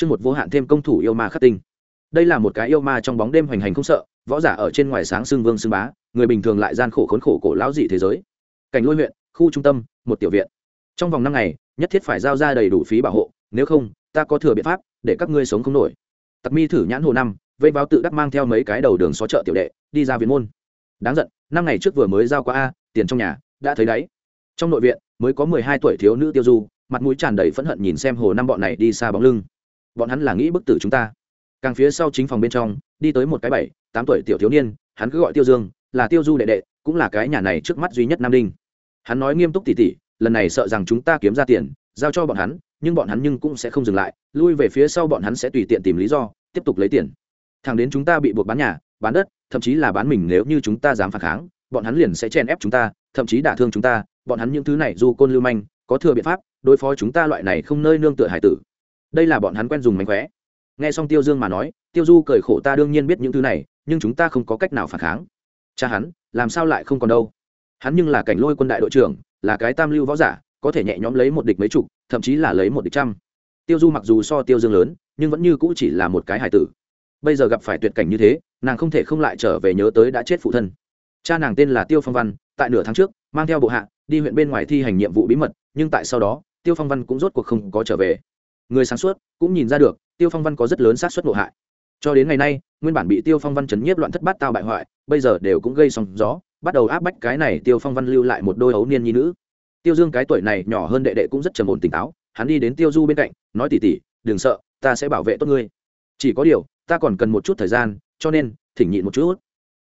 chương một vô hạn thêm công thủ yêu ma khắc tinh. Đây là một cái yêu ma trong bóng đêm hoành hành không sợ, võ giả ở trên ngoài sáng xương vương xương bá, người bình thường lại gian khổ khốn khổ cổ lão dị thế giới. Cảnh Lôi huyện, khu trung tâm, một tiểu viện. Trong vòng năm ngày, nhất thiết phải giao ra đầy đủ phí bảo hộ, nếu không, ta có thừa biện pháp để các ngươi sống không nổi. Tặc Mi thử nhãn hồ năm, vây báo tự đắc mang theo mấy cái đầu đường xó chợ tiểu đệ, đi ra viện môn. Đáng giận, năm ngày trước vừa mới giao qua a, tiền trong nhà đã thấy đấy. Trong nội viện, mới có mười hai tuổi thiếu nữ tiêu du, mặt mũi tràn đầy phẫn hận nhìn xem hồ năm bọn này đi xa bóng lưng bọn hắn là nghĩ bức tử chúng ta. Càng phía sau chính phòng bên trong, đi tới một cái bảy, tám tuổi tiểu thiếu niên, hắn cứ gọi tiêu dương, là tiêu du đệ đệ, cũng là cái nhà này trước mắt duy nhất nam đinh. Hắn nói nghiêm túc tỉ tỉ, lần này sợ rằng chúng ta kiếm ra tiền, giao cho bọn hắn, nhưng bọn hắn nhưng cũng sẽ không dừng lại, lui về phía sau bọn hắn sẽ tùy tiện tìm lý do, tiếp tục lấy tiền. Thẳng đến chúng ta bị buộc bán nhà, bán đất, thậm chí là bán mình nếu như chúng ta dám phản kháng, bọn hắn liền sẽ chen ép chúng ta, thậm chí đả thương chúng ta, bọn hắn những thứ này du côn lưu manh, có thừa biện pháp, đối phó chúng ta loại này không nơi nương tựa hải tử đây là bọn hắn quen dùng mánh khóe. Nghe xong tiêu dương mà nói, tiêu du cười khổ ta đương nhiên biết những thứ này, nhưng chúng ta không có cách nào phản kháng. Cha hắn, làm sao lại không còn đâu? Hắn nhưng là cảnh lôi quân đại đội trưởng, là cái tam lưu võ giả, có thể nhẹ nhõm lấy một địch mấy chục, thậm chí là lấy một địch trăm. Tiêu du mặc dù so tiêu dương lớn, nhưng vẫn như cũ chỉ là một cái hải tử. Bây giờ gặp phải tuyệt cảnh như thế, nàng không thể không lại trở về nhớ tới đã chết phụ thân. Cha nàng tên là tiêu phong văn, tại nửa tháng trước, mang theo bộ hạ, đi huyện bên ngoài thi hành nhiệm vụ bí mật, nhưng tại sau đó, tiêu phong văn cũng rốt cuộc không có trở về người sáng suốt cũng nhìn ra được, tiêu phong văn có rất lớn sát xuất ngộ hại. Cho đến ngày nay, nguyên bản bị tiêu phong văn chấn nhiếp loạn thất bát tao bại hoại, bây giờ đều cũng gây sóng gió, bắt đầu áp bách cái này tiêu phong văn lưu lại một đôi ấu niên nhi nữ. Tiêu dương cái tuổi này nhỏ hơn đệ đệ cũng rất trầm ổn tỉnh táo, hắn đi đến tiêu du bên cạnh, nói tỉ tỉ đừng sợ, ta sẽ bảo vệ tốt ngươi. Chỉ có điều, ta còn cần một chút thời gian, cho nên, thỉnh nhịn một chút.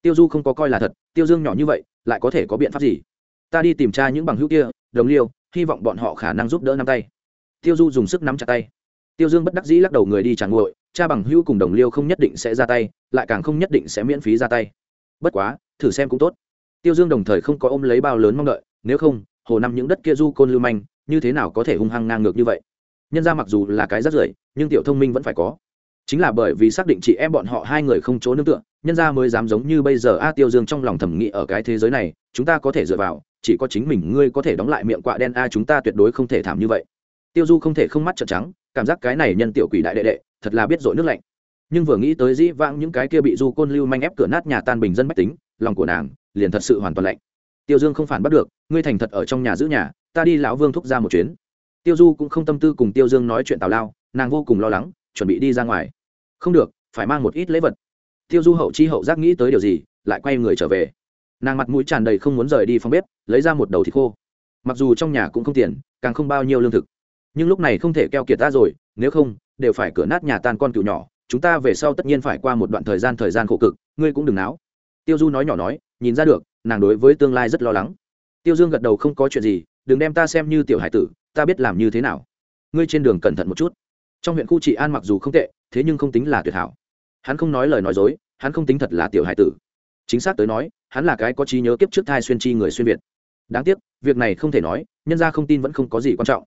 Tiêu du không có coi là thật, tiêu dương nhỏ như vậy, lại có thể có biện pháp gì? Ta đi tìm tra những bằng hữu kia, đồng liêu, hy vọng bọn họ khả năng giúp đỡ năm tay tiêu du dùng sức nắm chặt tay. Tiêu dương bất đắc dĩ lắc đầu người đi chẳng ngội, cha bằng hữu cùng đồng liêu không nhất định sẽ ra tay, lại càng không nhất định sẽ miễn phí ra tay. Bất quá, thử xem cũng tốt. Tiêu dương đồng thời không có ôm lấy bao lớn mong đợi, nếu không, hồ năm những đất kia du côn lưu manh, như thế nào có thể hung hăng ngang ngược như vậy? Nhân ra mặc dù là cái rất rưởi, nhưng tiểu thông minh vẫn phải có. Chính là bởi vì xác định chị em bọn họ hai người không chỗ nương tựa, nhân ra mới dám giống như bây giờ a tiêu dương trong lòng thẩm nghĩ ở cái thế giới này, chúng ta có thể dựa vào, chỉ có chính mình ngươi có thể đóng lại miệng quạ đen a, chúng ta tuyệt đối không thể thảm như vậy tiêu du không thể không mắt trợn trắng, cảm giác cái này nhân tiểu quỷ đại đệ đệ, thật là biết dội nước lạnh. Nhưng vừa nghĩ tới dĩ vãng những cái kia bị du côn lưu manh ép cửa nát nhà tan bình dân bách tính, lòng của nàng liền thật sự hoàn toàn lạnh. Tiêu dương không phản bắt được, ngươi thành thật ở trong nhà giữ nhà, ta đi lão vương thúc ra một chuyến. Tiêu du cũng không tâm tư cùng tiêu dương nói chuyện tào lao, nàng vô cùng lo lắng, chuẩn bị đi ra ngoài. Không được, phải mang một ít lễ vật. Tiêu du hậu chi hậu giác nghĩ tới điều gì, lại quay người trở về. Nàng mặt mũi tràn đầy không muốn rời đi phòng bếp, lấy ra một đầu thịt khô. Mặc dù trong nhà cũng không tiền, càng không bao nhiêu lương thực nhưng lúc này không thể keo kiệt ta rồi, nếu không, đều phải cửa nát nhà tan con cựu nhỏ, chúng ta về sau tất nhiên phải qua một đoạn thời gian thời gian khổ cực, ngươi cũng đừng náo. Tiêu du nói nhỏ nói, nhìn ra được, nàng đối với tương lai rất lo lắng. Tiêu dương gật đầu không có chuyện gì, đừng đem ta xem như tiểu hải tử, ta biết làm như thế nào. Ngươi trên đường cẩn thận một chút. Trong huyện khu trị an mặc dù không tệ, thế nhưng không tính là tuyệt hảo. Hắn không nói lời nói dối, hắn không tính thật là tiểu hải tử. Chính xác tới nói, hắn là cái có trí nhớ kiếp trước thai xuyên chi người xuyên việt. Đáng tiếc, việc này không thể nói, nhân gia không tin vẫn không có gì quan trọng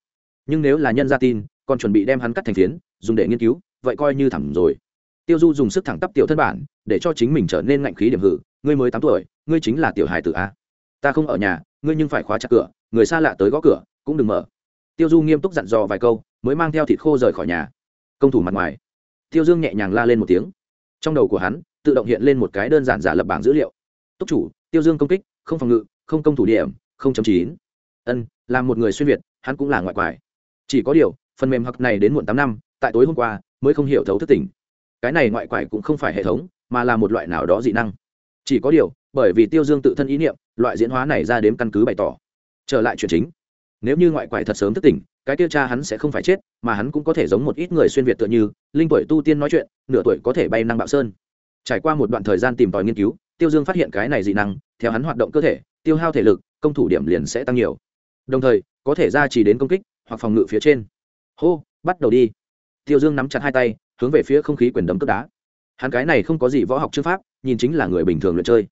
nhưng nếu là nhân gia tin, còn chuẩn bị đem hắn cắt thành phiến, dùng để nghiên cứu, vậy coi như thẳng rồi. Tiêu du dùng sức thẳng tắp tiểu thân bản, để cho chính mình trở nên ngạnh khí điểm hử, ngươi mới tám tuổi, ngươi chính là tiểu hài tử a. Ta không ở nhà, ngươi nhưng phải khóa chặt cửa, người xa lạ tới gõ cửa, cũng đừng mở. Tiêu du nghiêm túc dặn dò vài câu, mới mang theo thịt khô rời khỏi nhà. Công thủ mặt ngoài, tiêu dương nhẹ nhàng la lên một tiếng. Trong đầu của hắn, tự động hiện lên một cái đơn giản giả lập bảng dữ liệu. Túc chủ, tiêu dương công kích, không phòng ngự, không công thủ điểm, không chấm chín. Ân, là một người xuyên việt, hắn cũng là ngoại quải chỉ có điều, phần mềm hặc này đến muộn tám năm, tại tối hôm qua, mới không hiểu thấu thức tỉnh. Cái này ngoại quải cũng không phải hệ thống, mà là một loại nào đó dị năng. Chỉ có điều, bởi vì tiêu dương tự thân ý niệm, loại diễn hóa này ra đến căn cứ bày tỏ. Trở lại chuyện chính. Nếu như ngoại quải thật sớm thức tỉnh, cái tiêu cha hắn sẽ không phải chết, mà hắn cũng có thể giống một ít người xuyên việt tựa như, linh tuổi tu tiên nói chuyện, nửa tuổi có thể bay năng bạo sơn. Trải qua một đoạn thời gian tìm tòi nghiên cứu, tiêu dương phát hiện cái này dị năng, theo hắn hoạt động cơ thể, tiêu hao thể lực, công thủ điểm liền sẽ tăng nhiều. Đồng thời, có thể ra chỉ đến công kích hoặc phòng ngự phía trên. Hô, bắt đầu đi. Tiêu dương nắm chặt hai tay, hướng về phía không khí quyền đấm cướp đá. Hắn cái này không có gì võ học chương pháp, nhìn chính là người bình thường luyện chơi.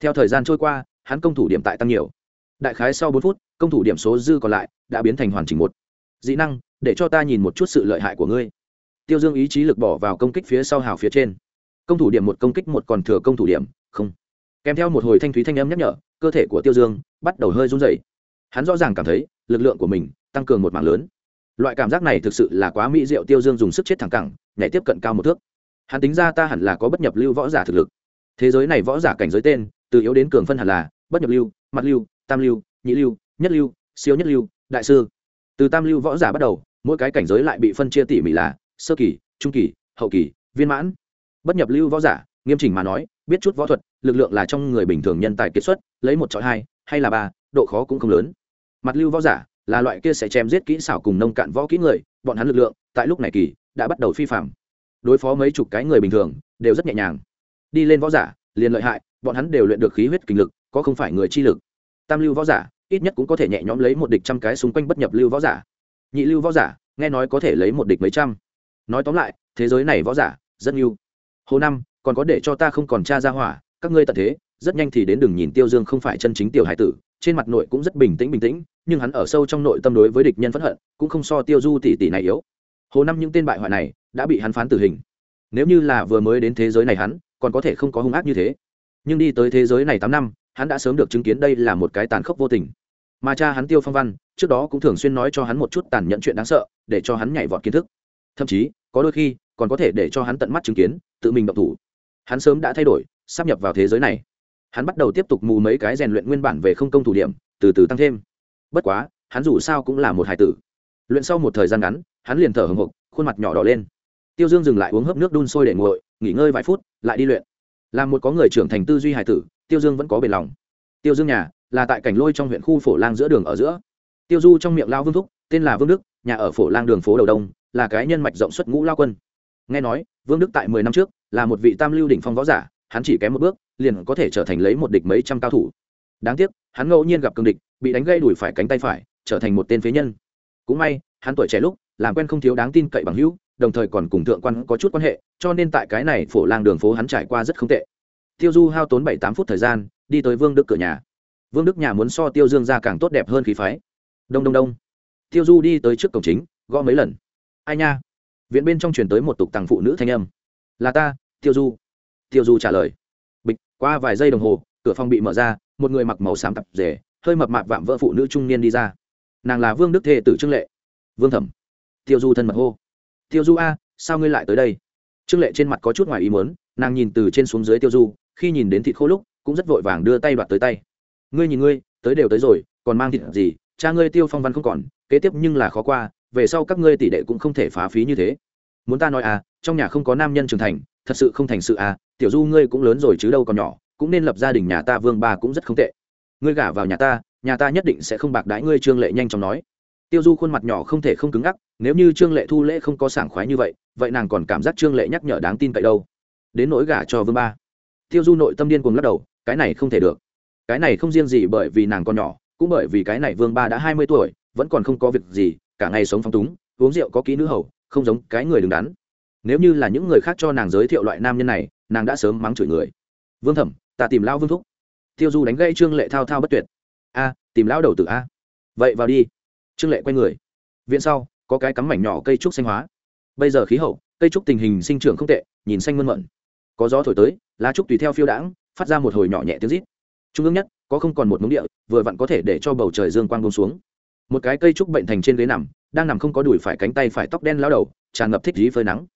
Theo thời gian trôi qua, hắn công thủ điểm tại tăng nhiều. Đại khái sau bốn phút, công thủ điểm số dư còn lại đã biến thành hoàn chỉnh một. Dĩ năng, để cho ta nhìn một chút sự lợi hại của ngươi. Tiêu dương ý chí lực bỏ vào công kích phía sau hào phía trên. Công thủ điểm một, công kích một còn thừa công thủ điểm, không. Kèm theo một hồi thanh thúy thanh âm nhắc nhở, cơ thể của tiêu dương bắt đầu hơi run dày hắn rõ ràng cảm thấy, lực lượng của mình tăng cường một mạng lớn. Loại cảm giác này thực sự là quá mỹ diệu, tiêu dương dùng sức chết thẳng cẳng, nhảy tiếp cận cao một thước. Hắn tính ra ta hẳn là có bất nhập lưu võ giả thực lực. Thế giới này võ giả cảnh giới tên, từ yếu đến cường phân hẳn là bất nhập lưu, mặt lưu, tam lưu, nhị lưu, nhất lưu, siêu nhất lưu, đại sư. Từ tam lưu võ giả bắt đầu, mỗi cái cảnh giới lại bị phân chia tỉ mỉ là sơ kỳ, trung kỳ, hậu kỳ, viên mãn. Bất nhập lưu võ giả, nghiêm chỉnh mà nói, biết chút võ thuật, lực lượng là trong người bình thường nhân tài kiệt xuất, lấy một chọi hai hay là ba, độ khó cũng không lớn. Mặt lưu võ giả là loại kia sẽ chém giết kỹ xảo cùng nông cạn võ kỹ người, bọn hắn lực lượng, tại lúc này kỳ, đã bắt đầu phi phạm. Đối phó mấy chục cái người bình thường, đều rất nhẹ nhàng. Đi lên võ giả, liền lợi hại, bọn hắn đều luyện được khí huyết kinh lực, có không phải người chi lực. Tam lưu võ giả, ít nhất cũng có thể nhẹ nhõm lấy một địch trăm cái xung quanh bất nhập lưu võ giả. Nhị lưu võ giả, nghe nói có thể lấy một địch mấy trăm. Nói tóm lại, thế giới này võ giả, rất nhiều. Hồ năm, còn có để cho ta không còn tra ra hỏa, các ngươi tận thế, rất nhanh thì đến đừng nhìn tiêu dương không phải chân chính tiểu hải tử trên mặt nội cũng rất bình tĩnh bình tĩnh, nhưng hắn ở sâu trong nội tâm đối với địch nhân phẫn hận, cũng không so tiêu du tỷ tỷ này yếu. Hồ năm những tên bại hoại này đã bị hắn phán tử hình. Nếu như là vừa mới đến thế giới này hắn, còn có thể không có hung ác như thế. Nhưng đi tới thế giới này tám năm, hắn đã sớm được chứng kiến đây là một cái tàn khốc vô tình. Mà cha hắn tiêu phong văn, trước đó cũng thường xuyên nói cho hắn một chút tàn nhẫn chuyện đáng sợ, để cho hắn nhảy vọt kiến thức. Thậm chí, có đôi khi, còn có thể để cho hắn tận mắt chứng kiến, tự mình động thủ. Hắn sớm đã thay đổi, sắp nhập vào thế giới này hắn bắt đầu tiếp tục mù mấy cái rèn luyện nguyên bản về không công thủ điểm, từ từ tăng thêm. Bất quá, hắn dù sao cũng là một hải tử. Luyện sau một thời gian ngắn, hắn liền thở hồng hộc, khuôn mặt nhỏ đỏ lên. Tiêu dương dừng lại uống hớp nước đun sôi để nguội, nghỉ ngơi vài phút, lại đi luyện. Là một có người trưởng thành tư duy hải tử, tiêu dương vẫn có bền lòng. Tiêu dương nhà, là tại cảnh lôi trong huyện khu phổ lang giữa đường ở giữa. Tiêu du trong miệng lao vương thúc, tên là vương đức, nhà ở phổ lang đường phố đầu đông, là cái nhân mạch rộng xuất ngũ lao quân. Nghe nói, vương đức tại mười năm trước, là một vị tam lưu đỉnh phong võ giả, hắn chỉ kém một bước liền có thể trở thành lấy một địch mấy trăm cao thủ. Đáng tiếc, hắn ngẫu nhiên gặp cương địch, bị đánh gây đùi phải cánh tay phải, trở thành một tên phế nhân. Cũng may, hắn tuổi trẻ lúc, làm quen không thiếu đáng tin cậy bằng hữu, đồng thời còn cùng thượng quan có chút quan hệ, cho nên tại cái này phổ lang đường phố hắn trải qua rất không tệ. Tiêu du hao tốn bảy tám phút thời gian, đi tới vương đức cửa nhà. Vương đức nhà muốn so tiêu dương ra càng tốt đẹp hơn khí phái. Đông đông đông. Tiêu du đi tới trước cổng chính, gõ mấy lần. Ai nha? Viện bên trong truyền tới một tục tàng phụ nữ thanh âm. Là ta, tiêu du. Tiêu du trả lời qua vài giây đồng hồ, cửa phòng bị mở ra, một người mặc màu xám tập rể, hơi mập mạp vạm vỡ phụ nữ trung niên đi ra. Nàng là vương đức thê tử trương lệ. Vương thẩm. Tiêu du thân mật hô. Tiêu du a, sao ngươi lại tới đây? Trương lệ trên mặt có chút ngoài ý muốn, nàng nhìn từ trên xuống dưới tiêu du, khi nhìn đến thịt khô lúc, cũng rất vội vàng đưa tay đoạt tới tay. Ngươi nhìn ngươi, tới đều tới rồi, còn mang thịt gì? Cha ngươi tiêu phong văn không còn, kế tiếp nhưng là khó qua, về sau các ngươi tỷ đệ cũng không thể phá phí như thế. Muốn ta nói à trong nhà không có nam nhân trưởng thành thật sự không thành sự à tiểu du ngươi cũng lớn rồi chứ đâu còn nhỏ, cũng nên lập gia đình nhà ta vương ba cũng rất không tệ. Ngươi gả vào nhà ta nhà ta nhất định sẽ không bạc đãi ngươi trương lệ nhanh chóng nói. Tiêu du khuôn mặt nhỏ không thể không cứng ngắc, nếu như trương lệ thu lễ không có sảng khoái như vậy vậy nàng còn cảm giác trương lệ nhắc nhở đáng tin cậy đâu. Đến nỗi gả cho vương ba. Tiêu du nội tâm điên cuồng lắc đầu, cái này không thể được. Cái này không riêng gì bởi vì nàng còn nhỏ, cũng bởi vì cái này vương ba đã hai mươi tuổi, vẫn còn không có việc gì, cả ngày sống phong túng, uống rượu có kỹ nữ hầu, không giống cái người đứng đắn nếu như là những người khác cho nàng giới thiệu loại nam nhân này, nàng đã sớm mắng chửi người. Vương thẩm, ta tìm lão vương thúc. Tiêu du đánh gây trương lệ thao thao bất tuyệt. A, tìm lão đầu tử a. Vậy vào đi. Trương lệ quay người. Viện sau, có cái cắm mảnh nhỏ cây trúc xanh hóa. Bây giờ khí hậu, cây trúc tình hình sinh trưởng không tệ, nhìn xanh mơn mận. Có gió thổi tới, lá trúc tùy theo phiêu đãng, phát ra một hồi nhỏ nhẹ tiếng rít. Trung ương nhất, có không còn một mống địa, vừa vặn có thể để cho bầu trời dương quang bông xuống. Một cái cây trúc bệnh thành trên ghế nằm, đang nằm không có đùi phải cánh tay phải tóc đen lao đầu, tràn ngập thích dí phơi nắng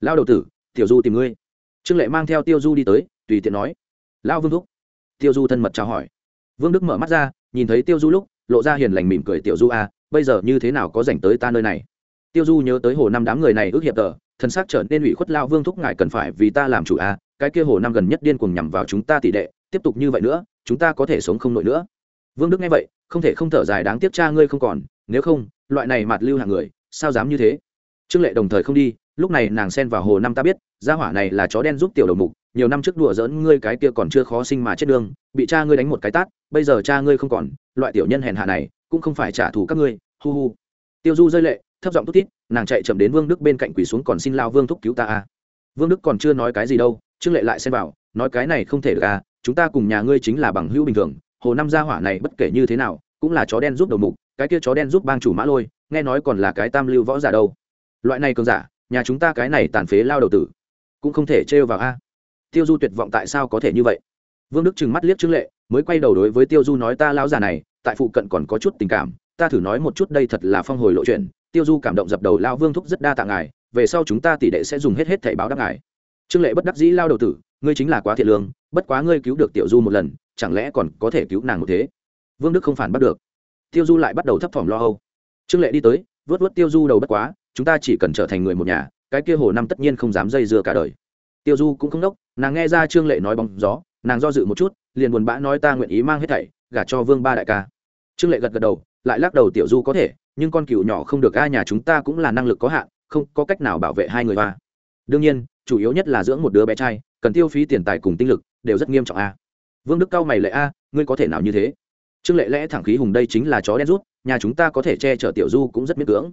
lao đầu tử tiểu du tìm ngươi. Trương lệ mang theo tiêu du đi tới tùy tiện nói. Lao vương thúc. Tiêu du thân mật chào hỏi. Vương đức mở mắt ra nhìn thấy tiêu du lúc lộ ra hiền lành mỉm cười tiểu du a à, bây giờ như thế nào có dành tới ta nơi này? Tiêu du nhớ tới hồ năm đám người này ước hiệp tờ thân xác trở nên ủy khuất lao vương thúc ngài cần phải vì ta làm chủ a à, cái kia hồ năm gần nhất điên cuồng nhằm vào chúng ta tỷ đệ tiếp tục như vậy nữa chúng ta có thể sống không nổi nữa. Vương đức nghe vậy không thể không thở dài đáng tiếc cha ngươi không còn nếu không loại này mạt lưu hạng người sao dám như thế? Trương lệ đồng thời không đi, lúc này nàng xen vào hồ năm ta biết, gia hỏa này là chó đen giúp tiểu đầu mục, nhiều năm trước đùa giỡn ngươi cái kia còn chưa khó sinh mà chết đương bị cha ngươi đánh một cái tát, bây giờ cha ngươi không còn, loại tiểu nhân hèn hạ này, cũng không phải trả thù các ngươi, hu hu. Tiêu du rơi lệ, thấp giọng thúc tít nàng chạy chậm đến vương đức bên cạnh quỳ xuống còn xin lao vương thúc cứu ta a vương đức còn chưa nói cái gì đâu, trương lệ lại xen vào, nói cái này không thể được à chúng ta cùng nhà ngươi chính là bằng hữu bình thường, hồ năm gia hỏa này bất kể như thế nào, cũng là chó đen giúp đầu mục, cái kia chó đen giúp bang chủ mã lôi, nghe nói còn là cái tam lưu võ giả đâu loại này cường giả, nhà chúng ta cái này tàn phế lao đầu tử, cũng không thể trêu vào a. Tiêu du tuyệt vọng tại sao có thể như vậy? Vương đức trừng mắt liếc trương lệ, mới quay đầu đối với tiêu du nói, ta lao già này, tại phụ cận còn có chút tình cảm, ta thử nói một chút, đây thật là phong hồi lộ chuyện. Tiêu du cảm động dập đầu lao vương thúc rất đa tạ ngài, về sau chúng ta tỷ đệ sẽ dùng hết hết thẻ báo đáp ngài. Trương lệ bất đắc dĩ, lao đầu tử, ngươi chính là quá thiệt lương, bất quá ngươi cứu được tiểu du một lần, chẳng lẽ còn có thể cứu nàng một thế? Vương đức không phản bắt được. Tiêu du lại bắt đầu thấp thỏm lo âu. Trương lệ đi tới vớt vớt tiêu du đầu bất quá chúng ta chỉ cần trở thành người một nhà, cái kia hồ năm tất nhiên không dám dây dưa cả đời. Tiêu du cũng không đốc, nàng nghe ra trương lệ nói bóng gió, nàng do dự một chút, liền buồn bã nói ta nguyện ý mang hết thảy, gả cho vương ba đại ca. Trương lệ gật gật đầu, lại lắc đầu tiểu du có thể, nhưng con cừu nhỏ không được ai nhà chúng ta cũng là năng lực có hạn, không có cách nào bảo vệ hai người hoa đương nhiên, chủ yếu nhất là dưỡng một đứa bé trai, cần tiêu phí tiền tài cùng tinh lực, đều rất nghiêm trọng a. Vương đức cao mày lệ a, ngươi có thể nào như thế? Trương lệ lẽ thẳng khí hùng đây chính là chó đen rút, nhà chúng ta có thể che chở tiểu du cũng rất miễn cưỡng.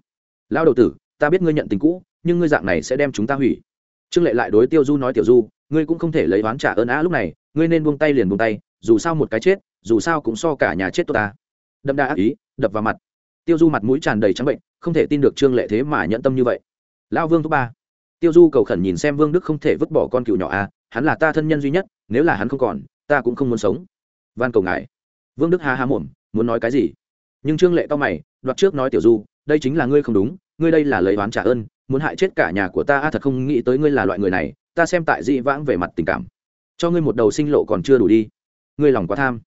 Lao đầu tử ta biết ngươi nhận tình cũ, nhưng ngươi dạng này sẽ đem chúng ta hủy. Trương lệ lại đối tiêu du nói, tiểu du, ngươi cũng không thể lấy oán trả ơn á lúc này, ngươi nên buông tay liền buông tay, dù sao một cái chết, dù sao cũng so cả nhà chết tôi ta. Đậm đa ác ý, đập vào mặt. Tiêu du mặt mũi tràn đầy trắng bệnh, không thể tin được trương lệ thế mà nhận tâm như vậy. Lao vương thứ ba. Tiêu du cầu khẩn nhìn xem vương đức không thể vứt bỏ con cựu nhỏ à hắn là ta thân nhân duy nhất, nếu là hắn không còn, ta cũng không muốn sống. Van cầu ngài. Vương đức ha ha mồm muốn nói cái gì? Nhưng trương lệ to mày, đoạt trước nói tiểu du, đây chính là ngươi không đúng ngươi đây là lấy oán trả ơn, muốn hại chết cả nhà của ta, a, thật không nghĩ tới ngươi là loại người này, ta xem tại dị vãng về mặt tình cảm. Cho ngươi một đầu sinh lộ còn chưa đủ đi. Ngươi lòng quá tham.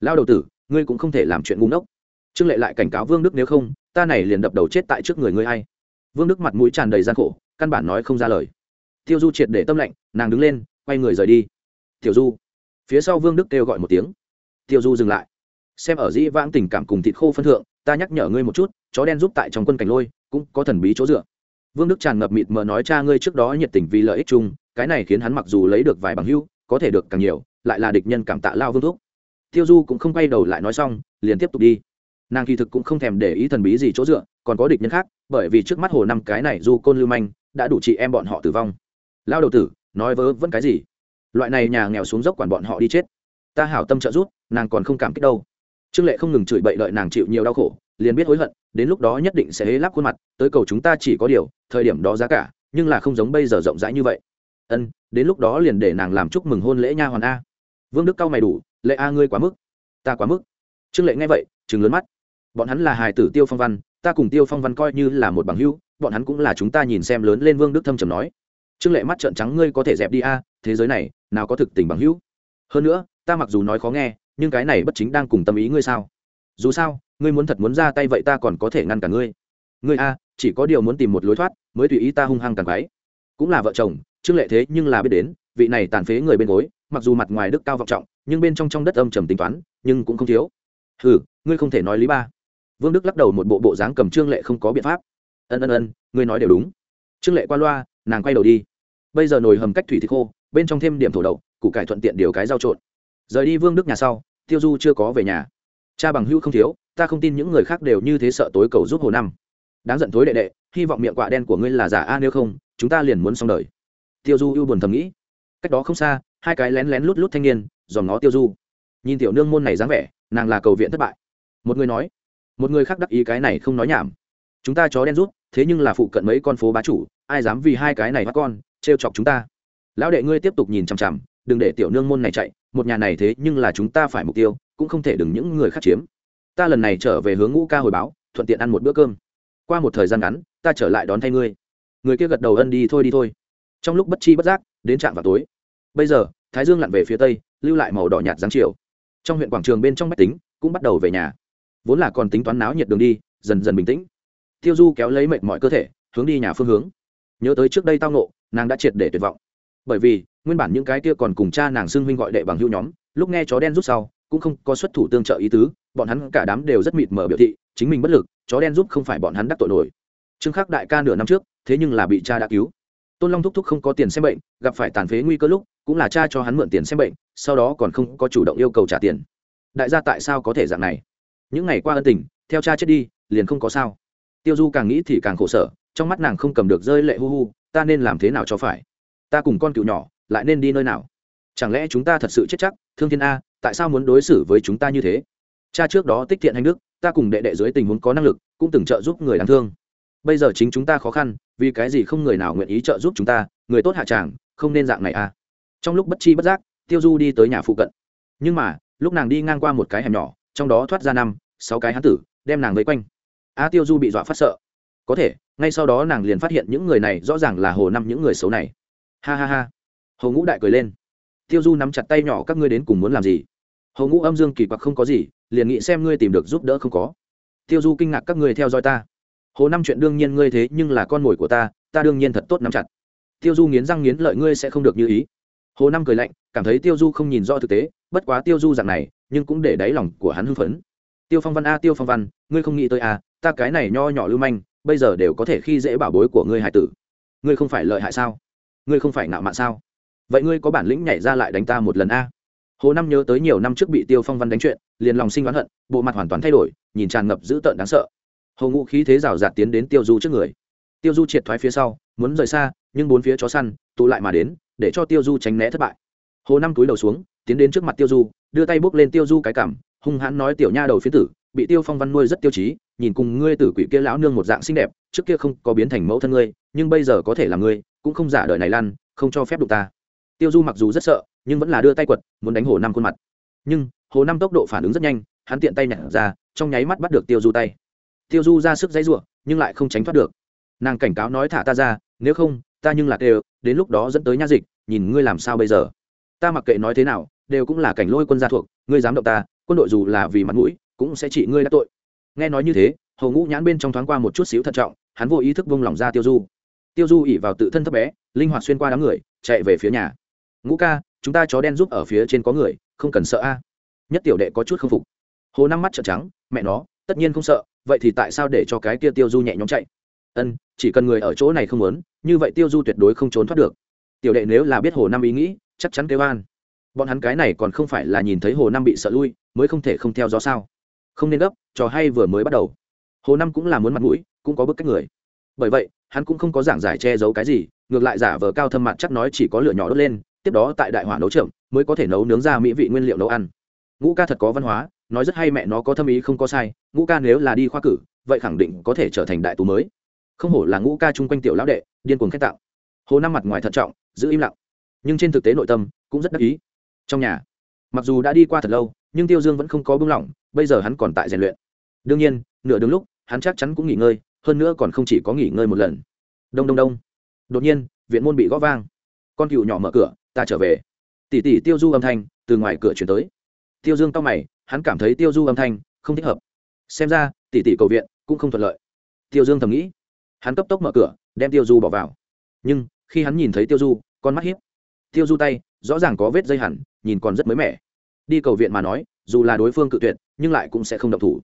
Lao đầu tử, ngươi cũng không thể làm chuyện ngu ngốc. Trương lệ lại cảnh cáo vương đức nếu không, ta này liền đập đầu chết tại trước người ngươi hay vương đức mặt mũi tràn đầy gian khổ, căn bản nói không ra lời. Tiêu du triệt để tâm lạnh, nàng đứng lên, quay người rời đi. Tiểu du, phía sau vương đức kêu gọi một tiếng. Tiêu du dừng lại. Xem ở dĩ vãng tình cảm cùng thịt khô phân thượng, ta nhắc nhở ngươi một chút, chó đen giúp tại trong quân cảnh lôi cũng có thần bí chỗ dựa. Vương đức tràn ngập mịt mờ nói, cha ngươi trước đó nhiệt tình vì lợi ích chung, cái này khiến hắn mặc dù lấy được vài bằng hưu, có thể được càng nhiều, lại là địch nhân cảm tạ lao vương thúc. Tiêu du cũng không quay đầu lại nói xong, liền tiếp tục đi. Nàng kỳ thực cũng không thèm để ý thần bí gì chỗ dựa, còn có địch nhân khác, bởi vì trước mắt hồ năm cái này du côn lưu manh, đã đủ chị em bọn họ tử vong. Lao đầu tử, nói vớ vẫn cái gì? Loại này nhà nghèo xuống dốc quản bọn họ đi chết. Ta hảo tâm trợ giúp, nàng còn không cảm kích đâu. Trương lệ không ngừng chửi bậy đợi nàng chịu nhiều đau khổ liền biết hối hận, đến lúc đó nhất định sẽ hế lắp khuôn mặt, tới cầu chúng ta chỉ có điều, thời điểm đó giá cả, nhưng là không giống bây giờ rộng rãi như vậy. Ân, đến lúc đó liền để nàng làm chúc mừng hôn lễ nha hoàn a. Vương đức cao mày đủ, lệ a ngươi quá mức. Ta quá mức. Trương lệ nghe vậy chừng lớn mắt. Bọn hắn là hài tử tiêu phong văn, ta cùng tiêu phong văn coi như là một bằng hữu, bọn hắn cũng là chúng ta nhìn xem lớn lên vương đức thâm trầm nói. Trương lệ mắt trợn trắng, ngươi có thể dẹp đi a, thế giới này, nào có thực tình bằng hữu? Hơn nữa, ta mặc dù nói khó nghe, nhưng cái này bất chính đang cùng tâm ý ngươi sao? Dù sao ngươi muốn thật muốn ra tay vậy ta còn có thể ngăn cả ngươi. Ngươi a, chỉ có điều muốn tìm một lối thoát, mới tùy ý ta hung hăng càng quái. Cũng là vợ chồng, trương lệ thế nhưng là biết đến, vị này tàn phế người bên gối, mặc dù mặt ngoài đức cao vọng trọng, nhưng bên trong trong đất âm trầm tính toán, nhưng cũng không thiếu. Ừ ngươi không thể nói lý ba. Vương đức lắc đầu một bộ bộ dáng cầm trương lệ không có biện pháp. Ân ân ân, ngươi nói đều đúng. Trương lệ qua loa, nàng quay đầu đi. Bây giờ nồi hầm cách thủy thịt khô, bên trong thêm điểm thổ đậu, củ cải thuận tiện điều cái rau trộn. Rời đi vương đức nhà sau, tiêu du chưa có về nhà. Cha bằng hữu không thiếu ta không tin những người khác đều như thế sợ tối cầu giúp hồ năm. Đáng giận tối đệ đệ, hy vọng miệng quạ đen của ngươi là giả a, nếu không, chúng ta liền muốn xong đời. Tiêu du ưu buồn thầm nghĩ. Cách đó không xa, hai cái lén lén lút lút thanh niên, dòm ngó tiêu du. Nhìn tiểu nương môn này dáng vẻ, nàng là cầu viện thất bại. Một người nói, một người khác đắc ý cái này không nói nhảm. Chúng ta chó đen rút, thế nhưng là phụ cận mấy con phố bá chủ, ai dám vì hai cái này bắt con, trêu chọc chúng ta? Lão đệ ngươi tiếp tục nhìn chằm chằm, đừng để tiểu nương môn này chạy, một nhà này thế nhưng là chúng ta phải mục tiêu, cũng không thể đừng những người khác chiếm ta lần này trở về hướng ngũ ca hồi báo, thuận tiện ăn một bữa cơm. Qua một thời gian ngắn, ta trở lại đón thay ngươi. Người kia gật đầu ân đi thôi đi thôi. Trong lúc bất chi bất giác, đến trạm vào tối. Bây giờ, thái dương lặn về phía tây, lưu lại màu đỏ nhạt giáng chiều. Trong huyện quảng trường bên trong bách tính, cũng bắt đầu về nhà. Vốn là còn tính toán náo nhiệt đường đi, dần dần bình tĩnh. Tiêu du kéo lấy mệt mọi cơ thể, hướng đi nhà phương hướng. Nhớ tới trước đây tao nộ nàng đã triệt để tuyệt vọng. Bởi vì, nguyên bản những cái kia còn cùng cha nàng xưng huynh gọi đệ bằng hữu nhóm, lúc nghe chó đen rút sau cũng không có xuất thủ tương trợ ý tứ, bọn hắn cả đám đều rất mịt mờ biểu thị, chính mình bất lực, chó đen giúp không phải bọn hắn đắc tội nổi. Trương khắc đại ca nửa năm trước, thế nhưng là bị cha đã cứu. Tôn long thúc thúc không có tiền xem bệnh, gặp phải tàn phế nguy cơ lúc, cũng là cha cho hắn mượn tiền xem bệnh, sau đó còn không có chủ động yêu cầu trả tiền. Đại gia tại sao có thể dạng này? Những ngày qua ân tình, theo cha chết đi, liền không có sao. Tiêu du càng nghĩ thì càng khổ sở, trong mắt nàng không cầm được rơi lệ hu hu, ta nên làm thế nào cho phải? Ta cùng con cựu nhỏ, lại nên đi nơi nào? Chẳng lẽ chúng ta thật sự chết chắc? Thương thiên a tại sao muốn đối xử với chúng ta như thế? Cha trước đó tích thiện hành đức, ta cùng đệ đệ dưới tình huống có năng lực, cũng từng trợ giúp người đáng thương. Bây giờ chính chúng ta khó khăn, vì cái gì không người nào nguyện ý trợ giúp chúng ta, người tốt hạ tràng, không nên dạng này à? Trong lúc bất chi bất giác, tiêu du đi tới nhà phụ cận. Nhưng mà, lúc nàng đi ngang qua một cái hẻm nhỏ, trong đó thoát ra năm, sáu cái hán tử, đem nàng vây quanh. A tiêu du bị dọa phát sợ. Có thể, ngay sau đó nàng liền phát hiện những người này rõ ràng là hồ năm những người xấu này. Ha ha ha. Hồ ngũ đại cười lên tiêu du nắm chặt tay nhỏ, các ngươi đến cùng muốn làm gì? Hồ ngũ âm dương kỳ quặc không có gì, liền nghĩ xem ngươi tìm được giúp đỡ không có. Tiêu du kinh ngạc, các ngươi theo dõi ta. Hồ năm chuyện đương nhiên ngươi thế, nhưng là con mồi của ta ta đương nhiên thật tốt nắm chặt. Tiêu du nghiến răng nghiến lợi, ngươi sẽ không được như ý. Hồ năm cười lạnh, cảm thấy tiêu du không nhìn rõ thực tế, bất quá tiêu du dạng này, nhưng cũng để đáy lòng của hắn hưng phấn. Tiêu phong văn a, tiêu phong văn, ngươi không nghĩ tới a ta cái này nho nhỏ lưu manh, bây giờ đều có thể khi dễ bảo bối của ngươi hải tử. Ngươi không phải lợi hại sao? Ngươi không phải nạo mạn sao? Vậy ngươi có bản lĩnh nhảy ra lại đánh ta một lần a? Hồ năm nhớ tới nhiều năm trước bị tiêu phong văn đánh chuyện, liền lòng sinh oán hận, bộ mặt hoàn toàn thay đổi, nhìn tràn ngập dữ tợn đáng sợ. Hồ ngũ khí thế rào rạt tiến đến tiêu du trước người. Tiêu du triệt thoái phía sau, muốn rời xa, nhưng bốn phía chó săn, tụ lại mà đến, để cho tiêu du tránh né thất bại. Hồ năm túi đầu xuống, tiến đến trước mặt tiêu du, đưa tay bốc lên tiêu du cái cảm hung hãn nói tiểu nha đầu phía tử, bị tiêu phong văn nuôi rất tiêu chí, nhìn cùng ngươi tử quỷ kia lão nương một dạng xinh đẹp, trước kia không có biến thành mẫu thân ngươi, nhưng bây giờ có thể là ngươi, cũng không giả đời này lăn, không cho phép đụng ta tiêu du mặc dù rất sợ, nhưng vẫn là đưa tay quật, muốn đánh hồ năm khuôn mặt. Nhưng, hồ năm tốc độ phản ứng rất nhanh, hắn tiện tay nhặt ra, trong nháy mắt bắt được tiêu du tay. Tiêu du ra sức dãy r u ộ nhưng lại không tránh thoát được. Nàng cảnh cáo nói thả ta ra, nếu không, ta nhưng là đều, đến lúc đó dẫn tới nha dịch, nhìn ngươi làm sao bây giờ. Ta mặc kệ nói thế nào, đều cũng là cảnh lôi quân gia thuộc, ngươi dám động ta, quân đội dù là vì mặt mũi, cũng sẽ trị ngươi đã tội. Nghe nói như thế hầu ngũ nhãn bên trong thoáng qua một chút xíu thận trọng, hắn vô ý thức vung lòng ra tiêu du. Tiêu du ỉ vào tự thân thấp bé, linh hoạt xuyên qua đám người, chạy về phía nhà ngũ ca, chúng ta chó đen giúp ở phía trên có người, không cần sợ a. Nhất tiểu đệ có chút không phục. Hồ năm mắt trợn trắng, mẹ nó, tất nhiên không sợ, vậy thì tại sao để cho cái kia tiêu du nhẹ nhõm chạy? Ân, chỉ cần người ở chỗ này không muốn, như vậy tiêu du tuyệt đối không trốn thoát được. Tiểu đệ nếu là biết hồ năm ý nghĩ, chắc chắn kêu an. Bọn hắn cái này còn không phải là nhìn thấy hồ năm bị sợ lui, mới không thể không theo gió sao. Không nên gấp, trò hay vừa mới bắt đầu. Hồ năm cũng là muốn mặt mũi, cũng có bức cách người. Bởi vậy, hắn cũng không có giảng giải che giấu cái gì, ngược lại giả vờ cao thâm mặt chắc nói chỉ có lửa nhỏ đốt lên tiếp đó tại đại hỏa nấu chậm mới có thể nấu nướng ra mỹ vị nguyên liệu nấu ăn. Ngũ ca thật có văn hóa, nói rất hay mẹ nó có thâm ý không có sai, ngũ ca nếu là đi khoa cử, vậy khẳng định có thể trở thành đại tú mới. Không hổ là ngũ ca chung quanh tiểu lão đệ, điên cuồng khen tạo hồ năm mặt ngoài thận trọng, giữ im lặng. Nhưng trên thực tế nội tâm cũng rất đắc ý. Trong nhà, mặc dù đã đi qua thật lâu, nhưng tiêu dương vẫn không có bưng lỏng, bây giờ hắn còn tại rèn luyện. Đương nhiên, nửa đường lúc, hắn chắc chắn cũng nghỉ ngơi, hơn nữa còn không chỉ có nghỉ ngơi một lần. Đông đông đông. Đột nhiên, viện môn bị gõ vang. Con cựu nhỏ mở cửa ta trở về. Tỉ tỉ tiêu du âm thanh từ ngoài cửa chuyển tới. Tiêu dương tóc mày, hắn cảm thấy tiêu du âm thanh không thích hợp. Xem ra tỉ tỉ cầu viện cũng không thuận lợi. Tiêu dương thầm nghĩ. Hắn cấp tốc mở cửa, đem tiêu du bỏ vào. Nhưng, khi hắn nhìn thấy tiêu du, con mắt hiếp tiêu du tay, rõ ràng có vết dây hẳn, nhìn còn rất mới mẻ. Đi cầu viện mà nói, dù là đối phương cự tuyệt, nhưng lại cũng sẽ không động thủ.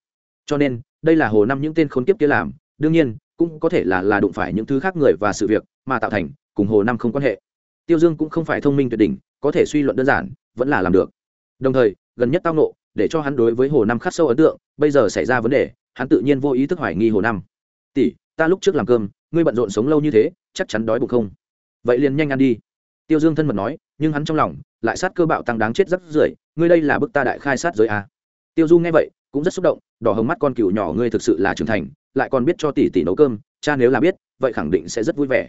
Cho nên, đây là hồ năm những tên khốn kiếp kia làm, đương nhiên, cũng có thể là là đụng phải những thứ khác người và sự việc mà tạo thành, cùng hồ năm không quan hệ tiêu dương cũng không phải thông minh tuyệt đỉnh, có thể suy luận đơn giản, vẫn là làm được. Đồng thời, gần nhất tao nộ để cho hắn đối với hồ năm khắc sâu ấn tượng, bây giờ xảy ra vấn đề, hắn tự nhiên vô ý thức hoài nghi hồ năm. Tỷ, ta lúc trước làm cơm, ngươi bận rộn sống lâu như thế, chắc chắn đói bụng không? Vậy liền nhanh ăn đi. Tiêu dương thân mật nói, nhưng hắn trong lòng lại sát cơ bạo tăng đáng chết rắc rưởi ngươi đây là bức ta đại khai sát giới a tiêu du nghe vậy, cũng rất xúc động, đỏ hồng mắt con cừu nhỏ ngươi thực sự là trưởng thành, lại còn biết cho tỷ tỷ nấu cơm, cha nếu là biết, vậy khẳng định sẽ rất vui vẻ.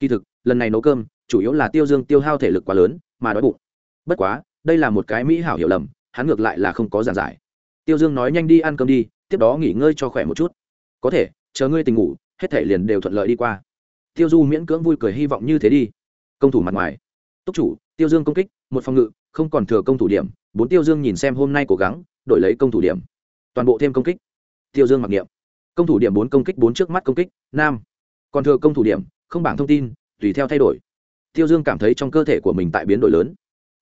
Kỳ thực, lần này nấu cơm chủ yếu là tiêu dương tiêu hao thể lực quá lớn, mà đói bụng. Bất quá, đây là một cái mỹ hảo hiểu lầm, hắn ngược lại là không có giảng giải. Tiêu dương nói nhanh đi ăn cơm đi, tiếp đó nghỉ ngơi cho khỏe một chút. Có thể, chờ ngươi tình ngủ, hết thể liền đều thuận lợi đi qua. Tiêu du miễn cưỡng vui cười hy vọng như thế đi. Công thủ mặt ngoài. Túc chủ, tiêu dương công kích, một phòng ngự, không còn thừa công thủ điểm. Bốn tiêu dương nhìn xem hôm nay cố gắng, đổi lấy công thủ điểm. Toàn bộ thêm công kích. Tiêu dương mặc niệm. Công thủ điểm bốn công kích, bốn trước mắt công kích, nam. Còn thừa công thủ điểm, không bảng thông tin, tùy theo thay đổi tiêu dương cảm thấy trong cơ thể của mình tại biến đổi lớn,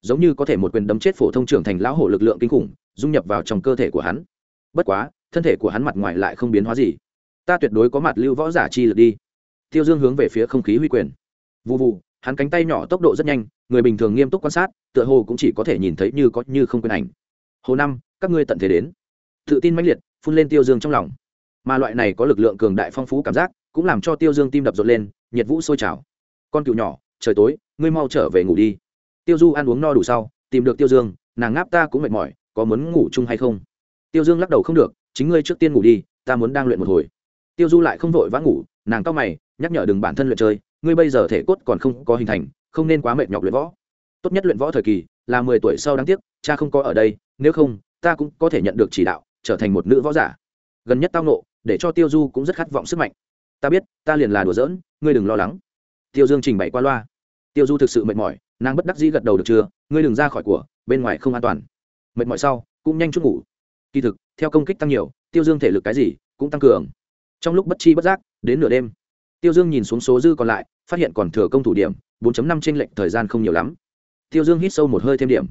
giống như có thể một quyền đấm chết phổ thông trưởng thành lão hổ lực lượng kinh khủng, dung nhập vào trong cơ thể của hắn. Bất quá, thân thể của hắn mặt ngoài lại không biến hóa gì. Ta tuyệt đối có mặt lưu võ giả chi lực đi. Tiêu dương hướng về phía không khí huy quyền. Vụ vụ hắn cánh tay nhỏ tốc độ rất nhanh, người bình thường nghiêm túc quan sát, tựa hồ cũng chỉ có thể nhìn thấy như có như không quyền ảnh. Hồ năm, các ngươi tận thế đến. Tự tin mãnh liệt, phun lên tiêu dương trong lòng. Mà loại này có lực lượng cường đại phong phú cảm giác, cũng làm cho tiêu dương tim đập rộn lên, nhiệt vũ sôi trào. Con cựu nhỏ trời tối, ngươi mau trở về ngủ đi. Tiêu du ăn uống no đủ sau, tìm được tiêu dương, nàng ngáp ta cũng mệt mỏi, có muốn ngủ chung hay không? Tiêu dương lắc đầu không được, chính ngươi trước tiên ngủ đi, ta muốn đang luyện một hồi. Tiêu du lại không vội vã ngủ, nàng cao mày, nhắc nhở đừng bản thân luyện chơi, ngươi bây giờ thể cốt còn không có hình thành, không nên quá mệt nhọc luyện võ. Tốt nhất luyện võ thời kỳ, là mười tuổi sau đáng tiếc, cha không có ở đây, nếu không, ta cũng có thể nhận được chỉ đạo, trở thành một nữ võ giả. Gần nhất tao nộ, để cho tiêu du cũng rất khát vọng sức mạnh. Ta biết, ta liền là đùa giỡn, ngươi đừng lo lắng. Tiêu dương trình bày qua loa tiêu du thực sự mệt mỏi, nàng bất đắc dĩ gật đầu được chưa? Ngươi đừng ra khỏi của, bên ngoài không an toàn. Mệt mỏi sau, cũng nhanh chút ngủ. Kỳ thực, theo công kích tăng nhiều, tiêu dương thể lực cái gì cũng tăng cường. Trong lúc bất chi bất giác, đến nửa đêm, tiêu dương nhìn xuống số dư còn lại, phát hiện còn thừa công thủ điểm 4.5 trên lệnh thời gian không nhiều lắm. Tiêu dương hít sâu một hơi thêm điểm.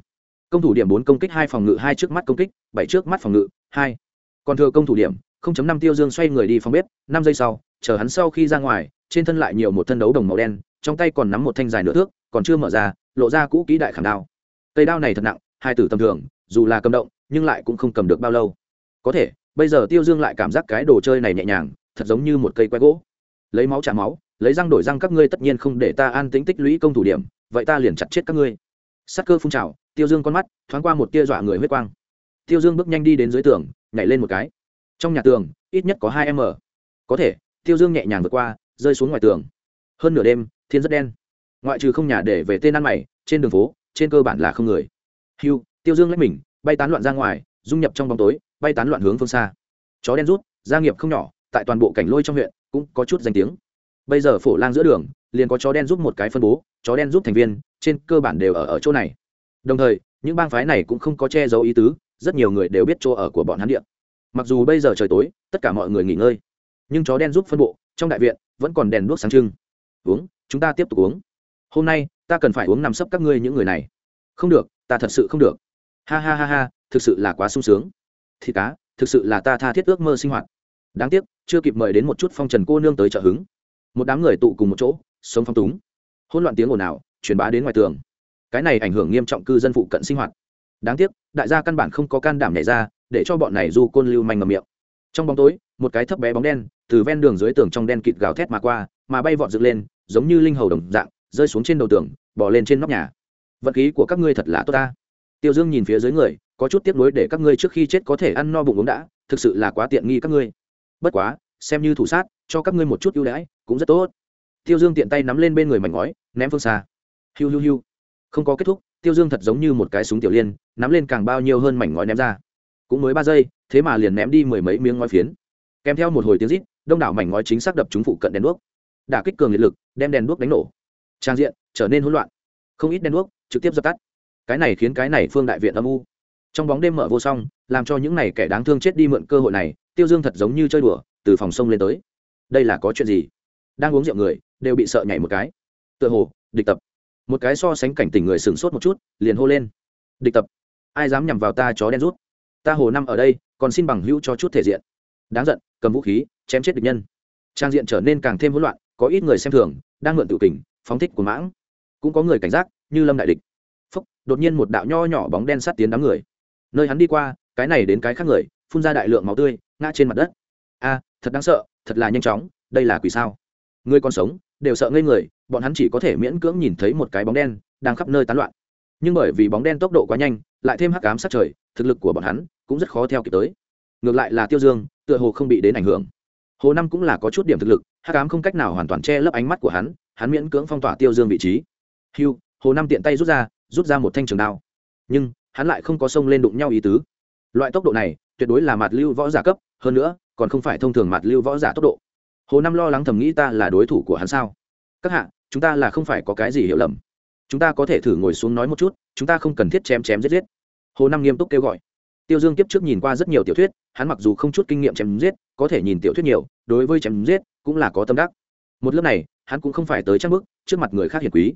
Công thủ điểm bốn công kích hai phòng ngự, hai trước mắt công kích, bảy trước mắt phòng ngự, hai. Còn thừa công thủ điểm 0.5 tiêu dương xoay người đi phòng bếp, năm giây sau, chờ hắn sau khi ra ngoài, trên thân lại nhiều một thân đấu đồng màu đen trong tay còn nắm một thanh dài nửa thước, còn chưa mở ra, lộ ra cũ kỹ đại khảm đao. Cây đao này thật nặng, hai tử tầm thường, dù là cầm động, nhưng lại cũng không cầm được bao lâu. Có thể, bây giờ tiêu dương lại cảm giác cái đồ chơi này nhẹ nhàng, thật giống như một cây que gỗ. Lấy máu trả máu, lấy răng đổi răng các ngươi tất nhiên không để ta an tính tích lũy công thủ điểm, vậy ta liền chặt chết các ngươi. Sắc cơ phun trào, tiêu dương con mắt thoáng qua một tia dọa người huyết quang. Tiêu dương bước nhanh đi đến dưới tường, nhảy lên một cái. Trong nhà tường, ít nhất có hai m có thể, tiêu dương nhẹ nhàng vượt qua, rơi xuống ngoài tường. Hơn nửa đêm thiên rất đen. Ngoại trừ không nhà để về tên ăn mày, trên đường phố, trên cơ bản là không người. Hiu tiêu dương lấy mình, bay tán loạn ra ngoài, dung nhập trong bóng tối, bay tán loạn hướng phương xa. Chó đen rút, gia nghiệp không nhỏ, tại toàn bộ cảnh lôi trong huyện, cũng có chút danh tiếng. Bây giờ phổ lang giữa đường, liền có chó đen giúp một cái phân bố, chó đen giúp thành viên, trên cơ bản đều ở ở chỗ này. Đồng thời, những bang phái này cũng không có che giấu ý tứ, rất nhiều người đều biết chỗ ở của bọn hắn điện mặc dù bây giờ trời tối, tất cả mọi người nghỉ ngơi, nhưng chó đen giúp phân bộ, trong đại viện, vẫn còn đèn đuốc sáng trưng uống, chúng ta tiếp tục uống. Hôm nay, ta cần phải uống nằm sấp các ngươi những người này. Không được, ta thật sự không được. Ha ha ha ha, thực sự là quá sung sướng. Thịt cá, thực sự là ta tha thiết ước mơ sinh hoạt. Đáng tiếc, chưa kịp mời đến một chút phong trần cô nương tới trợ hứng. Một đám người tụ cùng một chỗ, sống phong túng. Hỗn loạn tiếng ồn ào, truyền bá đến ngoài tường. Cái này ảnh hưởng nghiêm trọng cư dân phụ cận sinh hoạt. Đáng tiếc, đại gia căn bản không có can đảm nhảy ra, để cho bọn này du côn lưu manh ngầm miệng. Trong bóng tối, một cái thấp bé bóng đen, từ ven đường dưới tường trong đen kịt gào thét mà qua mà bay vọt dựng lên, giống như linh hầu đồng dạng, rơi xuống trên đầu tường bỏ lên trên nóc nhà. Vận khí của các ngươi thật là tốt ta. Tiêu dương nhìn phía dưới người, có chút tiếp nối để các ngươi trước khi chết có thể ăn no bụng uống đã, thực sự là quá tiện nghi các ngươi. Bất quá, xem như thủ sát, cho các ngươi một chút ưu đãi, cũng rất tốt. Tiêu dương tiện tay nắm lên bên người mảnh ngói, ném phương xa. Hiu hiu hiu. Không có kết thúc, tiêu dương thật giống như một cái súng tiểu liên, nắm lên càng bao nhiêu hơn mảnh ngói ném ra. Cũng mới ba giây, thế mà liền ném đi mười mấy miếng ngói phiến. Kèm theo một hồi tiếng rít, đông đảo mảnh ngói chính xác đập chúng phụ cận đèn đuốc đả kích cường liệt lực, đem đèn đuốc đánh nổ. Trang diện trở nên hỗn loạn. Không ít đèn đuốc trực tiếp dập tắt. Cái này khiến cái này phương đại viện âm u. Trong bóng đêm mở vô song, làm cho những này kẻ đáng thương chết đi mượn cơ hội này, tiêu dương thật giống như chơi đùa, từ phòng sông lên tới. Đây là có chuyện gì? Đang uống rượu người, đều bị sợ nhảy một cái. Tựa hồ, địch tập. Một cái so sánh cảnh tỉnh người sửng sốt một chút, liền hô lên. Địch tập. Ai dám nhằm vào ta chó đen rút? Ta hồ năm ở đây, còn xin bằng hữu cho chút thể diện. Đáng giận, cầm vũ khí, chém chết địch nhân. Trang diện trở nên càng thêm hỗn loạn có ít người xem thường, đang mượn tự kình, phóng thích của mãng. Cũng có người cảnh giác, như lâm đại địch. Phúc, đột nhiên một đạo nho nhỏ bóng đen sát tiến đám người. Nơi hắn đi qua, cái này đến cái khác người, phun ra đại lượng máu tươi, ngã trên mặt đất. A, thật đáng sợ, thật là nhanh chóng, đây là quỷ sao? Người còn sống, đều sợ ngây người, bọn hắn chỉ có thể miễn cưỡng nhìn thấy một cái bóng đen, đang khắp nơi tán loạn. Nhưng bởi vì bóng đen tốc độ quá nhanh, lại thêm hắc ám sát trời, thực lực của bọn hắn cũng rất khó theo kịp tới. Ngược lại là tiêu dương, tựa hồ không bị đến ảnh hưởng. Hồ năm cũng là có chút điểm thực lực hắc ám không cách nào hoàn toàn che lấp ánh mắt của hắn hắn miễn cưỡng phong tỏa tiêu dương vị trí. Hưu, hồ năm tiện tay rút ra rút ra một thanh trường đao. Nhưng hắn lại không có sông lên đụng nhau ý tứ. Loại tốc độ này tuyệt đối là mặt lưu võ giả cấp hơn nữa còn không phải thông thường mặt lưu võ giả tốc độ. Hồ năm lo lắng thầm nghĩ ta là đối thủ của hắn sao? Các hạ chúng ta là không phải có cái gì hiểu lầm. Chúng ta có thể thử ngồi xuống nói một chút chúng ta không cần thiết chém chém giết giết. Hồ năm nghiêm túc kêu gọi. Tiêu dương kiếp trước nhìn qua rất nhiều tiểu thuyết hắn mặc dù không chút kinh nghiệm chém giết có thể nhìn tiểu thuyết nhiều đối với chém giết cũng là có tâm đắc. Một lớp này, hắn cũng không phải tới chắc bức trước mặt người khác hiền quý.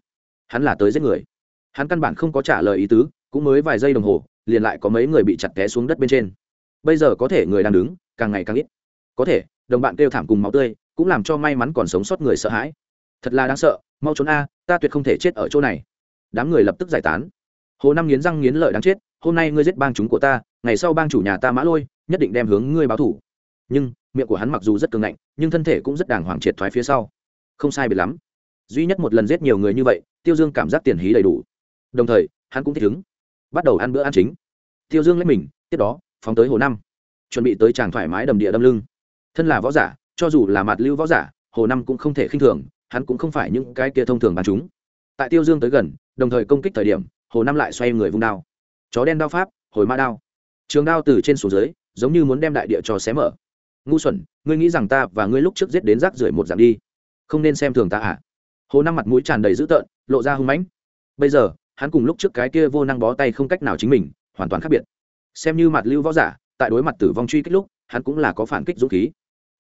Hắn là tới giết người. Hắn căn bản không có trả lời ý tứ, cũng mới vài giây đồng hồ, liền lại có mấy người bị chặt té xuống đất bên trên. Bây giờ có thể người đang đứng, càng ngày càng ít. Có thể, đồng bạn kêu thảm cùng máu tươi, cũng làm cho may mắn còn sống sót người sợ hãi. Thật là đáng sợ, mau trốn a, ta tuyệt không thể chết ở chỗ này. Đám người lập tức giải tán. Hồ năm nghiến răng nghiến lợi đáng chết, hôm nay ngươi giết bang chúng của ta, ngày sau bang chủ nhà ta mã lôi, nhất định đem hướng ngươi báo thủ. Nhưng miệng của hắn mặc dù rất cường ngạnh, nhưng thân thể cũng rất đàng hoàng triệt thoái phía sau. Không sai biệt lắm. Duy nhất một lần giết nhiều người như vậy, tiêu dương cảm giác tiền hí đầy đủ. Đồng thời, hắn cũng thích ứng. Bắt đầu ăn bữa ăn chính. Tiêu dương lấy mình, tiếp đó, phóng tới hồ năm. Chuẩn bị tới chàng thoải mái đầm địa đâm lưng. Thân là võ giả, cho dù là mặt lưu võ giả, hồ năm cũng không thể khinh thường, hắn cũng không phải những cái kia thông thường bắn chúng. Tại tiêu dương tới gần, đồng thời công kích thời điểm, hồ năm lại xoay người vung đao. Chó đen đao pháp, hồi ma đao. Trường đao từ trên xuống dưới, giống như muốn đem đại địa cho xé mở ngu xuẩn, ngươi nghĩ rằng ta và ngươi lúc trước giết đến rác rưởi một dạng đi. Không nên xem thường ta à? Hồ năm mặt mũi tràn đầy dữ tợn, lộ ra hung mãnh. Bây giờ, hắn cùng lúc trước cái kia vô năng bó tay không cách nào chính mình, hoàn toàn khác biệt. Xem như mặt lưu võ giả, tại đối mặt tử vong truy kích lúc, hắn cũng là có phản kích dũng khí.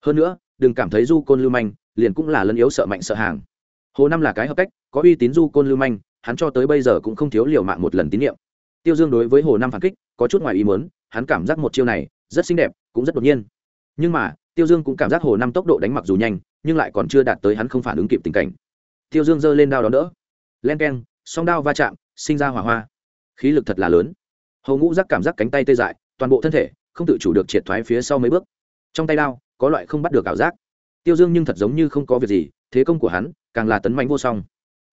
Hơn nữa, đừng cảm thấy du côn lưu manh, liền cũng là lân yếu sợ mạnh sợ hàng. Hồ năm là cái hợp cách, có uy tín du côn lưu manh, hắn cho tới bây giờ cũng không thiếu liều mạng một lần tín nhiệm. Tiêu dương đối với hồ năm phản kích, có chút ngoài ý muốn, hắn cảm giác một chiêu này rất xinh đẹp, cũng rất đột nhiên nhưng mà, tiêu dương cũng cảm giác hồ năm tốc độ đánh mặc dù nhanh, nhưng lại còn chưa đạt tới hắn không phản ứng kịp tình cảnh. Tiêu dương giơ lên đao đó đỡ. Len k e n song đao va chạm, sinh ra hỏa hoa. Khí lực thật là lớn. Hầu ngũ giác cảm giác cánh tay tê dại, toàn bộ thân thể không tự chủ được triệt thoái phía sau mấy bước. Trong tay đao, có loại không bắt được ảo giác. Tiêu dương nhưng thật giống như không có việc gì, thế công của hắn càng là tấn mạnh vô song.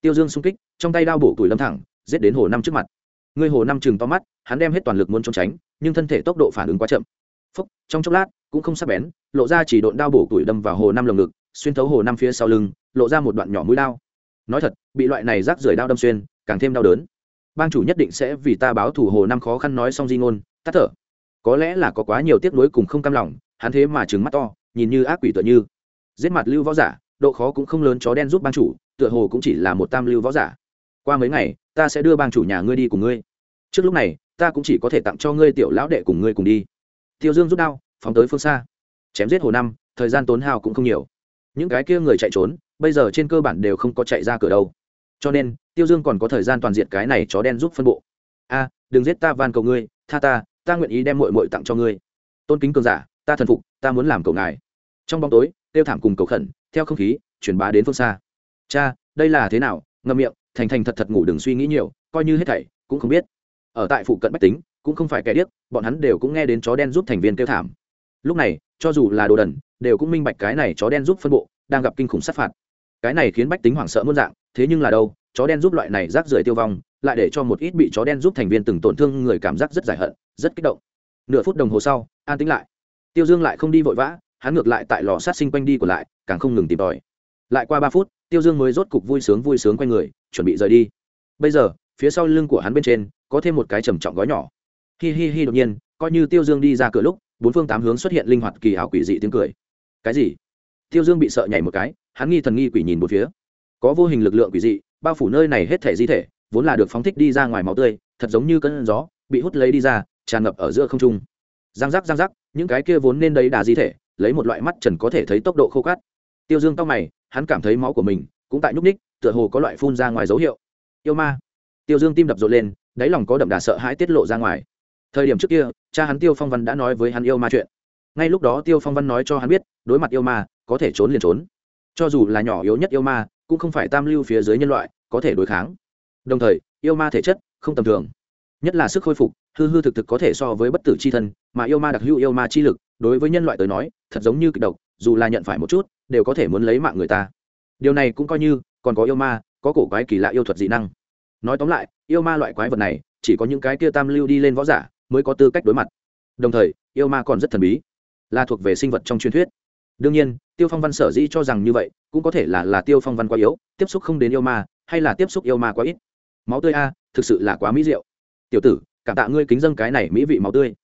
Tiêu dương xung kích, trong tay đao bổ tuổi lâm thẳng, giết đến hồ năm trước mặt. Người hồ năm chừng to mắt, hắn đem hết toàn lực muốn trốn tránh, nhưng thân thể tốc độ phản ứng quá chậm phúc, trong chốc lát, cũng không sắc bén, lộ ra chỉ độn đao bổ tuổi đâm vào hồ năm lồng ngực, xuyên thấu hồ năm phía sau lưng, lộ ra một đoạn nhỏ mũi đao. Nói thật, bị loại này rác rưởi đao đâm xuyên, càng thêm đau đớn. Bang chủ nhất định sẽ vì ta báo thủ hồ năm khó khăn nói xong di ngôn, tắt thở. Có lẽ là có quá nhiều tiếc nuối cùng không cam lòng, hắn thế mà trừng mắt to, nhìn như ác quỷ tựa như. Giết mặt lưu võ giả, độ khó cũng không lớn chó đen giúp bang chủ, tựa hồ cũng chỉ là một tam lưu võ giả. Qua mấy ngày, ta sẽ đưa bang chủ nhà ngươi đi cùng ngươi. Trước lúc này, ta cũng chỉ có thể tặng cho ngươi tiểu lão đệ cùng ngươi cùng đi tiêu dương rút đao, phóng tới phương xa. Chém giết hồ năm, thời gian tốn hao cũng không nhiều. Những cái kia người chạy trốn, bây giờ trên cơ bản đều không có chạy ra cửa đâu. Cho nên, tiêu dương còn có thời gian toàn diện cái này chó đen giúp phân bộ. A, đừng giết ta van cầu ngươi, tha ta ta nguyện ý đem mội mội tặng cho ngươi. Tôn kính cường giả, ta thần phục, ta muốn làm cầu ngài. Trong bóng tối, tiêu thảm cùng cầu khẩn, theo không khí, truyền bá đến phương xa. Cha, đây là thế nào? Ngậm miệng, thành thành thật thật ngủ đừng suy nghĩ nhiều, coi như hết thảy, cũng không biết. Ở tại phụ cận bách tính cũng không phải kẻ điếc, bọn hắn đều cũng nghe đến chó đen giúp thành viên kêu thảm. Lúc này, cho dù là đồ đần, đều cũng minh bạch cái này chó đen giúp phân bộ, đang gặp kinh khủng sát phạt. Cái này khiến bách tính hoảng sợ muôn dạng, thế nhưng là đâu, chó đen giúp loại này rác rưởi tiêu vong, lại để cho một ít bị chó đen giúp thành viên từng tổn thương người cảm giác rất giải hận, rất kích động. Nửa phút đồng hồ sau, an tính lại. Tiêu dương lại không đi vội vã, hắn ngược lại tại lò sát sinh quanh đi của lại, càng không ngừng tìm tòi. Lại qua ba phút, tiêu dương mới rốt cục vui sướng vui sướng quanh người, chuẩn bị rời đi. Bây giờ, phía sau lưng của hắn bên trên, có thêm một cái trầm trọng gói nhỏ hi hi hi, đột nhiên, coi như tiêu dương đi ra cửa lúc, bốn phương tám hướng xuất hiện linh hoạt kỳ ảo quỷ dị tiếng cười. Cái gì? Tiêu dương bị sợ nhảy một cái, hắn nghi thần nghi quỷ nhìn một phía. Có vô hình lực lượng quỷ dị, bao phủ nơi này hết thể di thể, vốn là được phóng thích đi ra ngoài máu tươi, thật giống như cơn gió, bị hút lấy đi ra, tràn ngập ở giữa không trung. Giang giác giang giác, những cái kia vốn nên đấy đà di thể, lấy một loại mắt trần có thể thấy tốc độ khô cát. Tiêu dương tóc mày, hắn cảm thấy máu của mình cũng tại nhúc ních tựa hồ có loại phun ra ngoài dấu hiệu. Yêu ma. Tiêu dương tim đập rộn lên, đáy lòng có đậm đà sợ hãi tiết lộ ra ngoài thời điểm trước kia, cha hắn tiêu phong văn đã nói với hắn yêu ma chuyện. Ngay lúc đó tiêu phong văn nói cho hắn biết, đối mặt yêu ma, có thể trốn liền trốn. Cho dù là nhỏ yếu nhất yêu ma, cũng không phải tam lưu phía dưới nhân loại, có thể đối kháng. Đồng thời, yêu ma thể chất không tầm thường. Nhất là sức khôi phục, hư hư thực thực có thể so với bất tử c h i thân, mà yêu ma đặc hữu yêu ma chi lực, đối với nhân loại tới nói, thật giống như kịch độc, dù là nhận phải một chút, đều có thể muốn lấy mạng người ta. Điều này cũng coi như, còn có yêu ma, có cổ quái kỳ lạ yêu thuật dị năng. Nói tóm lại, yêu ma loại quái vật này, chỉ có những cái kia tam lưu đi lên võ giả mới có tư cách đối mặt. Đồng thời, yêu ma còn rất thần bí, là thuộc về sinh vật trong truyền thuyết. Đương nhiên, tiêu phong văn sở dĩ cho rằng như vậy, cũng có thể là là tiêu phong văn quá yếu, tiếp xúc không đến yêu ma, hay là tiếp xúc yêu ma quá ít. Máu tươi a, thực sự là quá mỹ diệu. Tiểu tử, cảm tạ ngươi kính dâng cái này mỹ vị máu tươi.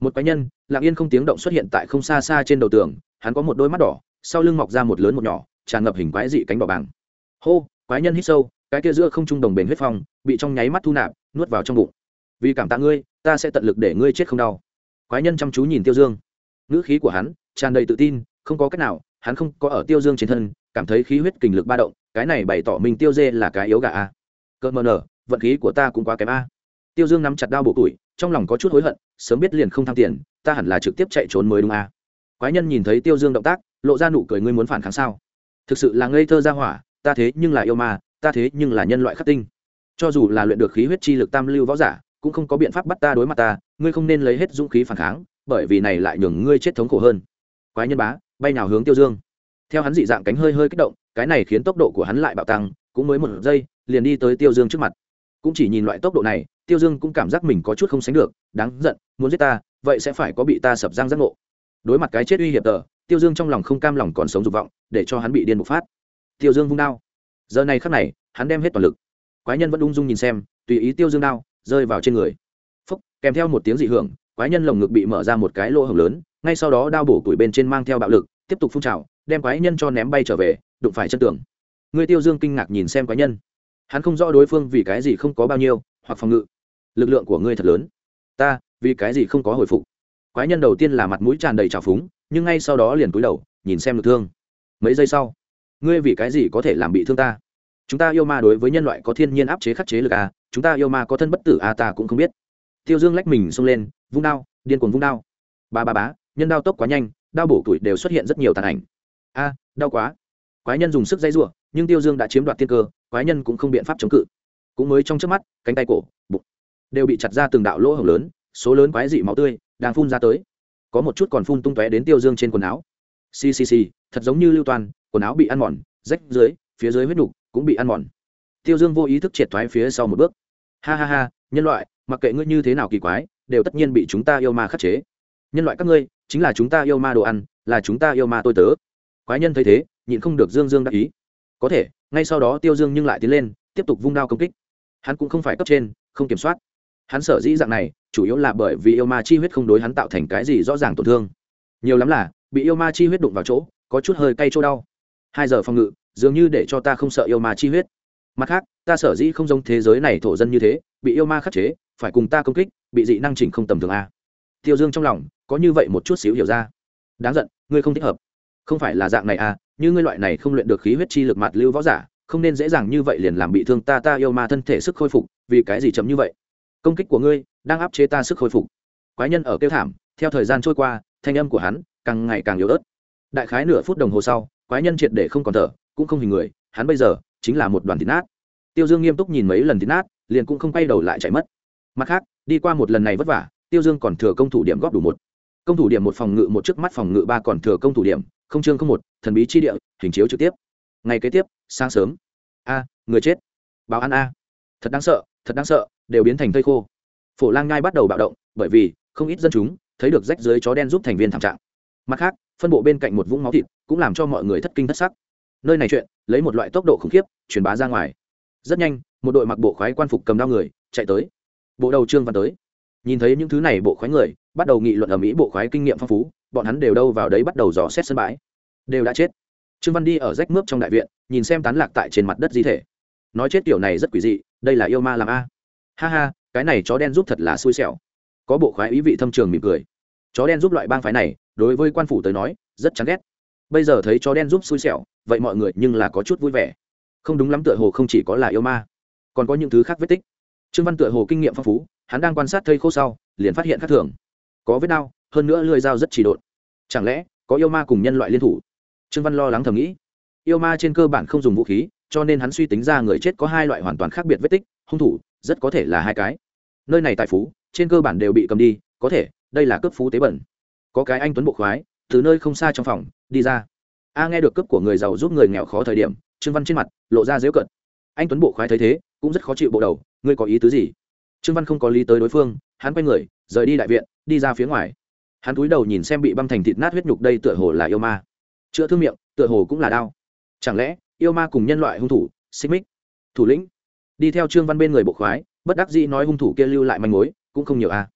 Một cá nhân, lặng yên không tiếng động xuất hiện tại không xa xa trên đầu tường, hắn có một đôi mắt đỏ, sau lưng mọc ra một lớn một nhỏ, tràn ngập hình quái dị cánh đỏ bàng. Hô, quái nhân hít sâu, cái kia giữa không trung đồng bền huyết phong, bị trong nháy mắt thu nạp, nuốt vào trong bụng. Vì cảm tạ ngươi ta sẽ tận lực để ngươi chết không đau. Quái nhân chăm chú nhìn tiêu dương. Ngữ khí của hắn tràn đầy tự tin, không có cách nào, hắn không có ở tiêu dương trên thân, cảm thấy khí huyết kình lực ba động, cái này bày tỏ mình tiêu dê là cái yếu gà a. Cợt mờ nở, vận khí của ta cũng quá kém a. Tiêu dương nắm chặt đao bộ tuổi trong lòng có chút hối hận, sớm biết liền không tham tiền, ta hẳn là trực tiếp chạy trốn mới đúng a. Quái nhân nhìn thấy tiêu dương động tác, lộ ra nụ cười ngươi muốn phản kháng sao? Thực sự là ngây thơ ra hỏa, ta thế nhưng là yêu ma, ta thế nhưng là nhân loại khắc tinh. Cho dù là luyện được khí huyết chi lực tam lưu võ giả cũng không có biện pháp bắt ta đối mặt ta, ngươi không nên lấy hết dũng khí phản kháng, bởi vì này lại nhường ngươi chết thống khổ hơn. Quái nhân bá, bay nào hướng tiêu dương. Theo hắn dị dạng cánh hơi hơi kích động, cái này khiến tốc độ của hắn lại bạo tăng, cũng mới một giây, liền đi tới tiêu dương trước mặt. Cũng chỉ nhìn loại tốc độ này, tiêu dương cũng cảm giác mình có chút không sánh được, đáng giận, muốn giết ta, vậy sẽ phải có bị ta sập giang giác ngộ. Đối mặt cái chết uy hiểm tờ, tiêu dương trong lòng không cam lòng còn sống dục vọng, để cho hắn bị điên bộc phát. Tiêu dương vung đao. Giờ này khắc này, hắn đem hết toàn lực. Quái nhân vẫn ung dung nhìn xem, tùy ý tiêu dương đao rơi vào trên người. Phúc, kèm theo một tiếng dị hưởng, quái nhân lồng ngực bị mở ra một cái lỗ hồng lớn, ngay sau đó đao bổ củi bên trên mang theo bạo lực, tiếp tục phun trào, đem quái nhân cho ném bay trở về, đụng phải chân tường. Người tiêu dương kinh ngạc nhìn xem quái nhân. Hắn không rõ đối phương vì cái gì không có bao nhiêu, hoặc phòng ngự. Lực lượng của ngươi thật lớn. Ta, vì cái gì không có hồi phục? Quái nhân đầu tiên là mặt mũi tràn đầy trào phúng, nhưng ngay sau đó liền cúi đầu, nhìn xem lực thương. Mấy giây sau, ngươi vì cái gì có thể làm bị thương ta? Chúng ta yêu ma đối với nhân loại có thiên nhiên áp chế khắc chế lực à chúng ta yêu ma có thân bất tử à ta cũng không biết. Tiêu dương lách mình xông lên, vung đao, điên cuồng vung đao. Ba ba bá nhân đao tốc quá nhanh, đao bổ tuổi đều xuất hiện rất nhiều tàn ảnh. A, đau quá. Quái nhân dùng sức dây giụa nhưng tiêu dương đã chiếm đoạt tiên cơ, quái nhân cũng không biện pháp chống cự. Cũng mới trong trước mắt, cánh tay cổ, bụng đều bị chặt ra từng đạo lỗ hổng lớn, số lớn quái dị máu tươi đang phun ra tới. Có một chút còn phun tung tóe đến tiêu dương trên quần áo. Ccc thật giống như lưu toàn, quần áo bị ăn mòn, rách dưới, phía dưới huyết nục cũng bị ăn mòn. Tiêu dương vô ý thức triệt thoái phía sau một bước. Ha ha ha, nhân loại, mặc kệ ngươi như thế nào kỳ quái, đều tất nhiên bị chúng ta yêu ma khắc chế. Nhân loại các ngươi, chính là chúng ta yêu ma đồ ăn, là chúng ta yêu ma tôi tớ. Quái nhân thấy thế, nhịn không được dương dương đắc ý. Có thể, ngay sau đó tiêu dương nhưng lại tiến lên, tiếp tục vung đao công kích. Hắn cũng không phải cấp trên, không kiểm soát. Hắn sở dĩ dạng này, chủ yếu là bởi vì yêu ma chi huyết không đối hắn tạo thành cái gì rõ ràng tổn thương. Nhiều lắm là, bị yêu ma chi huyết đụng vào chỗ, có chút hơi cay chỗ đau. Hai giờ phòng ngự dường như để cho ta không sợ yêu ma chi huyết. Mặt khác, ta sở dĩ không giống thế giới này thổ dân như thế, bị yêu ma khắc chế, phải cùng ta công kích, bị dị năng chỉnh không tầm thường a. Tiêu dương trong lòng có như vậy một chút xíu hiểu ra. Đáng giận, ngươi không thích hợp. Không phải là dạng này à như ngươi loại này không luyện được khí huyết chi lực mặt lưu võ giả, không nên dễ dàng như vậy liền làm bị thương ta ta yêu ma thân thể sức khôi phục, vì cái gì chậm như vậy? Công kích của ngươi đang áp chế ta sức khôi phục. Quái nhân ở kêu thảm, theo thời gian trôi qua, thanh âm của hắn càng ngày càng yếu ớt. Đại khái nửa phút đồng hồ sau, quái nhân triệt để không còn thở cũng không hình người, hắn bây giờ chính là một đoàn thịt nát. Tiêu dương nghiêm túc nhìn mấy lần thịt nát, liền cũng không quay đầu lại chạy mất. Mặt khác, đi qua một lần này vất vả, tiêu dương còn thừa công thủ điểm góp đủ một. Công thủ điểm một phòng ngự, một trước mắt phòng ngự ba còn thừa công thủ điểm, không chương không một, thần bí chi địa, hình chiếu trực tiếp. Ngày kế tiếp, sáng sớm. A, người chết. Báo ăn a. Thật đáng sợ, thật đáng sợ, đều biến thành thây khô. Phổ lang ngai bắt đầu bạo động, bởi vì không ít dân chúng thấy được rách dưới chó đen giúp thành viên thảm trạng. Mặt khác, phân bộ bên cạnh một vũng máu thịt cũng làm cho mọi người thất kinh thất sắc nơi này chuyện, lấy một loại tốc độ khủng khiếp, truyền bá ra ngoài. Rất nhanh, một đội mặc bộ khoái quan phục cầm đao người, chạy tới. Bộ đầu trương văn tới. Nhìn thấy những thứ này bộ khoái người, bắt đầu nghị luận ở mỹ bộ khoái kinh nghiệm phong phú, bọn hắn đều đâu vào đấy bắt đầu dò xét sân bãi. Đều đã chết. Trương văn đi ở rách mướp trong đại viện, nhìn xem tán lạc tại trên mặt đất di thể. Nói chết kiểu này rất quỷ dị, đây là yêu ma làm a. Ha ha, cái này chó đen giúp thật là xui xẻo. Có bộ khoái ý vị thâm trường mỉm cười. Chó đen giúp loại bang phái này, đối với quan phủ tới nói, rất chán ghét bây giờ thấy chó đen giúp xui xẻo, vậy mọi người nhưng là có chút vui vẻ. Không đúng lắm tựa hồ không chỉ có là yêu ma, còn có những thứ khác vết tích. Trương văn tựa hồ kinh nghiệm phong phú, hắn đang quan sát thây khô sau, liền phát hiện khác thường. Có vết đau, hơn nữa lưỡi dao rất chỉ độn. Chẳng lẽ, có yêu ma cùng nhân loại liên thủ? Trương văn lo lắng thầm nghĩ. Yêu ma trên cơ bản không dùng vũ khí, cho nên hắn suy tính ra người chết có hai loại hoàn toàn khác biệt vết tích, hung thủ, rất có thể là hai cái. Nơi này tại phú, trên cơ bản đều bị cầm đi, có thể, đây là cướp phú tế bẩn. Có cái anh tuấn bộ khoái, từ nơi không xa trong phòng đi ra. A nghe được cướp của người giàu giúp người nghèo khó thời điểm, trương văn trên mặt lộ ra dễu cận anh tuấn bộ khoái thấy thế, cũng rất khó chịu bộ đầu, ngươi có ý tứ gì? Trương văn không có lý tới đối phương, hắn quay người, rời đi đại viện, đi ra phía ngoài. Hắn cúi đầu nhìn xem bị băm thành thịt nát huyết nhục đây tựa hồ là yêu ma. Chữa thương miệng, tựa hồ cũng là đau. Chẳng lẽ, yêu ma cùng nhân loại hung thủ, xích mích? Thủ lĩnh. Đi theo trương văn bên người bộ khoái, bất đắc dĩ nói hung thủ kia lưu lại manh mối, cũng không nhiều a à.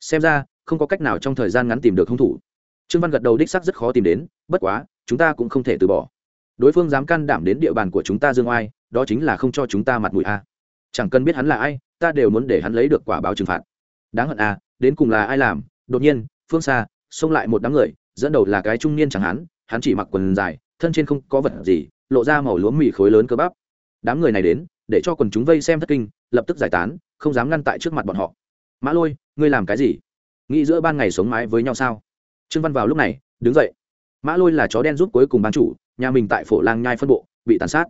xem ra, không có cách nào trong thời gian ngắn tìm được hung thủ trương văn gật đầu đích sắc rất khó tìm đến, bất quá, chúng ta cũng không thể từ bỏ. Đối phương dám can đảm đến địa bàn của chúng ta dương oai, đó chính là không cho chúng ta mặt mũi a. Chẳng cần biết hắn là ai, ta đều muốn để hắn lấy được quả báo trừng phạt. Đáng hận a, đến cùng là ai làm? Đột nhiên, phương xa, xông lại một đám người, dẫn đầu là cái trung niên chẳng hắn hắn chỉ mặc quần dài, thân trên không có vật gì, lộ ra màu lúa mì khối lớn cơ bắp. Đám người này đến, để cho quần chúng vây xem thất kinh, lập tức giải tán, không dám ngăn tại trước mặt bọn họ. Mã lôi, ngươi làm cái gì? Nghĩ giữa ban ngày sống mái với nhau sao? Trương văn vào lúc này, đứng dậy. Mã lôi là chó đen giúp cuối cùng ban chủ, nhà mình tại phổ lang nhai phân bộ, bị tàn sát.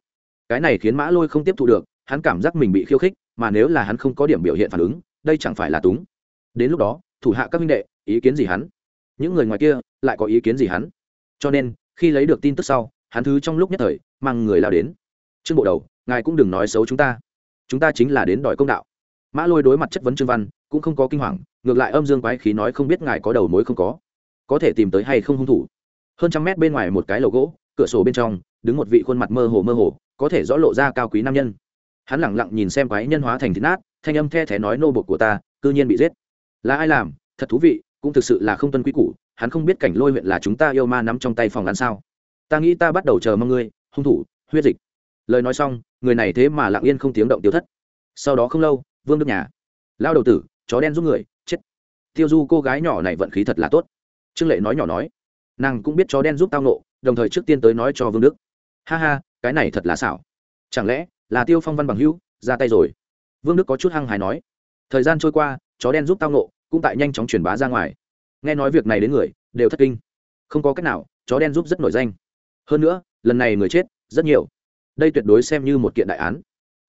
Cái này khiến mã lôi không tiếp thu được, hắn cảm giác mình bị khiêu khích, mà nếu là hắn không có điểm biểu hiện phản ứng, đây chẳng phải là túng. Đến lúc đó, thủ hạ các minh đệ, ý kiến gì hắn? Những người ngoài kia, lại có ý kiến gì hắn? Cho nên, khi lấy được tin tức sau, hắn thứ trong lúc nhất thời, mang người lao đến. Trương bộ đầu, ngài cũng đừng nói xấu chúng ta. Chúng ta chính là đến đòi công đạo. Mã lôi đối mặt chất vấn trương văn, cũng không có kinh hoàng, ngược lại âm dương quái khí nói không biết ngài có đầu mối không có có thể tìm tới hay không hung thủ. Hơn trăm mét bên ngoài một cái lầu gỗ, cửa sổ bên trong, đứng một vị khuôn mặt mơ hồ mơ hồ, có thể rõ lộ ra cao quý nam nhân. Hắn lẳng lặng nhìn xem quái nhân hóa thành thịt nát, thanh âm the thé nói nô bột của ta, cư nhiên bị giết. Là ai làm? Thật thú vị, cũng thực sự là không tuân quy củ, hắn không biết cảnh lôi huyện là chúng ta yêu ma nắm trong tay phòng ăn sao. Ta nghĩ ta bắt đầu chờ mong ngươi, hung thủ, huyết dịch. Lời nói xong, người này thế mà lặng yên không tiếng động tiêu thất. Sau đó không lâu, vương đức nhà. Lao đầu tử, chó đen giúp người, chết. Tiêu du cô gái nhỏ này vận khí thật là tốt trương lệ nói nhỏ nói, nàng cũng biết chó đen giúp tao nộ đồng thời trước tiên tới nói cho vương đức. Ha ha, cái này thật là xảo. Chẳng lẽ là tiêu phong văn bằng hữu, ra tay rồi? Vương đức có chút hăng hài nói, thời gian trôi qua, chó đen giúp tao nộ cũng tại nhanh chóng truyền bá ra ngoài. Nghe nói việc này đến người, đều thất kinh. Không có cách nào, chó đen giúp rất nổi danh. Hơn nữa, lần này người chết, rất nhiều. Đây tuyệt đối xem như một kiện đại án.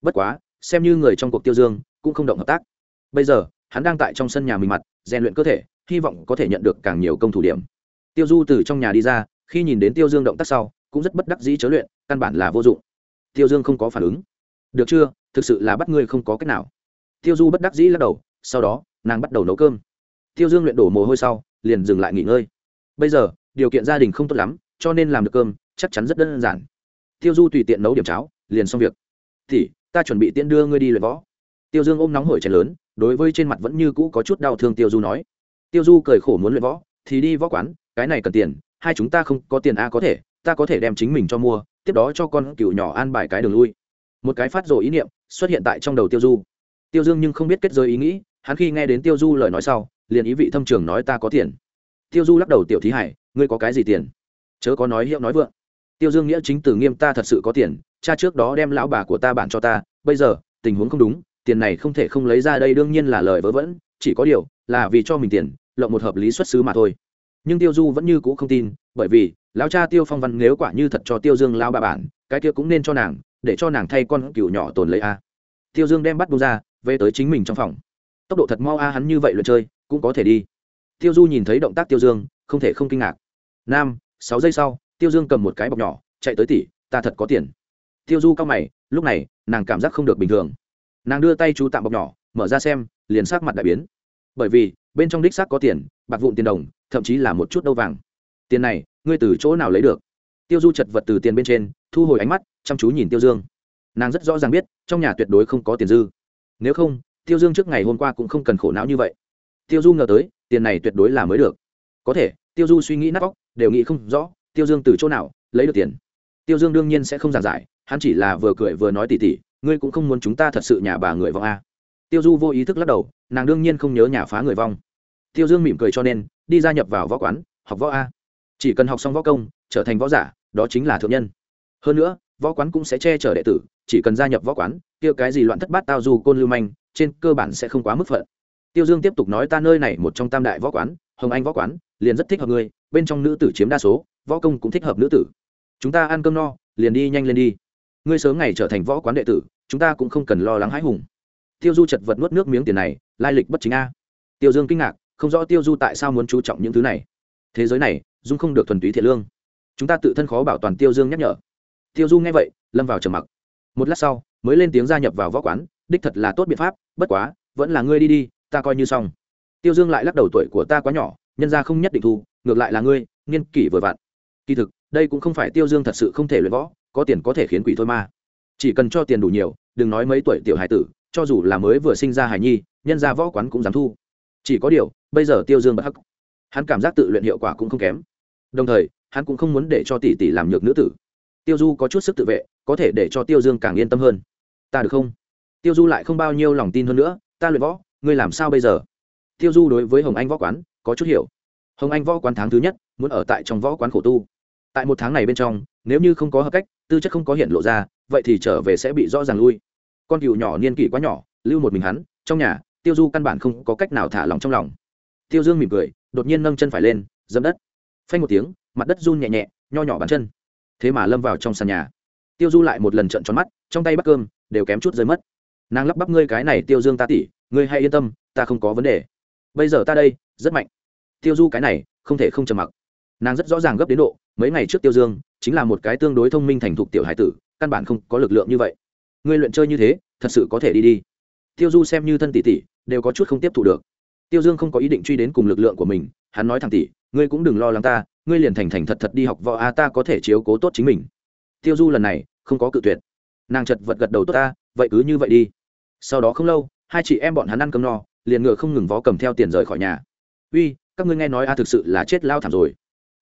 Bất quá, xem như người trong cuộc tiêu dương, cũng không động hợp tác. Bây giờ, hắn đang tại trong sân nhà mình mặt, rèn luyện cơ thể hy vọng có thể nhận được càng nhiều công thủ điểm. Tiêu du từ trong nhà đi ra, khi nhìn đến tiêu dương động tác sau, cũng rất bất đắc dĩ chớ luyện, căn bản là vô dụng. Tiêu dương không có phản ứng. Được chưa, thực sự là bắt ngươi không có cách nào. Tiêu du bất đắc dĩ lắc đầu, sau đó, nàng bắt đầu nấu cơm. Tiêu dương luyện đổ mồ hôi sau, liền dừng lại nghỉ ngơi. Bây giờ, điều kiện gia đình không tốt lắm, cho nên làm được cơm, chắc chắn rất đơn giản. Tiêu du tùy tiện nấu điểm cháo, liền xong việc. Thì ta chuẩn bị tiễn đưa ngươi đi luyện võ. Tiêu dương ôm nóng hổi chén lớn, đối với trên mặt vẫn như cũ có chút đau thương tiêu du nói tiêu du cười khổ muốn luyện võ, thì đi võ quán, cái này cần tiền, hai chúng ta không có tiền a có thể, ta có thể đem chính mình cho mua, tiếp đó cho con cựu nhỏ an bài cái đường lui. Một cái phát rồ ý niệm xuất hiện tại trong đầu tiêu du. Tiêu dương nhưng không biết kết giới ý nghĩ, hắn khi nghe đến tiêu du lời nói sau, liền ý vị thâm trường nói ta có tiền. Tiêu du lắc đầu, tiểu thí hải, ngươi có cái gì tiền? Chớ có nói hiệu nói vượng. Tiêu dương nghĩa chính từ nghiêm ta thật sự có tiền, cha trước đó đem lão bà của ta bản cho ta, bây giờ, tình huống không đúng, tiền này không thể không lấy ra đây đương nhiên là lời vớ vẩn, chỉ có điều là vì cho mình tiền, lộng một hợp lý xuất xứ mà thôi. Nhưng tiêu du vẫn như cũ không tin, bởi vì, lão cha tiêu phong văn nếu quả như thật cho tiêu dương lao bà bản, cái kia cũng nên cho nàng, để cho nàng thay con cừu nhỏ tồn lấy a. Tiêu dương đem bắt bông ra, về tới chính mình trong phòng. Tốc độ thật mau a, hắn như vậy lượt chơi, cũng có thể đi. Tiêu du nhìn thấy động tác tiêu dương, không thể không kinh ngạc. Năm sáu giây sau, tiêu dương cầm một cái bọc nhỏ, chạy tới tỷ, ta thật có tiền. Tiêu du cao mày, lúc này, nàng cảm giác không được bình thường. Nàng đưa tay chú tạm bọc nhỏ, mở ra xem, liền sắc mặt đại biến bởi vì bên trong đích xác có tiền, bạc vụn tiền đồng, thậm chí là một chút đâu vàng. Tiền này, ngươi từ chỗ nào lấy được? Tiêu du chật vật từ tiền bên trên, thu hồi ánh mắt, chăm chú nhìn tiêu dương. Nàng rất rõ ràng biết, trong nhà tuyệt đối không có tiền dư. Nếu không, tiêu dương trước ngày hôm qua cũng không cần khổ não như vậy. Tiêu du ngờ tới, tiền này tuyệt đối là mới được. Có thể, tiêu du suy nghĩ nát vóc đều nghĩ không rõ, tiêu dương từ chỗ nào lấy được tiền. Tiêu dương đương nhiên sẽ không giảng giải, hắn chỉ là vừa cười vừa nói tỉ tỉ, ngươi cũng không muốn chúng ta thật sự nhà bà người vọng a tiêu du vô ý thức lắc đầu, nàng đương nhiên không nhớ nhà phá người vong. Tiêu dương mỉm cười cho nên, đi gia nhập vào võ quán, học võ a. Chỉ cần học xong võ công, trở thành võ giả, đó chính là thượng nhân. Hơn nữa, võ quán cũng sẽ che chở đệ tử, chỉ cần gia nhập võ quán, kia cái gì loạn thất bát tao du côn lưu manh, trên cơ bản sẽ không quá mức phận. Tiêu dương tiếp tục nói ta nơi này một trong tam đại võ quán, hồng anh võ quán, liền rất thích hợp ngươi bên trong nữ tử chiếm đa số, võ công cũng thích hợp nữ tử. Chúng ta ăn cơm no, liền đi nhanh lên đi. Ngươi sớm ngày trở thành võ quán đệ tử, chúng ta cũng không cần lo lắng hãi hùng tiêu du chật vật nuốt nước miếng tiền này, lai lịch bất chính a. Tiêu dương kinh ngạc, không rõ tiêu du tại sao muốn chú trọng những thứ này. Thế giới này, dung không được thuần túy thiện lương. Chúng ta tự thân khó bảo toàn tiêu dương nhắc nhở. Tiêu du nghe vậy, lâm vào trầm mặc. Một lát sau, mới lên tiếng gia nhập vào võ quán, đích thật là tốt biện pháp, bất quá, vẫn là ngươi đi đi, ta coi như xong. Tiêu dương lại lắc đầu tuổi của ta quá nhỏ, nhân ra không nhất định thu ngược lại là ngươi, nghiên kỷ vừa vặn. Kỳ thực, đây cũng không phải tiêu dương thật sự không thể luyện võ, có tiền có thể khiến quỷ thôi mà. Chỉ cần cho tiền đủ nhiều, đừng nói mấy tuổi tiểu hải tử cho dù là mới vừa sinh ra hải nhi, nhân ra võ quán cũng dám thu. Chỉ có điều, bây giờ tiêu dương bất hắc. Hắn cảm giác tự luyện hiệu quả cũng không kém. Đồng thời, hắn cũng không muốn để cho tỷ tỷ làm nhược nữ tử. Tiêu du có chút sức tự vệ, có thể để cho tiêu dương càng yên tâm hơn. Ta được không? Tiêu du lại không bao nhiêu lòng tin hơn nữa, ta luyện võ, ngươi làm sao bây giờ? Tiêu du đối với hồng anh võ quán, có chút hiểu. Hồng anh võ quán tháng thứ nhất, muốn ở tại trong võ quán khổ tu. Tại một tháng này bên trong, nếu như không có hợp cách, tư chất không có hiện lộ ra, vậy thì trở về sẽ bị rõ ràng lui con cừu nhỏ niên kỷ quá nhỏ, lưu một mình hắn, trong nhà, tiêu du căn bản không có cách nào thả lòng trong lòng. Tiêu dương mỉm cười, đột nhiên nâng chân phải lên, dẫm đất. Phanh một tiếng, mặt đất run nhẹ nhẹ, nho nhỏ bàn chân. Thế mà lâm vào trong sàn nhà. Tiêu du lại một lần trận tròn mắt, trong tay bắt cơm đều kém chút rơi mất. Nàng lắp bắp ngươi cái này tiêu dương ta tỉ, ngươi hay yên tâm, ta không có vấn đề. Bây giờ ta đây, rất mạnh. Tiêu du cái này, không thể không trầm mặc. Nàng rất rõ ràng gấp đến độ, mấy ngày trước tiêu dương chính là một cái tương đối thông minh thành thục tiểu hải tử, căn bản không có lực lượng như vậy ngươi luyện chơi như thế, thật sự có thể đi đi. Tiêu du xem như thân tỷ tỷ, đều có chút không tiếp thu được. Tiêu dương không có ý định truy đến cùng lực lượng của mình, hắn nói thẳng tỷ, ngươi cũng đừng lo lắng ta, ngươi liền thành thành thật thật đi học võ a, ta có thể chiếu cố tốt chính mình. Tiêu du lần này, không có cự tuyệt. Nàng chật vật gật đầu, tốt ta, vậy cứ như vậy đi. Sau đó không lâu, hai chị em bọn hắn ăn cơm no, liền ngựa không ngừng vó cầm theo tiền rời khỏi nhà. Uy, các ngươi nghe nói a thực sự là chết lao thảm rồi.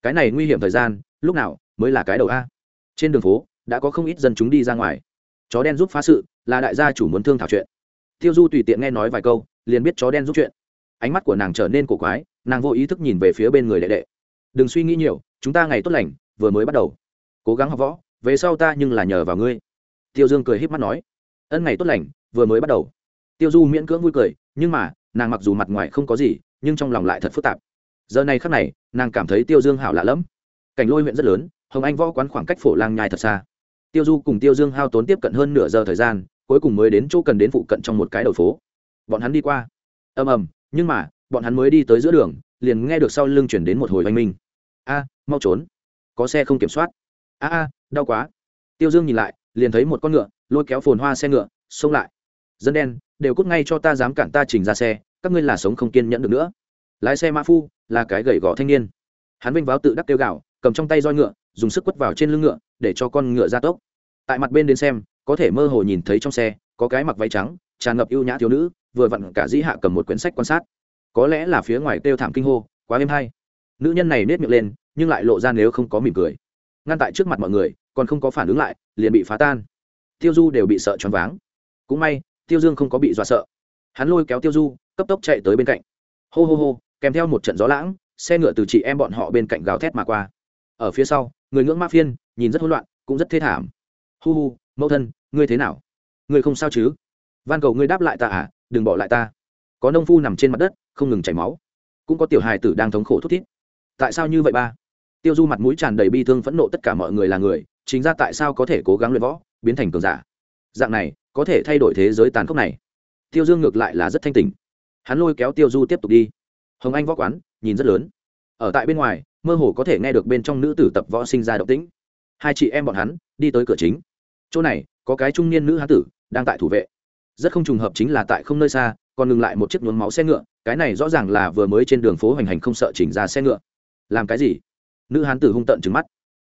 Cái này nguy hiểm thời gian, lúc nào mới là cái đầu a? Trên đường phố, đã có không ít dân chúng đi ra ngoài chó đen giúp phá sự, là đại gia chủ muốn thương thảo chuyện. Tiêu du tùy tiện nghe nói vài câu, liền biết chó đen giúp chuyện. Ánh mắt của nàng trở nên cổ quái, nàng vô ý thức nhìn về phía bên người đệ đệ. Đừng suy nghĩ nhiều, chúng ta ngày tốt lành, vừa mới bắt đầu. Cố gắng học võ, về sau ta nhưng là nhờ vào ngươi. Tiêu dương cười h í p mắt nói. Ân ngày tốt lành, vừa mới bắt đầu. Tiêu du miễn cưỡng vui cười, nhưng mà, nàng mặc dù mặt ngoài không có gì, nhưng trong lòng lại thật phức tạp. Giờ này khắc này, nàng cảm thấy tiêu dương hảo lạ lẫm. Cảnh lôi huyện rất lớn, hồng anh võ quán khoảng cách phổ lang nhai thật xa tiêu du cùng tiêu dương hao tốn tiếp cận hơn nửa giờ thời gian, cuối cùng mới đến chỗ cần đến phụ cận trong một cái đầu phố. Bọn hắn đi qua. Ầm ầm, nhưng mà, bọn hắn mới đi tới giữa đường, liền nghe được sau lưng chuyển đến một hồi oanh minh. A, mau trốn. Có xe không kiểm soát. A a, đau quá. Tiêu dương nhìn lại, liền thấy một con ngựa, lôi kéo phồn hoa xe ngựa, xông lại. Dân đen, đều cút ngay cho ta dám cản ta chỉnh ra xe, các ngươi là sống không kiên nhẫn được nữa. Lái xe mã phu, là cái gầy gò thanh niên. Hắn vinh váo tự đắc kêu gạo cầm trong tay roi ngựa, dùng sức quất vào trên lưng ngựa, để cho con ngựa ra tốc tại mặt bên đến xem, có thể mơ hồ nhìn thấy trong xe, có cái mặc váy trắng, tràn ngập ưu nhã thiếu nữ, vừa vặn cả dĩ hạ cầm một quyển sách quan sát. Có lẽ là phía ngoài kêu thảm kinh hô, quá êm hay. Nữ nhân này nết miệng lên, nhưng lại lộ ra nếu không có mỉm cười. Ngăn tại trước mặt mọi người, còn không có phản ứng lại, liền bị phá tan. Tiêu du đều bị sợ choáng váng. Cũng may, tiêu dương không có bị dọa sợ. Hắn lôi kéo tiêu du, cấp tốc chạy tới bên cạnh. Hô hô hô, kèm theo một trận gió lãng, xe ngựa từ chị em bọn họ bên cạnh gào thét mà qua. Ở phía sau, người ngưỡng ma phiên, nhìn rất hỗn loạn, cũng rất thê thảm hu hu, mẫu thân, ngươi thế nào? Ngươi không sao chứ? Van cầu ngươi đáp lại ta à đừng bỏ lại ta. Có nông phu nằm trên mặt đất, không ngừng chảy máu. Cũng có tiểu hài tử đang thống khổ thút thít. Tại sao như vậy ba? Tiêu du mặt mũi tràn đầy bi thương phẫn nộ tất cả mọi người là người, chính ra tại sao có thể cố gắng luyện võ, biến thành cường giả? Dạng này, có thể thay đổi thế giới tàn khốc này. Tiêu dương ngược lại là rất thanh tình hắn lôi kéo tiêu du tiếp tục đi. Hồng anh võ quán, nhìn rất lớn. Ở tại bên ngoài, mơ hồ có thể nghe được bên trong nữ tử tập võ sinh ra động tĩnh hai chị em bọn hắn đi tới cửa chính. Chỗ này có cái trung niên nữ hán tử đang tại thủ vệ. Rất không trùng hợp chính là tại không nơi xa, còn ngừng lại một chiếc nhuốm máu xe ngựa, cái này rõ ràng là vừa mới trên đường phố hoành hành không sợ chỉnh ra xe ngựa. Làm cái gì? Nữ hán tử hung tợn trừng mắt.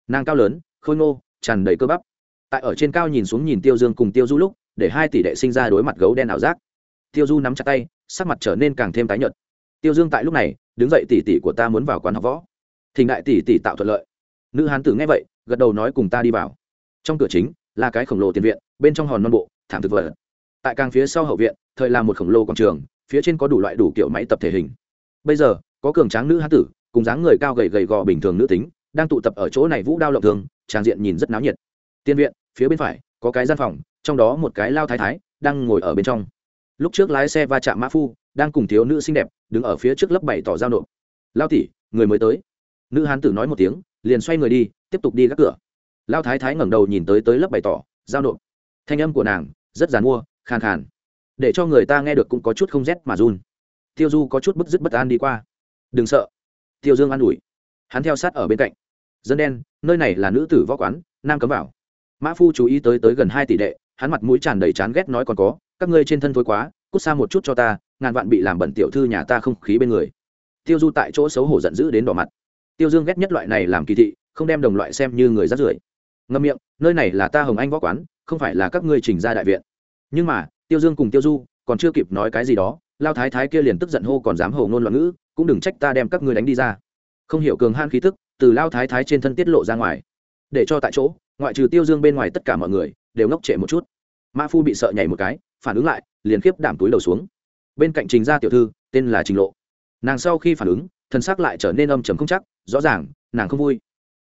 Nàng cao lớn, khôi ngô, tràn đầy cơ bắp. Tại ở trên cao nhìn xuống nhìn tiêu dương cùng tiêu du lúc, để hai tỷ đệ sinh ra đối mặt gấu đen ảo giác. Tiêu du nắm chặt tay, sắc mặt trở nên càng thêm tái nhợt. Tiêu dương tại lúc này, đứng dậy tỷ tỷ của ta muốn vào quán học võ. Thỉnh đại tỷ tỷ tạo thuận lợi. Nữ hán tử nghe vậy gật đầu nói cùng ta đi vào. Trong cửa chính, là cái khổng lồ tiền viện, bên trong hòn non bộ, thảm thực vật. Tại càng phía sau hậu viện, thời là một khổng lồ quảng trường, phía trên có đủ loại đủ kiểu máy tập thể hình. Bây giờ, có cường tráng nữ hán tử, cùng dáng người cao gầy gầy gò bình thường nữ tính, đang tụ tập ở chỗ này vũ đao lộng thường trang diện nhìn rất náo nhiệt. Tiên viện, phía bên phải, có cái gian phòng, trong đó một cái lao thái thái, đang ngồi ở bên trong. Lúc trước lái xe va chạm mã phu, đang cùng thiếu nữ xinh đẹp, đứng ở phía trước lớp bảy tỏ giao nộp. Lao tỷ, người mới tới. Nữ hán tử nói một tiếng, liền xoay người đi tiếp tục đi gác cửa. Lao thái thái ngẩng đầu nhìn tới tới lớp bày tỏ, giao nộp. Thanh âm của nàng rất dàn mua, khàn khàn. Để cho người ta nghe được cũng có chút không rét mà run. Tiêu du có chút bức dứt bất an đi qua. Đừng sợ. Tiêu dương an ủi. Hắn theo sát ở bên cạnh. Dân đen, nơi này là nữ tử võ quán, nam cấm vào. Mã phu chú ý tới tới gần hai tỷ đệ, hắn mặt mũi tràn đầy chán ghét nói còn có, các ngươi trên thân thối quá, cút xa một chút cho ta, ngàn vạn bị làm bẩn tiểu thư nhà ta không khí bên người. Tiêu du tại chỗ xấu hổ giận dữ đến đỏ mặt. Tiêu dương ghét nhất loại này làm kỳ thị không đem đồng loại xem như người rác rưởi. Ngâm miệng, nơi này là ta hồng anh võ quán, không phải là các ngươi trình ra đại viện. Nhưng mà, tiêu dương cùng tiêu du, còn chưa kịp nói cái gì đó, lao thái thái kia liền tức giận hô còn dám hầu ngôn loạn ngữ, cũng đừng trách ta đem các ngươi đánh đi ra. Không hiểu cường han khí tức, từ lao thái thái trên thân tiết lộ ra ngoài. Để cho tại chỗ, ngoại trừ tiêu dương bên ngoài tất cả mọi người, đều ngốc trệ một chút. Mã phu bị sợ nhảy một cái, phản ứng lại, liền khiếp đảm túi đầu xuống. Bên cạnh trình gia tiểu thư, tên là trình lộ. Nàng sau khi phản ứng, thân xác lại trở nên âm trầm không chắc, rõ ràng, nàng không vui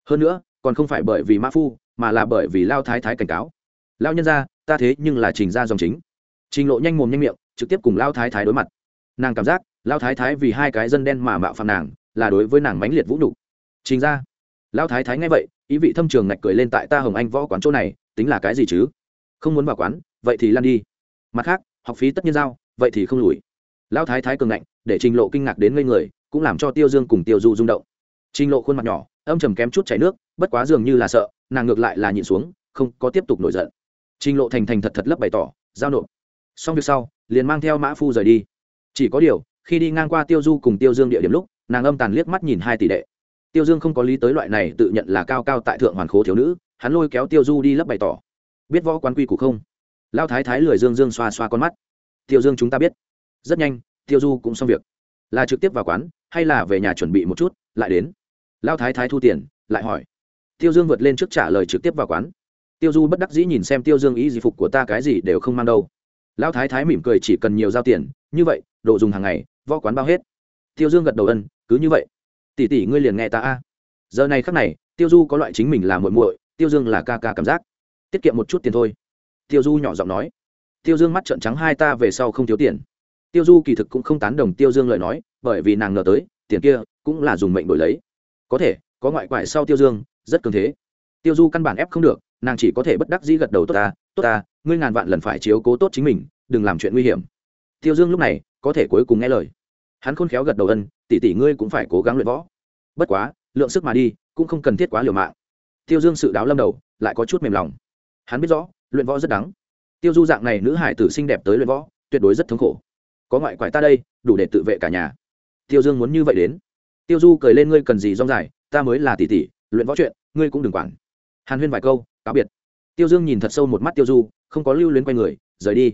hơn nữa, còn không phải bởi vì mã phu, mà là bởi vì lao thái thái cảnh cáo. Lao nhân ra ta thế nhưng là trình ra dòng chính. Trình lộ nhanh mồm nhanh miệng, trực tiếp cùng lao thái thái đối mặt. Nàng cảm giác, lao thái thái vì hai cái dân đen mà mạo phạm nàng, là đối với nàng mãnh liệt vũ nhục. Trình ra. Lao thái thái nghe vậy, ý vị thâm trường ngạch cười lên tại ta hồng anh võ quán chỗ này, tính là cái gì chứ? Không muốn vào quán, vậy thì lan đi. Mặt khác, học phí tất nhiên giao, vậy thì không lùi. Lao thái thái cường ngạnh, để trình lộ kinh ngạc đến ngây người, cũng làm cho tiêu dương cùng tiêu du rung động trình lộ khuôn mặt nhỏ, âm trầm kém chút chảy nước, bất quá dường như là sợ, nàng ngược lại là nhìn xuống, không có tiếp tục nổi giận. Trình lộ thành thành thật thật lấp bày tỏ, giao nộp. Xong việc sau, liền mang theo mã phu rời đi. Chỉ có điều, khi đi ngang qua tiêu du cùng tiêu dương địa điểm lúc, nàng âm tàn liếc mắt nhìn hai tỷ đệ. Tiêu dương không có lý tới loại này tự nhận là cao cao tại thượng hoàn khố thiếu nữ, hắn lôi kéo tiêu du đi lấp bày tỏ. Biết võ quán quy củ không? Lao thái thái lười dương dương xoa xoa con mắt. Tiêu dương chúng ta biết. Rất nhanh, tiêu du cũng xong việc. Là trực tiếp vào quán, hay là về nhà chuẩn bị một chút, lại đến lao thái thái thu tiền, lại hỏi. Tiêu dương vượt lên trước trả lời trực tiếp vào quán. Tiêu du bất đắc dĩ nhìn xem tiêu dương ý gì phục của ta cái gì đều không mang đâu. Lão thái thái mỉm cười chỉ cần nhiều giao tiền, như vậy, đồ dùng hàng ngày, võ quán bao hết. Tiêu dương gật đầu ân, cứ như vậy. Tỷ tỷ ngươi liền nghe ta a. Giờ này khắc này, tiêu du có loại chính mình là muội muội, tiêu dương là ca ca cảm giác. Tiết kiệm một chút tiền thôi. Tiêu du nhỏ giọng nói. Tiêu dương mắt trợn trắng hai ta về sau không thiếu tiền. Tiêu du kỳ thực cũng không tán đồng tiêu dương lời nói, bởi vì nàng ngờ tới, tiền kia cũng là dùng mệnh đổi lấy có thể, có ngoại quại sau tiêu dương, rất cường thế. Tiêu du căn bản ép không được, nàng chỉ có thể bất đắc dĩ gật đầu, tốt ta tốt ta, ngươi ngàn vạn lần phải chiếu cố tốt chính mình, đừng làm chuyện nguy hiểm. Tiêu dương lúc này có thể cuối cùng nghe lời. Hắn khôn khéo gật đầu, ân, tỷ tỷ ngươi cũng phải cố gắng luyện võ. Bất quá, lượng sức mà đi, cũng không cần thiết quá liều mạng. Tiêu dương sự đáo lâm đầu, lại có chút mềm lòng. Hắn biết rõ, luyện võ rất đắng. Tiêu du dạng này nữ hải tử xinh đẹp tới luyện võ, tuyệt đối rất thống khổ. Có ngoại quại ta đây, đủ để tự vệ cả nhà. Tiêu dương muốn như vậy đến tiêu du cười lên, ngươi cần gì rong dài, ta mới là tỷ tỷ, luyện võ chuyện, ngươi cũng đừng quản. Hàn huyên vài câu, cáo biệt. Tiêu dương nhìn thật sâu một mắt tiêu du, không có lưu luyến quay người, rời đi.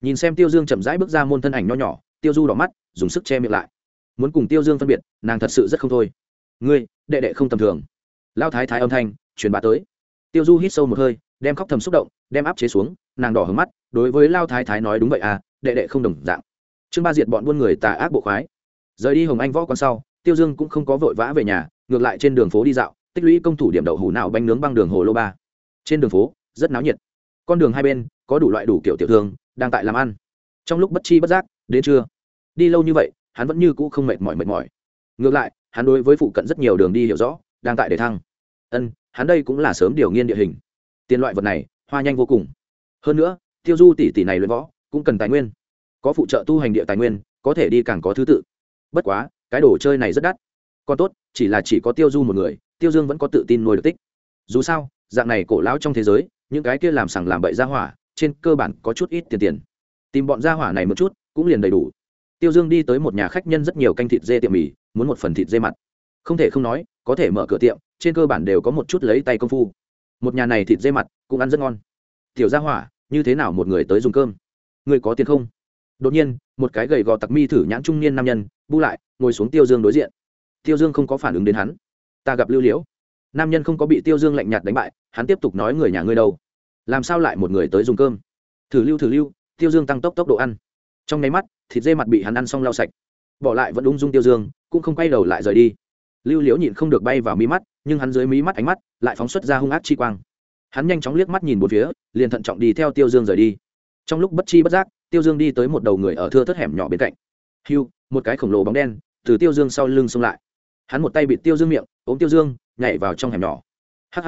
Nhìn xem tiêu dương chậm rãi bước ra môn thân ảnh nho nhỏ, tiêu du đỏ mắt, dùng sức che miệng lại. Muốn cùng tiêu dương phân biệt, nàng thật sự rất không thôi. Ngươi, đệ đệ không tầm thường. Lao thái thái âm thanh, truyền bá tới. Tiêu du hít sâu một hơi, đem khóc thầm xúc động, đem áp chế xuống, nàng đỏ hướng mắt, đối với lao thái thái nói đúng vậy à đệ đệ không đồng dạng. Chương ba diệt bọn buôn người tà ác bộ khoái. Rời đi hồng anh võ con sau tiêu dương cũng không có vội vã về nhà, ngược lại trên đường phố đi dạo, tích lũy công thủ điểm đậu hủ nào bánh nướng băng đường hồ lô ba. Trên đường phố, rất náo nhiệt. Con đường hai bên, có đủ loại đủ kiểu tiểu thương, đang tại làm ăn. Trong lúc bất chi bất giác, đến trưa. Đi lâu như vậy, hắn vẫn như cũ không mệt mỏi mệt mỏi. Ngược lại, hắn đối với phụ cận rất nhiều đường đi hiểu rõ, đang tại để thăng. Ân, hắn đây cũng là sớm điều nghiên địa hình. Tiền loại vật này, hoa nhanh vô cùng. Hơn nữa, tiêu du tỷ tỷ này luyện võ, cũng cần tài nguyên. Có phụ trợ tu hành địa tài nguyên, có thể đi càng có thứ tự. Bất quá cái đồ chơi này rất đắt. Còn tốt, chỉ là chỉ có tiêu du một người, tiêu dương vẫn có tự tin nuôi được tích. Dù sao, dạng này cổ lão trong thế giới, những cái kia làm sằng làm bậy ra hỏa, trên cơ bản có chút ít tiền tiền. Tìm bọn gia hỏa này một chút, cũng liền đầy đủ. Tiêu dương đi tới một nhà khách nhân rất nhiều canh thịt dê tiệm mì, muốn một phần thịt dê mặt. Không thể không nói, có thể mở cửa tiệm, trên cơ bản đều có một chút lấy tay công phu. Một nhà này thịt dê mặt cũng ăn rất ngon. Tiểu gia hỏa, như thế nào một người tới dùng cơm? Người có tiền không? Đột nhiên, một cái gầy gò tặc mi thử nhãn trung niên nam nhân, bu lại ngồi xuống tiêu dương đối diện. Tiêu dương không có phản ứng đến hắn. Ta gặp lưu liễu. Nam nhân không có bị tiêu dương lạnh nhạt đánh bại, hắn tiếp tục nói người nhà ngươi đâu? Làm sao lại một người tới dùng cơm? Thử lưu thử lưu, tiêu dương tăng tốc tốc độ ăn. Trong nháy mắt, thịt dê mặt bị hắn ăn xong lau sạch. Bỏ lại vẫn ung dung tiêu dương, cũng không quay đầu lại rời đi. Lưu liễu nhịn không được bay vào mí mắt, nhưng hắn dưới mí mắt ánh mắt lại phóng xuất ra hung ác chi quang. Hắn nhanh chóng liếc mắt nhìn một phía, liền thận trọng đi theo tiêu dương rời đi. Trong lúc bất chi bất giác, tiêu dương đi tới một đầu người ở thưa thất hẻm nhỏ bên cạnh. Hiu một cái khổng lồ bóng đen từ tiêu dương sau lưng xông lại. Hắn một tay bịt tiêu dương miệng, ôm tiêu dương, nhảy vào trong hẻm nhỏ. Hhh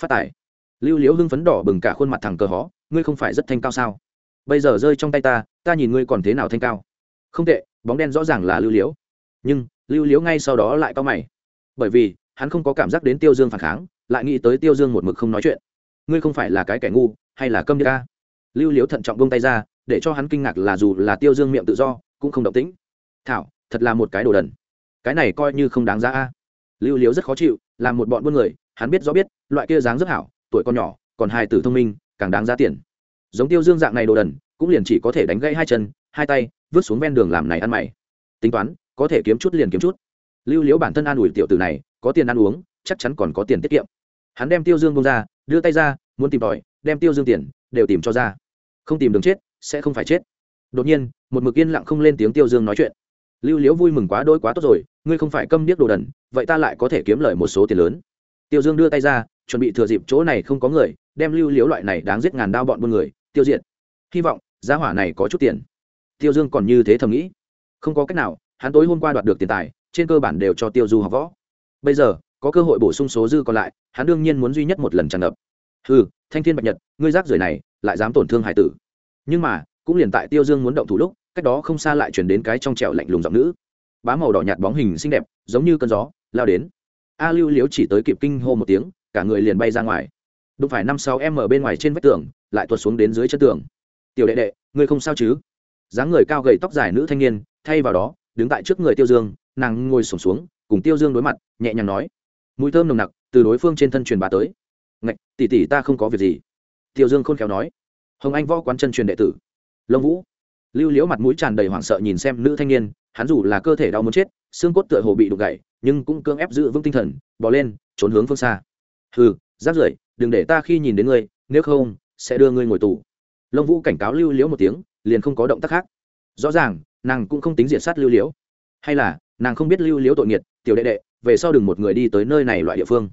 phát tải lưu liễu hưng phấn đỏ bừng cả khuôn mặt thằng cờ hó, ngươi không phải rất thanh cao sao? Bây giờ rơi trong tay ta ta nhìn ngươi còn thế nào thanh cao? Không tệ, bóng đen rõ ràng là lưu liễu. Nhưng, lưu liễu ngay sau đó lại cao mày. Bởi vì, hắn không có cảm giác đến tiêu dương phản kháng, lại nghĩ tới tiêu dương một mực không nói chuyện. Ngươi không phải là cái kẻ ngu, hay là câm đi ca lưu liễu thận trọng bông tay ra, để cho hắn kinh ngạc là dù là tiêu dương miệng tự do, cũng không động tĩnh. Thảo thật là một cái đồ đần. Cái này coi như không đáng giá a. Lưu liễu rất khó chịu làm một bọn buôn người, hắn biết rõ biết, loại kia dáng rất hảo, tuổi còn nhỏ, còn hai tử thông minh, càng đáng giá tiền. Giống tiêu dương dạng này đồ đần, cũng liền chỉ có thể đánh gãy hai chân, hai tay, vứt xuống ven đường làm này ăn mày. Tính toán, có thể kiếm chút liền kiếm chút. Lưu liễu bản thân an ủi tiểu tử này, có tiền ăn uống, chắc chắn còn có tiền tiết kiệm. Hắn đem tiêu dương bông ra, đưa tay ra, muốn tìm tòi, đem tiêu dương tiền, đều tìm cho ra. Không tìm đường chết, sẽ không phải chết. Đột nhiên, một mực yên lặng không lên tiếng tiêu dương nói chuyện lưu liễu vui mừng quá đôi quá tốt rồi, ngươi không phải câm điếc đồ đần, vậy ta lại có thể kiếm lời một số tiền lớn. Tiêu dương đưa tay ra, chuẩn bị thừa dịp chỗ này không có người, đem lưu liễu loại này đáng giết ngàn đao bọn buôn người, tiêu diệt. Hy vọng, giá hỏa này có chút tiền. Tiêu dương còn như thế thầm nghĩ. Không có cách nào, hắn tối hôm qua đoạt được tiền tài, trên cơ bản đều cho tiêu du học võ. Bây giờ, có cơ hội bổ sung số dư còn lại, hắn đương nhiên muốn duy nhất một lần tràn ngập. Ừ thanh thiên bạch nhật, ngươi rác rưởi này, lại dám tổn thương hải tử. Nhưng mà, cũng liền tại tiêu dương muốn động thủ lúc cách đó không xa lại chuyển đến cái trong trẹo lạnh lùng giọng nữ. Bá màu đỏ nhạt bóng hình xinh đẹp, giống như cơn gió, lao đến. A lưu liếu chỉ tới kịp kinh hô một tiếng, cả người liền bay ra ngoài. Đụng phải năm sáu em ở bên ngoài trên vách tường, lại tuột xuống đến dưới chân tường. Tiểu đệ đệ, ngươi không sao chứ? Dáng người cao gầy tóc dài nữ thanh niên, thay vào đó, đứng tại trước người tiêu dương, nàng ngồi sổm xuống, cùng tiêu dương đối mặt, nhẹ nhàng nói. Mùi thơm nồng nặc, từ đối phương trên thân truyền bà tới. Ngạch, tỷ tỷ ta không có việc gì. Tiêu dương khôn khéo nói. Hồng anh võ quán chân truyền đệ tử. Lông vũ lưu liễu mặt mũi tràn đầy hoảng sợ nhìn xem nữ thanh niên, hắn dù là cơ thể đau muốn chết, xương cốt tựa hồ bị đục gậy nhưng cũng cưỡng ép giữ vững tinh thần bỏ lên, trốn hướng phương xa. Hừ rát rưởi đừng để ta khi nhìn đến ngươi, nếu không, sẽ đưa ngươi ngồi tù. Lông vũ cảnh cáo lưu liễu một tiếng, liền không có động tác khác. Rõ ràng, nàng cũng không tính diện sát lưu liễu. Hay là, nàng không biết lưu liễu tội nghiệt, tiểu đệ đệ, về sau đừng một người đi tới nơi này loại địa phương.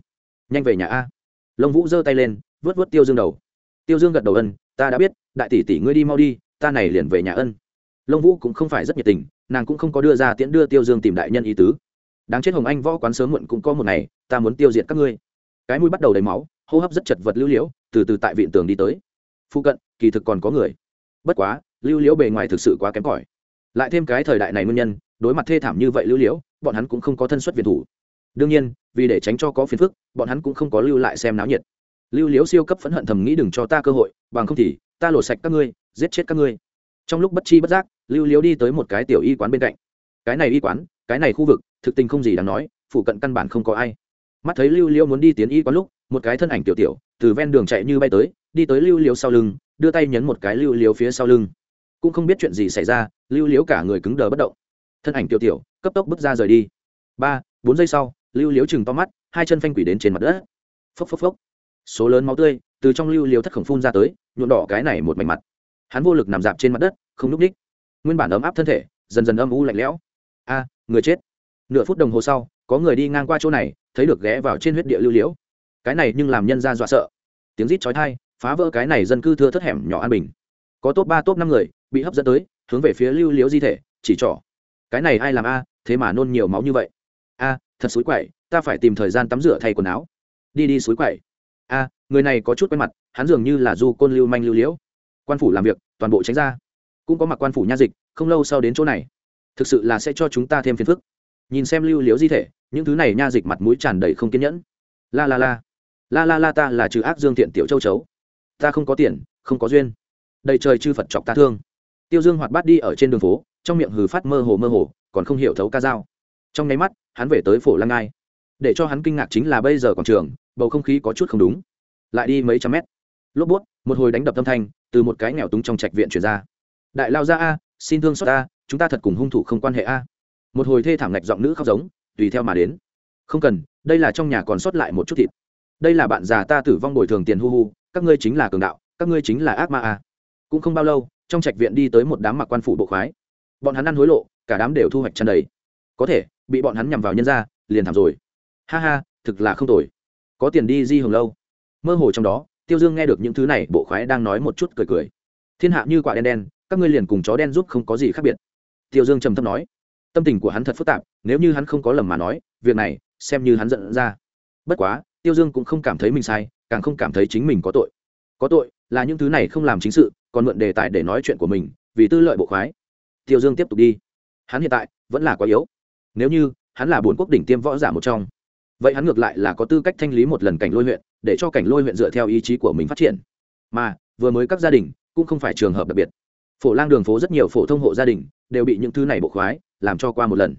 Nhanh về nhà a. Lông vũ giơ tay lên, vớt vớt tiêu dương đầu. Tiêu dương gật đầu ân, ta đã biết, đại tỷ tỷ ngươi đi mau đi ta này liền về nhà ân. Lông vũ cũng không phải rất nhiệt tình, nàng cũng không có đưa ra tiễn đưa tiêu dương tìm đại nhân ý tứ. Đáng chết hồng anh võ quán sớm muộn cũng có một ngày, ta muốn tiêu diệt các ngươi. Cái mũi bắt đầu đầy máu, hô hấp rất chật vật lưu liễu, từ từ tại viện tường đi tới. Phụ cận, kỳ thực còn có người. Bất quá, lưu liễu bề ngoài thực sự quá kém cỏi. Lại thêm cái thời đại này nguyên nhân, đối mặt thê thảm như vậy lưu liễu, bọn hắn cũng không có thân xuất viện thủ. Đương nhiên, vì để tránh cho có phiền phức, bọn hắn cũng không có lưu lại xem náo nhiệt. Lưu liễu siêu cấp phẫn hận thầm nghĩ đừng cho ta cơ hội, bằng không thì, ta lột sạch các ngươi giết chết các ngươi. Trong lúc bất chi bất giác, lưu liễu đi tới một cái tiểu y quán bên cạnh. Cái này y quán, cái này khu vực, thực tình không gì đáng nói, phụ cận căn bản không có ai. Mắt thấy lưu liễu muốn đi tiến y quán lúc, một cái thân ảnh tiểu tiểu, từ ven đường chạy như bay tới, đi tới lưu liễu sau lưng, đưa tay nhấn một cái lưu liễu phía sau lưng. Cũng không biết chuyện gì xảy ra, lưu liễu cả người cứng đờ bất động. Thân ảnh tiểu tiểu, cấp tốc bước ra rời đi. Ba, bốn giây sau, lưu liễu chừng to mắt, hai chân phanh quỷ đến trên mặt đất. Phốc phốc phốc. Số lớn máu tươi từ trong lưu liễu thất khổng phun ra tới, nhuộm đỏ cái này một mảnh mặt hắn vô lực nằm dạp trên mặt đất, không núp đích. Nguyên bản ấm áp thân thể, dần dần âm u lạnh lẽo. A, người chết. Nửa phút đồng hồ sau, có người đi ngang qua chỗ này, thấy được ghé vào trên huyết địa lưu liễu. Cái này nhưng làm nhân ra dọa sợ. Tiếng rít chói thai phá vỡ cái này dân cư thưa thất hẻm nhỏ an bình. Có top ba, top năm người, bị hấp dẫn tới, hướng về phía lưu liễu di thể, chỉ trỏ. Cái này ai làm a, thế mà nôn nhiều máu như vậy? A, thật suối quậy, ta phải tìm thời gian tắm rửa thay quần áo. Đi đi suối quậy. A, người này có chút quen mặt, hắn dường như là du côn lưu manh lưu liễu quan phủ làm việc, toàn bộ tránh ra. Cũng có mặc quan phủ nha dịch, không lâu sau đến chỗ này. Thực sự là sẽ cho chúng ta thêm phiền phức. Nhìn xem lưu liếu di thể, những thứ này nha dịch mặt mũi tràn đầy không kiên nhẫn. La la la. La la la ta là trừ ác dương thiện tiểu châu chấu. Ta không có tiền, không có duyên. Đầy trời chư phật chọc ta thương. Tiêu dương hoạt bát đi ở trên đường phố, trong miệng hừ phát mơ hồ mơ hồ, còn không hiểu thấu ca dao. Trong nháy mắt, hắn về tới phổ lăng ngai. Để cho hắn kinh ngạc chính là bây giờ quảng trường, bầu không khí có chút không đúng. Lại đi mấy trăm mét. Lốp bút, một hồi đánh đập tâm thanh từ một cái nghèo túng trong trạch viện chuyển ra. Đại lao ra a, xin thương xót a, chúng ta thật cùng hung thủ không quan hệ a. Một hồi thê thảm ngạch giọng nữ khóc giống, tùy theo mà đến. Không cần, đây là trong nhà còn sót lại một chút thịt. Đây là bạn già ta tử vong bồi thường tiền hu hu, các ngươi chính là cường đạo, các ngươi chính là ác ma a. Cũng không bao lâu, trong trạch viện đi tới một đám mặc quan phủ bộ khoái. Bọn hắn ăn hối lộ, cả đám đều thu hoạch chăn đầy. Có thể, bị bọn hắn nhằm vào nhân ra, liền thảm rồi. Ha ha, thực là không tồi. Có tiền đi di hồng lâu. Mơ hồ trong đó tiêu dương nghe được những thứ này, bộ khoái đang nói một chút cười cười. Thiên hạ như quả đen đen, các ngươi liền cùng chó đen giúp không có gì khác biệt. Tiêu dương trầm thấp nói. Tâm tình của hắn thật phức tạp, nếu như hắn không có lầm mà nói, việc này, xem như hắn giận ra. Bất quá, tiêu dương cũng không cảm thấy mình sai, càng không cảm thấy chính mình có tội. Có tội là những thứ này không làm chính sự, còn mượn đề tài để nói chuyện của mình, vì tư lợi bộ khoái. Tiêu dương tiếp tục đi. Hắn hiện tại vẫn là quá yếu. Nếu như hắn là bốn quốc đỉnh tiêm võ giả một trong vậy hắn ngược lại là có tư cách thanh lý một lần cảnh lôi huyện, để cho cảnh lôi huyện dựa theo ý chí của mình phát triển. Mà, vừa mới các gia đình cũng không phải trường hợp đặc biệt. Phổ lang đường phố rất nhiều phổ thông hộ gia đình đều bị những thứ này bộ khoái làm cho qua một lần.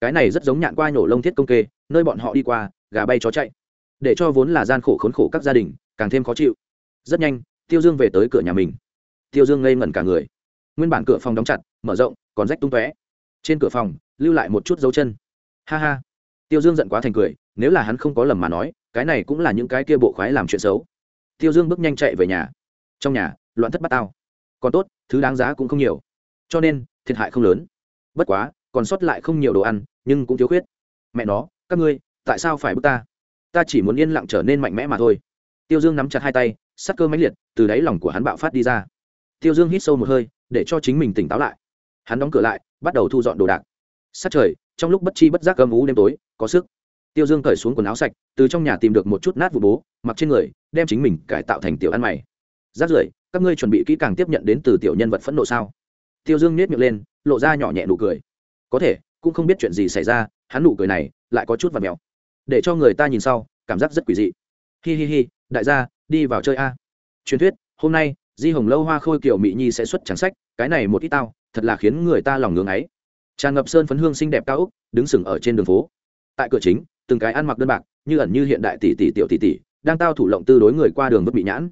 Cái này rất giống nhạn qua nhổ lông thiết công kê, nơi bọn họ đi qua, gà bay chó chạy. Để cho vốn là gian khổ khốn khổ các gia đình càng thêm khó chịu. Rất nhanh, tiêu dương về tới cửa nhà mình. Tiêu dương ngây ngẩn cả người. Nguyên bản cửa phòng đóng chặt, mở rộng, còn rách tung tóe. Trên cửa phòng, lưu lại một chút dấu chân. Ha ha. Tiêu dương giận quá thành cười nếu là hắn không có lầm mà nói, cái này cũng là những cái kia bộ khoái làm chuyện xấu. Tiêu dương bước nhanh chạy về nhà. Trong nhà, loạn thất bát tao. Còn tốt, thứ đáng giá cũng không nhiều. Cho nên, thiệt hại không lớn. Bất quá, còn sót lại không nhiều đồ ăn, nhưng cũng thiếu khuyết. Mẹ nó, các ngươi, tại sao phải bước ta? Ta chỉ muốn yên lặng trở nên mạnh mẽ mà thôi. Tiêu dương nắm chặt hai tay, sắc cơ mãnh liệt, từ đáy lòng của hắn bạo phát đi ra. Tiêu dương hít sâu một hơi, để cho chính mình tỉnh táo lại. Hắn đóng cửa lại, bắt đầu thu dọn đồ đạc. Sát trời, trong lúc bất chi bất giác gầm ú đêm tối, có sức tiêu dương cởi xuống quần áo sạch, từ trong nhà tìm được một chút nát vụ bố, mặc trên người, đem chính mình cải tạo thành tiểu ăn mày. Rát rưởi, các ngươi chuẩn bị kỹ càng tiếp nhận đến từ tiểu nhân vật phẫn nộ sao? Tiêu dương nết miệng lên, lộ ra nhỏ nhẹ nụ cười. Có thể, cũng không biết chuyện gì xảy ra, hắn nụ cười này lại có chút và mèo. Để cho người ta nhìn sau, cảm giác rất quỷ dị. Hi hi hi, đại gia, đi vào chơi a. Truyền thuyết, hôm nay, di hồng lâu hoa khôi kiểu mỹ nhi sẽ xuất trắng sách, cái này một ít tao, thật là khiến người ta lòng ngưng ấy. Tràn ngập sơn phấn hương xinh đẹp cao úc, đứng sừng ở trên đường phố. Tại cửa chính từng cái ăn mặc đơn bạc, như ẩn như hiện đại tỷ tỷ tiểu tỷ tỷ, đang tao thủ lộng tư đối người qua đường vứt bị nhãn.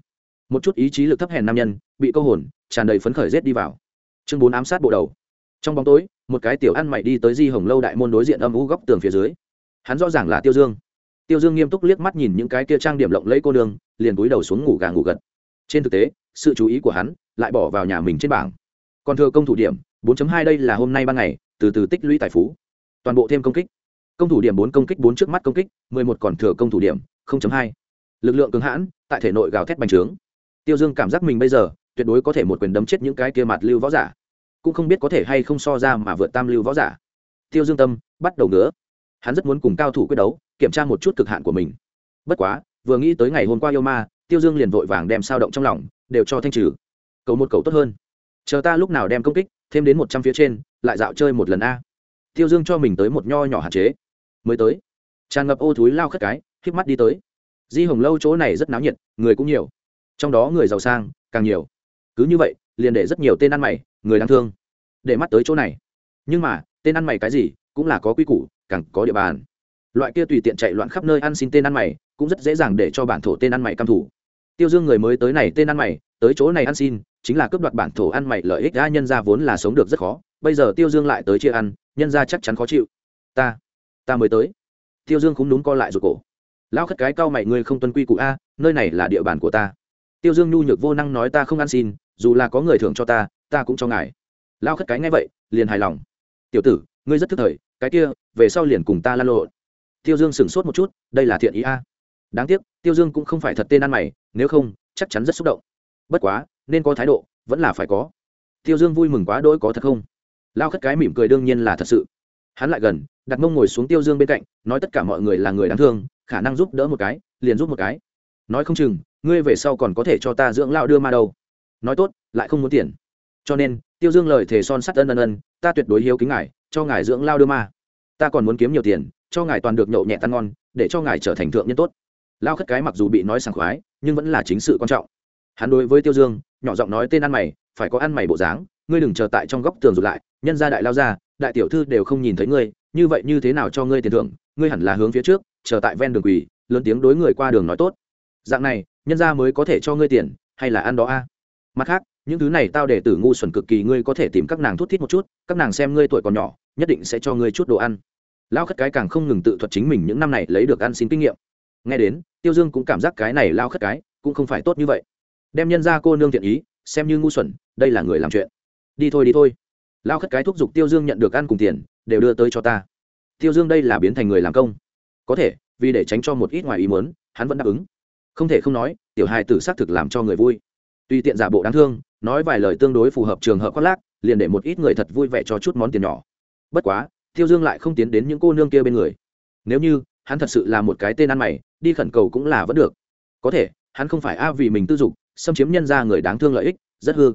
Một chút ý chí lực thấp hèn nam nhân, bị câu hồn, tràn đầy phấn khởi rết đi vào. Chương bốn ám sát bộ đầu. Trong bóng tối, một cái tiểu ăn mày đi tới di hồng lâu đại môn đối diện âm u góc tường phía dưới. Hắn rõ ràng là tiêu dương. Tiêu dương nghiêm túc liếc mắt nhìn những cái kia trang điểm lộng lẫy cô đường liền cúi đầu xuống ngủ gà ngủ gật. Trên thực tế, sự chú ý của hắn lại bỏ vào nhà mình trên bảng. Còn thừa công thủ điểm 4.2 đây là hôm nay ban ngày, từ từ tích lũy tài phú. Toàn bộ thêm công kích công thủ điểm bốn công kích bốn trước mắt công kích 11 còn thừa công thủ điểm 0.2. lực lượng cứng hãn, tại thể nội gào thét bành trướng. Tiêu dương cảm giác mình bây giờ, tuyệt đối có thể một quyền đấm chết những cái kia mặt lưu võ giả. Cũng không biết có thể hay không so ra mà vượt tam lưu võ giả. Tiêu dương tâm, bắt đầu nữa hắn rất muốn cùng cao thủ quyết đấu, kiểm tra một chút cực hạn của mình. Bất quá, vừa nghĩ tới ngày hôm qua yêu ma, tiêu dương liền vội vàng đem sao động trong lòng, đều cho thanh trừ. Cầu một cầu tốt hơn. Chờ ta lúc nào đem công kích, thêm đến một trăm phía trên, lại dạo chơi một lần a. Tiêu dương cho mình tới một nho nhỏ hạn chế mới tới. Tràn ngập ô thúi lao khất cái, híp mắt đi tới. Di hồng lâu chỗ này rất náo nhiệt, người cũng nhiều. Trong đó người giàu sang, càng nhiều. Cứ như vậy, liền để rất nhiều tên ăn mày, người đáng thương. Để mắt tới chỗ này. Nhưng mà, tên ăn mày cái gì, cũng là có quy củ, càng có địa bàn. Loại kia tùy tiện chạy loạn khắp nơi ăn xin tên ăn mày, cũng rất dễ dàng để cho bản thổ tên ăn mày căm thủ. Tiêu dương người mới tới này tên ăn mày, tới chỗ này ăn xin, chính là cướp đoạt bản thổ ăn mày lợi ích đã nhân ra vốn là sống được rất khó, bây giờ tiêu dương lại tới chia ăn, nhân ra chắc chắn khó chịu. Ta ta mới tới. Tiêu dương cũng đúng co lại rồi cổ. Lão khất cái cao mày, ngươi không tuân quy củ a, nơi này là địa bàn của ta. Tiêu dương nhu nhược vô năng nói ta không ăn xin, dù là có người thưởng cho ta ta cũng cho ngài. Lao khất cái ngay vậy, liền hài lòng. Tiểu tử, ngươi rất thức thời, cái kia, về sau liền cùng ta lan lộn. Tiêu dương sửng sốt một chút, đây là thiện ý a. Đáng tiếc, tiêu dương cũng không phải thật tên ăn mày, nếu không, chắc chắn rất xúc động. Bất quá, nên có thái độ, vẫn là phải có. Tiêu dương vui mừng quá đỗi có thật không? Lao khất cái mỉm cười đương nhiên là thật sự hắn lại gần, đặt mông ngồi xuống tiêu dương bên cạnh, nói tất cả mọi người là người đáng thương, khả năng giúp đỡ một cái, liền giúp một cái. Nói không chừng, ngươi về sau còn có thể cho ta dưỡng lao đưa ma đâu. Nói tốt, lại không muốn tiền. Cho nên, tiêu dương lời thề son sắt ân ân ân, ta tuyệt đối hiếu kính ngài, cho ngài dưỡng lao đưa ma. Ta còn muốn kiếm nhiều tiền, cho ngài toàn được nhậu nhẹ tan ngon, để cho ngài trở thành thượng nhân tốt. Lao khất cái mặc dù bị nói sảng khoái, nhưng vẫn là chính sự quan trọng. Hắn đối với tiêu dương, nhỏ giọng nói tên ăn mày, phải có ăn mày bộ dáng, ngươi đừng chờ tại trong góc tường rụt lại, nhân ra đại lao ra đại tiểu thư đều không nhìn thấy ngươi, như vậy như thế nào cho ngươi tiền thưởng, ngươi hẳn là hướng phía trước, chờ tại ven đường quỳ, lớn tiếng đối người qua đường nói tốt. Dạng này, nhân gia mới có thể cho ngươi tiền, hay là ăn đó a? À? Mặt khác, những thứ này tao để tử ngu xuẩn cực kỳ, ngươi có thể tìm các nàng thút thít một chút, các nàng xem ngươi tuổi còn nhỏ, nhất định sẽ cho ngươi chút đồ ăn. Lao khất cái càng không ngừng tự thuật chính mình những năm này lấy được ăn xin kinh nghiệm. Nghe đến, tiêu dương cũng cảm giác cái này lao khất cái cũng không phải tốt như vậy. Đem nhân ra cô nương thiện ý, xem như ngu xuẩn, đây là người làm chuyện. Đi thôi đi thôi lao khất cái thúc giục tiêu dương nhận được ăn cùng tiền, đều đưa tới cho ta. Tiêu dương đây là biến thành người làm công. Có thể, vì để tránh cho một ít ngoài ý muốn, hắn vẫn đáp ứng. Không thể không nói, tiểu hài tử xác thực làm cho người vui. Tuy tiện giả bộ đáng thương, nói vài lời tương đối phù hợp trường hợp khoác lác, liền để một ít người thật vui vẻ cho chút món tiền nhỏ. Bất quá, tiêu dương lại không tiến đến những cô nương kia bên người. Nếu như, hắn thật sự là một cái tên ăn mày, đi khẩn cầu cũng là vẫn được. Có thể, hắn không phải a vì mình tư dục, xâm chiếm nhân ra người đáng thương lợi ích, rất hư.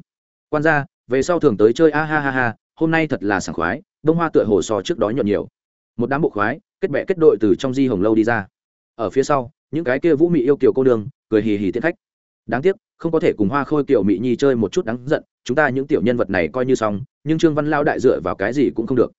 Quan gia, về sau thường tới chơi a ha ha ha hôm nay thật là sảng khoái, đông hoa tựa hồ so trước đó nhuận nhiều. Một đám bộ khoái, kết bệ kết đội từ trong di hồng lâu đi ra. Ở phía sau, những cái kia vũ mị yêu kiều cô đường cười hì hì tiết khách. Đáng tiếc, không có thể cùng hoa khôi kiểu mị nhi chơi một chút đáng giận, chúng ta những tiểu nhân vật này coi như xong, nhưng trương văn lao đại dựa vào cái gì cũng không được.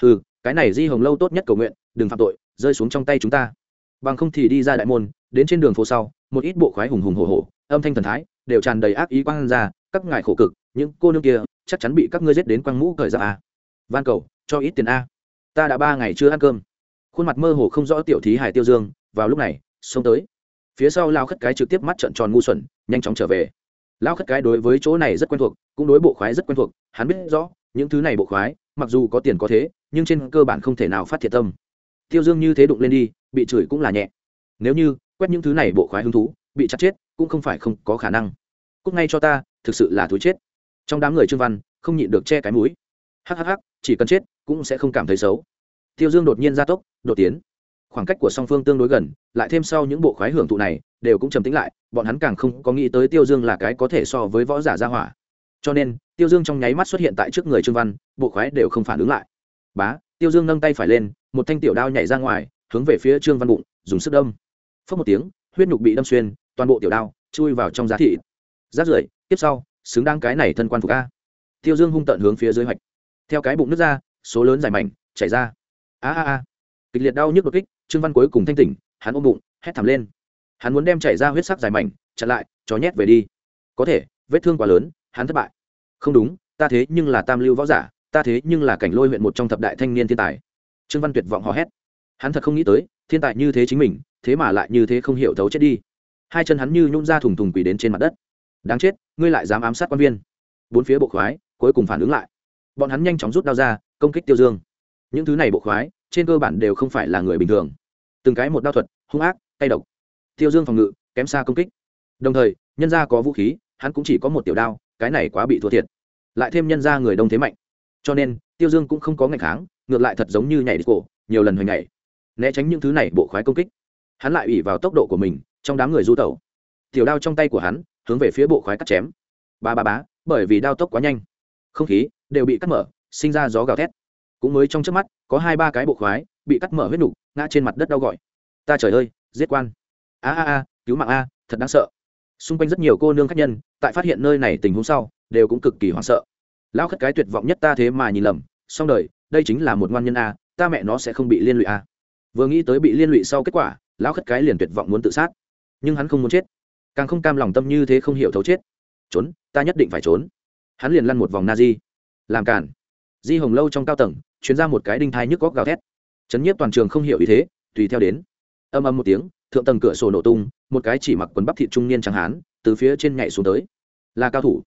Ừ cái này di hồng lâu tốt nhất cầu nguyện, đừng phạm tội, rơi xuống trong tay chúng ta. Bằng không thì đi ra đại môn, đến trên đường phố sau, một ít bộ khoái hùng hùng hồ hồ âm thanh thần thái, đều tràn đầy ác ý quang ra các ngài khổ cực, những cô nương kia chắc chắn bị các ngươi giết đến quăng mũ cởi ra a. Van cầu, cho ít tiền a. Ta đã ba ngày chưa ăn cơm. Khuôn mặt mơ hồ không rõ tiểu thí hải tiêu dương, vào lúc này, xông tới. Phía sau lao khất cái trực tiếp mắt trợn tròn ngu xuẩn, nhanh chóng trở về. Lao khất cái đối với chỗ này rất quen thuộc, cũng đối bộ khoái rất quen thuộc, hắn biết rõ, những thứ này bộ khoái, mặc dù có tiền có thế, nhưng trên cơ bản không thể nào phát thiệt tâm. Tiêu dương như thế đụng lên đi, bị chửi cũng là nhẹ. Nếu như quét những thứ này bộ khoái hứng thú, bị chặt chết, cũng không phải không có khả năng cúc ngay cho ta, thực sự là thú chết. Trong đám người trương văn, không nhịn được che cái mũi. Hhh chỉ cần chết, cũng sẽ không cảm thấy xấu. Tiêu dương đột nhiên gia tốc, đột tiến. Khoảng cách của song phương tương đối gần, lại thêm sau những bộ khoái hưởng thụ này, đều cũng trầm tĩnh lại, bọn hắn càng không có nghĩ tới tiêu dương là cái có thể so với võ giả gia hỏa. Cho nên, tiêu dương trong nháy mắt xuất hiện tại trước người trương văn, bộ khoái đều không phản ứng lại. Bá, tiêu dương nâng tay phải lên, một thanh tiểu đao nhảy ra ngoài, hướng về phía trương văn bụng, dùng sức đâm. Phớt một tiếng, huyết nhục bị đâm xuyên, toàn bộ tiểu đao chui vào trong giá thị rát rưởi, tiếp sau, xứng đáng cái này thân quan phục a. Tiêu dương hung tận hướng phía dưới hoạch. Theo cái bụng nước ra, số lớn dài mảnh, chảy ra. A a a. Kịch liệt đau nhức đột kích, trương văn cuối cùng thanh tỉnh, hắn ôm bụng, hét thảm lên. Hắn muốn đem chảy ra huyết sắc dài mảnh, chặn lại, chó nhét về đi. Có thể, vết thương quá lớn, hắn thất bại. Không đúng, ta thế nhưng là tam lưu võ giả, ta thế nhưng là cảnh lôi huyện một trong thập đại thanh niên thiên tài. Trương văn tuyệt vọng hò hét. Hắn thật không nghĩ tới, thiên tài như thế chính mình, thế mà lại như thế không hiểu thấu chết đi. Hai chân hắn như nhún ra thùng thùng quỳ đến trên mặt đất đáng chết, ngươi lại dám ám sát quan viên. Bốn phía bộ khoái, cuối cùng phản ứng lại. Bọn hắn nhanh chóng rút đao ra, công kích tiêu dương. Những thứ này bộ khoái, trên cơ bản đều không phải là người bình thường. Từng cái một đao thuật, hung ác tay độc. Tiêu dương phòng ngự, kém xa công kích. Đồng thời, nhân gia có vũ khí, hắn cũng chỉ có một tiểu đao, cái này quá bị thua thiệt. Lại thêm nhân gia người đông thế mạnh. Cho nên, tiêu dương cũng không có ngày kháng, ngược lại thật giống như nhảy đi cổ, nhiều lần hồi nhảy. Né tránh những thứ này bộ khoái công kích. Hắn lại ủy vào tốc độ của mình, trong đám người du tẩu. Tiểu đao trong tay của hắn hướng về phía bộ khoái cắt chém. Ba ba bá bởi vì đao tốc quá nhanh. Không khí đều bị cắt mở, sinh ra gió gào thét. Cũng mới trong trước mắt, có hai ba cái bộ khoái bị cắt mở huyết nục, ngã trên mặt đất đau gọi. Ta trời ơi, giết quan. A a a, cứu mạng a, thật đáng sợ. Xung quanh rất nhiều cô nương khách nhân, tại phát hiện nơi này tình huống sau, đều cũng cực kỳ hoảng sợ. Lão khất cái tuyệt vọng nhất ta thế mà nhìn lầm, xong đời, đây chính là một ngoan nhân a, ta mẹ nó sẽ không bị liên lụy a. Vừa nghĩ tới bị liên lụy sau kết quả lão khất cái liền tuyệt vọng muốn tự sát. Nhưng hắn không muốn chết càng không cam lòng tâm như thế không hiểu thấu chết. Trốn, ta nhất định phải trốn. Hắn liền lăn một vòng na di làm cản. Di hồng lâu trong cao tầng, chuyến ra một cái đinh thai nhức góc gào thét. Chấn nhiếp toàn trường không hiểu ý thế, tùy theo đến. Âm âm một tiếng, thượng tầng cửa sổ nổ tung, một cái chỉ mặc quần bắp thịt trung niên chẳng hán, từ phía trên nhảy xuống tới. Là cao thủ.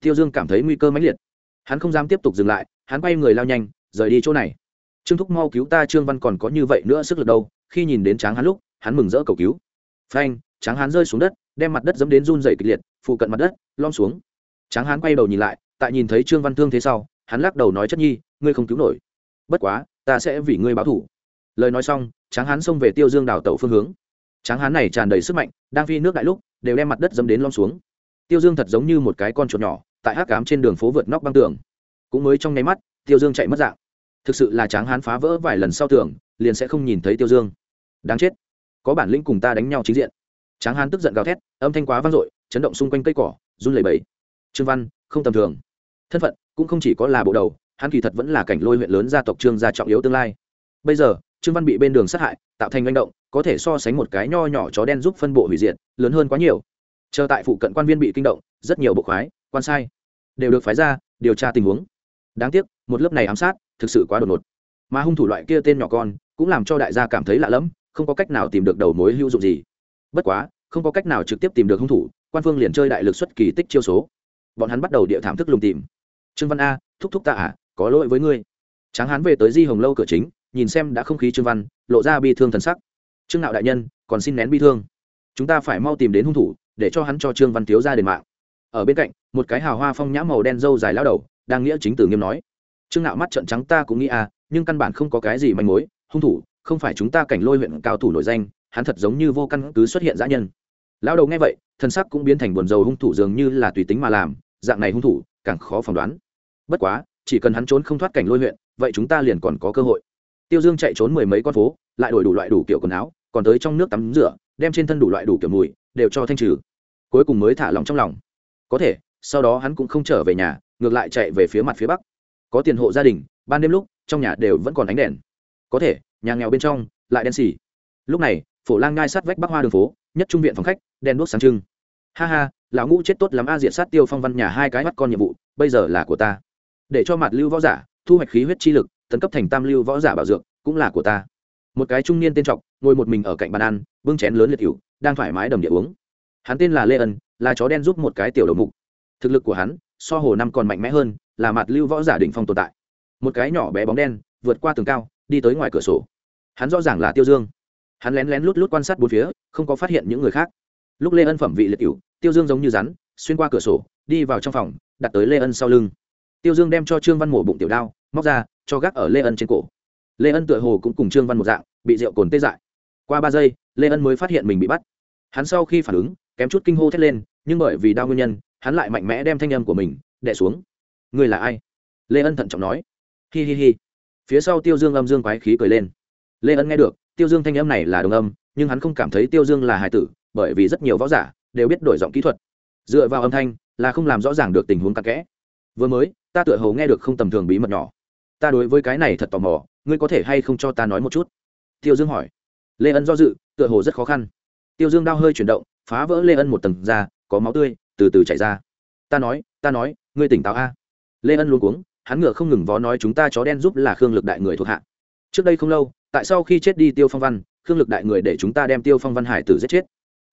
Tiêu dương cảm thấy nguy cơ mãnh liệt. Hắn không dám tiếp tục dừng lại, hắn quay người lao nhanh, rời đi chỗ này. Trương thúc mau cứu ta, trương văn còn có như vậy nữa sức lực đâu, khi nhìn đến tráng hắn lúc, hắn mừng rỡ cầu cứu. Phanh, tráng hắn rơi xuống đất đem mặt đất dẫm đến run dày kịch liệt, phụ cận mặt đất lom xuống. Tráng Hán quay đầu nhìn lại, tại nhìn thấy trương văn thương thế sau, hắn lắc đầu nói chất nhi, ngươi không cứu nổi. Bất quá, ta sẽ vì ngươi báo thủ. Lời nói xong, tráng Hán xông về tiêu dương đào tẩu phương hướng. Tráng Hán này tràn đầy sức mạnh, đang phi nước đại lúc, đều đem mặt đất dẫm đến lom xuống. Tiêu dương thật giống như một cái con chuột nhỏ, tại hắc cám trên đường phố vượt nóc băng tường. Cũng mới trong nháy mắt, tiêu dương chạy mất dạng. Thực sự là tráng hán phá vỡ vài lần sau tường, liền sẽ không nhìn thấy tiêu dương. Đáng chết. Có bản lĩnh cùng ta đánh nhau chính diện tráng hán tức giận gào thét, âm thanh quá vang dội, chấn động xung quanh cây cỏ, run lẩy bẩy. Trương văn, không tầm thường. Thân phận cũng không chỉ có là bộ đầu, hắn kỳ thật vẫn là cảnh lôi huyện lớn gia tộc trương gia trọng yếu tương lai. Bây giờ, trương văn bị bên đường sát hại, tạo thành manh động, có thể so sánh một cái nho nhỏ chó đen giúp phân bộ hủy diệt, lớn hơn quá nhiều. Chờ tại phụ cận quan viên bị kinh động, rất nhiều bộ khoái, quan sai đều được phái ra điều tra tình huống. Đáng tiếc, một lớp này ám sát thực sự quá đột ngột. Mà hung thủ loại kia tên nhỏ con cũng làm cho đại gia cảm thấy lạ lẫm, không có cách nào tìm được đầu mối hữu dụng gì bất quá, không có cách nào trực tiếp tìm được hung thủ, quan phương liền chơi đại lực xuất kỳ tích chiêu số. Bọn hắn bắt đầu địa thảm thức lùng tìm. Trương văn a, thúc thúc ta à có lỗi với ngươi. Tráng hán về tới di hồng lâu cửa chính, nhìn xem đã không khí trương văn, lộ ra bi thương thần sắc. Trương nạo đại nhân, còn xin nén bi thương. Chúng ta phải mau tìm đến hung thủ, để cho hắn cho trương văn thiếu ra đền mạng. Ở bên cạnh, một cái hào hoa phong nhã màu đen râu dài lao đầu, đang nghĩa chính tử nghiêm nói. Trương nạo mắt trận trắng, ta cũng nghĩ à nhưng căn bản không có cái gì manh mối, hung thủ, không phải chúng ta cảnh lôi huyện cao thủ nổi danh hắn thật giống như vô căn cứ xuất hiện dã nhân. Lão đầu nghe vậy, thân sắc cũng biến thành buồn rầu hung thủ dường như là tùy tính mà làm, dạng này hung thủ, càng khó phỏng đoán. Bất quá, chỉ cần hắn trốn không thoát cảnh lôi huyện, vậy chúng ta liền còn có cơ hội. Tiêu dương chạy trốn mười mấy con phố, lại đổi đủ loại đủ kiểu quần áo, còn tới trong nước tắm rửa, đem trên thân đủ loại đủ kiểu mùi, đều cho thanh trừ. Cuối cùng mới thả lòng trong lòng. Có thể, sau đó hắn cũng không trở về nhà, ngược lại chạy về phía mặt phía bắc. Có tiền hộ gia đình, ban đêm lúc, trong nhà đều vẫn còn ánh đèn. Có thể, nhà nghèo bên trong, lại đen xì. Lúc này phổ lang ngai sát vách bắc hoa đường phố, nhất trung viện phòng khách, đèn đuốc sáng trưng. Ha ha, lão ngũ chết tốt lắm a diện sát tiêu phong văn nhà hai cái mắt con nhiệm vụ, bây giờ là của ta. Để cho mặt lưu võ giả, thu hoạch khí huyết chi lực, tấn cấp thành tam lưu võ giả bảo dược, cũng là của ta. Một cái trung niên tên trọc, ngồi một mình ở cạnh bàn ăn, bưng chén lớn liệt cựu đang thoải mái đầm địa uống. Hắn tên là lê ân, là chó đen giúp một cái tiểu đầu mục. Thực lực của hắn, so hồ năm còn mạnh mẽ hơn, là mặt lưu võ giả đỉnh phong tồn tại. Một cái nhỏ bé bóng đen, vượt qua tường cao, đi tới ngoài cửa sổ. Hắn rõ ràng là tiêu dương hắn lén lén lút lút quan sát bốn phía, không có phát hiện những người khác. Lúc lê ân phẩm vị liệt cựu tiêu dương giống như rắn, xuyên qua cửa sổ, đi vào trong phòng, đặt tới lê ân sau lưng. Tiêu dương đem cho trương văn mổ bụng tiểu đao, móc ra, cho gác ở lê ân trên cổ. Lê ân tựa hồ cũng cùng trương văn một dạng, bị rượu cồn tê dại. Qua ba giây, lê ân mới phát hiện mình bị bắt. Hắn sau khi phản ứng, kém chút kinh hô thét lên, nhưng bởi vì đau nguyên nhân, hắn lại mạnh mẽ đem thanh âm của mình đẻ xuống. Người là ai? Lê ân thận trọng nói. Hi hi hi. Phía sau tiêu dương âm dương quái khí cười lên. Lê ân nghe được tiêu dương thanh âm này là đồng âm, nhưng hắn không cảm thấy tiêu dương là hài tử, bởi vì rất nhiều võ giả đều biết đổi giọng kỹ thuật. Dựa vào âm thanh là không làm rõ ràng được tình huống cặn kẽ. Vừa mới, ta tựa hầu nghe được không tầm thường bí mật nhỏ. Ta đối với cái này thật tò mò, ngươi có thể hay không cho ta nói một chút? Tiêu dương hỏi. Lê ân do dự, tựa hồ rất khó khăn. Tiêu dương đau hơi chuyển động, phá vỡ lê ân một tầng ra, có máu tươi từ từ chảy ra. Ta nói ta nói, ngươi tỉnh táo a. Lê ân luôn cuống, hắn ngựa không ngừng vó nói chúng ta chó đen giúp là khương lực đại người thuộc hạ trước đây không lâu, tại sau khi chết đi tiêu phong văn, khương lực đại người để chúng ta đem tiêu phong văn hải tử giết chết.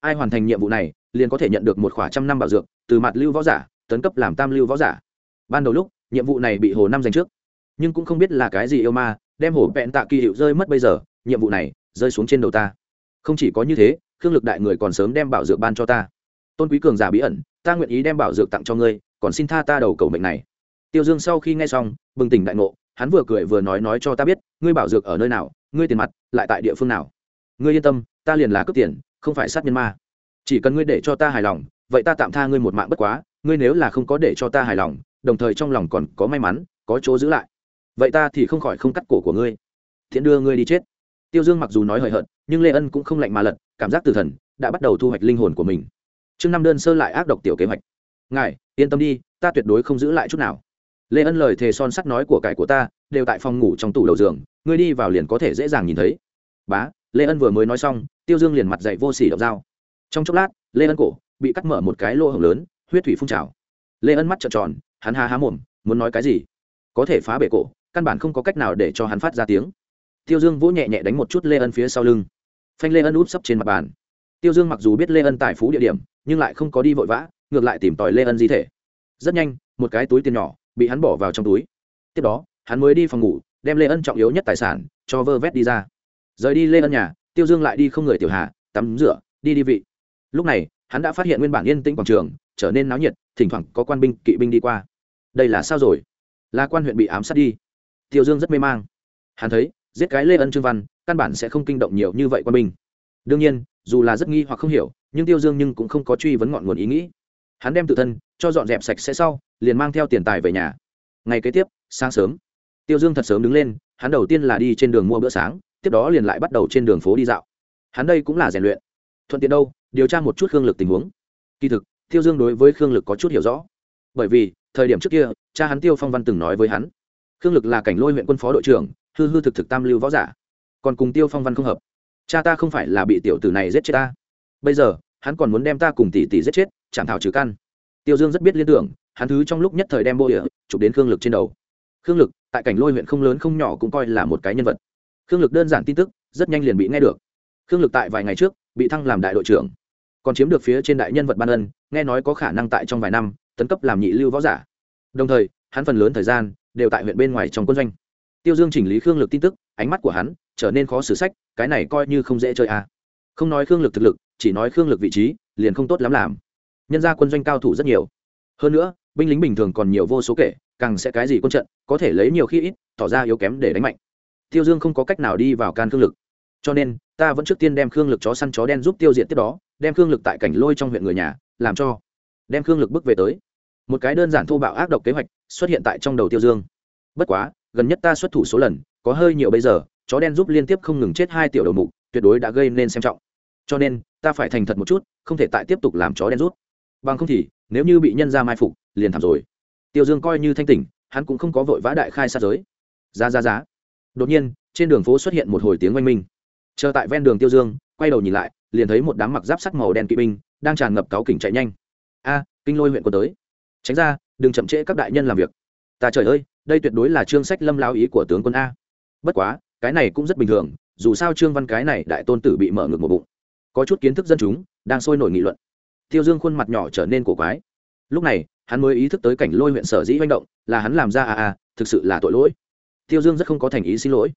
Ai hoàn thành nhiệm vụ này, liền có thể nhận được một khoảng trăm năm bảo dược, từ mặt lưu võ giả, tấn cấp làm tam lưu võ giả. Ban đầu lúc, nhiệm vụ này bị hồ năm giành trước. Nhưng cũng không biết là cái gì yêu ma, đem hổ vẹn tạ kỳ hiệu rơi mất bây giờ, nhiệm vụ này rơi xuống trên đầu ta. Không chỉ có như thế, khương lực đại người còn sớm đem bảo dược ban cho ta. Tôn quý cường giả bí ẩn, ta nguyện ý đem bảo dược tặng cho ngươi, còn xin tha ta đầu cầu mệnh này. Tiêu dương sau khi nghe xong, bừng tỉnh đại ngộ hắn vừa cười vừa nói nói cho ta biết, ngươi bảo dược ở nơi nào, ngươi tiền mặt, lại tại địa phương nào. Ngươi yên tâm, ta liền là cướp tiền, không phải sát nhân ma. Chỉ cần ngươi để cho ta hài lòng, vậy ta tạm tha ngươi một mạng bất quá, ngươi nếu là không có để cho ta hài lòng, đồng thời trong lòng còn có may mắn, có chỗ giữ lại. Vậy ta thì không khỏi không cắt cổ của ngươi. Thiện đưa ngươi đi chết. Tiêu dương mặc dù nói hời hợt, nhưng lê ân cũng không lạnh mà lật, cảm giác từ thần đã bắt đầu thu hoạch linh hồn của mình. Chương năm đơn sơ lại ác độc tiểu kế hoạch. Ngài, yên tâm đi, ta tuyệt đối không giữ lại chút nào lê ân lời thề son sắt nói của cải của ta, đều tại phòng ngủ trong tủ đầu giường, ngươi đi vào liền có thể dễ dàng nhìn thấy. Bá, lê ân vừa mới nói xong, tiêu dương liền mặt dậy vô xỉ độc dao. Trong chốc lát, lê ân cổ bị cắt mở một cái lỗ hồng lớn, huyết thủy phun trào. Lê ân mắt trợn tròn, hắn há há mồm, muốn nói cái gì? Có thể phá bể cổ, căn bản không có cách nào để cho hắn phát ra tiếng. Tiêu dương vỗ nhẹ nhẹ đánh một chút lê ân phía sau lưng. Phanh lê ân úp sấp trên mặt bàn. Tiêu dương mặc dù biết lê ân tài phú địa điểm, nhưng lại không có đi vội vã, ngược lại tìm tòi lê ân di thể. Rất nhanh, một cái túi tiền nhỏ bị hắn bỏ vào trong túi. Tiếp đó, hắn mới đi phòng ngủ, đem lê ân trọng yếu nhất tài sản cho vơ vét đi ra. Rời đi lê ân nhà, tiêu dương lại đi không người tiểu hà, tắm rửa, đi đi vị. Lúc này, hắn đã phát hiện nguyên bản yên tĩnh quảng trường, trở nên náo nhiệt, thỉnh thoảng có quan binh, kỵ binh đi qua. Đây là sao rồi? Là quan huyện bị ám sát đi. Tiêu dương rất mê mang. Hắn thấy, giết cái lê ân trương văn, căn bản sẽ không kinh động nhiều như vậy quan binh. Đương nhiên, dù là rất nghi hoặc không hiểu, nhưng tiêu dương nhưng cũng không có truy vấn ngọn nguồn ý nghĩ. Hắn đem tự thân cho dọn dẹp sạch sẽ sau liền mang theo tiền tài về nhà. Ngày kế tiếp, sáng sớm, tiêu dương thật sớm đứng lên, hắn đầu tiên là đi trên đường mua bữa sáng, tiếp đó liền lại bắt đầu trên đường phố đi dạo. Hắn đây cũng là rèn luyện. Thuận tiện đâu, điều tra một chút khương lực tình huống. Kỳ thực, tiêu dương đối với khương lực có chút hiểu rõ. Bởi vì, thời điểm trước kia, cha hắn tiêu phong văn từng nói với hắn, khương lực là cảnh lôi huyện quân phó đội trưởng, hư hư thực thực tam lưu võ giả. Còn cùng tiêu phong văn không hợp. Cha ta không phải là bị tiểu tử này giết chết ta. Bây giờ, hắn còn muốn đem ta cùng tỷ tỷ giết chết, chẳng thảo trừ căn. Tiêu dương rất biết liên tưởng hắn thứ trong lúc nhất thời đem bô địa, chụp đến khương lực trên đầu. Khương lực, tại cảnh lôi huyện không lớn không nhỏ cũng coi là một cái nhân vật. Khương lực đơn giản tin tức, rất nhanh liền bị nghe được. Khương lực tại vài ngày trước, bị thăng làm đại đội trưởng. Còn chiếm được phía trên đại nhân vật ban ân, nghe nói có khả năng tại trong vài năm, tấn cấp làm nhị lưu võ giả. Đồng thời, hắn phần lớn thời gian đều tại huyện bên ngoài trong quân doanh. Tiêu dương chỉnh lý khương lực tin tức, ánh mắt của hắn trở nên khó xử sách, cái này coi như không dễ chơi à. không nói khương lực thực lực, chỉ nói khương lực vị trí, liền không tốt lắm làm. Nhân ra quân doanh cao thủ rất nhiều. Hơn nữa binh lính bình thường còn nhiều vô số kể, càng sẽ cái gì quân trận, có thể lấy nhiều khi ít, tỏ ra yếu kém để đánh mạnh. Tiêu dương không có cách nào đi vào can khương lực. Cho nên, ta vẫn trước tiên đem khương lực chó săn chó đen giúp tiêu diệt tiếp đó, đem khương lực tại cảnh lôi trong huyện người nhà, làm cho đem khương lực bước về tới. Một cái đơn giản thô bạo ác độc kế hoạch xuất hiện tại trong đầu tiêu dương. Bất quá, gần nhất ta xuất thủ số lần, có hơi nhiều bây giờ, chó đen giúp liên tiếp không ngừng chết hai tiểu đầu mục, tuyệt đối đã gây nên xem trọng. Cho nên, ta phải thành thật một chút, không thể tại tiếp tục làm chó đen rút. Bằng không thì nếu như bị nhân ra mai phục, liền thảm rồi. Tiêu dương coi như thanh tỉnh, hắn cũng không có vội vã đại khai sát giới. Ra ra giá. Đột nhiên, trên đường phố xuất hiện một hồi tiếng oanh minh. Chờ tại ven đường tiêu dương, quay đầu nhìn lại, liền thấy một đám mặc giáp sắc màu đen kỵ binh đang tràn ngập cáo kỉnh chạy nhanh. A, kinh lôi huyện quân tới. Tránh ra, đừng chậm trễ các đại nhân làm việc. Ta trời ơi, đây tuyệt đối là trương sách lâm lao ý của tướng quân a. Bất quá, cái này cũng rất bình thường, dù sao trương văn cái này đại tôn tử bị mở ngược một bụng. Có chút kiến thức dân chúng, đang sôi nổi nghị luận tiêu dương khuôn mặt nhỏ trở nên cổ quái. Lúc này, hắn mới ý thức tới cảnh lôi huyện sở dĩ manh động, là hắn làm ra à à thực sự là tội lỗi. Tiêu dương rất không có thành ý xin lỗi.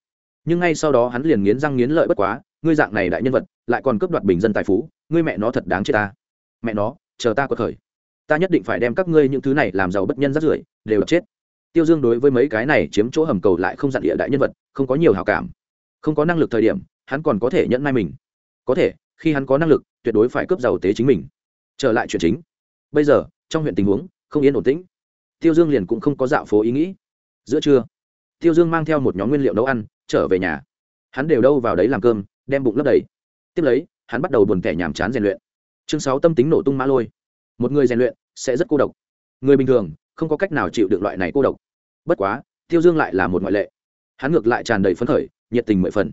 Nhưng ngay sau đó hắn liền nghiến răng nghiến lợi bất quá, ngươi dạng này đại nhân vật, lại còn cướp đoạt bình dân tài phú, ngươi mẹ nó thật đáng chết ta. Mẹ nó, chờ ta có thời. Ta nhất định phải đem các ngươi những thứ này làm giàu bất nhân rắc rưởi, đều chết. Tiêu dương đối với mấy cái này chiếm chỗ hầm cầu lại không dặn địa đại nhân vật, không có nhiều hào cảm. Không có năng lực thời điểm, hắn còn có thể nhận mai mình. Có thể, khi hắn có năng lực, tuyệt đối phải cướp giàu tế chính mình trở lại chuyện chính. Bây giờ, trong huyện tình huống, không yên ổn tĩnh. Tiêu dương liền cũng không có dạo phố ý nghĩ. Giữa trưa, tiêu dương mang theo một nhóm nguyên liệu nấu ăn, trở về nhà. Hắn đều đâu vào đấy làm cơm, đem bụng lấp đầy. Tiếp lấy, hắn bắt đầu buồn kẻ nhàm chán rèn luyện. Chương sáu tâm tính nổ tung mã lôi. Một người rèn luyện sẽ rất cô độc. Người bình thường, không có cách nào chịu được loại này cô độc. Bất quá, tiêu dương lại là một ngoại lệ. Hắn ngược lại tràn đầy phấn khởi, nhiệt tình mười phần.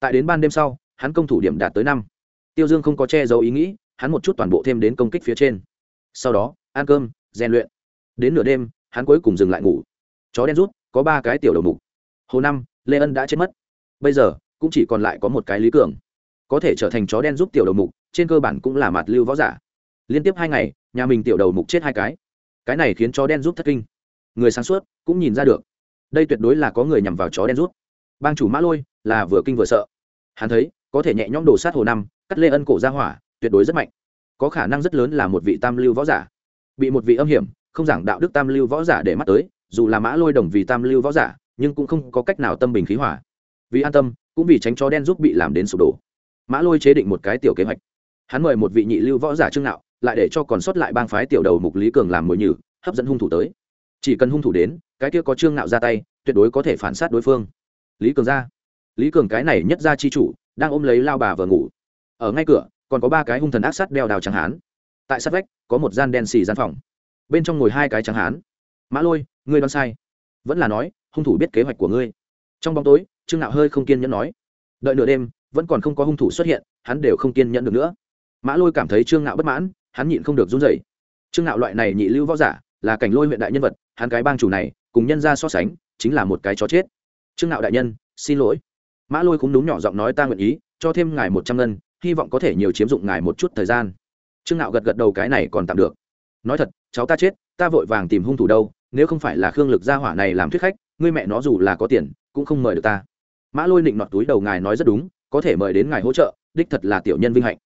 Tại đến ban đêm sau, hắn công thủ điểm đạt tới năm. Tiêu dương không có che giấu ý nghĩ hắn một chút toàn bộ thêm đến công kích phía trên. Sau đó, ăn cơm, rèn luyện. Đến nửa đêm, hắn cuối cùng dừng lại ngủ. Chó đen rút, có ba cái tiểu đầu mục. Hồ năm, lê ân đã chết mất. Bây giờ, cũng chỉ còn lại có một cái lý cường. Có thể trở thành chó đen giúp tiểu đầu mục, trên cơ bản cũng là mặt lưu võ giả. Liên tiếp hai ngày, nhà mình tiểu đầu mục chết hai cái. Cái này khiến chó đen giúp thất kinh. Người sáng suốt, cũng nhìn ra được. Đây tuyệt đối là có người nhằm vào chó đen rút. Bang chủ mã lôi, là vừa kinh vừa sợ. Hắn thấy, có thể nhẹ nhõm đổ sát hồ năm, cắt lê ân cổ ra hỏa tuyệt đối rất mạnh. Có khả năng rất lớn là một vị tam lưu võ giả. Bị một vị âm hiểm, không giảng đạo đức tam lưu võ giả để mắt tới, dù là mã lôi đồng vì tam lưu võ giả, nhưng cũng không có cách nào tâm bình khí hỏa vì an tâm, cũng vì tránh chó đen giúp bị làm đến sụp đổ. Mã lôi chế định một cái tiểu kế hoạch. Hắn mời một vị nhị lưu võ giả trương nạo, lại để cho còn sót lại bang phái tiểu đầu mục lý cường làm mồi nhử, hấp dẫn hung thủ tới. Chỉ cần hung thủ đến, cái kia có trương nạo ra tay, tuyệt đối có thể phản sát đối phương. Lý cường ra. Lý cường cái này nhất ra chi chủ, đang ôm lấy lao bà vừa ngủ. Ở ngay cửa còn có ba cái hung thần ác sát đeo đào trắng hán. Tại sát vách, có một gian đen xì gian phòng. Bên trong ngồi hai cái trắng hán. Mã lôi, ngươi đoán sai. Vẫn là nói, hung thủ biết kế hoạch của ngươi. Trong bóng tối, trương nạo hơi không kiên nhẫn nói, đợi nửa đêm, vẫn còn không có hung thủ xuất hiện, hắn đều không kiên nhẫn được nữa. Mã lôi cảm thấy trương nạo bất mãn, hắn nhịn không được run rẩy. Trương nạo loại này nhị lưu võ giả, là cảnh lôi huyện đại nhân vật, hắn cái bang chủ này, cùng nhân ra so sánh, chính là một cái chó chết. Trương nạo đại nhân, xin lỗi. Mã lôi cũng đúng nhỏ giọng nói ta nguyện ý, cho thêm ngài một trăm ngân hy vọng có thể nhiều chiếm dụng ngài một chút thời gian. Trương nạo gật gật đầu, cái này còn tạm được. Nói thật, cháu ta chết, ta vội vàng tìm hung thủ đâu, nếu không phải là khương lực gia hỏa này làm thuyết khách, ngươi mẹ nó dù là có tiền, cũng không mời được ta. Mã lôi định nọt túi đầu, ngài nói rất đúng, có thể mời đến ngài hỗ trợ, đích thật là tiểu nhân vinh hạnh.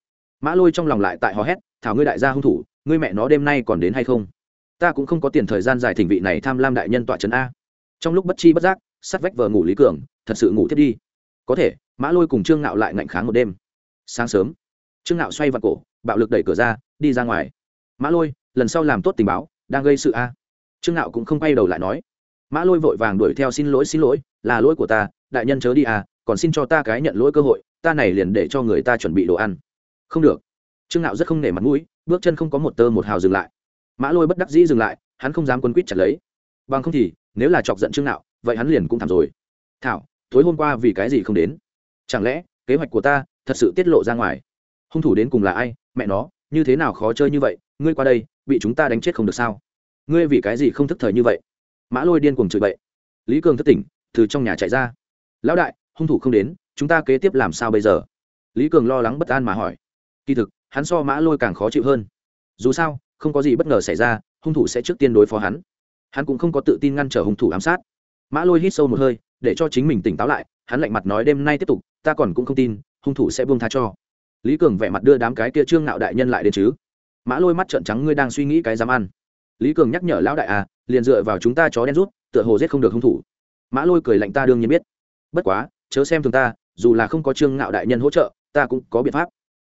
Mã lôi trong lòng lại tại hò hét, thảo ngươi đại gia hung thủ, ngươi mẹ nó đêm nay còn đến hay không? Ta cũng không có tiền thời gian dài thỉnh vị này tham lam đại nhân tọa trấn a. Trong lúc bất chi bất giác, sắt vách vờ ngủ lý cường, thật sự ngủ thiết đi. Có thể. Mã lôi cùng trương nạo lại ngạnh kháng một đêm sáng sớm. Trương nạo xoay vặt cổ, bạo lực đẩy cửa ra, đi ra ngoài. Mã lôi, lần sau làm tốt tình báo, đang gây sự a. Trương nạo cũng không quay đầu lại nói. Mã lôi vội vàng đuổi theo xin lỗi xin lỗi, là lỗi của ta, đại nhân chớ đi à còn xin cho ta cái nhận lỗi cơ hội, ta này liền để cho người ta chuẩn bị đồ ăn. Không được. Trương nạo rất không nể mặt mũi, bước chân không có một tơ một hào dừng lại. Mã lôi bất đắc dĩ dừng lại, hắn không dám quân quýt chặt lấy. Bằng không thì, nếu là chọc giận trương nạo vậy hắn liền cũng thảm rồi. Thảo, tối hôm qua vì cái gì không đến? Chẳng lẽ, kế hoạch của ta thật sự tiết lộ ra ngoài. Hung thủ đến cùng là ai? Mẹ nó, như thế nào khó chơi như vậy? Ngươi qua đây, bị chúng ta đánh chết không được sao? Ngươi vì cái gì không thức thời như vậy? Mã lôi điên cuồng chửi bậy. Lý cường thất tỉnh, từ trong nhà chạy ra. Lão đại, hung thủ không đến, chúng ta kế tiếp làm sao bây giờ? Lý cường lo lắng bất an mà hỏi. Kỳ thực, hắn so mã lôi càng khó chịu hơn. Dù sao, không có gì bất ngờ xảy ra, hung thủ sẽ trước tiên đối phó hắn. Hắn cũng không có tự tin ngăn trở hung thủ ám sát. Mã lôi hít sâu một hơi, để cho chính mình tỉnh táo lại, hắn lạnh mặt nói đêm nay tiếp tục, ta còn cũng không tin hung thủ sẽ buông tha cho. Lý cường vẻ mặt đưa đám cái kia trương nạo đại nhân lại đến chứ? Mã lôi mắt trợn trắng, ngươi đang suy nghĩ cái dám ăn. Lý cường nhắc nhở lão đại à liền dựa vào chúng ta chó đen rút, tựa hồ giết không được hung thủ. Mã lôi cười lạnh ta đương nhiên biết. Bất quá, chớ xem thường ta, dù là không có trương ngạo đại nhân hỗ trợ, ta cũng có biện pháp.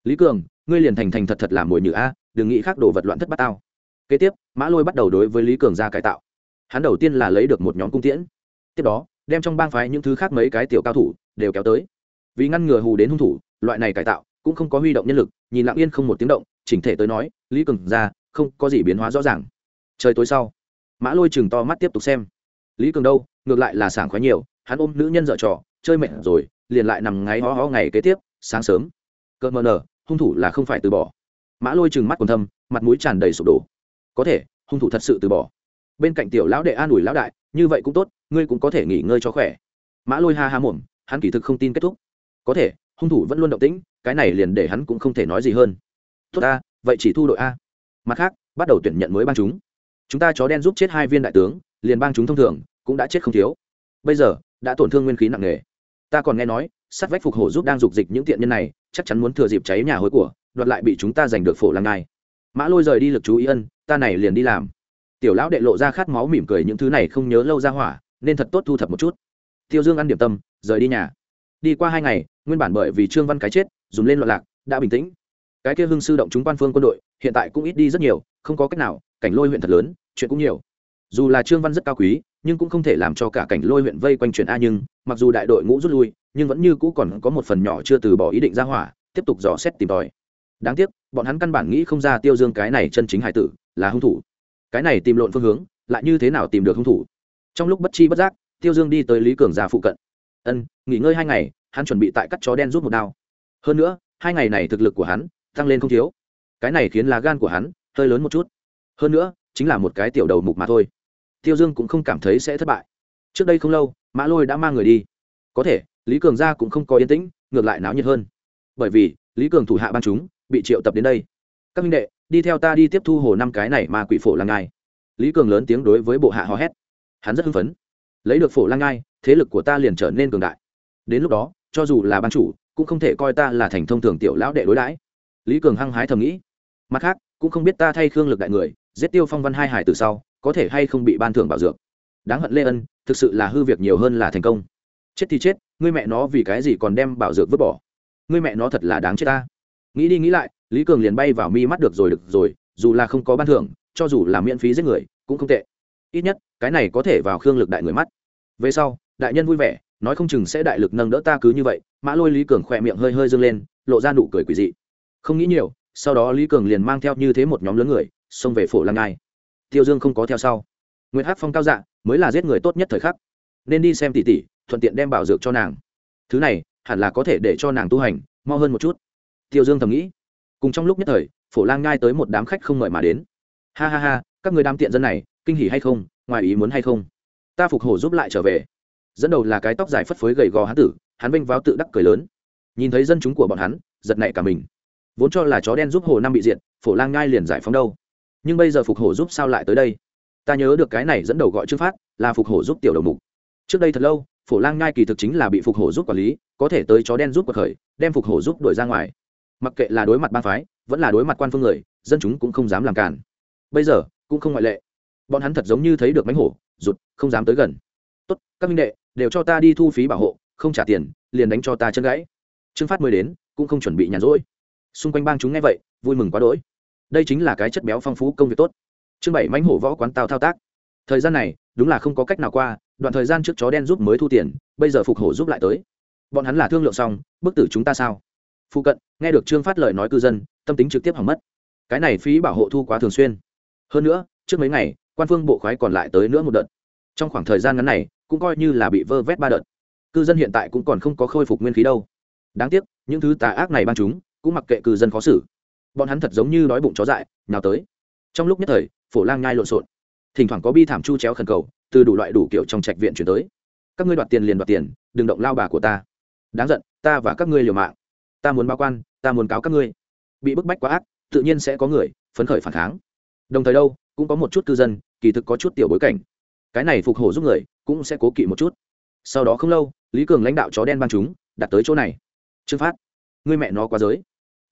Lý cường, ngươi liền thành thành thật thật làm mồi nhử a, đừng nghĩ khác đồ vật loạn thất bát tao. Kế tiếp, mã lôi bắt đầu đối với lý cường ra cải tạo. Hắn đầu tiên là lấy được một nhóm cung tiễn. Tiếp đó, đem trong bang phái những thứ khác mấy cái tiểu cao thủ đều kéo tới vì ngăn ngừa hù đến hung thủ, loại này cải tạo cũng không có huy động nhân lực, nhìn lặng yên không một tiếng động, chỉnh thể tới nói, lý cường ra, không có gì biến hóa rõ ràng. Trời tối sau, mã lôi chừng to mắt tiếp tục xem. Lý cường đâu, ngược lại là sảng khoái nhiều, hắn ôm nữ nhân dợ trò, chơi mệt rồi, liền lại nằm ngáy ho ho ngày kế tiếp, sáng sớm. Cơn mờ nở, hung thủ là không phải từ bỏ. Mã lôi chừng mắt còn thâm, mặt mũi tràn đầy sụp đổ. Có thể, hung thủ thật sự từ bỏ. Bên cạnh tiểu lão đệ an ủi lão đại, như vậy cũng tốt, ngươi cũng có thể nghỉ ngơi cho khỏe. Mã lôi ha ha muộn, hắn kỳ thực không tin kết thúc có thể, hung thủ vẫn luôn động tĩnh, cái này liền để hắn cũng không thể nói gì hơn. Tốt a vậy chỉ thu đội a. Mặt khác, bắt đầu tuyển nhận mới bang chúng. Chúng ta chó đen giúp chết hai viên đại tướng, liền bang chúng thông thường, cũng đã chết không thiếu. Bây giờ, đã tổn thương nguyên khí nặng nề. Ta còn nghe nói, sát vách phục hổ giúp đang dục dịch những tiện nhân này, chắc chắn muốn thừa dịp cháy nhà hối của, đoạt lại bị chúng ta giành được phổ làng ngai. Mã lôi rời đi lực chú ý ân, ta này liền đi làm. Tiểu lão đệ lộ ra khát máu mỉm cười những thứ này không nhớ lâu ra hỏa, nên thật tốt thu thập một chút. Tiêu dương ăn điểm tâm, rời đi nhà đi qua hai ngày, nguyên bản bởi vì trương văn cái chết dùng lên loạn lạc, đã bình tĩnh. Cái kia hưng sư động chúng quan phương quân đội, hiện tại cũng ít đi rất nhiều, không có cách nào, cảnh lôi huyện thật lớn, chuyện cũng nhiều. Dù là trương văn rất cao quý, nhưng cũng không thể làm cho cả cảnh lôi huyện vây quanh chuyện a nhưng, mặc dù đại đội ngũ rút lui, nhưng vẫn như cũ còn có một phần nhỏ chưa từ bỏ ý định ra hỏa, tiếp tục dò xét tìm tòi. Đáng tiếc, bọn hắn căn bản nghĩ không ra tiêu dương cái này chân chính hải tử, là hung thủ. Cái này tìm lộn phương hướng, lại như thế nào tìm được hung thủ? Trong lúc bất chi bất giác, tiêu dương đi tới lý cường gia phụ cận ân, nghỉ ngơi hai ngày, hắn chuẩn bị tại cắt chó đen rút một đao. Hơn nữa, hai ngày này thực lực của hắn tăng lên không thiếu. Cái này khiến lá gan của hắn hơi lớn một chút. Hơn nữa, chính là một cái tiểu đầu mục mà thôi. Tiêu dương cũng không cảm thấy sẽ thất bại. Trước đây không lâu, mã lôi đã mang người đi. Có thể, lý cường gia cũng không có yên tĩnh, ngược lại náo nhiệt hơn. Bởi vì, lý cường thủ hạ ban chúng bị triệu tập đến đây. Các minh đệ, đi theo ta đi tiếp thu hồ năm cái này mà quỷ phổ là ngài. Lý cường lớn tiếng đối với bộ hạ hò hét. Hắn rất hưng phấn lấy được phổ lang ngai thế lực của ta liền trở nên cường đại. Đến lúc đó, cho dù là ban chủ, cũng không thể coi ta là thành thông thường tiểu lão đệ đối đãi. Lý cường hăng hái thầm nghĩ. Mặt khác, cũng không biết ta thay khương lực đại người, giết tiêu phong văn hai hải từ sau, có thể hay không bị ban thưởng bảo dược. Đáng hận lê ân, thực sự là hư việc nhiều hơn là thành công. Chết thì chết, ngươi mẹ nó vì cái gì còn đem bảo dược vứt bỏ? Ngươi mẹ nó thật là đáng chết ta. Nghĩ đi nghĩ lại, lý cường liền bay vào mi mắt được rồi được rồi, dù là không có ban thưởng, cho dù là miễn phí giết người, cũng không tệ ít nhất, cái này có thể vào khương lực đại người mắt. Về sau, đại nhân vui vẻ, nói không chừng sẽ đại lực nâng đỡ ta cứ như vậy, mã lôi lý cường khỏe miệng hơi hơi dâng lên, lộ ra nụ cười quỷ dị. Không nghĩ nhiều, sau đó lý cường liền mang theo như thế một nhóm lớn người, xông về phổ lăng ngai. Tiêu dương không có theo sau. Nguyễn hát phong cao dạ mới là giết người tốt nhất thời khắc. Nên đi xem tỉ tỉ thuận tiện đem bảo dược cho nàng. Thứ này, hẳn là có thể để cho nàng tu hành, mau hơn một chút. Tiêu dương thầm nghĩ. Cùng trong lúc nhất thời, phổ lang ngai tới một đám khách không mời mà đến. Ha ha ha, các người đám tiện dân này kinh hỉ hay không, ngoài ý muốn hay không. Ta phục hổ giúp lại trở về. Dẫn đầu là cái tóc dài phất phới gầy gò hán tử, hắn vinh váo tự đắc cười lớn. Nhìn thấy dân chúng của bọn hắn, giật nảy cả mình. Vốn cho là chó đen giúp hồ năm bị diệt, phổ lang ngai liền giải phóng đâu. Nhưng bây giờ phục hổ giúp sao lại tới đây? Ta nhớ được cái này dẫn đầu gọi trước phát, là phục hổ giúp tiểu đầu mục. Trước đây thật lâu, phổ lang ngai kỳ thực chính là bị phục hổ giúp quản lý, có thể tới chó đen giúp cuộc khởi, đem phục hổ giúp đuổi ra ngoài. Mặc kệ là đối mặt ban phái, vẫn là đối mặt quan phương người, dân chúng cũng không dám làm cản bây giờ, cũng không ngoại lệ bọn hắn thật giống như thấy được mánh hổ, rụt, không dám tới gần. Tốt, các minh đệ, đều cho ta đi thu phí bảo hộ, không trả tiền, liền đánh cho ta chân gãy. Trương phát mới đến, cũng không chuẩn bị nhàn rỗi. Xung quanh bang chúng nghe vậy, vui mừng quá đỗi. Đây chính là cái chất béo phong phú công việc tốt. Chương bảy, mánh hổ võ quán tao thao tác. Thời gian này, đúng là không có cách nào qua, đoạn thời gian trước chó đen giúp mới thu tiền, bây giờ phục hổ giúp lại tới. Bọn hắn là thương lượng xong, bức tử chúng ta sao? Phụ cận, nghe được trương phát lời nói cư dân, tâm tính trực tiếp hỏng mất. Cái này phí bảo hộ thu quá thường xuyên. Hơn nữa, trước mấy ngày quan phương bộ khoái còn lại tới nữa một đợt. Trong khoảng thời gian ngắn này, cũng coi như là bị vơ vét ba đợt. Cư dân hiện tại cũng còn không có khôi phục nguyên khí đâu. Đáng tiếc, những thứ tà ác này ban chúng, cũng mặc kệ cư dân khó xử. Bọn hắn thật giống như đói bụng chó dại, nào tới. Trong lúc nhất thời, phổ lang nhai lộn xộn. Thỉnh thoảng có bi thảm chu chéo khẩn cầu, từ đủ loại đủ kiểu trong trạch viện chuyển tới. Các ngươi đoạt tiền liền đoạt tiền, đừng động lao bà của ta. Đáng giận, ta và các ngươi liều mạng. Ta muốn báo quan, ta muốn cáo các ngươi. Bị bức bách quá ác, tự nhiên sẽ có người, phấn khởi phản kháng. Đồng thời đâu, cũng có một chút cư dân kỳ thực có chút tiểu bối cảnh. Cái này phục hồi giúp người, cũng sẽ cố kỵ một chút. Sau đó không lâu, lý cường lãnh đạo chó đen băng chúng, đặt tới chỗ này. Trương phát, ngươi mẹ nó quá giới.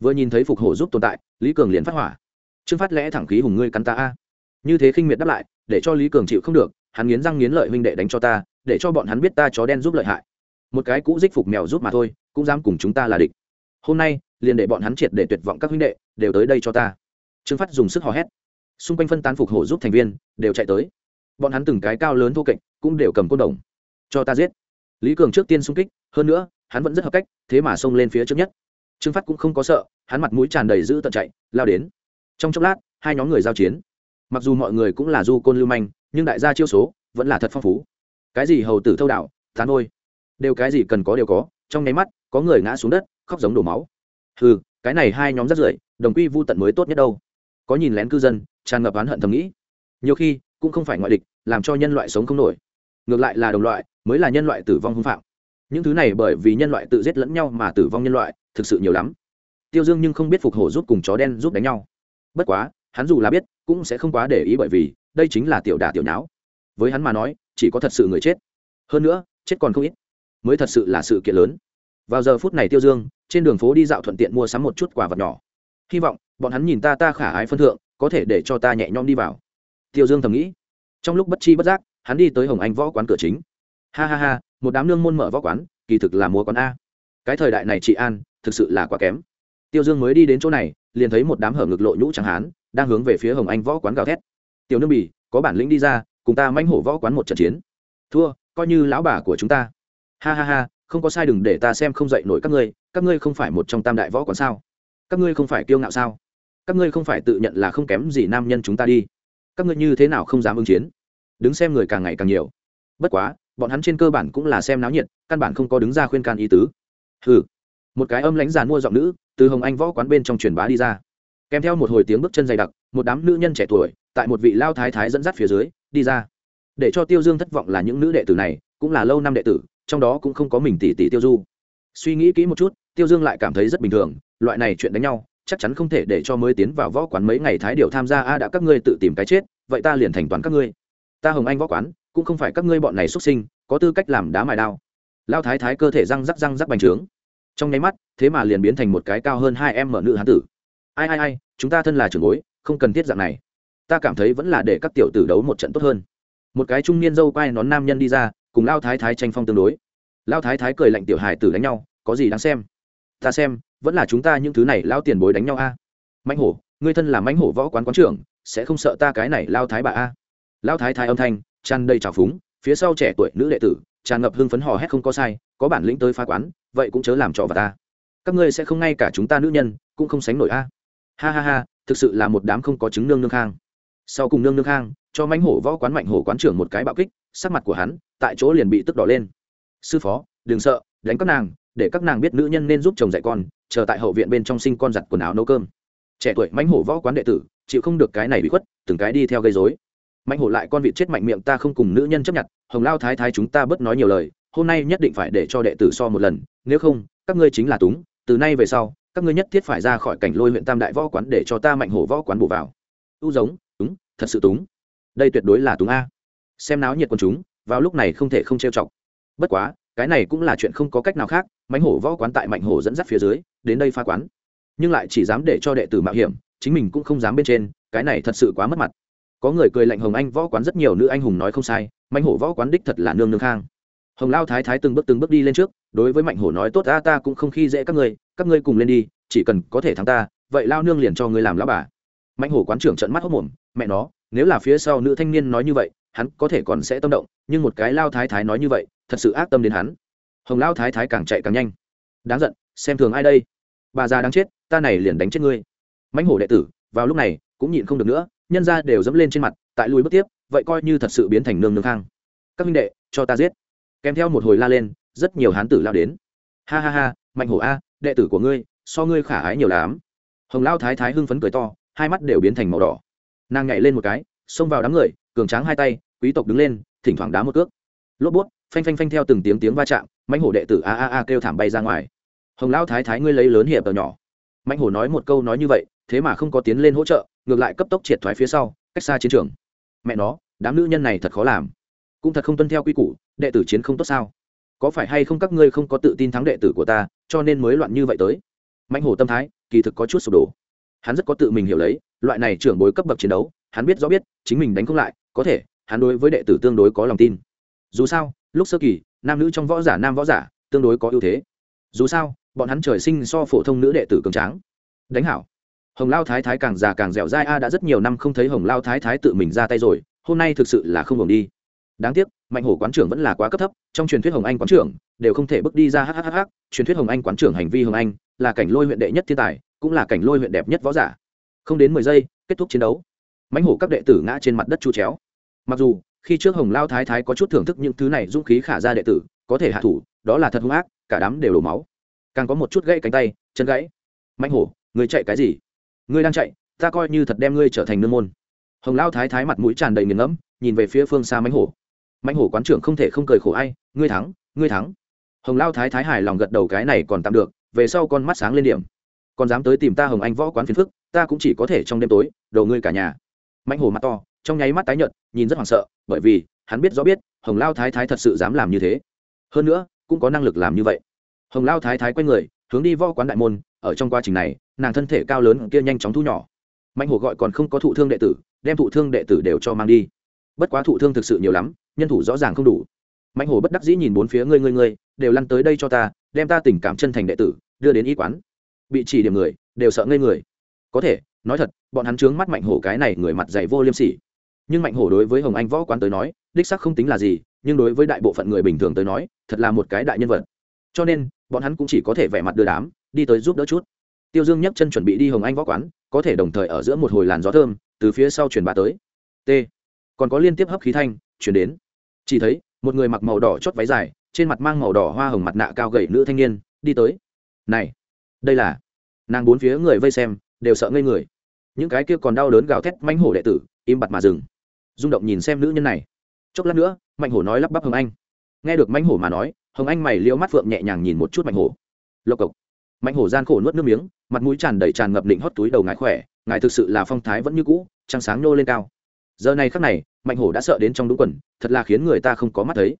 Vừa nhìn thấy phục hổ giúp tồn tại, lý cường liền phát hỏa. Trương phát lẽ thẳng khí hùng ngươi cắn ta a. Như thế khinh miệt đáp lại, để cho lý cường chịu không được, hắn nghiến răng nghiến lợi huynh đệ đánh cho ta, để cho bọn hắn biết ta chó đen giúp lợi hại. Một cái cũ dích phục mèo giúp mà thôi, cũng dám cùng chúng ta là địch. Hôm nay, liền để bọn hắn triệt để tuyệt vọng các huynh đệ, đều tới đây cho ta. Trương phát dùng sức hò hét xung quanh phân tán phục hổ giúp thành viên, đều chạy tới. Bọn hắn từng cái cao lớn thô kệch cũng đều cầm côn đồng. Cho ta giết. Lý cường trước tiên xung kích, hơn nữa, hắn vẫn rất hợp cách, thế mà xông lên phía trước nhất. Trương phát cũng không có sợ, hắn mặt mũi tràn đầy giữ tận chạy, lao đến. Trong chốc lát, hai nhóm người giao chiến. Mặc dù mọi người cũng là du côn lưu manh, nhưng đại gia chiêu số vẫn là thật phong phú. Cái gì hầu tử thâu đạo tán ôi. Đều cái gì cần có đều có, trong nháy mắt, có người ngã xuống đất, khóc giống đổ máu. Ừ cái này hai nhóm rất rưởi, đồng quy vô tận mới tốt nhất đâu. Có nhìn lén cư dân tràn ngập oán hận thầm nghĩ. Nhiều khi, cũng không phải ngoại địch, làm cho nhân loại sống không nổi. Ngược lại là đồng loại, mới là nhân loại tử vong hung phạm. Những thứ này bởi vì nhân loại tự giết lẫn nhau mà tử vong nhân loại, thực sự nhiều lắm. Tiêu dương nhưng không biết phục hổ giúp cùng chó đen giúp đánh nhau. Bất quá, hắn dù là biết, cũng sẽ không quá để ý bởi vì, đây chính là tiểu đả tiểu nháo. Với hắn mà nói, chỉ có thật sự người chết. Hơn nữa, chết còn không ít. Mới thật sự là sự kiện lớn. Vào giờ phút này tiêu dương, trên đường phố đi dạo thuận tiện mua sắm một chút quà vật nhỏ. Hy vọng, bọn hắn nhìn ta ta khả ái phân thượng có thể để cho ta nhẹ nhõm đi vào. Tiêu dương thầm nghĩ. Trong lúc bất chi bất giác, hắn đi tới hồng anh võ quán cửa chính. Ha ha ha, một đám nương môn mở võ quán, kỳ thực là múa quán a. Cái thời đại này chị an, thực sự là quá kém. Tiêu dương mới đi đến chỗ này, liền thấy một đám hở ngực lộ nhũ chẳng hán, đang hướng về phía hồng anh võ quán gào thét. Tiểu nương bỉ có bản lĩnh đi ra, cùng ta manh hổ võ quán một trận chiến. Thua, coi như lão bà của chúng ta. Ha ha ha, không có sai, đừng để ta xem không dậy nổi các ngươi các ngươi không phải một trong tam đại võ quán sao? Các ngươi không phải kiêu ngạo sao? Các ngươi không phải tự nhận là không kém gì nam nhân chúng ta đi. Các ngươi như thế nào không dám ứng chiến? Đứng xem người càng ngày càng nhiều. Bất quá, bọn hắn trên cơ bản cũng là xem náo nhiệt, căn bản không có đứng ra khuyên can ý tứ. Hừ. Một cái âm lãnh giàn mua giọng nữ, từ hồng anh võ quán bên trong truyền bá đi ra. Kèm theo một hồi tiếng bước chân dày đặc, một đám nữ nhân trẻ tuổi, tại một vị lao thái thái dẫn dắt phía dưới, đi ra. Để cho tiêu dương thất vọng là những nữ đệ tử này, cũng là lâu năm đệ tử, trong đó cũng không có mình tỷ tỷ tiêu du. Suy nghĩ kỹ một chút, tiêu dương lại cảm thấy rất bình thường, loại này chuyện đánh nhau chắc chắn không thể để cho mới tiến vào võ quán mấy ngày thái điều tham gia a đã các ngươi tự tìm cái chết, vậy ta liền thành toàn các ngươi. Ta hồng anh võ quán, cũng không phải các ngươi bọn này xuất sinh, có tư cách làm đá mài đao. Lao thái thái cơ thể răng rắc răng rắc bành trướng. Trong nháy mắt, thế mà liền biến thành một cái cao hơn hai em mở nữ hán tử. Ai ai ai, chúng ta thân là trưởng bối, không cần thiết dạng này. Ta cảm thấy vẫn là để các tiểu tử đấu một trận tốt hơn. Một cái trung niên dâu quai nón nam nhân đi ra, cùng lao thái thái tranh phong tương đối. Lao thái thái cười lạnh tiểu hài tử đánh nhau, có gì đáng xem? Ta xem vẫn là chúng ta những thứ này lao tiền bối đánh nhau a à? mãnh hổ người thân là mãnh hổ võ quán quán trưởng, sẽ không sợ ta cái này lao thái bà a à? lao thái thái âm thanh, tràn đầy trào phúng, phía sau trẻ tuổi nữ đệ tử, tràn ngập hưng phấn hò hét không có sai, có bản lĩnh tới phá quán, vậy cũng chớ làm trò vào ta các ngươi sẽ không ngay cả chúng ta nữ nhân, cũng không sánh nổi a ha ha ha, thực sự là một đám không có chứng nương nương khang sau cùng nương nương khang, cho mãnh hổ võ quán mạnh hổ quán trưởng một cái bạo kích, sắc mặt của hắn, tại chỗ liền bị tức đỏ lên sư phó, đừng sợ, đánh các nàng, để các nàng biết nữ nhân nên giúp chồng dạy con chờ tại hậu viện bên trong sinh con giặt quần áo nấu cơm. Trẻ tuổi mãnh hổ võ quán đệ tử, chịu không được cái này bị khuất, từng cái đi theo gây dối mãnh hổ lại con vịt chết mạnh miệng ta không cùng nữ nhân chấp nhận, hồng lao thái thái chúng ta bớt nói nhiều lời, hôm nay nhất định phải để cho đệ tử so một lần, nếu không, các ngươi chính là túng, từ nay về sau, các ngươi nhất thiết phải ra khỏi cảnh lôi huyện tam đại võ quán để cho ta mạnh hổ võ quán bổ vào. U giống, túng, thật sự túng. Đây tuyệt đối là túng a. Xem náo nhiệt quần chúng, vào lúc này không thể không trêu chọc. Bất quá cái này cũng là chuyện không có cách nào khác mạnh hổ võ quán tại mạnh hổ dẫn dắt phía dưới, đến đây pha quán. Nhưng lại chỉ dám để cho đệ tử mạo hiểm, chính mình cũng không dám bên trên, cái này thật sự quá mất mặt. Có người cười lạnh hồng anh võ quán rất nhiều nữ anh hùng nói không sai mạnh hổ võ quán đích thật là nương nương khang. Hồng lao thái thái từng bước từng bước đi lên trước, đối với mạnh hổ nói tốt ta ta cũng không khi dễ các ngươi các ngươi cùng lên đi, chỉ cần có thể thắng ta, vậy lao nương liền cho ngươi làm lao bà. Mạnh hổ quán trưởng trận mắt hốc mồm mẹ nó, nếu là phía sau nữ thanh niên nói như vậy, hắn có thể còn sẽ tâm động, nhưng một cái lao thái thái nói như vậy thật sự ác tâm đến hắn. Hồng lao thái thái càng chạy càng nhanh. Đáng giận, xem thường ai đây? Bà già đáng chết, ta này liền đánh chết ngươi. Mãnh hổ đệ tử, vào lúc này, cũng nhịn không được nữa, nhân ra đều dẫm lên trên mặt, tại lùi bước tiếp, vậy coi như thật sự biến thành nương nương thang các minh đệ, cho ta giết. Kèm theo một hồi la lên, rất nhiều hán tử lao đến. Ha ha ha mạnh hổ a, đệ tử của ngươi, so ngươi khả ái nhiều lắm. Hồng lao thái thái hưng phấn cười to, hai mắt đều biến thành màu đỏ. Nàng nhảy lên một cái, xông vào đám người, cường tráng hai tay, quý tộc đứng lên, thỉnh thoảng đá một cước. Lốp bút phanh phanh phanh theo từng tiếng tiếng va chạm, mãnh hổ đệ tử a a a kêu thảm bay ra ngoài. Hồng Lão thái thái ngươi lấy lớn hiệp ở nhỏ. Mãnh hổ nói một câu nói như vậy, thế mà không có tiến lên hỗ trợ, ngược lại cấp tốc triệt thoái phía sau, cách xa chiến trường. Mẹ nó, đám nữ nhân này thật khó làm. Cũng thật không tuân theo quy củ, đệ tử chiến không tốt sao? Có phải hay không các ngươi không có tự tin thắng đệ tử của ta, cho nên mới loạn như vậy tới? Mãnh hổ tâm thái, kỳ thực có chút sụp đổ. Hắn rất có tự mình hiểu lấy, loại này trưởng bối cấp bậc chiến đấu, hắn biết rõ biết, chính mình đánh không lại, có thể, hắn đối với đệ tử tương đối có lòng tin. Dù sao lúc sơ kỳ, nam nữ trong võ giả nam võ giả, tương đối có ưu thế. Dù sao, bọn hắn trời sinh so phổ thông nữ đệ tử cường tráng. Đánh hảo. Hồng lao thái thái càng già càng dẻo dai, a, đã rất nhiều năm không thấy hồng lao thái thái tự mình ra tay rồi, hôm nay thực sự là không hồng đi. Đáng tiếc, mạnh hổ quán trưởng vẫn là quá cấp thấp, trong truyền thuyết hồng anh quán trưởng, đều không thể bước đi ra hhh truyền thuyết hồng anh quán trưởng hành vi hồng anh, là cảnh lôi huyện đệ nhất thiên tài, cũng là cảnh lôi huyện đẹp nhất võ giả. Không đến mười giây, kết thúc chiến đấu. Mãnh hổ các đệ tử ngã trên mặt đất chu chéo. Mặc dù khi trước hồng lao thái thái có chút thưởng thức những thứ này dũng khí khả ra đệ tử, có thể hạ thủ, đó là thật hung ác, cả đám đều đổ máu. Càng có một chút gãy cánh tay, chân gãy. Mạnh hổ, người chạy cái gì? Ngươi đang chạy, ta coi như thật đem ngươi trở thành nương môn. Hồng lao thái thái mặt mũi tràn đầy nghiền ngẫm, nhìn về phía phương xa Mạnh hổ. Mạnh hổ quán trưởng không thể không cười khổ ai, ngươi thắng ngươi thắng. Hồng lao thái thái hài lòng gật đầu cái này còn tạm được, về sau con mắt sáng lên điểm. Còn dám tới tìm ta hồng anh võ quán phiền phức, ta cũng chỉ có thể trong đêm tối đầu ngươi cả nhà. Mạnh hổ mặt to trong nháy mắt tái nhợt, nhìn rất hoảng sợ, bởi vì hắn biết rõ biết, hồng lao thái thái thật sự dám làm như thế. Hơn nữa, cũng có năng lực làm như vậy. Hồng lao thái thái quay người, hướng đi võ quán đại môn, ở trong quá trình này, nàng thân thể cao lớn kia nhanh chóng thu nhỏ. Mạnh hổ gọi còn không có thụ thương đệ tử, đem thụ thương đệ tử đều cho mang đi. Bất quá thụ thương thực sự nhiều lắm, nhân thủ rõ ràng không đủ. Mạnh hổ bất đắc dĩ nhìn bốn phía ngươi ngươi ngươi, đều lăn tới đây cho ta, đem ta tình cảm chân thành đệ tử, đưa đến y quán. Bị chỉ điểm người, đều sợ ngây người. Có thể, nói thật, bọn hắn trướng mắt mạnh hổ cái này người mặt dày vô liêm sỉ nhưng mạnh hổ đối với hồng anh võ quán tới nói, đích sắc không tính là gì, nhưng đối với đại bộ phận người bình thường tới nói, thật là một cái đại nhân vật. Cho nên, bọn hắn cũng chỉ có thể vẻ mặt đưa đám, đi tới giúp đỡ chút. Tiêu dương nhấc chân chuẩn bị đi hồng anh võ quán, có thể đồng thời ở giữa một hồi làn gió thơm, từ phía sau truyền bà tới. T. Còn có liên tiếp hấp khí thanh chuyển đến. Chỉ thấy, một người mặc màu đỏ chót váy dài, trên mặt mang màu đỏ hoa hồng mặt nạ cao gầy nữ thanh niên, đi tới. Này, đây là? Nàng bốn phía người vây xem, đều sợ ngây người. Những cái kia còn đau đớn gào thét mánh hổ đệ tử, im bặt mà dừng rung động nhìn xem nữ nhân này. Chốc lát nữa, mạnh hổ nói lắp bắp hồng anh. Nghe được mạnh hổ mà nói, hồng anh mày liêu mắt phượng nhẹ nhàng nhìn một chút mạnh hổ. Lộc cộc. Mạnh hổ gian khổ nuốt nước miếng, mặt mũi tràn đầy tràn ngập định hót túi đầu ngài khỏe, ngài thực sự là phong thái vẫn như cũ, trăng sáng nhô lên cao. Giờ này khắc này, mạnh hổ đã sợ đến trong đúng quần, thật là khiến người ta không có mắt thấy.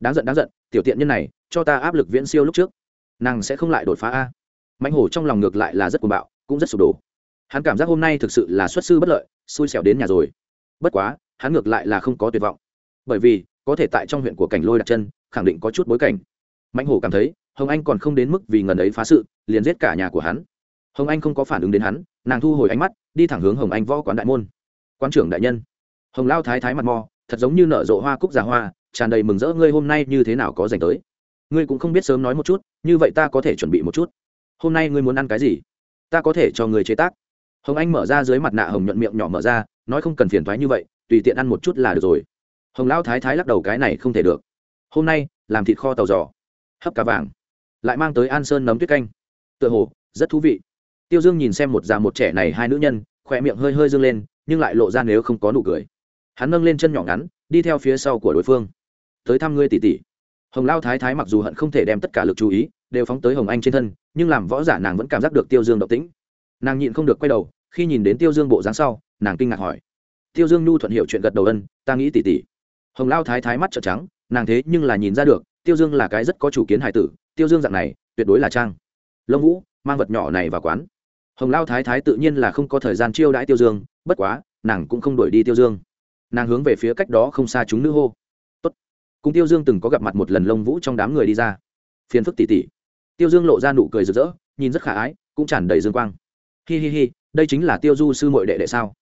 Đáng giận đáng giận, tiểu tiện nhân này, cho ta áp lực viễn siêu lúc trước. Nàng sẽ không lại đột phá a. Mạnh hổ trong lòng ngược lại là rất cuồng bạo, cũng rất sụp đổ. Hắn cảm giác hôm nay thực sự là xuất sư bất lợi, xui xẻo đến nhà rồi. Bất quá hắn ngược lại là không có tuyệt vọng. Bởi vì, có thể tại trong huyện của cảnh lôi đặt chân, khẳng định có chút bối cảnh. Mạnh hổ cảm thấy, hồng anh còn không đến mức vì ngần ấy phá sự, liền giết cả nhà của hắn. Hồng anh không có phản ứng đến hắn, nàng thu hồi ánh mắt, đi thẳng hướng hồng anh võ quán đại môn. Quán trưởng đại nhân. Hồng lao thái thái mặt mò thật giống như nở rộ hoa cúc già hoa, tràn đầy mừng rỡ ngươi hôm nay như thế nào có dành tới. Ngươi cũng không biết sớm nói một chút, như vậy ta có thể chuẩn bị một chút. Hôm nay ngươi muốn ăn cái gì? Ta có thể cho người chế tác. Hồng anh mở ra dưới mặt nạ hồng nhuận miệng nhỏ mở ra, nói không cần phiền thoái như vậy tùy tiện ăn một chút là được rồi. Hồng lão thái thái lắc đầu, cái này không thể được. Hôm nay, làm thịt kho tàu giò, hấp cá vàng, lại mang tới an sơn nấm tuyết canh. Tựa hồ, rất thú vị. Tiêu dương nhìn xem một già một trẻ này hai nữ nhân, khỏe miệng hơi hơi dương lên, nhưng lại lộ ra nếu không có nụ cười. Hắn nâng lên chân nhỏ ngắn, đi theo phía sau của đối phương. Tới thăm ngươi tỷ tỷ. Hồng lao thái thái mặc dù hận không thể đem tất cả lực chú ý đều phóng tới hồng anh trên thân, nhưng làm võ giả nàng vẫn cảm giác được tiêu dương động tĩnh. Nàng nhịn không được quay đầu, khi nhìn đến tiêu dương bộ dáng sau, nàng kinh ngạc hỏi tiêu dương nhu thuận hiệu chuyện gật đầu ân, ta nghĩ tỷ tỷ hồng lao thái thái mắt trợn trắng, nàng thế nhưng là nhìn ra được, tiêu dương là cái rất có chủ kiến hải tử, tiêu dương dạng này, tuyệt đối là trang. Lông vũ, mang vật nhỏ này vào quán. Hồng lao thái thái tự nhiên là không có thời gian chiêu đãi tiêu dương, bất quá, nàng cũng không đuổi đi tiêu dương. Nàng hướng về phía cách đó không xa chúng nữ hô. Tốt. cùng tiêu dương từng có gặp mặt một lần lông vũ trong đám người đi ra. Phiền phức tỉ tỉ. Tiêu dương lộ ra nụ cười rực rỡ, nhìn rất khả ái, cũng tràn đầy dương quang. Hi hi hi, đây chính là tiêu du sư mội đệ đệ sao?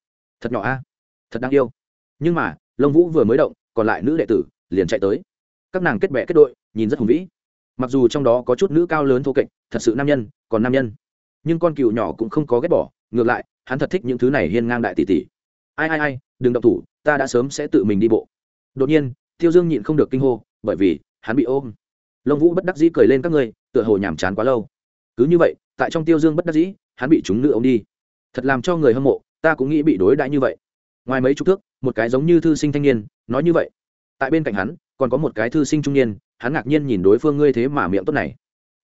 Thật nhỏ a thật đáng yêu. Nhưng mà, lông vũ vừa mới động, còn lại nữ đệ tử liền chạy tới. Các nàng kết bệ kết đội, nhìn rất hùng vĩ. Mặc dù trong đó có chút nữ cao lớn thô kệch, thật sự nam nhân, còn nam nhân. Nhưng con cừu nhỏ cũng không có ghét bỏ, ngược lại, hắn thật thích những thứ này hiên ngang đại tỷ tỷ. Ai ai ai, đừng động thủ, ta đã sớm sẽ tự mình đi bộ. Đột nhiên, tiêu dương nhịn không được kinh hô, bởi vì, hắn bị ôm. Lông vũ bất đắc dĩ cười lên các ngươi, tựa hồ nhàm chán quá lâu. Cứ như vậy, tại trong tiêu dương bất đắc dĩ, hắn bị chúng nữ ôm đi. Thật làm cho người hâm mộ, ta cũng nghĩ bị đối đãi như vậy ngoài mấy chục thước, một cái giống như thư sinh thanh niên, nói như vậy. Tại bên cạnh hắn, còn có một cái thư sinh trung niên, hắn ngạc nhiên nhìn đối phương ngươi thế mà miệng tốt này.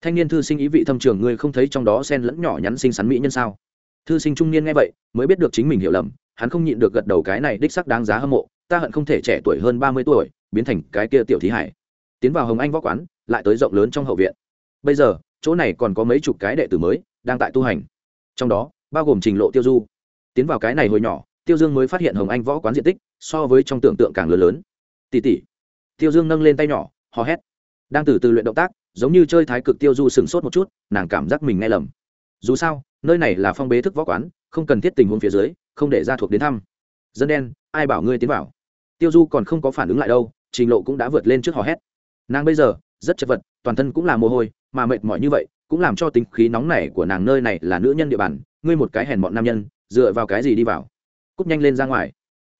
Thanh niên thư sinh ý vị thâm trường, ngươi không thấy trong đó sen lẫn nhỏ nhắn xinh xắn mỹ nhân sao? Thư sinh trung niên nghe vậy, mới biết được chính mình hiểu lầm, hắn không nhịn được gật đầu cái này đích sắc đáng giá hâm mộ, ta hận không thể trẻ tuổi hơn ba mươi tuổi, biến thành cái kia tiểu thí hải. Tiến vào hồng anh võ quán, lại tới rộng lớn trong hậu viện. Bây giờ, chỗ này còn có mấy chục cái đệ tử mới, đang tại tu hành. Trong đó, bao gồm trình lộ tiêu du. Tiến vào cái này hồi nhỏ tiêu dương mới phát hiện hồng anh võ quán diện tích so với trong tưởng tượng càng lớn lớn. Tỷ tỷ. Tiêu dương nâng lên tay nhỏ, hò hét. Đang từ từ luyện động tác, giống như chơi thái cực tiêu du sừng sốt một chút, nàng cảm giác mình nghe lầm. Dù sao, nơi này là phong bế thức võ quán, không cần thiết tình huống phía dưới, không để ra thuộc đến thăm. Dân đen, ai bảo ngươi tiến vào? Tiêu du còn không có phản ứng lại đâu, trình lộ cũng đã vượt lên trước hò hét. Nàng bây giờ, rất chật vật, toàn thân cũng là mồ hôi, mà mệt mỏi như vậy, cũng làm cho tính khí nóng nảy của nàng nơi này là nữ nhân địa bàn, ngươi một cái hèn bọn nam nhân, dựa vào cái gì đi vào? Cúp nhanh lên ra ngoài.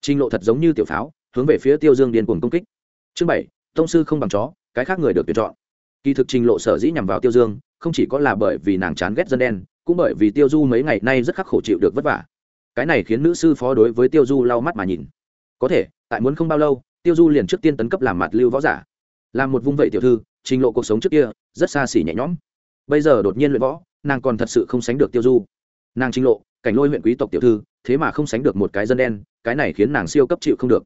Trình lộ thật giống như tiểu pháo, hướng về phía tiêu dương điên cuồng công kích. Chương bảy, tông sư không bằng chó, cái khác người được tuyển chọn. Kỳ thực trình lộ sở dĩ nhằm vào tiêu dương, không chỉ có là bởi vì nàng chán ghét dân đen, cũng bởi vì tiêu du mấy ngày nay rất khắc khổ chịu được vất vả. Cái này khiến nữ sư phó đối với tiêu du lau mắt mà nhìn. Có thể, tại muốn không bao lâu, tiêu du liền trước tiên tấn cấp làm mặt lưu võ giả. Làm một vung vậy tiểu thư, trình lộ cuộc sống trước kia, rất xa xỉ nhẹ nhõm. Bây giờ đột nhiên luyện võ, nàng còn thật sự không sánh được tiêu du. Nàng trình lộ cảnh lôi huyện quý tộc tiểu thư, thế mà không sánh được một cái dân đen, cái này khiến nàng siêu cấp chịu không được.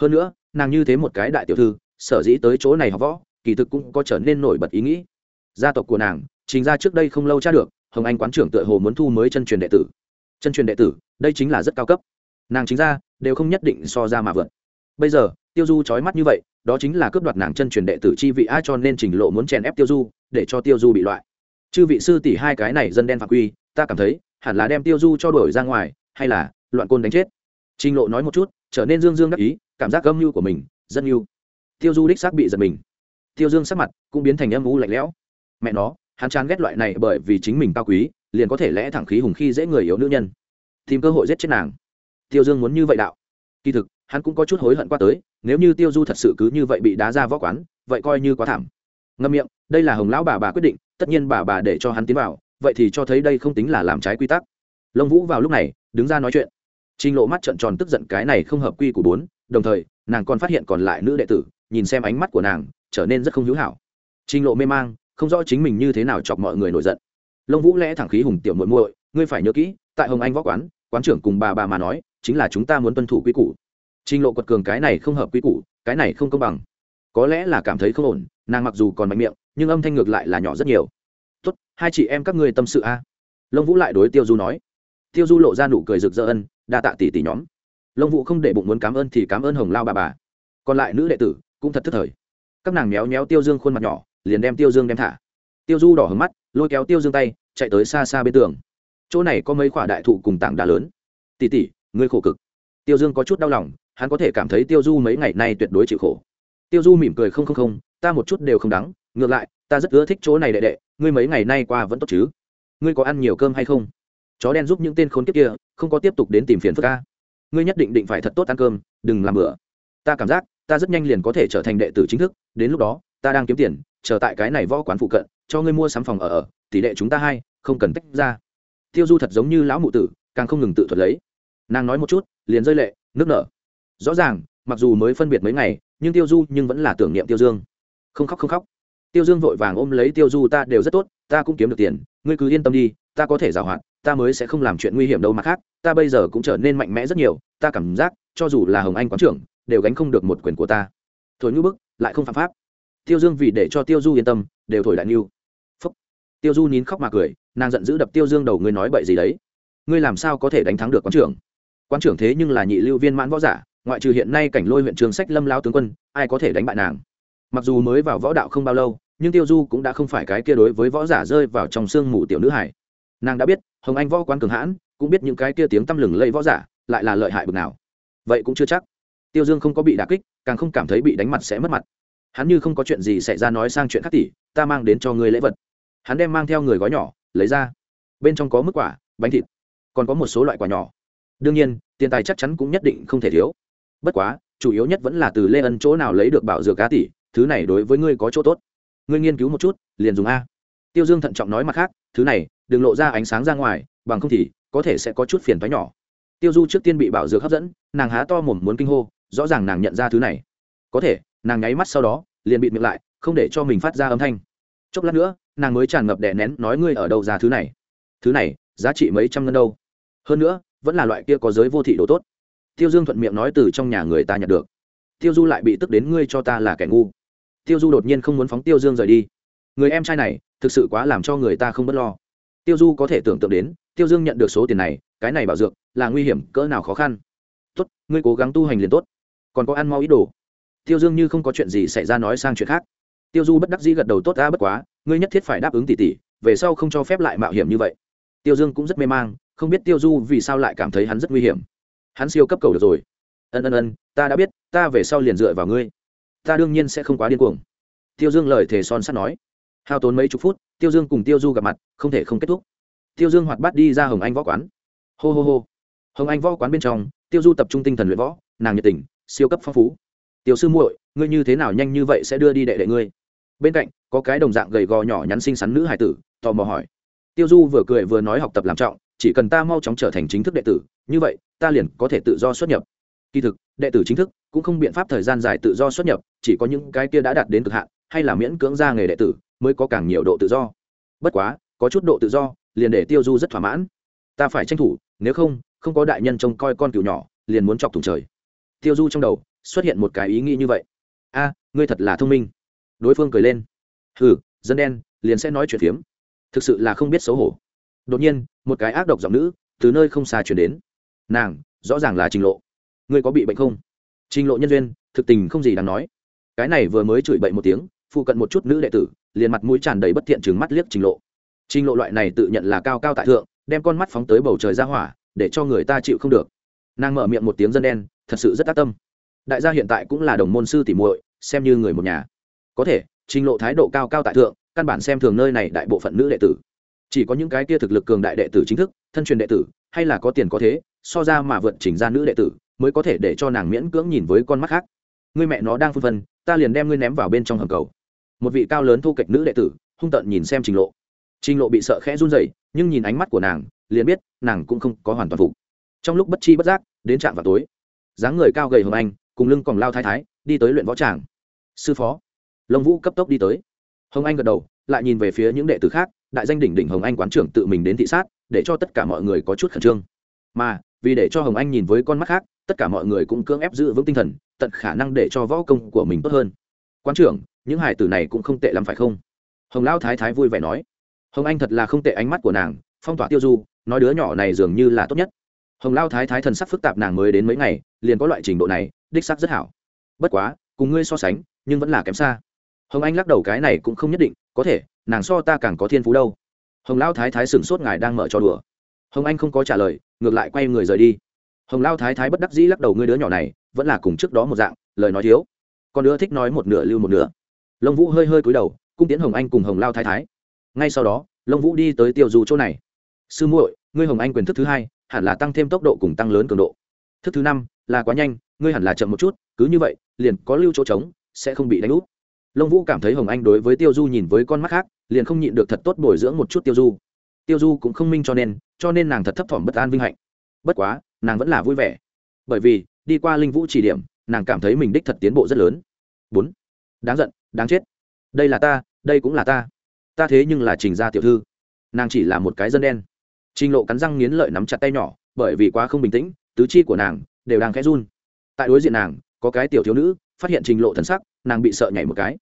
Hơn nữa, nàng như thế một cái đại tiểu thư, sở dĩ tới chỗ này học võ, kỳ thực cũng có trở nên nổi bật ý nghĩ. Gia tộc của nàng chính ra trước đây không lâu tra được, hồng anh quán trưởng tựa hồ muốn thu mới chân truyền đệ tử. Chân truyền đệ tử, đây chính là rất cao cấp. Nàng chính ra, đều không nhất định so ra mà vượt. Bây giờ, tiêu du trói mắt như vậy, đó chính là cướp đoạt nàng chân truyền đệ tử chi vị a cho nên trình lộ muốn chèn ép tiêu du, để cho tiêu du bị loại. Chư vị sư tỷ hai cái này dân đen phạm quy, ta cảm thấy hẳn là đem tiêu du cho đổi ra ngoài, hay là loạn côn đánh chết? Trình lộ nói một chút, trở nên dương dương đắc ý, cảm giác gâm mưu của mình rất mưu. Tiêu du đích xác bị giật mình. Tiêu dương sắc mặt cũng biến thành âm u lạnh lẽo. Mẹ nó, hắn chán ghét loại này bởi vì chính mình cao quý, liền có thể lẽ thẳng khí hùng khi dễ người yếu nữ nhân. Tìm cơ hội giết chết nàng. Tiêu dương muốn như vậy đạo. Kỳ thực, hắn cũng có chút hối hận qua tới, nếu như tiêu du thật sự cứ như vậy bị đá ra võ quán, vậy coi như quá thảm. Ngâm miệng, đây là hồng lão bà bà quyết định, tất nhiên bà bà để cho hắn tiến vào vậy thì cho thấy đây không tính là làm trái quy tắc. Lông vũ vào lúc này, đứng ra nói chuyện. Trình lộ mắt trợn tròn tức giận cái này không hợp quy của bốn, đồng thời, nàng còn phát hiện còn lại nữ đệ tử, nhìn xem ánh mắt của nàng, trở nên rất không hữu hảo. Trình lộ mê mang, không rõ chính mình như thế nào chọc mọi người nổi giận. Lông vũ lẽ thẳng khí hùng tiểu muội muội, ngươi phải nhớ kỹ, tại hồng anh võ quán quán trưởng cùng bà bà mà nói, chính là chúng ta muốn tuân thủ quy củ. Trình lộ quật cường cái này không hợp quy củ, cái này không công bằng. Có lẽ là cảm thấy không ổn, nàng mặc dù còn mạnh miệng, nhưng âm thanh ngược lại là nhỏ rất nhiều tốt, hai chị em các ngươi tâm sự a. À? lông vũ lại đối tiêu du nói. Tiêu du lộ ra nụ cười rực rỡ ân, đa tạ tỷ tỷ nhóm. Lông vũ không để bụng muốn cảm ơn thì cảm ơn hồng lao bà bà. Còn lại nữ đệ tử cũng thật thất thời. Các nàng méo méo tiêu dương khuôn mặt nhỏ, liền đem tiêu dương đem thả. Tiêu du đỏ hứng mắt, lôi kéo tiêu dương tay, chạy tới xa xa bên tường. Chỗ này có mấy khoả đại thụ cùng tảng đá lớn. Tỉ tỉ ngươi khổ cực. Tiêu dương có chút đau lòng, hắn có thể cảm thấy tiêu du mấy ngày nay tuyệt đối chịu khổ. Tiêu du mỉm cười, không không không, ta một chút đều không đắng, ngược lại ta rất ưa thích chỗ này đệ đệ, ngươi mấy ngày nay qua vẫn tốt chứ? Ngươi có ăn nhiều cơm hay không? Chó đen giúp những tên khốn kiếp kia, không có tiếp tục đến tìm phiền phức ca ngươi nhất định định phải thật tốt ăn cơm, đừng làm bữa ta cảm giác, ta rất nhanh liền có thể trở thành đệ tử chính thức, đến lúc đó, ta đang kiếm tiền, chờ tại cái này võ quán phụ cận, cho ngươi mua sắm phòng ở ở, tỷ đệ chúng ta hai, không cần tách ra. Tiêu du thật giống như lão mụ tử, càng không ngừng tự thuật lấy. Nàng nói một chút, liền rơi lệ, nước nở. Rõ ràng, mặc dù mới phân biệt mấy ngày, nhưng tiêu du nhưng vẫn là tưởng niệm tiêu dương. Không khóc không khóc tiêu dương vội vàng ôm lấy tiêu du, ta đều rất tốt, ta cũng kiếm được tiền, ngươi cứ yên tâm đi, ta có thể giảo hoạt ta mới sẽ không làm chuyện nguy hiểm đâu mà khác, ta bây giờ cũng trở nên mạnh mẽ rất nhiều, ta cảm giác, cho dù là hồng anh quán trưởng, đều gánh không được một quyền của ta. Thổi ngữ bức, lại không phạm pháp. Tiêu dương vì để cho tiêu du yên tâm, đều thổi đại ngưu. Phúc. Tiêu du nín khóc mà cười, nàng giận dữ đập tiêu dương đầu, ngươi nói bậy gì đấy? Ngươi làm sao có thể đánh thắng được quán trưởng? Quán trưởng thế nhưng là nhị lưu viên mãn võ giả, ngoại trừ hiện nay cảnh lôi huyện trường sách lâm lao tướng quân, ai có thể đánh bại nàng? Mặc dù mới vào võ đạo không bao lâu nhưng tiêu du cũng đã không phải cái kia đối với võ giả rơi vào trong sương mù tiểu nữ hải nàng đã biết, hồng anh võ quán cường hãn, cũng biết những cái kia tiếng tăm lừng lây võ giả, lại là lợi hại bực nào. Vậy cũng chưa chắc. Tiêu dương không có bị đà kích, càng không cảm thấy bị đánh mặt sẽ mất mặt. Hắn như không có chuyện gì xảy ra nói sang chuyện khác tỷ ta mang đến cho ngươi lễ vật. Hắn đem mang theo người gói nhỏ, lấy ra. Bên trong có mức quả, bánh thịt. Còn có một số loại quả nhỏ. Đương nhiên, tiền tài chắc chắn cũng nhất định không thể thiếu. Bất quá, chủ yếu nhất vẫn là từ lê ân chỗ nào lấy được bảo dược cá tỷ, thứ này đối với ngươi có chỗ tốt ngươi nghiên cứu một chút, liền dùng a. Tiêu dương thận trọng nói mặt khác, thứ này, đừng lộ ra ánh sáng ra ngoài, bằng không thì, có thể sẽ có chút phiền thoái nhỏ. Tiêu du trước tiên bị bảo dược hấp dẫn, nàng há to mồm muốn kinh hô, rõ ràng nàng nhận ra thứ này. Có thể, nàng nháy mắt sau đó, liền bị miệng lại, không để cho mình phát ra âm thanh. Chốc lát nữa, nàng mới tràn ngập đè nén, nói ngươi ở đâu ra thứ này? Thứ này, giá trị mấy trăm ngân đâu? Hơn nữa, vẫn là loại kia có giới vô thị đồ tốt. Tiêu dương thuận miệng nói từ trong nhà người ta nhận được. Tiêu du lại bị tức đến ngươi cho ta là kẻ ngu tiêu du đột nhiên không muốn phóng tiêu dương rời đi. Người em trai này, thực sự quá làm cho người ta không b ấ t lo. Tiêu du có thể tưởng tượng đến, tiêu dương nhận được số tiền này, cái này bảo dược, là nguy hiểm cỡ nào khó khăn. Tốt, ngươi cố gắng tu hành liền tốt. Còn có ăn mau ít đồ. Tiêu dương như không có chuyện gì xảy ra nói sang chuyện khác. Tiêu du bất đắc dĩ gật đầu tốt ra bất quá, ngươi nhất thiết phải đáp ứng tỉ tỉ về sau không cho phép lại mạo hiểm như vậy. Tiêu dương cũng rất mê mang, không biết tiêu du vì sao lại cảm thấy hắn rất nguy hiểm. Hắn siêu cấp cầu được rồi. Ân ân ân, ta đã biết, ta về sau liền dựa vào ngươi ta đương nhiên sẽ không quá điên cuồng. Tiêu dương lời thề son sắt nói. Hao tốn mấy chục phút, tiêu dương cùng tiêu du gặp mặt, không thể không kết thúc. Tiêu dương hoạt bát đi ra hồng anh võ quán. Hô hô hô. Hồng anh võ quán bên trong, tiêu du tập trung tinh thần luyện võ, nàng nhiệt tình, siêu cấp phong phú. Tiêu sư muội, ngươi như thế nào nhanh như vậy sẽ đưa đi đệ đệ ngươi? Bên cạnh, có cái đồng dạng gầy gò nhỏ nhắn xinh xắn nữ hải tử, tò mò hỏi. Tiêu du vừa cười vừa nói học tập làm trọng, chỉ cần ta mau chóng trở thành chính thức đệ tử, như vậy, ta liền có thể tự do xuất nhập. Kỳ thực đệ tử chính thức cũng không biện pháp thời gian dài tự do xuất nhập, chỉ có những cái kia đã đạt đến cực hạn, hay là miễn cưỡng ra nghề đệ tử, mới có càng nhiều độ tự do. Bất quá, có chút độ tự do, liền để tiêu du rất thỏa mãn. Ta phải tranh thủ, nếu không không có đại nhân trông coi con cừu nhỏ, liền muốn chọc thủng trời. Tiêu du trong đầu xuất hiện một cái ý nghĩ như vậy. A, ngươi thật là thông minh. Đối phương cười lên. Hừ, dân đen, liền sẽ nói chuyện phiếm. Thực sự là không biết xấu hổ. Đột nhiên, một cái ác độc giọng nữ từ nơi không xa chuyển đến. Nàng, rõ ràng là trình lộ ngươi có bị bệnh không? Trình lộ nhân duyên, thực tình không gì đáng nói. Cái này vừa mới chửi bậy một tiếng, phụ cận một chút nữ đệ tử, liền mặt mũi tràn đầy bất thiện chừng mắt liếc trình lộ. Trình lộ loại này tự nhận là cao cao tại thượng, đem con mắt phóng tới bầu trời ra hỏa, để cho người ta chịu không được. Nàng mở miệng một tiếng dân đen, thật sự rất ác tâm. Đại gia hiện tại cũng là đồng môn sư tỉ muội, xem như người một nhà. Có thể, trình lộ thái độ cao cao tại thượng, căn bản xem thường nơi này đại bộ phận nữ đệ tử. Chỉ có những cái kia thực lực cường đại đệ tử chính thức, thân truyền đệ tử, hay là có tiền có thế, so ra mà vượt chỉnh ra nữ đệ tử mới có thể để cho nàng miễn cưỡng nhìn với con mắt khác. Người mẹ nó đang phân vân ta liền đem ngươi ném vào bên trong hầm cầu. Một vị cao lớn thu kịch nữ đệ tử, hung tợn nhìn xem trình lộ. Trình lộ bị sợ khẽ run rẩy, nhưng nhìn ánh mắt của nàng, liền biết nàng cũng không có hoàn toàn phục. Trong lúc bất chi bất giác, đến trạm vào tối. Dáng người cao gầy hồng anh, cùng lưng còn lao thái thái, đi tới luyện võ tràng. Sư phó. Lông vũ cấp tốc đi tới. Hồng anh gật đầu, lại nhìn về phía những đệ tử khác, đại danh đỉnh đỉnh hồng anh quán trưởng tự mình đến thị sát, để cho tất cả mọi người có chút khẩn trương. Mà, vì để cho hồng anh nhìn với con mắt khác tất cả mọi người cũng cưỡng ép giữ vững tinh thần, tận khả năng để cho võ công của mình tốt hơn. Quán trưởng, những hải tử này cũng không tệ lắm phải không? Hồng lão thái thái vui vẻ nói. Hồng anh thật là không tệ ánh mắt của nàng, phong tỏa tiêu du, nói đứa nhỏ này dường như là tốt nhất. Hồng lao thái thái thần sắc phức tạp nàng mới đến mấy ngày, liền có loại trình độ này, đích sắc rất hảo. Bất quá, cùng ngươi so sánh, nhưng vẫn là kém xa. Hồng anh lắc đầu cái này cũng không nhất định, có thể, nàng so ta càng có thiên phú đâu. Hồng lao thái thái sửng sốt ngài đang mở trò đùa. Hồng anh không có trả lời, ngược lại quay người rời đi hồng lao thái thái bất đắc dĩ lắc đầu, ngươi đứa nhỏ này, vẫn là cùng trước đó một dạng, lời nói thiếu. Còn đứa thích nói một nửa lưu một nửa. Lông vũ hơi hơi cúi đầu, cung tiến hồng anh cùng hồng lao thái thái. Ngay sau đó lông vũ đi tới tiêu dù chỗ này. Sư muội, ngươi hồng anh quyền thức thứ hai, hẳn là tăng thêm tốc độ cùng tăng lớn cường độ. Thức thứ năm là quá nhanh, ngươi hẳn là chậm một chút, cứ như vậy, liền có lưu chỗ trống, sẽ không bị đánh úp. Lông vũ cảm thấy hồng anh đối với tiêu du nhìn với con mắt khác, liền không nhịn được thật tốt bồi dưỡng một chút tiêu du. Tiêu du cũng không minh cho nên cho nên nàng thật thấp thỏm bất an vinh hạnh. Bất quá nàng vẫn là vui vẻ. Bởi vì, đi qua linh vũ chỉ điểm, nàng cảm thấy mình đích thật tiến bộ rất lớn. Bốn, đáng giận, đáng chết. Đây là ta, đây cũng là ta. Ta thế nhưng là trình gia tiểu thư. Nàng chỉ là một cái dân đen. Trình lộ cắn răng nghiến lợi nắm chặt tay nhỏ, bởi vì quá không bình tĩnh, tứ chi của nàng đều đang khẽ run. Tại đối diện nàng, có cái tiểu thiếu nữ, phát hiện trình lộ thần sắc, nàng bị sợ nhảy một cái.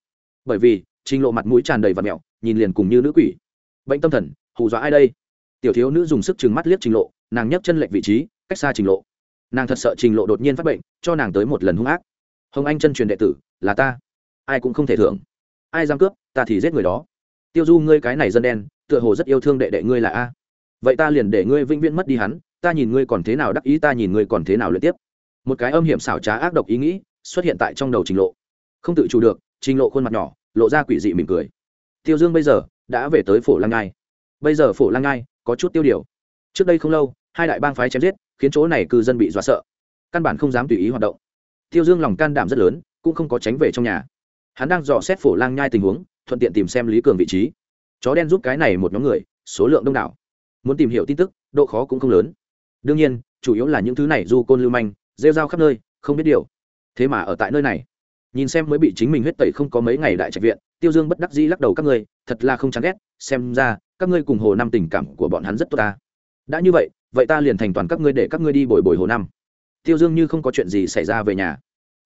Bởi vì, trình lộ mặt mũi tràn đầy và mẹo, nhìn liền cùng như nữ quỷ. Bệnh tâm thần, hù dọa ai đây? Tiểu thiếu nữ dùng sức chừng mắt liếc trình lộ, nàng nhấc chân lệch vị trí cách xa trình lộ. Nàng thật sợ trình lộ đột nhiên phát bệnh, cho nàng tới một lần hung ác. Hồng anh chân truyền đệ tử, là ta. Ai cũng không thể thưởng. Ai dám cướp, ta thì giết người đó. Tiêu du, ngươi cái này dân đen, tựa hồ rất yêu thương đệ đệ ngươi là a. Vậy ta liền để ngươi vĩnh viễn mất đi hắn, ta nhìn ngươi còn thế nào đắc ý, ta nhìn ngươi còn thế nào luyện tiếp. Một cái âm hiểm xảo trá ác độc ý nghĩ xuất hiện tại trong đầu trình lộ. Không tự chủ được, trình lộ khuôn mặt nhỏ, lộ ra quỷ dị mỉm cười. Tiêu dương bây giờ đã về tới phổ lang ngai. Bây giờ phổ lang ngai có chút tiêu điều. Trước đây không lâu, hai đại bang phái chém giết khiến chỗ này cư dân bị dọa sợ. Căn bản không dám tùy ý hoạt động. Tiêu dương lòng can đảm rất lớn, cũng không có tránh về trong nhà. Hắn đang dò xét phổ lang nhai tình huống, thuận tiện tìm xem lý cường vị trí. Chó đen giúp cái này một nhóm người, số lượng đông đảo. Muốn tìm hiểu tin tức, độ khó cũng không lớn. Đương nhiên, chủ yếu là những thứ này du côn lưu manh, rêu rao khắp nơi, không biết điều. Thế mà ở tại nơi này, nhìn xem mới bị chính mình huyết tẩy không có mấy ngày đại trạch viện, tiêu dương bất đắc dĩ lắc đầu các ngươi, thật là không chán ghét, xem ra, các ngươi cùng hồ năm tình cảm của bọn hắn rất tốt ta. Đã như vậy vậy ta liền thành toàn các ngươi để các ngươi đi bồi bồi hồ năm. Tiêu dương như không có chuyện gì xảy ra về nhà.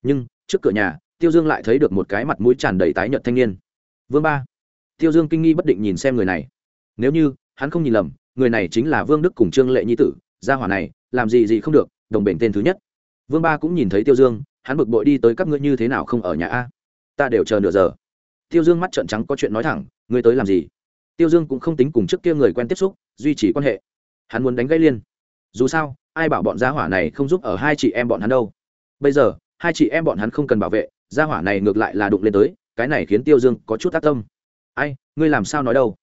Nhưng, trước cửa nhà, tiêu dương lại thấy được một cái mặt mũi tràn đầy tái nhợt thanh niên. Vương ba. Tiêu dương kinh nghi bất định nhìn xem người này. Nếu như, hắn không nhìn lầm, người này chính là vương đức cùng trương lệ nhi tử, gia hỏa này, làm gì gì không được, đồng bền tên thứ nhất. Vương ba cũng nhìn thấy tiêu dương, hắn bực bội đi tới các ngươi như thế nào không ở nhà a? Ta đều chờ nửa giờ. Tiêu dương mắt trợn trắng có chuyện nói thẳng, ngươi tới làm gì? Tiêu dương cũng không tính cùng trước kia người quen tiếp xúc, duy trì quan hệ hắn muốn đánh gãy liên. Dù sao, ai bảo bọn gia hỏa này không giúp ở hai chị em bọn hắn đâu. Bây giờ, hai chị em bọn hắn không cần bảo vệ, gia hỏa này ngược lại là đụng lên tới, cái này khiến tiêu dương có chút tác tâm. Ai, ngươi làm sao nói đâu?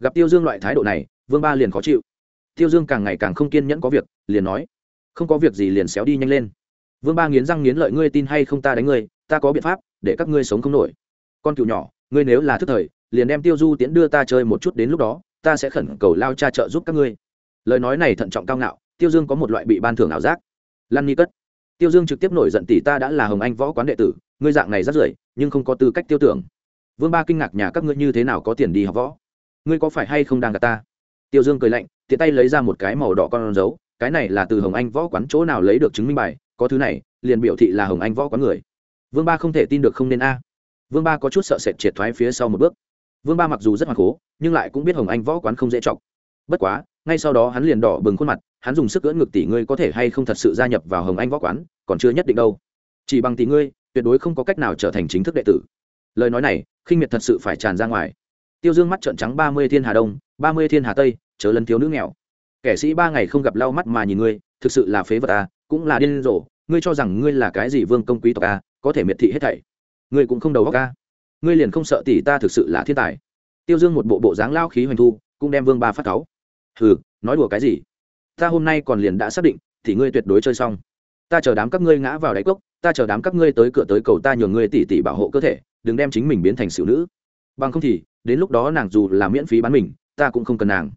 Gặp tiêu dương loại thái độ này, vương ba liền khó chịu. Tiêu dương càng ngày càng không kiên nhẫn có việc, liền nói, không có việc gì liền xéo đi nhanh lên. Vương ba nghiến răng nghiến lợi, ngươi tin hay không ta đánh ngươi, ta có biện pháp, để các ngươi sống không nổi. Con cựu nhỏ, ngươi nếu là thức thời, liền đem tiêu du tiễn đưa ta chơi một chút đến lúc đó, ta sẽ khẩn cầu lao cha trợ giúp các ngươi lời nói này thận trọng cao ngạo, tiêu dương có một loại bị ban thưởng ảo giác. Lăn ni cất. Tiêu dương trực tiếp nổi giận tỷ ta đã là hồng anh võ quán đệ tử, ngươi dạng này rất rưởi nhưng không có tư cách tiêu tưởng. Vương ba kinh ngạc nhà các ngươi như thế nào có tiền đi học võ? Ngươi có phải hay không đang gặp ta? Tiêu dương cười lạnh, tiện tay lấy ra một cái màu đỏ con dấu, cái này là từ hồng anh võ quán chỗ nào lấy được chứng minh bài, có thứ này, liền biểu thị là hồng anh võ quán người. Vương ba không thể tin được không nên a. Vương ba có chút sợ sệt triệt thoái phía sau một bước. Vương ba mặc dù rất hoảng cố nhưng lại cũng biết hồng anh võ quán không dễ chọc. Bất quá ngay sau đó hắn liền đỏ bừng khuôn mặt, hắn dùng sức cưỡng ngực tỷ ngươi có thể hay không thật sự gia nhập vào hồng anh võ quán, còn chưa nhất định đâu. Chỉ bằng tỷ ngươi, tuyệt đối không có cách nào trở thành chính thức đệ tử. Lời nói này, khinh miệt thật sự phải tràn ra ngoài. Tiêu dương mắt trợn trắng ba mươi thiên hà đông, ba mươi thiên hà tây, chớ lấn thiếu nữ nghèo. Kẻ sĩ ba ngày không gặp lau mắt mà nhìn ngươi, thực sự là phế vật à cũng là điên rồ, ngươi cho rằng ngươi là cái gì vương công quý tộc à có thể miệt thị hết thảy. Ngươi cũng không đầu óc à. Ngươi liền không sợ tỷ ta thực sự là thiên tài. Tiêu dương một bộ bộ dáng lao khí hoành thu, cũng đem vương ba phát cáu hừ, nói đùa cái gì? Ta hôm nay còn liền đã xác định, thì ngươi tuyệt đối chơi xong. Ta chờ đám các ngươi ngã vào đáy cốc, ta chờ đám các ngươi tới cửa tới cầu ta nhường ngươi tỉ tỉ bảo hộ cơ thể, đừng đem chính mình biến thành xỉu nữ. Bằng không thì, đến lúc đó nàng dù là miễn phí bán mình, ta cũng không cần nàng.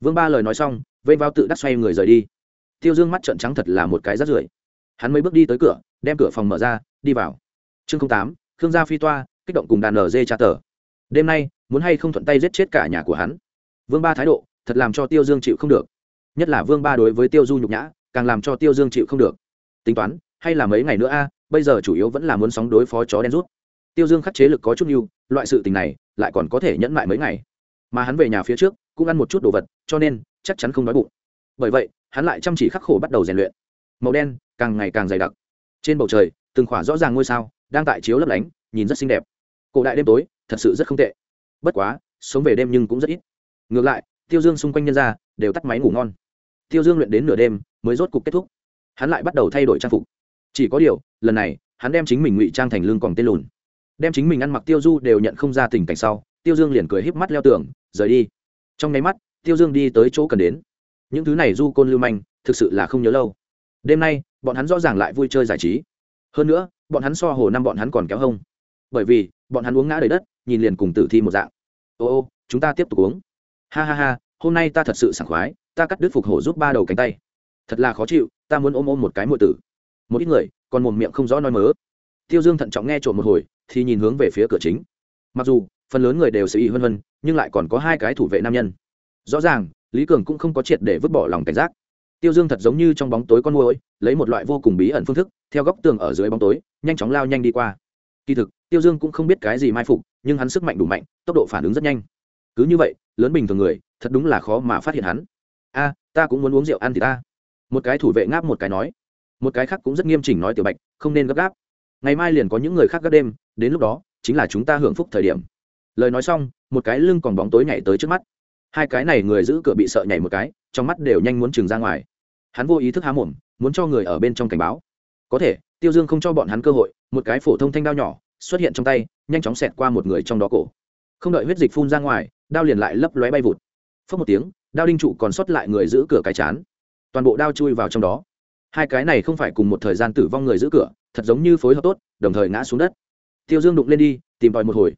Vương ba lời nói xong vây vào tự đắc xoay người rời đi. Tiêu dương mắt trợn trắng thật là một cái rắt rưởi. Hắn mới bước đi tới cửa, đem cửa phòng mở ra, đi vào. Chương tám, khương gia phi toa, kích động cùng đàn nở dê tra tờ. Đêm nay, muốn hay không thuận tay giết chết cả nhà của hắn? Vương ba thái độ thật làm cho tiêu dương chịu không được. Nhất là vương ba đối với tiêu du nhục nhã, càng làm cho tiêu dương chịu không được. Tính toán, hay là mấy ngày nữa a à, bây giờ chủ yếu vẫn là muốn sóng đối phó chó đen rút. Tiêu dương khắc chế lực có chút mưu loại sự tình này lại còn có thể nhẫn mại mấy ngày. Mà hắn về nhà phía trước, cũng ăn một chút đồ vật, cho nên chắc chắn không đói bụng. Bởi vậy, hắn lại chăm chỉ khắc khổ bắt đầu rèn luyện. Màu đen càng ngày càng dày đặc. Trên bầu trời, từng khỏa rõ ràng ngôi sao đang tại chiếu lấp lánh, nhìn rất xinh đẹp. Cổ đại đêm tối, thật sự rất không tệ. Bất quá, sống về đêm nhưng cũng rất ít. Ngược lại tiêu dương xung quanh nhân ra đều tắt máy ngủ ngon. Tiêu dương luyện đến nửa đêm mới rốt cục kết thúc. Hắn lại bắt đầu thay đổi trang phục. Chỉ có điều, lần này, hắn đem chính mình ngụy trang thành lưng còn tên lùn. Đem chính mình ăn mặc tiêu du đều nhận không ra tình cảnh sau, tiêu dương liền cười híp mắt leo tường, rời đi. Trong nháy mắt, tiêu dương đi tới chỗ cần đến. Những thứ này du côn lưu manh, thực sự là không nhớ lâu. Đêm nay, bọn hắn rõ ràng lại vui chơi giải trí. Hơn nữa, bọn hắn so hồ năm bọn hắn còn kéo hông. Bởi vì, bọn hắn uống ngã đầy đất, nhìn liền cùng tử thi một dạng. Ô ô, chúng ta tiếp tục uống ha ha ha, hôm nay ta thật sự sảng khoái, ta cắt đứt phục hổ giúp ba đầu cánh tay. Thật là khó chịu, ta muốn ôm ôm một cái mượn tử. Một ít người, còn một miệng không rõ nói mớ. Tiêu dương thận trọng nghe trộm một hồi, thì nhìn hướng về phía cửa chính. Mặc dù, phần lớn người đều sẽ ý vân vân nhưng lại còn có hai cái thủ vệ nam nhân. Rõ ràng, lý cường cũng không có triệt để vứt bỏ lòng cảnh giác. Tiêu dương thật giống như trong bóng tối con môi lấy một loại vô cùng bí ẩn phương thức, theo góc tường ở dưới bóng tối, nhanh chóng lao nhanh đi qua. Kỳ thực, tiêu dương cũng không biết cái gì mai phục, nhưng hắn sức mạnh đủ mạnh, tốc độ phản ứng rất nhanh. Cứ như vậy lớn bình thường người, thật đúng là khó mà phát hiện hắn. A, ta cũng muốn uống rượu ăn thì ta. Một cái thủ vệ ngáp một cái nói. Một cái khác cũng rất nghiêm chỉnh nói tiểu bạch, không nên gấp gáp. Ngày mai liền có những người khác gấp đêm, đến lúc đó, chính là chúng ta hưởng phúc thời điểm. Lời nói xong, một cái lưng còn bóng tối nhảy tới trước mắt. Hai cái này người giữ cửa bị sợ nhảy một cái, trong mắt đều nhanh muốn trừng ra ngoài. Hắn vô ý thức há mồm, muốn cho người ở bên trong cảnh báo. Có thể, tiêu dương không cho bọn hắn cơ hội, một cái phổ thông thanh đao nhỏ xuất hiện trong tay, nhanh chóng xẹt qua một người trong đó cổ không đợi huyết dịch phun ra ngoài, đao liền lại lấp lóe bay vụt. Phớt một tiếng, đao đinh trụ còn sót lại người giữ cửa cái chán. Toàn bộ đao chui vào trong đó. Hai cái này không phải cùng một thời gian tử vong người giữ cửa, thật giống như phối hợp tốt, đồng thời ngã xuống đất. Tiêu dương đụng lên đi, tìm tòi một hồi.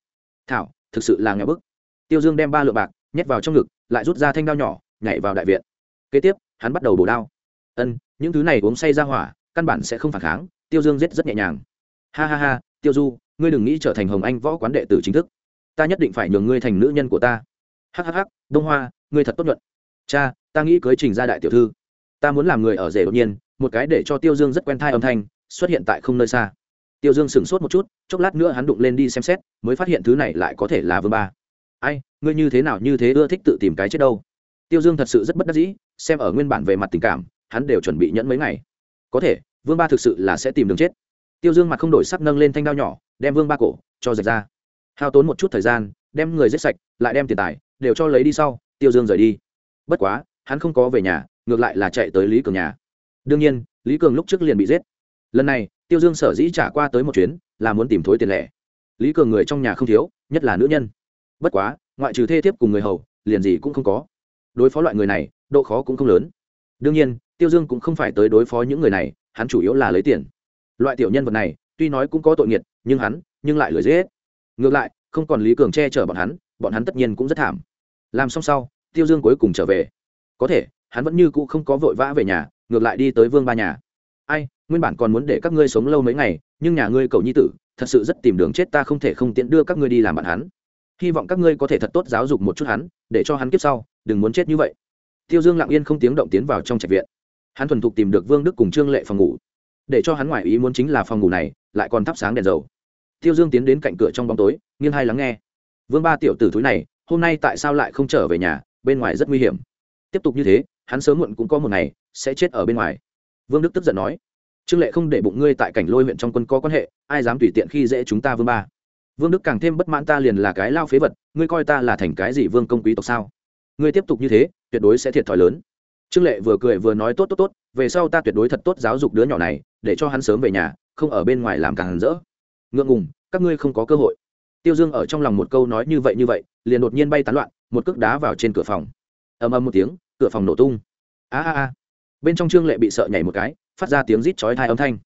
Thảo, thực sự là nghèo bức. Tiêu dương đem ba lượng bạc nhét vào trong ngực, lại rút ra thanh đao nhỏ, nhảy vào đại viện. Kế tiếp, hắn bắt đầu bổ đao. Ân, những thứ này uống say ra hỏa, căn bản sẽ không phản kháng, tiêu dương giết rất nhẹ nhàng. Ha ha ha, tiêu du, ngươi đừng nghĩ trở thành hồng anh võ quán đệ tử chính thức ta nhất định phải nhường ngươi thành nữ nhân của ta. Hhh đông hoa, ngươi thật tốt nhuận. Cha, ta nghĩ cưới trình ra đại tiểu thư. Ta muốn làm người ở rể đột nhiên, một cái để cho tiêu dương rất quen thai âm thanh xuất hiện tại không nơi xa. Tiêu dương sửng sốt một chút, chốc lát nữa hắn đụng lên đi xem xét, mới phát hiện thứ này lại có thể là vương ba. Ai, ngươi như thế nào như thế ưa thích tự tìm cái chết đâu? Tiêu dương thật sự rất bất đắc dĩ, xem ở nguyên bản về mặt tình cảm, hắn đều chuẩn bị nhẫn mấy ngày. Có thể, vương ba thực sự là sẽ tìm đường chết. Tiêu dương mặt không đổi sắc nâng lên thanh đao nhỏ, đem vương ba cổ cho rạch ra hao tốn một chút thời gian, đem người giết sạch, lại đem tiền tài, đều cho lấy đi sau, tiêu dương rời đi. Bất quá, hắn không có về nhà, ngược lại là chạy tới lý cường nhà. Đương nhiên, lý cường lúc trước liền bị giết. Lần này, tiêu dương sở dĩ trả qua tới một chuyến, là muốn tìm thối tiền lẻ. Lý cường người trong nhà không thiếu, nhất là nữ nhân. Bất quá, ngoại trừ thê thiếp cùng người hầu, liền gì cũng không có. Đối phó loại người này, độ khó cũng không lớn. Đương nhiên, tiêu dương cũng không phải tới đối phó những người này, hắn chủ yếu là lấy tiền. Loại tiểu nhân vật này, tuy nói cũng có tội nghiệt, nhưng hắn, nhưng lại lười dễ ngược lại, không còn lý cường che chở bọn hắn bọn hắn tất nhiên cũng rất thảm. Làm xong sau, tiêu dương cuối cùng trở về. Có thể, hắn vẫn như cũ không có vội vã về nhà, ngược lại đi tới vương ba nhà. Ai, nguyên bản còn muốn để các ngươi sống lâu mấy ngày, nhưng nhà ngươi cầu nhi tử, thật sự rất tìm đường chết, ta không thể không tiện đưa các ngươi đi làm bạn hắn. Hy vọng các ngươi có thể thật tốt giáo dục một chút hắn, để cho hắn kiếp sau, đừng muốn chết như vậy. Tiêu dương lặng yên không tiếng động tiến vào trong trạch viện. Hắn thuần thục tìm được vương đức cùng trương lệ phòng ngủ. Để cho hắn ngoại ý muốn chính là phòng ngủ này, lại còn thắp sáng đèn dầu tiêu dương tiến đến cạnh cửa trong bóng tối, nghiêng hai lắng nghe. Vương ba tiểu tử thúi này, hôm nay tại sao lại không trở về nhà, bên ngoài rất nguy hiểm. Tiếp tục như thế, hắn sớm muộn cũng có một ngày, sẽ chết ở bên ngoài. Vương đức tức giận nói, trương lệ không để bụng ngươi tại cảnh lôi huyện trong quân có quan hệ, ai dám tùy tiện khi dễ chúng ta vương ba? Vương đức càng thêm bất mãn ta liền là cái lao phế vật, ngươi coi ta là thành cái gì vương công quý tộc sao? Ngươi tiếp tục như thế, tuyệt đối sẽ thiệt thòi lớn. Trương lệ vừa cười vừa nói, tốt tốt tốt, về sau ta tuyệt đối thật tốt giáo dục đứa nhỏ này, để cho hắn sớm về nhà, không ở bên ngoài làm càng hẳn rỡ ngượng ngùng, các ngươi không có cơ hội. Tiêu dương ở trong lòng một câu nói như vậy như vậy, liền đột nhiên bay tán loạn, một cước đá vào trên cửa phòng. Ầm ầm một tiếng, cửa phòng nổ tung. A a a. Bên trong trương lệ bị sợ nhảy một cái, phát ra tiếng rít chói thai âm thanh.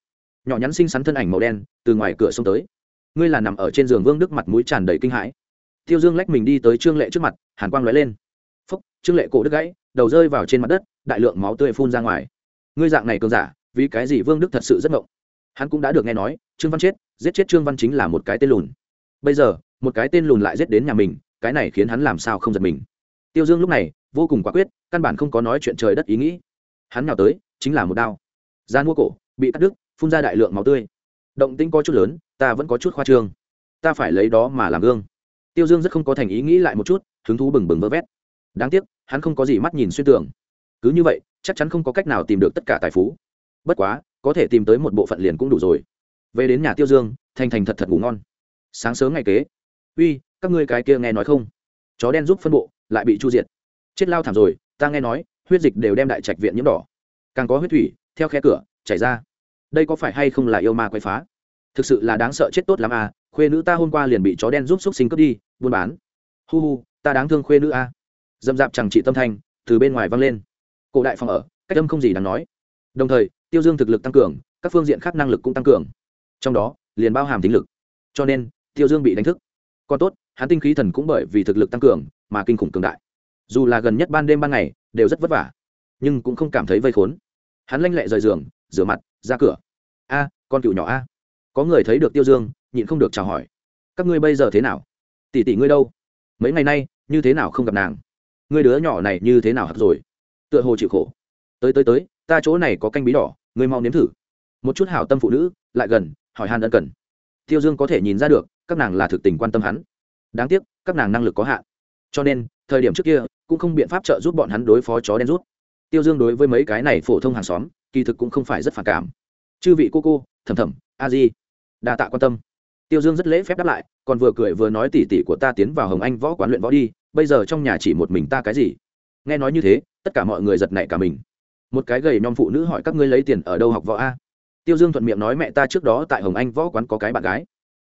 Nhỏ nhắn xinh xắn thân ảnh màu đen, từ ngoài cửa xông tới. Ngươi là nằm ở trên giường vương đức mặt mũi tràn đầy kinh hãi. Tiêu dương lách mình đi tới trương lệ trước mặt, hàn quang lóe lên. Phúc, trương lệ cổ đứt gãy, đầu rơi vào trên mặt đất, đại lượng máu tươi phun ra ngoài. Ngươi dạng này cường giả, vì cái gì vương đức thật sự rất ngộng? Hắn cũng đã được nghe nói, trương văn chết, giết chết trương văn chính là một cái tên lùn. Bây giờ, một cái tên lùn lại giết đến nhà mình, cái này khiến hắn làm sao không giật mình. Tiêu dương lúc này, vô cùng quả quyết, căn bản không có nói chuyện trời đất ý nghĩ. Hắn nào tới, chính là một đao. Gian mua cổ, bị cắt đứt, phun ra đại lượng máu tươi. Động tĩnh có chút lớn, ta vẫn có chút khoa trương. Ta phải lấy đó mà làm gương. Tiêu dương rất không có thành ý nghĩ lại một chút, hứng thú bừng bừng vơ vét. Đáng tiếc, hắn không có gì mắt nhìn xuyên tưởng cứ như vậy, chắc chắn không có cách nào tìm được tất cả tài phú. Bất quá có thể tìm tới một bộ phận liền cũng đủ rồi. Về đến nhà tiêu dương, thành thành thật thật ngủ ngon. Sáng sớm ngày kế. Uy, các ngươi cái kia nghe nói không? Chó đen giúp phân bộ, lại bị chu diệt. Chết lao thảm rồi, ta nghe nói, huyết dịch đều đem đại trạch viện nhiễm đỏ. Càng có huyết thủy, theo khe cửa, chảy ra. Đây có phải hay không là yêu ma quay phá? Thực sự là đáng sợ chết tốt lắm à khuê nữ ta hôm qua liền bị chó đen giúp xúc sinh cướp đi, buôn bán. Hu hu, ta đáng thương khuê nữ a à. Dậm dạp chẳng trị tâm thanh, từ bên ngoài vang lên. Cổ đại phòng ở, cách âm không gì đáng nói. Đồng thời tiêu dương thực lực tăng cường, các phương diện khác năng lực cũng tăng cường. Trong đó, liền bao hàm tính lực. Cho nên, tiêu dương bị đánh thức. Còn tốt, hắn tinh khí thần cũng bởi vì thực lực tăng cường mà kinh khủng cường đại. Dù là gần nhất ban đêm ban ngày, đều rất vất vả, nhưng cũng không cảm thấy vây khốn. Hắn lanh lẹ rời giường, rửa mặt, ra cửa. A, con cựu nhỏ a. Có người thấy được tiêu dương, nhịn không được chào hỏi. Các ngươi bây giờ thế nào? Tỷ tỷ ngươi đâu? Mấy ngày nay, như thế nào không gặp nàng? Ngươi đứa nhỏ này như thế nào hạt rồi? Tựa hồ chịu khổ. Tới tới tới ta chỗ này có canh bí đỏ, ngươi mau nếm thử. Một chút hảo tâm phụ nữ, lại gần, hỏi han ân cần. Tiêu dương có thể nhìn ra được, các nàng là thực tình quan tâm hắn. Đáng tiếc, các nàng năng lực có hạn. Cho nên, thời điểm trước kia, cũng không biện pháp trợ giúp bọn hắn đối phó chó đen rút. Tiêu dương đối với mấy cái này phổ thông hàng xóm, kỳ thực cũng không phải rất phản cảm. Chư vị cô cô, thầm thầm, a di, đa tạ quan tâm. Tiêu dương rất lễ phép đáp lại, còn vừa cười vừa nói tỉ tỉ của ta tiến vào hồng anh võ quán luyện võ đi, bây giờ trong nhà chỉ một mình ta cái gì? Nghe nói như thế, tất cả mọi người giật nảy cả mình một cái gầy nhom phụ nữ hỏi các ngươi lấy tiền ở đâu học võ a? Tiêu dương thuận miệng nói mẹ ta trước đó tại hồng anh võ quán có cái bạn gái.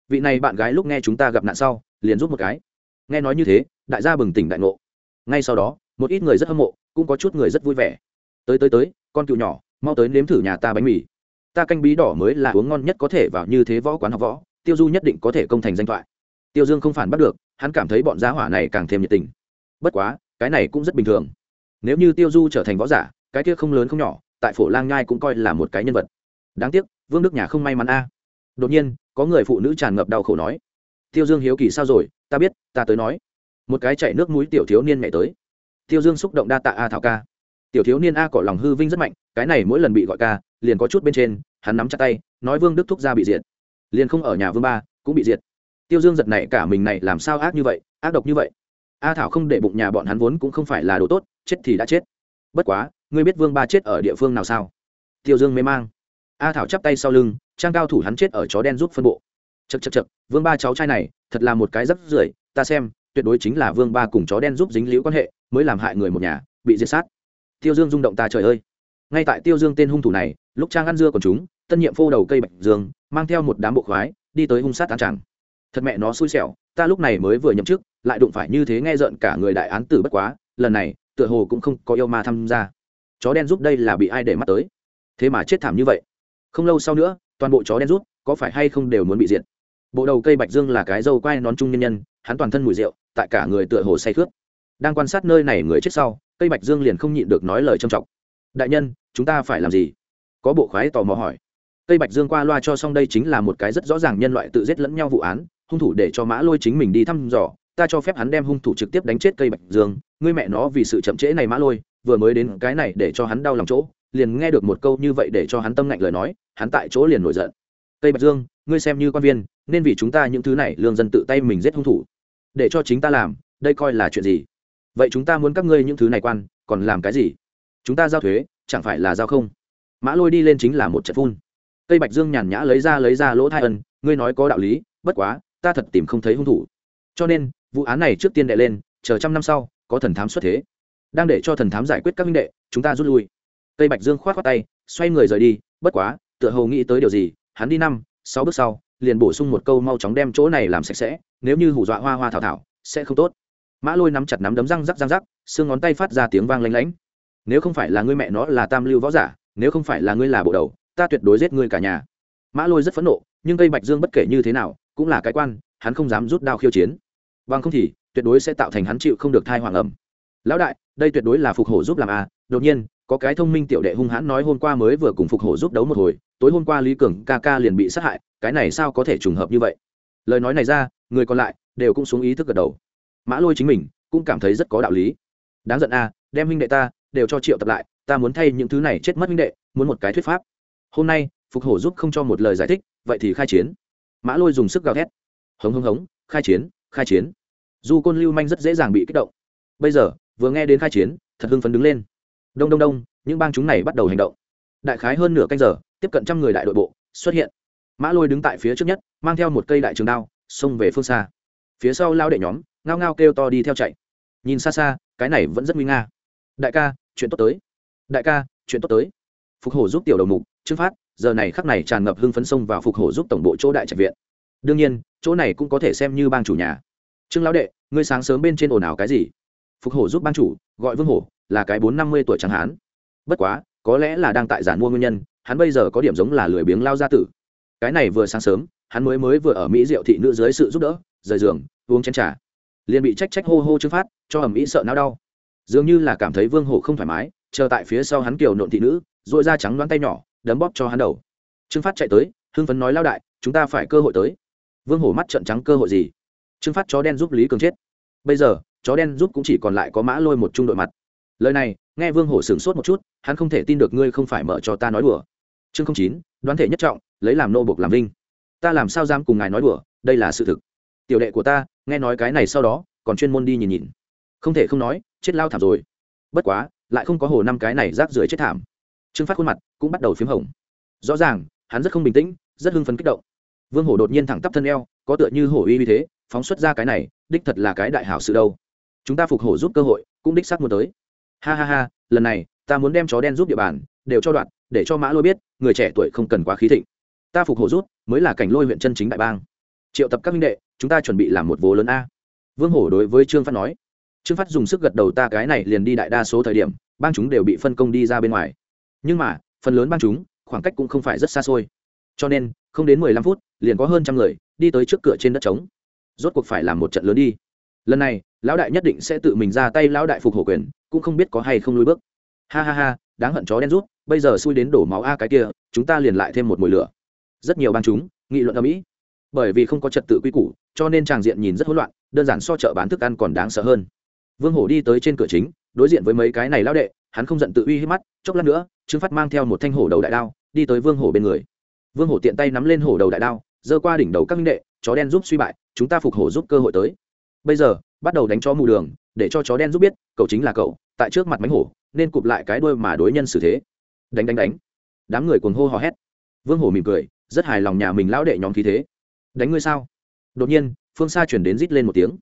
Vị này bạn gái lúc nghe chúng ta gặp nạn sau, liền giúp một cái. Nghe nói như thế, đại gia bừng tỉnh đại ngộ. Ngay sau đó, một ít người rất hâm mộ, cũng có chút người rất vui vẻ. Tới tới tới, con cựu nhỏ, mau tới nếm thử nhà ta bánh mì. Ta canh bí đỏ mới là uống ngon nhất có thể vào như thế võ quán học võ, tiêu du nhất định có thể công thành danh thoại. Tiêu dương không phản bắt được, hắn cảm thấy bọn giá hỏa này càng thêm nhiệt tình. Bất quá, cái này cũng rất bình thường. Nếu như tiêu du trở thành võ giả cái kia không lớn không nhỏ, tại phổ lang nhai cũng coi là một cái nhân vật. Đáng tiếc, vương đức nhà không may mắn a. Đột nhiên, có người phụ nữ tràn ngập đau khổ nói, tiêu dương hiếu kỳ sao rồi, ta biết, ta tới nói. Một cái chạy nước mũi tiểu thiếu niên mẹ tới. Tiêu dương xúc động đa tạ a thảo ca. Tiểu thiếu niên a cỏ lòng hư vinh rất mạnh, cái này mỗi lần bị gọi ca, liền có chút bên trên, hắn nắm chặt tay, nói vương đức thúc ra bị diệt. Liền không ở nhà vương ba, cũng bị diệt. Tiêu dương giật này cả mình này làm sao ác như vậy, ác độc như vậy. A thảo không để bụng nhà bọn hắn vốn cũng không phải là đồ tốt, chết thì đã chết bất quá, ngươi biết vương ba chết ở địa phương nào sao? Tiêu dương mê mang. A thảo chắp tay sau lưng, trang cao thủ hắn chết ở chó đen giúp phân bộ. Chật chật chật vương ba cháu trai này, thật là một cái rất rưởi, ta xem, tuyệt đối chính là vương ba cùng chó đen giúp dính liễu quan hệ, mới làm hại người một nhà, bị diệt sát. Tiêu dương rung động ta trời ơi. Ngay tại tiêu dương tên hung thủ này, lúc trang ăn dưa còn chúng, tân nhiệm phô đầu cây bạch dương, mang theo một đám bộ khoái, đi tới hung sát tán chẳng thật mẹ nó xui xẻo, ta lúc này mới vừa nhậm chức, lại đụng phải như thế nghe rợn cả người đại án tử bất quá, lần này tựa hồ cũng không có yêu ma tham gia. Chó đen giúp đây là bị ai để mắt tới? Thế mà chết thảm như vậy. Không lâu sau nữa, toàn bộ chó đen rút có phải hay không đều muốn bị diệt? Bộ đầu cây bạch dương là cái dâu quai nón trung nhân nhân, hắn toàn thân mùi rượu, tại cả người tựa hồ say khướt. Đang quan sát nơi này người chết sau, cây bạch dương liền không nhịn được nói lời trầm trọng. Đại nhân, chúng ta phải làm gì? Có bộ khoái tò mò hỏi. Cây bạch dương qua loa cho xong đây chính là một cái rất rõ ràng nhân loại tự giết lẫn nhau vụ án, hung thủ để cho mã lôi chính mình đi thăm dò, ta cho phép hắn đem hung thủ trực tiếp đánh chết cây bạch dương ngươi mẹ nó vì sự chậm trễ này mã lôi, vừa mới đến cái này để cho hắn đau lòng chỗ, liền nghe được một câu như vậy để cho hắn tâm ngạnh lời nói, hắn tại chỗ liền nổi giận. Tây bạch dương, ngươi xem như quan viên, nên vì chúng ta những thứ này lương dân tự tay mình giết hung thủ. Để cho chính ta làm, đây coi là chuyện gì? Vậy chúng ta muốn các ngươi những thứ này quan, còn làm cái gì? Chúng ta giao thuế, chẳng phải là giao không? Mã lôi đi lên chính là một trận phun. Tây bạch dương nhàn nhã lấy ra lấy ra lỗ thai ân, ngươi nói có đạo lý, bất quá, ta thật tìm không thấy hung thủ. Cho nên, vụ án này trước tiên đệ lên, chờ trăm năm sau có thần thám xuất thế. Đang để cho thần thám giải quyết các minh đệ, chúng ta rút lui. Tây bạch dương k h o á t khoác tay, xoay người rời đi, bất quá, tựa hồ nghĩ tới điều gì, hắn đi năm, sáu bước sau, liền bổ sung một câu mau chóng đem chỗ này làm sạch sẽ, nếu như hủ dọa hoa hoa thảo thảo, sẽ không tốt. Mã lôi nắm chặt nắm đấm răng rắc răng rắc, xương ngón tay phát ra tiếng vang lanh lánh nếu không phải là ngươi mẹ nó là tam lưu võ giả, nếu không phải là ngươi là bộ đầu, ta tuyệt đối giết ngươi cả nhà. Mã lôi rất phẫn nộ, nhưng Tây bạch dương bất kể như thế nào, cũng là cái quan, hắn không dám rút đao khiêu chiến. Bằng không thì tuyệt đối sẽ tạo thành hắn chịu không được thai hoàng ẩm. Lão đại, đây tuyệt đối là phục hổ giúp làm a đột nhiên, có cái thông minh tiểu đệ hung hãn nói hôm qua mới vừa cùng phục hổ giúp đấu một hồi, tối hôm qua lý cường ca ca liền bị sát hại, cái này sao có thể trùng hợp như vậy? Lời nói này ra, người còn lại đều cũng xuống ý thức gật đầu. Mã lôi chính mình cũng cảm thấy rất có đạo lý. Đáng giận a đem huynh đệ ta đều cho triệu tập lại, ta muốn thay những thứ này chết mất huynh đệ, muốn một cái thuyết pháp. Hôm nay, phục hổ giúp không cho một lời giải thích, vậy thì khai chiến. Mã lôi dùng sức gào thét. Hống hống hống, khai chiến khai chiến du côn lưu manh rất dễ dàng bị kích động. Bây giờ, vừa nghe đến khai chiến, thật hưng phấn đứng lên. Đông đông đông, những bang chúng này bắt đầu hành động. Đại khái hơn nửa canh giờ, tiếp cận trăm người đại đội bộ xuất hiện. Mã lôi đứng tại phía trước nhất, mang theo một cây đại trường đao, xông về phương xa. Phía sau lao đệ nhóm, ngao ngao kêu to đi theo chạy. Nhìn xa xa, cái này vẫn rất nguy nga. Đại ca, chuyện tốt tới. Đại ca, chuyện tốt tới. Phục hổ giúp tiểu đầu mục, trương phát, giờ này khắc này tràn ngập hưng phấn sông vào phục hổ giúp tổng bộ chỗ đại trạch viện. Đương nhiên, chỗ này cũng có thể xem như bang chủ nhà trương lão đệ, ngươi sáng sớm bên trên ồn ào cái gì? Phục hổ giúp bang chủ, gọi vương hổ, là cái bốn năm mươi tuổi chẳng hán bất quá, có lẽ là đang tại giản mua nguyên nhân, hắn bây giờ có điểm giống là lười biếng lao gia tử. Cái này vừa sáng sớm, hắn mới mới vừa ở mỹ diệu thị nữ dưới sự giúp đỡ, rời giường, uống chén trà. Liền bị trách trách hô hô trương phát, cho ẩm ý sợ não đau. Dường như là cảm thấy vương hổ không thoải mái, chờ tại phía sau hắn kiều nộn thị nữ dội da trắng đoán tay nhỏ, đấm bóp cho hắn đầu. Trương phát chạy tới, hưng phấn nói lao đại, chúng ta phải cơ hội tới. Vương hổ mắt trận trắng, cơ hội gì? Trương phát chó đen giúp lý cường chết. Bây giờ, chó đen giúp cũng chỉ còn lại có mã lôi một trung đội mặt. Lời này, nghe vương hổ sửng sốt một chút, hắn không thể tin được ngươi không phải mở cho ta nói đùa. Chương không chín, đoán thể nhất trọng, lấy làm nô bộc làm vinh. Ta làm sao dám cùng ngài nói đùa, đây là sự thực. Tiểu đệ của ta, nghe nói cái này sau đó, còn chuyên môn đi nhìn nhìn. Không thể không nói, chết lao thảm rồi. Bất quá, lại không có hồ năm cái này rác rưởi chết thảm. Trương phát khuôn mặt cũng bắt đầu p h í m hồng. Rõ ràng, hắn rất không bình tĩnh, rất hưng phấn kích động. Vương hổ đột nhiên thẳng tắp thân eo, có tựa như hổ uy uy thế phóng xuất ra cái này, đích thật là cái đại hảo sự đâu. Chúng ta phục hổ giúp cơ hội, cũng đích xác muốn tới. Ha ha ha, lần này, ta muốn đem chó đen giúp địa bàn, đều cho đoạn, để cho mã lôi biết, người trẻ tuổi không cần quá khí thịnh. Ta phục hổ rút mới là cảnh lôi huyện chân chính đại bang. Triệu tập các minh đệ, chúng ta chuẩn bị làm một vố lớn a. Vương hổ đối với trương phát nói. Trương phát dùng sức gật đầu ta cái này liền đi đại đa số thời điểm, bang chúng đều bị phân công đi ra bên ngoài. Nhưng mà, phần lớn bang chúng, khoảng cách cũng không phải rất xa xôi. Cho nên, không đến mười lăm phút, liền có hơn trăm người, đi tới trước cửa trên đất trống rốt cuộc phải làm một trận lớn đi. Lần này, lão đại nhất định sẽ tự mình ra tay lão đại phục hổ quyền, cũng không biết có hay không lùi bước. Ha ha ha, đáng hận chó đen rút, bây giờ xui đến đổ máu a cái kia, chúng ta liền lại thêm một mùi lửa. Rất nhiều bang chúng, nghị luận ở mỹ bởi vì không có trật tự quy củ, cho nên tràng diện nhìn rất hỗn loạn, đơn giản so chợ bán thức ăn còn đáng sợ hơn. Vương hổ đi tới trên cửa chính, đối diện với mấy cái này lão đệ, hắn không giận tự uy hiếp mắt, chốc lát nữa, trương phát mang theo một thanh hổ đầu đại đao, đi tới vương hổ bên người. Vương hổ tiện tay nắm lên hổ đầu đại đao, giơ qua đỉnh đầu các minh đệ chó đen giúp suy bại, chúng ta phục hổ giúp cơ hội tới. Bây giờ, bắt đầu đánh chó mù đường, để cho chó đen giúp biết, cậu chính là cậu, tại trước mặt mánh hổ, nên cụp lại cái đuôi mà đối nhân xử thế. Đánh đánh đánh. Đám người cuồng hô hò hét. Vương hổ mỉm cười, rất hài lòng nhà mình lão đệ nhóm khí thế. Đánh ngươi sao? Đột nhiên, phương xa chuyển đến rít lên một tiếng.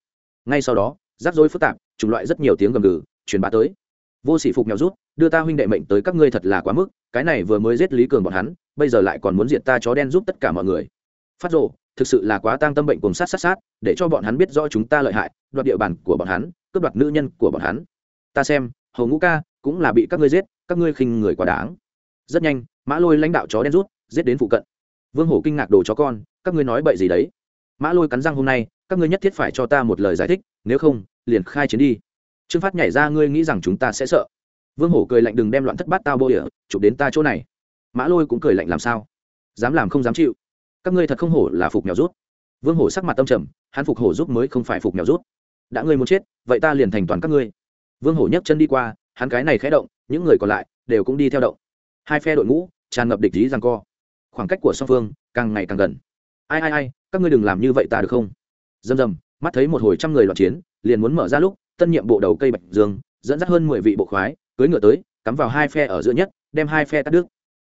Ngay sau đó, rắc rối phức tạp, chủng loại rất nhiều tiếng gầm gừ, truyền bá tới. Vô sỉ phục nghèo rút, đưa ta huynh đệ mệnh tới các ngươi thật là quá mức, cái này vừa mới giết lý cường bọn hắn, bây giờ lại còn muốn diệt ta chó đen giúp tất cả mọi người. Phát rộ thực sự là quá tang tâm bệnh cùng sát sát sát, để cho bọn hắn biết rõ chúng ta lợi hại, đoạt địa bàn của bọn hắn, cướp đoạt nữ nhân của bọn hắn. Ta xem hầu ngũ ca cũng là bị các ngươi giết, các ngươi khinh người quá đáng. Rất nhanh, mã lôi lãnh đạo chó đen rút, giết đến phụ cận. Vương hổ kinh ngạc đồ chó con, các ngươi nói bậy gì đấy? Mã lôi cắn răng hôm nay, các ngươi nhất thiết phải cho ta một lời giải thích, nếu không, liền khai chiến đi. Trương phát nhảy ra, ngươi nghĩ rằng chúng ta sẽ sợ. Vương hổ cười lạnh, đừng đem loạn thất bát tao bô địa, chụp đến ta chỗ này. Mã lôi cũng cười lạnh, làm sao? Dám làm không dám chịu các ngươi thật không hổ là phục mèo rút. Vương hổ sắc mặt tâm trầm, hắn phục hổ giúp mới không phải phục mèo rút. Đã ngươi muốn chết, vậy ta liền thành toàn các ngươi. Vương hổ nhấc chân đi qua, hắn cái này khẽ động, những người còn lại đều cũng đi theo động. Hai phe đội ngũ tràn ngập địch ý rằng co. Khoảng cách của song phương càng ngày càng gần. Ai ai ai, các ngươi đừng làm như vậy ta được không? Dầm dầm, mắt thấy một hồi trăm người loạn chiến, liền muốn mở ra lúc, tân nhiệm bộ đầu cây bạch dương, dẫn dắt hơn mười vị bộ khoái cưới ngựa tới, cắm vào hai phe ở giữa nhất, đem hai phe cắt đứt.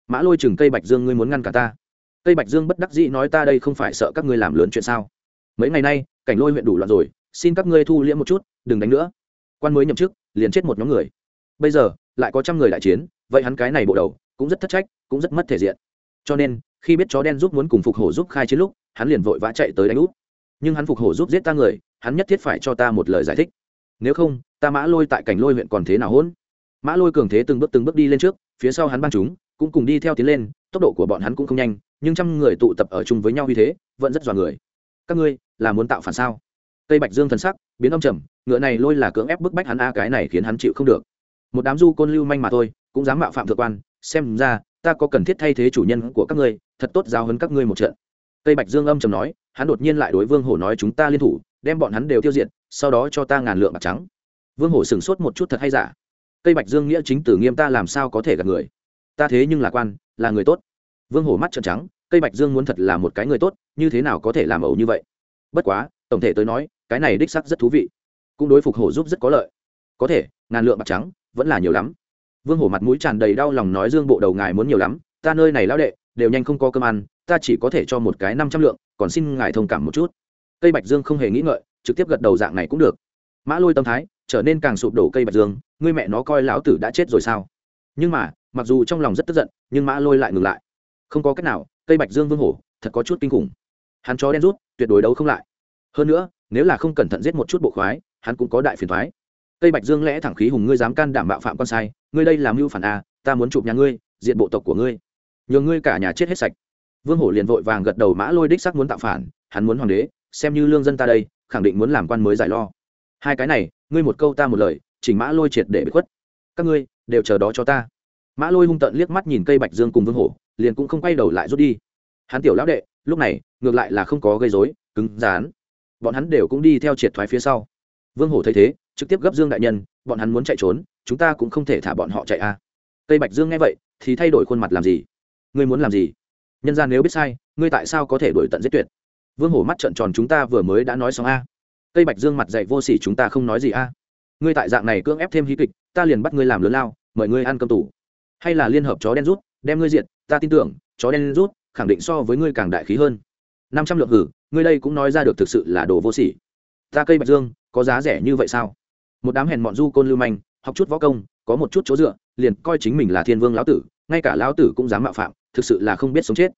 Mã lôi chừng cây bạch dương, ngươi muốn ngăn cả ta cây bạch dương bất đắc dĩ nói ta đây không phải sợ các ngươi làm lớn chuyện sao? Mấy ngày nay, cảnh lôi huyện đủ loạn rồi, xin các ngươi thu liễm một chút, đừng đánh nữa. Quan mới nhậm chức, liền chết một nhóm người. Bây giờ, lại có trăm người đại chiến, vậy hắn cái này bộ đầu, cũng rất thất trách, cũng rất mất thể diện. Cho nên, khi biết chó đen giúp muốn cùng phục hổ giúp khai chiến lúc, hắn liền vội vã chạy tới đánh úp. Nhưng hắn phục hổ giúp giết ta người, hắn nhất thiết phải cho ta một lời giải thích. Nếu không, ta mã lôi tại cảnh lôi huyện còn thế nào hôn mã lôi cường thế từng bước từng bước đi lên trước, phía sau hắn ban chúng, cũng cùng đi theo tiến lên, tốc độ của bọn hắn cũng không nhanh nhưng trăm người tụ tập ở chung với nhau như thế, vẫn rất dọa người. Các ngươi, là muốn tạo phản sao? Tây bạch dương thần sắc, biến âm trầm, ngựa này lôi là cưỡng ép bức bách hắn a, cái này khiến hắn chịu không được. Một đám du côn lưu manh mà thôi, cũng cũng dám mạo phạm thượng quan, xem ra, ta có cần thiết thay thế chủ nhân của các ngươi, thật tốt giao hấn các ngươi một trận. Tây bạch dương âm trầm nói, hắn đột nhiên lại đối vương hổ nói chúng ta liên thủ, đem bọn hắn đều tiêu diệt, sau đó cho ta ngàn lượng bạc trắng. Vương hổ sửng sốt một chút thật hay giả. Tây bạch dương nghĩa chính tử nghiêm ta làm sao có thể gặp người? Ta thế nhưng là quan, là người tốt vương hổ mắt trợn trắng, cây bạch dương muốn thật là một cái người tốt, như thế nào có thể làm ẩu như vậy? Bất quá, tổng thể tới nói, cái này đích sắc rất thú vị. Cũng đối phục hổ giúp rất có lợi. Có thể, ngàn lượng bạc trắng, vẫn là nhiều lắm. Vương hổ mặt mũi tràn đầy đau lòng nói dương bộ đầu ngài muốn nhiều lắm, ta nơi này lao đệ, đều nhanh không có cơm ăn, ta chỉ có thể cho một cái năm trăm lượng, còn xin ngài thông cảm một chút. Cây bạch dương không hề nghĩ ngợi, trực tiếp gật đầu dạng này cũng được. Mã lôi tâm thái, trở nên càng sụp đổ cây bạch dương, ngươi mẹ nó coi lão tử đã chết rồi sao? Nhưng mà, mặc dù trong lòng rất tức giận, nhưng mã lôi lại ngừng lại không có cách nào cây bạch dương vương hổ, thật có chút kinh khủng. Hắn chó đen rút, tuyệt đối đấu không lại. Hơn nữa, nếu là không cẩn thận giết một chút bộ khoái, hắn cũng có đại phiền thoái cây bạch dương lẽ thẳng khí hùng ngươi dám can đảm bạo phạm con sai, ngươi đây làm mưu phản a ta muốn chụp nhà ngươi diện bộ tộc của ngươi. Nhường ngươi cả nhà chết hết sạch. Vương hổ liền vội vàng gật đầu mã lôi đích sắc muốn tạo phản, hắn muốn hoàng đế, xem như lương dân ta đây, khẳng định muốn làm quan mới giải lo. Hai cái này, ngươi một câu ta một lời, chỉnh mã lôi triệt để bị khuất. Các ngươi, đều chờ đó cho ta. Mã lôi hung tận liếc mắt nhìn cây bạch dương cùng vương hổ liền cũng không quay đầu lại rút đi. Hắn tiểu lão đệ, lúc này, ngược lại là không có gây dối cứng rán bọn hắn đều cũng đi theo triệt thoái phía sau. Vương hổ thấy thế, trực tiếp gấp dương đại nhân, bọn hắn muốn chạy trốn, chúng ta cũng không thể thả bọn họ chạy a. À. bạch dương nghe vậy, thì thay đổi khuôn mặt làm gì? Ngươi muốn làm gì? Nhân ra nếu biết sai, ngươi tại sao có thể đổi tận giết tuyệt? Vương hổ mắt trợn tròn chúng ta vừa mới đã nói xong a. Tây bạch dương mặt dạy vô sỉ chúng ta không nói gì a. Ngươi tại dạng này cưỡng ép thêm hí kịch, ta liền bắt ngươi làm lớn lao, mời ngươi ăn cơm tủ. Hay là liên hợp chó đen rút, đem ngươi diệt ta tin tưởng, chó đen rút, khẳng định so với ngươi càng đại khí hơn. Năm trăm lượng hử, ngươi đây cũng nói ra được thực sự là đồ vô sỉ. Ta cây bạch dương, có giá rẻ như vậy sao? Một đám hèn mọn du côn lưu manh, học chút võ công, có một chút chỗ dựa, liền coi chính mình là thiên vương lão tử, ngay cả lão tử cũng dám mạo phạm, thực sự là không biết sống chết.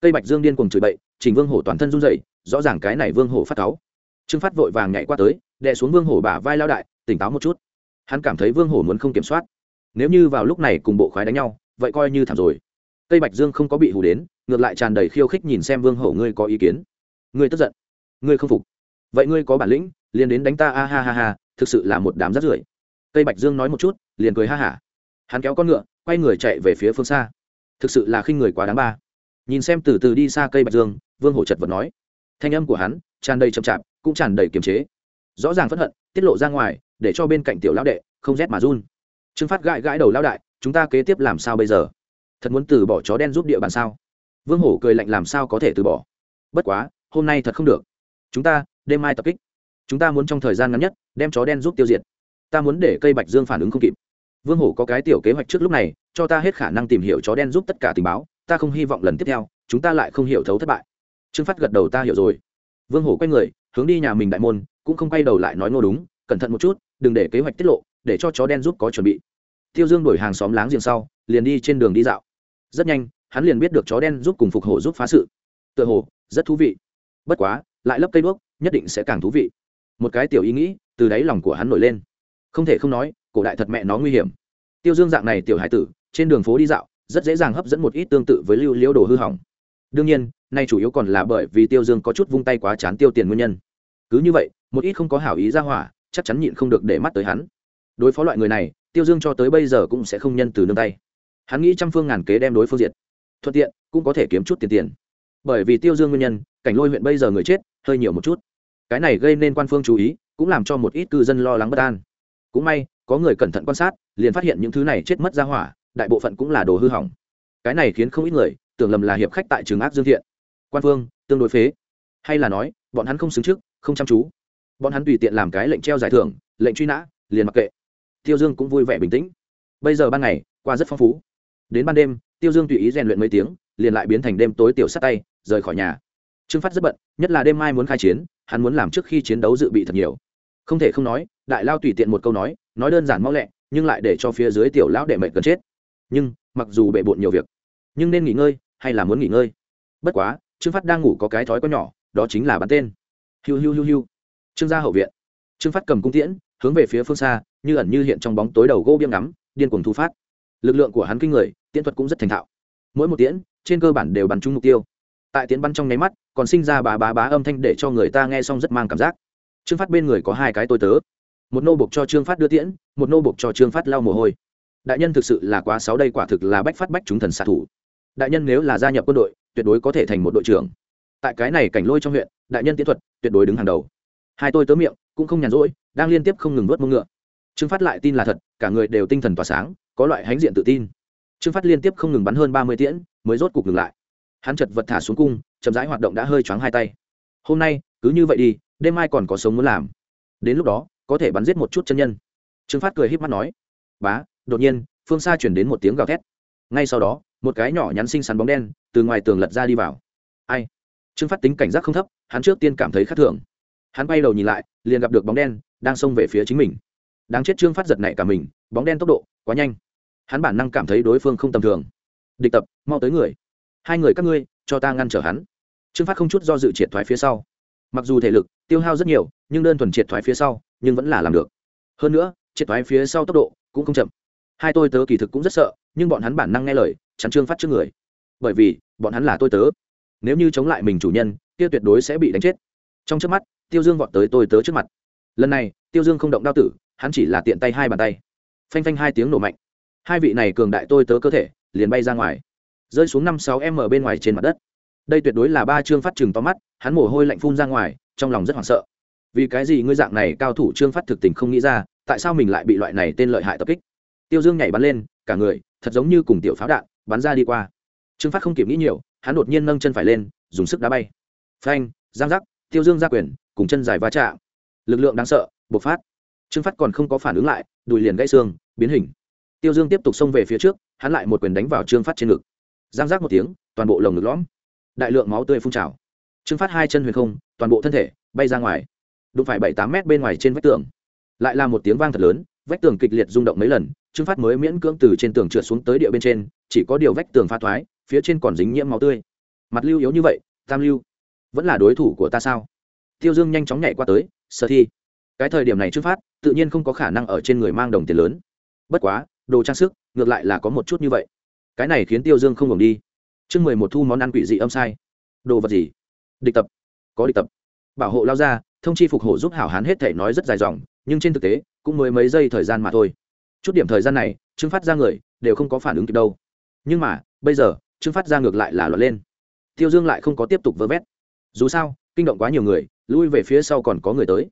Cây bạch dương điên cuồng chửi bậy, trình vương hổ toàn thân run dậy rõ ràng cái này vương hổ phát cáu. Trương phát vội vàng nhảy qua tới, đè xuống vương hổ bả vai lao đại, tỉnh táo một chút. Hắn cảm thấy vương hổ muốn không kiểm soát. Nếu như vào lúc này cùng bộ khoái đánh nhau, vậy coi như thảm rồi cây bạch dương không có bị hù đến, ngược lại tràn đầy khiêu khích nhìn xem vương hổ, ngươi có ý kiến? Ngươi tức giận. Ngươi không phục. Vậy ngươi có bản lĩnh, liền đến đánh ta, a ha ha ha, thực sự là một đám rắt rưởi. Cây bạch dương nói một chút, liền cười ha hả. Hắn kéo con ngựa, quay người chạy về phía phương xa. Thực sự là khinh người quá đáng ba. Nhìn xem từ từ đi xa cây bạch dương, vương hổ chật vật nói. Thanh âm của hắn tràn đầy chậm chạp, cũng tràn đầy kiềm chế. Rõ ràng phẫn hận, tiết lộ ra ngoài, để cho bên cạnh tiểu lão đệ không rét mà run. Trương phát gãi gãi đầu lão đại, chúng ta kế tiếp làm sao bây giờ? Thật muốn từ bỏ chó đen giúp địa bàn sao? Vương hổ cười lạnh làm sao có thể từ bỏ? Bất quá, hôm nay thật không được. Chúng ta, đêm mai tập kích. Chúng ta muốn trong thời gian ngắn nhất, đem chó đen giúp tiêu diệt. Ta muốn để cây bạch dương phản ứng không kịp. Vương hổ có cái tiểu kế hoạch trước lúc này, cho ta hết khả năng tìm hiểu chó đen giúp tất cả tình báo. Ta không hy vọng lần tiếp theo, chúng ta lại không hiểu thấu thất bại. Trương phát gật đầu ta hiểu rồi. Vương hổ quay người, hướng đi nhà mình đại môn, cũng không quay đầu lại nói ngô đúng, cẩn thận một chút, đừng để kế hoạch tiết lộ, để cho chó đen giúp có chuẩn bị. Tiêu dương đổi hàng xóm láng giềng sau, liền đi trên đường đi dạo rất nhanh, hắn liền biết được chó đen giúp cùng phục hổ giúp phá sự. Tựa hồ, rất thú vị. Bất quá, lại lấp cây đuốc, nhất định sẽ càng thú vị. Một cái tiểu ý nghĩ từ đáy lòng của hắn nổi lên. Không thể không nói, cổ đại thật mẹ nó nguy hiểm. Tiêu dương dạng này tiểu hải tử, trên đường phố đi dạo, rất dễ dàng hấp dẫn một ít tương tự với lưu liễu đồ hư hỏng. Đương nhiên, nay chủ yếu còn là bởi vì tiêu dương có chút vung tay quá chán tiêu tiền nguyên nhân. Cứ như vậy, một ít không có hảo ý ra hỏa, chắc chắn nhịn không được để mắt tới hắn. Đối phó loại người này, tiêu dương cho tới bây giờ cũng sẽ không nhân từ nương tay hắn nghĩ trăm phương ngàn kế đem đối phương diệt. Thuận tiện, cũng có thể kiếm chút tiền tiền. Bởi vì tiêu dương nguyên nhân, cảnh lôi huyện bây giờ người chết, hơi nhiều một chút. Cái này gây nên quan phương chú ý, cũng làm cho một ít cư dân lo lắng bất an. Cũng may, có người cẩn thận quan sát, liền phát hiện những thứ này chết mất ra hỏa, đại bộ phận cũng là đồ hư hỏng. Cái này khiến không ít người, tưởng lầm là hiệp khách tại trường ác dương thiện. Quan phương, tương đối phế. Hay là nói, bọn hắn không xứng trước, không chăm chú. Bọn hắn tùy tiện làm cái lệnh treo giải thưởng, lệnh truy nã, liền mặc kệ. Tiêu dương cũng vui vẻ bình tĩnh. Bây giờ ban ngày, qua rất phong phú đến ban đêm, tiêu dương tùy ý rèn luyện mấy tiếng, liền lại biến thành đêm tối tiểu sát tay, rời khỏi nhà. Trương phát rất bận, nhất là đêm mai muốn khai chiến, hắn muốn làm trước khi chiến đấu dự bị thật nhiều. Không thể không nói, đại lao tùy tiện một câu nói nói đơn giản mau lẹ, nhưng lại để cho phía dưới tiểu lão đệ mệnh cần chết. Nhưng, mặc dù bệ bộn nhiều việc, nhưng nên nghỉ ngơi, hay là muốn nghỉ ngơi? Bất quá, trương phát đang ngủ có cái thói có nhỏ, đó chính là bắn tên. Hiu hiu hiu hiu. Trương gia hậu viện. Trương phát cầm cung tiễn, hướng về phía phương xa, như ẩn như hiện trong bóng tối đầu gỗ biêm ngắm, điên cuồng thu phát. Lực lượng của hắn kinh người tiễn thuật cũng rất thành thạo. Mỗi một tiễn, trên cơ bản đều bắn trúng mục tiêu. Tại tiễn bắn trong nháy mắt, còn sinh ra bá bá bá âm thanh để cho người ta nghe xong rất mang cảm giác. Trương phát bên người có hai cái tôi tớ. Một nô bục cho trương phát đưa tiễn, một nô bục cho trương phát lau mồ hôi. Đại nhân thực sự là quá sáu đây quả thực là bách phát bách chúng thần xạ thủ. Đại nhân nếu là gia nhập quân đội, tuyệt đối có thể thành một đội trưởng. Tại cái này cảnh lôi trong huyện, đại nhân tiến thuật tuyệt đối đứng hàng đầu. Hai tôi tớ miệng cũng không nhàn rỗi, đang liên tiếp không ngừng vớt mông ngựa. Trương phát lại tin là thật, cả người đều tinh thần tỏa sáng, có loại hãnh diện tự tin trương phát liên tiếp không ngừng bắn hơn ba mươi tiễn, mới rốt cục ngừng lại. Hắn chật vật thả xuống cung, chậm rãi hoạt động đã hơi choáng hai tay. Hôm nay, cứ như vậy đi, đêm mai còn có sống muốn làm. Đến lúc đó, có thể bắn giết một chút chân nhân. Trương phát cười h í p mắt nói, bá, đột nhiên, phương xa chuyển đến một tiếng gào thét. Ngay sau đó, một cái nhỏ nhắn xinh xắn bóng đen từ ngoài tường lật ra đi vào. Ai? Trương phát tính cảnh giác không thấp, hắn trước tiên cảm thấy khắc thường. Hắn bay đầu nhìn lại, liền gặp được bóng đen đang xông về phía chính mình. Đáng chết trương phát giật nảy cả mình, bóng đen tốc độ quá nhanh hắn bản năng cảm thấy đối phương không tầm thường. Địch tập, mau tới người. Hai người các ngươi, cho ta ngăn trở hắn. Trương phát không chút do dự triệt thoái phía sau. Mặc dù thể lực, tiêu hao rất nhiều, nhưng đơn thuần triệt thoái phía sau, nhưng vẫn là làm được. Hơn nữa, triệt thoái phía sau tốc độ cũng không chậm. Hai tôi tớ kỳ thực cũng rất sợ, nhưng bọn hắn bản năng nghe lời, chắn trương phát trước người. Bởi vì, bọn hắn là tôi tớ. Nếu như chống lại mình chủ nhân, kia tuyệt đối sẽ bị đánh chết. Trong trước mắt, tiêu dương vọt tới tôi tớ trước mặt. Lần này, tiêu dương không động đao tử, hắn chỉ là tiện tay hai bàn tay. Phanh phanh hai tiếng nổ mạnh hai vị này cường đại tôi tớ cơ thể, liền bay ra ngoài. Rơi xuống năm sáu m bên ngoài trên mặt đất. Đây tuyệt đối là ba chương phát chừng to mắt, hắn mồ hôi lạnh phun ra ngoài, trong lòng rất hoảng sợ. Vì cái gì ngươi dạng này cao thủ trương phát thực tình không nghĩ ra, tại sao mình lại bị loại này tên lợi hại tập kích? Tiêu dương nhảy bắn lên, cả người, thật giống như cùng tiểu pháo đạn, bắn ra đi qua. Trương phát không kịp nghĩ nhiều, hắn đột nhiên nâng chân phải lên, dùng sức đá bay. Phanh, giang giác, tiêu dương ra quyền, cùng chân dài va chạm. Lực lượng đáng sợ, bộc phát. Trương phát còn không có phản ứng lại, đùi liền gãy xương, biến hình tiêu dương tiếp tục xông về phía trước, hắn lại một quyền đánh vào trương phát trên ngực. Giang giác một tiếng, toàn bộ lồng ngực lõm. Đại lượng máu tươi phun trào. Trương phát hai chân huyền không, toàn bộ thân thể bay ra ngoài. Đụng phải bảy tám mét bên ngoài trên vách tường. Lại là một tiếng vang thật lớn, vách tường kịch liệt rung động mấy lần, trương phát mới miễn cưỡng từ trên tường trượt xuống tới địa bên trên, chỉ có điều vách tường pha thoái, phía trên còn dính nhiễm máu tươi. Mặt lưu yếu như vậy, tam lưu, vẫn là đối thủ của ta sao? Tiêu dương nhanh chóng nhảy qua tới sơ thi. Cái thời điểm này trương phát tự nhiên không có khả năng ở trên người mang đồng tiền lớn. Bất quá đồ trang sức, ngược lại là có một chút như vậy. Cái này khiến tiêu dương không ngừng đi. Chương mười một thu món ăn quỷ dị âm sai. Đồ vật gì? Địch tập. Có địch tập. Bảo hộ lao ra, thông chi phục hộ giúp hảo hán hết thể nói rất dài dòng, nhưng trên thực tế, cũng mới mấy giây thời gian mà thôi. Chút điểm thời gian này, trương phát ra người, đều không có phản ứng kịp đâu. Nhưng mà, bây giờ, trương phát ra ngược lại là luật lên. Tiêu dương lại không có tiếp tục vơ vét. Dù sao, kinh động quá nhiều người, lui về phía sau còn có người tới.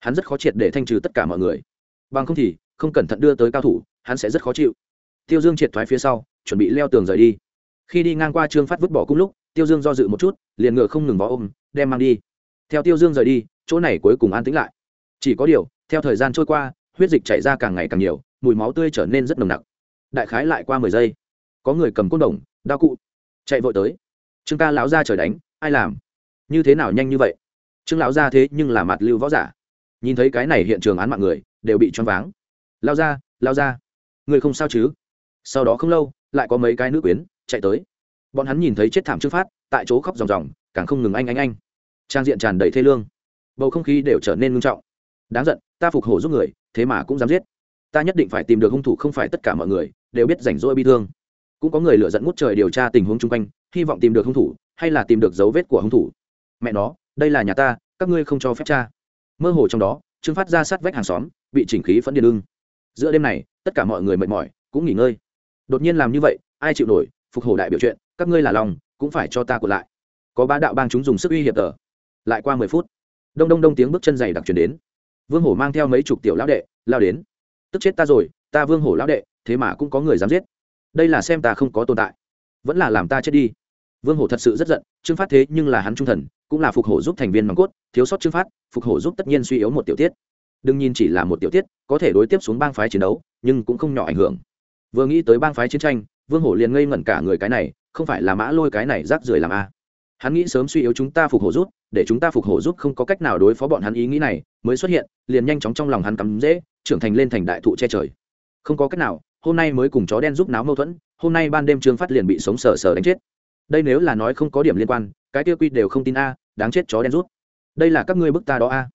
Hắn rất khó triệt để thanh trừ tất cả mọi người. Bằng không thì, không cẩn thận đưa tới cao thủ hắn sẽ rất khó chịu. Tiêu dương triệt thoái phía sau, chuẩn bị leo tường rời đi. Khi đi ngang qua trương phát vứt bỏ cung lúc, tiêu dương do dự một chút, liền ngựa không ngừng vó ôm, đem mang đi. Theo tiêu dương rời đi, chỗ này cuối cùng an tĩnh lại. Chỉ có điều, theo thời gian trôi qua, huyết dịch chảy ra càng ngày càng nhiều, mùi máu tươi trở nên rất nồng nặc. Đại khái lại qua mười giây, có người cầm côn đồng, đao cụ, chạy vội tới. Trương ca lão ra trời đánh, ai làm? Như thế nào nhanh như vậy? Trương lão ra thế nhưng là mặt lưu võ giả. Nhìn thấy cái này hiện trường án mạng người, đều bị choáng váng. Lao ra lao ra người không sao chứ? Sau đó không lâu, lại có mấy cái nữ quyến chạy tới. Bọn hắn nhìn thấy chết thảm trương phát, tại chỗ khóc ròng ròng, càng không ngừng anh anh anh. Trang diện tràn đầy thê lương. Bầu không khí đều trở nên ngưng trọng. Đáng giận, ta phục hồi giúp người, thế mà cũng dám giết. Ta nhất định phải tìm được hung thủ không phải tất cả mọi người, đều biết rảnh rỗi bi thương. Cũng có người lựa dẫn ngút trời điều tra tình huống chung quanh, hy vọng tìm được hung thủ, hay là tìm được dấu vết của hung thủ. Mẹ nó, đây là nhà ta, các ngươi không cho phép cha. Mơ hồ trong đó, trương phát ra sát vách hàng xóm, bị chỉnh khí phẫn điên ưng. Giữa đêm này tất cả mọi người mệt mỏi, cũng nghỉ ngơi. Đột nhiên làm như vậy, ai chịu nổi, phục hồi đại biểu chuyện, các ngươi là lòng, cũng phải cho ta của lại. Có ba đạo bang chúng dùng sức uy hiệp tờ. Lại qua mười phút, đông đông đông tiếng bước chân dày đặc truyền đến. Vương hổ mang theo mấy chục tiểu lão đệ, lao đến. Tức chết ta rồi, ta vương hổ lão đệ, thế mà cũng có người dám giết. Đây là xem ta không có tồn tại, vẫn là làm ta chết đi. Vương hổ thật sự rất giận, trương phát thế nhưng là hắn trung thần, cũng là phục hổ giúp thành viên nòng cốt, thiếu sót trương phát, phục hổ giúp tất nhiên suy yếu một tiểu tiết đừng nhìn chỉ là một tiểu tiết, có thể đối tiếp xuống bang phái chiến đấu, nhưng cũng không nhỏ ảnh hưởng. Vừa nghĩ tới bang phái chiến tranh, vương hổ liền ngây ngẩn cả người cái này, không phải là mã lôi cái này rác rưởi làm a. Hắn nghĩ sớm suy yếu chúng ta phục hổ rút, để chúng ta phục hổ rút không có cách nào đối phó bọn hắn ý nghĩ này, mới xuất hiện, liền nhanh chóng trong lòng hắn cắm dễ, trưởng thành lên thành đại thụ che trời. Không có cách nào, hôm nay mới cùng chó đen giúp náo mâu thuẫn, hôm nay ban đêm trương phát liền bị sống sờ sờ đánh chết. Đây nếu là nói không có điểm liên quan, cái tiêu quy đều không tin a, đáng chết chó đen rút. Đây là các ngươi bức ta đó a.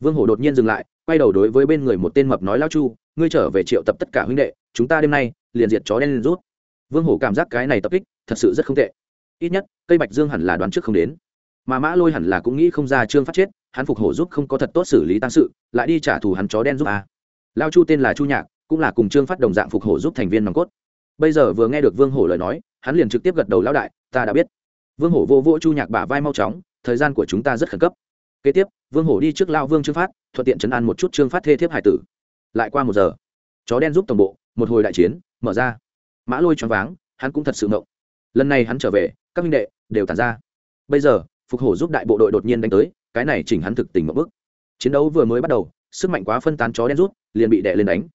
Vương hổ đột nhiên dừng lại quay đầu đối với bên người một tên mập nói lao chu, ngươi trở về triệu tập tất cả huynh đệ, chúng ta đêm nay liền diệt chó đen rút. Vương hổ cảm giác cái này tập kích thật sự rất không tệ. Ít nhất cây bạch dương hẳn là đoán trước không đến. Mà mã lôi hẳn là cũng nghĩ không ra trương phát chết, hắn phục hổ giúp không có thật tốt xử lý tăng sự, lại đi trả thù hắn chó đen giúp à? lao chu tên là chu nhạc, cũng là cùng trương phát đồng dạng phục hổ giúp thành viên nòng cốt. Bây giờ vừa nghe được vương hổ lời nói, hắn liền trực tiếp gật đầu, lão đại, ta đã biết. Vương hổ vô vỗ chu nhạc bả vai mau chóng, thời gian của chúng ta rất khẩn cấp kế tiếp, vương hổ đi trước lao vương trương phát, thuận tiện chấn an một chút trương phát thê thiếp hải tử. Lại qua một giờ, chó đen giúp tổng bộ, một hồi đại chiến, mở ra. Mã lôi choáng váng, hắn cũng thật sự ngộng. Lần này hắn trở về, các minh đệ đều tàn ra. Bây giờ, phục hổ giúp đại bộ đội đột nhiên đánh tới, cái này chỉnh hắn thực tình một bước. Chiến đấu vừa mới bắt đầu, sức mạnh quá phân tán chó đen rút, liền bị đệ lên đánh.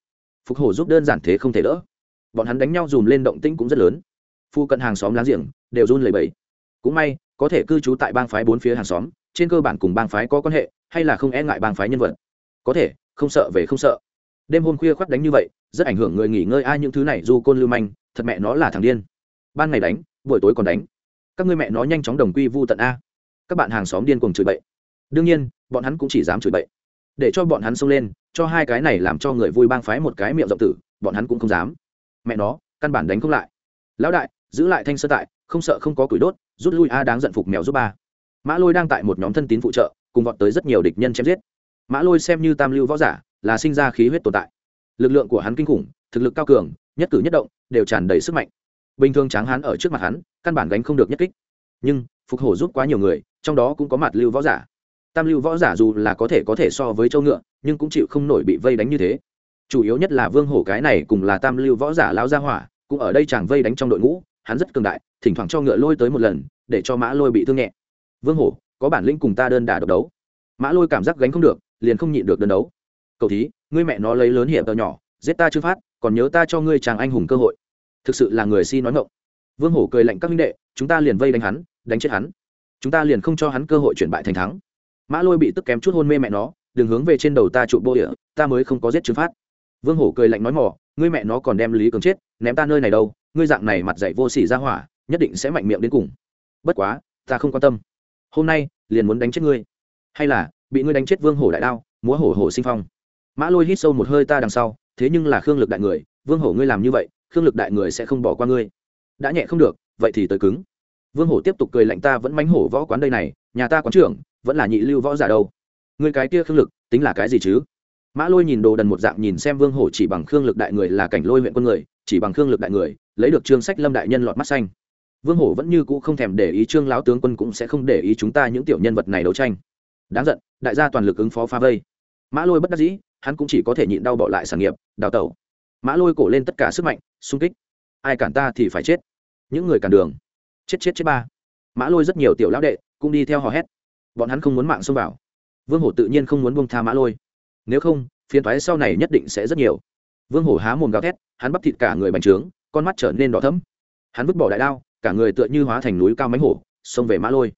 Phục hổ giúp đơn giản thế không thể đỡ. Bọn hắn đánh nhau dùm lên động tĩnh cũng rất lớn. Phu cận hàng xóm láng giềng đều run lẩy bẩy. Cũng may, có thể cư trú tại bang phái bốn phía hàng xóm trên cơ bản cùng bang phái có quan hệ, hay là không e ngại bang phái nhân vật? Có thể, không sợ về không sợ. Đêm hôm khuya khoác đánh như vậy, rất ảnh hưởng người nghỉ ngơi ai những thứ này, dù côn lưu manh, thật mẹ nó là thằng điên. Ban ngày đánh, buổi tối còn đánh. Các ngươi mẹ nó nhanh chóng đồng quy vu tận a. Các bạn hàng xóm điên cuồng chửi bậy. Đương nhiên, bọn hắn cũng chỉ dám chửi bậy. Để cho bọn hắn xông lên, cho hai cái này làm cho người vui bang phái một cái miệng rộng tử, bọn hắn cũng không dám. Mẹ nó, căn bản đánh không lại. Lão đại, giữ lại thanh sơ tại, không sợ không có củi đốt, rút lui a, đáng giận phục mèo giúp ba mã lôi đang tại một nhóm thân tín phụ trợ, cùng vọt tới rất nhiều địch nhân chém giết. Mã lôi xem như tam lưu võ giả, là sinh ra khí huyết tồn tại. Lực lượng của hắn kinh khủng, thực lực cao cường, nhất cử nhất động, đều tràn đầy sức mạnh. Bình thường tráng hắn ở trước mặt hắn, căn bản gánh không được nhất kích. Nhưng, phục hổ giúp quá nhiều người, trong đó cũng có mặt lưu võ giả. Tam lưu võ giả dù là có thể có thể so với châu ngựa, nhưng cũng chịu không nổi bị vây đánh như thế. Chủ yếu nhất là vương hổ cái này cùng là tam lưu võ giả lao gia hỏa, cũng ở đây chàng vây đánh trong đội ngũ, hắn rất cường đại, thỉnh thoảng cho ngựa lôi tới một lần, để cho mã lôi bị thương nhẹ vương hổ, có bản lĩnh cùng ta đơn đả độc đấu. Mã lôi cảm giác gánh không được, liền không nhịn được đơn đấu. Cậu thí, ngươi mẹ nó lấy lớn hiểm tờ nhỏ, giết ta chưa phát, còn nhớ ta cho ngươi chàng anh hùng cơ hội. Thực sự là người si nói ngộng vương hổ cười lạnh các minh đệ, chúng ta liền vây đánh hắn, đánh chết hắn. Chúng ta liền không cho hắn cơ hội chuyển bại thành thắng. Mã lôi bị tức kém chút hôn mê mẹ nó, đừng hướng về trên đầu ta trụ bô địa, ta mới không có giết chứng phát. Vương hổ cười lạnh nói mỏ ngươi mẹ nó còn đem lý cường chết, ném ta nơi này đâu, ngươi dạng này mặt dạy vô sỉ ra hỏa, nhất định sẽ mạnh miệng đến cùng. Bất quá, ta không quan tâm hôm nay liền muốn đánh chết ngươi. Hay là, bị ngươi đánh chết vương hổ đại đao, múa hổ hổ sinh phong. Mã lôi hít sâu một hơi ta đằng sau, thế nhưng là khương lực đại người, vương hổ ngươi làm như vậy, khương lực đại người sẽ không bỏ qua ngươi. Đã nhẹ không được, vậy thì tới cứng. Vương hổ tiếp tục cười lạnh ta vẫn mánh hổ võ quán đây này, nhà ta quán trưởng, vẫn là nhị lưu võ giả đâu. Người cái kia khương lực, tính là cái gì chứ? Mã lôi nhìn đồ đần một dạng nhìn xem vương hổ chỉ bằng khương lực đại người là cảnh lôi huyện quân người, chỉ bằng khương lực đại người, lấy được trương sách lâm đại nhân lọt mắt xanh vương hổ vẫn như cũ không thèm để ý trương lão tướng quân cũng sẽ không để ý chúng ta những tiểu nhân vật này đấu tranh. Đáng giận, đại gia toàn lực ứng phó pha vây. Mã lôi bất đắc dĩ, hắn cũng chỉ có thể nhịn đau bỏ lại sản nghiệp, đào tẩu. Mã lôi cổ lên tất cả sức mạnh, xung kích. Ai cản ta thì phải chết. Những người cản đường. Chết chết chết ba. Mã lôi rất nhiều tiểu lão đệ cũng đi theo hò hét. Bọn hắn không muốn mạng xông vào. Vương hổ tự nhiên không muốn buông tha mã lôi. Nếu không, phiền thoái sau này nhất định sẽ rất nhiều. Vương hổ há mồm gào thét, hắn bắp thịt cả người bành trướng, con mắt trở nên đỏ thấm hắn vứt bỏ đại đao cả người tựa như hóa thành núi cao mánh hổ, xông về mã lôi.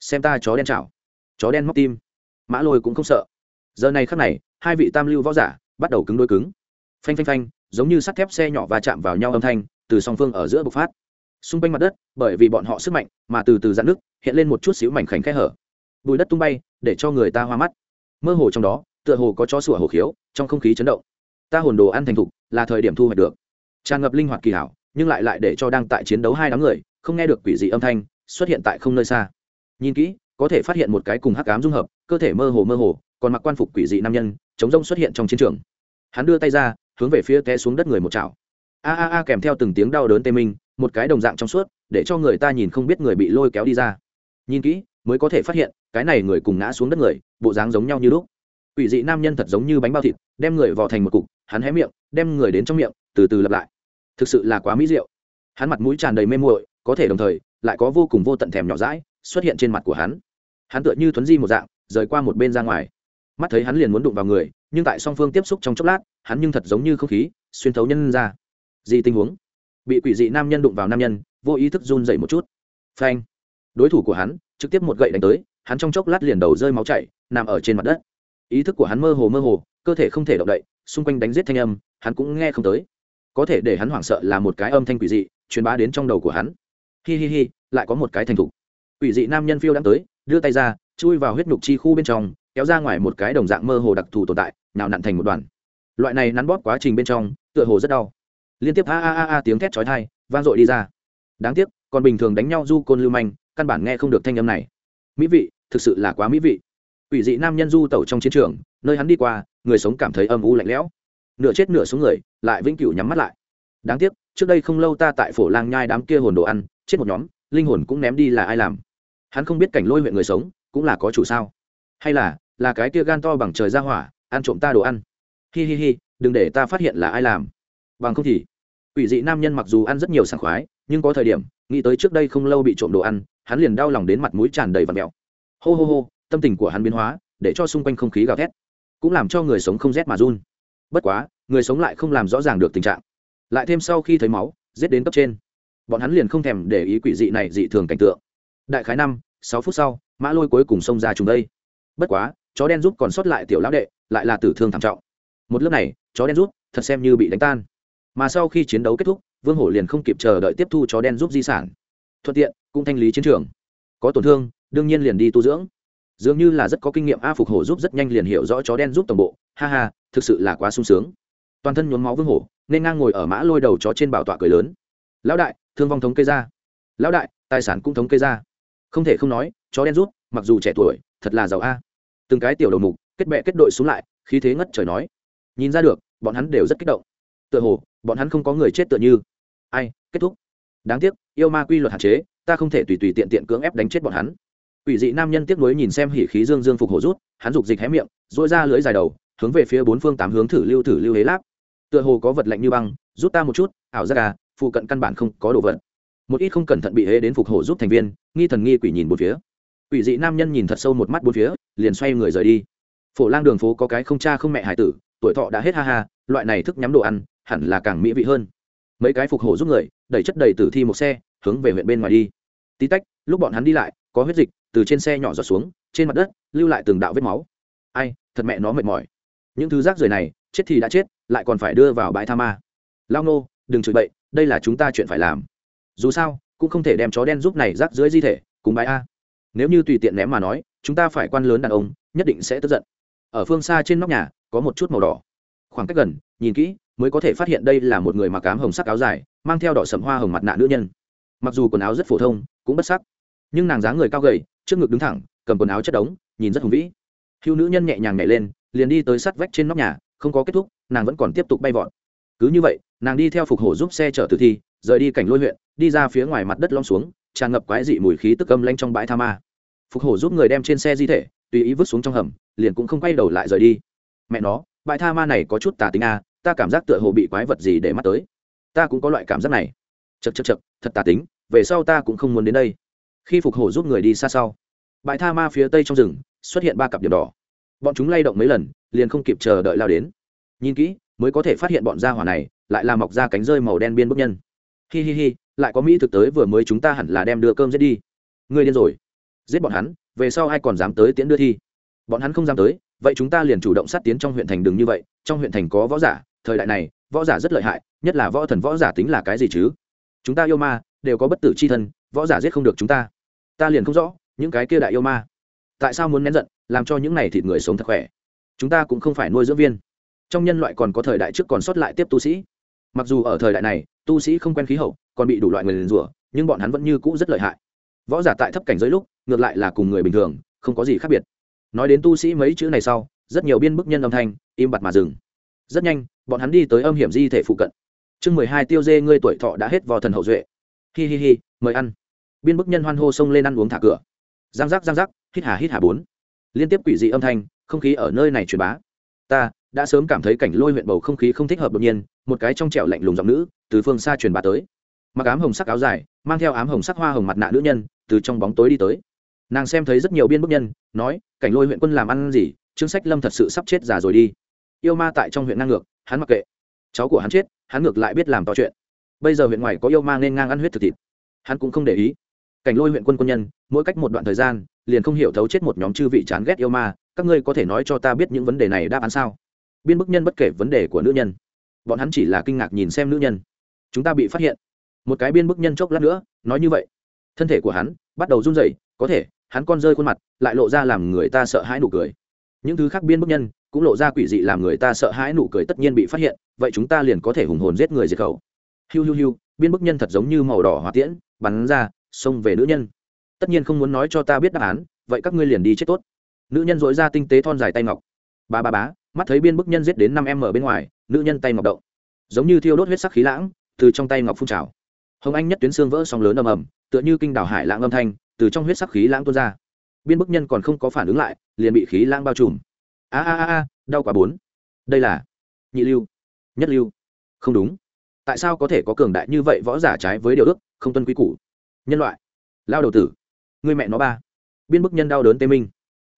Xem ta chó đen chảo. Chó đen móc tim. Mã lôi cũng không sợ. Giờ này khắc này, hai vị tam lưu võ giả bắt đầu cứng đôi cứng. Phanh phanh phanh, giống như sắt thép xe nhỏ va chạm vào nhau âm thanh, từ song phương ở giữa bộc phát. Xung quanh mặt đất, bởi vì bọn họ sức mạnh mà từ từ dạn nước hiện lên một chút xíu mảnh khảnh khe hở. Bùi đất tung bay, để cho người ta hoa mắt. Mơ hồ trong đó, tựa hồ có chó sủa hồ khiếu, trong không khí chấn động. Ta hồn đồ ăn thành thục, là thời điểm thu hoạch được. Tràn ngập linh hoạt kỳ hảo, nhưng lại lại để cho đang tại chiến đấu hai đám người không nghe được quỷ dị âm thanh, xuất hiện tại không nơi xa. Nhìn kỹ, có thể phát hiện một cái cùng hắc cám dung hợp, cơ thể mơ hồ mơ hồ, còn mặc quan phục quỷ dị nam nhân, chống rông xuất hiện trong chiến trường. Hắn đưa tay ra, hướng về phía té xuống đất người một chảo. A a a kèm theo từng tiếng đau đớn tê minh, một cái đồng dạng trong suốt, để cho người ta nhìn không biết người bị lôi kéo đi ra. Nhìn kỹ, mới có thể phát hiện, cái này người cùng ngã xuống đất người, bộ dáng giống nhau như lúc. Quỷ dị nam nhân thật giống như bánh bao thịt, đem người vào thành một cục, hắn hé miệng, đem người đến trong miệng, từ từ lặp lại. Thực sự là quá mỹ diệu. Hắn mặt mũi tràn đầy mê muội có thể đồng thời, lại có vô cùng vô tận thèm nhỏ rãi xuất hiện trên mặt của hắn. Hắn tựa như thuấn di một dạng, rời qua một bên ra ngoài. Mắt thấy hắn liền muốn đụng vào người, nhưng tại song phương tiếp xúc trong chốc lát, hắn nhưng thật giống như không khí, xuyên thấu nhân ra. Gì tình huống? Bị quỷ dị nam nhân đụng vào nam nhân, vô ý thức run dậy một chút. Phanh. Đối thủ của hắn, trực tiếp một gậy đánh tới, hắn trong chốc lát liền đầu rơi máu chảy, nằm ở trên mặt đất. Ý thức của hắn mơ hồ mơ hồ, cơ thể không thể động đậy, xung quanh đánh giết thanh âm, hắn cũng nghe không tới. Có thể để hắn hoảng sợ là một cái âm thanh quỷ dị, truyền bá đến trong đầu của hắn hi hi hi, lại có một cái thành thục. Quỷ dị nam nhân phiêu đang tới, đưa tay ra, chui vào huyết nhục chi khu bên trong, kéo ra ngoài một cái đồng dạng mơ hồ đặc thù tồn tại, nào nặn thành một đoàn. Loại này nắn bóp quá trình bên trong, tựa hồ rất đau. Liên tiếp a a a a tiếng thét chói tai, vang dội đi ra. Đáng tiếc, còn bình thường đánh nhau du côn lưu manh, căn bản nghe không được thanh âm này. Mỹ vị, thực sự là quá mỹ vị. Quỷ dị nam nhân du tẩu trong chiến trường, nơi hắn đi qua, người sống cảm thấy âm u lạnh lẽo. Nửa chết nửa xuống người, lại vĩnh cửu nhắm mắt lại. Đáng tiếc, trước đây không lâu ta tại phổ lang nhai đám kia hồn đồ ăn chết một nhóm, linh hồn cũng ném đi là ai làm? Hắn không biết cảnh lôi huyện người sống cũng là có chủ sao? Hay là là cái kia gan to bằng trời ra hỏa, ăn trộm ta đồ ăn? Hi hi hi, đừng để ta phát hiện là ai làm. Bằng không thì, quỷ dị nam nhân mặc dù ăn rất nhiều sảng khoái, nhưng có thời điểm, nghĩ tới trước đây không lâu bị trộm đồ ăn, hắn liền đau lòng đến mặt mũi tràn đầy và mẹo hô hô hô, tâm tình của hắn biến hóa, để cho xung quanh không khí gào thét, cũng làm cho người sống không rét mà run. Bất quá, người sống lại không làm rõ ràng được tình trạng. Lại thêm sau khi thấy máu, giết đến cấp trên bọn hắn liền không thèm để ý quỷ dị này dị thường cảnh tượng. Đại khái năm, sáu phút sau, mã lôi cuối cùng xông ra chúng đây. Bất quá, chó đen giúp còn sót lại tiểu lão đệ, lại là tử thương thảm trọng. Một lớp này, chó đen giúp thật xem như bị đánh tan. Mà sau khi chiến đấu kết thúc, vương hổ liền không kịp chờ đợi tiếp thu chó đen giúp di sản. Thuận tiện, cũng thanh lý chiến trường. Có tổn thương, đương nhiên liền đi tu dưỡng. Dường như là rất có kinh nghiệm, a phục hổ giúp rất nhanh liền hiểu rõ chó đen giúp tổng bộ. Ha ha, thực sự là quá sung sướng. Toàn thân nhuốm máu vương hổ, nên ngang ngồi ở mã lôi đầu chó trên bảo tọa cười lớn. Lão đại thương vong thống kê ra. Lão đại tài sản cũng thống kê ra. Không thể không nói chó đen rút mặc dù trẻ tuổi thật là giàu a. Từng cái tiểu đầu mục kết bệ kết đội xuống lại khí thế ngất trời nói. Nhìn ra được bọn hắn đều rất kích động. Tựa hồ bọn hắn không có người chết tựa như. Ai kết thúc. Đáng tiếc yêu ma quy luật hạn chế ta không thể tùy tùy tiện tiện cưỡng ép đánh chết bọn hắn. Quỷ dị nam nhân tiếc nuối nhìn xem hỉ khí dương dương phục hổ rút, hắn dục dịch hé miệng, dội ra lưỡi dài đầu, hướng về phía bốn phương tám hướng thử lưu thử lưu hế láp. Tựa hồ có vật lạnh như băng, rút ta một chút, ảo giác à, phụ cận căn bản không có đồ vật. Một ít không cẩn thận bị hế đến phục hổ giúp thành viên, nghi thần nghi quỷ nhìn một phía. Quỷ dị nam nhân nhìn thật sâu một mắt bốn phía, liền xoay người rời đi. Phổ lang đường phố có cái không cha không mẹ hải tử, tuổi thọ đã hết ha ha, loại này thức nhắm đồ ăn, hẳn là càng mỹ vị hơn. Mấy cái phục hổ giúp người, đẩy chất đầy tử thi một xe, hướng về huyện bên ngoài đi. Tí tách, lúc bọn hắn đi lại, có huyết dịch từ trên xe nhỏ giọt xuống trên mặt đất lưu lại từng đạo vết máu ai thật mẹ nó mệt mỏi những thứ rác rưởi này chết thì đã chết lại còn phải đưa vào bãi tha ma lao nô đừng chửi bậy đây là chúng ta chuyện phải làm. Dù sao, cũng không thể đem chó đen giúp này rác dưới di thể, cùng bãi a. Nếu như tùy tiện ném mà nói, chúng ta phải quan lớn đàn ông, nhất định sẽ tức giận. Ở phương xa trên nóc nhà, có một chút màu đỏ. Khoảng cách gần, nhìn kỹ, mới có thể phát hiện đây là một người mặc ám hồng sắc áo dài, mang theo đỏ sầm hoa hồng mặt nạ nữ nhân. Mặc dù quần áo rất phổ thông, cũng bất sắc. Nhưng nàng dáng người cao gầy, trước ngực đứng thẳng, cầm quần áo chất đống, nhìn rất hùng vĩ. Hưu nữ nhân nhẹ nhàng nhảy lên, liền đi tới sát vách trên nóc nhà, không có kết thúc, nàng vẫn còn tiếp tục bay vọt cứ như vậy, nàng đi theo phục hổ giúp xe chở tử thi, rời đi cảnh lôi huyện, đi ra phía ngoài mặt đất lom xuống, tràn ngập quái dị mùi khí tức âm lanh trong bãi tha ma. Phục hổ giúp người đem trên xe di thể, tùy ý vứt xuống trong hầm, liền cũng không quay đầu lại rời đi. Mẹ nó, bãi tha ma này có chút tà tính a, ta cảm giác tựa hồ bị quái vật gì để mắt tới. Ta cũng có loại cảm giác này. Chật chật chật thật tà tính, về sau ta cũng không muốn đến đây. Khi phục hổ giúp người đi xa sau, bãi tha ma phía tây trong rừng, xuất hiện ba cặp điểm đỏ. Bọn chúng lay động mấy lần, liền không kịp chờ đợi lao đến. Nhìn kỹ mới có thể phát hiện bọn gia hỏa này, lại là mọc ra cánh rơi màu đen biên bức nhân. Hi hi hi, lại có mỹ thực tới vừa mới chúng ta hẳn là đem đưa cơm giết đi. Ngươi điên rồi. Giết bọn hắn, về sau ai còn dám tới tiễn đưa thi? Bọn hắn không dám tới, vậy chúng ta liền chủ động sát tiến trong huyện thành đường như vậy, trong huyện thành có võ giả, thời đại này, võ giả rất lợi hại, nhất là võ thần võ giả tính là cái gì chứ? Chúng ta yêu ma, đều có bất tử c h i thân, võ giả giết không được chúng ta. Ta liền không rõ, những cái kia đại yêu ma, tại sao muốn nén giận, làm cho những này thịt người sống thật khỏe? Chúng ta cũng không phải nuôi dưỡng viên trong nhân loại còn có thời đại trước còn sót lại tiếp tu sĩ. Mặc dù ở thời đại này, tu sĩ không quen khí hậu, còn bị đủ loại người liền rủa, nhưng bọn hắn vẫn như cũ rất lợi hại. Võ giả tại thấp cảnh giới lúc, ngược lại là cùng người bình thường, không có gì khác biệt. Nói đến tu sĩ mấy chữ này sau, rất nhiều biên bức nhân âm thanh, im bặt mà dừng. Rất nhanh, bọn hắn đi tới âm hiểm di thể phụ cận. Chương mười hai tiêu dê ngươi tuổi thọ đã hết vò thần hậu duệ. Hi hi hi, mời ăn. Biên bức nhân hoan hô xông lên ăn uống thả cửa. Giang giác giang giác, hít hà hít hà bốn. Liên tiếp quỷ dị âm thanh, không khí ở nơi này truyền bá ta, đã sớm cảm thấy cảnh lôi huyện bầu không khí không thích hợp đột nhiên, một cái trong trẻo lạnh lùng giọng nữ, từ phương xa truyền bà tới. Mặc ám hồng sắc áo dài, mang theo ám hồng sắc hoa hồng mặt nạ nữ nhân, từ trong bóng tối đi tới. Nàng xem thấy rất nhiều biên bức nhân, nói, cảnh lôi huyện quân làm ăn gì, trương sách lâm thật sự sắp chết già rồi đi. Yêu ma tại trong huyện ngang ngược, hắn mặc kệ. Cháu của hắn chết, hắn ngược lại biết làm to chuyện. Bây giờ huyện ngoài có yêu ma nên ngang ăn huyết thực thịt. Hắn cũng không để ý. Cảnh lôi huyện quân quân nhân, mỗi cách một đoạn thời gian, liền không hiểu thấu chết một nhóm chư vị chán ghét yêu ma các ngươi có thể nói cho ta biết những vấn đề này đáp án sao? Biên bức nhân bất kể vấn đề của nữ nhân. Bọn hắn chỉ là kinh ngạc nhìn xem nữ nhân. Chúng ta bị phát hiện. Một cái biên bức nhân chốc lát nữa, nói như vậy. Thân thể của hắn bắt đầu run rẩy, có thể, hắn con rơi khuôn mặt, lại lộ ra làm người ta sợ hãi nụ cười. Những thứ khác biên bức nhân cũng lộ ra quỷ dị làm người ta sợ hãi nụ cười tất nhiên bị phát hiện, vậy chúng ta liền có thể hùng hồn giết người diệt khẩu. Hiu hiu hiu, biên bức nhân thật giống như màu đỏ hỏa tiễn, bắn ra, xông về nữ nhân. Tất nhiên không muốn nói cho ta biết đáp án, vậy các ngươi liền đi chết tốt nữ nhân dối ra tinh tế thon dài tay ngọc. Ba ba bá mắt thấy biên bức nhân giết đến năm em ở bên ngoài, nữ nhân tay ngọc động. Giống như thiêu đốt huyết sắc khí lãng, từ trong tay ngọc phun trào. Hồng anh nhất tuyến xương vỡ sóng lớn ầm ầm, tựa như kinh đảo hải lãng âm thanh, từ trong huyết sắc khí lãng tuôn ra. Biên bức nhân còn không có phản ứng lại, liền bị khí lãng bao trùm. A a a a, đau quá bốn. Đây là nhị lưu. Nhất lưu. Không đúng. Tại sao có thể có cường đại như vậy võ giả trái với điều ước, không tuân quy củ? Nhân loại. Lao đầu tử. Người mẹ nó ba. Biên bức nhân đau đớn tê minh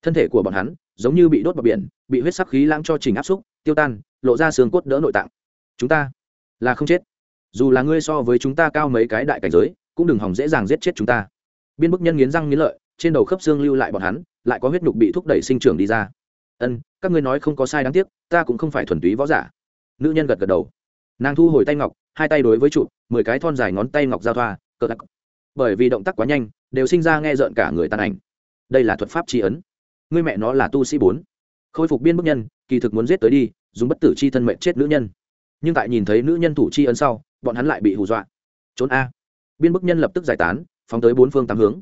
thân thể của bọn hắn giống như bị đốt vào biển, bị huyết sắc khí lãng cho trình áp xúc, tiêu tan, lộ ra xương cốt đỡ nội tạng. Chúng ta là không chết. Dù là ngươi so với chúng ta cao mấy cái đại cảnh giới, cũng đừng hòng dễ dàng giết chết chúng ta. Biên bức nhân nghiến răng nghiến lợi, trên đầu khớp xương lưu lại bọn hắn, lại có huyết nhục bị thúc đẩy sinh trưởng đi ra. Ân, các ngươi nói không có sai đáng tiếc, ta cũng không phải thuần túy võ giả. Nữ nhân gật gật đầu. Nàng thu hồi tay ngọc, hai tay đối với trụ, mười cái thon dài ngón tay ngọc giao thoa, cờ đặc bởi vì động tác quá nhanh, đều sinh ra nghe rợn cả người tàn ảnh. Đây là thuật pháp tri ấn ngươi mẹ nó là tu sĩ bốn. Khôi phục biên bức nhân, kỳ thực muốn giết tới đi, dùng bất tử chi thân mệnh chết nữ nhân. Nhưng tại nhìn thấy nữ nhân thủ chi ấn sau, bọn hắn lại bị hù dọa. Trốn a. Biên bức nhân lập tức giải tán, phóng tới bốn phương tám hướng.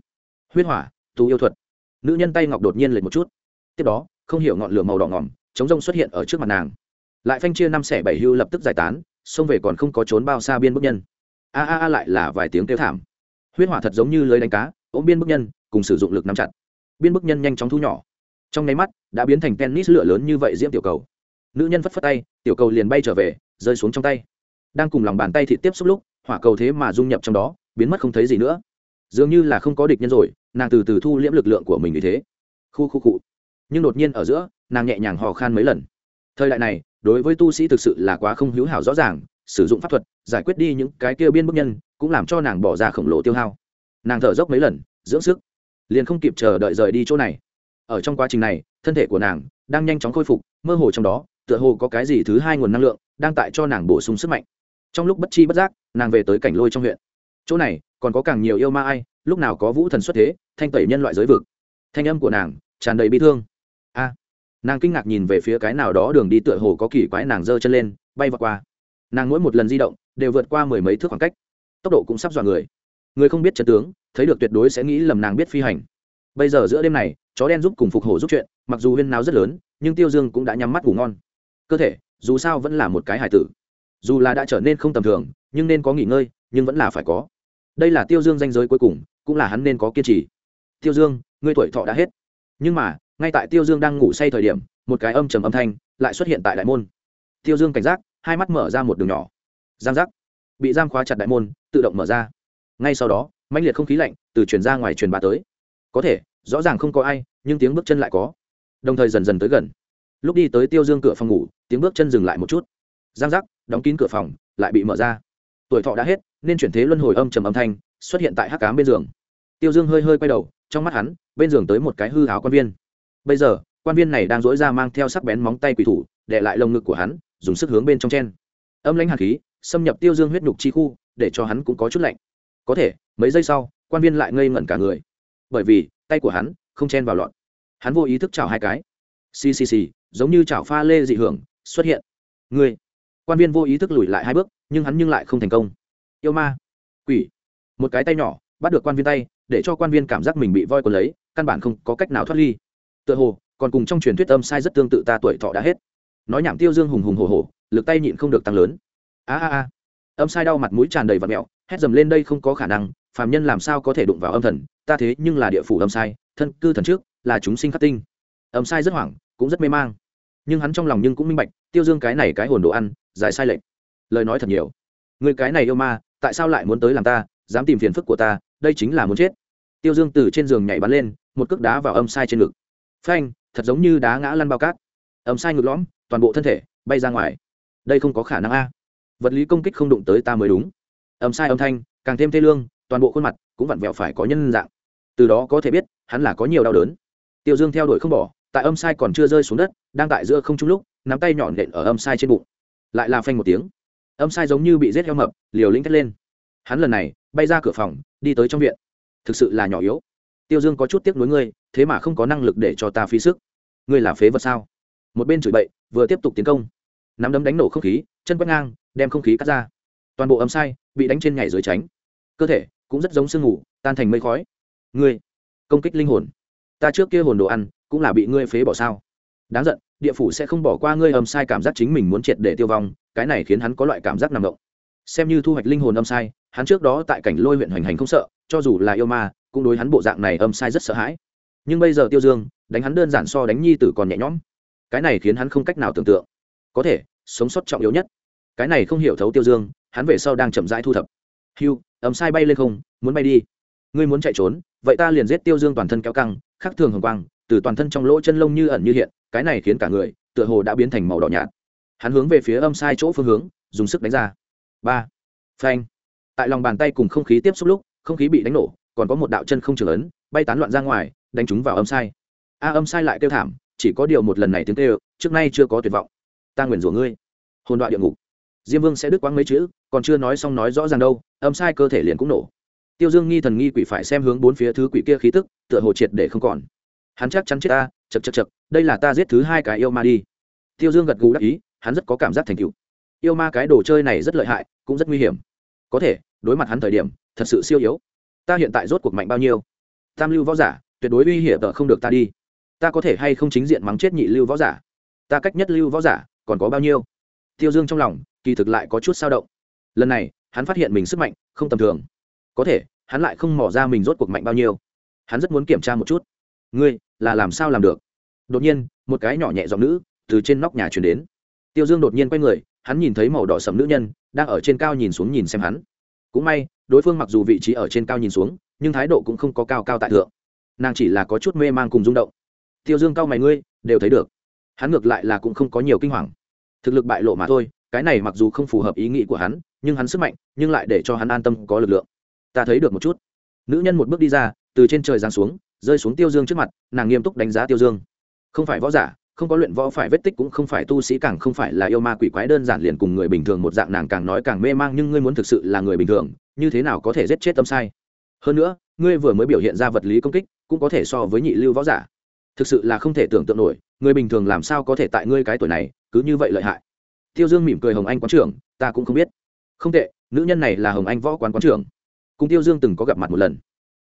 Huyết hỏa tù yêu thuật. Nữ nhân tay ngọc đột nhiên lệch một chút. Tiếp đó, không hiểu ngọn lửa màu đỏ ngỏm, chống rông xuất hiện ở trước mặt nàng. Lại phanh chia năm xẻ bảy hưu lập tức giải tán, xông về còn không có trốn bao xa biên bức nhân. A a a lại là vài tiếng kêu thảm. Huyết hỏa thật giống như lưới đánh cá, ôm biên bức nhân, cùng sử dụng lực nắm chặt. Biên bức nhân nhanh chóng thu nhỏ trong nháy mắt, đã biến thành tennis lửa lớn như vậy diễm tiểu cầu. Nữ nhân phất phất tay, tiểu cầu liền bay trở về, rơi xuống trong tay. Đang cùng lòng bàn tay thị tiếp xúc lúc, hỏa cầu thế mà dung nhập trong đó, biến mất không thấy gì nữa. Dường như là không có địch nhân rồi, nàng từ từ thu liễm lực lượng của mình như thế. Khu khu cụ nhưng đột nhiên ở giữa, nàng nhẹ nhàng hò khan mấy lần. Thời đại này, đối với tu sĩ thực sự là quá không hữu hảo rõ ràng, sử dụng pháp thuật, giải quyết đi những cái kia biên bức nhân, cũng làm cho nàng bỏ ra khổng lồ tiêu hao. Nàng thở dốc mấy lần, dưỡng sức, liền không kịp chờ đợi rời đi chỗ này ở trong quá trình này, thân thể của nàng đang nhanh chóng khôi phục, mơ hồ trong đó, tựa hồ có cái gì thứ hai nguồn năng lượng đang tại cho nàng bổ sung sức mạnh. Trong lúc bất chi bất giác, nàng về tới cảnh lôi trong huyện. Chỗ này, còn có càng nhiều yêu ma ai, lúc nào có vũ thần xuất thế, thanh tẩy nhân loại giới vực. Thanh âm của nàng tràn đầy bi thương. A! Nàng kinh ngạc nhìn về phía cái nào đó đường đi tựa hồ có kỳ quái nàng giơ chân lên, bay vào qua. Nàng mỗi một lần di động đều vượt qua mười mấy thước khoảng cách. Tốc độ cũng sắp dọa người. Người không biết chân tướng, thấy được tuyệt đối sẽ nghĩ lầm nàng biết phi hành bây giờ giữa đêm này, chó đen giúp cùng phục hổ giúp chuyện, mặc dù huyên náo rất lớn, nhưng tiêu dương cũng đã nhắm mắt ngủ ngon. Cơ thể, dù sao vẫn là một cái hải tử. Dù là đã trở nên không tầm thường, nhưng nên có nghỉ ngơi, nhưng vẫn là phải có. Đây là tiêu dương danh giới cuối cùng, cũng là hắn nên có kiên trì. Tiêu dương, ngươi tuổi thọ đã hết. Nhưng mà, ngay tại tiêu dương đang ngủ say thời điểm, một cái âm trầm âm thanh lại xuất hiện tại đại môn. Tiêu dương cảnh giác, hai mắt mở ra một đường nhỏ. Giang giác. Bị giam khóa chặt đại môn, tự động mở ra. Ngay sau đó, mãnh liệt không khí lạnh từ truyền ra ngoài truyền bà tới có thể, rõ ràng không có ai, nhưng tiếng bước chân lại có. Đồng thời dần dần tới gần. Lúc đi tới tiêu dương cửa phòng ngủ, tiếng bước chân dừng lại một chút. Giang giác, đóng kín cửa phòng, lại bị mở ra. Tuổi thọ đã hết, nên chuyển thế luân hồi âm trầm âm thanh, xuất hiện tại hắc cám bên giường. Tiêu dương hơi hơi quay đầu, trong mắt hắn, bên giường tới một cái hư háo quan viên. Bây giờ, quan viên này đang dỗi ra mang theo sắc bén móng tay quỷ thủ, để lại lồng ngực của hắn, dùng sức hướng bên trong chen. Âm lãnh hạt khí, xâm nhập tiêu dương huyết nhục chi khu, để cho hắn cũng có chút lạnh. Có thể, mấy giây sau, quan viên lại ngây ngẩn cả người bởi vì tay của hắn không chen vào lọn hắn vô ý thức chảo hai cái. Ccc giống như chảo pha lê dị hưởng, xuất hiện. Người quan viên vô ý thức lùi lại hai bước, nhưng hắn nhưng lại không thành công. Yêu ma. Quỷ. Một cái tay nhỏ, bắt được quan viên tay, để cho quan viên cảm giác mình bị voi còn lấy, căn bản không có cách nào thoát ly. Tựa hồ, còn cùng trong truyền thuyết âm sai rất tương tự ta tuổi thọ đã hết. Nói nhảm tiêu dương hùng hùng hồ hồ lực tay nhịn không được tăng lớn. A a a. Âm sai đau mặt mũi tràn đầy vật mẹo, hét dầm lên đây không có khả năng phàm nhân làm sao có thể đụng vào âm thần, ta thế nhưng là địa phủ âm sai, thân cư thần trước, là chúng sinh khắc tinh. Âm sai rất hoảng, cũng rất mê mang. Nhưng hắn trong lòng nhưng cũng minh bạch, tiêu dương cái này cái hồn đồ ăn, giải sai lệch. Lời nói thật nhiều. Người cái này yêu ma, tại sao lại muốn tới làm ta, dám tìm phiền phức của ta, đây chính là muốn chết. Tiêu dương từ trên giường nhảy bắn lên, một cước đá vào âm sai trên ngực. Phanh, thật giống như đá ngã lăn bao cát. Âm sai ngực lõm, toàn bộ thân thể, bay ra ngoài. Đây không có khả năng a. Vật lý công kích không đụng tới ta mới đúng. Âm sai âm thanh, càng thêm thê lương toàn bộ khuôn mặt cũng vặn vẹo phải có nhân dạng. Từ đó có thể biết, hắn là có nhiều đau đớn. Tiêu dương theo đuổi không bỏ, tại âm sai còn chưa rơi xuống đất, đang tại giữa không trung lúc, nắm tay nhọn nện ở âm sai trên bụng. Lại là phanh một tiếng. Âm sai giống như bị rết heo mập, liều lĩnh thét lên. Hắn lần này, bay ra cửa phòng, đi tới trong viện. Thực sự là nhỏ yếu. Tiêu dương có chút tiếc nuối ngươi, thế mà không có năng lực để cho ta phí sức. Ngươi là phế vật sao? Một bên chửi bậy, vừa tiếp tục tiến công. Nắm đấm đánh nổ không khí, chân quét ngang, đem không khí cắt ra. Toàn bộ âm sai, bị đánh trên nhảy dưới tránh cơ thể cũng rất giống sương ngủ, tan thành mây khói. Ngươi, công kích linh hồn. Ta trước kia hồn đồ ăn, cũng là bị ngươi phế bỏ sao? Đáng giận, địa phủ sẽ không bỏ qua ngươi âm sai cảm giác chính mình muốn triệt để tiêu vong, cái này khiến hắn có loại cảm giác nằm động. Xem như thu hoạch linh hồn âm sai, hắn trước đó tại cảnh lôi huyện hoành hành không sợ, cho dù là yêu ma, cũng đối hắn bộ dạng này âm sai rất sợ hãi. Nhưng bây giờ tiêu dương, đánh hắn đơn giản so đánh nhi tử còn nhẹ nhõm. Cái này khiến hắn không cách nào tưởng tượng. Có thể, sống sót trọng yếu nhất. Cái này không hiểu thấu tiêu dương, hắn về sau đang chậm rãi thu thập hiu ấm sai bay lên không, muốn bay đi. Ngươi muốn chạy trốn, vậy ta liền giết tiêu dương toàn thân kéo căng, khắc thường hồng quang, từ toàn thân trong lỗ chân lông như ẩn như hiện, cái này khiến cả người, tựa hồ đã biến thành màu đỏ nhạt. Hắn hướng về phía âm sai chỗ phương hướng, dùng sức đánh ra. Ba. Phanh. Tại lòng bàn tay cùng không khí tiếp xúc lúc, không khí bị đánh nổ, còn có một đạo chân không trường ấn, bay tán loạn ra ngoài, đánh chúng vào âm sai. A, âm sai lại kêu thảm, chỉ có điều một lần này tiếng kêu, trước nay chưa có tuyệt vọng. Ta nguyền rủa ngươi. Hồn đoạn địa ngục diêm vương sẽ đứt quãng mấy chữ, còn chưa nói xong nói rõ ràng đâu, âm sai cơ thể liền cũng nổ. Tiêu dương nghi thần nghi quỷ phải xem hướng bốn phía thứ quỷ kia khí tức, tựa hồ triệt để không còn. Hắn chắc chắn chết ta chật chật chật đây là ta giết thứ hai cái yêu ma đi. Tiêu dương gật gù đắc ý, hắn rất có cảm giác thành cựu yêu ma cái đồ chơi này rất lợi hại, cũng rất nguy hiểm. Có thể, đối mặt hắn thời điểm, thật sự siêu yếu. Ta hiện tại rốt cuộc mạnh bao nhiêu? Tam lưu võ giả, tuyệt đối uy hiểm tờ không được ta đi. Ta có thể hay không chính diện mắng chết nhị lưu võ giả? Ta cách nhất lưu võ giả, còn có bao nhiêu? Tiêu dương trong lòng kỳ thực lại có chút sao động. Lần này, hắn phát hiện mình sức mạnh không tầm thường. Có thể, hắn lại không mỏ ra mình rốt cuộc mạnh bao nhiêu. Hắn rất muốn kiểm tra một chút. Ngươi, là làm sao làm được? Đột nhiên, một cái nhỏ nhẹ giọng nữ từ trên nóc nhà chuyển đến. Tiêu dương đột nhiên quay người, hắn nhìn thấy màu đỏ sầm nữ nhân đang ở trên cao nhìn xuống nhìn xem hắn. Cũng may, đối phương mặc dù vị trí ở trên cao nhìn xuống, nhưng thái độ cũng không có cao cao tại thượng. Nàng chỉ là có chút mê man cùng rung động. Tiêu dương cao mày ngươi, đều thấy được. Hắn ngược lại là cũng không có nhiều kinh hoàng. Thực lực bại lộ mà thôi cái này mặc dù không phù hợp ý nghĩ của hắn, nhưng hắn sức mạnh, nhưng lại để cho hắn an tâm có lực lượng. Ta thấy được một chút. Nữ nhân một bước đi ra, từ trên trời giáng xuống, rơi xuống tiêu dương trước mặt, nàng nghiêm túc đánh giá tiêu dương. Không phải võ giả, không có luyện võ phải vết tích cũng không phải tu sĩ càng không phải là yêu ma quỷ quái đơn giản liền cùng người bình thường một dạng nàng càng nói càng mê mang nhưng ngươi muốn thực sự là người bình thường, như thế nào có thể giết chết tâm sai? Hơn nữa, ngươi vừa mới biểu hiện ra vật lý công kích, cũng có thể so với nhị lưu võ giả. Thực sự là không thể tưởng tượng nổi, người bình thường làm sao có thể tại ngươi cái tuổi này, cứ như vậy lợi hại? Tiêu dương mỉm cười hồng anh quán trưởng ta cũng không biết. Không tệ nữ nhân này là hồng anh võ quán quán trưởng. Cùng tiêu dương từng có gặp mặt một lần.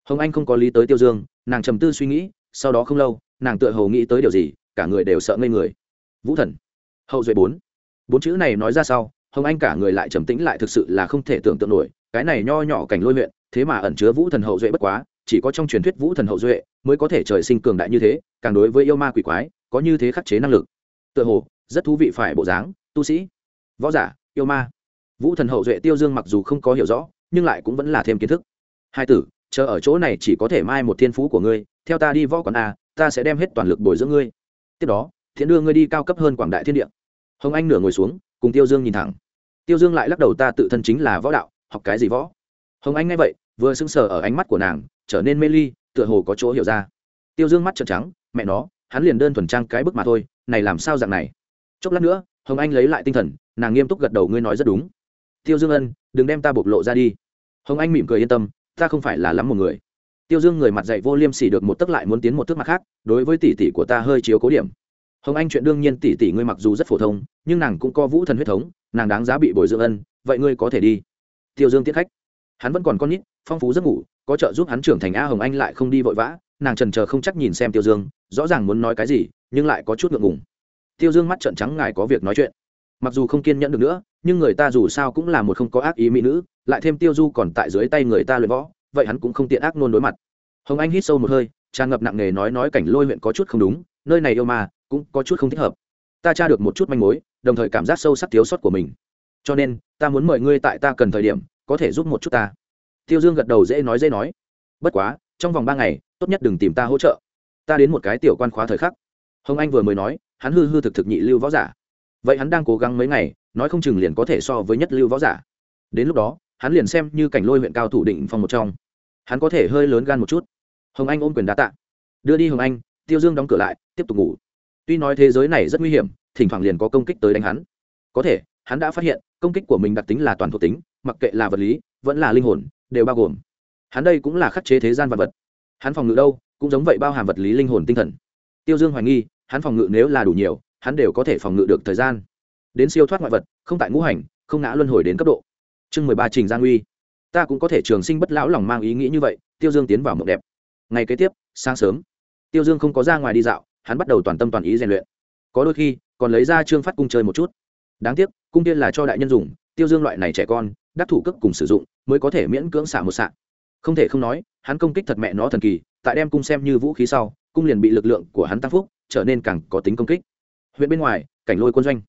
Hồng anh không có lý tới tiêu dương nàng trầm tư suy nghĩ sau đó không lâu nàng tựa hầu nghĩ tới điều gì cả người đều sợ ngây người. Vũ thần hậu duệ bốn. Bốn chữ này nói ra sau hồng anh cả người lại trầm tĩnh lại thực sự là không thể tưởng tượng nổi cái này nho nhỏ cảnh lôi luyện, thế mà ẩn chứa vũ thần hậu duệ bất quá chỉ có trong truyền thuyết vũ thần hậu duệ mới có thể trời sinh cường đại như thế càng đối với yêu ma quỷ quái có như thế khắc chế năng lực. Tựa hồ rất thú vị phải bộ dáng tu sĩ, võ giả, yêu ma. Vũ thần hậu duệ tiêu dương mặc dù không có hiểu rõ, nhưng lại cũng vẫn là thêm kiến thức. Hai tử, chờ ở chỗ này chỉ có thể mai một thiên phú của ngươi, theo ta đi võ quán a, ta sẽ đem hết toàn lực bồi dưỡng ngươi. Tiếp đó, thiện đưa ngươi đi cao cấp hơn quảng đại thiên địa. Hồng anh nửa ngồi xuống, cùng tiêu dương nhìn thẳng. Tiêu dương lại lắc đầu ta tự thân chính là võ đạo, học cái gì võ? Hồng anh nghe vậy, vừa sững sờ ở ánh mắt của nàng, trở nên mê ly, tựa hồ có chỗ hiểu ra. Tiêu dương mắt trợn trắng, mẹ nó, hắn liền đơn thuần trang cái bức mà thôi, này làm sao dạng này? Chốc lát nữa hồng anh lấy lại tinh thần, nàng nghiêm túc gật đầu, ngươi nói rất đúng. Tiêu dương ân, đừng đem ta bộc lộ ra đi. Hồng anh mỉm cười yên tâm, ta không phải là lắm một người. Tiêu dương người mặt dạy vô liêm sỉ được một tấc lại muốn tiến một thước mặt khác, đối với tỷ tỷ của ta hơi chiếu cố điểm. Hồng anh chuyện đương nhiên tỷ tỷ ngươi mặc dù rất phổ thông, nhưng nàng cũng có vũ thần huyết thống, nàng đáng giá bị bồi dưỡng ân, vậy ngươi có thể đi. Tiêu dương tiết khách. Hắn vẫn còn con nít, phong phú giấc ngủ, có trợ giúp hắn trưởng thành a hồng anh lại không đi vội vã, nàng trần chờ không chắc nhìn xem tiêu dương, rõ ràng muốn nói cái gì, nhưng lại có chút ngượng ngùng tiêu dương mắt trợn trắng ngài có việc nói chuyện. Mặc dù không kiên nhẫn được nữa, nhưng người ta dù sao cũng là một không có ác ý mỹ nữ, lại thêm tiêu du còn tại dưới tay người ta luyện võ, vậy hắn cũng không tiện ác nôn đối mặt. Hồng anh hít sâu một hơi, tràn ngập nặng nề nói nói cảnh lôi huyện có chút không đúng, nơi này yêu mà cũng có chút không thích hợp. Ta tra được một chút manh mối, đồng thời cảm giác sâu sắc thiếu sót của mình. Cho nên, ta muốn mời ngươi tại ta cần thời điểm, có thể giúp một chút ta. Tiêu dương gật đầu dễ nói dễ nói. Bất quá, trong vòng ba ngày, tốt nhất đừng tìm ta hỗ trợ. Ta đến một cái tiểu quan khóa thời khắc. Hồng anh vừa mới nói hắn hư hư thực thực nhị lưu võ giả. Vậy hắn đang cố gắng mấy ngày, nói không chừng liền có thể so với nhất lưu võ giả. Đến lúc đó, hắn liền xem như cảnh lôi huyện cao thủ định phong một trong. Hắn có thể hơi lớn gan một chút. Hồng anh ôm quyền đá tạ. Đưa đi hồng anh, tiêu dương đóng cửa lại, tiếp tục ngủ. Tuy nói thế giới này rất nguy hiểm, thỉnh thoảng liền có công kích tới đánh hắn. Có thể, hắn đã phát hiện, công kích của mình đặc tính là toàn thuộc tính, mặc kệ là vật lý, vẫn là linh hồn, đều bao gồm. Hắn đây cũng là khắc chế thế gian vật vật. Hắn phòng ngự đâu, cũng giống vậy bao hàm vật lý linh hồn tinh thần. Tiêu dương hoài nghi hắn phòng ngự nếu là đủ nhiều, hắn đều có thể phòng ngự được thời gian. Đến siêu thoát ngoại vật, không tại ngũ hành, không ngã luân hồi đến cấp độ. Chương mười ba trình gia nguy ta cũng có thể trường sinh bất lão lòng mang ý nghĩ như vậy, tiêu dương tiến vào mộng đẹp. Ngày kế tiếp, sáng sớm, tiêu dương không có ra ngoài đi dạo, hắn bắt đầu toàn tâm toàn ý rèn luyện. Có đôi khi, còn lấy ra trương phát cung chơi một chút. Đáng tiếc, cung tiên là cho đại nhân dùng, tiêu dương loại này trẻ con, đắc thủ cước cùng sử dụng, mới có thể miễn cưỡng xả một xạ. Không thể không nói, hắn công kích thật mẹ nó thần kỳ, tại đem cung xem như vũ khí sau, cung liền bị lực lượng của hắn tăng phúc trở nên càng có tính công kích. Huyện bên ngoài, cảnh lôi quân doanh.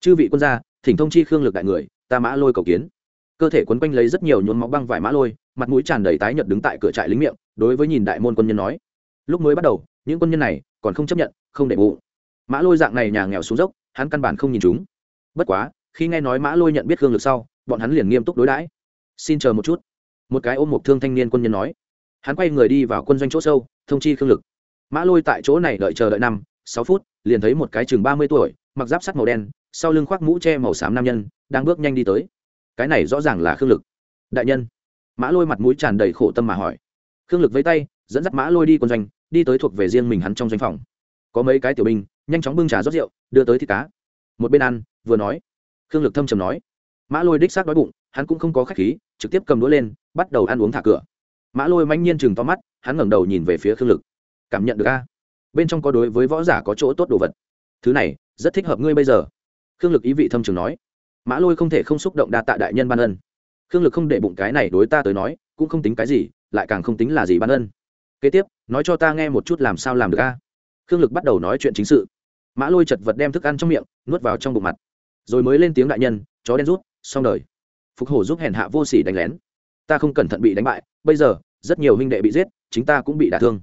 Chư vị quân gia, thỉnh thông chi khương lực đại người, ta mã lôi cầu kiến. Cơ thể quấn quanh lấy rất nhiều nhuốm máu băng vải mã lôi, mặt mũi tràn đầy tái nhợt đứng tại cửa trại lính miệng, đối với nhìn đại môn quân nhân nói. Lúc mới bắt đầu, những quân nhân này còn không chấp nhận, không để bụng. Mã lôi dạng này nhà nghèo xuống dốc, hắn căn bản không nhìn chúng. Bất quá, khi nghe nói mã lôi nhận biết khương lực sau, bọn hắn liền nghiêm túc đối đãi. Xin chờ một chút. Một cái ôm một thương thanh niên quân nhân nói. Hắn quay người đi vào quân doanh chỗ sâu, thông chi khương lực mã lôi tại chỗ này đợi chờ đợi năm, sáu phút, liền thấy một cái chừng ba mươi tuổi, mặc giáp sắt màu đen, sau lưng khoác mũ che màu xám nam nhân, đang bước nhanh đi tới. Cái này rõ ràng là khương lực. Đại nhân. Mã lôi mặt mũi tràn đầy khổ tâm mà hỏi. Khương lực với tay, dẫn dắt mã lôi đi quân doanh, đi tới thuộc về riêng mình hắn trong doanh phòng. Có mấy cái tiểu binh, nhanh chóng bưng trà rót rượu, đưa tới thịt cá. Một bên ăn, vừa nói. Khương lực thâm trầm nói. Mã lôi đích xác đói bụng, hắn cũng không có khách khí, trực tiếp cầm đũa lên, bắt đầu ăn uống thả cửa. Mã lôi manh nhiên chừng to mắt, hắn ngẩng đầu nhìn về phía khương lực cảm nhận được a. Bên trong có đối với võ giả có chỗ tốt đồ vật. Thứ này, rất thích hợp ngươi bây giờ. Khương lực ý vị thâm trường nói. Mã lôi không thể không xúc động đa tạ đại nhân ban ân. Khương lực không để bụng cái này đối ta tới nói, cũng không tính cái gì, lại càng không tính là gì ban ân. Kế tiếp, nói cho ta nghe một chút làm sao làm được a. Khương lực bắt đầu nói chuyện chính sự. Mã lôi chật vật đem thức ăn trong miệng, nuốt vào trong bụng mặt. Rồi mới lên tiếng đại nhân, chó đen rút, xong đời. Phục hổ giúp hèn hạ vô sỉ đánh lén. Ta không cẩn thận bị đánh bại, bây giờ, rất nhiều huynh đệ bị giết, chính ta cũng bị đả thương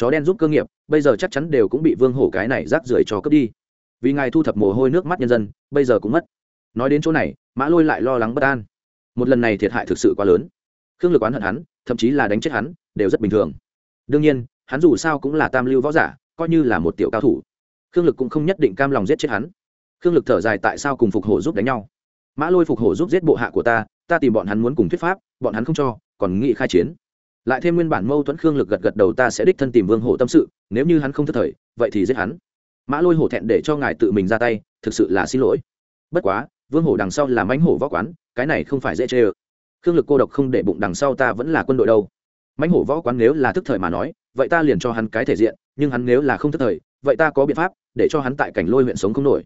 chó đen giúp cơ nghiệp, bây giờ chắc chắn đều cũng bị vương hổ cái này rác rưởi cho cướp đi. Vì ngài thu thập mồ hôi nước mắt nhân dân, bây giờ cũng mất. Nói đến chỗ này, mã lôi lại lo lắng bất an. Một lần này thiệt hại thực sự quá lớn. Khương lực oán hận hắn, thậm chí là đánh chết hắn, đều rất bình thường. Đương nhiên, hắn dù sao cũng là tam lưu võ giả, coi như là một tiểu cao thủ. Khương lực cũng không nhất định cam lòng giết chết hắn. Khương lực thở dài tại sao cùng phục hổ giúp đánh nhau? Mã lôi phục hổ giúp giết bộ hạ của ta ta tìm bọn hắn muốn cùng thuyết pháp, bọn hắn không cho, còn nghị khai chiến lại thêm nguyên bản mâu thuẫn khương lực gật gật đầu, ta sẽ đích thân tìm vương hổ tâm sự, nếu như hắn không thất thời, vậy thì giết hắn. Mã lôi hổ thẹn để cho ngài tự mình ra tay, thực sự là xin lỗi. Bất quá, vương hổ đằng sau là mãnh hổ võ quán, cái này không phải dễ chê ơ. Khương lực cô độc không để bụng đằng sau ta vẫn là quân đội đâu. Mãnh hổ võ quán nếu là thức thời mà nói, vậy ta liền cho hắn cái thể diện, nhưng hắn nếu là không thức thời, vậy ta có biện pháp để cho hắn tại cảnh lôi huyện sống không nổi.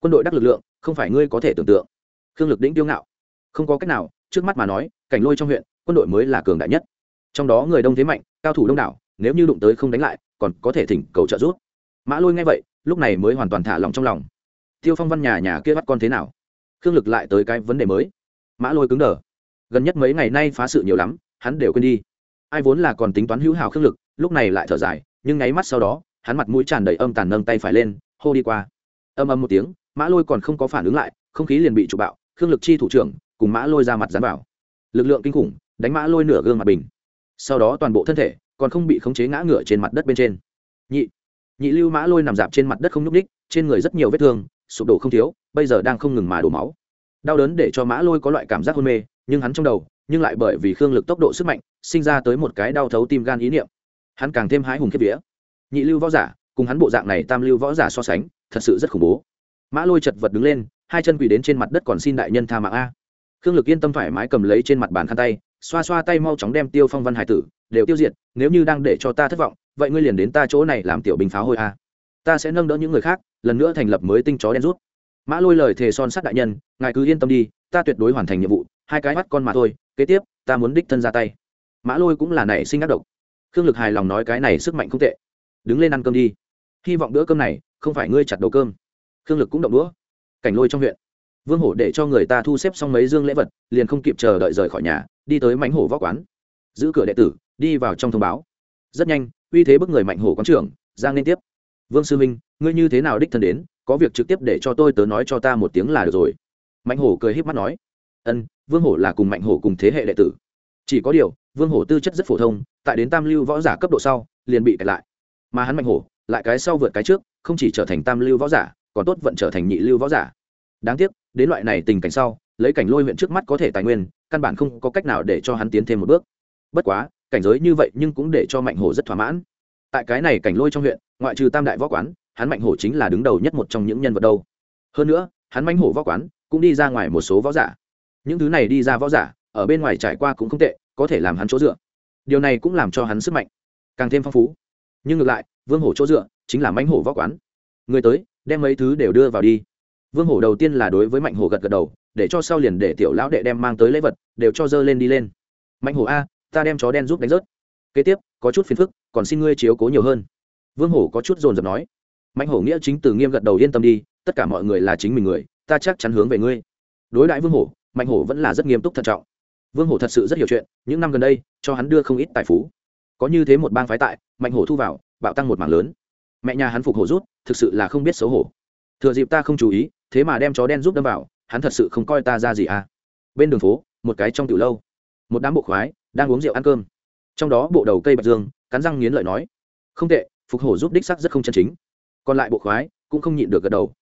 Quân đội đắc lực lượng, không phải ngươi có thể tưởng tượng. Khương lực đĩnh tiêu ngạo. Không có cách nào, trước mắt mà nói, cảnh lôi trong huyện, quân đội mới là cường đại nhất trong đó người đông thế mạnh, cao thủ đông đảo, nếu như đụng tới không đánh lại, còn có thể thỉnh cầu trợ giúp. Mã lôi nghe vậy, lúc này mới hoàn toàn thả lòng trong lòng. Tiêu phong văn nhà nhà kia bắt con thế nào? Khương lực lại tới cái vấn đề mới. Mã lôi cứng đờ. Gần nhất mấy ngày nay phá sự nhiều lắm, hắn đều quên đi. Ai vốn là còn tính toán hữu hảo khương lực, lúc này lại thở dài, nhưng nháy mắt sau đó, hắn mặt mũi tràn đầy âm tàn nâng tay phải lên, hô đi qua. Âm âm một tiếng, mã lôi còn không có phản ứng lại, không khí liền bị trụ bạo, khương lực chi thủ trưởng, cùng mã lôi ra mặt dán vào. Lực lượng kinh khủng, đánh mã lôi nửa gương mặt bình sau đó toàn bộ thân thể còn không bị khống chế ngã ngửa trên mặt đất bên trên. Nhị nhị lưu mã lôi nằm dạp trên mặt đất không nhúc ních trên người rất nhiều vết thương, sụp đổ không thiếu, bây giờ đang không ngừng mà đổ máu. Đau đớn để cho mã lôi có loại cảm giác hôn mê, nhưng hắn trong đầu, nhưng lại bởi vì khương lực tốc độ sức mạnh, sinh ra tới một cái đau thấu tim gan ý niệm. Hắn càng thêm hái hùng kiếp vía. Nhị lưu võ giả, cùng hắn bộ dạng này tam lưu võ giả so sánh, thật sự rất khủng bố. Mã lôi chật vật đứng lên, hai chân quỳ đến trên mặt đất còn xin đại nhân tha mạng a. Khương lực yên tâm thoải mái cầm lấy trên mặt bàn khăn tay xoa xoa tay mau chóng đem tiêu phong văn hải tử, đều tiêu diệt, nếu như đang để cho ta thất vọng, vậy ngươi liền đến ta chỗ này làm tiểu binh pháo hôi a. Ta sẽ nâng đỡ những người khác, lần nữa thành lập mới tinh chó đen rút. Mã lôi lời thề son sát đại nhân, ngài cứ yên tâm đi, ta tuyệt đối hoàn thành nhiệm vụ, hai cái mắt con mà thôi, kế tiếp, ta muốn đích thân ra tay. Mã lôi cũng là nảy sinh ác độc. Khương lực hài lòng nói cái này sức mạnh không tệ. Đứng lên ăn cơm đi. Hy vọng bữa cơm này không phải ngươi chặt đầu cơm. Khương lực cũng động đũa. Cảnh lôi trong huyện vương hổ để cho người ta thu xếp xong mấy dương lễ vật, liền không kịp chờ đợi rời khỏi nhà, đi tới Mạnh hổ võ quán. Giữ cửa đệ tử, đi vào trong thông báo. Rất nhanh, uy thế bức người mạnh hổ quán trưởng, giang liên tiếp. Vương sư minh ngươi như thế nào đích thân đến, có việc trực tiếp để cho tôi tớ nói cho ta một tiếng là được rồi. Mạnh hổ cười híp mắt nói. Ân, vương hổ là cùng mạnh hổ cùng thế hệ đệ tử. Chỉ có điều, vương hổ tư chất rất phổ thông, tại đến tam lưu võ giả cấp độ sau, liền bị kẹt lại. Mà hắn mạnh hổ, lại cái sau vượt cái trước, không chỉ trở thành tam lưu võ giả, còn tốt vận trở thành nhị lưu võ giả đáng tiếc, đến loại này tình cảnh sau, lấy cảnh lôi huyện trước mắt có thể tài nguyên, căn bản không có cách nào để cho hắn tiến thêm một bước. Bất quá, cảnh giới như vậy nhưng cũng để cho mạnh hổ rất thỏa mãn. Tại cái này cảnh lôi trong huyện, ngoại trừ tam đại võ quán, hắn mạnh hổ chính là đứng đầu nhất một trong những nhân vật đâu. Hơn nữa, hắn mạnh hổ võ quán cũng đi ra ngoài một số võ giả. Những thứ này đi ra võ giả, ở bên ngoài trải qua cũng không tệ, có thể làm hắn chỗ dựa. Điều này cũng làm cho hắn sức mạnh càng thêm phong phú. Nhưng ngược lại, vương hổ chỗ dựa chính là mãnh hổ võ quán. Người tới, đem mấy thứ đều đưa vào đi vương hổ đầu tiên là đối với mạnh hổ gật gật đầu, để cho sau liền để tiểu lão đệ đem mang tới lễ vật, đều cho dơ lên đi lên. Mạnh hổ a, ta đem chó đen giúp đánh rớt. Kế tiếp, có chút phiền phức, còn xin ngươi chiếu cố nhiều hơn. Vương hổ có chút dồn dập nói. Mạnh hổ nghĩa chính từ nghiêm gật đầu yên tâm đi, tất cả mọi người là chính mình người, ta chắc chắn hướng về ngươi. Đối đại vương hổ, mạnh hổ vẫn là rất nghiêm túc thận trọng. Vương hổ thật sự rất hiểu chuyện, những năm gần đây, cho hắn đưa không ít tài phú. Có như thế một bang phái tại, mạnh hổ thu vào, bạo tăng một mảng lớn. Mẹ nhà hắn phục hổ rút, thực sự là không biết xấu hổ. Thừa dịp ta không chú ý thế mà đem chó đen giúp đâm vào, hắn thật sự không coi ta ra gì à? Bên đường phố, một cái trong tiểu lâu, một đám bộ khoái đang uống rượu ăn cơm. Trong đó bộ đầu cây bạch dương, cắn răng nghiến lợi nói, không tệ, phục hổ giúp đích sắc rất không chân chính. Còn lại bộ khoái cũng không nhịn được gật đầu.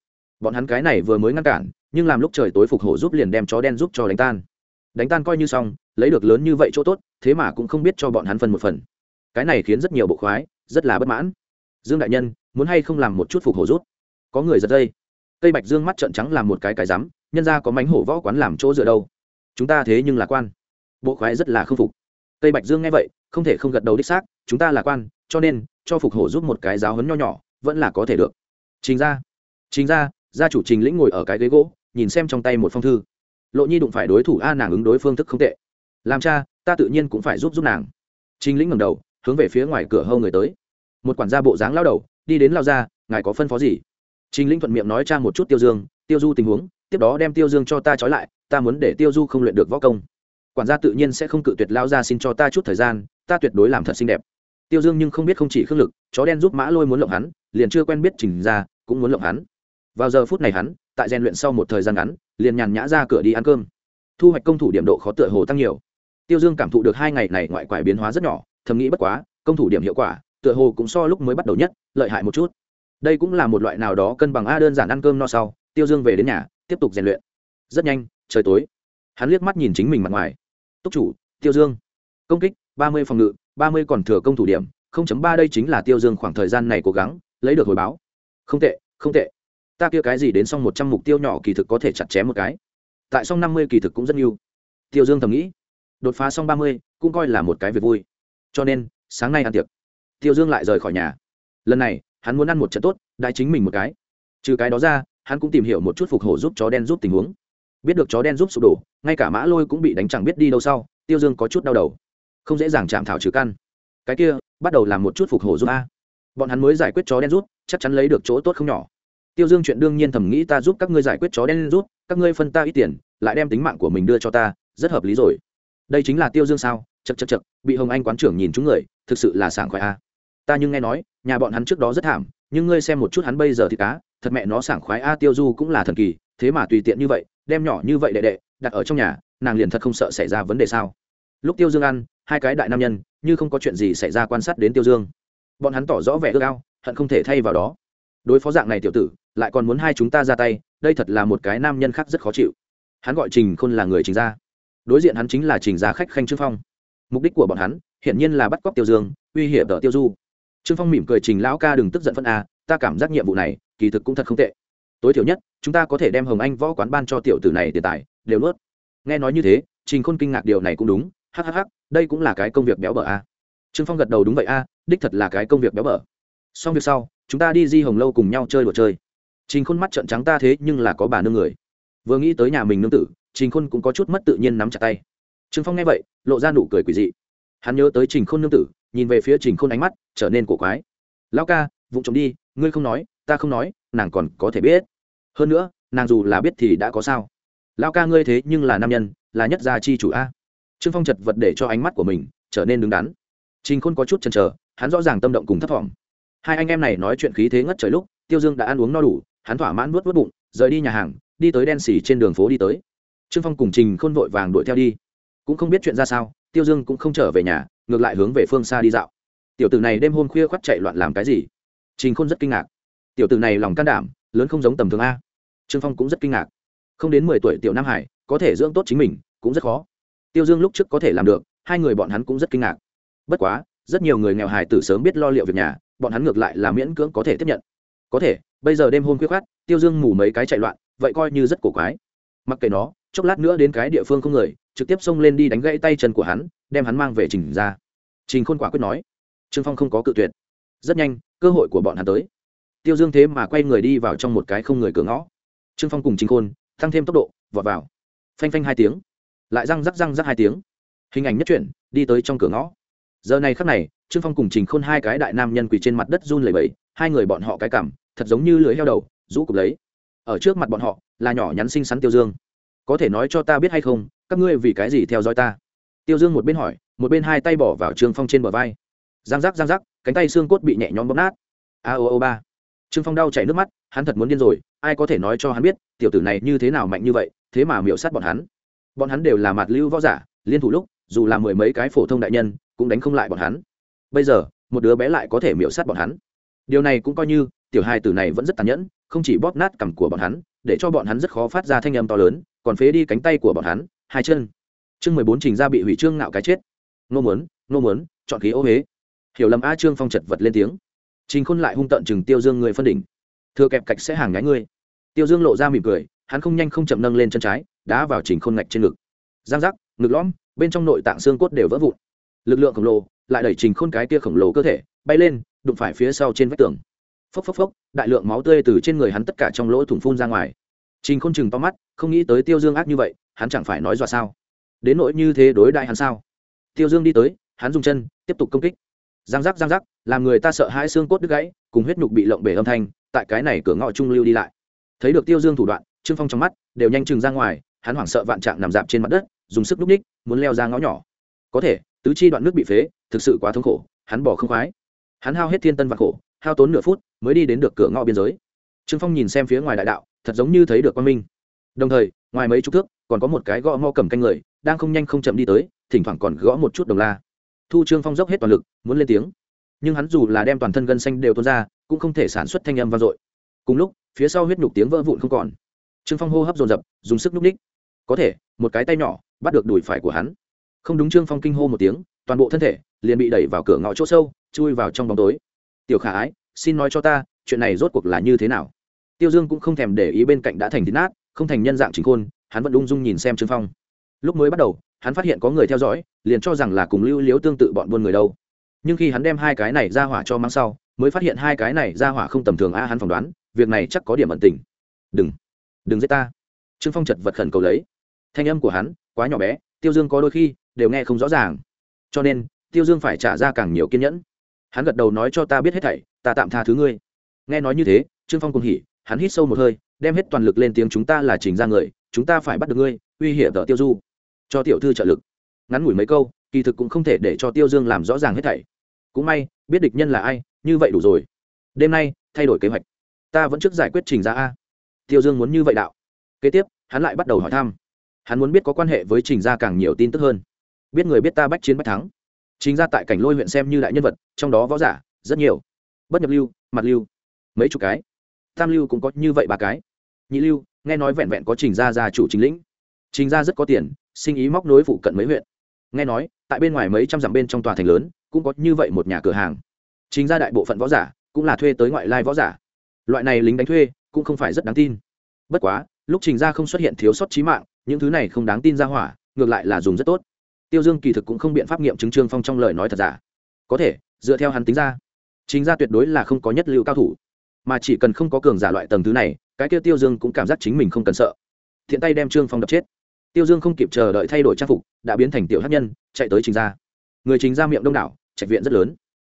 Bọn hắn cái này vừa mới ngăn cản, nhưng làm lúc trời tối phục hổ giúp liền đem chó đen giúp cho đánh tan. Đánh tan coi như xong, lấy được lớn như vậy chỗ tốt, thế mà cũng không biết cho bọn hắn phân một phần. Cái này khiến rất nhiều bộ khoái rất là bất mãn. Dương đại nhân, muốn hay không làm một chút phục hổ rút có người giật dây. Tây bạch dương mắt trợn trắng làm một cái cái rắm, nhân ra có mánh hổ võ quán làm chỗ dựa đâu. Chúng ta thế nhưng là quan. Bộ khoái rất là khâm phục. Tây bạch dương nghe vậy, không thể không gật đầu đích xác, chúng ta là quan, cho nên, cho phục hổ giúp một cái giáo hấn nho nhỏ, vẫn là có thể được. Trình ra trình ra gia chủ trình lĩnh ngồi ở cái ghế gỗ, nhìn xem trong tay một phong thư. Lộ nhi đụng phải đối thủ a nàng ứng đối phương thức không tệ. Làm cha, ta tự nhiên cũng phải giúp giúp nàng. Trình lĩnh ngầm đầu, hướng về phía ngoài cửa hâu người tới. Một quản gia bộ dáng lao đầu, đi đến lao ra, ngài có phân phó gì? Trình Linh thuận miệng nói cha một chút tiêu dương tiêu du tình huống tiếp đó đem tiêu dương cho ta trói lại ta muốn để tiêu du không luyện được võ công. Quản gia tự nhiên sẽ không cự tuyệt Lão gia xin cho ta chút thời gian ta tuyệt đối làm thật xinh đẹp. Tiêu dương nhưng không biết không chỉ khương lực chó đen giúp mã lôi muốn lộng hắn liền chưa quen biết trình gia, cũng muốn lộng hắn. Vào giờ phút này hắn tại rèn luyện sau một thời gian ngắn liền nhàn nhã ra cửa đi ăn cơm. Thu hoạch công thủ điểm độ khó tựa hồ tăng nhiều. Tiêu dương cảm thụ được hai ngày này ngoại quải biến hóa rất nhỏ thầm nghĩ bất quá công thủ điểm hiệu quả tựa hồ cũng so lúc mới bắt đầu nhất lợi hại một chút đây cũng là một loại nào đó cân bằng a, đơn giản ăn cơm no sau, tiêu dương về đến nhà, tiếp tục rèn luyện. Rất nhanh, trời tối. Hắn liếc mắt nhìn chính mình mặt ngoài. Túc chủ, tiêu dương. Công kích, ba mươi phòng ngự, ba mươi còn thừa công thủ điểm, không chấm ba đây chính là tiêu dương khoảng thời gian này cố gắng, lấy được hồi báo. Không tệ không tệ. Ta kia cái gì đến xong một trăm mục tiêu nhỏ kỳ thực có thể chặt chém một cái. Tại xong năm mươi kỳ thực cũng rất nhiều tiêu dương thầm nghĩ. Đột phá xong ba mươi, cũng coi là một cái việc vui. Cho nên, sáng nay ăn tiệc. Tiêu dương lại rời khỏi nhà. Lần này hắn muốn ăn một trận tốt đại chính mình một cái. Trừ cái đó ra, hắn cũng tìm hiểu một chút phục hổ giúp chó đen giúp tình huống. Biết được chó đen giúp sụp đổ, ngay cả mã lôi cũng bị đánh chẳng biết đi đâu sau, tiêu dương có chút đau đầu. Không dễ dàng chạm thảo trừ căn. Cái kia, bắt đầu làm một chút phục hổ giúp a. Bọn hắn mới giải quyết chó đen rút chắc chắn lấy được chỗ tốt không nhỏ. Tiêu dương chuyện đương nhiên thầm nghĩ ta giúp các ngươi giải quyết chó đen rút các ngươi phân ta ít tiền, lại đem tính mạng của mình đưa cho ta, rất hợp lý rồi. Đây chính là tiêu dương sao? Chật chật chật bị hồng anh quán trưởng nhìn chúng người, thực sự là sảng khoái a. Ta nhưng nghe nói nhà bọn hắn trước đó rất thảm, nhưng ngươi xem một chút hắn bây giờ thì cá, thật mẹ nó sảng khoái a tiêu du cũng là thần kỳ, thế mà tùy tiện như vậy, đem nhỏ như vậy đệ đệ, đặt ở trong nhà, nàng liền thật không sợ xảy ra vấn đề sao? Lúc tiêu dương ăn, hai cái đại nam nhân, như không có chuyện gì xảy ra quan sát đến tiêu dương. Bọn hắn tỏ rõ vẻ ước ao, hận không thể thay vào đó. Đối phó dạng này tiểu tử, lại còn muốn hai chúng ta ra tay, đây thật là một cái nam nhân khác rất khó chịu. Hắn gọi trình khôn là người trình gia. Đối diện hắn chính là trình gia khách khanh trương phong. Mục đích của bọn hắn, hiển nhiên là bắt cóc tiêu dương, uy hiểm đỡ tiêu du trương phong mỉm cười trình lão ca đừng tức giận phân a, ta cảm giác nhiệm vụ này, kỳ thực cũng thật không tệ. Tối thiểu nhất, chúng ta có thể đem hồng anh võ quán ban cho tiểu tử này tiền tài, đều nuốt. Nghe nói như thế, trình khôn kinh ngạc điều này cũng đúng hhh đây cũng là cái công việc béo bở a. Trương phong gật đầu đúng vậy a, đích thật là cái công việc béo bở. Xong việc sau, chúng ta đi di hồng lâu cùng nhau chơi đùa chơi. Trình khôn mắt trợn trắng ta thế nhưng là có bà nương người. Vừa nghĩ tới nhà mình nương tử, trình khôn cũng có chút mất tự nhiên nắm chặt tay. Trương phong nghe vậy, lộ ra nụ cười quỷ dị. Hắn nhớ tới trình khôn nương tử nhìn về phía trình khôn ánh mắt trở nên cổ quái. Lão ca, vụ trộm đi, ngươi không nói, ta không nói, nàng còn có thể biết. Hơn nữa, nàng dù là biết thì đã có sao. Lão ca ngươi thế nhưng là nam nhân, là nhất gia chi chủ a. Trương phong chật vật để cho ánh mắt của mình trở nên đứng đắn. Trình khôn có chút chần chờ, hắn rõ ràng tâm động cùng thất vọng. Hai anh em này nói chuyện khí thế ngất trời lúc, tiêu dương đã ăn uống no đủ, hắn thỏa mãn nuốt vớt bụng, rời đi nhà hàng, đi tới đen xỉ trên đường phố đi tới. Trương phong cùng trình khôn vội vàng đuổi theo đi. Cũng không biết chuyện ra sao, tiêu dương cũng không trở về nhà ngược lại hướng về phương xa đi dạo. Tiểu tử này đêm hôm khuya khoắt chạy loạn làm cái gì? Trình khôn rất kinh ngạc. Tiểu tử này lòng can đảm, lớn không giống tầm thường a. Trương phong cũng rất kinh ngạc. Không đến mười tuổi tiểu nam hải, có thể dưỡng tốt chính mình, cũng rất khó. Tiêu dương lúc trước có thể làm được, hai người bọn hắn cũng rất kinh ngạc. Bất quá, rất nhiều người nghèo hài tử sớm biết lo liệu việc nhà, bọn hắn ngược lại là miễn cưỡng có thể tiếp nhận. Có thể, bây giờ đêm hôm khuya khát tiêu dương mù mấy cái chạy loạn, vậy coi như rất cổ quái. Mặc kệ nó, chốc lát nữa đến cái địa phương không người, trực tiếp xông lên đi đánh gãy tay chân của hắn đem hắn mang về trình ra. Trình khôn quả quyết nói, trương phong không có cự tuyệt. Rất nhanh, cơ hội của bọn hắn tới. Tiêu dương thế mà quay người đi vào trong một cái không người cửa ngõ. Trương phong cùng trình khôn, tăng thêm tốc độ, vọt vào. Phanh phanh hai tiếng. Lại răng rắc răng rắc hai tiếng. Hình ảnh nhất chuyển, đi tới trong cửa ngõ. Giờ này khắc này, trương phong cùng trình khôn hai cái đại nam nhân quỳ trên mặt đất run lẩy bẩy, hai người bọn họ cái cảm, thật giống như lưới heo đầu, rũ cục lấy. Ở trước mặt bọn họ, là nhỏ nhắn xinh xắn tiêu dương. Có thể nói cho ta biết hay không, các ngươi vì cái gì theo dõi ta? Tiêu dương một bên hỏi, một bên hai tay bỏ vào trương phong trên bờ vai. Giang giác giang giác, cánh tay xương cốt bị nhẹ nhõm bóp nát. A o o ba. Trương phong đau chảy nước mắt, hắn thật muốn điên rồi, ai có thể nói cho hắn biết, tiểu tử này như thế nào mạnh như vậy, thế mà miểu sát bọn hắn. Bọn hắn đều là mặt lưu võ giả, liên thủ lúc, dù là mười mấy cái phổ thông đại nhân, cũng đánh không lại bọn hắn. Bây giờ, một đứa bé lại có thể miểu sát bọn hắn. Điều này cũng coi như, tiểu hai tử này vẫn rất tàn nhẫn, không chỉ bóp nát cằm của bọn hắn, để cho bọn hắn rất khó phát ra thanh âm to lớn, còn phế đi cánh tay của bọn hắn, hai chân chương mười bốn trình ra bị hủy trương ngạo cái chết. Nô muốn nô muốn chọn khí ô huế hiểu lầm a trương phong chật vật lên tiếng. Trình khôn lại hung tận chừng tiêu dương người phân đỉnh. Thừa kẹp cạch sẽ hàng nhái ngươi. Tiêu dương lộ ra mỉm cười, hắn không nhanh không chậm nâng lên chân trái, đá vào trình khôn ngạch trên ngực. Giang giác, ngực lõm, bên trong nội tạng xương cốt đều vỡ vụn. Lực lượng khổng lồ lại đẩy trình khôn cái kia khổng lồ cơ thể, bay lên, đụng phải phía sau trên vách tường. Phốc phốc phốc, đại lượng máu tươi từ trên người hắn tất cả trong lỗ thủng phun ra ngoài. Trình khôn chừng to mắt, không nghĩ tới tiêu dương ác như vậy, hắn chẳng phải nói dọa sao? Đến nỗi như thế đối đại hắn sao? Tiêu dương đi tới, hắn dùng chân, tiếp tục công kích. Giang giác giang giác, làm người ta sợ hai xương cốt đứt gãy, cùng huyết nhục bị lộng bể âm thanh, tại cái này cửa ngõ trung lưu đi lại. Thấy được tiêu dương thủ đoạn, trương phong trong mắt đều nhanh chừng ra ngoài, hắn hoảng sợ vạn trạng nằm dạp trên mặt đất, dùng sức núp ních, muốn leo ra ngõ nhỏ. Có thể, tứ chi đoạn nước bị phế, thực sự quá thống khổ, hắn bỏ không khoái. Hắn hao hết thiên tân và khổ, hao tốn nửa phút mới đi đến được cửa ngõ biên giới. Trương phong nhìn xem phía ngoài đại đạo, thật giống như thấy được quan minh. Đồng thời, ngoài mấy chục thước, còn có một cái gõ mo cầm canh người đang không nhanh không chậm đi tới, thỉnh thoảng còn gõ một chút đồng la. Thu trương phong dốc hết toàn lực, muốn lên tiếng. Nhưng hắn dù là đem toàn thân gân xanh đều tuôn ra, cũng không thể sản xuất thanh âm vang dội. Cùng lúc, phía sau huyết nhục tiếng vỡ vụn không còn. Trương phong hô hấp dồn dập, dùng sức núp ních có thể, một cái tay nhỏ, bắt được đùi phải của hắn. Không đúng trương phong kinh hô một tiếng, toàn bộ thân thể liền bị đẩy vào cửa ngõ chỗ sâu, chui vào trong bóng tối. Tiểu khả ái, xin nói cho ta, chuyện này rốt cuộc là như thế nào? Tiêu dương cũng không thèm để ý bên cạnh đã thành thịt nát, không thành nhân dạng chính khôn, hắn vẫn ung dung nhìn xem trương phong lúc mới bắt đầu, hắn phát hiện có người theo dõi, liền cho rằng là cùng lưu liếu tương tự bọn buôn người đâu. Nhưng khi hắn đem hai cái này ra hỏa cho mang sau, mới phát hiện hai cái này ra hỏa không tầm thường a, hắn phỏng đoán, việc này chắc có điểm ẩn tình. Đừng đừng giết ta. Trương phong chật vật khẩn cầu lấy. Thanh âm của hắn, quá nhỏ bé, tiêu dương có đôi khi đều nghe không rõ ràng. Cho nên, tiêu dương phải trả ra càng nhiều kiên nhẫn. Hắn gật đầu nói cho ta biết hết thảy, ta tạm tha thứ ngươi. Nghe nói như thế, trương phong cùng hỉ, hắn hít sâu một hơi, đem hết toàn lực lên tiếng chúng ta là trình ra người, chúng ta phải bắt được ngươi, uy hiểm tờ tiêu du cho tiểu thư trợ lực. Ngắn ngủi mấy câu, kỳ thực cũng không thể để cho tiêu dương làm rõ ràng hết thảy. Cũng may, biết địch nhân là ai, như vậy đủ rồi. Đêm nay, thay đổi kế hoạch. Ta vẫn trước giải quyết trình ra a. Tiêu dương muốn như vậy đạo. Kế tiếp, hắn lại bắt đầu hỏi thăm. Hắn muốn biết có quan hệ với trình ra càng nhiều tin tức hơn. Biết người biết ta bách chiến bách thắng. Chính ra tại cảnh lôi huyện xem như đại nhân vật, trong đó võ giả, rất nhiều. Bất nhập lưu, mặt lưu. Mấy chục cái. Tam lưu cũng có như vậy ba cái. Nhị lưu, nghe nói vẹn vẹn có trình gia gia chủ chính lĩnh. Trình gia rất có tiền sinh ý móc nối phụ cận mấy huyện. Nghe nói, tại bên ngoài mấy trăm dặm bên trong tòa thành lớn, cũng có như vậy một nhà cửa hàng. Trình gia đại bộ phận võ giả, cũng là thuê tới ngoại lai võ giả. Loại này lính đánh thuê, cũng không phải rất đáng tin. Bất quá, lúc trình gia không xuất hiện thiếu sót trí mạng, những thứ này không đáng tin ra hỏa, ngược lại là dùng rất tốt. Tiêu dương kỳ thực cũng không biện pháp nghiệm chứng trương phong trong lời nói thật giả. Có thể, dựa theo hắn tính ra chính ra tuyệt đối là không có nhất lưu cao thủ. Mà chỉ cần không có cường giả loại tầng thứ này, cái kia tiêu dương cũng cảm giác chính mình không cần sợ. Thiện tay đem trương phong đập chết tiêu dương không kịp chờ đợi thay đổi trang phục, đã biến thành tiểu hát nhân, chạy tới trình ra người Trình ra miệng đông đảo, trạch viện rất lớn.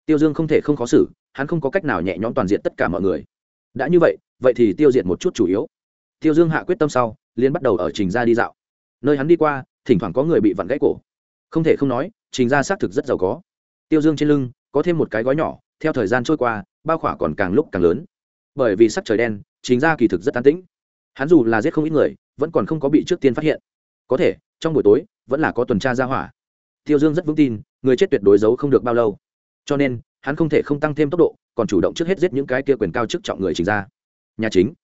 Tiêu dương không thể không khó xử, hắn không có cách nào nhẹ nhõm toàn diện tất cả mọi người. Đã như vậy vậy thì tiêu diệt một chút chủ yếu. Tiêu dương hạ quyết tâm sau liên bắt đầu ở trình ra đi dạo. Nơi hắn đi qua, thỉnh thoảng có người bị vặn gãy cổ. Không thể không nói, trình ra xác thực rất giàu có. Tiêu dương trên lưng, có thêm một cái gói nhỏ, theo thời gian trôi qua, bao khỏa còn càng lúc càng lớn. Bởi vì sắc trời đen, trình ra kỳ thực rất an tĩnh. Hắn dù là giết không ít người, vẫn còn không có bị trước tiên phát hiện có thể, trong buổi tối, vẫn là có tuần tra ra hỏa. Tiêu dương rất vững tin, người chết tuyệt đối giấu không được bao lâu. Cho nên, hắn không thể không tăng thêm tốc độ, còn chủ động trước hết giết những cái kia quyền cao chức trọng người trình ra. Nhà chính.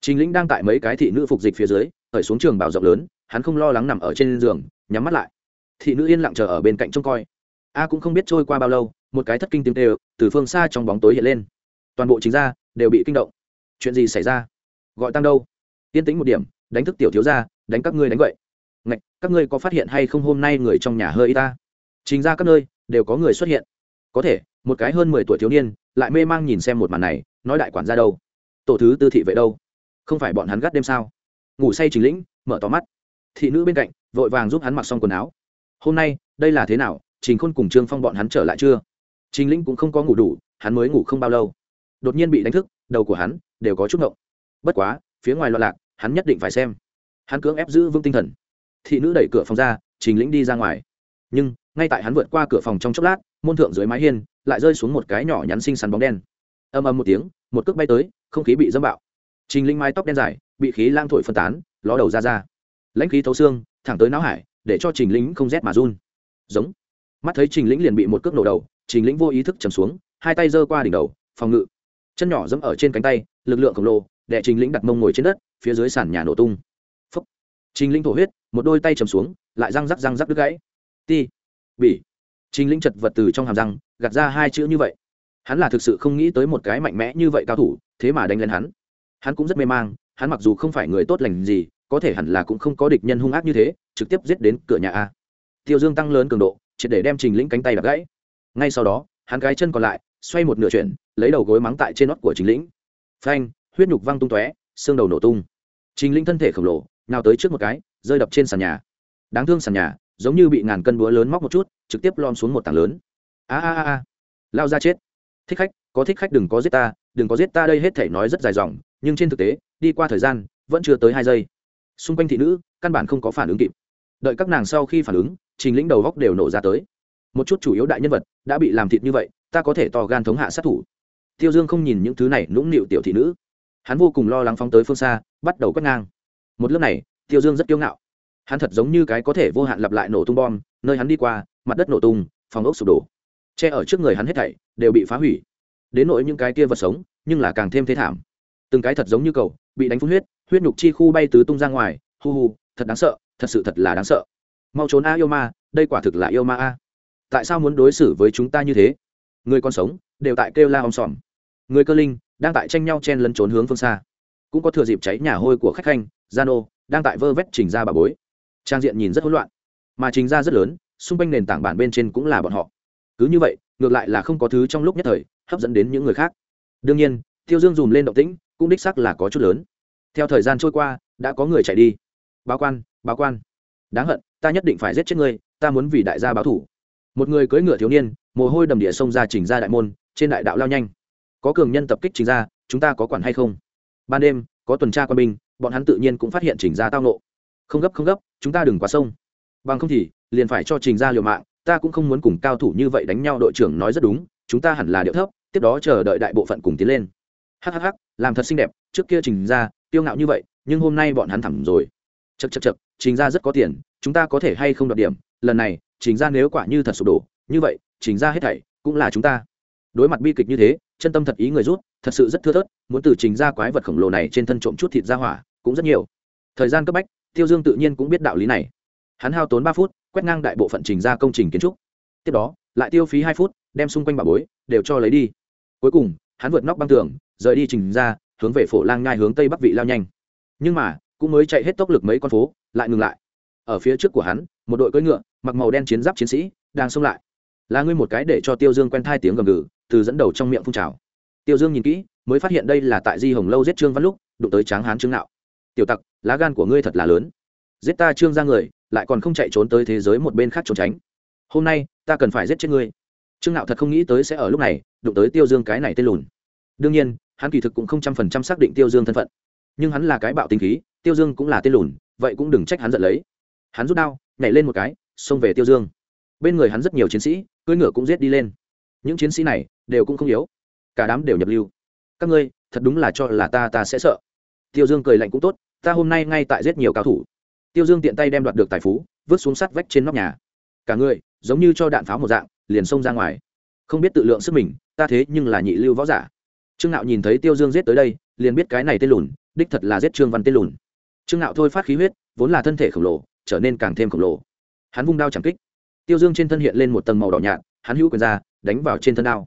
Chính lĩnh đang tại mấy cái thị nữ phục dịch phía dưới ở xuống trường bảo rộng lớn, hắn không lo lắng nằm ở trên giường, nhắm mắt lại. Thị nữ yên lặng chờ ở bên cạnh trông coi. A cũng không biết trôi qua bao lâu, một cái thất kinh tiếng đều từ phương xa trong bóng tối hiện lên. Toàn bộ chính ra đều bị kinh động. Chuyện gì xảy ra? Gọi tăng đâu? Yên tĩnh một điểm, đánh thức tiểu thiếu ra đánh các ngươi đánh vậy ngạch, các ngươi có phát hiện hay không hôm nay người trong nhà hơi y ta? Chính ra các nơi, đều có người xuất hiện. Có thể, một cái hơn mười tuổi thiếu niên, lại mê mang nhìn xem một màn này, nói đại quản ra đâu? Tổ thứ tư thị vệ đâu? Không phải bọn hắn gắt đêm sao? Ngủ say trình lĩnh, mở to mắt. Thị nữ bên cạnh, vội vàng giúp hắn mặc xong quần áo. Hôm nay, đây là thế nào? Trình khôn cùng trương phong bọn hắn trở lại chưa? Trình lĩnh cũng không có ngủ đủ, hắn mới ngủ không bao lâu. Đột nhiên bị đánh thức, đầu của hắn đều có chút ngộng. Bất quá, phía ngoài loạn lạc, hắn nhất định phải xem. Hắn cưỡng ép giữ vững tinh thần thị nữ đẩy cửa phòng ra, trình lĩnh đi ra ngoài. Nhưng, ngay tại hắn vượt qua cửa phòng trong chốc lát, môn thượng dưới mái hiên lại rơi xuống một cái nhỏ nhắn xinh xắn bóng đen. Âm âm một tiếng, một cước bay tới, không khí bị dâm bạo. Trình linh mái tóc đen dài, bị khí lang thổi phân tán, ló đầu ra ra. Lãnh khí thấu xương, thẳng tới não hải, để cho trình lĩnh không rét mà run. Giống. Mắt thấy trình lĩnh liền bị một cước nổ đầu, trình lĩnh vô ý thức chầm xuống, hai tay giơ qua đỉnh đầu, phòng ngự. Chân nhỏ dẫm ở trên cánh tay, lực lượng khổng lồ, để trình lĩnh đặt mông ngồi trên đất, phía dưới sàn nhà nổ tung. Phấp trình lĩnh thổ huyết một đôi tay chầm xuống, lại răng rắc răng rắc đứt gãy. Ti, bỉ. Trình lĩnh chật vật từ trong hàm răng, gạt ra hai chữ như vậy. Hắn là thực sự không nghĩ tới một cái mạnh mẽ như vậy cao thủ, thế mà đánh lên hắn. Hắn cũng rất mê mang, hắn mặc dù không phải người tốt lành gì, có thể hẳn là cũng không có địch nhân hung ác như thế, trực tiếp giết đến cửa nhà a. Tiêu dương tăng lớn cường độ, triệt để đem trình lĩnh cánh tay đập gãy. Ngay sau đó, hắn gái chân còn lại, xoay một nửa chuyển, lấy đầu gối mắng tại trên nót của trình lĩnh. Phanh, huyết nhục văng tung tóe, xương đầu nổ tung. Trình lĩnh thân thể khổng lồ nào tới trước một cái rơi đập trên sàn nhà. Đáng thương sàn nhà, giống như bị ngàn cân búa lớn móc một chút, trực tiếp lom xuống một tảng lớn. A a a a. Lao ra chết. Thích khách, có thích khách đừng có giết ta, đừng có giết ta đây hết thể nói rất dài dòng, nhưng trên thực tế, đi qua thời gian, vẫn chưa tới hai giây. Xung quanh thị nữ, căn bản không có phản ứng kịp. Đợi các nàng sau khi phản ứng, trình lĩnh đầu góc đều nổ ra tới. Một chút chủ yếu đại nhân vật đã bị làm thịt như vậy, ta có thể to gan thống hạ sát thủ. Tiêu dương không nhìn những thứ này nũng nịu tiểu thị nữ. Hắn vô cùng lo lắng phóng tới phương xa, bắt đầu quét ngang. Một lớp này tiêu dương rất kiêu ngạo. Hắn thật giống như cái có thể vô hạn lặp lại nổ tung bom, nơi hắn đi qua, mặt đất nổ tung, phòng ốc sụp đổ. Che ở trước người hắn hết thảy đều bị phá hủy. Đến nỗi những cái kia vật sống, nhưng là càng thêm thế thảm. Từng cái thật giống như cầu, bị đánh phun huyết huyết nhục chi khu bay tứ tung ra ngoài, hu hu, thật đáng sợ, thật sự thật là đáng sợ. Mau trốn a, yêu ma, đây quả thực là yêu ma a. Tại sao muốn đối xử với chúng ta như thế? Người còn sống, đều tại kêu la om sòm. Người cơ linh, đang tại tranh nhau chen lấn trốn hướng phương xa. Cũng có thừa dịp cháy nhà hôi của khách khanh gia nô đang tại vơ vét trình ra bà bối. Trang diện nhìn rất hỗn loạn, mà trình ra rất lớn, xung quanh nền tảng bản bên trên cũng là bọn họ. Cứ như vậy, ngược lại là không có thứ trong lúc nhất thời, hấp dẫn đến những người khác. Đương nhiên, tiêu dương dùm lên động tĩnh, cũng đích sắc là có chút lớn. Theo thời gian trôi qua, đã có người chạy đi. Báo quan báo quan. Đáng hận, ta nhất định phải giết chết ngươi, ta muốn vì đại gia báo thủ. Một người cưỡi ngựa thiếu niên, mồ hôi đầm địa xông ra trình ra đại môn, trên đại đạo lao nhanh. Có cường nhân tập kích trình ra, chúng ta có quản hay không? Ban đêm, có tuần tra quân binh bọn hắn tự nhiên cũng phát hiện trình ra tao nộ không gấp không gấp, chúng ta đừng quá sông. Bằng không thì, liền phải cho trình ra liều mạng, ta cũng không muốn cùng cao thủ như vậy đánh nhau, đội trưởng nói rất đúng, chúng ta hẳn là điệu thấp, tiếp đó chờ đợi đại bộ phận cùng tiến lên. Hhh làm thật xinh đẹp, trước kia trình ra tiêu ngạo như vậy, nhưng hôm nay bọn hắn thẳng rồi. Chật chật chật trình ra rất có tiền, chúng ta có thể hay không đoạt điểm? Lần này, trình ra nếu quả như thật sụp đổ, như vậy, trình ra hết thảy cũng là chúng ta. Đối mặt bi kịch như thế, chân tâm thật ý người rút, thật sự rất thưa thớt, muốn từ trình ra quái vật khổng lồ này trên thân trộm chút thịt ra hỏa cũng rất nhiều. Thời gian cấp bách, tiêu dương tự nhiên cũng biết đạo lý này. Hắn hao tốn ba phút, quét ngang đại bộ phận trình ra công trình kiến trúc. Tiếp đó, lại tiêu phí hai phút, đem xung quanh bà bối đều cho lấy đi. Cuối cùng, hắn vượt nóc băng tường, rời đi trình ra, hướng về phổ lang nhai hướng tây bắc vị lao nhanh. Nhưng mà, cũng mới chạy hết tốc lực mấy con phố, lại ngừng lại. Ở phía trước của hắn, một đội cưỡi ngựa, mặc màu đen chiến giáp chiến sĩ, đang xông lại. Là ngươi một cái để cho tiêu dương quen thai tiếng gầm gừ, từ dẫn đầu trong miệng phun trào. Tiêu dương nhìn kỹ, mới phát hiện đây là tại di hồng lâu giết trương văn lúc, đụng tới tráng hán trương nạo tiểu tặc, lá gan của ngươi thật là lớn. Giết ta trương ra người, lại còn không chạy trốn tới thế giới một bên khác trốn tránh. Hôm nay, ta cần phải giết chết ngươi. Trương nạo thật không nghĩ tới sẽ ở lúc này đụng tới tiêu dương cái này tên lùn. Đương nhiên, hắn kỳ thực cũng không trăm phần trăm xác định tiêu dương thân phận. Nhưng hắn là cái bạo tinh khí, tiêu dương cũng là tên lùn, vậy cũng đừng trách hắn giận lấy. Hắn rút đao, nhảy lên một cái, xông về tiêu dương. Bên người hắn rất nhiều chiến sĩ, cưỡi ngựa cũng giết đi lên. Những chiến sĩ này đều cũng không yếu. Cả đám đều nhập lưu. Các ngươi, thật đúng là cho là ta ta sẽ sợ tiêu dương cười lạnh cũng tốt, ta hôm nay ngay tại giết nhiều cao thủ. Tiêu dương tiện tay đem đoạt được tài phú, vứt xuống sắt vách trên nóc nhà. Cả người, giống như cho đạn pháo một dạng, liền xông ra ngoài. Không biết tự lượng sức mình, ta thế nhưng là nhị lưu võ giả. Trương nạo nhìn thấy tiêu dương giết tới đây, liền biết cái này tên lùn, đích thật là giết trương văn tên lùn. Trương nạo thôi phát khí huyết, vốn là thân thể khổng lồ, trở nên càng thêm khổng lồ. Hắn vung đao chẳng kích. Tiêu dương trên thân hiện lên một tầng màu đỏ nhạt, hắn hữu quyền ra, đánh vào trên thân đao.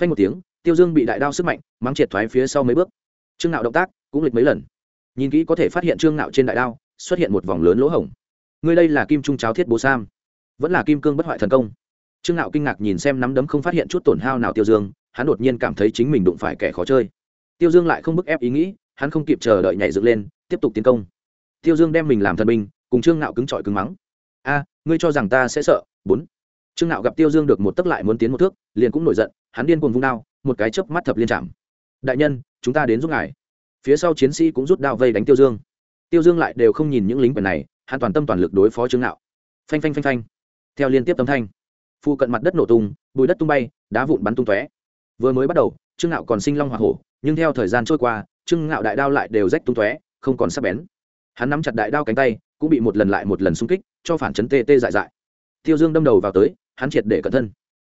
Phanh một tiếng, tiêu dương bị đại đao sức mạnh, mắng triệt thoái phía sau mấy bước. Trương nạo động tác cũng lịch mấy lần. Nhìn kỹ có thể phát hiện trương nạo trên đại đao, xuất hiện một vòng lớn lỗ hổng. Ngươi đây là kim trung cháo thiết bố sam, vẫn là kim cương bất hoại thần công. Trương nạo kinh ngạc nhìn xem nắm đấm không phát hiện chút tổn hao nào tiêu dương, hắn đột nhiên cảm thấy chính mình đụng phải kẻ khó chơi. Tiêu dương lại không bức ép ý nghĩ, hắn không kịp chờ đợi nhảy dựng lên, tiếp tục tiến công. Tiêu dương đem mình làm thần binh, cùng trương ngạo cứng trọi cứng mắng. A, ngươi cho rằng ta sẽ sợ? Bốn. Trương ngạo gặp tiêu dương được một tấc lại muốn tiến một thước, liền cũng nổi giận, hắn điên cuồng vung đao, một cái chớp mắt thập liên chạm. Đại nhân, chúng ta đến giúp ngài phía sau chiến sĩ cũng rút đao vây đánh tiêu dương. Tiêu dương lại đều không nhìn những lính quần này, hắn toàn tâm toàn lực đối phó trương nạo. phanh phanh phanh phanh. Theo liên tiếp tấm thanh phụ cận mặt đất nổ tung, bùi đất tung bay, đá vụn bắn tung tóe. Vừa mới bắt đầu, trương ngạo còn sinh long hoa hổ, nhưng theo thời gian trôi qua, trương ngạo đại đao lại đều rách tung tóe, không còn sắc bén. Hắn nắm chặt đại đao cánh tay, cũng bị một lần lại một lần xung kích, cho phản chấn tê tê dại dại. Tiêu dương đâm đầu vào tới, hắn triệt để cẩn thân.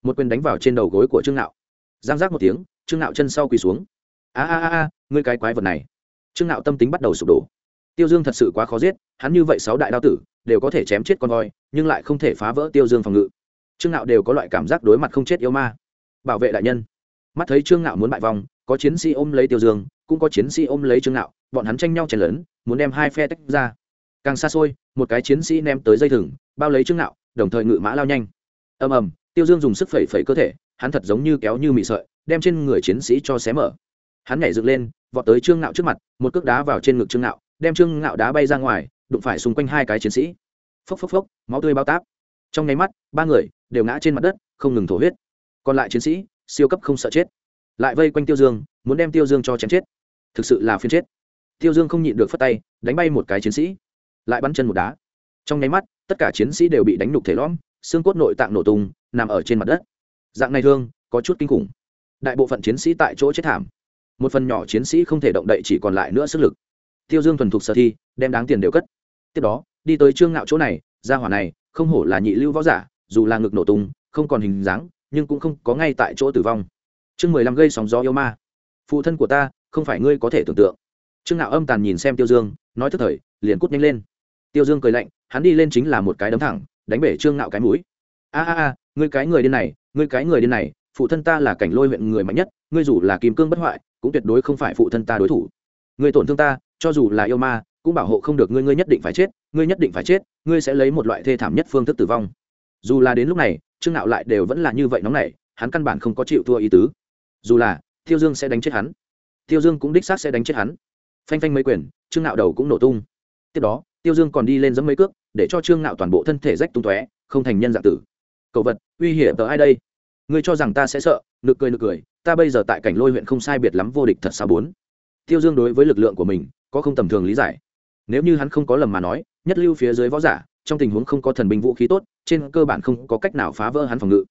Một quyền đánh vào trên đầu gối của trương ngạo. Giang giác một tiếng, trương ngạo chân sau quỳ xuống. A a a a ngươi cái quái vật này. Trương nạo tâm tính bắt đầu sụp đổ. Tiêu dương thật sự quá khó giết hắn như vậy sáu đại đao tử đều có thể chém chết con voi nhưng lại không thể phá vỡ tiêu dương phòng ngự. Trương nạo đều có loại cảm giác đối mặt không chết yêu ma. Bảo vệ đại nhân. Mắt thấy trương nạo muốn bại vòng có chiến sĩ ôm lấy tiêu dương cũng có chiến sĩ ôm lấy trương nạo, bọn hắn tranh nhau chèn lớn muốn đem hai phe tách ra. Càng xa xôi một cái chiến sĩ ném tới dây thừng bao lấy trương nạo, đồng thời ngự mã lao nhanh. Ầm ầm tiêu dương dùng sức phẩy phẩy cơ thể hắn thật giống như kéo như mị sợi đem trên người chiến sĩ cho xé mở. Hắn nhảy dựng lên vọt tới trương ngạo trước mặt, một cước đá vào trên ngực trương ngạo, đem trương ngạo đá bay ra ngoài, đụng phải xung quanh hai cái chiến sĩ. Phốc phốc phốc, máu tươi bao táp. Trong nháy mắt, ba người đều ngã trên mặt đất, không ngừng thổ huyết. Còn lại chiến sĩ, siêu cấp không sợ chết. Lại vây quanh tiêu dương, muốn đem tiêu dương cho chém chết. Thực sự là phiên chết. Tiêu dương không nhịn được phất tay, đánh bay một cái chiến sĩ. Lại bắn chân một đá. Trong nháy mắt, tất cả chiến sĩ đều bị đánh nhục thể lõm, xương cốt nội tạng nổ tung, nằm ở trên mặt đất. Dạng này thương, có chút kinh khủng. Đại bộ phận chiến sĩ tại chỗ chết thảm một phần nhỏ chiến sĩ không thể động đậy chỉ còn lại nữa sức lực. Tiêu dương thuần thục sở thi, đem đáng tiền đều cất. Tiếp đó, đi tới trương ngạo chỗ này ra hỏa này, không hổ là nhị lưu võ giả, dù là ngực nổ tung, không còn hình dáng, nhưng cũng không có ngay tại chỗ tử vong. Chương mười lăm gây sóng gió yêu ma. Phụ thân của ta, không phải ngươi có thể tưởng tượng. Trương ngạo âm tàn nhìn xem tiêu dương, nói thức thời, liền cút nhanh lên. Tiêu dương cười lạnh, hắn đi lên chính là một cái đấm thẳng, đánh bể trương ngạo cái mũi. A a a, ngươi cái người điên này, ngươi cái người điên này, phụ thân ta là cảnh lôi huyện người mạnh nhất, ngươi dù là kim cương bất hoại cũng tuyệt đối không phải phụ thân ta đối thủ. Người tổn thương ta, cho dù là yêu ma, cũng bảo hộ không được ngươi ngươi nhất định phải chết, ngươi nhất định phải chết, ngươi sẽ lấy một loại thê thảm nhất phương thức tử vong. Dù là đến lúc này, trương nạo lại đều vẫn là như vậy nóng nảy, hắn căn bản không có chịu thua ý tứ. Dù là, tiêu dương sẽ đánh chết hắn. Tiêu dương cũng đích xác sẽ đánh chết hắn. Phanh phanh mấy quyền, trương nạo đầu cũng nổ tung. Tiếp đó, tiêu dương còn đi lên dẫm mấy cước, để cho trương nạo toàn bộ thân thể rách tung tóe, không thành nhân dạng tử. Cậu vật, uy hiểm tờ ai đây? Ngươi cho rằng ta sẽ sợ, nực cười nực cười, ta bây giờ tại cảnh lôi huyện không sai biệt lắm vô địch thật sao bốn? Tiêu dương đối với lực lượng của mình, có không tầm thường lý giải. Nếu như hắn không có lầm mà nói, nhất lưu phía dưới võ giả, trong tình huống không có thần binh vũ khí tốt, trên cơ bản không có cách nào phá vỡ hắn phòng ngự.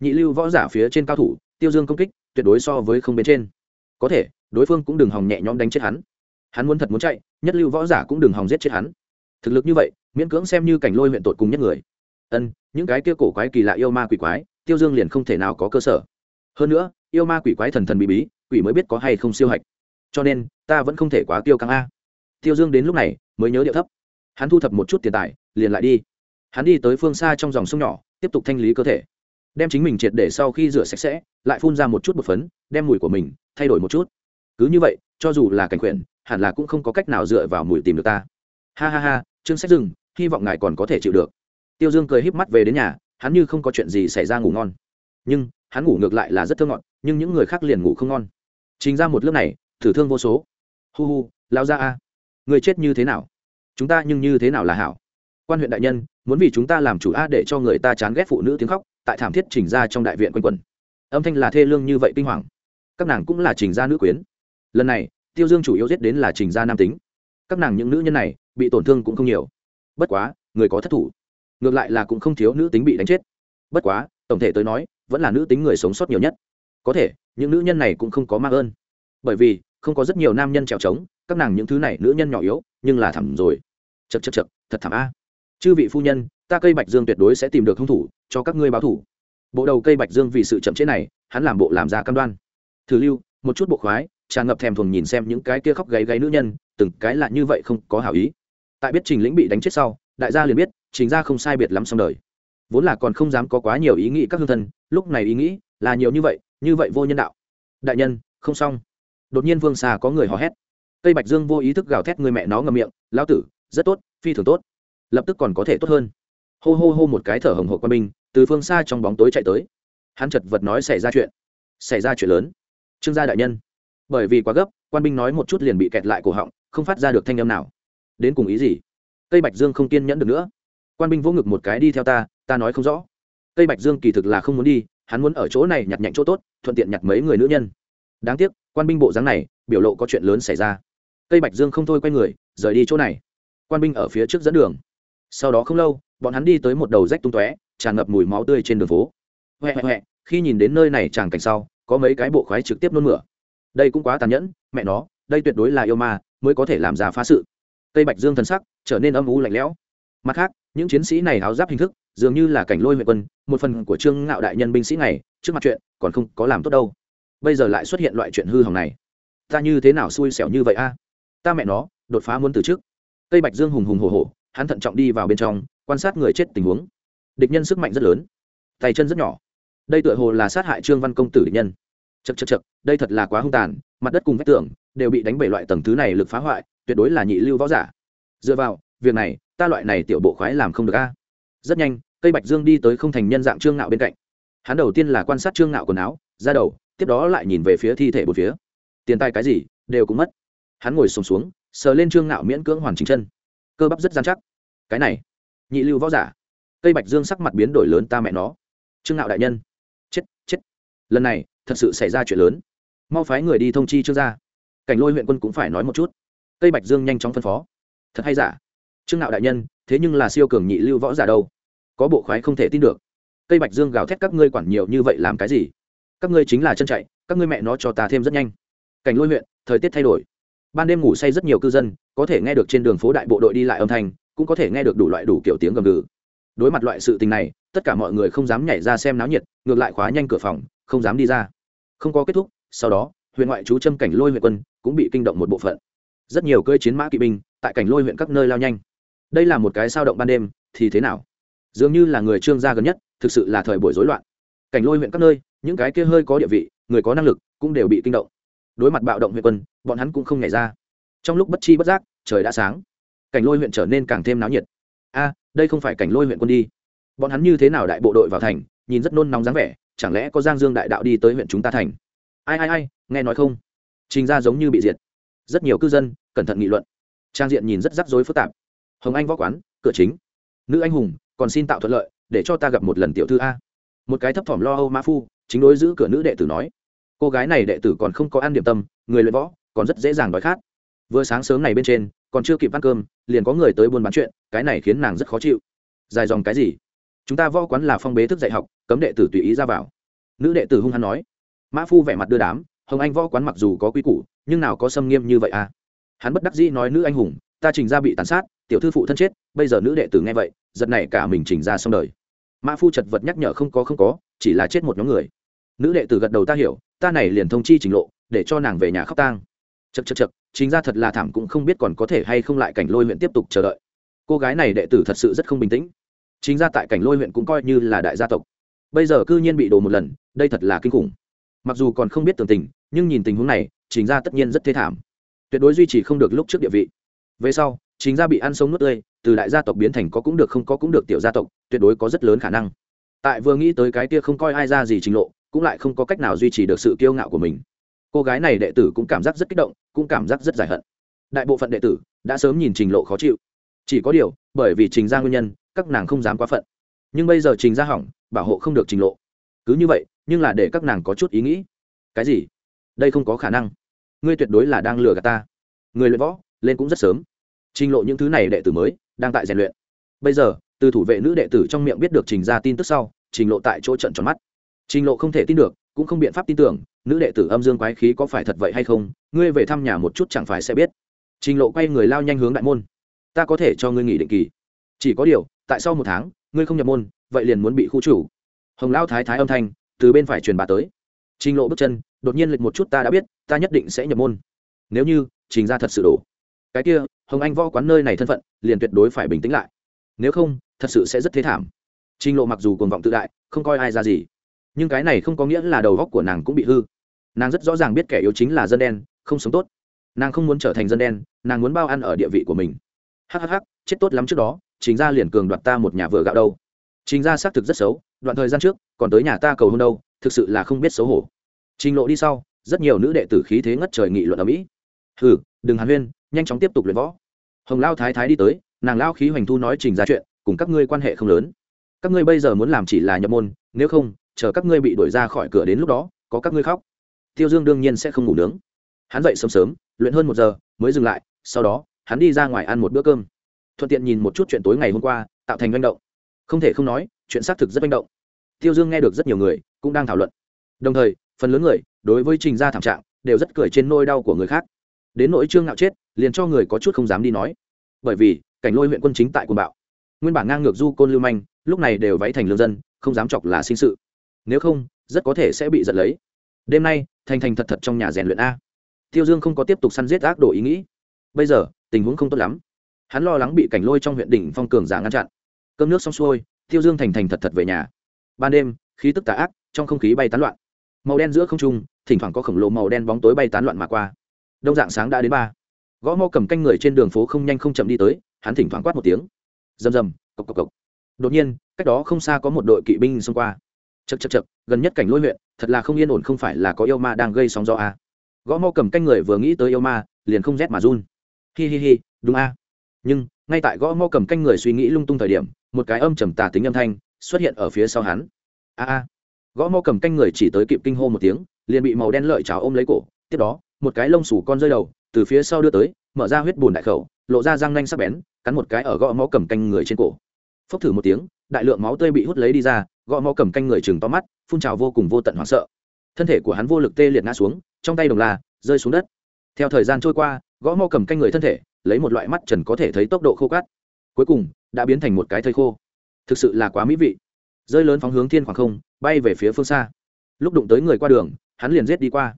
Nhị lưu võ giả phía trên cao thủ, tiêu dương công kích, tuyệt đối so với không bên trên. Có thể, đối phương cũng đừng hòng nhẹ nhõm đánh chết hắn. Hắn muốn thật muốn chạy, nhất lưu võ giả cũng đừng hòng giết chết hắn. Thực lực như vậy, miễn cưỡng xem như cảnh lôi huyện tột cùng nhất người. Ân, những cái kia cổ quái kỳ lạ yêu ma quỷ quái tiêu dương liền không thể nào có cơ sở. Hơn nữa yêu ma quỷ quái thần thần bí bí quỷ mới biết có hay không siêu hạch. Cho nên ta vẫn không thể quá tiêu căng a. Tiêu dương đến lúc này mới nhớ điệu thấp. Hắn thu thập một chút tiền tài liền lại đi. Hắn đi tới phương xa trong dòng sông nhỏ tiếp tục thanh lý cơ thể. Đem chính mình triệt để sau khi rửa sạch sẽ lại phun ra một chút bột phấn đem mùi của mình thay đổi một chút. Cứ như vậy cho dù là cảnh quyển hẳn là cũng không có cách nào dựa vào mùi tìm được ta. Ha ha ha trương sách rừng, hy vọng ngài còn có thể chịu được. Tiêu dương cười híp mắt về đến nhà hắn như không có chuyện gì xảy ra ngủ ngon. Nhưng, hắn ngủ ngược lại là rất thơ ngọt, nhưng những người khác liền ngủ không ngon. Chính ra một lớp này, thử thương vô số. Hu hu, lao ra a. Người chết như thế nào? Chúng ta nhưng như thế nào là hảo? Quan huyện đại nhân, muốn vì chúng ta làm chủ a để cho người ta chán ghét phụ nữ tiếng khóc, tại thảm thiết trình ra trong đại viện quanh quần âm thanh là thê lương như vậy kinh hoàng. Các nàng cũng là trình gia nữ quyến. Lần này, tiêu dương chủ yếu giết đến là trình gia nam tính. Các nàng những nữ nhân này, bị tổn thương cũng không nhiều. Bất quá, người có thất thủ ngược lại là cũng không thiếu nữ tính bị đánh chết. Bất quá, tổng thể tới nói, vẫn là nữ tính người sống sót nhiều nhất. Có thể, những nữ nhân này cũng không có mang ơn. Bởi vì, không có rất nhiều nam nhân trèo trống, các nàng những thứ này nữ nhân nhỏ yếu, nhưng là thảm rồi. Chật chật chật thật thảm a. Chư vị phu nhân, ta cây bạch dương tuyệt đối sẽ tìm được hung thủ, cho các ngươi báo thủ. Bộ đầu cây bạch dương vì sự chậm chế này, hắn làm bộ làm ra cam đoan. Thử lưu, một chút bộ khoái, tràn ngập thèm thuồng nhìn xem những cái kia khóc gáy gáy nữ nhân, từng cái là như vậy không có hảo ý. Tại biết trình lĩnh bị đánh chết sau đại gia liền biết chính ra không sai biệt lắm xong đời. Vốn là còn không dám có quá nhiều ý nghĩ các hương thân, lúc này ý nghĩ là nhiều như vậy như vậy vô nhân đạo. Đại nhân, không xong. Đột nhiên vương xà có người hò hét. Cây bạch dương vô ý thức gào thét người mẹ nó ngầm miệng lao tử, rất tốt, phi thường tốt. Lập tức còn có thể tốt hơn. Hô hô hô một cái thở hồng hộp qua binh, từ phương xa trong bóng tối chạy tới. Hắn chật vật nói xảy ra chuyện. Xảy ra chuyện lớn. Trương gia đại nhân. Bởi vì quá gấp, quan binh nói một chút liền bị kẹt lại cổ họng, không phát ra được thanh âm nào. Đến cùng ý gì? Tây bạch dương không kiên nhẫn được nữa. Quan binh vỗ ngực một cái đi theo ta ta nói không rõ. Tây bạch dương kỳ thực là không muốn đi hắn muốn ở chỗ này nhặt nhạnh chỗ tốt thuận tiện nhặt mấy người nữ nhân. Đáng tiếc quan binh bộ dáng này biểu lộ có chuyện lớn xảy ra. Tây bạch dương không thôi quay người rời đi chỗ này. Quan binh ở phía trước dẫn đường. Sau đó không lâu bọn hắn đi tới một đầu rách tung tóe tràn ngập mùi máu tươi trên đường phố. Hoẹ hoẹ hoẹ, khi nhìn đến nơi này tràng cảnh sau có mấy cái bộ khoái trực tiếp nôn mửa. Đây cũng quá tàn nhẫn mẹ nó đây tuyệt đối là yêu ma mới có thể làm ra phá sự cây bạch dương thần sắc trở nên âm u lạnh lẽo. Mặt khác, những chiến sĩ này áo giáp hình thức dường như là cảnh lôi huyện quân, một phần của trương ngạo đại nhân binh sĩ này, trước mặt chuyện còn không có làm tốt đâu. Bây giờ lại xuất hiện loại chuyện hư hỏng này. Ta như thế nào xui xẻo như vậy a? Ta mẹ nó, đột phá muốn từ trước. Cây bạch dương hùng hùng hồ hồ hắn thận trọng đi vào bên trong, quan sát người chết tình huống. Địch nhân sức mạnh rất lớn. Tay chân rất nhỏ. Đây tựa hồ là sát hại trương văn công tử địch nhân. Chật chật chật đây thật là quá hung tàn, mặt đất cùng vách tường đều bị đánh bể loại tầng thứ này lực phá hoại tuyệt đối là nhị lưu võ giả. Dựa vào việc này ta loại này tiểu bộ khoái làm không được a. Rất nhanh cây bạch dương đi tới không thành nhân dạng trương ngạo bên cạnh. Hắn đầu tiên là quan sát trương ngạo quần áo ra đầu tiếp đó lại nhìn về phía thi thể một phía. Tiền tài cái gì đều cũng mất. Hắn ngồi sùng xuống, xuống sờ lên trương ngạo miễn cưỡng hoàn chỉnh chân. Cơ bắp rất gian chắc. Cái này nhị lưu võ giả. Cây bạch dương sắc mặt biến đổi lớn ta mẹ nó. Trương ngạo đại nhân. Chết chết. Lần này thật sự xảy ra chuyện lớn. Mau phái người đi thông chi trương gia. Cảnh lôi huyện quân cũng phải nói một chút cây bạch dương nhanh chóng phân phó. Thật hay giả? Trương ngạo đại nhân, thế nhưng là siêu cường nhị lưu võ giả đâu? Có bộ khoái không thể tin được. Cây bạch dương gào thét, các ngươi quản nhiều như vậy làm cái gì? Các ngươi chính là chân chạy, các ngươi mẹ nó cho ta thêm rất nhanh. Cảnh lôi huyện, thời tiết thay đổi. Ban đêm ngủ say rất nhiều cư dân, có thể nghe được trên đường phố đại bộ đội đi lại âm thanh, cũng có thể nghe được đủ loại đủ kiểu tiếng gầm gừ. Đối mặt loại sự tình này, tất cả mọi người không dám nhảy ra xem náo nhiệt, ngược lại khóa nhanh cửa phòng, không dám đi ra. Không có kết thúc, sau đó, huyện ngoại chú Trâm cảnh lôi huyện quân cũng bị kinh động một bộ phận rất nhiều cơi chiến mã kỵ binh tại cảnh lôi huyện các nơi lao nhanh. Đây là một cái sao động ban đêm, thì thế nào? Dường như là người trương gia gần nhất, thực sự là thời buổi rối loạn. Cảnh lôi huyện các nơi, những cái kia hơi có địa vị, người có năng lực cũng đều bị kinh động. Đối mặt bạo động huyện quân, bọn hắn cũng không nhảy ra. Trong lúc bất chi bất giác, trời đã sáng. Cảnh lôi huyện trở nên càng thêm náo nhiệt. A, đây không phải cảnh lôi huyện quân đi. Bọn hắn như thế nào đại bộ đội vào thành, nhìn rất nôn nóng dáng vẻ, chẳng lẽ có giang dương đại đạo đi tới huyện chúng ta thành? Ai ai ai, nghe nói không? Trình ra giống như bị diệt rất nhiều cư dân cẩn thận nghị luận. Trang diện nhìn rất rắc rối phức tạp. Hồng anh võ quán, cửa chính. Nữ anh hùng, còn xin tạo thuận lợi, để cho ta gặp một lần tiểu thư a. Một cái thấp thỏm lo âu mã phu, chính đối giữ cửa nữ đệ tử nói. Cô gái này đệ tử còn không có ăn điểm tâm, người luyện võ, còn rất dễ dàng đói khát. Vừa sáng sớm này bên trên, còn chưa kịp ăn cơm, liền có người tới buôn bán chuyện, cái này khiến nàng rất khó chịu. Dài dòng cái gì? Chúng ta võ quán là phong bế thức dạy học, cấm đệ tử tùy ý ra vào. Nữ đệ tử hung hăng nói. Mã phu vẻ mặt đưa đám, hồng anh võ quán mặc dù có quy củ nhưng nào có xâm nghiêm như vậy à? Hắn bất đắc dĩ nói, nữ anh hùng, ta trình ra bị tàn sát, tiểu thư phụ thân chết, bây giờ nữ đệ tử nghe vậy, giật này cả mình trình ra xong đời. Mã phu chật vật nhắc nhở, không có không có, chỉ là chết một nhóm người. Nữ đệ tử gật đầu, ta hiểu, ta này liền thông chi trình lộ, để cho nàng về nhà khóc tang. Chật chật chật chính ra thật là thảm cũng không biết còn có thể hay không lại cảnh lôi huyện tiếp tục chờ đợi. Cô gái này đệ tử thật sự rất không bình tĩnh. Chính ra tại cảnh lôi huyện cũng coi như là đại gia tộc. Bây giờ cư nhiên bị đổ một lần, đây thật là kinh khủng. Mặc dù còn không biết tường tình, nhưng nhìn tình huống này chính gia tất nhiên rất thê thảm. Tuyệt đối duy trì không được lúc trước địa vị. Về sau, chính gia bị ăn sống nuốt tươi, từ đại gia tộc biến thành có cũng được không có cũng được tiểu gia tộc, tuyệt đối có rất lớn khả năng. Tại vừa nghĩ tới cái kia không coi ai ra gì trình lộ, cũng lại không có cách nào duy trì được sự kiêu ngạo của mình. Cô gái này đệ tử cũng cảm giác rất kích động, cũng cảm giác rất giải hận. Đại bộ phận đệ tử đã sớm nhìn trình lộ khó chịu. Chỉ có điều, bởi vì trình ra nguyên nhân, các nàng không dám quá phận. Nhưng bây giờ trình ra hỏng, bảo hộ không được trình lộ. Cứ như vậy, nhưng là để các nàng có chút ý nghĩ. Cái gì? Đây không có khả năng. Ngươi tuyệt đối là đang lừa gạt ta. Người luyện võ, lên cũng rất sớm. Trình lộ những thứ này đệ tử mới, đang tại rèn luyện. Bây giờ, từ thủ vệ nữ đệ tử trong miệng biết được trình ra tin tức sau, trình lộ tại chỗ trận tròn mắt. Trình lộ không thể tin được, cũng không biện pháp tin tưởng, nữ đệ tử âm dương quái khí có phải thật vậy hay không, ngươi về thăm nhà một chút chẳng phải sẽ biết. Trình lộ quay người lao nhanh hướng đại môn. Ta có thể cho ngươi nghỉ định kỳ. Chỉ có điều, tại sau một tháng, ngươi không nhập môn, vậy liền muốn bị khu chủ. Hồng lao thái thái âm thanh, từ bên phải truyền bà tới. Trình lộ bước chân đột nhiên lệch một chút ta đã biết, ta nhất định sẽ nhập môn. Nếu như, trình ra thật sự đổ. Cái kia, hồng anh võ quán nơi này thân phận, liền tuyệt đối phải bình tĩnh lại. Nếu không, thật sự sẽ rất thế thảm. Trình lộ mặc dù cuồng vọng tự đại, không coi ai ra gì. Nhưng cái này không có nghĩa là đầu góc của nàng cũng bị hư. Nàng rất rõ ràng biết kẻ yếu chính là dân đen, không sống tốt. Nàng không muốn trở thành dân đen, nàng muốn bao ăn ở địa vị của mình. Hhh chết tốt lắm trước đó chính ra liền cường đoạt ta một nhà vừa gạo đâu. Chính ra xác thực rất xấu, đoạn thời gian trước, còn tới nhà ta cầu hôn đâu, thực sự là không biết xấu hổ trình lộ đi sau, rất nhiều nữ đệ tử khí thế ngất trời nghị luận ở mỹ. Hừ, đừng hàn huyên, nhanh chóng tiếp tục luyện võ. Hồng lao thái thái đi tới, nàng lao khí hoành thu nói trình ra chuyện, cùng các ngươi quan hệ không lớn. Các ngươi bây giờ muốn làm chỉ là nhập môn, nếu không, chờ các ngươi bị đuổi ra khỏi cửa đến lúc đó, có các ngươi khóc. Tiêu dương đương nhiên sẽ không ngủ nướng. Hắn dậy sớm sớm, luyện hơn một giờ, mới dừng lại, sau đó, hắn đi ra ngoài ăn một bữa cơm. Thuận tiện nhìn một chút chuyện tối ngày hôm qua, tạo thành manh động. Không thể không nói, chuyện xác thực rất manh động. Tiêu dương nghe được rất nhiều người, cũng đang thảo luận. Đồng thời phần lớn người, đối với trình gia thảm trạng, đều rất cười trên nôi đau của người khác. Đến nỗi trương ngạo chết, liền cho người có chút không dám đi nói. Bởi vì, cảnh lôi huyện quân chính tại quần bạo. Nguyên bản ngang ngược du côn lưu manh, lúc này đều váy thành lương dân, không dám chọc là sinh sự. Nếu không, rất có thể sẽ bị giật lấy. Đêm nay, thành thành thật thật trong nhà rèn luyện a. Tiêu dương không có tiếp tục săn giết ác đồ ý nghĩ. Bây giờ, tình huống không tốt lắm. Hắn lo lắng bị cảnh lôi trong huyện đỉnh phong cường giả ngăn chặn. Cơm nước xong xuôi, tiêu dương thành thành thật thật về nhà. Ban đêm, khí tức tà ác, trong không khí bay tán loạn màu đen giữa không trung, thỉnh thoảng có khổng lồ màu đen bóng tối bay tán loạn mà qua. Đông dạng sáng đã đến ba. Gõ mò cầm canh người trên đường phố không nhanh không chậm đi tới, hắn thỉnh thoảng quát một tiếng. Rầm rầm, cộc cộc cộc. Đột nhiên, cách đó không xa có một đội kỵ binh xông qua. Chật chật chật gần nhất cảnh lôi huyện, thật là không yên ổn không phải là có yêu ma đang gây sóng gió à. gõ mò cầm canh người vừa nghĩ tới yêu ma, liền không rét mà run. Hi hi hi, đúng a nhưng, ngay tại gõ mò cầm canh người suy nghĩ lung tung thời điểm, một cái âm trầm tà tính âm thanh xuất hiện ở phía sau hắn. A a gõ mò cầm canh người chỉ tới kịp kinh hô một tiếng, liền bị màu đen lợi cháo ôm lấy cổ, tiếp đó, một cái lông sủ con rơi đầu, từ phía sau đưa tới, mở ra huyết bùn đại khẩu, lộ ra răng nanh sắc bén, cắn một cái ở gõ mó cầm canh người trên cổ. Phốc thử một tiếng, đại lượng máu tươi bị hút lấy đi ra, gõ mó cầm canh người chừng to mắt, phun trào vô cùng vô tận hoảng sợ. Thân thể của hắn vô lực tê liệt ngã xuống, trong tay đồng là, rơi xuống đất. Theo thời gian trôi qua, gõ mó cầm canh người thân thể, lấy một loại mắt trần có thể thấy tốc độ khô cát. Cuối cùng, đã biến thành một cái thây khô. Thực sự là quá mỹ vị rơi lớn phóng hướng thiên khoảng không, bay về phía phương xa. Lúc đụng tới người qua đường, hắn liền giết đi qua.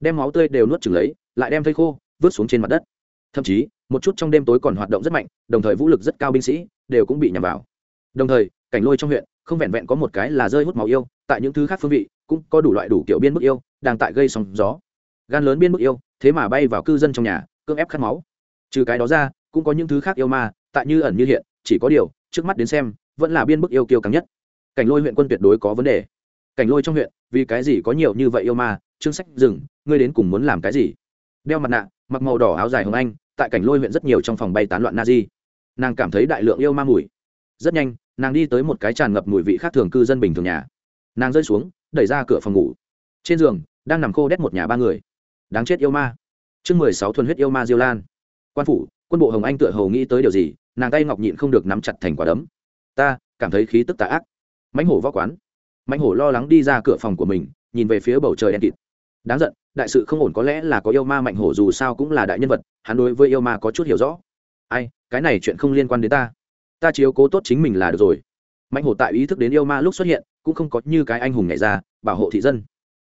Đem máu tươi đều nuốt chừng lấy, lại đem thây khô vứt xuống trên mặt đất. Thậm chí, một chút trong đêm tối còn hoạt động rất mạnh, đồng thời vũ lực rất cao binh sĩ đều cũng bị nhằm vào. Đồng thời, cảnh lôi trong huyện, không vẹn vẹn có một cái là rơi hút máu yêu, tại những thứ khác phương vị cũng có đủ loại đủ kiểu biên bức yêu đang tại gây sóng gió. Gan lớn biên bức yêu, thế mà bay vào cư dân trong nhà, cưỡng ép khát máu. Trừ cái đó ra, cũng có những thứ khác yêu ma, tại như ẩn như hiện, chỉ có điều, trước mắt đến xem, vẫn là biên bức yêu kiêu càng nhất cảnh lôi huyện quân tuyệt đối có vấn đề. Cảnh lôi trong huyện, vì cái gì có nhiều như vậy yêu ma? Chương sách dừng, ngươi đến cùng muốn làm cái gì? Đeo mặt nạ, mặc màu đỏ áo dài hồng anh, tại cảnh lôi huyện rất nhiều trong phòng bay tán loạn na di nàng cảm thấy đại lượng yêu ma mùi. Rất nhanh, nàng đi tới một cái tràn ngập mùi vị khác thường cư dân bình thường nhà. Nàng rơi xuống, đẩy ra cửa phòng ngủ. Trên giường, đang nằm khô đét một nhà ba người. Đáng chết yêu ma. Chương mười sáu thuần huyết yêu ma diêu lan. Quan phủ, quân bộ hồng anh tựa hầu nghĩ tới điều gì, nàng tay ngọc nhịn không được nắm chặt thành quả đấm. Ta, cảm thấy khí tức tà ác mãnh hổ võ quán. Mãnh hổ lo lắng đi ra cửa phòng của mình, nhìn về phía bầu trời đen kịt. Đáng giận, đại sự không ổn có lẽ là có yêu ma mạnh hổ dù sao cũng là đại nhân vật, hắn đối với yêu ma có chút hiểu rõ. Ai, cái này chuyện không liên quan đến ta. Ta chiếu cố tốt chính mình là được rồi. Mạnh hổ tại ý thức đến yêu ma lúc xuất hiện, cũng không có như cái anh hùng nhảy ra, bảo hộ thị dân.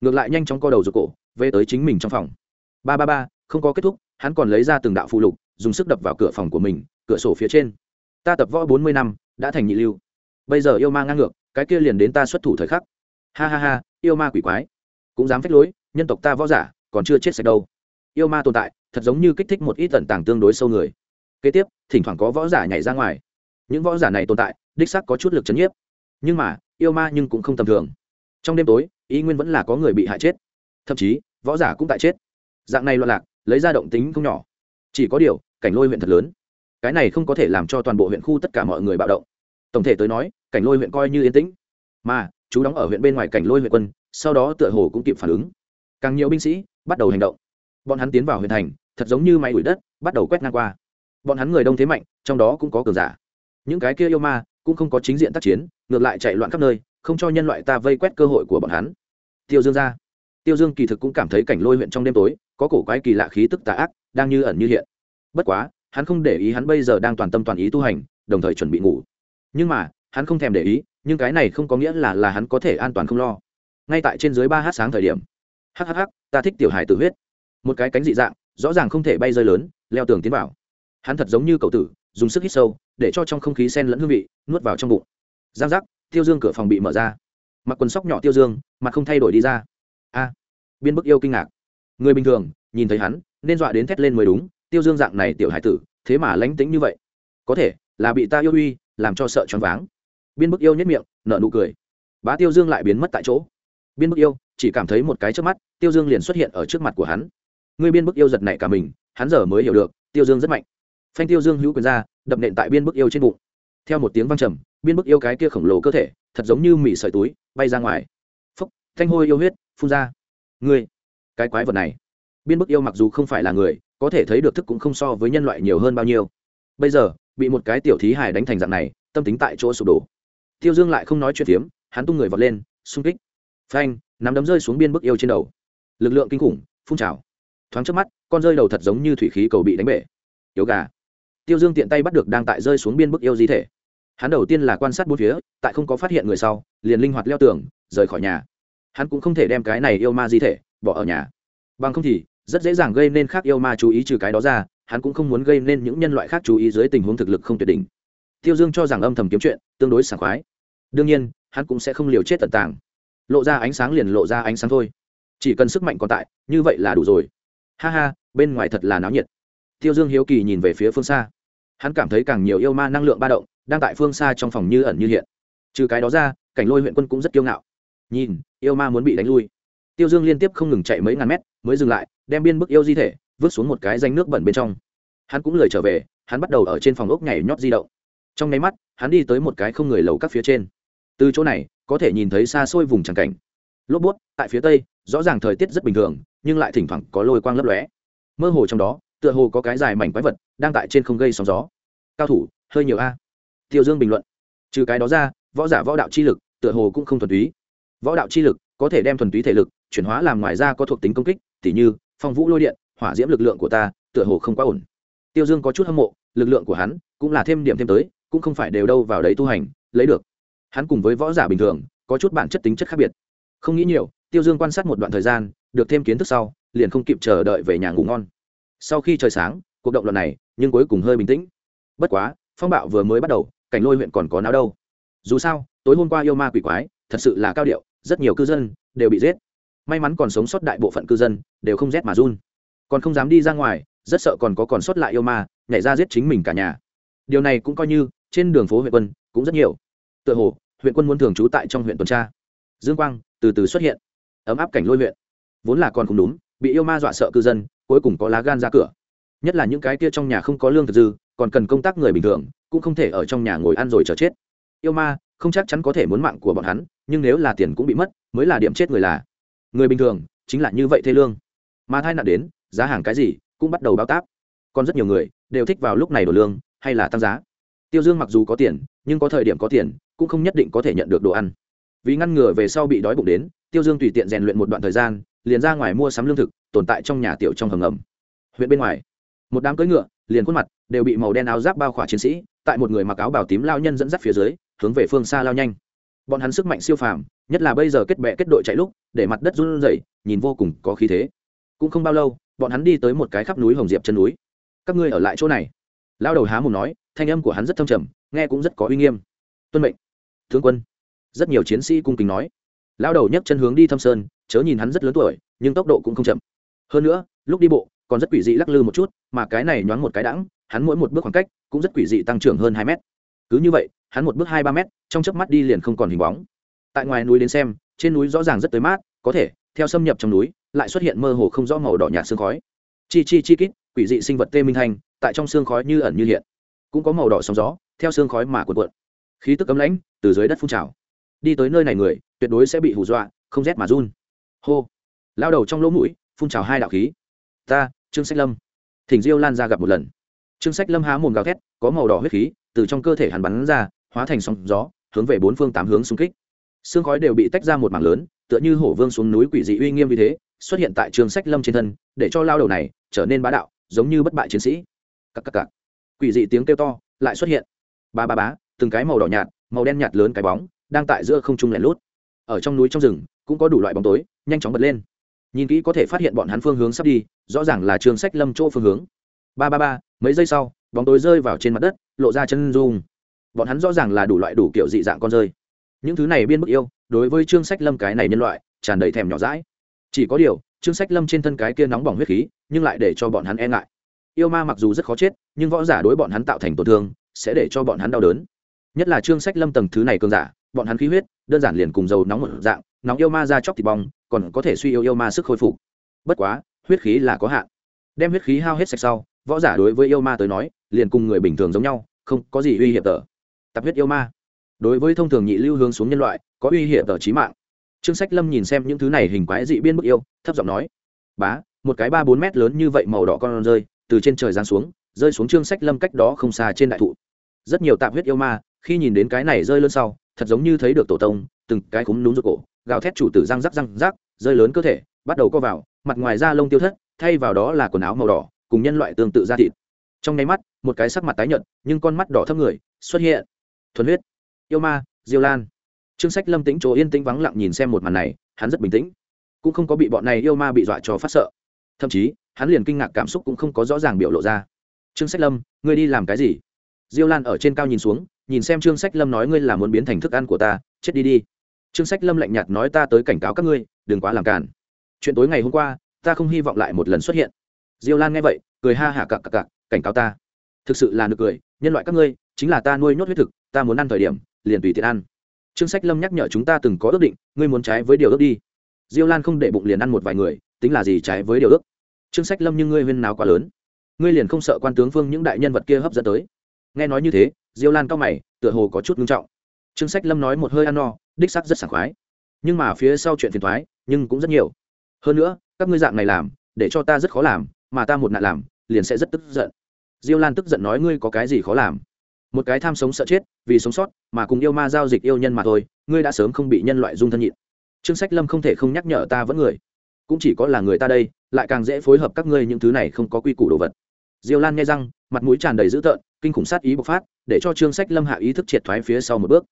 Ngược lại nhanh chóng co đầu rụt cổ, về tới chính mình trong phòng. Ba ba ba, không có kết thúc, hắn còn lấy ra từng đạo phụ lục, dùng sức đập vào cửa phòng của mình, cửa sổ phía trên. Ta tập võ bốn mươi năm, đã thành nhị lưu. Bây giờ yêu ma ngang ngược cái kia liền đến ta xuất thủ thời khắc. Ha ha ha, yêu ma quỷ quái. Cũng dám phách lối, nhân tộc ta võ giả, còn chưa chết sạch đâu. Yêu ma tồn tại, thật giống như kích thích một ít tận tàng tương đối sâu người. Kế tiếp, thỉnh thoảng có võ giả nhảy ra ngoài. Những võ giả này tồn tại, đích sắc có chút lực chấn nhiếp. Nhưng mà, yêu ma nhưng cũng không tầm thường. Trong đêm tối, ý nguyên vẫn là có người bị hại chết. Thậm chí, võ giả cũng tại chết. Dạng này loạn lạc, lấy ra động tính không nhỏ. Chỉ có điều, cảnh lôi huyện thật lớn. Cái này không có thể làm cho toàn bộ huyện khu tất cả mọi người bạo động. Tổng thể tới nói cảnh lôi huyện coi như yên tĩnh. Mà, chú đóng ở huyện bên ngoài cảnh lôi huyện quân, sau đó tựa hồ cũng kịp phản ứng. Càng nhiều binh sĩ bắt đầu hành động. Bọn hắn tiến vào huyện thành, thật giống như máy ủi đất, bắt đầu quét ngang qua. Bọn hắn người đông thế mạnh, trong đó cũng có cường giả. Những cái kia yêu ma cũng không có chính diện tác chiến, ngược lại chạy loạn khắp nơi, không cho nhân loại ta vây quét cơ hội của bọn hắn. Tiêu dương ra. Tiêu dương kỳ thực cũng cảm thấy cảnh lôi huyện trong đêm tối, có cổ quái kỳ lạ khí tức tà ác, đang như ẩn như hiện. Bất quá, hắn không để ý hắn bây giờ đang toàn tâm toàn ý tu hành, đồng thời chuẩn bị ngủ. Nhưng mà hắn không thèm để ý, nhưng cái này không có nghĩa là là hắn có thể an toàn không lo. Ngay tại trên dưới ba h sáng thời điểm. Hhh ta thích tiểu hài tử huyết. Một cái cánh dị dạng, rõ ràng không thể bay rơi lớn, leo tường tiến vào. Hắn thật giống như cậu tử, dùng sức hít sâu, để cho trong không khí sen lẫn hương vị, nuốt vào trong bụng. Giang giác, tiêu dương cửa phòng bị mở ra. Mặc quần sóc nhỏ tiêu dương, mặt không thay đổi đi ra. A, biên bức yêu kinh ngạc. Người bình thường, nhìn thấy hắn, nên dọa đến thét lên mới đúng, tiêu dương dạng này tiểu hải tử, thế mà lánh tính như vậy. Có thể, là bị ta yêu uy, làm cho sợ choáng váng biên bức yêu nhất miệng nợ nụ cười. Bá tiêu dương lại biến mất tại chỗ. Biên bức yêu chỉ cảm thấy một cái trước mắt, tiêu dương liền xuất hiện ở trước mặt của hắn. Người biên bức yêu giật nảy cả mình, hắn giờ mới hiểu được, tiêu dương rất mạnh. Phanh tiêu dương hữu quyền ra, đập nện tại biên bức yêu trên bụng. Theo một tiếng văng trầm, biên bức yêu cái kia khổng lồ cơ thể, thật giống như mỉ sợi túi, bay ra ngoài. Phúc, thanh hôi yêu huyết, phun ra. Ngươi cái quái vật này. Biên bức yêu mặc dù không phải là người, có thể thấy được thức cũng không so với nhân loại nhiều hơn bao nhiêu. Bây giờ, bị một cái tiểu thí hài đánh thành dạng này, tâm tính tại chỗ sụp đổ tiêu dương lại không nói chuyện tiếm hắn tung người vọt lên, xung kích. Phanh, nắm đấm rơi xuống biên bức yêu trên đầu. Lực lượng kinh khủng, phun trào. Thoáng trước mắt, con rơi đầu thật giống như thủy khí cầu bị đánh bể. Yếu gà. Tiêu dương tiện tay bắt được đang tại rơi xuống biên bức yêu di thể. Hắn đầu tiên là quan sát bốn phía, tại không có phát hiện người sau, liền linh hoạt leo tường, rời khỏi nhà. Hắn cũng không thể đem cái này yêu ma di thể bỏ ở nhà. Bằng không thì, rất dễ dàng gây nên khác yêu ma chú ý trừ cái đó ra, hắn cũng không muốn gây nên những nhân loại khác chú ý dưới tình huống thực lực không tuyệt đỉnh. Tiêu dương cho rằng âm thầm kiếm chuyện, tương đối sảng khoái đương nhiên, hắn cũng sẽ không liều chết tận tàng. Lộ ra ánh sáng liền lộ ra ánh sáng thôi. Chỉ cần sức mạnh còn tại, như vậy là đủ rồi. Ha ha, bên ngoài thật là náo nhiệt. Tiêu dương hiếu kỳ nhìn về phía phương xa. Hắn cảm thấy càng nhiều yêu ma năng lượng ba động, đang tại phương xa trong phòng như ẩn như hiện. Trừ cái đó ra, cảnh lôi huyện quân cũng rất kiêu ngạo. Nhìn, yêu ma muốn bị đánh lui. Tiêu dương liên tiếp không ngừng chạy mấy ngàn mét, mới dừng lại, đem biên bức yêu di thể, vứt xuống một cái danh nước bẩn bên trong. Hắn cũng lời trở về, hắn bắt đầu ở trên phòng ốc nhảy nhót di động. Trong nháy mắt, hắn đi tới một cái không người lầu các phía trên từ chỗ này, có thể nhìn thấy xa xôi vùng tràng cảnh. Lốp bút, tại phía tây, rõ ràng thời tiết rất bình thường, nhưng lại thỉnh thoảng có lôi quang lấp lóe. Mơ hồ trong đó, tựa hồ có cái dài mảnh quái vật đang tại trên không gây sóng gió. Cao thủ, hơi nhiều a. Tiêu dương bình luận. Trừ cái đó ra, võ giả võ đạo chi lực, tựa hồ cũng không thuần túy. Võ đạo chi lực, có thể đem thuần túy thể lực, chuyển hóa làm ngoài ra có thuộc tính công kích, tỉ như, phong vũ lôi điện, hỏa diễm lực lượng của ta, tựa hồ không quá ổn. Tiêu dương có chút hâm mộ, lực lượng của hắn cũng là thêm điểm thêm tới, cũng không phải đều đâu vào đấy tu hành, lấy được hắn cùng với võ giả bình thường, có chút bản chất tính chất khác biệt. Không nghĩ nhiều, tiêu dương quan sát một đoạn thời gian, được thêm kiến thức sau, liền không kịp chờ đợi về nhà ngủ ngon. Sau khi trời sáng, cuộc động loạn này, nhưng cuối cùng hơi bình tĩnh. Bất quá, phong bạo vừa mới bắt đầu, cảnh lôi huyện còn có nào đâu. Dù sao, tối hôm qua yêu ma quỷ quái, thật sự là cao điệu, rất nhiều cư dân đều bị giết. May mắn còn sống sót đại bộ phận cư dân đều không rét mà run. Còn không dám đi ra ngoài, rất sợ còn có còn sót lại yêu ma, nhảy ra giết chính mình cả nhà. Điều này cũng coi như, trên đường phố huyện quân cũng rất nhiều. Tựa hồ huyện quân muốn thường trú tại trong huyện tuần tra. Dương quang từ từ xuất hiện. Ấm áp cảnh lôi huyện. Vốn là còn không đúng, bị yêu ma dọa sợ cư dân, cuối cùng có lá gan ra cửa. Nhất là những cái kia trong nhà không có lương thực dư, còn cần công tác người bình thường, cũng không thể ở trong nhà ngồi ăn rồi chờ chết. Yêu ma, không chắc chắn có thể muốn mạng của bọn hắn, nhưng nếu là tiền cũng bị mất, mới là điểm chết người là. Người bình thường, chính là như vậy thế lương. Mà thai nạn đến, giá hàng cái gì, cũng bắt đầu bao táp. Còn rất nhiều người, đều thích vào lúc này đổ lương, hay là tăng giá tiêu dương mặc dù có tiền, nhưng có thời điểm có tiền, cũng không nhất định có thể nhận được đồ ăn. Vì ngăn ngừa về sau bị đói bụng đến, tiêu dương tùy tiện rèn luyện một đoạn thời gian, liền ra ngoài mua sắm lương thực, tồn tại trong nhà tiểu trong hầm ngầm. Huyện bên ngoài, một đám cưỡi ngựa, liền khuôn mặt đều bị màu đen áo giáp bao khỏa chiến sĩ, tại một người mặc áo bào tím lao nhân dẫn dắt phía dưới, hướng về phương xa lao nhanh. Bọn hắn sức mạnh siêu phàm, nhất là bây giờ kết bệ kết đội chạy lúc, để mặt đất run rẩy, nhìn vô cùng có khí thế. Cũng không bao lâu, bọn hắn đi tới một cái khắp núi hồng diệp chân núi. Các ngươi ở lại chỗ này. Lao đầu há mồm nói thanh âm của hắn rất thâm trầm, nghe cũng rất có uy nghiêm. Tuân mệnh. Tướng quân. Rất nhiều chiến sĩ cung kính nói. Lao đầu nhấc chân hướng đi thâm sơn, chớ nhìn hắn rất lớn tuổi, nhưng tốc độ cũng không chậm. Hơn nữa, lúc đi bộ, còn rất quỷ dị lắc lư một chút, mà cái này nhoáng một cái đãng, hắn mỗi một bước khoảng cách, cũng rất quỷ dị tăng trưởng hơn hai mét. Cứ như vậy, hắn một bước hai ba mét, trong chớp mắt đi liền không còn hình bóng. Tại ngoài núi đến xem, trên núi rõ ràng rất tới mát, có thể, theo xâm nhập trong núi, lại xuất hiện mơ hồ không rõ màu đỏ nhạt sương khói. Chi chi chi kít, quỷ dị sinh vật tê minh thanh tại trong sương khói như ẩn như hiện cũng có màu đỏ sóng gió, theo sương khói mà cuộn cuộn. Khí tức cấm lãnh từ dưới đất phun trào. Đi tới nơi này người, tuyệt đối sẽ bị hù dọa, không rét mà run. Hô. Lao đầu trong lỗ mũi, phun trào hai đạo khí. Ta, trương sách lâm. Thỉnh diêu lan ra gặp một lần. Trương sách lâm há mồm gào thét, có màu đỏ huyết khí từ trong cơ thể hắn bắn ra, hóa thành sóng gió, hướng về bốn phương tám hướng xung kích. Xương khói đều bị tách ra một mảng lớn, tựa như hổ vương xuống núi quỷ dị uy nghiêm như thế, xuất hiện tại trường sách lâm trên thân, để cho lao đầu này trở nên bá đạo, giống như bất bại chiến sĩ. Cắc cắc cắc quỷ dị tiếng kêu to lại xuất hiện. Ba ba bá từng cái màu đỏ nhạt, màu đen nhạt lớn cái bóng đang tại giữa không trung lẻn lút. Ở trong núi trong rừng, cũng có đủ loại bóng tối, nhanh chóng bật lên. Nhìn kỹ có thể phát hiện bọn hắn phương hướng sắp đi, rõ ràng là trường sách lâm chỗ phương hướng. Ba ba ba, mấy giây sau, bóng tối rơi vào trên mặt đất, lộ ra chân dung. Bọn hắn rõ ràng là đủ loại đủ kiểu dị dạng con rơi. Những thứ này biên bức yêu, đối với trương sách lâm cái này nhân loại, tràn đầy thèm nhỏ rãi chỉ có điều, trương sách lâm trên thân cái kia nóng bỏng huyết khí, nhưng lại để cho bọn hắn e ngại yêu ma mặc dù rất khó chết, nhưng võ giả đối bọn hắn tạo thành tổn thương, sẽ để cho bọn hắn đau đớn. Nhất là trương sách lâm tầng thứ này cường giả, bọn hắn khí huyết, đơn giản liền cùng dầu nóng một dạng, nóng yêu ma ra chóc thịt bong, còn có thể suy yêu yêu ma sức hồi phục. Bất quá, huyết khí là có hạn. Đem huyết khí hao hết sạch sau, võ giả đối với yêu ma tới nói, liền cùng người bình thường giống nhau, không có gì uy hiểm tở tập huyết yêu ma. Đối với thông thường nhị lưu hướng xuống nhân loại, có uy hiểm tở trí mạng. Trương sách lâm nhìn xem những thứ này hình quái dị biên bức yêu, thấp giọng nói, bá, một cái ba bốn mét lớn như vậy màu đỏ con rơi từ trên trời giáng xuống, rơi xuống trương sách lâm cách đó không xa trên đại thụ. Rất nhiều tạp huyết yêu ma, khi nhìn đến cái này rơi lớn sau, thật giống như thấy được tổ tông, từng cái cúm núm ruột cổ, gào thét chủ tử răng rắc răng rắc, rơi lớn cơ thể, bắt đầu co vào, mặt ngoài da lông tiêu thất, thay vào đó là quần áo màu đỏ, cùng nhân loại tương tự da thịt. Trong nháy mắt, một cái sắc mặt tái nhợt, nhưng con mắt đỏ thấp người, xuất hiện. Thuần huyết. Yêu ma, diêu lan. Trương sách lâm tĩnh chỗ yên tĩnh vắng lặng nhìn xem một màn này, hắn rất bình tĩnh. Cũng không có bị bọn này yêu ma bị dọa cho phát sợ. Thậm chí hắn liền kinh ngạc cảm xúc cũng không có rõ ràng biểu lộ ra. Trương sách lâm, ngươi đi làm cái gì? Diêu lan ở trên cao nhìn xuống, nhìn xem trương sách lâm nói ngươi là muốn biến thành thức ăn của ta, chết đi đi. Trương sách lâm lạnh nhạt nói ta tới cảnh cáo các ngươi, đừng quá làm cản chuyện tối ngày hôm qua, ta không hy vọng lại một lần xuất hiện. Diêu lan nghe vậy, cười ha hả cặc cặc cặc, cảnh cáo ta. Thực sự là nực cười, nhân loại các ngươi, chính là ta nuôi nhốt huyết thực, ta muốn ăn thời điểm, liền tùy tiện ăn. Trương sách lâm nhắc nhở chúng ta từng có ước định, ngươi muốn trái với điều ước đi. Diêu lan không để bụng liền ăn một vài người, tính là gì trái với điều ước? Trương sách lâm nhưng ngươi huyên nào quá lớn. Ngươi liền không sợ quan tướng phương những đại nhân vật kia hấp dẫn tới. Nghe nói như thế, diêu lan cao mày, tựa hồ có chút ngưng trọng. Trương sách lâm nói một hơi ăn no, đích sắc rất sảng khoái. Nhưng mà phía sau chuyện phiền thoái nhưng cũng rất nhiều. Hơn nữa, các ngươi dạng này làm, để cho ta rất khó làm, mà ta một nạn làm, liền sẽ rất tức giận. Diêu lan tức giận nói ngươi có cái gì khó làm? Một cái tham sống sợ chết, vì sống sót, mà cùng yêu ma giao dịch yêu nhân mà thôi, ngươi đã sớm không bị nhân loại dung thân nhịn. Trương sách lâm không thể không nhắc nhở ta vẫn người cũng chỉ có là người ta đây, lại càng dễ phối hợp các ngươi những thứ này không có quy củ đồ vật. Diêu lan nghe răng, mặt mũi tràn đầy dữ tợn, kinh khủng sát ý bộc phát, để cho trương sách lâm hạ ý thức triệt thoái phía sau một bước.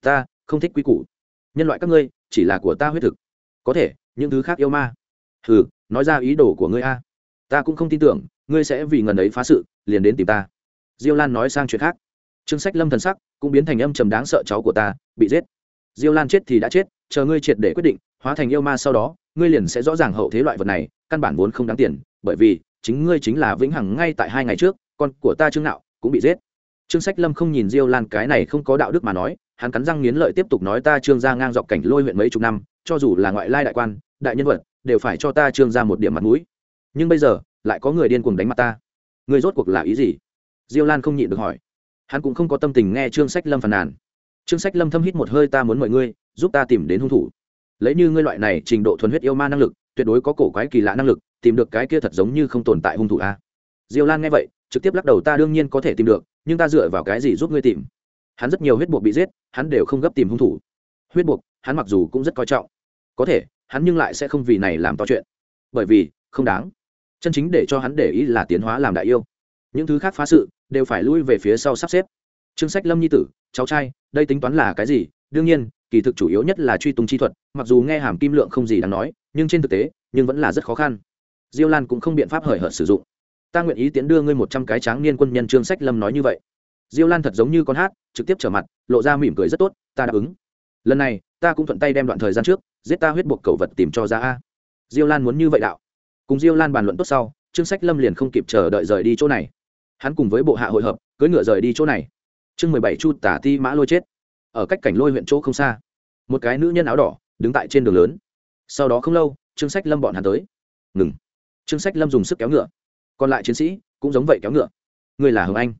Ta không thích quy củ. Nhân loại các ngươi, chỉ là của ta huyết thực. Có thể, những thứ khác yêu ma. Hừ, nói ra ý đồ của ngươi a. Ta cũng không tin tưởng, ngươi sẽ vì ngần ấy phá sự, liền đến tìm ta. Diêu lan nói sang chuyện khác. Trương sách lâm thần sắc cũng biến thành âm trầm đáng sợ cháu của ta, bị giết. Diêu lan chết thì đã chết, chờ ngươi triệt để quyết định, hóa thành yêu ma sau đó ngươi liền sẽ rõ ràng hậu thế loại vật này, căn bản vốn không đáng tiền, bởi vì, chính ngươi chính là vĩnh hằng ngay tại hai ngày trước, con của ta trương nạo cũng bị giết. Trương sách lâm không nhìn diêu lan, cái này không có đạo đức mà nói, hắn cắn răng nghiến lợi tiếp tục nói ta trương gia ngang dọc cảnh lôi huyện mấy chục năm, cho dù là ngoại lai đại quan, đại nhân vật, đều phải cho ta trương ra một điểm mặt mũi. Nhưng bây giờ, lại có người điên cuồng đánh mặt ta. Người rốt cuộc là ý gì? Diêu lan không nhịn được hỏi. Hắn cũng không có tâm tình nghe trương sách lâm phàn nàn. Trương sách lâm thâm hít một hơi, ta muốn mời ngươi, giúp ta tìm đến hung thủ lấy như ngươi loại này trình độ thuần huyết yêu ma năng lực, tuyệt đối có cổ quái kỳ lạ năng lực, tìm được cái kia thật giống như không tồn tại hung thủ a. Diêu lan nghe vậy, trực tiếp lắc đầu ta đương nhiên có thể tìm được, nhưng ta dựa vào cái gì giúp ngươi tìm? Hắn rất nhiều huyết buộc bị giết, hắn đều không gấp tìm hung thủ. Huyết buộc, hắn mặc dù cũng rất coi trọng. Có thể, hắn nhưng lại sẽ không vì này làm to chuyện. Bởi vì, không đáng. Chân chính để cho hắn để ý là tiến hóa làm đại yêu. Những thứ khác phá sự, đều phải lui về phía sau sắp xếp. Chương sách lâm nhi tử, cháu trai, đây tính toán là cái gì? Đương nhiên kỳ thực chủ yếu nhất là truy tung chi thuật, mặc dù nghe hàm kim lượng không gì đáng nói, nhưng trên thực tế, nhưng vẫn là rất khó khăn. Diêu lan cũng không biện pháp hời hợt sử dụng. Ta nguyện ý tiến đưa ngươi một trăm cái tráng niên quân nhân trương sách lâm nói như vậy. Diêu lan thật giống như con hát, trực tiếp trở mặt, lộ ra mỉm cười rất tốt, ta đáp ứng. Lần này, ta cũng thuận tay đem đoạn thời gian trước, giết ta huyết buộc cầu vật tìm cho ra a. Diêu lan muốn như vậy đạo. Cùng diêu lan bàn luận tốt sau, trương sách lâm liền không kịp chờ đợi rời đi chỗ này. Hắn cùng với bộ hạ hội hợp, cưỡi ngựa rời đi chỗ này. Chương mười bảy chu tả ti mã lôi chết ở cách cảnh lôi huyện chỗ không xa. Một cái nữ nhân áo đỏ đứng tại trên đường lớn. Sau đó không lâu, trương sách lâm bọn hắn tới. Ngừng. Trương sách lâm dùng sức kéo ngựa. Còn lại chiến sĩ cũng giống vậy kéo ngựa. Người là hồng anh.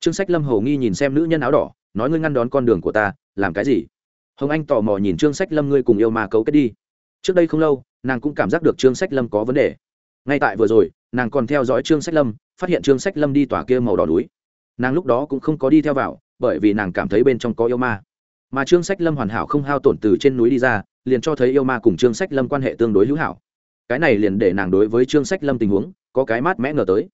Trương sách lâm hầu nghi nhìn xem nữ nhân áo đỏ, nói ngươi ngăn đón con đường của ta, làm cái gì? Hồng anh tò mò nhìn trương sách lâm ngươi cùng yêu mà cấu kết đi. Trước đây không lâu, nàng cũng cảm giác được trương sách lâm có vấn đề. Ngay tại vừa rồi, nàng còn theo dõi trương sách lâm, phát hiện trương sách lâm đi tỏa kia màu đỏ núi. Nàng lúc đó cũng không có đi theo vào, bởi vì nàng cảm thấy bên trong có yêu ma mà trương sách lâm hoàn hảo không hao tổn từ trên núi đi ra, liền cho thấy yêu ma cùng trương sách lâm quan hệ tương đối hữu hảo. Cái này liền để nàng đối với trương sách lâm tình huống, có cái mát mẽ ngờ tới.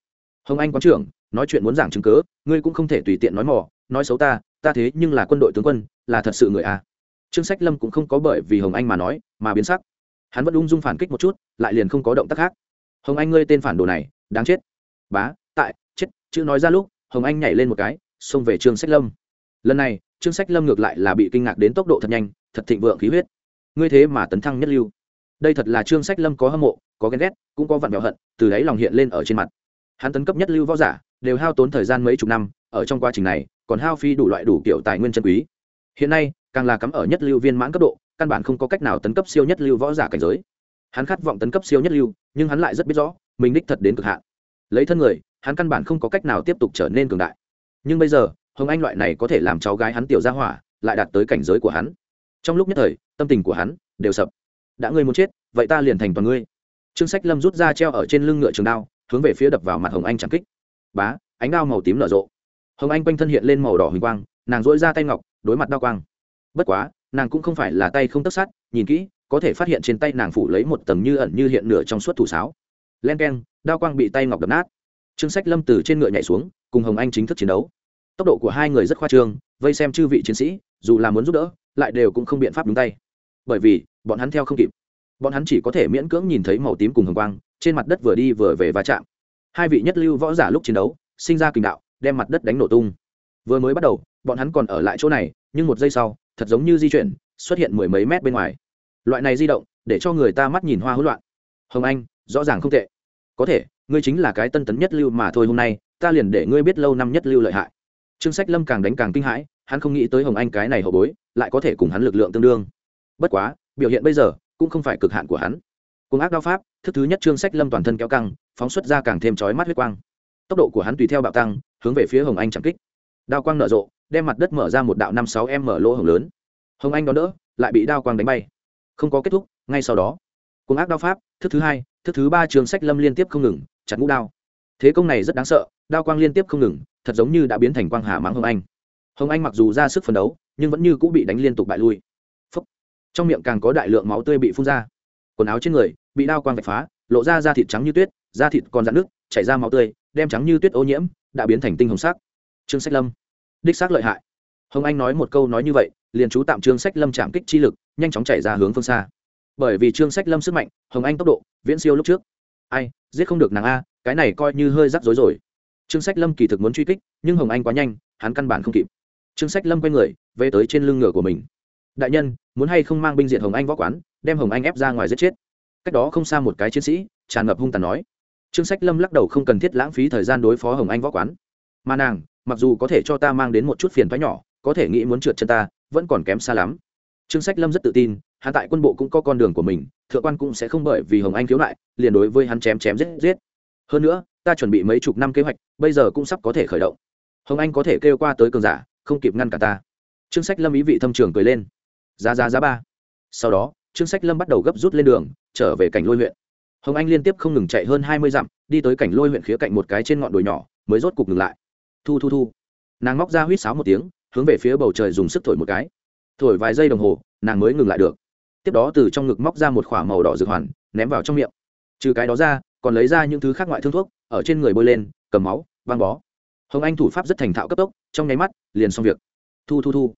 Hồng anh quán trưởng, nói chuyện muốn giảng chứng cớ, ngươi cũng không thể tùy tiện nói mỏ nói xấu ta ta thế nhưng là quân đội tướng quân, là thật sự người à trương sách lâm cũng không có bởi vì hồng anh mà nói, mà biến sắc. Hắn vẫn ung dung phản kích một chút, lại liền không có động tác khác. Hồng anh ngươi tên phản đồ này, đáng chết. Bá, tại, chết, chữ nói ra lúc, hồng anh nhảy lên một cái, xông về trương sách lâm. Lần này trương sách lâm ngược lại là bị kinh ngạc đến tốc độ thật nhanh, thật thịnh vượng khí huyết. Ngươi thế mà tấn thăng nhất lưu. Đây thật là trương sách lâm có hâm mộ, có ghen ghét, cũng có vặn vẹo hận, từ đấy lòng hiện lên ở trên mặt. Hắn tấn cấp nhất lưu võ giả, đều hao tốn thời gian mấy chục năm, ở trong quá trình này, còn hao phi đủ loại đủ kiểu tài nguyên chân quý. Hiện nay, càng là cắm ở nhất lưu viên mãn cấp độ, căn bản không có cách nào tấn cấp siêu nhất lưu võ giả cảnh giới. Hắn khát vọng tấn cấp siêu nhất lưu, nhưng hắn lại rất biết rõ, mình đích thật đến cực hạn. Lấy thân người, hắn căn bản không có cách nào tiếp tục trở nên cường đại. Nhưng bây giờ hồng anh loại này có thể làm cháu gái hắn tiểu ra hỏa, lại đạt tới cảnh giới của hắn. Trong lúc nhất thời, tâm tình của hắn đều sập. Đã ngươi muốn chết, vậy ta liền thành toàn ngươi. Trương sách lâm rút ra treo ở trên lưng ngựa trường đao, hướng về phía đập vào mặt hồng anh chẳng kích. Bá, ánh đao màu tím nở rộ. Hồng anh quanh thân hiện lên màu đỏ huỳnh quang, nàng dỗi ra tay ngọc, đối mặt đao quang. Bất quá, nàng cũng không phải là tay không tất sát, nhìn kỹ, có thể phát hiện trên tay nàng phủ lấy một tầng như ẩn như hiện nửa trong suốt thủ sáo. Len k e n đao quang bị tay ngọc đập nát. Trương sách lâm từ trên ngựa nhảy xuống, cùng hồng anh chính thức chiến đấu tốc độ của hai người rất khoa trương, vây xem chư vị chiến sĩ, dù là muốn giúp đỡ, lại đều cũng không biện pháp đúng tay. Bởi vì, bọn hắn theo không kịp. Bọn hắn chỉ có thể miễn cưỡng nhìn thấy màu tím cùng hồng quang, trên mặt đất vừa đi vừa về va chạm. Hai vị nhất lưu võ giả lúc chiến đấu, sinh ra kình đạo, đem mặt đất đánh nổ tung. Vừa mới bắt đầu, bọn hắn còn ở lại chỗ này, nhưng một giây sau, thật giống như di chuyển, xuất hiện mười mấy mét bên ngoài. Loại này di động, để cho người ta mắt nhìn hoa hỗn loạn. Hồng anh, rõ ràng không tệ. Có thể, ngươi chính là cái tân tấn nhất lưu mà thôi hôm nay, ta liền để ngươi biết lâu năm nhất lưu lợi hại trương sách lâm càng đánh càng kinh hãi, hắn không nghĩ tới hồng anh cái này hậu bối, lại có thể cùng hắn lực lượng tương đương. Bất quá, biểu hiện bây giờ cũng không phải cực hạn của hắn. Cùng ác đao pháp, thức thứ nhất trương sách lâm toàn thân kéo căng, phóng xuất ra càng thêm chói mắt huyết quang. Tốc độ của hắn tùy theo bạo tăng, hướng về phía hồng anh chẳng kích. Đao quang nở rộ, đem mặt đất mở ra một đạo năm sáu m mở lỗ hồng lớn. Hồng anh đón đỡ, lại bị đao quang đánh bay. Không có kết thúc, ngay sau đó cùng ác đao pháp, thức thứ hai, thức thứ ba trường sách lâm liên tiếp không ngừng, chặt ngũ đao thế công này rất đáng sợ, đao quang liên tiếp không ngừng, thật giống như đã biến thành quang hà mắng hồng anh. Hồng anh mặc dù ra sức phấn đấu, nhưng vẫn như cũng bị đánh liên tục bại lui. Phúc. trong miệng càng có đại lượng máu tươi bị phun ra. Quần áo trên người bị đao quang vạch phá, lộ ra da thịt trắng như tuyết, da thịt còn dạn nước chảy ra máu tươi, đem trắng như tuyết ô nhiễm đã biến thành tinh hồng sắc. Trương sách lâm. Đích xác lợi hại. Hồng anh nói một câu nói như vậy, liền chú tạm trương sách lâm chạm kích chi lực, nhanh chóng chảy ra hướng phương xa. Bởi vì trương sách lâm sức mạnh, hồng anh tốc độ, viễn siêu lúc trước. Ai, giết không được nàng a cái này coi như hơi rắc rối rồi. Trương sách lâm kỳ thực muốn truy kích, nhưng hồng anh quá nhanh, hắn căn bản không kịp. Trương sách lâm quay người, về tới trên lưng ngựa của mình. Đại nhân, muốn hay không mang binh diện hồng anh võ quán, đem hồng anh ép ra ngoài giết chết? Cách đó không xa một cái chiến sĩ, tràn ngập hung tàn nói. Trương sách lâm lắc đầu không cần thiết lãng phí thời gian đối phó hồng anh võ quán. Mà nàng, mặc dù có thể cho ta mang đến một chút phiền thoái nhỏ, có thể nghĩ muốn trượt chân ta, vẫn còn kém xa lắm. Trương sách lâm rất tự tin, hắn tại quân bộ cũng có con đường của mình, thượng quan cũng sẽ không bởi vì hồng anh khiếu nại, liền đối với hắn chém chém giết giết hơn nữa, ta chuẩn bị mấy chục năm kế hoạch, bây giờ cũng sắp có thể khởi động. Hồng anh có thể kêu qua tới cường giả, không kịp ngăn cả ta. Trương sách lâm ý vị thâm trường cười lên. Giá giá giá ba. Sau đó, trương sách lâm bắt đầu gấp rút lên đường, trở về cảnh lôi huyện. Hồng anh liên tiếp không ngừng chạy hơn hai mươi dặm, đi tới cảnh lôi huyện khía cạnh một cái trên ngọn đồi nhỏ, mới rốt cục ngừng lại. Thu thu thu. Nàng móc ra huýt sáo một tiếng, hướng về phía bầu trời dùng sức thổi một cái. Thổi vài giây đồng hồ, nàng mới ngừng lại được. Tiếp đó từ trong ngực móc ra một k h ỏ a màu đỏ dược hoàn, ném vào trong miệng. Trừ cái đó ra còn lấy ra những thứ khác ngoại thương thuốc, ở trên người bôi lên, cầm máu băng bó. Hồng anh thủ pháp rất thành thạo cấp tốc, trong nháy mắt, liền xong việc. Thu thu thu.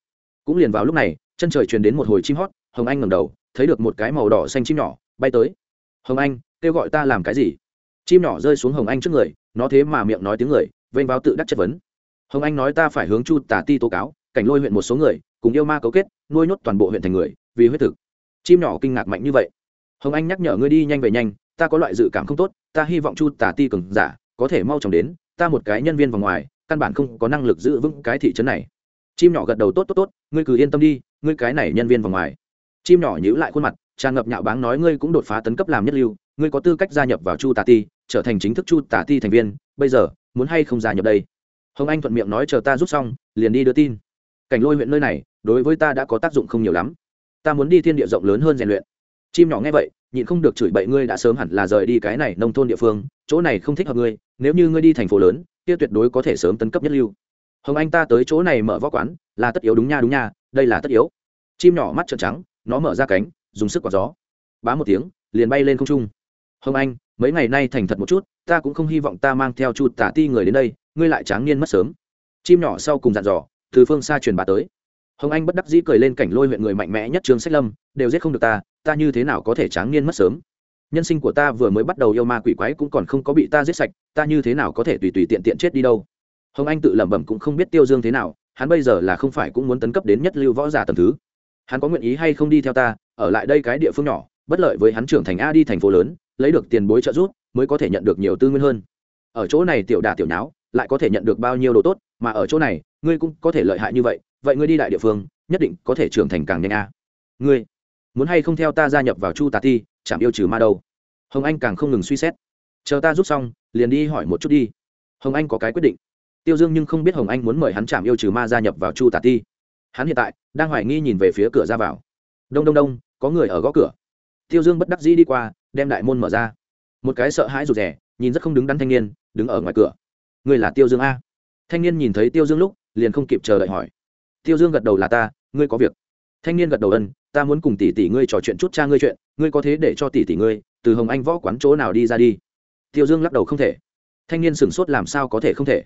Cũng liền vào lúc này, chân trời truyền đến một hồi chim hót, hồng anh ngầm đầu, thấy được một cái màu đỏ xanh chim nhỏ, bay tới. Hồng anh, kêu gọi ta làm cái gì? Chim nhỏ rơi xuống hồng anh trước người, nó thế mà miệng nói tiếng người, vênh vào tự đắc chất vấn. Hồng anh nói ta phải hướng chu tả ti tố cáo, cảnh lôi huyện một số người, cùng yêu ma cấu kết, nuôi nhốt toàn bộ huyện thành người, vì huyết thực. Chim nhỏ kinh ngạc mạnh như vậy. Hồng anh nhắc nhở, ngươi đi nhanh về nhanh ta có loại dự cảm không tốt, ta hy vọng chu tả ti cường giả có thể mau chóng đến, ta một cái nhân viên vào ngoài, căn bản không có năng lực giữ vững cái thị trấn này. Chim nhỏ gật đầu tốt tốt tốt, ngươi cứ yên tâm đi, ngươi cái này nhân viên vào ngoài. Chim nhỏ nhíu lại khuôn mặt, tràn ngập nhạo báng nói ngươi cũng đột phá tấn cấp làm nhất lưu, ngươi có tư cách gia nhập vào chu tà ti, trở thành chính thức chu tà ti thành viên, bây giờ, muốn hay không gia nhập đây? Hồng anh thuận miệng nói chờ ta rút xong, liền đi đưa tin. Cảnh lôi huyện nơi này, đối với ta đã có tác dụng không nhiều lắm. Ta muốn đi thiên địa rộng lớn hơn rèn luyện. Chim nhỏ nghe vậy nhịn không được chửi bậy ngươi đã sớm hẳn là rời đi cái này nông thôn địa phương, chỗ này không thích hợp ngươi, nếu như ngươi đi thành phố lớn, kia tuyệt đối có thể sớm tấn cấp nhất lưu. Hồng anh ta tới chỗ này mở võ quán, là tất yếu đúng nha đúng nha, đây là tất yếu. Chim nhỏ mắt trợn trắng, nó mở ra cánh, dùng sức quạt gió. Bá một tiếng, liền bay lên không trung. Hồng anh, mấy ngày nay thành thật một chút, ta cũng không hy vọng ta mang theo chu tả ti người đến đây, ngươi lại tráng niên mất sớm. Chim nhỏ sau cùng dặn dò, từ phương xa truyền bà tới hồng anh bất đắc dĩ cười lên cảnh lôi huyện người mạnh mẽ nhất trương sách lâm, đều giết không được ta ta như thế nào có thể tráng niên mất sớm? Nhân sinh của ta vừa mới bắt đầu yêu ma quỷ quái cũng còn không có bị ta giết sạch, ta như thế nào có thể tùy tùy tiện tiện chết đi đâu? Hồng anh tự lẩm bẩm cũng không biết tiêu dương thế nào, hắn bây giờ là không phải cũng muốn tấn cấp đến nhất lưu võ giả tầm thứ. Hắn có nguyện ý hay không đi theo ta, ở lại đây cái địa phương nhỏ, bất lợi với hắn trưởng thành a đi thành phố lớn, lấy được tiền bối trợ giúp, mới có thể nhận được nhiều tư nguyên hơn. Ở chỗ này tiểu đà tiểu nháo, lại có thể nhận được bao nhiêu đồ tốt, mà ở chỗ này, ngươi cũng có thể lợi hại như vậy vậy ngươi đi đại địa phương, nhất định có thể trưởng thành càng nhanh a. Ngươi, muốn hay không theo ta gia nhập vào chu tà ti chạm yêu trừ ma đâu? Hồng anh càng không ngừng suy xét. Chờ ta rút xong, liền đi hỏi một chút đi. Hồng anh có cái quyết định. Tiêu dương nhưng không biết hồng anh muốn mời hắn chạm yêu trừ ma gia nhập vào chu tà ti. Hắn hiện tại đang hoài nghi nhìn về phía cửa ra vào. Đông đông đông, có người ở gõ cửa. Tiêu dương bất đắc dĩ đi qua, đem đại môn mở ra. Một cái sợ hãi rụt rè, nhìn rất không đứng đắn thanh niên, đứng ở ngoài cửa. Người là tiêu dương a? Thanh niên nhìn thấy tiêu dương lúc, liền không kịp chờ đợi hỏi tiêu dương gật đầu là ta, ngươi có việc. Thanh niên gật đầu ân, ta muốn cùng tỷ tỷ ngươi trò chuyện chút cha ngươi chuyện, ngươi có thế để cho tỷ tỷ ngươi, từ hồng anh võ quán chỗ nào đi ra đi? Tiêu dương lắc đầu không thể. Thanh niên sửng sốt làm sao có thể không thể?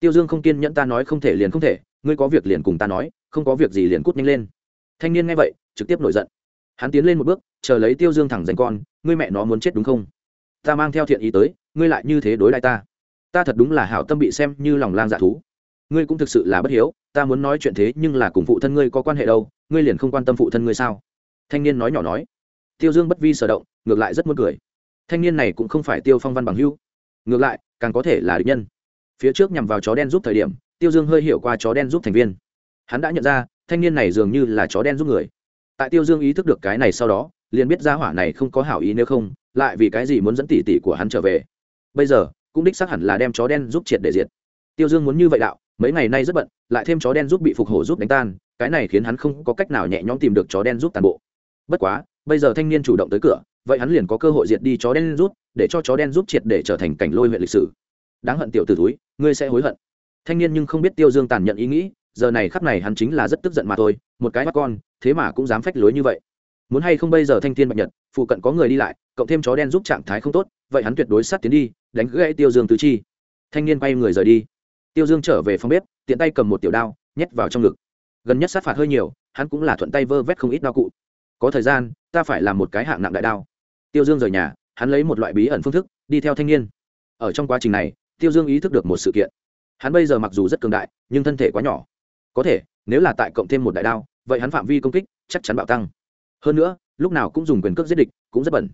Tiêu dương không kiên nhẫn ta nói không thể liền không thể, ngươi có việc liền cùng ta nói, không có việc gì liền cút nhanh lên. Thanh niên nghe vậy, trực tiếp nổi giận. Hắn tiến lên một bước, chờ lấy tiêu dương thẳng dành con, ngươi mẹ nó muốn chết đúng không? Ta mang theo thiện ý tới, ngươi lại như thế đối lại ta. Ta thật đúng là hảo tâm bị xem như lòng lang dạ thú ngươi cũng thực sự là bất hiếu, ta muốn nói chuyện thế nhưng là cùng phụ thân ngươi có quan hệ đâu, ngươi liền không quan tâm phụ thân ngươi sao? Thanh niên nói nhỏ nói. Tiêu dương bất vi sở động, ngược lại rất muốn cười. Thanh niên này cũng không phải tiêu phong văn bằng hưu ngược lại, càng có thể là địch nhân. Phía trước nhằm vào chó đen giúp thời điểm, tiêu dương hơi hiểu qua chó đen giúp thành viên. Hắn đã nhận ra, thanh niên này dường như là chó đen giúp người. Tại tiêu dương ý thức được cái này sau đó, liền biết ra hỏa này không có hảo ý nếu không, lại vì cái gì muốn dẫn tỷ tỷ của hắn trở về. Bây giờ, cũng đích xác hẳn là đem chó đen giúp triệt để diệt. Tiêu dương muốn như vậy đạo mấy ngày nay rất bận, lại thêm chó đen giúp bị phục hổ giúp đánh tan, cái này khiến hắn không có cách nào nhẹ nhõm tìm được chó đen giúp toàn bộ. Bất quá, bây giờ thanh niên chủ động tới cửa, vậy hắn liền có cơ hội diệt đi chó đen rút để cho chó đen giúp triệt để trở thành cảnh lôi huyện lịch sử. Đáng hận tiểu t ử túi, ngươi sẽ hối hận. Thanh niên nhưng không biết tiêu dương tàn nhận ý nghĩ, giờ này khắp này hắn chính là rất tức giận mà thôi, một cái mắt con, thế mà cũng dám phách lối như vậy. Muốn hay không bây giờ thanh thiên bạch nhật, phụ cận có người đi lại, cộng thêm chó đen giúp trạng thái không tốt, vậy hắn tuyệt đối sát tiến đi, đánh gãy tiêu dương tứ chi. Thanh niên bay người rời đi tiêu dương trở về phòng bếp, tiện tay cầm một tiểu đao, nhét vào trong ngực. Gần nhất sát phạt hơi nhiều, hắn cũng là thuận tay vơ vét không ít đao cụ. Có thời gian, ta phải làm một cái hạng nặng đại đao. Tiêu dương rời nhà, hắn lấy một loại bí ẩn phương thức, đi theo thanh niên. Ở trong quá trình này, tiêu dương ý thức được một sự kiện. Hắn bây giờ mặc dù rất cường đại, nhưng thân thể quá nhỏ. Có thể, nếu là tại cộng thêm một đại đao, vậy hắn phạm vi công kích chắc chắn bạo tăng. Hơn nữa, lúc nào cũng dùng quyền cước giết địch, cũng rất bẩn.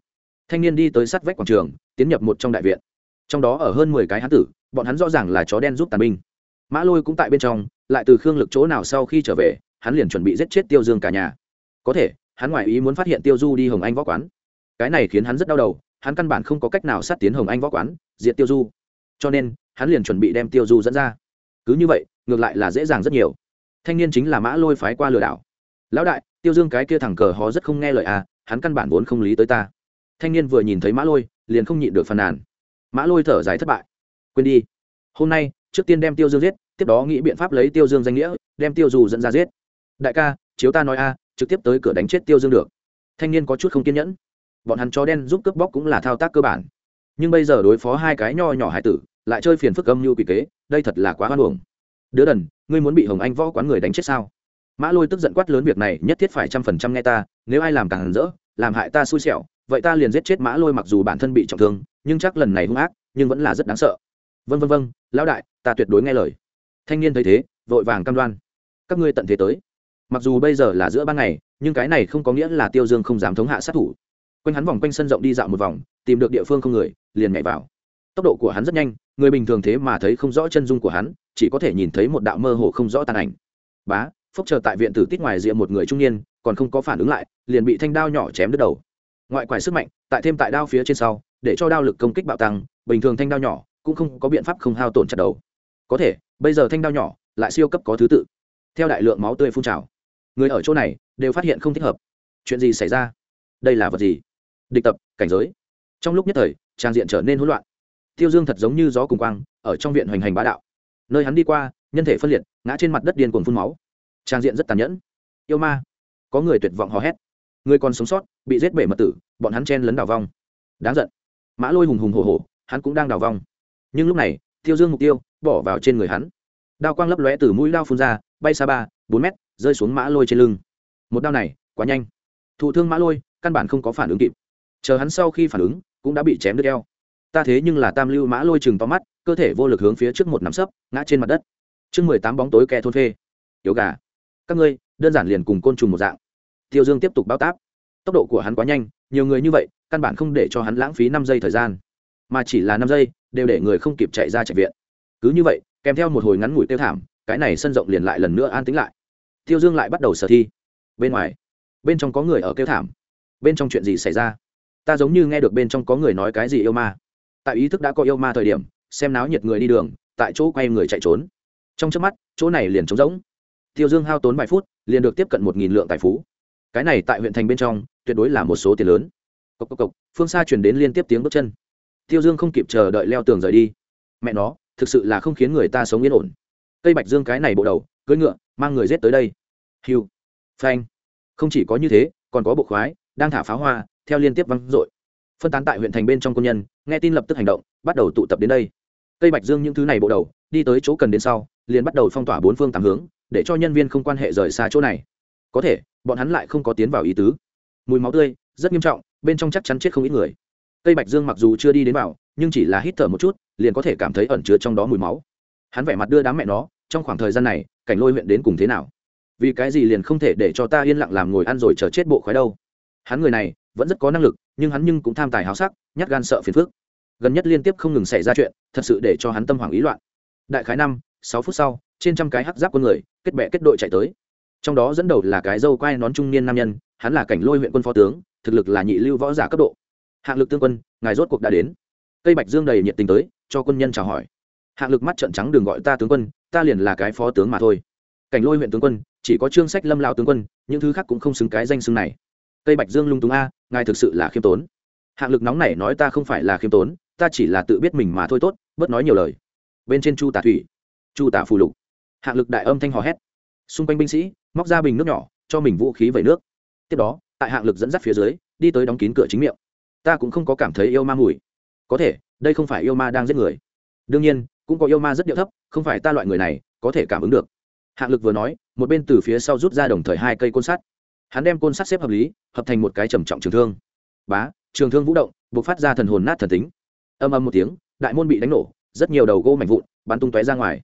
Thanh niên đi tới sát vách quảng trường, tiến nhập một trong đại viện trong đó ở hơn mười cái hán tử, bọn hắn rõ ràng là chó đen giúp tàn binh. Mã lôi cũng tại bên trong, lại từ khương lực chỗ nào sau khi trở về, hắn liền chuẩn bị giết chết tiêu dương cả nhà. Có thể, hắn ngoại ý muốn phát hiện tiêu du đi hồng anh võ quán. Cái này khiến hắn rất đau đầu, hắn căn bản không có cách nào sát tiến hồng anh võ quán diện tiêu du. Cho nên, hắn liền chuẩn bị đem tiêu du dẫn ra. Cứ như vậy, ngược lại là dễ dàng rất nhiều. Thanh niên chính là mã lôi phái qua lừa đảo. Lão đại, tiêu dương cái kia thẳng cờ họ rất không nghe lời à hắn căn bản vốn không lý tới ta. Thanh niên vừa nhìn thấy mã lôi, liền không nhịn được phàn nàn mã lôi thở dài thất bại. Quên đi. Hôm nay, trước tiên đem tiêu dương giết, tiếp đó nghĩ biện pháp lấy tiêu dương danh nghĩa, đem tiêu dù dẫn ra giết. Đại ca, chiếu ta nói a, trực tiếp tới cửa đánh chết tiêu dương được. Thanh niên có chút không kiên nhẫn. Bọn hắn chó đen giúp cướp bóc cũng là thao tác cơ bản. Nhưng bây giờ đối phó hai cái nho nhỏ hải tử, lại chơi phiền phức âm như quỷ kế, đây thật là quá hoan hồng đứa đần, ngươi muốn bị hồng anh võ quán người đánh chết sao? Mã lôi tức giận quát lớn việc này, nhất thiết phải trăm phần trăm nghe ta, nếu ai làm càng rỡ, làm hại ta xui xẻo, vậy ta liền giết chết mã lôi mặc dù bản thân bị trọng thương nhưng chắc lần này hung ác, nhưng vẫn là rất đáng sợ. Vân vân vân lão đại, ta tuyệt đối nghe lời. Thanh niên thấy thế, vội vàng cam đoan. Các ngươi tận thế tới. Mặc dù bây giờ là giữa ban ngày, nhưng cái này không có nghĩa là tiêu dương không dám thống hạ sát thủ. Quanh hắn vòng quanh sân rộng đi dạo một vòng, tìm được địa phương không người, liền nhảy vào. Tốc độ của hắn rất nhanh, người bình thường thế mà thấy không rõ chân dung của hắn, chỉ có thể nhìn thấy một đạo mơ hồ không rõ tàn ảnh. Bá phốc chờ tại viện tử tít ngoài rìa một người trung niên, còn không có phản ứng lại, liền bị thanh đao nhỏ chém đứt đầu. Ngoại quải sức mạnh, tại thêm tại đao phía trên sau để cho đao lực công kích bạo tăng, bình thường thanh đao nhỏ cũng không có biện pháp không hao tổn chặt đầu. Có thể, bây giờ thanh đao nhỏ lại siêu cấp có thứ tự. Theo đại lượng máu tươi phun trào, người ở chỗ này đều phát hiện không thích hợp. Chuyện gì xảy ra? Đây là vật gì? Địch tập, cảnh giới. Trong lúc nhất thời, trang diện trở nên hỗn loạn. Tiêu dương thật giống như gió cùng quang, ở trong viện hoành hành bá đạo. Nơi hắn đi qua, nhân thể phân liệt, ngã trên mặt đất điên cuồng phun máu. Trang diện rất tàn nhẫn. Yêu ma. Có người tuyệt vọng hò hét. Người còn sống sót, bị giết bể mật tử, bọn hắn chen lấn đảo vong. Đáng giận mã lôi hùng hùng hổ hổ, hắn cũng đang đào vong. Nhưng lúc này tiêu dương mục tiêu bỏ vào trên người hắn. Đao quang lấp lóe từ mũi đao phun ra bay xa ba bốn mét rơi xuống mã lôi trên lưng. Một đao này quá nhanh. Thụ thương mã lôi căn bản không có phản ứng kịp. Chờ hắn sau khi phản ứng cũng đã bị chém đứt eo. Ta thế nhưng là tam lưu mã lôi chừng to mắt cơ thể vô lực hướng phía trước một nắm sấp ngã trên mặt đất. Chương mười tám bóng tối kẹ thôn phê. Yếu gà. Các ngươi đơn giản liền cùng côn trùng một dạng. Tiêu dương tiếp tục bao táp tốc độ của hắn quá nhanh, nhiều người như vậy, căn bản không để cho hắn lãng phí năm giây thời gian. Mà chỉ là năm giây, đều để người không kịp chạy ra chạy viện. Cứ như vậy, kèm theo một hồi ngắn ngủi tiêu thảm, cái này sân rộng liền lại lần nữa an tính lại. Tiêu dương lại bắt đầu sở thi. Bên ngoài, bên trong có người ở kêu thảm. Bên trong chuyện gì xảy ra? Ta giống như nghe được bên trong có người nói cái gì yêu ma. Tại ý thức đã có yêu ma thời điểm, xem náo nhiệt người đi đường, tại chỗ quay người chạy trốn. Trong trước mắt, chỗ này liền trống rỗng. Tiêu dương hao tốn vài phút, liền được tiếp cận một nghìn lượng tài phú. Cái này tại huyện thành bên trong tuyệt đối là một số tiền lớn. Cộc cộc cộc, phương xa chuyển đến liên tiếp tiếng bước chân. Tiêu dương không kịp chờ đợi leo tường rời đi. Mẹ nó thực sự là không khiến người ta sống yên ổn. Cây bạch dương cái này bộ đầu cưỡi ngựa mang người rết tới đây. Hiu phanh. Không chỉ có như thế còn có bộ khoái đang thả pháo hoa theo liên tiếp văng dội. Phân tán tại huyện thành bên trong công nhân nghe tin lập tức hành động bắt đầu tụ tập đến đây. Cây bạch dương những thứ này bộ đầu đi tới chỗ cần đến sau liền bắt đầu phong tỏa bốn phương tám hướng để cho nhân viên không quan hệ rời xa chỗ này. Có thể bọn hắn lại không có tiến vào ý tứ mùi máu tươi, rất nghiêm trọng, bên trong chắc chắn chết không ít người. Cây bạch dương mặc dù chưa đi đến vào, nhưng chỉ là hít thở một chút, liền có thể cảm thấy ẩn chứa trong đó mùi máu. Hắn vẻ mặt đưa đám mẹ nó, trong khoảng thời gian này, cảnh lôi huyện đến cùng thế nào? Vì cái gì liền không thể để cho ta yên lặng làm ngồi ăn rồi chờ chết bộ khói đâu? Hắn người này, vẫn rất có năng lực, nhưng hắn nhưng cũng tham tài háo sắc, nhát gan sợ phiền phức. Gần nhất liên tiếp không ngừng xảy ra chuyện, thật sự để cho hắn tâm hoảng ý loạn. Đại khái năm, sáu phút sau, trên trăm cái hắc giáp quân người, kết bệ kết đội chạy tới trong đó dẫn đầu là cái dâu quai nón trung niên nam nhân, hắn là cảnh lôi huyện quân phó tướng, thực lực là nhị lưu võ giả cấp độ. Hạng lực tương quân, ngài rốt cuộc đã đến. Cây bạch dương đầy nhiệt tình tới, cho quân nhân chào hỏi. Hạng lực mắt trận trắng đừng gọi ta tướng quân, ta liền là cái phó tướng mà thôi. Cảnh lôi huyện tướng quân, chỉ có trương sách lâm lao tướng quân, những thứ khác cũng không xứng cái danh xưng này. Cây bạch dương lung túng a, ngài thực sự là khiêm tốn. Hạng lực nóng này nói ta không phải là khiêm tốn, ta chỉ là tự biết mình mà thôi tốt, bớt nói nhiều lời. Bên trên chu tả thủy, chu tả phù lục. Hạng lực đại âm thanh hò hét. Xung quanh binh sĩ móc ra bình nước nhỏ, cho mình vũ khí vẩy nước. Tiếp đó, tại hạng lực dẫn dắt phía dưới, đi tới đóng kín cửa chính miệng. Ta cũng không có cảm thấy yêu ma mùi. Có thể, đây không phải yêu ma đang giết người. Đương nhiên, cũng có yêu ma rất điệu thấp, không phải ta loại người này có thể cảm ứng được. Hạng lực vừa nói, một bên từ phía sau rút ra đồng thời hai cây côn sắt. Hắn đem côn sắt xếp hợp lý, hợp thành một cái trầm trọng trường thương. Bá, trường thương vũ động b ộ c phát ra thần hồn nát thần tính. Âm âm một tiếng, đại môn bị đánh nổ, rất nhiều đầu gỗ mảnh vụn, bắn tung tóe ra ngoài.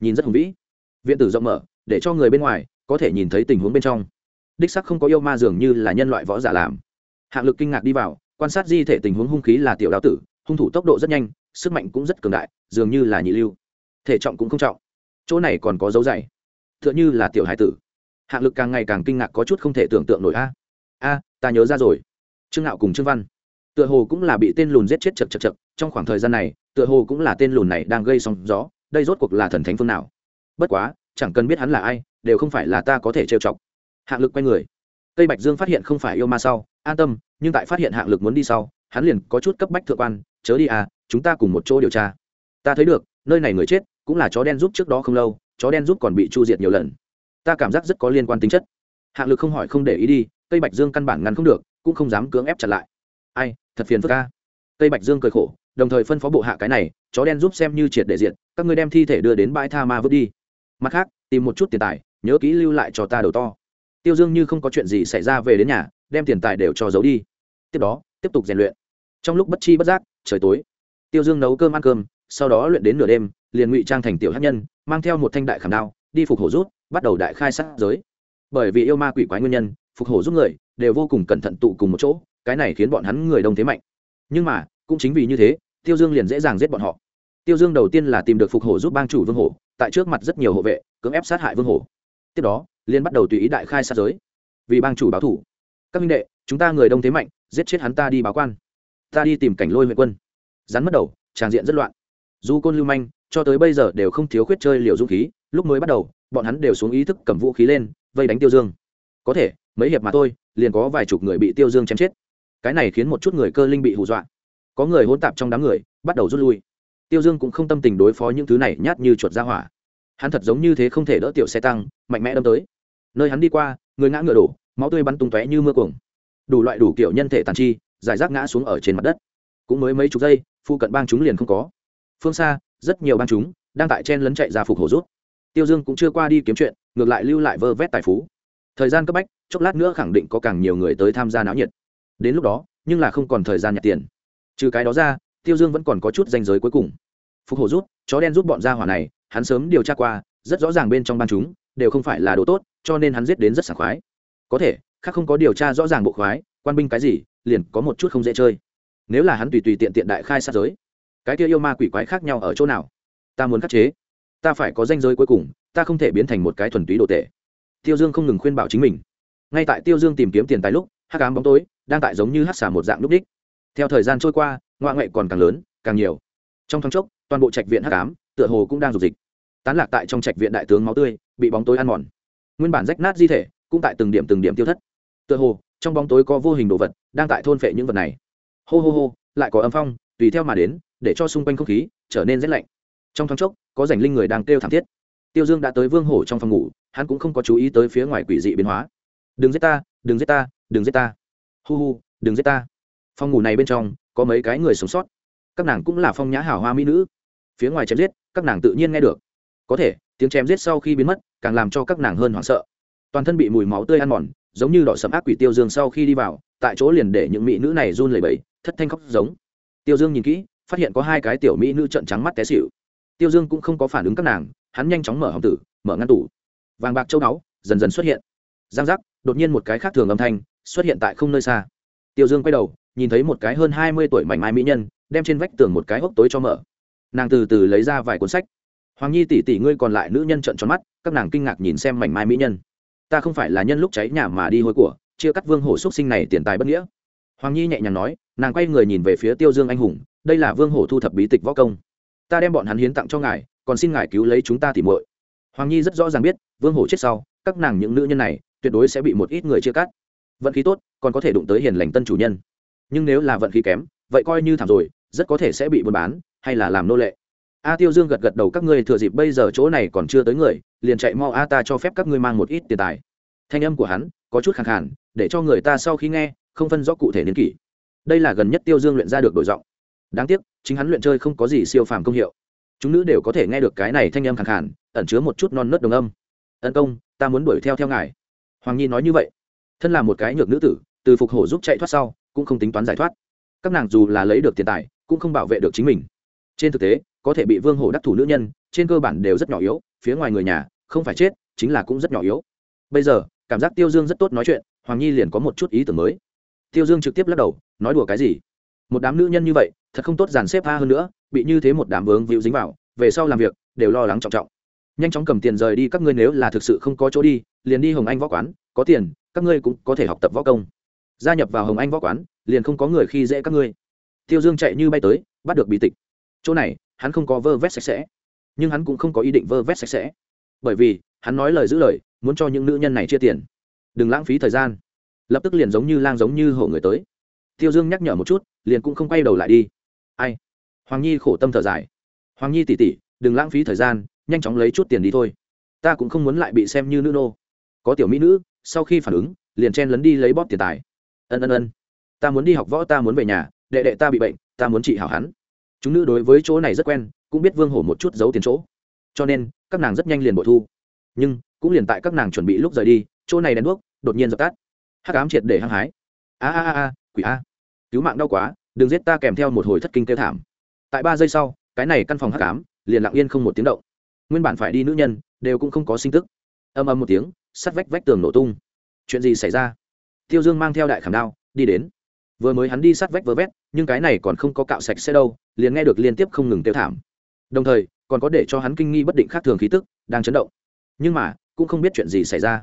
Nhìn rất hùng vĩ. Viện tử rộng mở, để cho người bên ngoài có thể nhìn thấy tình huống bên trong. Đích sắc không có yêu ma dường như là nhân loại võ giả làm. Hạng lực kinh ngạc đi vào, quan sát di thể tình huống hung khí là tiểu đao tử, hung thủ tốc độ rất nhanh, sức mạnh cũng rất cường đại, dường như là nhị lưu. Thể trọng cũng không trọng. Chỗ này còn có dấu dày. T h ư ợ n h ư là tiểu hải tử. Hạng lực càng ngày càng kinh ngạc có chút không thể tưởng tượng nổi a. A, ta nhớ ra rồi. Trương ngạo cùng trương văn. Tựa hồ cũng là bị tên lùn giết chết chật chật chật, trong khoảng thời gian này, tựa hồ cũng là tên lùn này đang gây sóng gió, đây rốt cuộc là thần thánh phương nào? Bất quá chẳng cần biết hắn là ai, đều không phải là ta có thể trêu chọc. Hạng lực quay người. Cây bạch dương phát hiện không phải yêu ma sau, an tâm, nhưng tại phát hiện hạng lực muốn đi sau, hắn liền có chút cấp bách thượng quan, chớ đi à chúng ta cùng một chỗ điều tra. Ta thấy được, nơi này người chết cũng là chó đen giúp trước đó không lâu, chó đen giúp còn bị chu diệt nhiều lần. Ta cảm giác rất có liên quan tính chất. Hạng lực không hỏi không để ý đi cây bạch dương căn bản ngăn không được, cũng không dám cưỡng ép chặt lại. Ai, thật phiền phức ca cây bạch dương cười khổ, đồng thời phân phó bộ hạ cái này, chó đen giúp xem như triệt để diện các ngươi đem thi thể đưa đến bãi tha ma vứt đi mặt khác, tìm một chút tiền tài, nhớ kỹ lưu lại cho ta đầu to. Tiêu dương như không có chuyện gì xảy ra về đến nhà, đem tiền tài đều cho giấu đi. Tiếp đó, tiếp tục rèn luyện. Trong lúc bất chi bất giác, trời tối. Tiêu dương nấu cơm ăn cơm, sau đó luyện đến nửa đêm, liền ngụy trang thành tiểu hát nhân, mang theo một thanh đại khảm đao, đi phục hổ rút, bắt đầu đại khai sát giới. Bởi vì yêu ma quỷ quái nguyên nhân, phục hổ giúp người đều vô cùng cẩn thận tụ cùng một chỗ, cái này khiến bọn hắn người đông thế mạnh. Nhưng mà, cũng chính vì như thế, tiêu dương liền dễ dàng giết bọn họ. Tiêu dương đầu tiên là tìm được phục hổ giúp bang chủ vương hổ tại trước mặt rất nhiều hộ vệ, cưỡng ép sát hại vương hổ tiếp đó liên bắt đầu tùy ý đại khai sát giới. Vì bang chủ báo thủ. Các minh đệ, chúng ta người đông thế mạnh, giết chết hắn ta đi báo quan. Ta đi tìm cảnh lôi huyện quân. Rắn mất đầu, tràng diện rất loạn. Dù côn lưu manh, cho tới bây giờ đều không thiếu khuyết chơi liều dũng khí, lúc mới bắt đầu, bọn hắn đều xuống ý thức cầm vũ khí lên, vây đánh tiêu dương. Có thể, mấy hiệp mà thôi, liền có vài chục người bị tiêu dương chém chết. Cái này khiến một chút người cơ linh bị hù dọa. Có người hỗn tạp trong đám người, bắt đầu rút lui tiêu dương cũng không tâm tình đối phó những thứ này nhát như chuột ra hỏa. Hắn thật giống như thế không thể đỡ tiểu xe tăng, mạnh mẽ đâm tới. Nơi hắn đi qua, người ngã ngựa đổ, máu tươi bắn tung tóe như mưa cuồng. Đủ loại đủ kiểu nhân thể tàn chi, giải rác ngã xuống ở trên mặt đất. Cũng mới mấy chục giây, phụ cận bang chúng liền không có. Phương xa, rất nhiều bang chúng đang tại chen lấn chạy ra phục hổ rút. Tiêu dương cũng chưa qua đi kiếm chuyện, ngược lại lưu lại vơ vét tài phú. Thời gian cấp bách, chốc lát nữa khẳng định có càng nhiều người tới tham gia náo nhiệt. Đến lúc đó, nhưng là không còn thời gian nhặt tiền. Trừ cái đó ra tiêu dương vẫn còn có chút danh giới cuối cùng. Phục hổ rút chó đen giúp bọn Ra hỏa này, hắn sớm điều tra qua, rất rõ ràng bên trong ban chúng, đều không phải là đồ tốt, cho nên hắn giết đến rất sảng khoái. Có thể, khác không có điều tra rõ ràng bộ khoái, quan binh cái gì, liền có một chút không dễ chơi. Nếu là hắn tùy tùy tiện tiện đại khai sát giới, cái kia yêu ma quỷ quái khác nhau ở chỗ nào? Ta muốn khắc chế. Ta phải có danh giới cuối cùng, ta không thể biến thành một cái thuần túy đồ tệ tiêu dương không ngừng khuyên bảo chính mình. Ngay tại tiêu dương tìm kiếm tiền tài lúc, hắc ám bóng tối, đang tại giống như hắc xả một dạng lúc đích. Theo thời gian trôi qua ngoại ngoại còn càng lớn, càng nhiều. Trong thoáng chốc, toàn bộ trạch viện hắc ám tựa hồ cũng đang dục dịch. Tán lạc tại trong trạch viện đại tướng máu tươi, bị bóng tối ăn mòn. Nguyên bản rách nát di thể, cũng tại từng điểm từng điểm tiêu thất. Tựa hồ, trong bóng tối có vô hình đồ vật, đang tại thôn phệ những vật này. Hô hô hô, lại có âm phong, tùy theo mà đến, để cho xung quanh không khí trở nên rét lạnh. Trong thoáng chốc, có rảnh linh người đang kêu thảm thiết. Tiêu dương đã tới vương hổ trong phòng ngủ, hắn cũng không có chú ý tới phía ngoài quỷ dị biến hóa. Đừng giết ta, đừng giết ta, đừng giết ta. Hu hu, đừng giết ta. Phòng ngủ này bên trong có mấy cái người sống sót. Các nàng cũng là phong nhã hào hoa mỹ nữ. Phía ngoài chém giết, các nàng tự nhiên nghe được. Có thể, tiếng chém giết sau khi biến mất, càng làm cho các nàng hơn hoảng sợ. Toàn thân bị mùi máu tươi ăn mòn, giống như đỏ sầm ác quỷ tiêu dương sau khi đi vào, tại chỗ liền để những mỹ nữ này run lẩy bẩy, thất thanh khóc giống. Tiêu dương nhìn kỹ, phát hiện có hai cái tiểu mỹ nữ trợn trắng mắt té xịu tiêu dương cũng không có phản ứng các nàng, hắn nhanh chóng mở hòm tử, mở ngăn tủ. Vàng bạc châu báu, dần dần xuất hiện. Giang giác, đột nhiên một cái khác thường âm thanh, xuất hiện tại không nơi xa. Tiêu dương quay đầu nhìn thấy một cái hơn hai mươi tuổi mảnh mai mỹ nhân, đem trên vách tường một cái hốc tối cho mở. Nàng từ từ lấy ra vài cuốn sách. Hoàng nhi tỷ tỷ ngươi còn lại nữ nhân trận tròn mắt, các nàng kinh ngạc nhìn xem mảnh mai mỹ nhân. Ta không phải là nhân lúc cháy nhà mà đi hôi của, chia cắt vương hổ xuất sinh này tiền tài bất nghĩa. Hoàng nhi nhẹ nhàng nói, nàng quay người nhìn về phía tiêu dương anh hùng, đây là vương hổ thu thập bí tịch võ công. Ta đem bọn hắn hiến tặng cho ngài, còn xin ngài cứu lấy chúng ta tỉ muội. Hoàng nhi rất rõ ràng biết, vương hổ chết sau, các nàng những nữ nhân này, tuyệt đối sẽ bị một ít người chia cắt. Vận khí tốt, còn có thể đụng tới hiền lành tân chủ nhân nhưng nếu là vận khí kém, vậy coi như thảm rồi, rất có thể sẽ bị buôn bán, hay là làm nô lệ. A tiêu dương gật gật đầu, các ngươi thừa dịp bây giờ chỗ này còn chưa tới người, liền chạy mau, a ta cho phép các ngươi mang một ít tiền tài. Thanh âm của hắn có chút khẳng khản để cho người ta sau khi nghe, không phân rõ cụ thể niên kỷ. Đây là gần nhất tiêu dương luyện ra được đổi giọng. Đáng tiếc, chính hắn luyện chơi không có gì siêu phàm công hiệu. Chúng nữ đều có thể nghe được cái này thanh âm khẳng khản ẩn chứa một chút non nớt đồng âm. Ân công, ta muốn đuổi theo theo ngài. Hoàng nhi nói như vậy. Thân là một cái nhược nữ tử, từ phục hổ giúp chạy thoát sau cũng không tính toán giải thoát. Các nàng dù là lấy được tiền tài, cũng không bảo vệ được chính mình. Trên thực tế, có thể bị vương hổ đắc thủ nữ nhân, trên cơ bản đều rất nhỏ yếu, phía ngoài người nhà, không phải chết, chính là cũng rất nhỏ yếu. Bây giờ, cảm giác tiêu dương rất tốt nói chuyện, hoàng nhi liền có một chút ý tưởng mới. Tiêu dương trực tiếp lắc đầu, nói đùa cái gì? Một đám nữ nhân như vậy, thật không tốt dàn xếp tha hơn nữa, bị như thế một đám vướng víu dính vào, về sau làm việc, đều lo lắng trọng trọng. Nhanh chóng cầm tiền rời đi các ngươi nếu là thực sự không có chỗ đi, liền đi hồng anh võ quán, có tiền, các ngươi cũng có thể học tập võ công gia nhập vào hồng anh võ quán, liền không có người khi dễ các ngươi. Tiêu dương chạy như bay tới, bắt được bí tịch. Chỗ này, hắn không có vơ vét sạch sẽ. Nhưng hắn cũng không có ý định vơ vét sạch sẽ. Bởi vì, hắn nói lời giữ lời, muốn cho những nữ nhân này chia tiền. Đừng lãng phí thời gian. Lập tức liền giống như lang giống như hổ người tới. Tiêu dương nhắc nhở một chút, liền cũng không quay đầu lại đi. Ai? Hoàng nhi khổ tâm thở dài. Hoàng nhi tỉ tỉ, đừng lãng phí thời gian, nhanh chóng lấy chút tiền đi thôi. Ta cũng không muốn lại bị xem như nữ nô. Có tiểu mỹ nữ, sau khi phản ứng, liền chen lấn đi lấy bóp tiền tài ân ân ân. Ta muốn đi học võ, ta muốn về nhà, đệ đệ ta bị bệnh, ta muốn trị hảo hắn. Chúng nữ đối với chỗ này rất quen, cũng biết vương hổ một chút giấu tiền chỗ. Cho nên, các nàng rất nhanh liền bội thu. Nhưng, cũng liền tại các nàng chuẩn bị lúc rời đi, chỗ này đèn đuốc, đột nhiên dập tắt. Hắc ám triệt để hăng hái. A a a quỷ a. Cứu mạng đau quá, đừng giết ta kèm theo một hồi thất kinh kêu thảm. Tại ba giây sau, cái này căn phòng hắc ám, liền lặng yên không một tiếng động. Nguyên bản phải đi nữ nhân, đều cũng không có sinh tức. Âm âm một tiếng, sắt vách vách tường nổ tung. Chuyện gì xảy ra? Tiêu dương mang theo đại khảm đao, đi đến. Vừa mới hắn đi sát vách vơ vét, nhưng cái này còn không có cạo sạch sẽ đâu, liền nghe được liên tiếp không ngừng tiêu thảm. Đồng thời, còn có để cho hắn kinh nghi bất định khác thường khí tức, đang chấn động. Nhưng mà, cũng không biết chuyện gì xảy ra.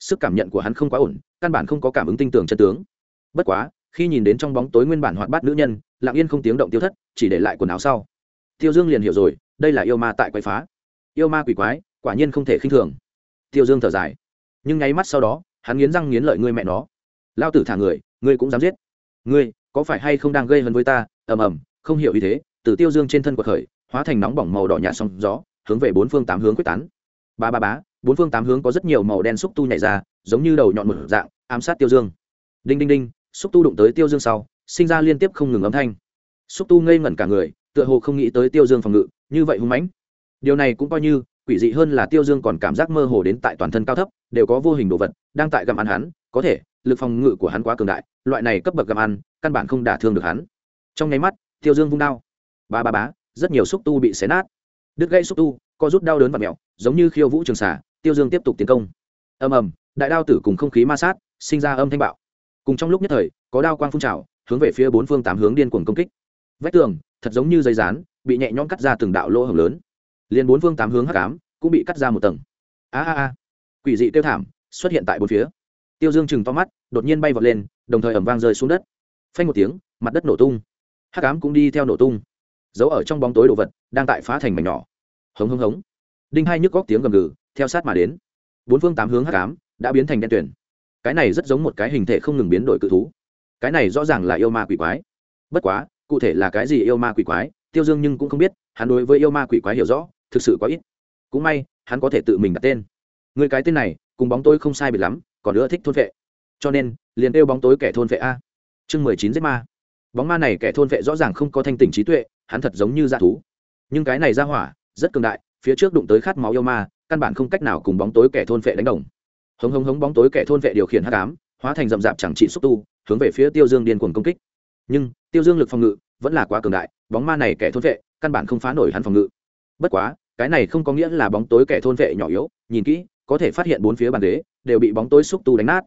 Sức cảm nhận của hắn không quá ổn, căn bản không có cảm ứng tinh tường chân tướng. Bất quá, khi nhìn đến trong bóng tối nguyên bản hoạt bát nữ nhân, lặng yên không tiếng động tiêu thất, chỉ để lại quần áo sau. Tiêu dương liền hiểu rồi, đây là yêu ma tại quậy phá. Yêu ma quỷ quái, quả nhiên không thể khinh thường. Tiêu dương thở dài. Nhưng nháy mắt sau đó, hắn nghiến răng nghiến lợi ngươi mẹ nó lao tử thả người, ngươi cũng dám giết. Ngươi, có phải hay không đang gây hấn với ta? Ầm ầm, không hiểu ý thế, từ tiêu dương trên thân quật khởi, hóa thành nóng bỏng màu đỏ nhạt sóng gió, hướng về bốn phương tám hướng quyết tán. Ba ba bá bốn phương tám hướng có rất nhiều màu đen xúc tu nhảy ra, giống như đầu nhọn một dạng, ám sát tiêu dương. Đinh đinh đinh, xúc tu đụng tới tiêu dương sau, sinh ra liên tiếp không ngừng âm thanh. Xúc tu ngây ngẩn cả người, tựa hồ không nghĩ tới tiêu dương phòng ngự, như vậy hung mãnh. Điều này cũng coi như, quỷ dị hơn là tiêu dương còn cảm giác mơ hồ đến tại toàn thân cao thấp, đều có vô hình đồ vật, đang tại gặm ăn hắn, có thể lực phòng ngự của hắn quá cường đại, loại này cấp bậc gặm ăn, căn bản không đả thương được hắn. Trong nháy mắt, tiêu dương vung đao. Ba ba bá rất nhiều xúc tu bị xé nát. Đứt gãy xúc tu, co rút đau đớn và mẹo giống như khiêu vũ trường xả tiêu dương tiếp tục tiến công. Ầm ầm, đại đao tử cùng không khí ma sát, sinh ra âm thanh bạo. Cùng trong lúc nhất thời, có đao quang phun trào, hướng về phía bốn phương tám hướng điên cuồng công kích. Vách tường, thật giống như dây rán bị nhẹ nhõm cắt ra từng đạo lỗ hổng lớn. Liền bốn phương tám hướng hắc ám cũng bị cắt ra một tầng. A a a. Quỷ dị tiêu thảm, xuất hiện tại bốn phía tiêu dương chừng to mắt, đột nhiên bay vọt lên, đồng thời ẩm vang rơi xuống đất. Phanh một tiếng, mặt đất nổ tung. Hắc ám cũng đi theo nổ tung. Giấu ở trong bóng tối đồ vật, đang tại phá thành mảnh nhỏ. Hống hống hống. Đinh hai nhức góc tiếng gầm gừ, theo sát mà đến. Bốn phương tám hướng hắc ám đã biến thành đen tuyển cái này rất giống một cái hình thể không ngừng biến đổi cự thú. Cái này rõ ràng là yêu ma quỷ quái. Bất quá, cụ thể là cái gì yêu ma quỷ quái, tiêu dương nhưng cũng không biết, hắn đối với yêu ma quỷ quái hiểu rõ, thực sự quá ít. Cũng may, hắn có thể tự mình đặt tên. Người cái tên này, cùng bóng tôi không sai biệt lắm còn ưa thích thôn vệ. Cho nên liền kêu bóng tối kẻ thôn vệ a. Chương mười chín giết ma. Bóng ma này kẻ thôn vệ rõ ràng không có thanh tỉnh trí tuệ hắn thật giống như dạ thú. Nhưng cái này ra hỏa rất cường đại phía trước đụng tới khát máu yêu ma căn bản không cách nào cùng bóng tối kẻ thôn vệ đánh đồng. Hống hống hống bóng tối kẻ thôn vệ điều khiển hắc ám, hóa thành rậm rạp chẳng trị xúc tu hướng về phía tiêu dương điên cuồng công kích. Nhưng tiêu dương lực phòng ngự vẫn là quá cường đại bóng ma này kẻ thôn vệ căn bản không phá nổi hắn phòng ngự. Bất quá cái này không có nghĩa là bóng tối kẻ thôn vệ nhỏ yếu nhìn kỹ có thể phát hiện bốn phía bàn ghế đều bị bóng tối xúc tu đánh nát.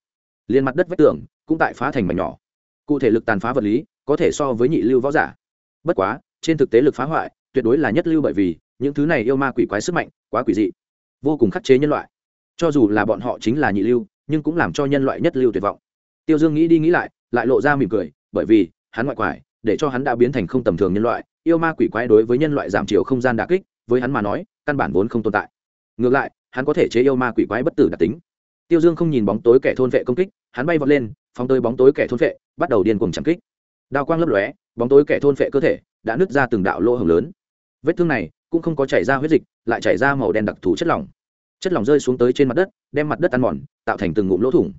Liên mặt đất vách tường cũng tại phá thành mảnh nhỏ. Cụ thể lực tàn phá vật lý có thể so với nhị lưu võ giả. Bất quá, trên thực tế lực phá hoại tuyệt đối là nhất lưu bởi vì những thứ này yêu ma quỷ quái sức mạnh quá quỷ dị, vô cùng khắc chế nhân loại. Cho dù là bọn họ chính là nhị lưu, nhưng cũng làm cho nhân loại nhất lưu tuyệt vọng. Tiêu dương nghĩ đi nghĩ lại lại lộ ra mỉm cười, bởi vì hắn ngoại quải, để cho hắn đã biến thành không tầm thường nhân loại, yêu ma quỷ quái đối với nhân loại giảm chiều không gian đà kích, với hắn mà nói, căn bản vốn không tồn tại. Ngược lại, hắn có thể chế yêu ma quỷ quái bất tử đặc tính tiêu dương không nhìn bóng tối kẻ thôn vệ công kích, hắn bay vọt lên, phóng tới bóng tối kẻ thôn vệ, bắt đầu điên cuồng chạm kích. Đao quang lấp lóe, bóng tối kẻ thôn vệ cơ thể đã nứt ra từng đạo lỗ hồng lớn. Vết thương này cũng không có chảy ra huyết dịch, lại chảy ra màu đen đặc thù chất lỏng. Chất lỏng rơi xuống tới trên mặt đất, đem mặt đất ăn mòn, tạo thành từng ngụm lỗ thủng.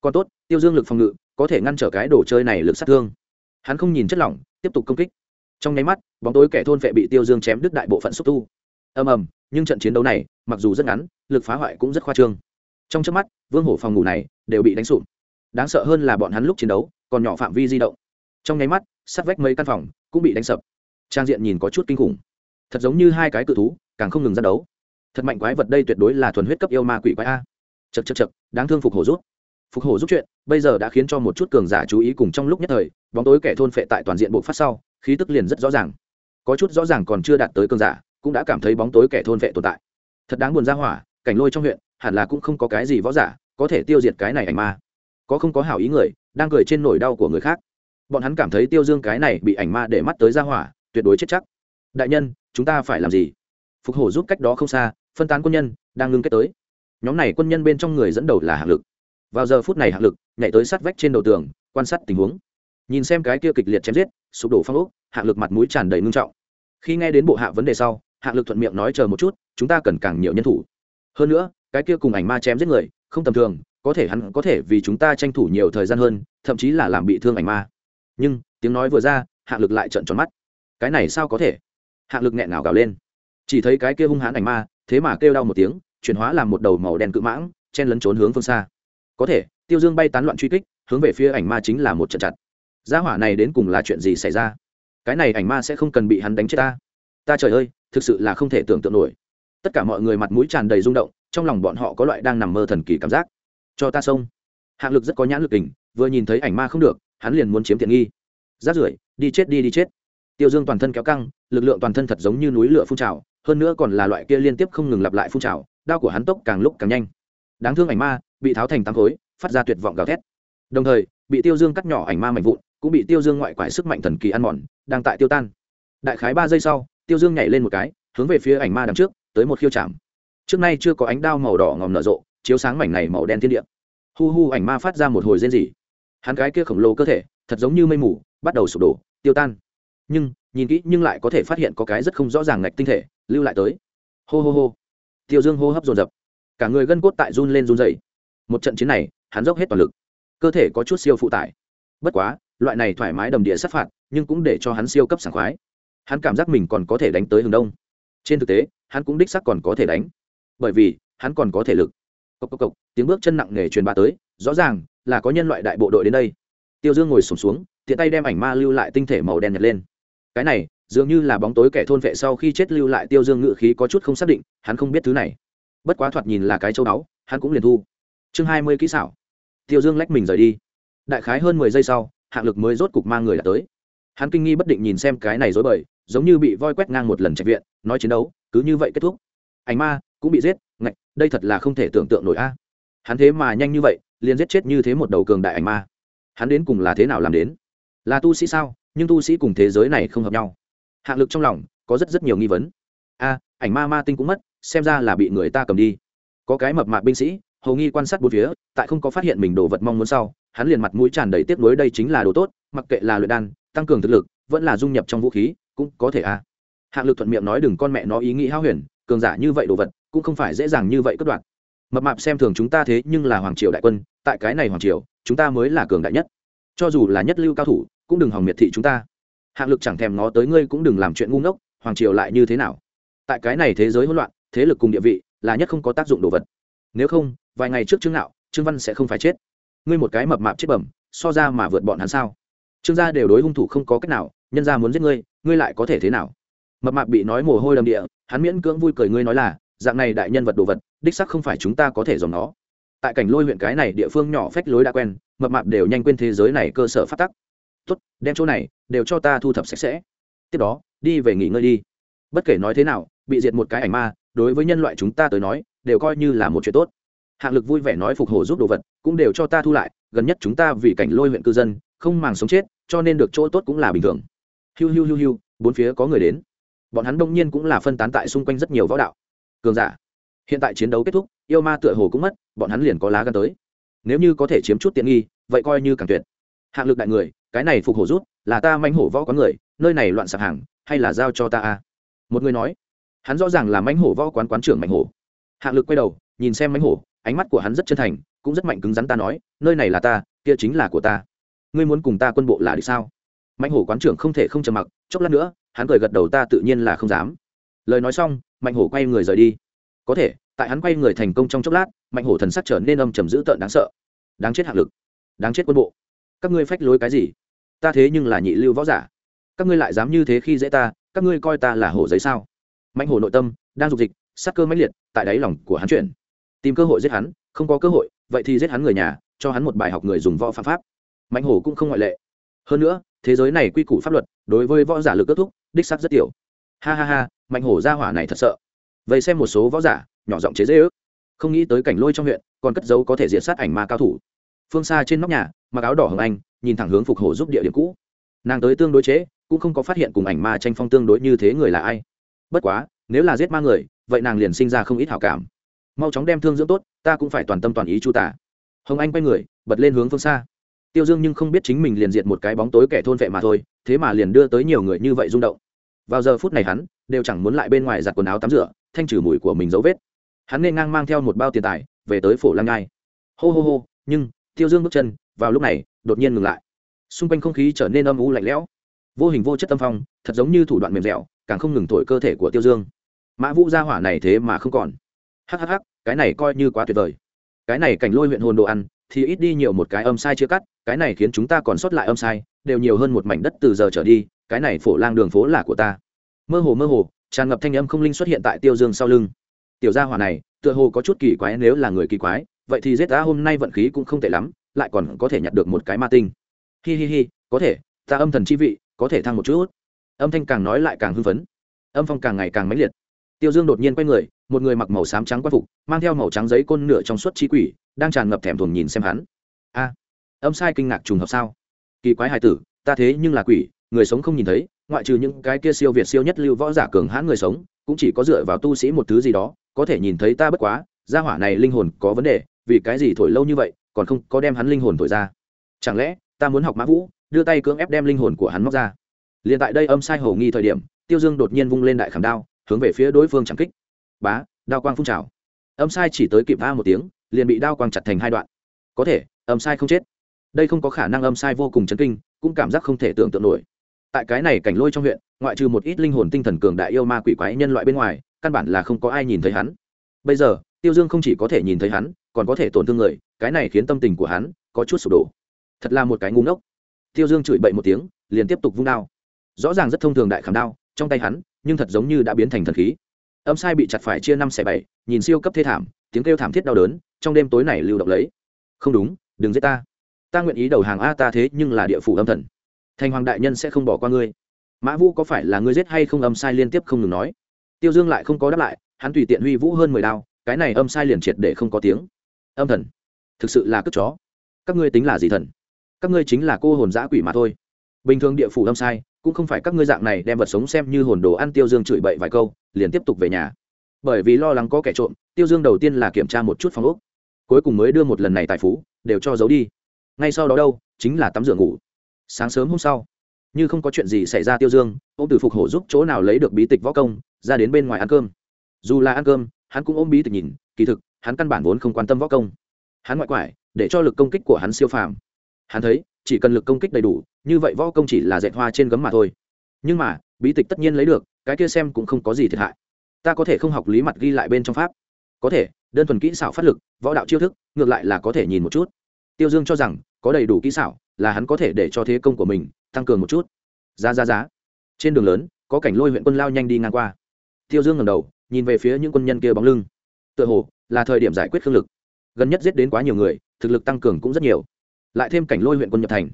Còn tốt, tiêu dương lực phòng ngự có thể ngăn trở cái đồ chơi này lực sát thương. Hắn không nhìn chất lỏng, tiếp tục công kích. Trong nháy mắt, bóng tối kẻ thôn vệ bị tiêu dương chém đứt đại bộ phận xúc tu. Ầm ầm, nhưng trận chiến đấu này, mặc dù rất ngắn, lực phá hoại cũng rất khoa trương trong trước mắt, vương hổ phòng ngủ này đều bị đánh sụp. Đáng sợ hơn là bọn hắn lúc chiến đấu, còn nhỏ phạm vi di động. Trong nháy mắt sát vách mấy căn phòng cũng bị đánh sập. Trang diện nhìn có chút kinh khủng. Thật giống như hai cái cự thú, càng không ngừng ra đấu. Thật mạnh quái vật đây tuyệt đối là thuần huyết cấp yêu ma quỷ quái a. Chật chật chật đáng thương phục hổ rút. Phục hổ rút chuyện, bây giờ đã khiến cho một chút cường giả chú ý cùng trong lúc nhất thời, bóng tối kẻ thôn phệ tại toàn diện bộ phát sau, khí tức liền rất rõ ràng. Có chút rõ ràng còn chưa đạt tới cường giả, cũng đã cảm thấy bóng tối kẻ thôn phệ tồn tại. Thật đáng buồn ra hỏa, cảnh lôi trong huyện hẳn là cũng không có cái gì võ giả có thể tiêu diệt cái này ảnh ma. Có không có hảo ý người, đang cười trên nỗi đau của người khác. Bọn hắn cảm thấy tiêu dương cái này bị ảnh ma để mắt tới ra hỏa, tuyệt đối chết chắc. Đại nhân, chúng ta phải làm gì? Phục hổ giúp cách đó không xa, phân tán quân nhân, đang ngưng kết tới. Nhóm này quân nhân bên trong người dẫn đầu là hạng lực. Vào giờ phút này hạng lực nhảy tới sát vách trên đầu tường, quan sát tình huống. Nhìn xem cái kia kịch liệt chém giết, sụp đổ phong ốc, hạng lực mặt mũi tràn đầy ngưng trọng. Khi nghe đến bộ hạ vấn đề sau, hạng lực thuận miệng nói chờ một chút, chúng ta cần càng nhiều nhân thủ. Hơn nữa cái kia cùng ảnh ma chém giết người, không tầm thường, có thể hắn có thể vì chúng ta tranh thủ nhiều thời gian hơn, thậm chí là làm bị thương ảnh ma. Nhưng, tiếng nói vừa ra, hạng lực lại trợn tròn mắt. Cái này sao có thể? Hạng lực nghẹn ngào gào lên. Chỉ thấy cái kia hung hãn ảnh ma, thế mà kêu đau một tiếng, chuyển hóa làm một đầu màu đen cự mãng, chen lấn trốn hướng phương xa. Có thể, tiêu dương bay tán loạn truy kích, hướng về phía ảnh ma chính là một trận chặt gia hỏa này đến cùng là chuyện gì xảy ra? Cái này ảnh ma sẽ không cần bị hắn đánh chết ta. Ta trời ơi, thực sự là không thể tưởng tượng nổi tất cả mọi người mặt mũi tràn đầy rung động, trong lòng bọn họ có loại đang nằm mơ thần kỳ cảm giác. Cho ta xông hạng lực rất có nhãn lực tình vừa nhìn thấy ảnh ma không được, hắn liền muốn chiếm tiện nghi. Rát rưởi, đi chết đi đi chết. Tiêu dương toàn thân kéo căng, lực lượng toàn thân thật giống như núi lửa phun trào, hơn nữa còn là loại kia liên tiếp không ngừng lặp lại phun trào, đao của hắn tốc càng lúc càng nhanh. Đáng thương ảnh ma, bị tháo thành tám khối, phát ra tuyệt vọng gào thét. Đồng thời, bị tiêu dương cắt nhỏ ảnh ma mạnh vụn, cũng bị tiêu dương ngoại quải sức mạnh thần kỳ ăn mòn, đang tại tiêu tan. Đại khái ba giây sau, tiêu dương nhảy lên một cái, hướng về phía ảnh ma đằng trước tới một khiêu chạm trước nay chưa có ánh đao màu đỏ ngòm nở rộ, chiếu sáng mảnh này màu đen thiên địa. Hu hu, ảnh ma phát ra một hồi rên rỉ. Hắn cái kia khổng lồ cơ thể, thật giống như mây mù, bắt đầu sụp đổ, tiêu tan. Nhưng, nhìn kỹ nhưng lại có thể phát hiện có cái rất không rõ ràng ngạch tinh thể, lưu lại tới. Hô hô hô. Tiêu dương hô hấp dồn dập. Cả người gân cốt tại run lên run dày một trận chiến này, hắn dốc hết toàn lực. Cơ thể có chút siêu phụ tải. Bất quá, loại này thoải mái đầm địa sát phạt, nhưng cũng để cho hắn siêu cấp sảng khoái. Hắn cảm giác mình còn có thể đánh tới hướng đông trên thực tế hắn cũng đích sắc còn có thể đánh. Bởi vì hắn còn có thể lực. Cộc cộc cộc tiếng bước chân nặng nề truyền bá tới rõ ràng là có nhân loại đại bộ đội đến đây. Tiêu dương ngồi sùng xuống, xuống tiện tay đem ảnh ma lưu lại tinh thể màu đen nhật lên. Cái này dường như là bóng tối kẻ thôn vệ sau khi chết lưu lại tiêu dương ngự khí có chút không xác định hắn không biết thứ này. Bất quá thoạt nhìn là cái châu báu hắn cũng liền thu. Chương hai mươi kỹ xảo. Tiêu dương lách mình rời đi. Đại khái hơn mười giây sau hạng lực mới rốt cục mang người đã tới. Hắn kinh nghi bất định nhìn xem cái này dối bời giống như bị voi quét ngang một lần trạch viện, nói chiến đấu, cứ như vậy kết thúc. Ảnh ma cũng bị giết, ngạch, đây thật là không thể tưởng tượng nổi a. Hắn thế mà nhanh như vậy, liền giết chết như thế một đầu cường đại ảnh ma. Hắn đến cùng là thế nào làm đến? Là tu sĩ sao? Nhưng tu sĩ cùng thế giới này không hợp nhau. Hạng lực trong lòng có rất rất nhiều nghi vấn. A, ảnh ma ma tinh cũng mất, xem ra là bị người ta cầm đi. Có cái mập mạc binh sĩ, hầu nghi quan sát bốn phía, tại không có phát hiện mình đồ vật mong muốn sau, hắn liền mặt mũi tràn đầy tiếc nuối đây chính là đồ tốt, mặc kệ là luyện đan, tăng cường thực lực, vẫn là dung nhập trong vũ khí cũng có thể a hạng lực thuận miệng nói đừng con mẹ nó ý nghĩ hao huyền, cường giả như vậy đồ vật, cũng không phải dễ dàng như vậy cất đoạn mập mạp xem thường chúng ta thế nhưng là hoàng triều đại quân, tại cái này hoàng triều, chúng ta mới là cường đại nhất. Cho dù là nhất lưu cao thủ, cũng đừng hòng miệt thị chúng ta. Hạng lực chẳng thèm ngó tới ngươi cũng đừng làm chuyện ngu ngốc, hoàng triều lại như thế nào? Tại cái này thế giới hỗn loạn, thế lực cùng địa vị, là nhất không có tác dụng đồ vật. Nếu không, vài ngày trước trương nạo trương văn sẽ không phải chết. Ngươi một cái mập mạp chết bẩm, so ra mà vượt bọn hắn sao? Trương gia đều đối hung thủ không có cách nào nhân gia muốn giết ngươi ngươi lại có thể thế nào? Mập mạp bị nói mồ hôi đầm địa, hắn miễn cưỡng vui cười ngươi nói là, dạng này đại nhân vật đồ vật, đích sắc không phải chúng ta có thể dòng nó. Tại cảnh lôi huyện cái này địa phương nhỏ phách lối đã quen, mập mạp đều nhanh quên thế giới này cơ sở phát tắc. Tốt, đem chỗ này, đều cho ta thu thập sạch sẽ. Tiếp đó, đi về nghỉ ngơi đi. Bất kể nói thế nào, bị diệt một cái ảnh ma, đối với nhân loại chúng ta tới nói, đều coi như là một chuyện tốt. Hạng lực vui vẻ nói phục hồi giúp đồ vật, cũng đều cho ta thu lại, gần nhất chúng ta vì cảnh lôi huyện cư dân, không màng sống chết, cho nên được chỗ tốt cũng là bình thường hiu hiu hiu hiu, bốn phía có người đến. Bọn hắn đông nhiên cũng là phân tán tại xung quanh rất nhiều võ đạo. Cường giả. Hiện tại chiến đấu kết thúc, yêu ma tựa hồ cũng mất, bọn hắn liền có lá gan tới. Nếu như có thể chiếm chút tiện nghi, vậy coi như càng tuyệt. Hạng lực đại người, cái này phục hổ rút, là ta manh hổ võ có người, nơi này loạn sạp hàng, hay là giao cho ta a? Một người nói. Hắn rõ ràng là manh hổ võ quán quán trưởng mạnh hổ. Hạng lực quay đầu, nhìn xem manh hổ, ánh mắt của hắn rất chân thành, cũng rất mạnh cứng rắn ta nói, nơi này là ta, kia chính là của ta. Ngươi muốn cùng ta quân bộ là đi sao? Mạnh hổ quán trưởng không thể không trầm mặc, chốc lát nữa, hắn cười gật đầu ta tự nhiên là không dám. Lời nói xong mạnh hổ quay người rời đi. Có thể, tại hắn quay người thành công trong chốc lát mạnh hổ thần sắc trở nên âm trầm dữ tợn đáng sợ. Đáng chết hạng lực. Đáng chết quân bộ. Các ngươi phách lối cái gì? Ta thế nhưng là nhị lưu võ giả. Các ngươi lại dám như thế khi dễ ta, các ngươi coi ta là hổ giấy sao? Mạnh hổ nội tâm đang dục dịch, sắc cơ mãnh liệt, tại đáy lòng của hắn chuyển. Tìm cơ hội giết hắn, không có cơ hội, vậy thì giết hắn người nhà, cho hắn một bài học người dùng võ phạm pháp. Mạnh hổ cũng không ngoại lệ. Hơn nữa thế giới này quy củ pháp luật, đối với võ giả lực kết thúc, đích sắc rất tiểu. Ha ha ha, mạnh hổ ra hỏa này thật sợ. Vậy xem một số võ giả, nhỏ giọng chế dễ ước. Không nghĩ tới cảnh lôi trong huyện, còn cất dấu có thể diệt sát ảnh ma cao thủ. Phương xa trên nóc nhà, mặc áo đỏ hồng anh, nhìn thẳng hướng phục hổ giúp địa điểm cũ. Nàng tới tương đối chế, cũng không có phát hiện cùng ảnh ma tranh phong tương đối như thế người là ai. Bất quá, nếu là giết ma người, vậy nàng liền sinh ra không ít hảo cảm. Mau chóng đem thương dưỡng tốt, ta cũng phải toàn tâm toàn ý chu tả. Hồng anh quay người, bật lên hướng phương xa tiêu dương nhưng không biết chính mình liền diệt một cái bóng tối kẻ thôn vệ mà thôi thế mà liền đưa tới nhiều người như vậy rung động. Vào giờ phút này hắn đều chẳng muốn lại bên ngoài giặt quần áo tắm rửa thanh trừ mùi của mình dấu vết. Hắn nên ngang mang theo một bao tiền tài về tới phổ lăng ngai. Hô hô hô nhưng tiêu dương bước chân vào lúc này đột nhiên ngừng lại. Xung quanh không khí trở nên âm u lạnh lẽo. Vô hình vô chất tâm phong thật giống như thủ đoạn mềm dẻo càng không ngừng thổi cơ thể của tiêu dương. Mã vũ gia hỏa này thế mà không còn. Hắc hắc hắc, cái này coi như quá tuyệt vời. Cái này cảnh lôi huyện hồn đồ ăn thì ít đi nhiều một cái âm sai chưa cắt, cái này khiến chúng ta còn sót lại âm sai, đều nhiều hơn một mảnh đất từ giờ trở đi, cái này phổ lang đường phố là của ta. Mơ hồ mơ hồ, tràn ngập thanh âm không linh xuất hiện tại tiêu dương sau lưng. Tiểu gia hỏa này, tựa hồ có chút kỳ quái nếu là người kỳ quái, vậy thì giết ta hôm nay vận khí cũng không tệ lắm, lại còn có thể nhặt được một cái ma tinh. Hi hi hi, có thể, ta âm thần chi vị, có thể thăng một chút. Âm thanh càng nói lại càng hưng phấn. Âm phong càng ngày càng mãnh liệt. Tiêu dương đột nhiên quay người, một người mặc màu xám trắng q phục, mang theo màu trắng giấy côn nửa trong suốt chi quỷ đang tràn ngập thèm thuồng nhìn xem hắn. A, âm sai kinh ngạc trùng hợp sao? Kỳ quái hài tử, ta thế nhưng là quỷ, người sống không nhìn thấy, ngoại trừ những cái kia siêu việt siêu nhất lưu võ giả cường hãn người sống, cũng chỉ có dựa vào tu sĩ một thứ gì đó, có thể nhìn thấy ta bất quá, gia hỏa này linh hồn có vấn đề, vì cái gì thổi lâu như vậy, còn không có đem hắn linh hồn thổi ra. Chẳng lẽ, ta muốn học mã vũ, đưa tay cưỡng ép đem linh hồn của hắn móc ra? Liền tại đây âm sai hầu nghi thời điểm, tiêu dương đột nhiên vung lên đại khảm đao, hướng về phía đối phương chẳng kích. Bá, đao quang phun trào. Âm sai chỉ tới kịp a một tiếng liền bị đao quang chặt thành hai đoạn. Có thể, âm sai không chết. Đây không có khả năng âm sai vô cùng chấn kinh, cũng cảm giác không thể tưởng tượng nổi. Tại cái này cảnh lôi trong huyện, ngoại trừ một ít linh hồn tinh thần cường đại yêu ma quỷ quái nhân loại bên ngoài, căn bản là không có ai nhìn thấy hắn. Bây giờ, tiêu dương không chỉ có thể nhìn thấy hắn, còn có thể tổn thương người, cái này khiến tâm tình của hắn có chút sụp đổ. Thật là một cái ngu ngốc. Tiêu dương chửi bậy một tiếng, liền tiếp tục vung đao. Rõ ràng rất thông thường đại khảm đao, trong tay hắn, nhưng thật giống như đã biến thành thần khí âm sai bị chặt phải chia năm xẻ bảy, nhìn siêu cấp thê thảm, tiếng kêu thảm thiết đau đớn, trong đêm tối này lưu động lấy. Không đúng, đừng giết ta. Ta nguyện ý đầu hàng a ta thế nhưng là địa phủ âm thần. Thành hoàng đại nhân sẽ không bỏ qua ngươi. Mã vũ có phải là ngươi giết hay không âm sai liên tiếp không ngừng nói. Tiêu dương lại không có đáp lại, hắn tùy tiện huy vũ hơn mười đao, cái này âm sai liền triệt để không có tiếng. Âm thần, thực sự là cất chó. Các ngươi tính là gì thần? Các ngươi chính là cô hồn giã quỷ mà thôi. Bình thường địa phủ âm sai cũng không phải các ngươi dạng này đem vật sống xem như hồn đồ ăn tiêu dương chửi bậy vài câu, liền tiếp tục về nhà. Bởi vì lo lắng có kẻ trộm, tiêu dương đầu tiên là kiểm tra một chút phòng ốc, cuối cùng mới đưa một lần này tài phú đều cho giấu đi. Ngay sau đó đâu, chính là tắm rửa ngủ. Sáng sớm hôm sau, như không có chuyện gì xảy ra tiêu dương ông từ phục hổ giúp chỗ nào lấy được bí tịch võ công, ra đến bên ngoài ăn cơm. Dù là ăn cơm, hắn cũng ôm bí tịch nhìn, kỳ thực, hắn căn bản vốn không quan tâm võ công. Hắn ngoại quải, để cho lực công kích của hắn siêu phàm. Hắn thấy chỉ cần lực công kích đầy đủ, như vậy võ công chỉ là dạy hoa trên gấm mà thôi. Nhưng mà, bí tịch tất nhiên lấy được, cái kia xem cũng không có gì thiệt hại. Ta có thể không học lý mặt ghi lại bên trong pháp. Có thể, đơn thuần kỹ xảo phát lực, võ đạo chiêu thức, ngược lại là có thể nhìn một chút. Tiêu dương cho rằng, có đầy đủ kỹ xảo là hắn có thể để cho thế công của mình tăng cường một chút. Giá giá giá. Trên đường lớn, có cảnh lôi huyện quân lao nhanh đi ngang qua. Tiêu dương ngầm đầu, nhìn về phía những quân nhân kia bóng lưng. Tựa hồ, là thời điểm giải quyết khương lực. Gần nhất giết đến quá nhiều người, thực lực tăng cường cũng rất nhiều lại thêm cảnh lôi huyện quân nhập thành.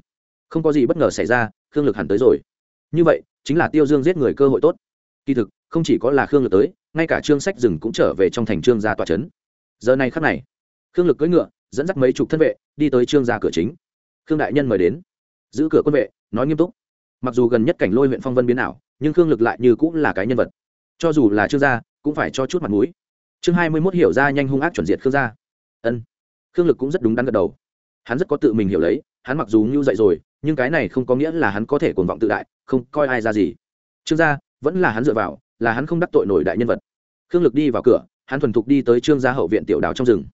Không có gì bất ngờ xảy ra, khương lực hẳn tới rồi. Như vậy, chính là tiêu dương giết người cơ hội tốt. Kỳ thực, không chỉ có là khương lực tới, ngay cả trương sách rừng cũng trở về trong thành trương gia tòa trấn. Giờ này khắc này, khương lực cưỡi ngựa, dẫn dắt mấy chục thân vệ, đi tới trương gia cửa chính. Khương đại nhân mời đến. Giữ cửa quân vệ, nói nghiêm túc. Mặc dù gần nhất cảnh lôi huyện phong vân biến ảo, nhưng khương lực lại như cũng là cái nhân vật. Cho dù là trương gia, cũng phải cho chút mặt mũi. Chương hai mươi mốt hiểu ra nhanh hung ác chuẩn diệt khương gia. Ân. Khương lực cũng rất đúng đắn gật đầu hắn rất có tự mình hiểu lấy, hắn mặc dù như dậy rồi, nhưng cái này không có nghĩa là hắn có thể cuồng vọng tự đại, không coi ai ra gì. Trương gia, vẫn là hắn dựa vào, là hắn không đắc tội nổi đại nhân vật. Khương lực đi vào cửa, hắn thuần thục đi tới trương gia hậu viện tiểu đào trong rừng.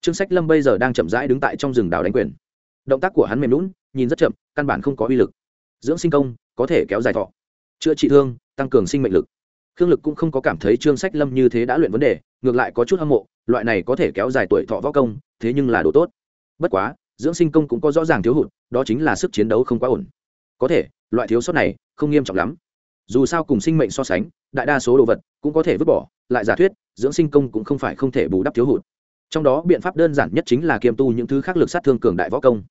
Trương sách lâm bây giờ đang chậm rãi đứng tại trong rừng đào đánh quyền. Động tác của hắn mềm lún nhìn rất chậm, căn bản không có uy lực. Dưỡng sinh công, có thể kéo dài thọ. Chữa trị thương, tăng cường sinh mệnh lực. Khương lực cũng không có cảm thấy trương sách lâm như thế đã luyện vấn đề, ngược lại có chút hâm mộ, loại này có thể kéo dài tuổi thọ võ công, thế nhưng là đồ tốt. Bất quá dưỡng sinh công cũng có rõ ràng thiếu hụt, đó chính là sức chiến đấu không quá ổn. Có thể, loại thiếu sót này không nghiêm trọng lắm. Dù sao cùng sinh mệnh so sánh, đại đa số đồ vật cũng có thể vứt bỏ, lại giả thuyết, dưỡng sinh công cũng không phải không thể bù đắp thiếu hụt. Trong đó biện pháp đơn giản nhất chính là kiêm tu những thứ khác lực sát thương cường đại võ công.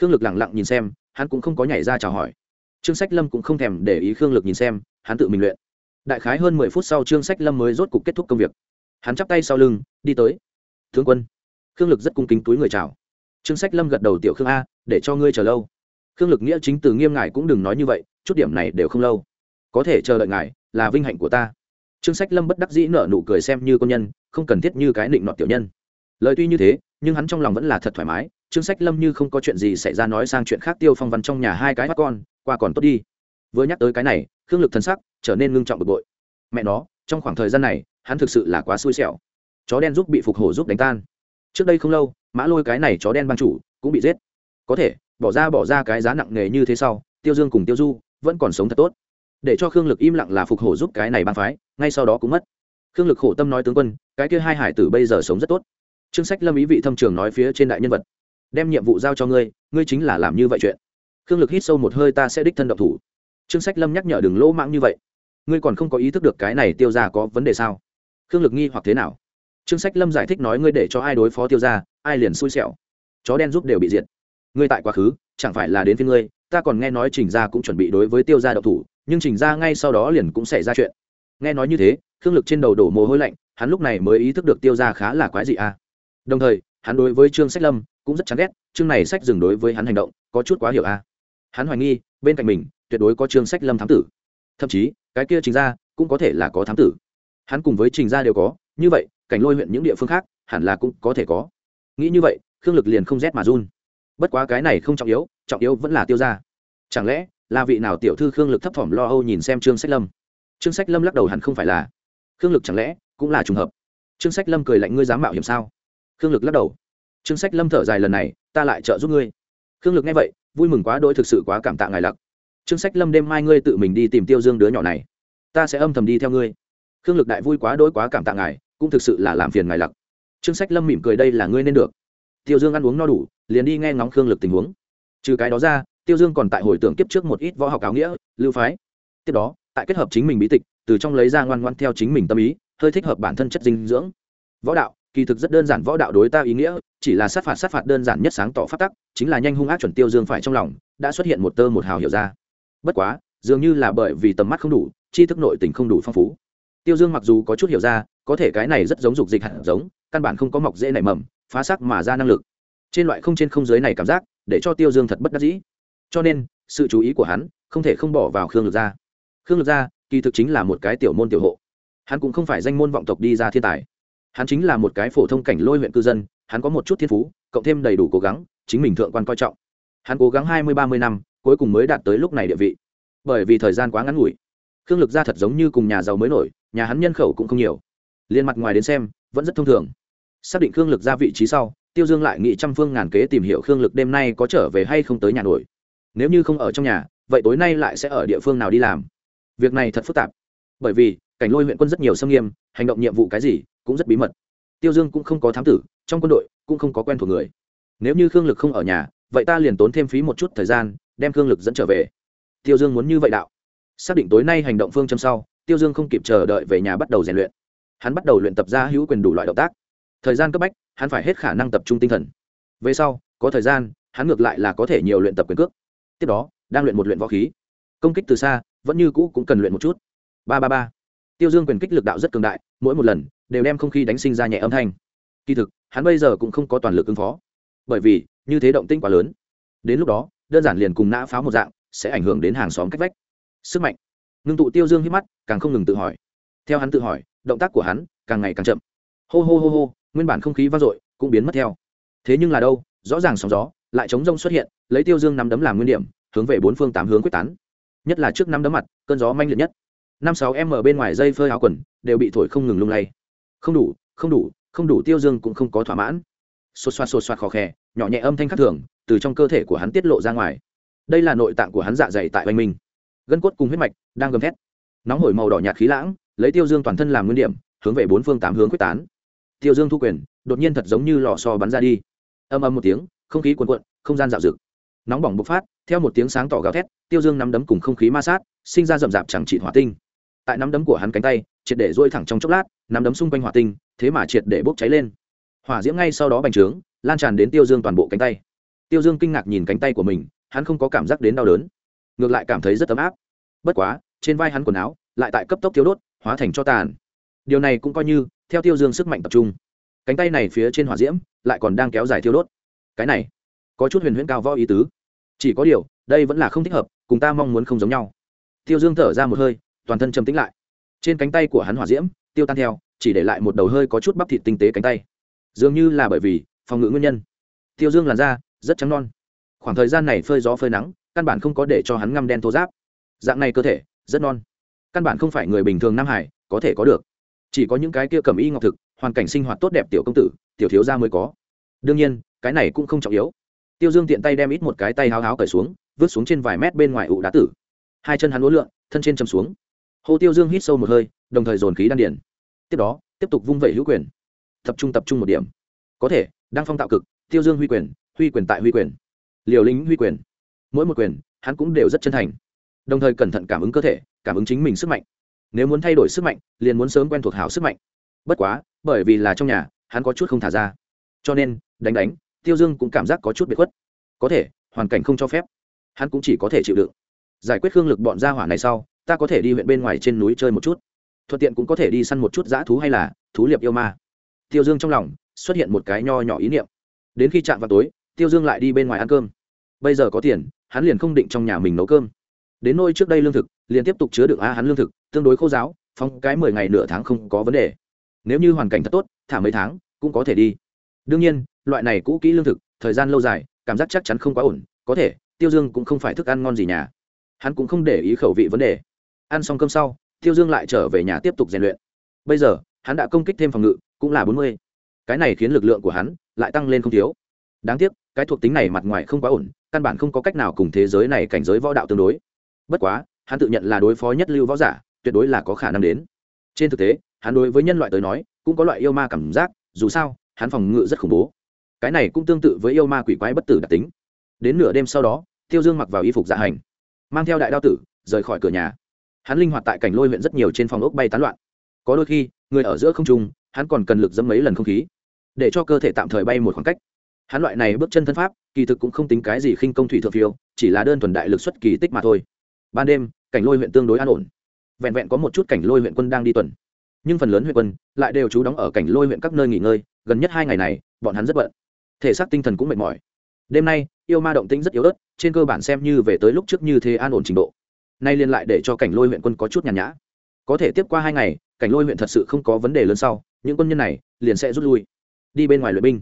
Khương lực lẳng lặng nhìn xem, hắn cũng không có nhảy ra chào hỏi. Trương sách lâm cũng không thèm để ý khương lực nhìn xem, hắn tự mình luyện. Đại khái hơn mười phút sau trương sách lâm mới rốt cục kết thúc công việc. Hắn chắp tay sau lưng, đi tới. Thương quân. Khương lực rất cung kính túi người chào trương sách lâm gật đầu, tiểu khương a, để cho ngươi chờ lâu. Khương lực nghĩa chính từ nghiêm ngài cũng đừng nói như vậy, chút điểm này đều không lâu. Có thể chờ đợi ngài, là vinh hạnh của ta. Trương sách lâm bất đắc dĩ nở nụ cười xem như công nhân, không cần thiết như cái định nọ tiểu nhân. Lời tuy như thế, nhưng hắn trong lòng vẫn là thật thoải mái, trương sách lâm như không có chuyện gì xảy ra nói sang chuyện khác tiêu phong văn trong nhà hai cái mắt con, qua còn tốt đi. Vừa nhắc tới cái này, khương lực thân sắc trở nên ngưng trọng bực bội. Mẹ nó, trong khoảng thời gian này, hắn thực sự là quá xui xẻo. Chó đen giúp bị phục hổ giúp đánh tan trước đây không lâu, mã lôi cái này chó đen ban chủ cũng bị giết. Có thể, bỏ ra bỏ ra cái giá nặng nề như thế sau, tiêu dương cùng tiêu du vẫn còn sống thật tốt. Để cho khương lực im lặng là phục hổ giúp cái này ban phái, ngay sau đó cũng mất. Khương lực khổ tâm nói tướng quân, cái kia hai hải tử bây giờ sống rất tốt. Trương sách lâm ý vị thâm trường nói phía trên đại nhân vật. Đem nhiệm vụ giao cho ngươi ngươi chính là làm như vậy chuyện. Khương lực hít sâu một hơi ta sẽ đích thân động thủ. Trương sách lâm nhắc nhở đừng lỗ mãng như vậy. Ngươi còn không có ý thức được cái này tiêu ra có vấn đề sao? Khương lực nghi hoặc thế nào? Trương sách lâm giải thích nói ngươi để cho ai đối phó tiêu ra ai liền xui xẻo. Chó đen giúp đều bị diệt. Ngươi tại quá khứ, chẳng phải là đến phía ngươi, ta còn nghe nói trình gia cũng chuẩn bị đối với tiêu gia độc thủ, nhưng trình gia ngay sau đó liền cũng xảy ra chuyện. Nghe nói như thế, khương lực trên đầu đổ mồ hôi lạnh, hắn lúc này mới ý thức được tiêu gia khá là quái dị a. À. đồng thời, hắn đối với trương sách lâm cũng rất chán ghét, chương này sách dừng đối với hắn hành động có chút quá hiểu a. À. hắn hoài nghi, bên cạnh mình, tuyệt đối có trương sách lâm thám tử. Thậm chí, cái kia trình gia cũng có thể là có thám tử. Hắn cùng với trình gia đều có như vậy, cảnh lôi huyện những địa phương khác hẳn là cũng có thể có. Nghĩ như vậy, khương lực liền không rét mà run. Bất quá cái này không trọng yếu trọng yếu vẫn là tiêu ra chẳng lẽ là vị nào tiểu thư khương lực thấp thỏm lo âu nhìn xem trương sách lâm? Trương sách lâm lắc đầu hẳn không phải là. Khương lực chẳng lẽ cũng là trùng hợp? Trương sách lâm cười lạnh, ngươi dám mạo hiểm sao? Khương lực lắc đầu. Trương sách lâm thở dài lần này, ta lại trợ giúp ngươi. Khương lực nghe vậy, vui mừng quá đỗi thực sự quá cảm tạ ngài lặc. Trương sách lâm đêm mai ngươi tự mình đi tìm tiêu dương đứa nhỏ này. Ta sẽ âm thầm đi theo ngươi khương lực đại vui quá đỗi quá cảm tạ ngài, cũng thực sự là làm phiền ngài lặc. Trương sách lâm mỉm cười đây là ngươi nên được. Tiêu dương ăn uống no đủ, liền đi nghe ngóng khương lực tình huống. Trừ cái đó ra, tiêu dương còn tại hồi tưởng kiếp trước một ít võ học áo nghĩa, lưu phái. Tiếp đó, tại kết hợp chính mình bí tịch, từ trong lấy ra ngoan ngoan theo chính mình tâm ý, hơi thích hợp bản thân chất dinh dưỡng. Võ đạo, kỳ thực rất đơn giản võ đạo đối ta ý nghĩa, chỉ là sát phạt sát phạt đơn giản nhất sáng tỏ phát tắc, chính là nhanh hung ác chuẩn tiêu dương phải trong lòng, đã xuất hiện một tơ một hào hiểu ra. Bất quá, dường như là bởi vì tầm mắt không đủ, tri thức nội tình không đủ phong phú tiêu dương mặc dù có chút hiểu ra, có thể cái này rất giống dục dịch hạt giống, căn bản không có mọc dễ nảy mầm, phá sắc mà ra năng lực. Trên loại không trên không dưới này cảm giác, để cho tiêu dương thật bất đắc dĩ. Cho nên, sự chú ý của hắn không thể không bỏ vào khương lực gia. Khương lực gia, kỳ thực chính là một cái tiểu môn tiểu hộ. Hắn cũng không phải danh môn vọng tộc đi ra thiên tài. Hắn chính là một cái phổ thông cảnh lôi huyện cư dân, hắn có một chút thiên phú, cộng thêm đầy đủ cố gắng, chính mình thượng quan coi trọng. Hắn cố gắng hai mươi, ba mươi năm, cuối cùng mới đạt tới lúc này địa vị. Bởi vì thời gian quá ngắn ngủi. Khương lực gia thật giống như cùng nhà giàu mới nổi nhà hắn nhân khẩu cũng không nhiều. Liên mặt ngoài đến xem, vẫn rất thông thường. Xác định khương lực ra vị trí sau, tiêu dương lại nghị trăm phương ngàn kế tìm hiểu khương lực đêm nay có trở về hay không tới nhà nổi. Nếu như không ở trong nhà, vậy tối nay lại sẽ ở địa phương nào đi làm? Việc này thật phức tạp. Bởi vì, cảnh lôi huyện quân rất nhiều xâm nghiêm, hành động nhiệm vụ cái gì cũng rất bí mật. Tiêu dương cũng không có thám tử, trong quân đội cũng không có quen thuộc người. Nếu như khương lực không ở nhà, vậy ta liền tốn thêm phí một chút thời gian, đem khương lực dẫn trở về. Tiêu dương muốn như vậy đạo. Xác định tối nay hành động phương châm sau tiêu dương không kịp chờ đợi về nhà bắt đầu rèn luyện. Hắn bắt đầu luyện tập ra hữu quyền đủ loại động tác. Thời gian cấp bách, hắn phải hết khả năng tập trung tinh thần. Về sau, có thời gian, hắn ngược lại là có thể nhiều luyện tập quyền cước. Tiếp đó, đang luyện một luyện võ khí. Công kích từ xa, vẫn như cũ cũng cần luyện một chút. Ba ba ba. Tiêu dương quyền kích lực đạo rất cường đại, mỗi một lần đều đem không khí đánh sinh ra nhẹ âm thanh. Kỳ thực, hắn bây giờ cũng không có toàn lực ứng phó. Bởi vì, như thế động tinh quá lớn. Đến lúc đó, đơn giản liền cùng nã pháo một dạng, sẽ ảnh hưởng đến hàng xóm cách vách. Sức mạnh ngưng tụ tiêu dương hít mắt, càng không ngừng tự hỏi. Theo hắn tự hỏi, động tác của hắn càng ngày càng chậm. Hô hô hô hô, nguyên bản không khí vang dội cũng biến mất theo. Thế nhưng là đâu, rõ ràng sóng gió lại chống rông xuất hiện, lấy tiêu dương nắm đấm làm nguyên điểm, hướng về bốn phương tám hướng quyết tán. Nhất là trước năm đấm mặt, cơn gió manh liệt nhất. Năm sáu em ở bên ngoài dây phơi áo quần đều bị thổi không ngừng lung lay. Không đủ không đủ không đủ tiêu dương cũng không có thỏa mãn. Xô xoa xô xoa khó khè, nhỏ nhẹ âm thanh khắc thường từ trong cơ thể của hắn tiết lộ ra ngoài. Đây là nội tạng của hắn dạ dày tại oanh minh gân cốt cùng huyết mạch đang gầm thét. Nóng hổi màu đỏ nhạt khí lãng, lấy tiêu dương toàn thân làm nguyên điểm, hướng về bốn phương tám hướng quyết tán. Tiêu dương thu quyền, đột nhiên thật giống như lò xo bắn ra đi. Âm âm một tiếng, không khí cuồn cuộn, không gian dạo rực nóng bỏng bộc phát, theo một tiếng sáng tỏ gào thét, tiêu dương nắm đấm cùng không khí ma sát, sinh ra rậm rạp chẳng trị hỏa tinh. Tại nắm đấm của hắn cánh tay, triệt để dôi thẳng trong chốc lát, nắm đấm xung quanh hỏa tinh, thế mà triệt để bốc cháy lên. Hỏa diễm ngay sau đó bành trướng, lan tràn đến tiêu dương toàn bộ cánh tay. Tiêu dương kinh ngạc nhìn cánh tay của mình, hắn không có cảm giác đến đau đớn ngược lại cảm thấy rất ấm áp. Bất quá, trên vai hắn quần áo lại tại cấp tốc thiếu đốt, hóa thành cho tàn. Điều này cũng coi như theo tiêu dương sức mạnh tập trung. Cánh tay này phía trên hỏa diễm lại còn đang kéo dài thiêu đốt. Cái này, có chút huyền huyễn cao võ ý tứ. Chỉ có điều, đây vẫn là không thích hợp, cùng ta mong muốn không giống nhau. Tiêu dương thở ra một hơi, toàn thân châm tĩnh lại. Trên cánh tay của hắn hỏa diễm tiêu tan theo, chỉ để lại một đầu hơi có chút bắp thịt tinh tế cánh tay. Dường như là bởi vì phòng ngự nguyên nhân. Tiêu dương làn da rất trắng non. Khoảng thời gian này phơi gió phơi nắng căn bản không có để cho hắn ngăm đen thô giáp. Dạng này cơ thể, rất non. Căn bản không phải người bình thường nam hải có thể có được. Chỉ có những cái kia cầm y ngọc thực, hoàn cảnh sinh hoạt tốt đẹp tiểu công tử, tiểu thiếu gia mới có. Đương nhiên, cái này cũng không trọng yếu. Tiêu dương tiện tay đem ít một cái tay háo háo cởi xuống, vứt xuống trên vài mét bên ngoài ụ đá tử. Hai chân hắn uốn lượn, thân trên chầm xuống. Hồ tiêu dương hít sâu một hơi, đồng thời dồn khí đan điển tiếp đó, tiếp tục vung vẩy hữu quyền. Tập trung tập trung một điểm. Có thể, đang phong tạo cực, tiêu dương huy quyền huy quyền tại huy quyền. Liều lính huy quyền mỗi một quyền, hắn cũng đều rất chân thành. Đồng thời cẩn thận cảm ứng cơ thể, cảm ứng chính mình sức mạnh. Nếu muốn thay đổi sức mạnh, liền muốn sớm quen thuộc hảo sức mạnh. Bất quá, bởi vì là trong nhà, hắn có chút không thả ra. Cho nên, đánh đánh, tiêu dương cũng cảm giác có chút bị khuất. Có thể, hoàn cảnh không cho phép. Hắn cũng chỉ có thể chịu đựng. Giải quyết khương lực bọn gia hỏa này sau, ta có thể đi huyện bên ngoài trên núi chơi một chút. Thuận tiện cũng có thể đi săn một chút dã thú hay là thú liệp yêu ma. Tiêu dương trong lòng xuất hiện một cái nho nhỏ ý niệm. Đến khi chạm vào tối, tiêu dương lại đi bên ngoài ăn cơm. Bây giờ có tiền hắn liền không định trong nhà mình nấu cơm. Đến nôi trước đây lương thực, liền tiếp tục chứa được a hắn lương thực, tương đối khô giáo phong cái mười ngày nửa tháng không có vấn đề. Nếu như hoàn cảnh thật tốt, thả mấy tháng, cũng có thể đi. Đương nhiên, loại này cũ kỹ lương thực, thời gian lâu dài, cảm giác chắc chắn không quá ổn, có thể, tiêu dương cũng không phải thức ăn ngon gì nhà. Hắn cũng không để ý khẩu vị vấn đề. Ăn xong cơm sau, tiêu dương lại trở về nhà tiếp tục rèn luyện. Bây giờ, hắn đã công kích thêm phòng ngự, cũng là bốn mươi. Cái này khiến lực lượng của hắn lại tăng lên không thiếu. Đáng tiếc, cái thuộc tính này mặt ngoài không quá ổn căn bản không có cách nào cùng thế giới này cảnh giới võ đạo tương đối. Bất quá, hắn tự nhận là đối phó nhất lưu võ giả, tuyệt đối là có khả năng đến. Trên thực tế, hắn đối với nhân loại tới nói, cũng có loại yêu ma cảm giác, dù sao, hắn phòng ngự rất khủng bố. Cái này cũng tương tự với yêu ma quỷ quái bất tử đặc tính. Đến nửa đêm sau đó, tiêu dương mặc vào y phục dạ hành, mang theo đại đao tử, rời khỏi cửa nhà. Hắn linh hoạt tại cảnh lôi huyện rất nhiều trên phòng ốc bay tán loạn. Có đôi khi, người ở giữa không trung, hắn còn cần lực dẫm mấy lần không khí, để cho cơ thể tạm thời bay một khoảng cách hắn loại này bước chân thân pháp, kỳ thực cũng không tính cái gì khinh công thủy thượng phiêu, chỉ là đơn thuần đại lực xuất kỳ tích mà thôi. Ban đêm, cảnh lôi huyện tương đối an ổn. Vẹn vẹn có một chút cảnh lôi huyện quân đang đi tuần. Nhưng phần lớn huyện quân lại đều trú đóng ở cảnh lôi huyện các nơi nghỉ ngơi, gần nhất hai ngày này, bọn hắn rất bận. Thể xác tinh thần cũng mệt mỏi. Đêm nay, yêu ma động tĩnh rất yếu ớt, trên cơ bản xem như về tới lúc trước như thế an ổn trình độ. Nay liên lại để cho cảnh lôi huyện quân có chút nhàn nhã. Có thể tiếp qua hai ngày, cảnh lôi huyện thật sự không có vấn đề lớn sau, những quân nhân này liền sẽ rút lui. Đi bên ngoài luyện binh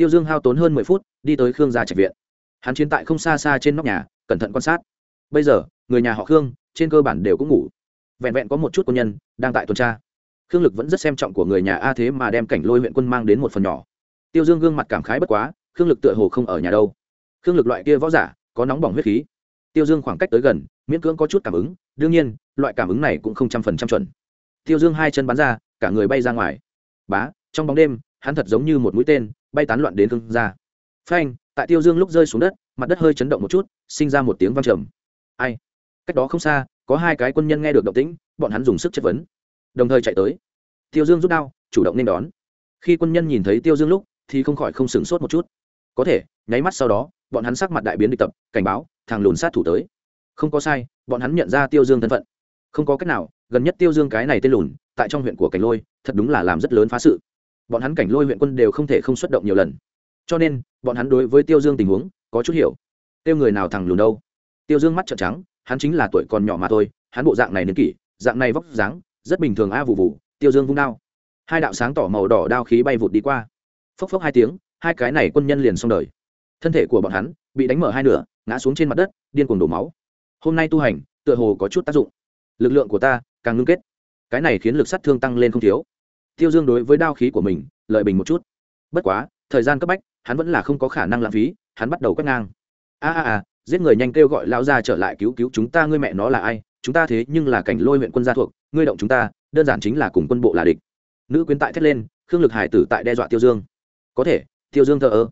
tiêu dương hao tốn hơn mười phút, đi tới khương gia trạch viện. Hắn chiến tại không xa xa trên nóc nhà, cẩn thận quan sát. Bây giờ, người nhà họ khương, trên cơ bản đều cũng ngủ. Vẹn vẹn có một chút quân nhân đang tại tuần tra. Khương lực vẫn rất xem trọng của người nhà a thế mà đem cảnh lôi huyện quân mang đến một phần nhỏ. Tiêu dương gương mặt cảm khái bất quá, khương lực tựa hồ không ở nhà đâu. Khương lực loại kia võ giả, có nóng bỏng huyết khí. Tiêu dương khoảng cách tới gần, miễn cưỡng có chút cảm ứng, đương nhiên, loại cảm ứng này cũng không trăm phần trăm chuẩn. Tiêu dương hai chân bắn ra, cả người bay ra ngoài. Bá, trong bóng đêm, hắn thật giống như một mũi tên bay tán loạn đến thương ra. Phanh, tại tiêu dương lúc rơi xuống đất, mặt đất hơi chấn động một chút, sinh ra một tiếng vang trầm. Ai? Cách đó không xa, có hai cái quân nhân nghe được động tĩnh, bọn hắn dùng sức chất vấn. Đồng thời chạy tới. Tiêu dương rút đao, chủ động nên đón. Khi quân nhân nhìn thấy tiêu dương lúc, thì không khỏi không sửng sốt một chút. Có thể, nháy mắt sau đó, bọn hắn sắc mặt đại biến địch tập, cảnh báo, thằng lùn sát thủ tới. Không có sai, bọn hắn nhận ra tiêu dương thân phận. Không có cách nào, gần nhất tiêu dương cái này tên lùn, tại trong huyện của cảnh lôi, thật đúng là làm rất lớn phá sự bọn hắn cảnh lôi huyện quân đều không thể không xuất động nhiều lần. Cho nên, bọn hắn đối với tiêu dương tình huống có chút hiểu. Tiêu người nào thằng lùn đâu? Tiêu dương mắt trợn trắng, hắn chính là tuổi còn nhỏ mà thôi, hắn bộ dạng này niên kỷ, dạng này vóc dáng, rất bình thường a vụ vụ tiêu dương vung đao. Hai đạo sáng tỏ màu đỏ đao khí bay vụt đi qua. Phốc phốc hai tiếng, hai cái này quân nhân liền xong đời. Thân thể của bọn hắn bị đánh mở hai nửa, ngã xuống trên mặt đất, điên cuồng đổ máu. Hôm nay tu hành, tựa hồ có chút tác dụng. Lực lượng của ta càng ngưng kết. Cái này khiến lực sát thương tăng lên không thiếu tiêu dương đối với đao khí của mình, lợi bình một chút. Bất quá, thời gian cấp bách, hắn vẫn là không có khả năng lãng phí, hắn bắt đầu quét ngang. A a a, giết người nhanh kêu gọi lao ra trở lại cứu cứu chúng ta, ngươi mẹ nó là ai? Chúng ta thế nhưng là cảnh lôi huyện quân gia thuộc, ngươi động chúng ta, đơn giản chính là cùng quân bộ là địch. Nữ quyến tại thét lên, khương lực hải tử tại đe dọa tiêu dương. Có thể, tiêu dương thờ ơ.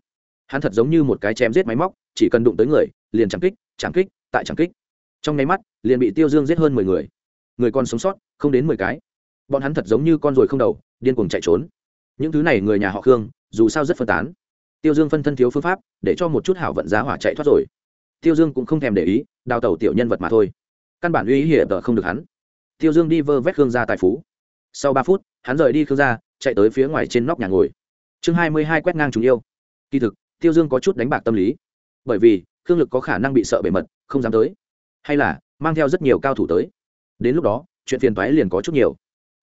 Hắn thật giống như một cái chém giết máy móc, chỉ cần đụng tới người, liền chẳng kích chẳng kích, tại chẳng kích. Trong nháy mắt, liền bị tiêu dương giết hơn mười người. Người còn sống sót, không đến mười cái. Bọn hắn thật giống như con ruồi không đầu điên cuồng chạy trốn. Những thứ này người nhà họ khương, dù sao rất phân tán. Tiêu dương phân thân thiếu phương pháp, để cho một chút hảo vận giá hỏa chạy thoát rồi. Tiêu dương cũng không thèm để ý, đào tẩu tiểu nhân vật mà thôi. Căn bản uy hiểm tờ không được hắn. Tiêu dương đi vơ vét khương gia tài phú. Sau ba phút, hắn rời đi khương gia, chạy tới phía ngoài trên nóc nhà ngồi. Chương hai mươi hai quét ngang chúng yêu. Kỳ thực, tiêu dương có chút đánh bạc tâm lý. Bởi vì, khương lực có khả năng bị sợ bề mật, không dám tới. Hay là, mang theo rất nhiều cao thủ tới. Đến lúc đó, chuyện phiền toái liền có chút nhiều.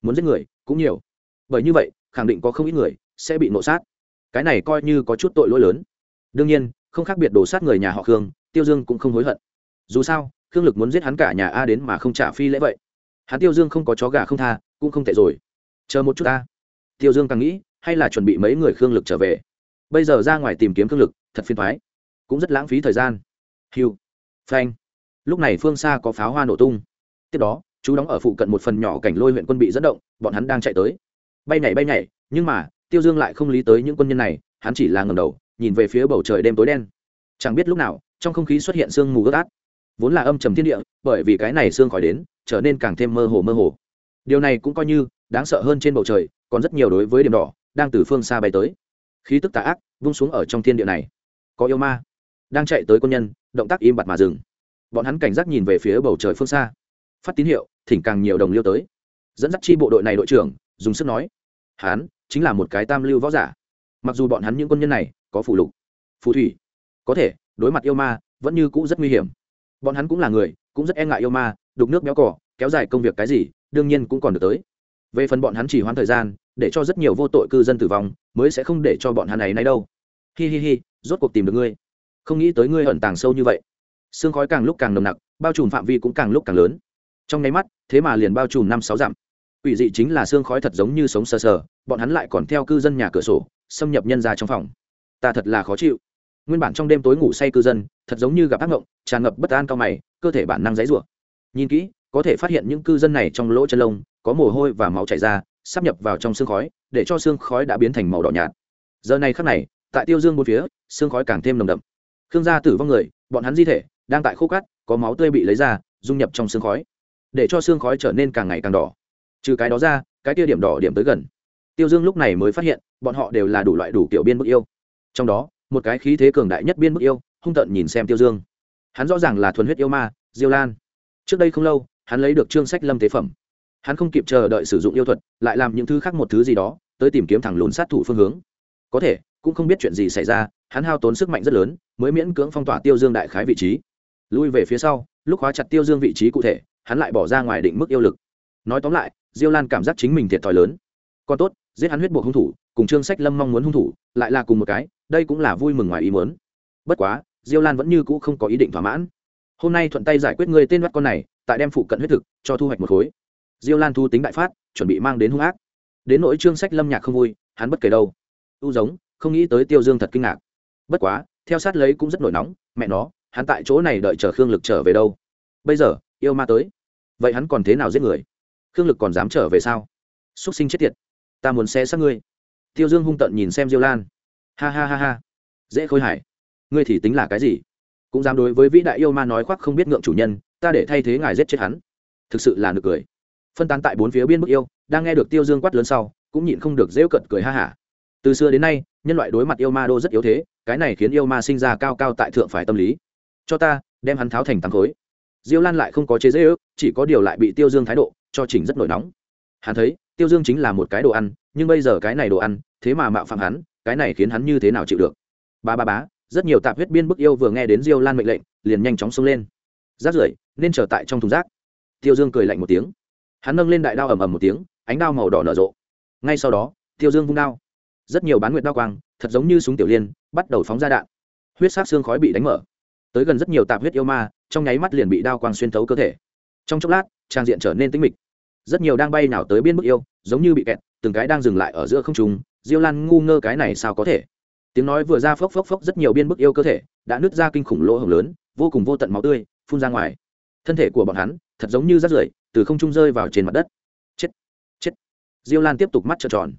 Muốn giết người, cũng nhiều bởi như vậy, khẳng định có không ít người sẽ bị nộ sát. Cái này coi như có chút tội lỗi lớn. Đương nhiên, không khác biệt đổ sát người nhà họ khương, tiêu dương cũng không hối hận. Dù sao, khương lực muốn giết hắn cả nhà a đến mà không trả phi lễ vậy. Hắn tiêu dương không có chó gà không tha, cũng không tệ rồi. Chờ một chút ta. Tiêu dương càng nghĩ, hay là chuẩn bị mấy người khương lực trở về. Bây giờ ra ngoài tìm kiếm khương lực, thật phiền thoái cũng rất lãng phí thời gian. Hiu phanh. Lúc này phương xa có pháo hoa nổ tung. Tiếp đó, chú đóng ở phụ cận một phần nhỏ cảnh lôi huyện quân bị dẫn động, bọn hắn đang chạy tới bay nhảy bay nhảy, nhưng mà, tiêu dương lại không lý tới những quân nhân này, hắn chỉ là ngầm đầu, nhìn về phía bầu trời đêm tối đen. Chẳng biết lúc nào, trong không khí xuất hiện sương mù ướt át. Vốn là âm trầm thiên địa, bởi vì cái này sương khỏi đến, trở nên càng thêm mơ hồ mơ hồ. Điều này cũng coi như đáng sợ hơn trên bầu trời, còn rất nhiều đối với điểm đỏ, đang từ phương xa bay tới. Khí tức tà ác, vung xuống ở trong thiên địa này. Có yêu ma đang chạy tới quân nhân, động tác im bặt mà dừng. Bọn hắn cảnh giác nhìn về phía bầu trời phương xa. Phát tín hiệu, thỉnh càng nhiều đồng liêu tới. Dẫn dắt chi bộ đội này đội trưởng, dùng sức nói hắn chính là một cái tam lưu võ giả. Mặc dù bọn hắn những quân nhân này có phụ lục, phù thủy, có thể đối mặt yêu ma vẫn như cũ rất nguy hiểm. Bọn hắn cũng là người, cũng rất e ngại yêu ma, đục nước béo cỏ, kéo dài công việc cái gì, đương nhiên cũng còn được tới. Về phần bọn hắn chỉ hoãn thời gian, để cho rất nhiều vô tội cư dân tử vong, mới sẽ không để cho bọn hắn ấy nay đâu. Hi hi hi, rốt cuộc tìm được ngươi. Không nghĩ tới ngươi ẩn tàng sâu như vậy. Sương khói càng lúc càng nồng nặc, bao trùm phạm vi cũng càng lúc càng lớn. Trong nháy mắt, thế mà liền bao trùm năm sáu dặm quỷ dị chính là xương khói thật giống như sống sờ sờ, bọn hắn lại còn theo cư dân nhà cửa sổ, xâm nhập nhân ra trong phòng. Ta thật là khó chịu. Nguyên bản trong đêm tối ngủ say cư dân, thật giống như gặp ác mộng, tràn ngập bất an cao mày, cơ thể bản năng dãy rủa. Nhìn kỹ, có thể phát hiện những cư dân này trong lỗ chân lông, có mồ hôi và máu chảy ra, sắp nhập vào trong xương khói, để cho xương khói đã biến thành màu đỏ nhạt. Giờ này khắc này, tại tiêu dương một phía, xương khói càng thêm nồng đậm. Khương gia tử vong người, bọn hắn di thể, đang tại khô cắt có máu tươi bị lấy ra, dung nhập trong xương khói. Để cho xương khói trở nên càng ngày càng đỏ trừ cái đó ra, cái kia điểm đỏ điểm tới gần. Tiêu dương lúc này mới phát hiện, bọn họ đều là đủ loại đủ kiểu biên bức yêu. Trong đó, một cái khí thế cường đại nhất biên bức yêu, hung tợn nhìn xem tiêu dương. Hắn rõ ràng là thuần huyết yêu ma, diêu lan. Trước đây không lâu, hắn lấy được chương sách lâm tế phẩm. Hắn không kịp chờ đợi sử dụng yêu thuật, lại làm những thứ khác một thứ gì đó, tới tìm kiếm thẳng lùn sát thủ phương hướng. Có thể, cũng không biết chuyện gì xảy ra, hắn hao tốn sức mạnh rất lớn, mới miễn cưỡng phong tỏa tiêu dương đại khái vị trí. Lui về phía sau, lúc khóa chặt tiêu dương vị trí cụ thể, hắn lại bỏ ra ngoài định mức yêu lực. Nói tóm lại diêu lan cảm giác chính mình thiệt thòi lớn. Còn tốt, giết hắn huyết buộc hung thủ, cùng trương sách lâm mong muốn hung thủ, lại là cùng một cái, đây cũng là vui mừng ngoài ý muốn. Bất quá, diêu lan vẫn như cũ không có ý định thỏa mãn. Hôm nay thuận tay giải quyết người tên mắt con này, tại đem phụ cận huyết thực cho thu hoạch một khối. Diêu lan thu tính đại phát, chuẩn bị mang đến hung ác. Đến nỗi trương sách lâm nhạc không vui, hắn bất kể đâu. U giống, không nghĩ tới tiêu dương thật kinh ngạc. Bất quá, theo sát lấy cũng rất nổi nóng, mẹ nó, hắn tại chỗ này đợi chờ khương lực trở về đâu. Bây giờ, yêu ma tới. Vậy hắn còn thế nào giết người? Khương lực còn dám trở về sao? Xúc sinh chết tiệt, ta muốn xe xác ngươi. Tiêu dương hung tận nhìn xem diêu lan. Ha ha ha ha, dễ khôi hải ngươi thì tính là cái gì? Cũng dám đối với vĩ đại yêu ma nói khoác không biết ngượng chủ nhân, ta để thay thế ngài giết chết hắn. Thực sự là nực cười. Phân tán tại bốn phía biên bức yêu, đang nghe được tiêu dương quát lớn sau, cũng nhịn không được rêu cận cười ha hả. Từ xưa đến nay, nhân loại đối mặt yêu ma đô rất yếu thế, cái này khiến yêu ma sinh ra cao cao tại thượng phải tâm lý. Cho ta, đem hắn tháo thành tám khối diêu lan lại không có chế dễ ước, chỉ có điều lại bị tiêu dương thái độ cho chỉnh rất nổi nóng. Hắn thấy, tiêu dương chính là một cái đồ ăn, nhưng bây giờ cái này đồ ăn, thế mà mạo phạm hắn, cái này khiến hắn như thế nào chịu được? Ba ba bá rất nhiều tạp huyết biên bức yêu vừa nghe đến diêu lan mệnh lệnh, liền nhanh chóng xông lên. Rác rưởi, nên trở tại trong thùng rác. Tiêu dương cười lạnh một tiếng. Hắn nâng lên đại đao ầm ầm một tiếng, ánh đao màu đỏ nở rộ. Ngay sau đó, tiêu dương vung đao. Rất nhiều bán nguyệt đao quang, thật giống như súng tiểu liên, bắt đầu phóng ra đạn. Huyết sát xương khói bị đánh mở tới gần rất nhiều tạp huyết yêu ma, trong nháy mắt liền bị đao quang xuyên thấu cơ thể. Trong chốc lát, trang diện trở nên tĩnh mịch. Rất nhiều đang bay nào tới biên bức yêu, giống như bị kẹt, từng cái đang dừng lại ở giữa không trung, diêu lan ngu ngơ cái này sao có thể? Tiếng nói vừa ra phốc phốc phốc rất nhiều biên bức yêu cơ thể, đã nứt ra kinh khủng lỗ hồng lớn, vô cùng vô tận máu tươi, phun ra ngoài. Thân thể của bọn hắn, thật giống như rác rưởi, từ không trung rơi vào trên mặt đất. Chết! Chết! Diêu lan tiếp tục mắt trợn tròn.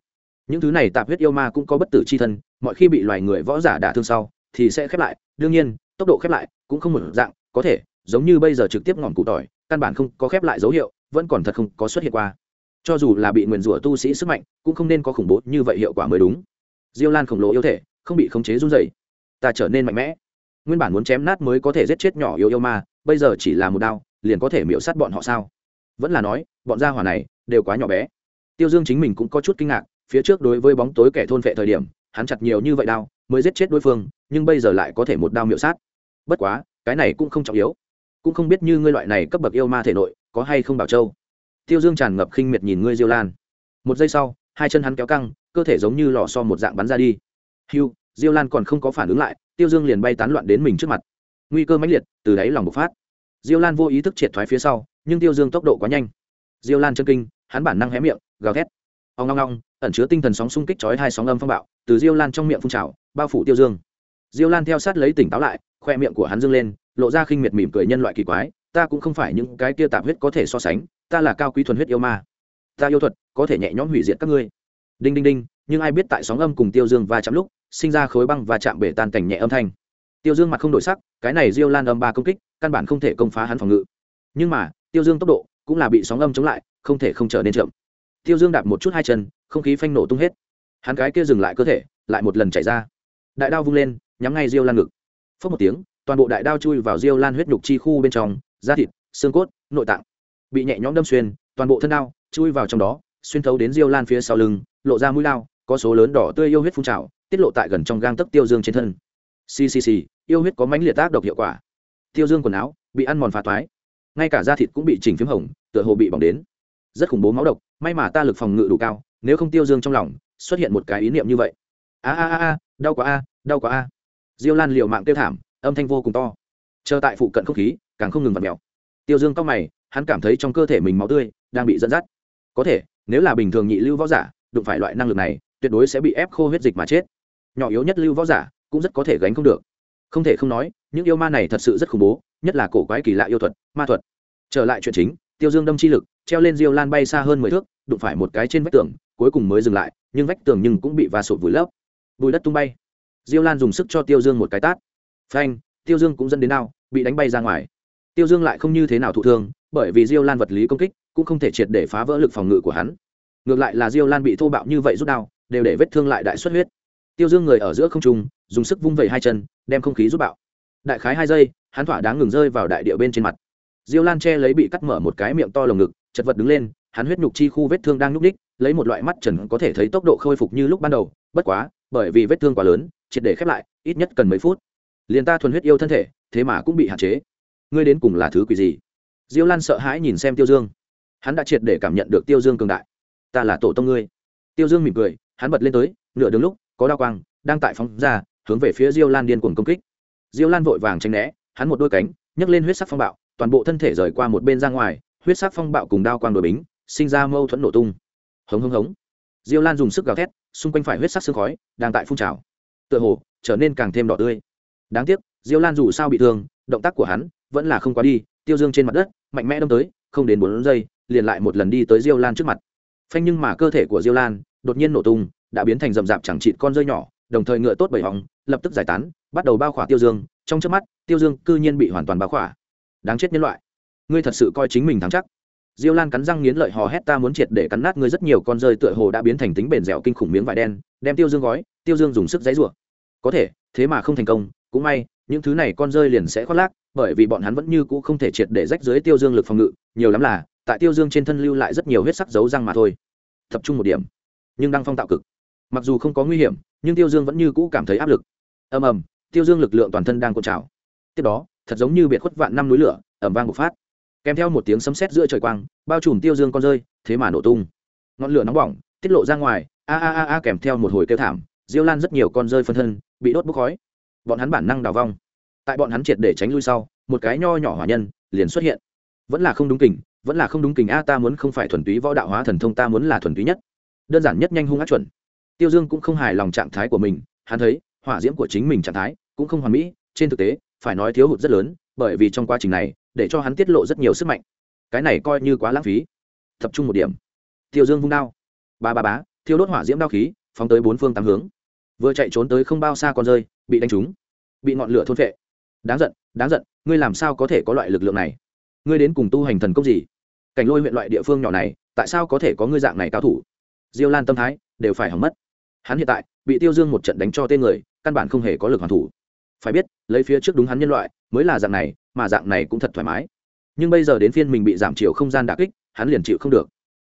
Những thứ này tạp huyết yêu ma cũng có bất tử c h i thân, mọi khi bị loài người võ giả đả thương sau, thì sẽ khép lại. Đương nhiên tốc độ khép lại cũng không một dạng, có thể, giống như bây giờ trực tiếp ngọn cụ tỏi, căn bản không có khép lại dấu hiệu, vẫn còn thật không có xuất hiện qua. Cho dù là bị nguyền rủa tu sĩ sức mạnh, cũng không nên có khủng bố như vậy hiệu quả mới đúng. Diêu lan khổng lồ yêu thể, không bị khống chế run dày ta trở nên mạnh mẽ. Nguyên bản muốn chém nát mới có thể giết chết nhỏ yêu yêu ma, bây giờ chỉ là một đao, liền có thể miễu sát bọn họ sao? Vẫn là nói, bọn gia hỏa này đều quá nhỏ bé. Tiêu dương chính mình cũng có chút kinh ngạc, phía trước đối với bóng tối kẻ thôn vệ thời điểm, hắn chặt nhiều như vậy đao, mới giết chết đối phương, nhưng bây giờ lại có thể một đao miễu sát bất quá, cái này cũng không trọng yếu. Cũng không biết như ngươi loại này cấp bậc yêu ma thể nội, có hay không bảo châu. Tiêu dương tràn ngập khinh miệt nhìn ngươi diêu lan. Một giây sau, hai chân hắn kéo căng, cơ thể giống như lò so một dạng bắn ra đi. Hiu diêu lan còn không có phản ứng lại, tiêu dương liền bay tán loạn đến mình trước mặt. Nguy cơ mãnh liệt, từ đáy lòng bộc phát. Diêu lan vô ý thức triệt thoái phía sau, nhưng tiêu dương tốc độ quá nhanh. Diêu lan chân kinh, hắn bản năng hé miệng, gào thét. Ông long long ẩn chứa tinh thần sóng xung kích chói hai sóng âm phong bạo, từ diêu lan trong miệng phun trào, bao phủ tiêu dương. Diêu lan theo sát lấy tỉnh táo lại khoe miệng của hắn dâng lên, lộ ra khinh miệt mỉm cười nhân loại kỳ quái, ta cũng không phải những cái kia tạp huyết có thể so sánh, ta là cao quý thuần huyết yêu ma. Ta yêu thuật, có thể nhẹ nhõm hủy diệt các ngươi. Đinh đinh đinh, nhưng ai biết tại sóng âm cùng tiêu dương va chạm lúc, sinh ra khối băng và chạm bể tan cảnh nhẹ âm thanh. Tiêu dương mặt không đổi sắc, cái này diêu lan âm ba công kích, căn bản không thể công phá hắn phòng ngự. Nhưng mà, tiêu dương tốc độ cũng là bị sóng âm chống lại, không thể không trở nên chậm. Tiêu dương đạp một chút hai chân, không khí phanh nổ tung hết. Hắn cái kia dừng lại cơ thể, lại một lần chảy ra. Đại đao vung lên, nhắm ngay diêu lan ngực phớt một tiếng, toàn bộ đại đao chui vào diêu lan huyết nhục chi khu bên trong, da thịt, xương cốt, nội tạng bị nhẹ nhõm đâm xuyên, toàn bộ thân đao chui vào trong đó, xuyên thấu đến diêu lan phía sau lưng, lộ ra mũi lao có số lớn đỏ tươi yêu huyết phun trào, tiết lộ tại gần trong gang tấc tiêu dương trên thân. Ccc yêu huyết có mãnh liệt tác độc hiệu quả. Tiêu dương quần áo bị ăn mòn phá toái, ngay cả da thịt cũng bị chỉnh p h m hồng, tựa hồ bị bỏng đến. Rất khủng bố máu độc, may mà ta lực phòng ngự đủ cao, nếu không tiêu dương trong lòng xuất hiện một cái ý niệm như vậy. A a a a, đau quá a, đau quá a diêu lan liều mạng tiêu thảm, âm thanh vô cùng to. Chờ tại phụ cận không khí, càng không ngừng vặt mèo. Tiêu dương cao mày, hắn cảm thấy trong cơ thể mình máu tươi đang bị dẫn dắt. Có thể, nếu là bình thường nhị lưu võ giả, đụng phải loại năng lực này, tuyệt đối sẽ bị ép khô huyết dịch mà chết. Nhỏ yếu nhất lưu võ giả cũng rất có thể gánh không được. Không thể không nói, những yêu ma này thật sự rất khủng bố, nhất là cổ quái kỳ lạ yêu thuật, ma thuật. Trở lại chuyện chính, tiêu dương đâm chi lực, treo lên diêu lan bay xa hơn mười thước, đụng phải một cái trên vách tường, cuối cùng mới dừng lại, nhưng vách tường nhưng cũng bị va sụt vùi lấp. Bùi đất tung bay diêu lan dùng sức cho tiêu dương một cái tát. Phanh, tiêu dương cũng dẫn đến đau bị đánh bay ra ngoài. Tiêu dương lại không như thế nào thụ thương, bởi vì diêu lan vật lý công kích cũng không thể triệt để phá vỡ lực phòng ngự của hắn. Ngược lại là diêu lan bị thô bạo như vậy rút đau đều để vết thương lại đại xuất huyết. Tiêu dương người ở giữa không trung, dùng sức vung vẩy hai chân, đem không khí rút bạo. Đại khái hai giây, hắn thỏa đáng ngừng rơi vào đại địa bên trên mặt. Diêu lan che lấy bị cắt mở một cái miệng to lồng ngực, chật vật đứng lên, hắn huyết nhục chi khu vết thương đang nhúc ních lấy một loại mắt trần có thể thấy tốc độ khôi phục như lúc ban đầu, bất quá, bởi vì vết thương quá lớn triệt để khép lại, ít nhất cần mấy phút. Liền ta thuần huyết yêu thân thể, thế mà cũng bị hạn chế. Ngươi đến cùng là thứ quỷ gì? Diêu lan sợ hãi nhìn xem tiêu dương. Hắn đã triệt để cảm nhận được tiêu dương cường đại. Ta là tổ tông ngươi. Tiêu dương mỉm cười, hắn bật lên tới, nửa đường lúc, có đao quang đang tại phóng ra, hướng về phía diêu lan điên cuồng công kích. Diêu lan vội vàng tranh né, hắn một đôi cánh, nhấc lên huyết sắc phong bạo, toàn bộ thân thể rời qua một bên ra ngoài, huyết sắc phong bạo cùng đao quang đổi bính, sinh ra mâu thuẫn nổ tung. Hống hống hống. Diêu lan dùng sức gào thét, xung quanh phải huyết sắc sương khói đang tại phun trào tựa hồ trở nên càng thêm đỏ tươi. Đáng tiếc, diêu lan dù sao bị thương, động tác của hắn vẫn là không quá đi, tiêu dương trên mặt đất, mạnh mẽ đâm tới, không đến bốn giây, liền lại một lần đi tới diêu lan trước mặt. Phanh nhưng mà cơ thể của diêu lan đột nhiên nổ tung, đã biến thành rậm rạp chẳng chịt con rơi nhỏ, đồng thời ngựa tốt bảy hỏng lập tức giải tán, bắt đầu bao khỏa tiêu dương. Trong trước mắt, tiêu dương cư nhiên bị hoàn toàn bao khỏa. Đáng chết nhân loại. Ngươi thật sự coi chính mình thắng chắc. Diêu lan cắn răng nghiến lợi hò hét ta muốn triệt để cắn nát ngươi rất nhiều con rơi tựa hồ đã biến thành tính bền dẻo kinh khủng miếng vải đen, đem tiêu dương gói tiêu dương dùng sức dãy rủa có thể, thế mà không thành công, cũng may, những thứ này con rơi liền sẽ khoác lác, bởi vì bọn hắn vẫn như cũ không thể triệt để rách dưới tiêu dương lực phòng ngự, nhiều lắm là, tại tiêu dương trên thân lưu lại rất nhiều huyết sắc dấu răng mà thôi. Tập trung một điểm. Nhưng đang phong tạo cực. Mặc dù không có nguy hiểm, nhưng tiêu dương vẫn như cũ cảm thấy áp lực. Ầm ầm, tiêu dương lực lượng toàn thân đang cột trào. Tiếp đó, thật giống như biệt khuất vạn năm núi lửa ẩm vang bộc phát. Kèm theo một tiếng sấm sét giữa trời quang, bao trùm tiêu dương con rơi, thế mà nổ tung. Ngọn lửa nóng bỏng, tiết lộ ra ngoài, a a a a kèm theo một hồi kêu thảm diêu lan rất nhiều con rơi phân thân, bị đốt bốc khói. Bọn hắn bản năng đào vong. Tại bọn hắn triệt để tránh lui sau, một cái nho nhỏ hỏa nhân liền xuất hiện. Vẫn là không đúng kình, vẫn là không đúng kình a, ta muốn không phải thuần túy võ đạo hóa thần thông, ta muốn là thuần túy nhất. Đơn giản nhất nhanh hung ác chuẩn. Tiêu dương cũng không hài lòng trạng thái của mình, hắn thấy, hỏa diễm của chính mình trạng thái cũng không hoàn mỹ, trên thực tế, phải nói thiếu hụt rất lớn, bởi vì trong quá trình này, để cho hắn tiết lộ rất nhiều sức mạnh. Cái này coi như quá lãng phí. Tập trung một điểm. Tiêu dương vung đao. Ba ba bá thiêu đốt hỏa diễm đao khí, phóng tới bốn phương tám hướng vừa chạy trốn tới không bao xa còn rơi, bị đánh trúng, bị ngọn lửa thôn vệ đáng giận đáng giận, ngươi làm sao có thể có loại lực lượng này? Ngươi đến cùng tu hành thần công gì? Cảnh lôi huyện loại địa phương nhỏ này, tại sao có thể có ngươi dạng này cao thủ? Diêu lan tâm thái đều phải hỏng mất. Hắn hiện tại bị tiêu dương một trận đánh cho tên người, căn bản không hề có lực hoàn thủ. Phải biết, lấy phía trước đúng hắn nhân loại, mới là dạng này, mà dạng này cũng thật thoải mái. Nhưng bây giờ đến phiên mình bị giảm chiều không gian đà kích, hắn liền chịu không được.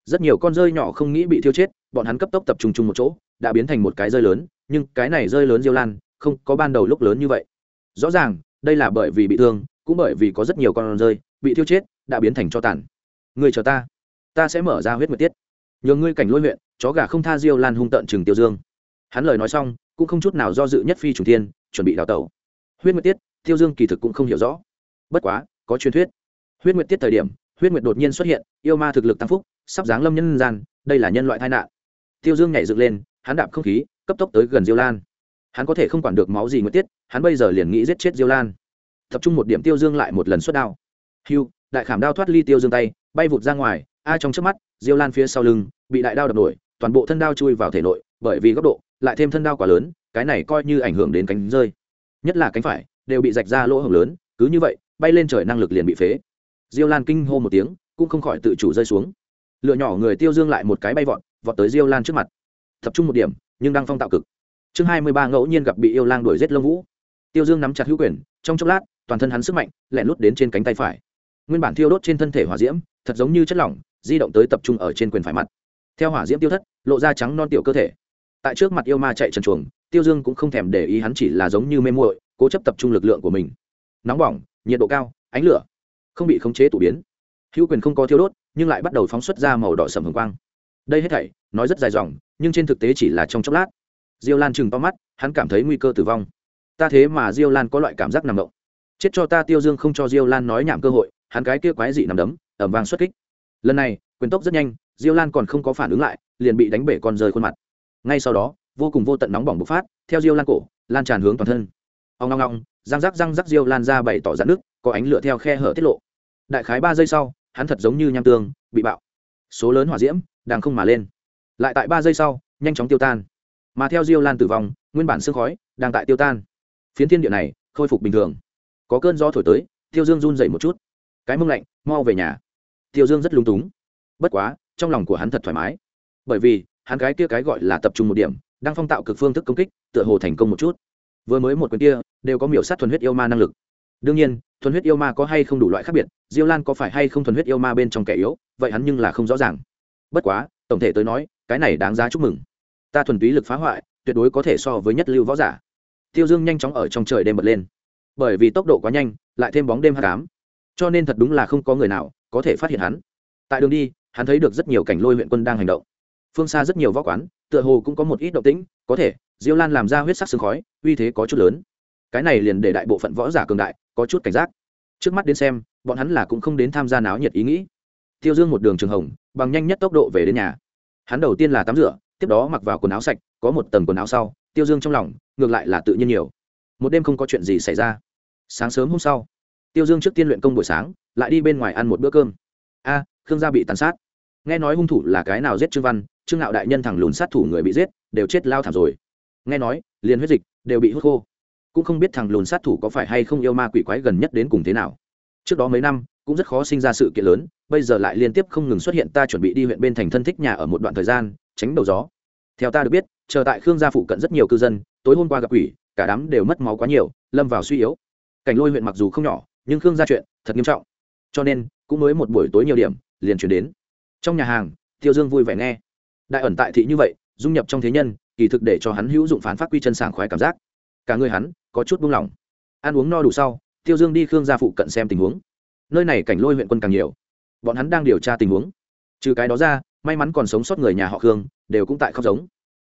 Rất nhiều con rơi nhỏ không nghĩ bị thiêu chết, bọn hắn cấp tốc tập trung chung một chỗ, đã biến thành một cái rơi lớn nhưng cái này rơi lớn diêu lan, không có ban đầu lúc lớn như vậy. Rõ ràng, đây là bởi vì bị thương, cũng bởi vì có rất nhiều con rơi, bị thiêu chết, đã biến thành cho tàn. Người chờ ta. Ta sẽ mở ra huyết nguyệt tiết. Nhờ ngươi cảnh lôi huyện, chó gà không tha diêu lan hung tận chừng tiêu dương. Hắn lời nói xong, cũng không chút nào do dự nhất phi chủ tiên chuẩn bị đào tẩu. Huyết nguyệt tiết, tiêu dương kỳ thực cũng không hiểu rõ. Bất quá, có truyền thuyết. Huyết nguyệt tiết thời điểm, huyết nguyệt đột nhiên xuất hiện, yêu ma thực lực tăng phúc, sắp giáng lâm nhân gian, đây là nhân loại tai nạn. Tiêu dương nhảy dựng lên, hắn đạp không khí cấp tốc tới gần diêu lan. Hắn có thể không quản được máu gì nguyệt tiết, hắn bây giờ liền nghĩ giết chết diêu lan. Tập trung một điểm tiêu dương lại một lần xuất đao. Hiu đại khảm đao thoát ly tiêu dương tay, bay vụt ra ngoài, a trong trước mắt, diêu lan phía sau lưng, bị đại đao đập nổi, toàn bộ thân đao chui vào thể nội, bởi vì góc độ, lại thêm thân đao quá lớn, cái này coi như ảnh hưởng đến cánh rơi. Nhất là cánh phải, đều bị rạch ra lỗ hổng lớn, cứ như vậy, bay lên trời năng lực liền bị phế. Diêu lan kinh hô một tiếng, cũng không khỏi tự chủ rơi xuống. Lựa nhỏ người tiêu dương lại một cái bay vọt vọt tới diêu lan trước mặt. Tập trung một điểm nhưng đang phong tạo cực. Chương hai mươi ba ngẫu nhiên gặp bị yêu lang đuổi giết lông vũ. Tiêu dương nắm chặt hữu quyền, trong chốc lát, toàn thân hắn sức mạnh lẹn lút đến trên cánh tay phải. Nguyên bản thiêu đốt trên thân thể hỏa diễm, thật giống như chất lỏng, di động tới tập trung ở trên quyền phải mặt. Theo hỏa diễm tiêu thất, lộ ra trắng non tiểu cơ thể. Tại trước mặt yêu ma chạy trần chuồng tiêu dương cũng không thèm để ý hắn chỉ là giống như mê muội, cố chấp tập trung lực lượng của mình. Nóng bỏng, nhiệt độ cao, ánh lửa không bị khống chế tủ biến. Hữu quyền không có thiêu đốt, nhưng lại bắt đầu phóng xuất ra màu đỏ sầm hồng quang đây hết thảy, nói rất dài dòng, nhưng trên thực tế chỉ là trong chốc lát. Diêu lan chừng to mắt, hắn cảm thấy nguy cơ tử vong. Ta thế mà diêu lan có loại cảm giác nằm động. Chết cho ta tiêu dương không cho diêu lan nói nhảm cơ hội, hắn cái kia quái dị nằm đấm ẩm vang xuất kích. Lần này, quyền tốc rất nhanh, diêu lan còn không có phản ứng lại, liền bị đánh bể con rơi khuôn mặt. Ngay sau đó, vô cùng vô tận nóng bỏng bộc phát, theo diêu lan cổ, lan tràn hướng toàn thân. Ông ngong ngong răng rắc răng rắc diêu lan ra bày tỏ giãn nước, có ánh lửa theo khe hở tiết lộ. Đại khái ba giây sau, hắn thật giống như nham tương, bị bạo. Số lớn hỏa diễm đang không mà lên. Lại tại ba giây sau, nhanh chóng tiêu tan. Mà theo diêu lan tử vong, nguyên bản sương khói đang tại tiêu tan. Phiến thiên địa này khôi phục bình thường. Có cơn gió thổi tới, tiêu dương run dậy một chút. Cái mông lạnh, mau về nhà. Tiêu dương rất lung túng. Bất quá, trong lòng của hắn thật thoải mái. Bởi vì, hắn cái kia cái gọi là tập trung một điểm, đang phong tạo cực phương thức công kích, tựa hồ thành công một chút. Vừa mới một quyền kia, đều có miểu sát thuần huyết yêu ma năng lực. Đương nhiên, thuần huyết yêu ma có hay không đủ loại khác biệt, diêu lan có phải hay không thuần huyết yêu ma bên trong kẻ yếu, vậy hắn nhưng là không rõ ràng bất quá, tổng thể tới nói, cái này đáng giá chúc mừng. Ta thuần túy lực phá hoại, tuyệt đối có thể so với nhất lưu võ giả. Tiêu dương nhanh chóng ở trong trời đêm bật lên. Bởi vì tốc độ quá nhanh, lại thêm bóng đêm hát cám. Cho nên thật đúng là không có người nào có thể phát hiện hắn. Tại đường đi, hắn thấy được rất nhiều cảnh lôi huyện quân đang hành động. Phương xa rất nhiều võ quán, tựa hồ cũng có một ít động tĩnh, có thể, diêu lan làm ra huyết sắc sương khói, uy thế có chút lớn. Cái này liền để đại bộ phận võ giả cường đại, có chút cảnh giác. Trước mắt đến xem, bọn hắn là cũng không đến tham gia náo nhiệt ý nghĩ. Tiêu dương một đường trường hồng bằng nhanh nhất tốc độ về đến nhà. Hắn đầu tiên là tắm rửa, tiếp đó mặc vào quần áo sạch, có một tầng quần áo sau, tiêu dương trong lòng, ngược lại là tự nhiên nhiều. Một đêm không có chuyện gì xảy ra. Sáng sớm hôm sau, tiêu dương trước tiên luyện công buổi sáng, lại đi bên ngoài ăn một bữa cơm. A, khương gia bị tàn sát. Nghe nói hung thủ là cái nào giết trương văn, trương ngạo đại nhân thẳng lùn sát thủ người bị giết, đều chết lao thảm rồi. Nghe nói, liền huyết dịch, đều bị hút khô. Cũng không biết thằng lùn sát thủ có phải hay không yêu ma quỷ quái gần nhất đến cùng thế nào. Trước đó mấy năm cũng rất khó sinh ra sự kiện lớn, bây giờ lại liên tiếp không ngừng xuất hiện ta chuẩn bị đi huyện bên thành thân thích nhà ở một đoạn thời gian, tránh đầu gió. Theo ta được biết, chờ tại khương gia phụ cận rất nhiều cư dân, tối hôm qua gặp quỷ, cả đám đều mất máu quá nhiều, lâm vào suy yếu. Cảnh lôi huyện mặc dù không nhỏ, nhưng khương gia chuyện, thật nghiêm trọng. Cho nên, cũng mới một buổi tối nhiều điểm, liền chuyển đến. Trong nhà hàng, tiêu dương vui vẻ nghe. Đại ẩn tại thị như vậy, dung nhập trong thế nhân, kỳ thực để cho hắn hữu dụng phán phát quy chân sảng khoái cảm giác. Cả người hắn, có chút buông lỏng. Ăn uống no đủ sau, tiêu dương đi khương gia phụ cận xem tình huống nơi này cảnh lôi huyện quân càng nhiều. Bọn hắn đang điều tra tình huống. Trừ cái đó ra, may mắn còn sống sót người nhà họ khương, đều cũng tại khóc giống.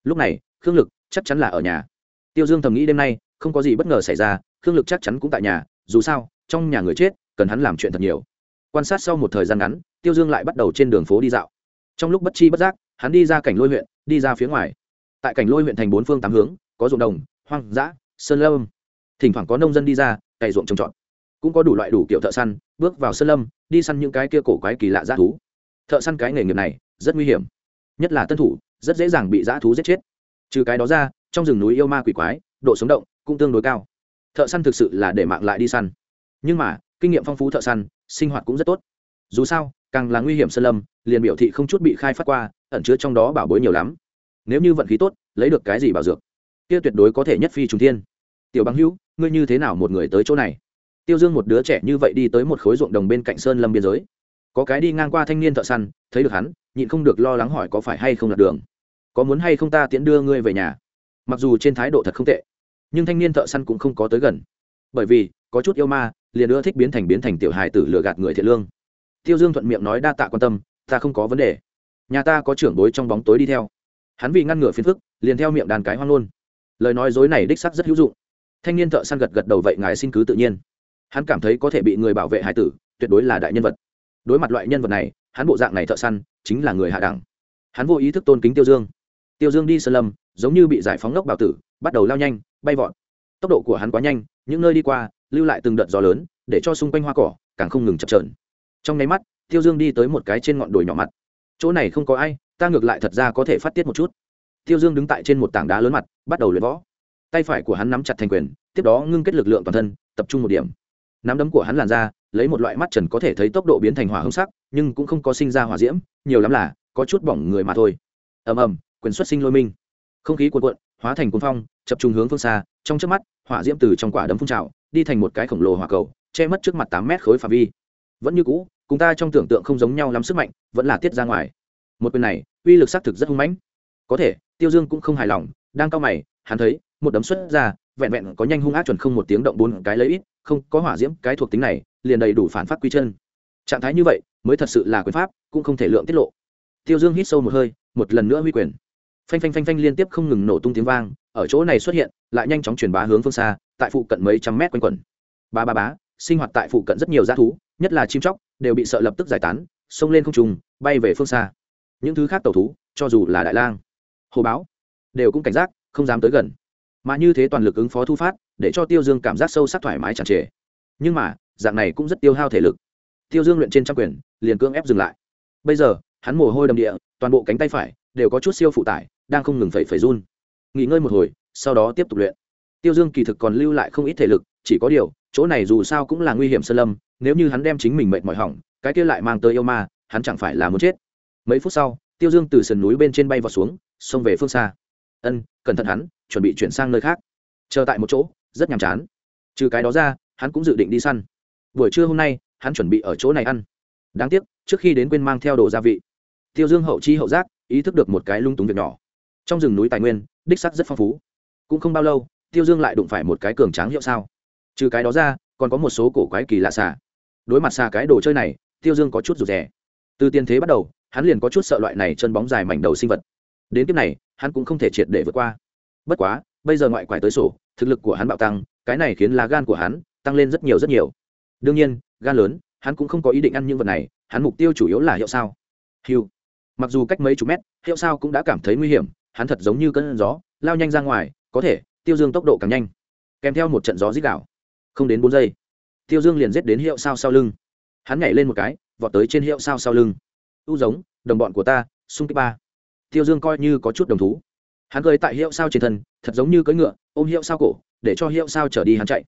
Lúc này, khương lực chắc chắn là ở nhà. Tiêu dương thầm nghĩ đêm nay, không có gì bất ngờ xảy ra, khương lực chắc chắn cũng tại nhà, dù sao, trong nhà người chết, cần hắn làm chuyện thật nhiều. Quan sát sau một thời gian ngắn, tiêu dương lại bắt đầu trên đường phố đi dạo. Trong lúc bất chi bất giác, hắn đi ra cảnh lôi huyện, đi ra phía ngoài. Tại cảnh lôi huyện thành bốn phương tám hướng, có ruộng đồng, hoang dã, sơn lâm. Thỉnh thoảng có nông dân đi ra, cày ruộng trồng trọt cũng có đủ loại đủ kiểu thợ săn, bước vào sơn lâm, đi săn những cái kia cổ quái kỳ lạ dã thú. Thợ săn cái nghề nghiệp này, rất nguy hiểm. Nhất là tân thủ, rất dễ dàng bị dã thú giết chết. Trừ cái đó ra, trong rừng núi yêu ma quỷ quái, độ sống động cũng tương đối cao. Thợ săn thực sự là để mạng lại đi săn. Nhưng mà, kinh nghiệm phong phú thợ săn, sinh hoạt cũng rất tốt. Dù sao, càng là nguy hiểm sơn lâm, liền biểu thị không chút bị khai phát qua, ẩn chứa trong đó bảo bối nhiều lắm. Nếu như vận khí tốt, lấy được cái gì bảo dược? Kia tuyệt đối có thể nhất phi trùng thiên. Tiểu băng hữu, ngươi như thế nào một người tới chỗ này? Tiêu dương một đứa trẻ như vậy đi tới một khối ruộng đồng bên cạnh sơn lâm biên giới. Có cái đi ngang qua thanh niên thợ săn, thấy được hắn, nhịn không được lo lắng hỏi có phải hay không lạc đường. Có muốn hay không ta tiễn đưa ngươi về nhà? Mặc dù trên thái độ thật không tệ, nhưng thanh niên thợ săn cũng không có tới gần. Bởi vì, có chút yêu ma, liền ưa thích biến thành biến thành tiểu hài tử lừa gạt người thiện lương. Tiêu dương thuận miệng nói đa tạ quan tâm, ta không có vấn đề. Nhà ta có trưởng bối trong bóng tối đi theo. Hắn vì ngăn ngừa phiền phức, liền theo miệng đàn cái hoang luôn. Lời nói dối này đích sắc rất hữu dụng. Thanh niên thợ săn gật gật đầu vậy ngài xin cứ tự nhiên hắn cảm thấy có thể bị người bảo vệ hải tử, tuyệt đối là đại nhân vật. Đối mặt loại nhân vật này, hắn bộ dạng này thợ săn, chính là người hạ đẳng. Hắn vô ý thức tôn kính tiêu dương. Tiêu dương đi sơn lâm, giống như bị giải phóng lốc bảo tử, bắt đầu lao nhanh, bay vọt. Tốc độ của hắn quá nhanh, những nơi đi qua, lưu lại từng đợt gió lớn, để cho xung quanh hoa cỏ càng không ngừng chập trờn trong nháy mắt, tiêu dương đi tới một cái trên ngọn đồi nhỏ mặt. Chỗ này không có ai, ta ngược lại thật ra có thể phát tiết một chút. Tiêu dương đứng tại trên một tảng đá lớn mặt, bắt đầu luyện võ. Tay phải của hắn nắm chặt thành quyền, tiếp đó ngưng kết lực lượng toàn thân, tập trung một điểm nắm đấm của hắn làn ra lấy một loại mắt trần có thể thấy tốc độ biến thành hỏa hưng sắc, nhưng cũng không có sinh ra hỏa diễm, nhiều lắm là có chút bỏng người mà thôi. Ầm ầm, quyền xuất sinh lôi minh. Không khí cuộn cuộn, hóa thành cuốn phong, chập trung hướng phương xa, trong trước mắt, hỏa diễm từ trong quả đấm phun trào, đi thành một cái khổng lồ hỏa cầu, che mất trước mặt tám mét khối phạm vi. Vẫn như cũ, cùng ta trong tưởng tượng không giống nhau lắm sức mạnh, vẫn là tiết ra ngoài. Một quyền này, uy lực xác thực rất hung mãnh. Có thể, tiêu dương cũng không hài lòng, đang cao mày, hắn thấy, một đấm xuất ra, vẹn vẹn có nhanh hung ác chuẩn không một tiếng động bốn cái lấy ít không có hỏa diễm cái thuộc tính này, liền đầy đủ phản phát quy chân. Trạng thái như vậy, mới thật sự là quyền pháp, cũng không thể lượng tiết lộ. Tiêu dương hít sâu một hơi, một lần nữa huy quyền. Phanh phanh phanh phanh liên tiếp không ngừng nổ tung tiếng vang, ở chỗ này xuất hiện, lại nhanh chóng truyền bá hướng phương xa, tại phụ cận mấy trăm mét quanh quẩn. Ba ba bá sinh hoạt tại phụ cận rất nhiều g thú, nhất là chim chóc, đều bị sợ lập tức giải tán, xông lên không trùng bay về phương xa. Những thứ khác tàu thú, cho dù là đại lang, hồ báo, đều cũng cảnh giác, không dám tới gần. Mà như thế toàn lực ứng phó thu phát để cho tiêu dương cảm giác sâu sắc thoải mái chẳng trề. Nhưng mà, dạng này cũng rất tiêu hao thể lực. Tiêu dương luyện trên trăm quyền, liền cưỡng ép dừng lại. Bây giờ, hắn mồ hôi đầm địa, toàn bộ cánh tay phải đều có chút siêu phụ tải, đang không ngừng phẩy phẩy run. Nghỉ ngơi một hồi, sau đó tiếp tục luyện. Tiêu dương kỳ thực còn lưu lại không ít thể lực, chỉ có điều, chỗ này dù sao cũng là nguy hiểm sơn lâm, nếu như hắn đem chính mình mệt mỏi hỏng, cái kia lại mang tới yêu ma, hắn chẳng phải là muốn chết. Mấy phút sau, tiêu dương từ sườn núi bên trên bay vào xuống, xông về phương xa. Ân, cẩn thận hắn, chuẩn bị chuyển sang nơi khác. Chờ tại một chỗ rất nhàm chán. Trừ cái đó ra, hắn cũng dự định đi săn. Buổi trưa hôm nay, hắn chuẩn bị ở chỗ này ăn. Đáng tiếc, trước khi đến quên mang theo đồ gia vị. Tiêu dương hậu chi hậu giác, ý thức được một cái lung túng việc nhỏ. Trong rừng núi tài nguyên, đích sắc rất phong phú. Cũng không bao lâu, tiêu dương lại đụng phải một cái cường tráng hiệu sao. Trừ cái đó ra, còn có một số cổ quái kỳ lạ xà. Đối mặt xà cái đồ chơi này, tiêu dương có chút rụt rè. Từ tiền thế bắt đầu, hắn liền có chút sợ loại này chân bóng dài mảnh đầu sinh vật. Đến kiếp này, hắn cũng không thể triệt để vượt qua. Bất quá, bây giờ ngoại quải tới sổ thực lực của hắn bạo tăng, cái này khiến lá gan của hắn tăng lên rất nhiều rất nhiều. Đương nhiên, gan lớn, hắn cũng không có ý định ăn những vật này, hắn mục tiêu chủ yếu là hiệu sao. Hiu mặc dù cách mấy chục mét, hiệu sao cũng đã cảm thấy nguy hiểm, hắn thật giống như cơn gió, lao nhanh ra ngoài, có thể, tiêu dương tốc độ càng nhanh. Kèm theo một trận gió dít đảo không đến bốn giây, tiêu dương liền giết đến hiệu sao sau lưng. Hắn nhảy lên một cái, vọt tới trên hiệu sao sau lưng. U giống, đồng bọn của ta, xung kích ba. Tiêu dương coi như có chút đồng thú. Hắn cười tại hiệu sao trên thân, thật giống như cưỡi ngựa ôm hiệu sao cổ, để cho hiệu sao trở đi hắn chạy.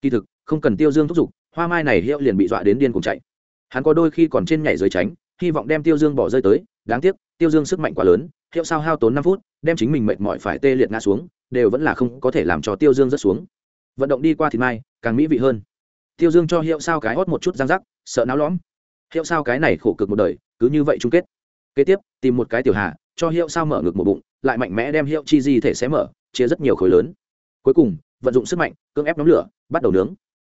Kỳ thực, không cần tiêu dương thúc giục, hoa mai này hiệu liền bị dọa đến điên cùng chạy. Hắn có đôi khi còn trên nhảy dưới tránh, hy vọng đem tiêu dương bỏ rơi tới. Đáng tiếc, tiêu dương sức mạnh quá lớn, hiệu sao hao tốn năm phút, đem chính mình mệt mỏi phải tê liệt ngã xuống, đều vẫn là không có thể làm cho tiêu dương rớt xuống. Vận động đi qua thì mai, càng mỹ vị hơn. Tiêu dương cho hiệu sao cái hót một chút răng rắc, sợ náo lõm. Hiệu sao cái này khổ cực một đời, cứ như vậy chung kết. Kế tiếp, tìm một cái tiểu hà, cho hiệu sao mở ngực một bụng, lại mạnh mẽ đem hiệu chi di thể xé mở, chia rất nhiều khối lớn cuối cùng, vận dụng sức mạnh, cưỡng ép nóng lửa, bắt đầu nướng.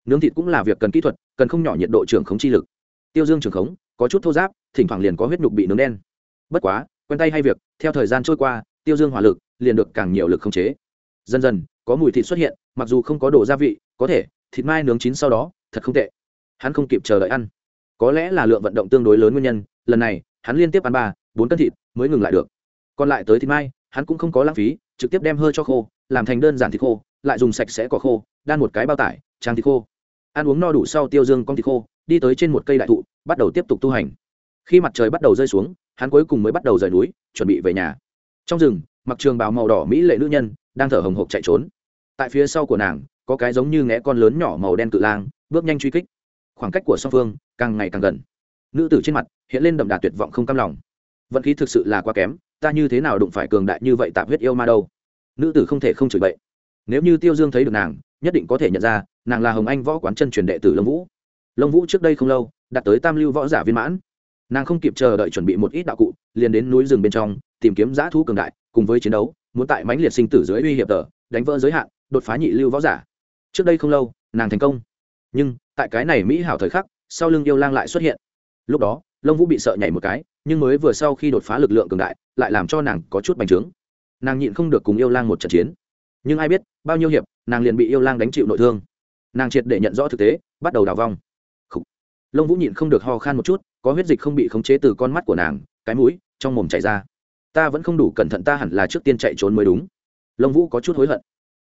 Nướng thịt cũng là việc cần kỹ thuật, cần không nhỏ nhiệt độ trường khống chi lực. Tiêu dương trường khống, có chút thô giáp, thỉnh thoảng liền có huyết nhục bị nướng đen. Bất quá, quen tay hay việc, theo thời gian trôi qua, tiêu dương hỏa lực liền được càng nhiều lực khống chế. Dần dần, có mùi thịt xuất hiện, mặc dù không có đồ gia vị, có thể, thịt mai nướng chín sau đó, thật không tệ. Hắn không kịp chờ đợi ăn. Có lẽ là lượng vận động tương đối lớn nguyên nhân, lần này, hắn liên tiếp ăn ba, bốn cân thịt mới ngừng lại được. Còn lại tới thịt mai, hắn cũng không có lãng phí, trực tiếp đem hơi cho khô làm thành đơn giản thịt khô, lại dùng sạch sẽ cỏ khô, đan một cái bao tải trang thịt khô. Ăn uống no đủ sau tiêu dương con thịt khô, đi tới trên một cây đại thụ, bắt đầu tiếp tục tu hành. Khi mặt trời bắt đầu rơi xuống, hắn cuối cùng mới bắt đầu rời núi, chuẩn bị về nhà. Trong rừng, mặc trường bào màu đỏ mỹ lệ nữ nhân đang thở hồng hộc chạy trốn. Tại phía sau của nàng, có cái giống như ngẽ con lớn nhỏ màu đen cự lang, bước nhanh truy kích. Khoảng cách của song phương càng ngày càng gần. Nữ tử trên mặt hiện lên đậm đà tuyệt vọng không cam lòng. Vận khí thực sự là quá kém, ta như thế nào đụng phải cường đại như vậy tạp huyết yêu ma đâu? Nữ tử không thể không chửi bậy. Nếu như tiêu dương thấy được nàng, nhất định có thể nhận ra, nàng là hồng anh võ quán chân truyền đệ tử lông vũ. Lông vũ trước đây không lâu, đạt tới tam lưu võ giả viên mãn. Nàng không kịp chờ đợi chuẩn bị một ít đạo cụ, liền đến núi rừng bên trong, tìm kiếm giã thú cường đại, cùng với chiến đấu, muốn tại mãnh liệt sinh tử dưới uy hiểm tờ, đánh vỡ giới hạn, đột phá nhị lưu võ giả. Trước đây không lâu, nàng thành công. Nhưng, tại cái này mỹ hảo thời khắc, sau lưng yêu lang lại xuất hiện. Lúc đó lông vũ bị sợ nhảy một cái, nhưng mới vừa sau khi đột phá lực lượng cường đại, lại làm cho nàng có chút bành trướng nàng nhịn không được cùng yêu lang một trận chiến. Nhưng ai biết, bao nhiêu hiệp, nàng liền bị yêu lang đánh chịu nội thương. Nàng triệt để nhận rõ thực tế, bắt đầu đào vong. Lông vũ nhịn không được ho khan một chút, có huyết dịch không bị khống chế từ con mắt của nàng, cái mũi, trong mồm chảy ra. Ta vẫn không đủ cẩn thận, ta hẳn là trước tiên chạy trốn mới đúng. Lông vũ có chút hối hận.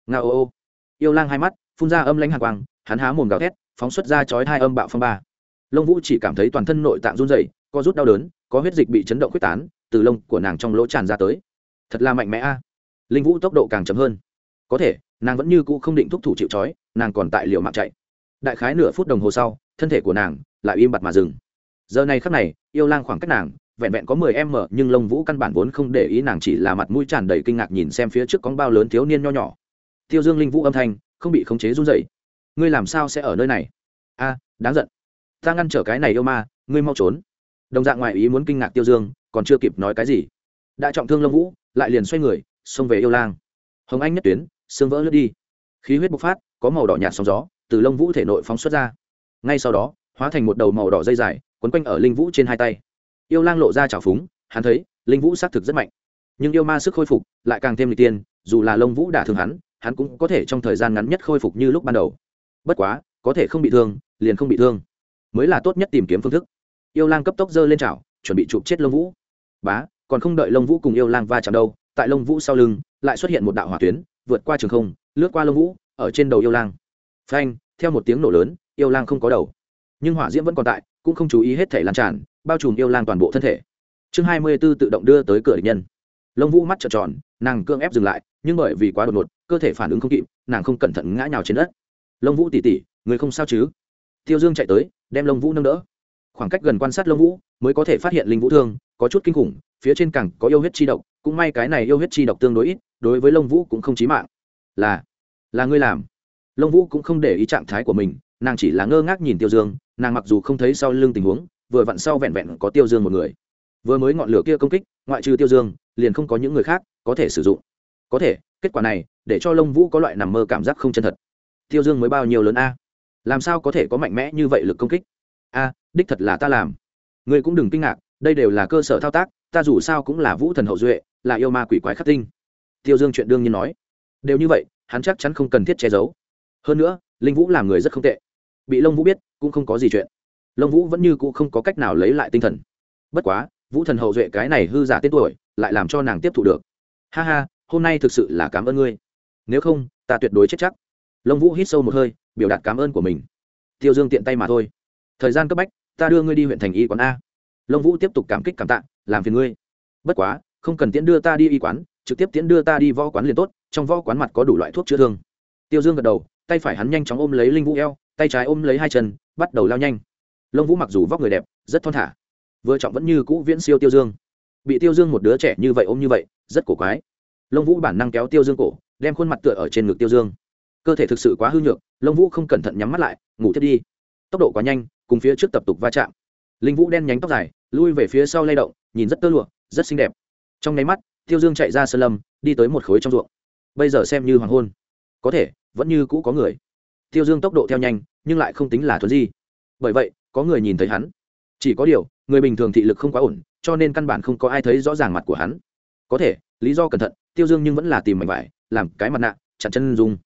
Nga ô ô. Yêu lang hai mắt, phun ra âm lãnh hạ quang, hắn há mồm gào thét, phóng xuất ra chói hai âm bạo phong ba. Lông vũ chỉ cảm thấy toàn thân nội tạng run dày có rút đau đớn, có huyết dịch bị chấn động quyết tán, từ lông của nàng trong lỗ tràn ra tới thật là mạnh mẽ a. Linh vũ tốc độ càng chậm hơn. Có thể nàng vẫn như cũ không định thúc thủ chịu chói, nàng còn tại liều mạng chạy. Đại khái nửa phút đồng hồ sau thân thể của nàng lại im bặt mà dừng. Giờ này khắc này yêu lang khoảng cách nàng vẹn vẹn có mười em mở nhưng lông vũ căn bản vốn không để ý nàng chỉ là mặt mũi tràn đầy kinh ngạc nhìn xem phía trước con bao lớn thiếu niên nho nhỏ. Tiêu dương linh vũ âm thanh không bị khống chế run dậy ngươi làm sao sẽ ở nơi này? A đáng giận. Ta ngăn trở cái này yêu ma ngươi mau trốn. Đồng dạng ngoại ý muốn kinh ngạc tiêu dương còn chưa kịp nói cái gì. Đã trọng thương lông vũ lại liền xoay người, xông về yêu lang. Hồng anh nhất tuyến, xương vỡ lướt đi. Khí huyết bộc phát, có màu đỏ nhạt sóng gió, từ lông vũ thể nội phóng xuất ra. Ngay sau đó, hóa thành một đầu màu đỏ dây dài, quấn quanh ở linh vũ trên hai tay. Yêu lang lộ ra trào phúng, hắn thấy, linh vũ xác thực rất mạnh. Nhưng yêu ma sức khôi phục lại càng thêm lịch tiên, dù là lông vũ đả thương hắn hắn cũng có thể trong thời gian ngắn nhất khôi phục như lúc ban đầu. Bất quá, có thể không bị thương, liền không bị thương. Mới là tốt nhất tìm kiếm phương thức. Yêu lang cấp tốc dơ lên chảo, chuẩn bị chụp chết lông vũ. Bá còn không đợi lông vũ cùng yêu lang va chạm đâu, tại lông vũ sau lưng, lại xuất hiện một đạo hỏa tuyến, vượt qua trường không, lướt qua lông vũ, ở trên đầu yêu lang. Phanh, theo một tiếng nổ lớn, yêu lang không có đầu. Nhưng hỏa diễm vẫn còn tại, cũng không chú ý hết thể lan tràn, bao trùm yêu lang toàn bộ thân thể. Chương hai mươi b ố tự động đưa tới cửa địch nhân. Lông vũ mắt trợn tròn, nàng cưỡng ép dừng lại, nhưng bởi vì quá đột ngột, cơ thể phản ứng không kịp, nàng không cẩn thận ngã nhào trên đất. Lông vũ tỉ tỉ, người không sao chứ? Tiêu dương chạy tới, đem lông vũ nâng đỡ. Khoảng cách gần quan sát lông vũ, mới có thể phát hiện linh vũ thương, có chút kinh khủng phía trên cẳng có yêu huyết chi độc, cũng may cái này yêu huyết chi độc tương đối ít, đối với lông vũ cũng không chí mạng. Là là ngươi làm. Lông vũ cũng không để ý trạng thái của mình, nàng chỉ là ngơ ngác nhìn tiêu dương, nàng mặc dù không thấy sau lưng tình huống, vừa vặn sau vẹn vẹn có tiêu dương một người. Vừa mới ngọn lửa kia công kích, ngoại trừ tiêu dương, liền không có những người khác có thể sử dụng. Có thể, kết quả này, để cho lông vũ có loại nằm mơ cảm giác không chân thật. Tiêu dương mới bao nhiêu lớn a? Làm sao có thể có mạnh mẽ như vậy lực công kích? A, đích thật là ta làm. Ngươi cũng đừng kinh ngạc, đây đều là cơ sở thao tác ta dù sao cũng là vũ thần hậu duệ, là yêu ma quỷ quái khắc tinh. Tiêu dương chuyện đương nhiên nói. Đều như vậy, hắn chắc chắn không cần thiết che giấu. Hơn nữa, linh vũ làm người rất không tệ. Bị lông vũ biết, cũng không có gì chuyện. Lông vũ vẫn như c ũ không có cách nào lấy lại tinh thần. Bất quá, vũ thần hậu duệ cái này hư giả tên tuổi, lại làm cho nàng tiếp thụ được. Ha ha, hôm nay thực sự là cảm ơn ngươi. Nếu không, ta tuyệt đối chết chắc. Lông vũ hít sâu một hơi, biểu đạt cảm ơn của mình. Tiêu dương tiện tay mà thôi. Thời gian cấp bách, ta đưa ngươi đi huyện thành y quán a lông vũ tiếp tục cảm kích cảm tạ, làm phiền ngươi. Bất quá, không cần tiễn đưa ta đi y quán, trực tiếp tiễn đưa ta đi võ quán liền tốt, trong võ quán mặt có đủ loại thuốc chữa thương. Tiêu dương gật đầu, tay phải hắn nhanh chóng ôm lấy linh vũ eo, tay trái ôm lấy hai chân, bắt đầu lao nhanh. Lông vũ mặc dù vóc người đẹp, rất thon thả, vừa trọng vẫn như cũ viễn siêu tiêu dương. Bị tiêu dương một đứa trẻ như vậy ôm như vậy, rất cổ quái. Lông vũ bản năng kéo tiêu dương cổ, đem khuôn mặt tựa ở trên ngực tiêu dương. Cơ thể thực sự quá hư nhược lông vũ không cẩn thận nhắm mắt lại, ngủ thiết đi. Tốc độ quá nhanh, cùng phía trước tập tục va chạm linh vũ đen nhánh tóc dài, lui về phía sau lay động, nhìn rất tơ lụa, rất xinh đẹp. Trong nháy mắt, tiêu dương chạy ra sơn lâm, đi tới một khối trong ruộng. Bây giờ xem như hoàng hôn. Có thể, vẫn như cũ có người. Tiêu dương tốc độ theo nhanh, nhưng lại không tính là thuần di. Bởi vậy, có người nhìn thấy hắn. Chỉ có điều, người bình thường thị lực không quá ổn, cho nên căn bản không có ai thấy rõ ràng mặt của hắn. Có thể, lý do cẩn thận, tiêu dương nhưng vẫn là tìm mảnh vải, làm cái mặt nạ, chặn chân dùng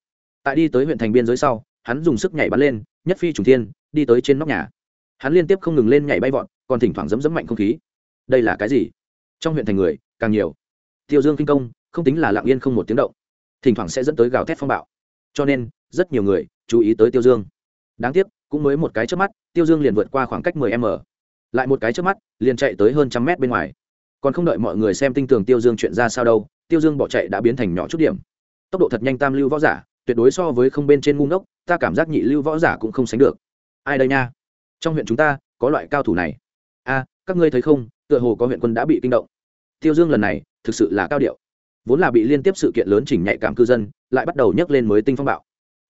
tại đi tới huyện thành biên giới sau, hắn dùng sức nhảy bắn lên, nhất phi trùng thiên, đi tới trên nóc nhà hắn liên tiếp không ngừng lên nhảy bay vọt, còn thỉnh thoảng dẫm dẫm mạnh không khí. Đây là cái gì? Trong huyện thành người, càng nhiều. Tiêu dương kinh công, không tính là lặng yên không một tiếng động. Thỉnh thoảng sẽ dẫn tới gào thét phong bạo. Cho nên, rất nhiều người chú ý tới tiêu dương. Đáng tiếc, cũng mới một cái trước mắt, tiêu dương liền vượt qua khoảng cách 10 m. Lại một cái trước mắt, liền chạy tới hơn trăm mét bên ngoài. Còn không đợi mọi người xem tinh tường tiêu dương chuyện ra sao đâu, tiêu dương bỏ chạy đã biến thành nhỏ chút điểm. Tốc độ thật nhanh tam lưu võ giả, tuyệt đối so với không bên trên ngu ngốc, ta cảm giác nhị lưu võ giả cũng không sánh được. Ai đây nha? Trong huyện chúng ta, có loại cao thủ này. A, các ngươi thấy không, tựa hồ có huyện quân đã bị kinh động. Tiêu dương lần này, thực sự là cao điệu. Vốn là bị liên tiếp sự kiện lớn chỉnh nhạy cảm cư dân, lại bắt đầu nhấc lên mới tinh phong bạo.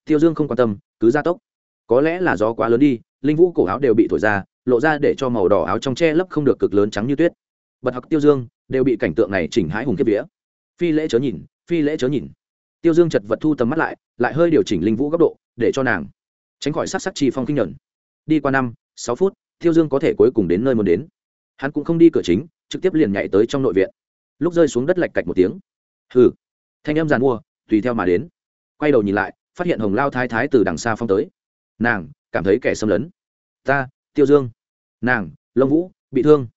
Tiêu dương không quan tâm, cứ gia tốc. Có lẽ là gió quá lớn đi, linh vũ cổ áo đều bị thổi ra, lộ ra để cho màu đỏ áo trong che lấp không được cực lớn trắng như tuyết. Bật học tiêu dương, đều bị cảnh tượng này chỉnh hãi hùng kiếp vía. Phi lễ chớ nhìn, phi lễ chớ nhìn. Tiêu dương chật vật thu tầm mắt lại lại hơi điều chỉnh linh vũ góc độ, để cho nàng tránh khỏi sát sắc chi phong kinh nhuận đi qua năm, sáu phút tiêu dương có thể cuối cùng đến nơi muốn đến. Hắn cũng không đi cửa chính, trực tiếp liền nhảy tới trong nội viện. Lúc rơi xuống đất lạch cạch một tiếng. Hừ. Thanh em giàn mua, tùy theo mà đến. Quay đầu nhìn lại, phát hiện hồng lao thái thái từ đằng xa phong tới. Nàng, cảm thấy kẻ xâm lấn. Ta, tiêu dương. Nàng lông vũ, bị thương.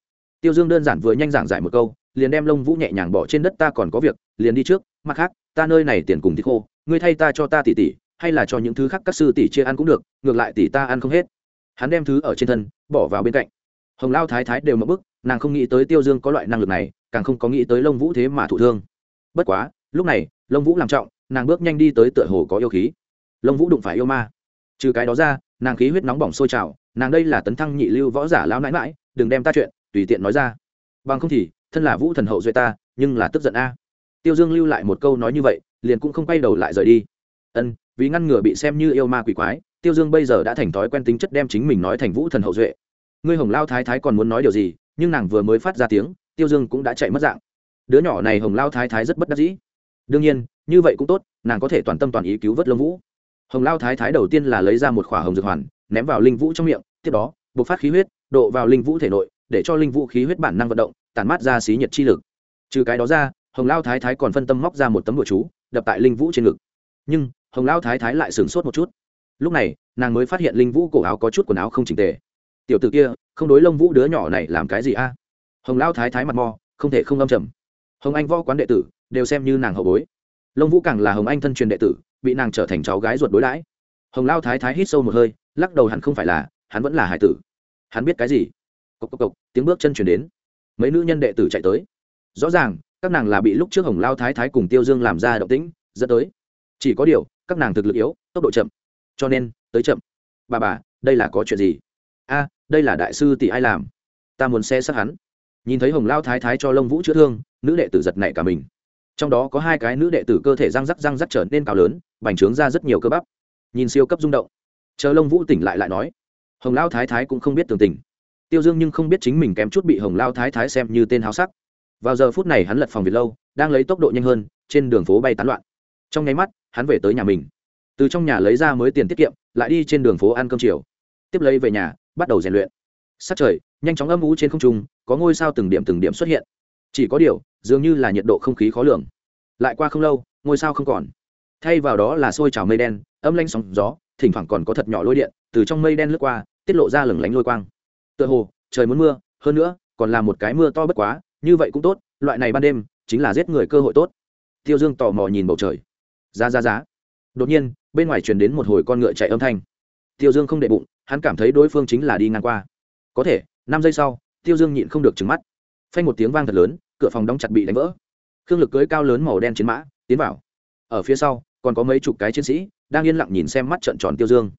Tiêu dương đơn giản vừa nhanh giảng giải một câu, liền đem lông vũ nhẹ nhàng bỏ trên đất ta còn có việc, liền đi trước, mặt khác, ta nơi này tiền cùng thịt khô, ngươi thay ta cho ta tỉ tỉ, hay là cho những thứ khác các sư tỷ chia ăn cũng được, ngược lại tỷ ta ăn không hết hắn đem thứ ở trên thân, bỏ vào bên cạnh. Hồng lao thái thái đều mất bức nàng không nghĩ tới tiêu dương có loại năng lực này, càng không có nghĩ tới lông vũ thế mà thụ thương. Bất quá, lúc này lông vũ làm trọng, nàng bước nhanh đi tới tựa hồ có yêu khí. Lông vũ đụng phải yêu ma. Trừ cái đó ra, nàng khí huyết nóng bỏng sôi trào, nàng đây là tấn thăng nhị lưu võ giả lao nãi mãi đừng đem ta chuyện, tùy tiện nói ra. Bằng không thì, thân là vũ thần hậu duệ ta, nhưng là tức giận a. Tiêu dương lưu lại một câu nói như vậy, liền cũng không quay đầu lại rời đi. Ân, vì ngăn ngừa bị xem như yêu ma quỷ quái tiêu dương bây giờ đã thành thói quen tính chất đem chính mình nói thành vũ thần hậu duệ. Ngươi hồng lao thái thái còn muốn nói điều gì, nhưng nàng vừa mới phát ra tiếng, tiêu dương cũng đã chạy mất dạng. Đứa nhỏ này hồng lao thái thái rất bất đắc dĩ. Đương nhiên, như vậy cũng tốt, nàng có thể toàn tâm toàn ý cứu vớt lông vũ. Hồng lao thái thái đầu tiên là lấy ra một khỏa hồng dược hoàn, ném vào linh vũ trong miệng, tiếp đó buộc phát khí huyết, độ vào linh vũ thể nội, để cho linh vũ khí huyết bản năng vận động, tản mát ra xí nhiệt chi lực. Trừ cái đó ra, hồng lao thái thái còn phân tâm móc ra một tấm bụa chú, đập tại linh vũ trên ngực. Nhưng, hồng lao thái thái lại sửng sốt một chút lúc này, nàng mới phát hiện linh vũ cổ áo có chút quần áo không chỉnh tề. Tiểu t ử kia, không đối lông vũ đứa nhỏ này làm cái gì a? Hồng lao thái thái mặt mò không thể không âm trầm. Hồng anh võ quán đệ tử đều xem như nàng hậu bối. Lông vũ càng là hồng anh thân truyền đệ tử, bị nàng trở thành cháu gái ruột đối đãi. Hồng lao thái thái hít sâu một hơi, lắc đầu hẳn không phải là, hắn vẫn là hải tử. Hắn biết cái gì? Cộc cộc cộc, tiếng bước chân chuyển đến. Mấy nữ nhân đệ tử chạy tới. Rõ ràng, các nàng là bị lúc trước hồng lao thái thái cùng tiêu dương làm ra động tĩnh, dẫn tới. Chỉ có điều, các nàng thực lực yếu, tốc độ chậm cho nên, tới chậm. Bà bà, đây là có chuyện gì? A, đây là đại sư tỷ ai làm? Ta muốn xe sát hắn. Nhìn thấy hồng lao thái thái cho lông vũ chữa thương, nữ đệ tử giật nảy cả mình. Trong đó có hai cái nữ đệ tử cơ thể răng rắc răng rắc trở nên cao lớn, bành trướng ra rất nhiều cơ bắp. Nhìn siêu cấp rung động. Chờ lông vũ tỉnh lại lại nói. Hồng lao thái thái cũng không biết tường tình. Tiêu dương nhưng không biết chính mình kém chút bị hồng lao thái thái xem như tên háo sắc. Vào giờ phút này hắn lật phòng việt lâu, đang lấy tốc độ nhanh hơn, trên đường phố bay tán loạn. Trong nháy mắt, hắn về tới nhà mình từ trong nhà lấy ra mới tiền tiết kiệm, lại đi trên đường phố ăn cơm chiều. Tiếp lấy về nhà, bắt đầu rèn luyện. Sắc trời, nhanh chóng âm ú trên không trung, có ngôi sao từng điểm từng điểm xuất hiện. Chỉ có điều, dường như là nhiệt độ không khí khó lường. Lại qua không lâu, ngôi sao không còn. Thay vào đó là xôi trào mây đen, âm lanh sóng gió, thỉnh thoảng còn có thật nhỏ lôi điện, từ trong mây đen lướt qua, tiết lộ ra lửng lánh lôi quang. Tựa hồ, trời muốn mưa, hơn nữa, còn là một cái mưa to bất quá, như vậy cũng tốt, loại này ban đêm, chính là giết người cơ hội tốt. Tiêu dương tò mò nhìn bầu trời. Giá giá giá. Đột nhiên bên ngoài truyền đến một hồi con ngựa chạy âm thanh. Tiêu dương không đệ bụng, hắn cảm thấy đối phương chính là đi ngang qua. Có thể, năm giây sau, tiêu dương nhịn không được trứng mắt. Phanh một tiếng vang thật lớn, cửa phòng đóng chặt bị đánh vỡ. Khương lực cưới cao lớn màu đen chiến mã, tiến vào. Ở phía sau, còn có mấy chục cái chiến sĩ, đang yên lặng nhìn xem mắt trận tròn tiêu dương.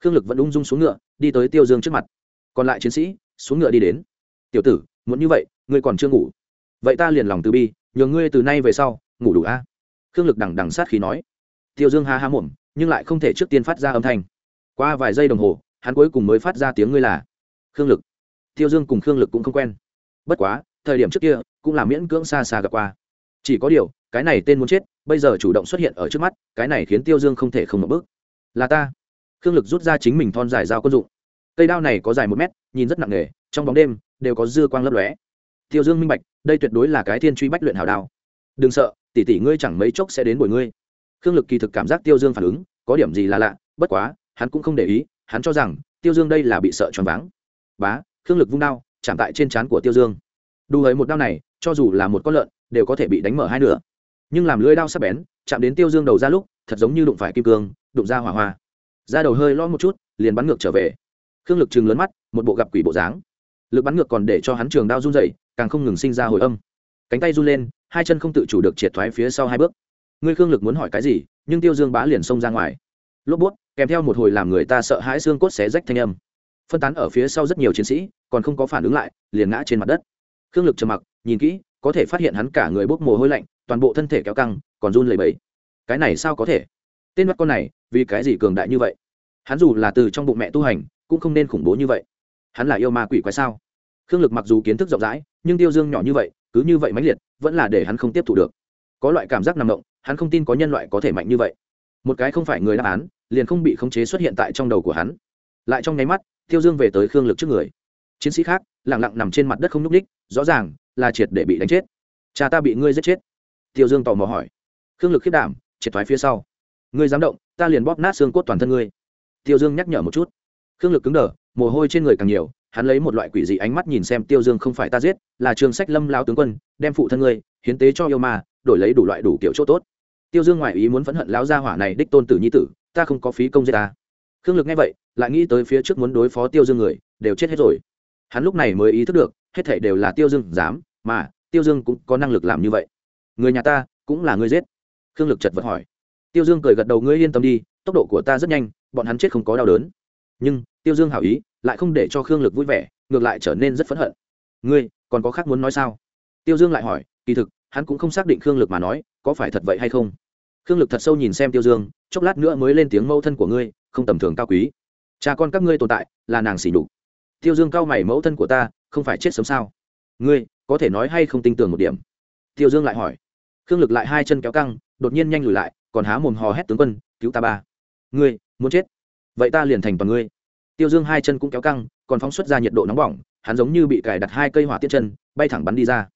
Khương lực vẫn ung dung xuống ngựa, đi tới tiêu dương trước mặt. Còn lại chiến sĩ, xuống ngựa đi đến. Tiểu tử muốn như vậy, ngươi còn chưa ngủ. Vậy ta liền lòng từ bi nhường ngươi từ nay về sau, ngủ đủ a? Khương lực đằng đằng sát khí nói. Tiêu dương ha ha mồm nhưng lại không thể trước tiên phát ra âm thanh. Qua vài giây đồng hồ, hắn cuối cùng mới phát ra tiếng ngươi là khương lực. Tiêu dương cùng khương lực cũng không quen. Bất quá, thời điểm trước kia, cũng là miễn cưỡng xa xa gặp qua. Chỉ có điều, cái này tên muốn chết, bây giờ chủ động xuất hiện ở trước mắt, cái này khiến tiêu dương không thể không mở bước. Là ta. Khương lực rút ra chính mình thon dài dao quân dụng. Cây đao này có dài một mét, nhìn rất nặng nề, trong bóng đêm, đều có dư quang lấp lóe. Tiêu dương minh bạch, đây tuyệt đối là cái thiên truy bách luyện hào đao. Đừng sợ, tỷ tỷ ngươi chẳng mấy chốc sẽ đến buổi ngươi khương lực kỳ thực cảm giác tiêu dương phản ứng, có điểm gì là lạ, bất quá, hắn cũng không để ý, hắn cho rằng, tiêu dương đây là bị sợ choáng váng. Bá, khương lực vung đao, chạm tại trên trán của tiêu dương. Đủ hới một đao này, cho dù là một con lợn, đều có thể bị đánh mở hai nửa. Nhưng làm lưỡi đao sắp bén, chạm đến tiêu dương đầu ra lúc, thật giống như đụng phải kim cương, đụng ra hỏa hoa. Ra đầu hơi lo một chút, liền bắn ngược trở về. Khương lực chừng lớn mắt, một bộ gặp quỷ bộ dáng. Lực bắn ngược còn để cho hắn trường đao run dậy càng không ngừng sinh ra hồi âm. Cánh tay run lên, hai chân không tự chủ được triệt thoái phía sau hai bước ngươi khương lực muốn hỏi cái gì, nhưng tiêu dương bá liền xông ra ngoài. Lốp bút, kèm theo một hồi làm người ta sợ hãi xương cốt xé rách thanh âm. Phân tán ở phía sau rất nhiều chiến sĩ, còn không có phản ứng lại, liền ngã trên mặt đất. Khương lực trầm mặc, nhìn kỹ, có thể phát hiện hắn cả người bốc mồ hôi lạnh, toàn bộ thân thể kéo căng, còn run lẩy bẩy. Cái này sao có thể? Tên mắt con này, vì cái gì cường đại như vậy? Hắn dù là từ trong bụng mẹ tu hành, cũng không nên khủng bố như vậy. Hắn là yêu ma quỷ quái sao? Khương lực mặc dù kiến thức rộng rãi, nhưng tiêu dương nhỏ như vậy, cứ như vậy mãnh liệt, vẫn là để hắn không tiếp thu được có loại cảm giác nằm động, hắn không tin có nhân loại có thể mạnh như vậy. Một cái không phải người đáp án, liền không bị khống chế xuất hiện tại trong đầu của hắn. Lại trong nháy mắt, tiêu dương về tới khương lực trước người. Chiến sĩ khác lẳng lặng nằm trên mặt đất không nhúc ních rõ ràng là triệt để bị đánh chết. Cha ta bị ngươi giết chết. Tiêu dương tò mò hỏi. Khương lực khiết đảm, triệt thoái phía sau. Ngươi dám động, ta liền bóp nát xương cốt toàn thân ngươi. Tiêu dương nhắc nhở một chút. Khương lực cứng đờ, mồ hôi trên người càng nhiều hắn lấy một loại quỷ dị ánh mắt nhìn xem tiêu dương không phải ta giết, là trường sách lâm lao tướng quân, đem phụ thân ngươi, hiến tế cho yêu ma, đổi lấy đủ loại đủ kiểu chỗ tốt. Tiêu dương ngoại ý muốn phẫn hận lão gia hỏa này đích tôn tử nhi tử, ta không có phí công giết ta. Khương lực nghe vậy, lại nghĩ tới phía trước muốn đối phó tiêu dương người, đều chết hết rồi. Hắn lúc này mới ý thức được, hết thảy đều là tiêu dương dám, mà tiêu dương cũng có năng lực làm như vậy. Người nhà ta cũng là người giết. Khương lực chật vật hỏi. Tiêu dương cười gật đầu, ngươi yên tâm đi, tốc độ của ta rất nhanh, bọn hắn chết không có đau đớn. Nhưng tiêu dương hảo ý lại không để cho khương lực vui vẻ, ngược lại trở nên rất phẫn hận. Ngươi, còn có khác muốn nói sao? Tiêu dương lại hỏi. Kỳ thực, hắn cũng không xác định khương lực mà nói, có phải thật vậy hay không. Khương lực thật sâu nhìn xem tiêu dương, chốc lát nữa mới lên tiếng mẫu thân của ngươi, không tầm thường cao quý. Cha con các ngươi tồn tại, là nàng xỉ đục tiêu dương cao mày mẫu thân của ta, không phải chết sớm sao? Ngươi, có thể nói hay không tin tưởng một điểm? Tiêu dương lại hỏi. Khương lực lại hai chân kéo căng, đột nhiên nhanh lùi lại, còn há mồm hò hét tướng quân, cứu ta ba. Ngươi, muốn chết? Vậy ta liền thành toàn ngươi tiêu dương hai chân cũng kéo căng, còn phóng xuất ra nhiệt độ nóng bỏng, hắn giống như bị cài đặt hai cây hỏa tiết chân, bay thẳng bắn đi ra.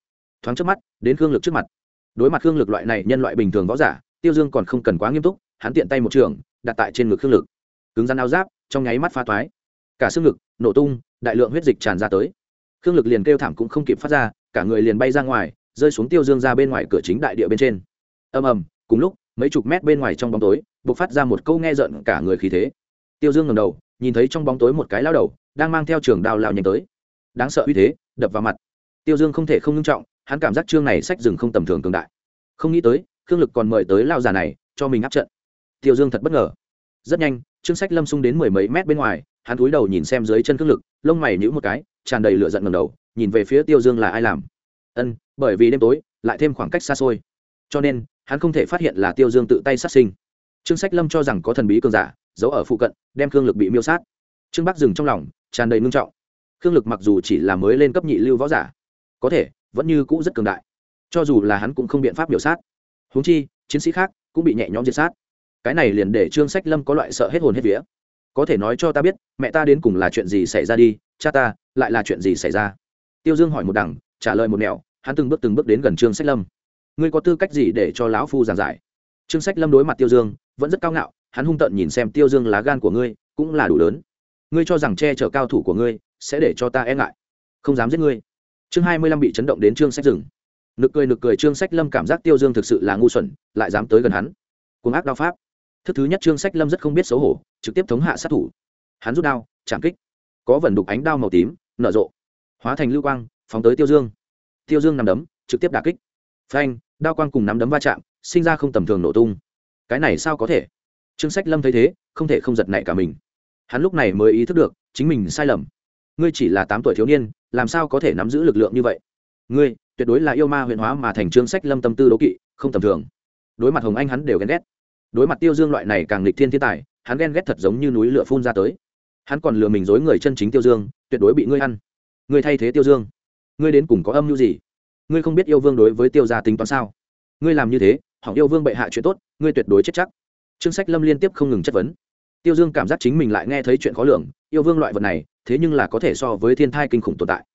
Thoáng trước mắt, đến khương lực trước mặt. Đối mặt khương lực loại này nhân loại bình thường võ giả, tiêu dương còn không cần quá nghiêm túc, hắn tiện tay một trường, đặt tại trên ngực khương lực. Cứng rắn áo giáp, trong nháy mắt pha toái. Cả xương ngực, nổ tung, đại lượng huyết dịch tràn ra tới. Khương lực liền kêu thảm cũng không kịp phát ra, cả người liền bay ra ngoài, rơi xuống tiêu dương ra bên ngoài cửa chính đại địa bên trên. Ầm ầm, cùng lúc, mấy chục mét bên ngoài trong bóng tối b ộ c phát ra một câu nghe rợn cả người khí thế. Tiêu dương ngầm đầu nhìn thấy trong bóng tối một cái lao đầu, đang mang theo trường đao lao nhanh tới. Đáng sợ uy thế, đập vào mặt. Tiêu dương không thể không ngưng trọng, hắn cảm giác chương này sách rừng không tầm thường cường đại. Không nghĩ tới, khương lực còn mời tới lao già này, cho mình áp trận. Tiêu dương thật bất ngờ. Rất nhanh, chương sách lâm sung đến mười mấy mét bên ngoài, hắn cúi đầu nhìn xem dưới chân khương lực, lông mày nhũ một cái, tràn đầy lửa giận ngầm đầu, nhìn về phía tiêu dương là ai làm. Ân, bởi vì đêm tối, lại thêm khoảng cách xa xôi. Cho nên, hắn không thể phát hiện là tiêu dương tự tay sát sinh. Trương sách lâm cho rằng có thần bí cường giả giấu ở phụ cận, đem khương lực bị miêu sát. Trương bắc dừng trong lòng, tràn đầy ngưng trọng. Khương lực mặc dù chỉ là mới lên cấp nhị lưu võ giả, có thể vẫn như cũ rất cường đại. Cho dù là hắn cũng không biện pháp biểu sát. Húng chi, chiến sĩ khác cũng bị nhẹ nhõm diệt sát. Cái này liền để trương sách lâm có loại sợ hết hồn hết vía. Có thể nói cho ta biết, mẹ ta đến cùng là chuyện gì xảy ra đi, cha ta lại là chuyện gì xảy ra? Tiêu dương hỏi một đằng, trả lời một mẹo hắn từng bước từng bước đến gần trương sách lâm. Ngươi có tư cách gì để cho lão phu giảng giải? Trương sách lâm đối mặt tiêu dương, vẫn rất cao ngạo hắn hung tợn nhìn xem tiêu dương lá gan của ngươi, cũng là đủ lớn. Ngươi cho rằng che chở cao thủ của ngươi sẽ để cho ta e ngại. Không dám giết ngươi. Chương hai mươi lăm bị chấn động đến trương sách rừng nực cười nực cười, trương sách lâm cảm giác tiêu dương thực sự là ngu xuẩn, lại dám tới gần hắn. Cuồng ác đao pháp. Thức thứ nhất trương sách lâm rất không biết xấu hổ, trực tiếp thống hạ sát thủ. Hắn rút đao, chạm kích. Có vần đục ánh đao màu tím, nở rộ. Hóa thành lưu quang, phóng tới tiêu dương. Tiêu dương nằm đấm, trực tiếp đà kích. Phanh, đao quang cùng nắm đấm va chạm, sinh ra không tầm thường nổ tung. Cái này sao có thể? Trương sách lâm thấy thế, không thể không giật nảy cả mình. Hắn lúc này mới ý thức được, chính mình sai lầm. Ngươi chỉ là tám tuổi thiếu niên, làm sao có thể nắm giữ lực lượng như vậy? Ngươi, tuyệt đối là yêu ma huyền hóa mà thành trương sách lâm tâm tư đố kỵ, không tầm thường. Đối mặt hồng anh hắn đều ghen ghét. Đối mặt tiêu dương loại này càng lịch thiên thiên tài, hắn ghen ghét thật giống như núi lửa phun ra tới. Hắn còn lừa mình dối người chân chính tiêu dương, tuyệt đối bị ngươi ăn. Ngươi thay thế tiêu dương. Ngươi đến cùng có âm mưu gì? Ngươi không biết yêu vương đối với tiêu gia tính toán sao? Ngươi làm như thế, hỏng yêu vương bệ hạ chuyện tốt, ngươi tuyệt đối chết chắc trương sách lâm liên tiếp không ngừng chất vấn. Tiêu dương cảm giác chính mình lại nghe thấy chuyện khó lường, yêu vương loại vật này, thế nhưng là có thể so với thiên thai kinh khủng tồn tại.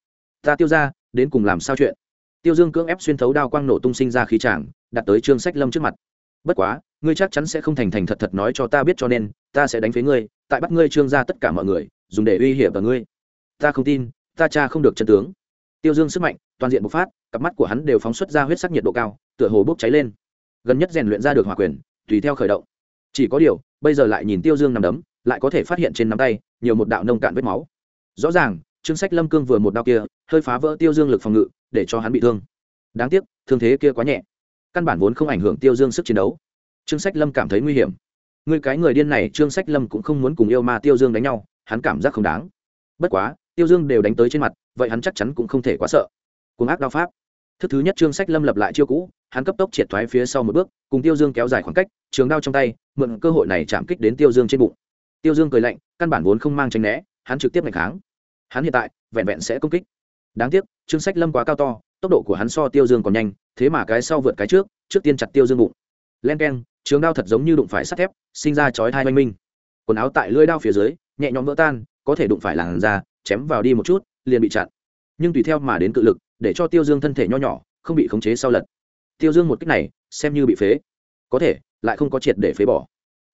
Ta tiêu ra đến cùng làm sao chuyện? Tiêu dương cưỡng ép xuyên thấu đao quang nổ tung sinh ra khí tràng, đặt tới trương sách lâm trước mặt. Bất quá, ngươi chắc chắn sẽ không thành thành thật thật nói cho ta biết cho nên, ta sẽ đánh phế ngươi, tại bắt ngươi trương ra tất cả mọi người, dùng để uy hiểm vào ngươi. Ta không tin, ta cha không được chân tướng. Tiêu dương sức mạnh, toàn diện bộc phát, cặp mắt của hắn đều phóng xuất ra huyết sắc nhiệt độ cao, tựa hồ bốc cháy lên. Gần nhất rèn luyện ra được hòa quyền, tùy theo khởi động chỉ có điều, bây giờ lại nhìn tiêu dương nằm đấm, lại có thể phát hiện trên nắm tay, nhiều một đạo nông cạn vết máu. Rõ ràng, trương sách lâm cương vừa một đao kia, hơi phá vỡ tiêu dương lực phòng ngự, để cho hắn bị thương. Đáng tiếc, thương thế kia quá nhẹ. Căn bản vốn không ảnh hưởng tiêu dương sức chiến đấu. Trương sách lâm cảm thấy nguy hiểm. Người cái người điên này, trương sách lâm cũng không muốn cùng yêu ma tiêu dương đánh nhau, hắn cảm giác không đáng. Bất quá, tiêu dương đều đánh tới trên mặt, vậy hắn chắc chắn cũng không thể quá sợ. Cuồng ác đao pháp. Thức thứ nhất trương sách lâm lập lại chiêu cũ, hắn cấp tốc triệt thoái phía sau một bước, cùng tiêu dương kéo dài khoảng cách, trường đao trong tay mượn cơ hội này chạm kích đến tiêu dương trên bụng. Tiêu dương cười lạnh, căn bản vốn không mang tranh né, hắn trực tiếp ngày kháng. Hắn hiện tại, vẹn vẹn sẽ công kích. Đáng tiếc trương sách lâm quá cao to, tốc độ của hắn so tiêu dương còn nhanh, thế mà cái sau vượt cái trước trước tiên chặt tiêu dương bụng. Len k e n trường đao thật giống như đụng phải sắt thép, sinh ra chói thai oanh minh. Quần áo tại lưỡi đao phía dưới, nhẹ nhõm vỡ tan, có thể đụng phải làn da, chém vào đi một chút, liền bị chặn. Nhưng tùy theo mà đến cự lực, để cho tiêu dương thân thể nho nhỏ, không bị khống chế sau lật. Tiêu dương một cách này, xem như bị phế. Có thể lại không có triệt để phế bỏ.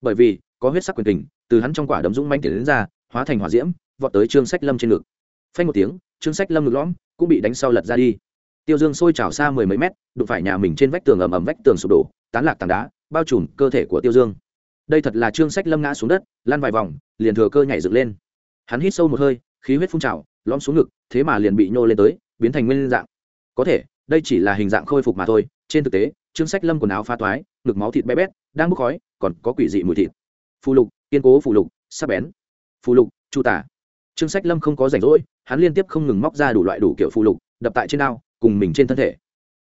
Bởi vì, có huyết sắc quyền tình từ hắn trong quả đấm dũng manh tiền đến ra, hóa thành hỏa diễm, vọt tới trương sách lâm trên ngực. Phanh một tiếng, trương sách lâm ngực lõm, cũng bị đánh sau lật ra đi. Tiêu dương sôi trào xa mười mấy mét, đụng phải nhà mình trên vách tường ầm ầm vách tường sụp đổ, tán lạc tảng đá, bao trùm cơ thể của tiêu dương. Đây thật là trương sách lâm ngã xuống đất lan vài vòng, liền thừa cơ nhảy dựng lên. Hắn hít sâu một hơi, khí huyết phun trào, lõm xuống ngực, thế mà liền bị nhô lên tới, biến thành nguyên dạng. Có thể, đây chỉ là hình dạng khôi phục mà thôi, trên thực tế trương sách lâm quần áo pha toái, ngực máu thịt bé bét, đang bốc khói, còn có quỷ dị mùi thịt. Phù lục, kiên cố phù lục sắp bén. Phù lục, chu tả. Trương sách lâm không có rảnh rỗi, hắn liên tiếp không ngừng móc ra đủ loại đủ kiểu phù lục, đập tại trên đao, cùng mình trên thân thể.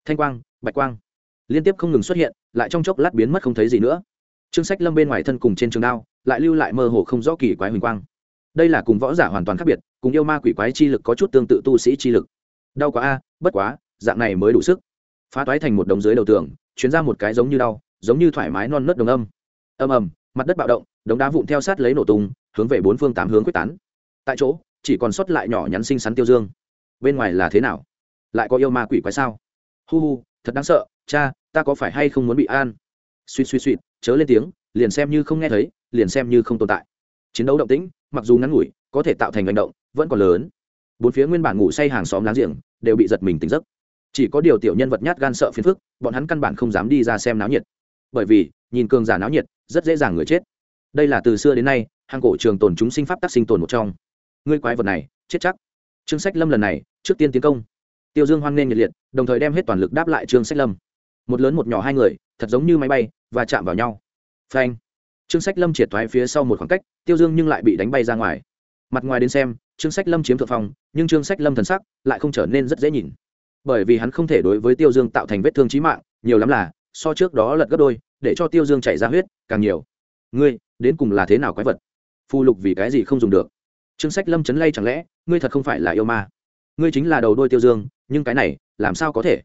Thanh quang, bạch quang. Liên tiếp không ngừng xuất hiện, lại trong chốc lát biến mất không thấy gì nữa. Trương sách lâm bên ngoài thân cùng trên trường đao, lại lưu lại mơ hồ không rõ kỳ quái huỳnh quang. Đây là cùng võ giả hoàn toàn khác biệt, cùng yêu ma quỷ quái chi lực có chút tương tự tu sĩ chi lực. Đau quá a, bất quá, dạng này mới đủ sức. Phá toái thành một đống dưới đầu tường chuyến ra một cái giống như đau, giống như thoải mái non nớt đồng âm. Âm ầm, mặt đất bạo động, đống đá vụn theo sát lấy nổ tung, hướng về bốn phương tám hướng quyết tán. Tại chỗ, chỉ còn sót lại nhỏ nhắn xinh xắn tiêu dương. Bên ngoài là thế nào? Lại có yêu ma quỷ quái sao? Hu hu, thật đáng sợ, cha, ta có phải hay không muốn bị an? Suy suy suy chớ lên tiếng, liền xem như không nghe thấy, liền xem như không tồn tại. Chiến đấu động tĩnh, mặc dù ngắn ngủi, có thể tạo thành hành động, vẫn còn lớn. Bốn phía nguyên bản ngủ say hàng xóm láng giềng, đều bị giật mình tỉnh giấc chỉ có điều tiểu nhân vật nhát gan sợ phiền phức, bọn hắn căn bản không dám đi ra xem náo nhiệt. Bởi vì, nhìn cường giả náo nhiệt, rất dễ dàng người chết. Đây là từ xưa đến nay hàng cổ trường tồn chúng sinh pháp tác sinh tồn một trong. Ngươi quái vật này, chết chắc. Trương sách lâm lần này, trước tiên tiến công. Tiêu dương hoan nghênh nhiệt liệt, đồng thời đem hết toàn lực đáp lại trương sách lâm. Một lớn một nhỏ hai người, thật giống như máy bay và chạm vào nhau. Phanh. Trương sách lâm triệt thoái phía sau một khoảng cách, tiêu dương nhưng lại bị đánh bay ra ngoài. Mặt ngoài đến xem, trương sách lâm chiếm thượng phong, nhưng trương sách lâm thần sắc lại không trở nên rất dễ nhìn bởi vì hắn không thể đối với tiêu dương tạo thành vết thương trí mạng, nhiều lắm là, so trước đó lật gấp đôi, để cho tiêu dương chảy ra huyết, càng nhiều. Ngươi, đến cùng là thế nào quái vật? Phù lục vì cái gì không dùng được? Chương sách lâm chấn lay chẳng lẽ, ngươi thật không phải là yêu ma? Ngươi chính là đầu đôi tiêu dương, nhưng cái này, làm sao có thể?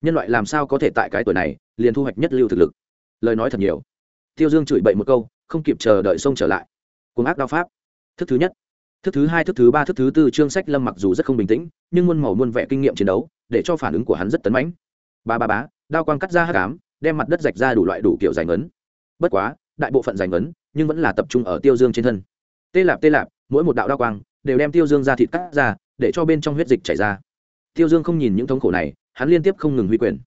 Nhân loại làm sao có thể tại cái tuổi này, liền thu hoạch nhất lưu thực lực? Lời nói thật nhiều. Tiêu dương chửi bậy một câu, không kịp chờ đợi xông trở lại. Cuồng ác đao pháp. Thức thứ nhất. Thức thứ hai, thức thứ ba, thức thứ tư chương sách lâm mặc dù rất không bình tĩnh, nhưng muôn màu muôn vẻ kinh nghiệm chiến đấu để cho phản ứng của hắn rất tấn mãnh. Ba ba bá đao quang cắt ra hát cám đem mặt đất rạch ra đủ loại đủ kiểu dài ấn bất quá, đại bộ phận dài ấn nhưng vẫn là tập trung ở tiêu dương trên thân. Tê lạp tê lạp, mỗi một đạo đao quang đều đem tiêu dương ra thịt cắt ra, để cho bên trong huyết dịch chảy ra. Tiêu dương không nhìn những thống khổ này, hắn liên tiếp không ngừng huy quyền.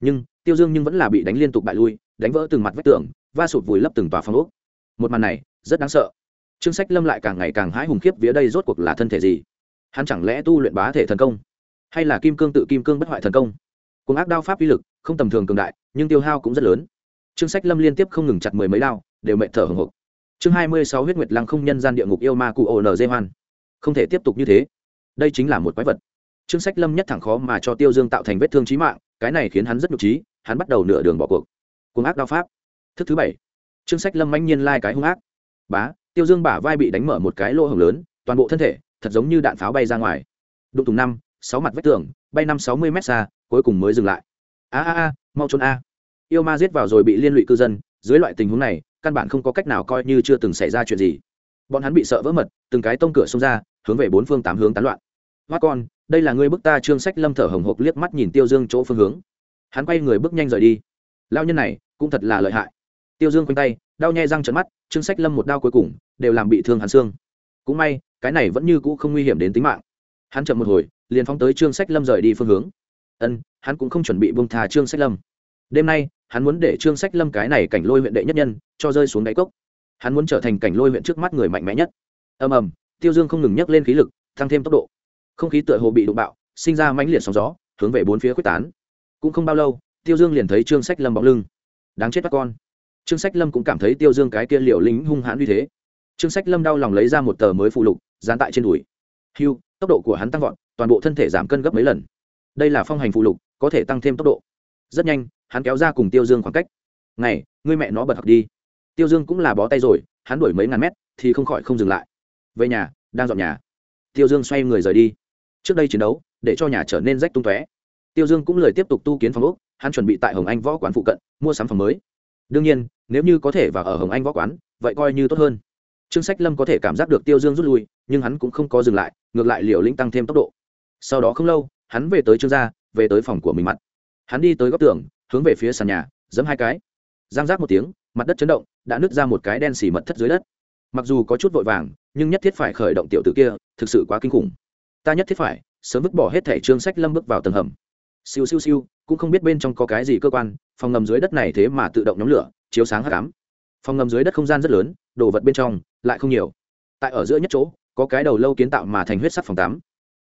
Nhưng, tiêu dương nhưng vẫn là bị đánh liên tục bại lui, đánh vỡ từng mặt vách tường, va sụt vùi lấp từng tòa phong ốc. Một màn này, rất đáng sợ. Trương sách lâm lại càng ngày càng hãi hùng khiếp vía đây rốt cuộc là thân thể gì? Hắn chẳng lẽ tu luyện bá thể thần công? Hay là kim cương tự kim cương bất hoại thần công? Cùng ác đao pháp uy lực, không tầm thường cường đại, nhưng tiêu hao cũng rất lớn. Trương sách lâm liên tiếp không ngừng chặt mười mấy đao, đều mệt thở hồng hộc. Chương hai mươi sáu huyết nguyệt lăng không nhân gian địa ngục yêu ma cụ ổ dê hoan. Không thể tiếp tục như thế. Đây chính là một quái vật. Trương sách lâm nhất thẳng khó mà cho tiêu dương tạo thành vết thương trí mạng, cái này khiến hắn rất nhục trí hắn bắt đầu nửa đường bỏ cuộc. Cùng ác đao pháp. Thức thứ bảy. Trương sách lâm manh nhiên lai、like、cái hung ác. Bá, tiêu dương bả vai bị đánh mở một cái lỗ hồng lớn, toàn bộ thân thể, thật giống như đạn pháo bay ra ngoài. Đụng tùng năm sáu mặt vách tường, bay năm sáu mươi m xa, cuối cùng mới dừng lại. A a a, mau trốn a. Yêu ma giết vào rồi bị liên lụy cư dân, dưới loại tình huống này, căn bản không có cách nào coi như chưa từng xảy ra chuyện gì. Bọn hắn bị sợ vỡ mật, từng cái tông cửa xông ra, hướng về bốn phương tám hướng tán loạn. Hoa con, đây là ngươi bức ta trương sách lâm thở hồng hộc liếc mắt nhìn tiêu dương chỗ phương hướng. Hắn quay người bước nhanh rời đi. Lao nhân này, cũng thật là lợi hại. Tiêu dương quanh tay, đau nhai răng trận mắt, trương sách lâm một đau cuối cùng, đều làm bị thương hắn xương. Cũng may, cái này vẫn như cũ không nguy hiểm đến tính mạng. Hắn chậm một hồi liền phóng tới trương sách lâm rời đi phương hướng. Ân hắn cũng không chuẩn bị bông thà trương sách lâm. Đêm nay hắn muốn để trương sách lâm cái này cảnh lôi huyện đệ nhất nhân cho rơi xuống đáy cốc. Hắn muốn trở thành cảnh lôi huyện trước mắt người mạnh mẽ nhất. Ầm ầm tiêu dương không ngừng nhấc lên khí lực tăng thêm tốc độ. Không khí tựa hồ bị đụng bạo sinh ra mãnh liệt sóng gió hướng về bốn phía quyết tán. Cũng không bao lâu tiêu dương liền thấy trương sách lâm bóng lưng. Đáng chết các con. Trương sách lâm cũng cảm thấy tiêu dương cái kia liều lính hung hãn như thế. Trương sách lâm đau lòng lấy ra một tờ mới phụ lục dán tại trên đùi. Hưu, tốc độ của hắn tăng vọt toàn bộ thân thể giảm cân gấp mấy lần. Đây là phong hành phụ lục, có thể tăng thêm tốc độ. Rất nhanh, hắn kéo ra cùng tiêu dương khoảng cách. Ngày ngươi mẹ nó bật học đi. Tiêu dương cũng là bó tay rồi, hắn đuổi mấy ngàn mét thì không khỏi không dừng lại. Về nhà, đang dọn nhà. Tiêu dương xoay người rời đi. Trước đây chiến đấu, để cho nhà trở nên rách tung tóe. Tiêu dương cũng lời tiếp tục tu kiến phòng úc hắn chuẩn bị tại hồng anh võ quán phụ cận, mua sắm phòng mới. Đương nhiên, nếu như có thể vào ở hồng anh võ quán, vậy coi như tốt hơn. Trương sách lâm có thể cảm giác được tiêu dương rút lui, nhưng hắn cũng không có dừng lại, ngược lại liều lĩnh tăng thêm tốc độ sau đó không lâu, hắn về tới trương gia, về tới phòng của mình mặt. Hắn đi tới góc tường, hướng về phía sàn nhà, giẫm hai cái. Giang giác một tiếng, mặt đất chấn động, đã nứt ra một cái đen xì mật thất dưới đất. Mặc dù có chút vội vàng, nhưng nhất thiết phải khởi động tiểu tử kia, thực sự quá kinh khủng. Ta nhất thiết phải sớm vứt bỏ hết thẻ trương sách lâm bước vào tầng hầm. Siêu siêu siêu, cũng không biết bên trong có cái gì cơ quan, phòng ngầm dưới đất này thế mà tự động nhóm lửa, chiếu sáng hát cám phòng ngầm dưới đất không gian rất lớn, đồ vật bên trong lại không nhiều. Tại ở giữa nhất chỗ, có cái đầu lâu kiến tạo mà thành huyết sắc phòng tám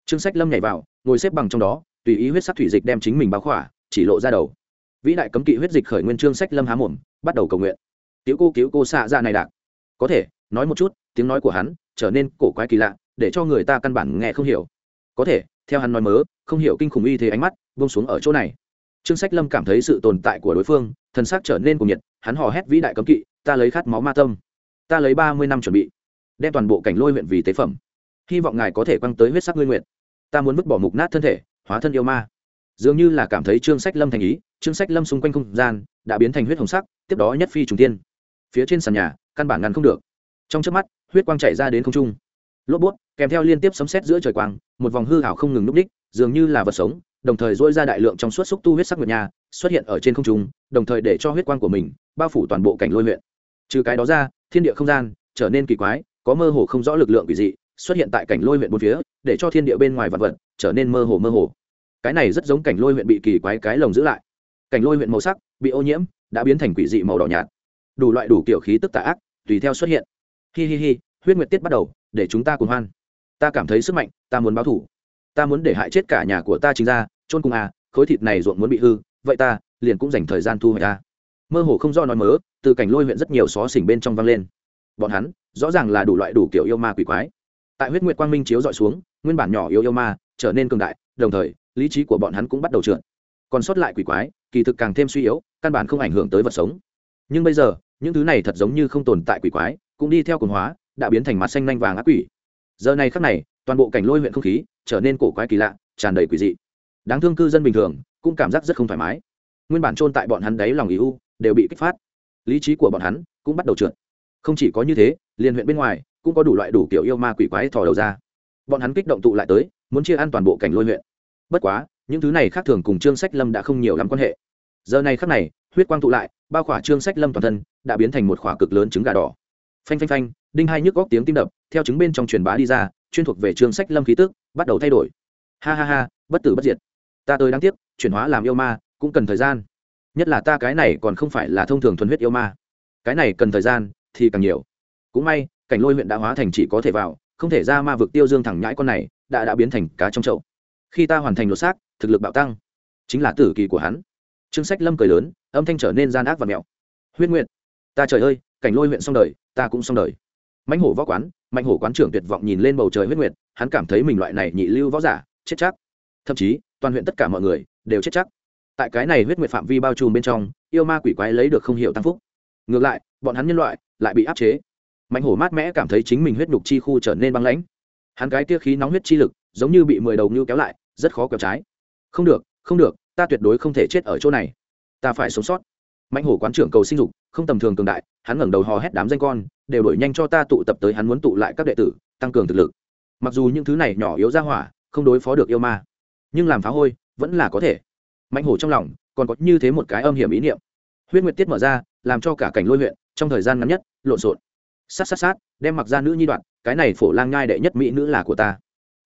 trương sách lâm nhảy vào, ngồi xếp bằng trong đó, tùy ý huyết sắc thủy dịch đem chính mình báo khỏa, chỉ lộ ra đầu. Vĩ đại cấm kỵ huyết dịch khởi nguyên trương sách lâm há mồm, bắt đầu cầu nguyện. Cứu cô cứu cô xạ ra này đạc. Có thể, nói một chút, tiếng nói của hắn trở nên cổ quái kỳ lạ, để cho người ta căn bản nghe không hiểu. Có thể, theo hắn nói mớ, không hiểu kinh khủng y thế ánh mắt vông xuống ở chỗ này. Trương sách lâm cảm thấy sự tồn tại của đối phương, thần sắc trở nên cuồng nhiệt, hắn hò hét vĩ đại cấm kỵ, ta lấy khát máu ma tâm. Ta lấy ba mươi năm chuẩn bị, đem toàn bộ cảnh lôi huyện vì tế phẩm. Hy vọng ngài có thể quăng tới huyết sắc ngươi nguyện ta muốn vứt bỏ mục nát thân thể, hóa thân yêu ma. Dường như là cảm thấy trương sách lâm thành ý, trương sách lâm xung quanh không gian đã biến thành huyết hồng sắc, tiếp đó nhất phi trùng tiên. Phía trên sàn nhà, căn bản ngăn không được. Trong trước mắt, huyết quang chạy ra đến không trung. Lốp bút, kèm theo liên tiếp sấm xét giữa trời quang, một vòng hư hảo không ngừng núp đích, dường như là vật sống, đồng thời dỗi ra đại lượng trong suốt xúc tu huyết sắc nguyệt nhà, xuất hiện ở trên không trung, đồng thời để cho huyết quang của mình bao phủ toàn bộ cảnh lôi huyện. Trừ cái đó ra, thiên địa không gian trở nên kỳ quái, có mơ hồ không rõ lực lượng quỷ dị xuất hiện tại cảnh lôi huyện bốn phía, để cho thiên địa bên ngoài vật vật trở nên mơ hồ mơ hồ. Cái này rất giống cảnh lôi huyện bị kỳ quái cái lồng giữ lại. Cảnh lôi huyện màu sắc bị ô nhiễm, đã biến thành quỷ dị màu đỏ nhạt. Đủ loại đủ kiểu khí tức tà ác, tùy theo xuất hiện. Hi hi hi, huyết nguyệt tiết bắt đầu, để chúng ta cùng hoan. Ta cảm thấy sức mạnh, ta muốn báo thủ. Ta muốn để hại chết cả nhà của ta chính ra trôn cùng à khối thịt này ruộng muốn bị hư, vậy ta liền cũng dành thời gian thu hoạch ta mơ hồ không do nói mớ, từ cảnh lôi huyện rất nhiều xó xỉnh bên trong vang lên. Bọn hắn rõ ràng là đủ loại đủ kiểu yêu ma quỷ quái tại huyết nguyệt quang minh chiếu dọi xuống, nguyên bản nhỏ yêu yêu ma trở nên cường đại, đồng thời, lý trí của bọn hắn cũng bắt đầu trượt. Còn sót lại quỷ quái, kỳ thực càng thêm suy yếu, căn bản không ảnh hưởng tới vật sống. Nhưng bây giờ, những thứ này thật giống như không tồn tại quỷ quái, cũng đi theo cồn hóa, đã biến thành mặt xanh nanh vàng ác quỷ. Giờ này khắc này, toàn bộ cảnh lôi huyện không khí trở nên cổ quái kỳ lạ, tràn đầy quỷ dị. Đáng thương cư dân bình thường cũng cảm giác rất không thoải mái. Nguyên bản trôn tại bọn hắn đấy lòng ý u đều bị kích phát. Lý trí của bọn hắn cũng bắt đầu trượt. Không chỉ có như thế liền huyện bên ngoài cũng có đủ loại đủ kiểu yêu ma quỷ quái thò đầu ra. Bọn hắn kích động tụ lại tới, muốn chia ăn toàn bộ cảnh lôi huyện. Bất quá, những thứ này khác thường cùng trương sách lâm đã không nhiều lắm quan hệ. Giờ này khắc này, huyết quang tụ lại, bao khỏa trương sách lâm toàn thân, đã biến thành một khỏa cực lớn trứng gà đỏ. Phanh phanh phanh, đinh hai nhức góc tiếng tim đập, theo trứng bên trong truyền bá đi ra, chuyên thuộc về trương sách lâm khí tức, bắt đầu thay đổi. Ha ha ha, bất tử bất diệt. Ta tới đáng tiếc, chuyển hóa làm yêu ma, cũng cần thời gian. Nhất là ta cái này còn không phải là thông thường thuần huyết yêu ma. Cái này cần thời gian thì càng nhiều. Cũng may cảnh lôi huyện đã hóa thành chỉ có thể vào, không thể ra ma vực tiêu dương thẳng nhãi con này, đã đã biến thành cá trong chậu. Khi ta hoàn thành lột xác, thực lực bạo tăng. Chính là tử kỳ của hắn. Trương sách lâm cười lớn, âm thanh trở nên gian ác và mẹo. Huyết nguyện ta trời ơi, cảnh lôi huyện xong đời, ta cũng xong đời. Mãnh hổ võ quán mạnh hổ quán trưởng tuyệt vọng nhìn lên bầu trời huyết nguyệt, hắn cảm thấy mình loại này nhị lưu võ giả, chết chắc. Thậm chí, toàn huyện tất cả mọi người đều chết chắc. Tại cái này huyết nguyệt phạm vi bao trùm bên trong, yêu ma quỷ quái lấy được không hiểu tăng phúc. Ngược lại, bọn hắn nhân loại lại bị áp chế mạnh hổ mát mẽ cảm thấy chính mình huyết nhục chi khu trở nên băng lãnh. Hắn cái tia khí nóng huyết chi lực, giống như bị mười đầu ngưu kéo lại, rất khó kéo trái. Không được không được, ta tuyệt đối không thể chết ở chỗ này. Ta phải sống sót. Mạnh hổ quán trưởng cầu sinh dục, không tầm thường cường đại, hắn ngẩng đầu hò hét đám danh con, đều đổi nhanh cho ta tụ tập tới hắn muốn tụ lại các đệ tử, tăng cường thực lực. Mặc dù những thứ này nhỏ yếu ra hỏa, không đối phó được yêu ma, nhưng làm phá hôi, vẫn là có thể. Mạnh hổ trong lòng, còn có như thế một cái âm hiểm ý niệm. Huyết nguyệt tiết mở ra, làm cho cả cảnh lôi huyện, trong thời gian ngắn nhất, lộn xộn sát sát sát, đem mặc ra nữ nhi đoạn, cái này phổ lang nhai đệ nhất mỹ nữ là của ta.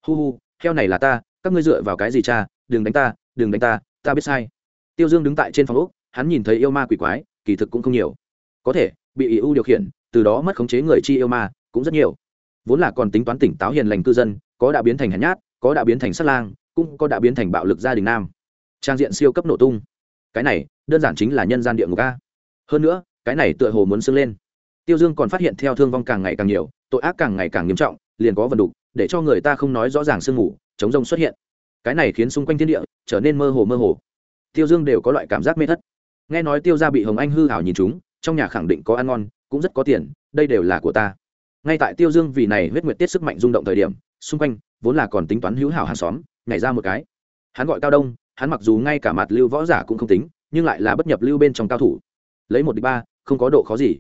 Hu hu, heo này là ta, các ngươi dựa vào cái gì cha, đừng đánh ta, đừng đánh ta ta biết sai. Tiêu dương đứng tại trên phòng úc hắn nhìn thấy yêu ma quỷ quái, kỳ thực cũng không nhiều. Có thể, bị ý ưu điều khiển, từ đó mất khống chế người chi yêu ma, cũng rất nhiều. Vốn là còn tính toán tỉnh táo hiền lành cư dân, có đã biến thành hèn nhát, có đã biến thành sát lang, cũng có đã biến thành bạo lực gia đình nam. Trang diện siêu cấp nổ tung. Cái này, đơn giản chính là nhân gian địa ngục a. Hơn nữa, cái này tựa hồ muốn sưng lên tiêu dương còn phát hiện theo thương vong càng ngày càng nhiều, tội ác càng ngày càng nghiêm trọng, liền có vần đục, để cho người ta không nói rõ ràng sương mù, chống rông xuất hiện. Cái này khiến xung quanh thiên địa trở nên mơ hồ mơ hồ. Tiêu dương đều có loại cảm giác mê thất. Nghe nói tiêu gia bị hồng anh hư hảo nhìn chúng, trong nhà khẳng định có ăn ngon, cũng rất có tiền, đây đều là của ta. Ngay tại tiêu dương vì này huyết nguyệt tiết sức mạnh rung động thời điểm, xung quanh vốn là còn tính toán hữu hảo hàng xóm, nhảy ra một cái. Hắn gọi cao đông, hắn mặc dù ngay cả mặt lưu võ giả cũng không tính, nhưng lại là bất nhập lưu bên trong cao thủ. Lấy một đ ba, không có độ khó gì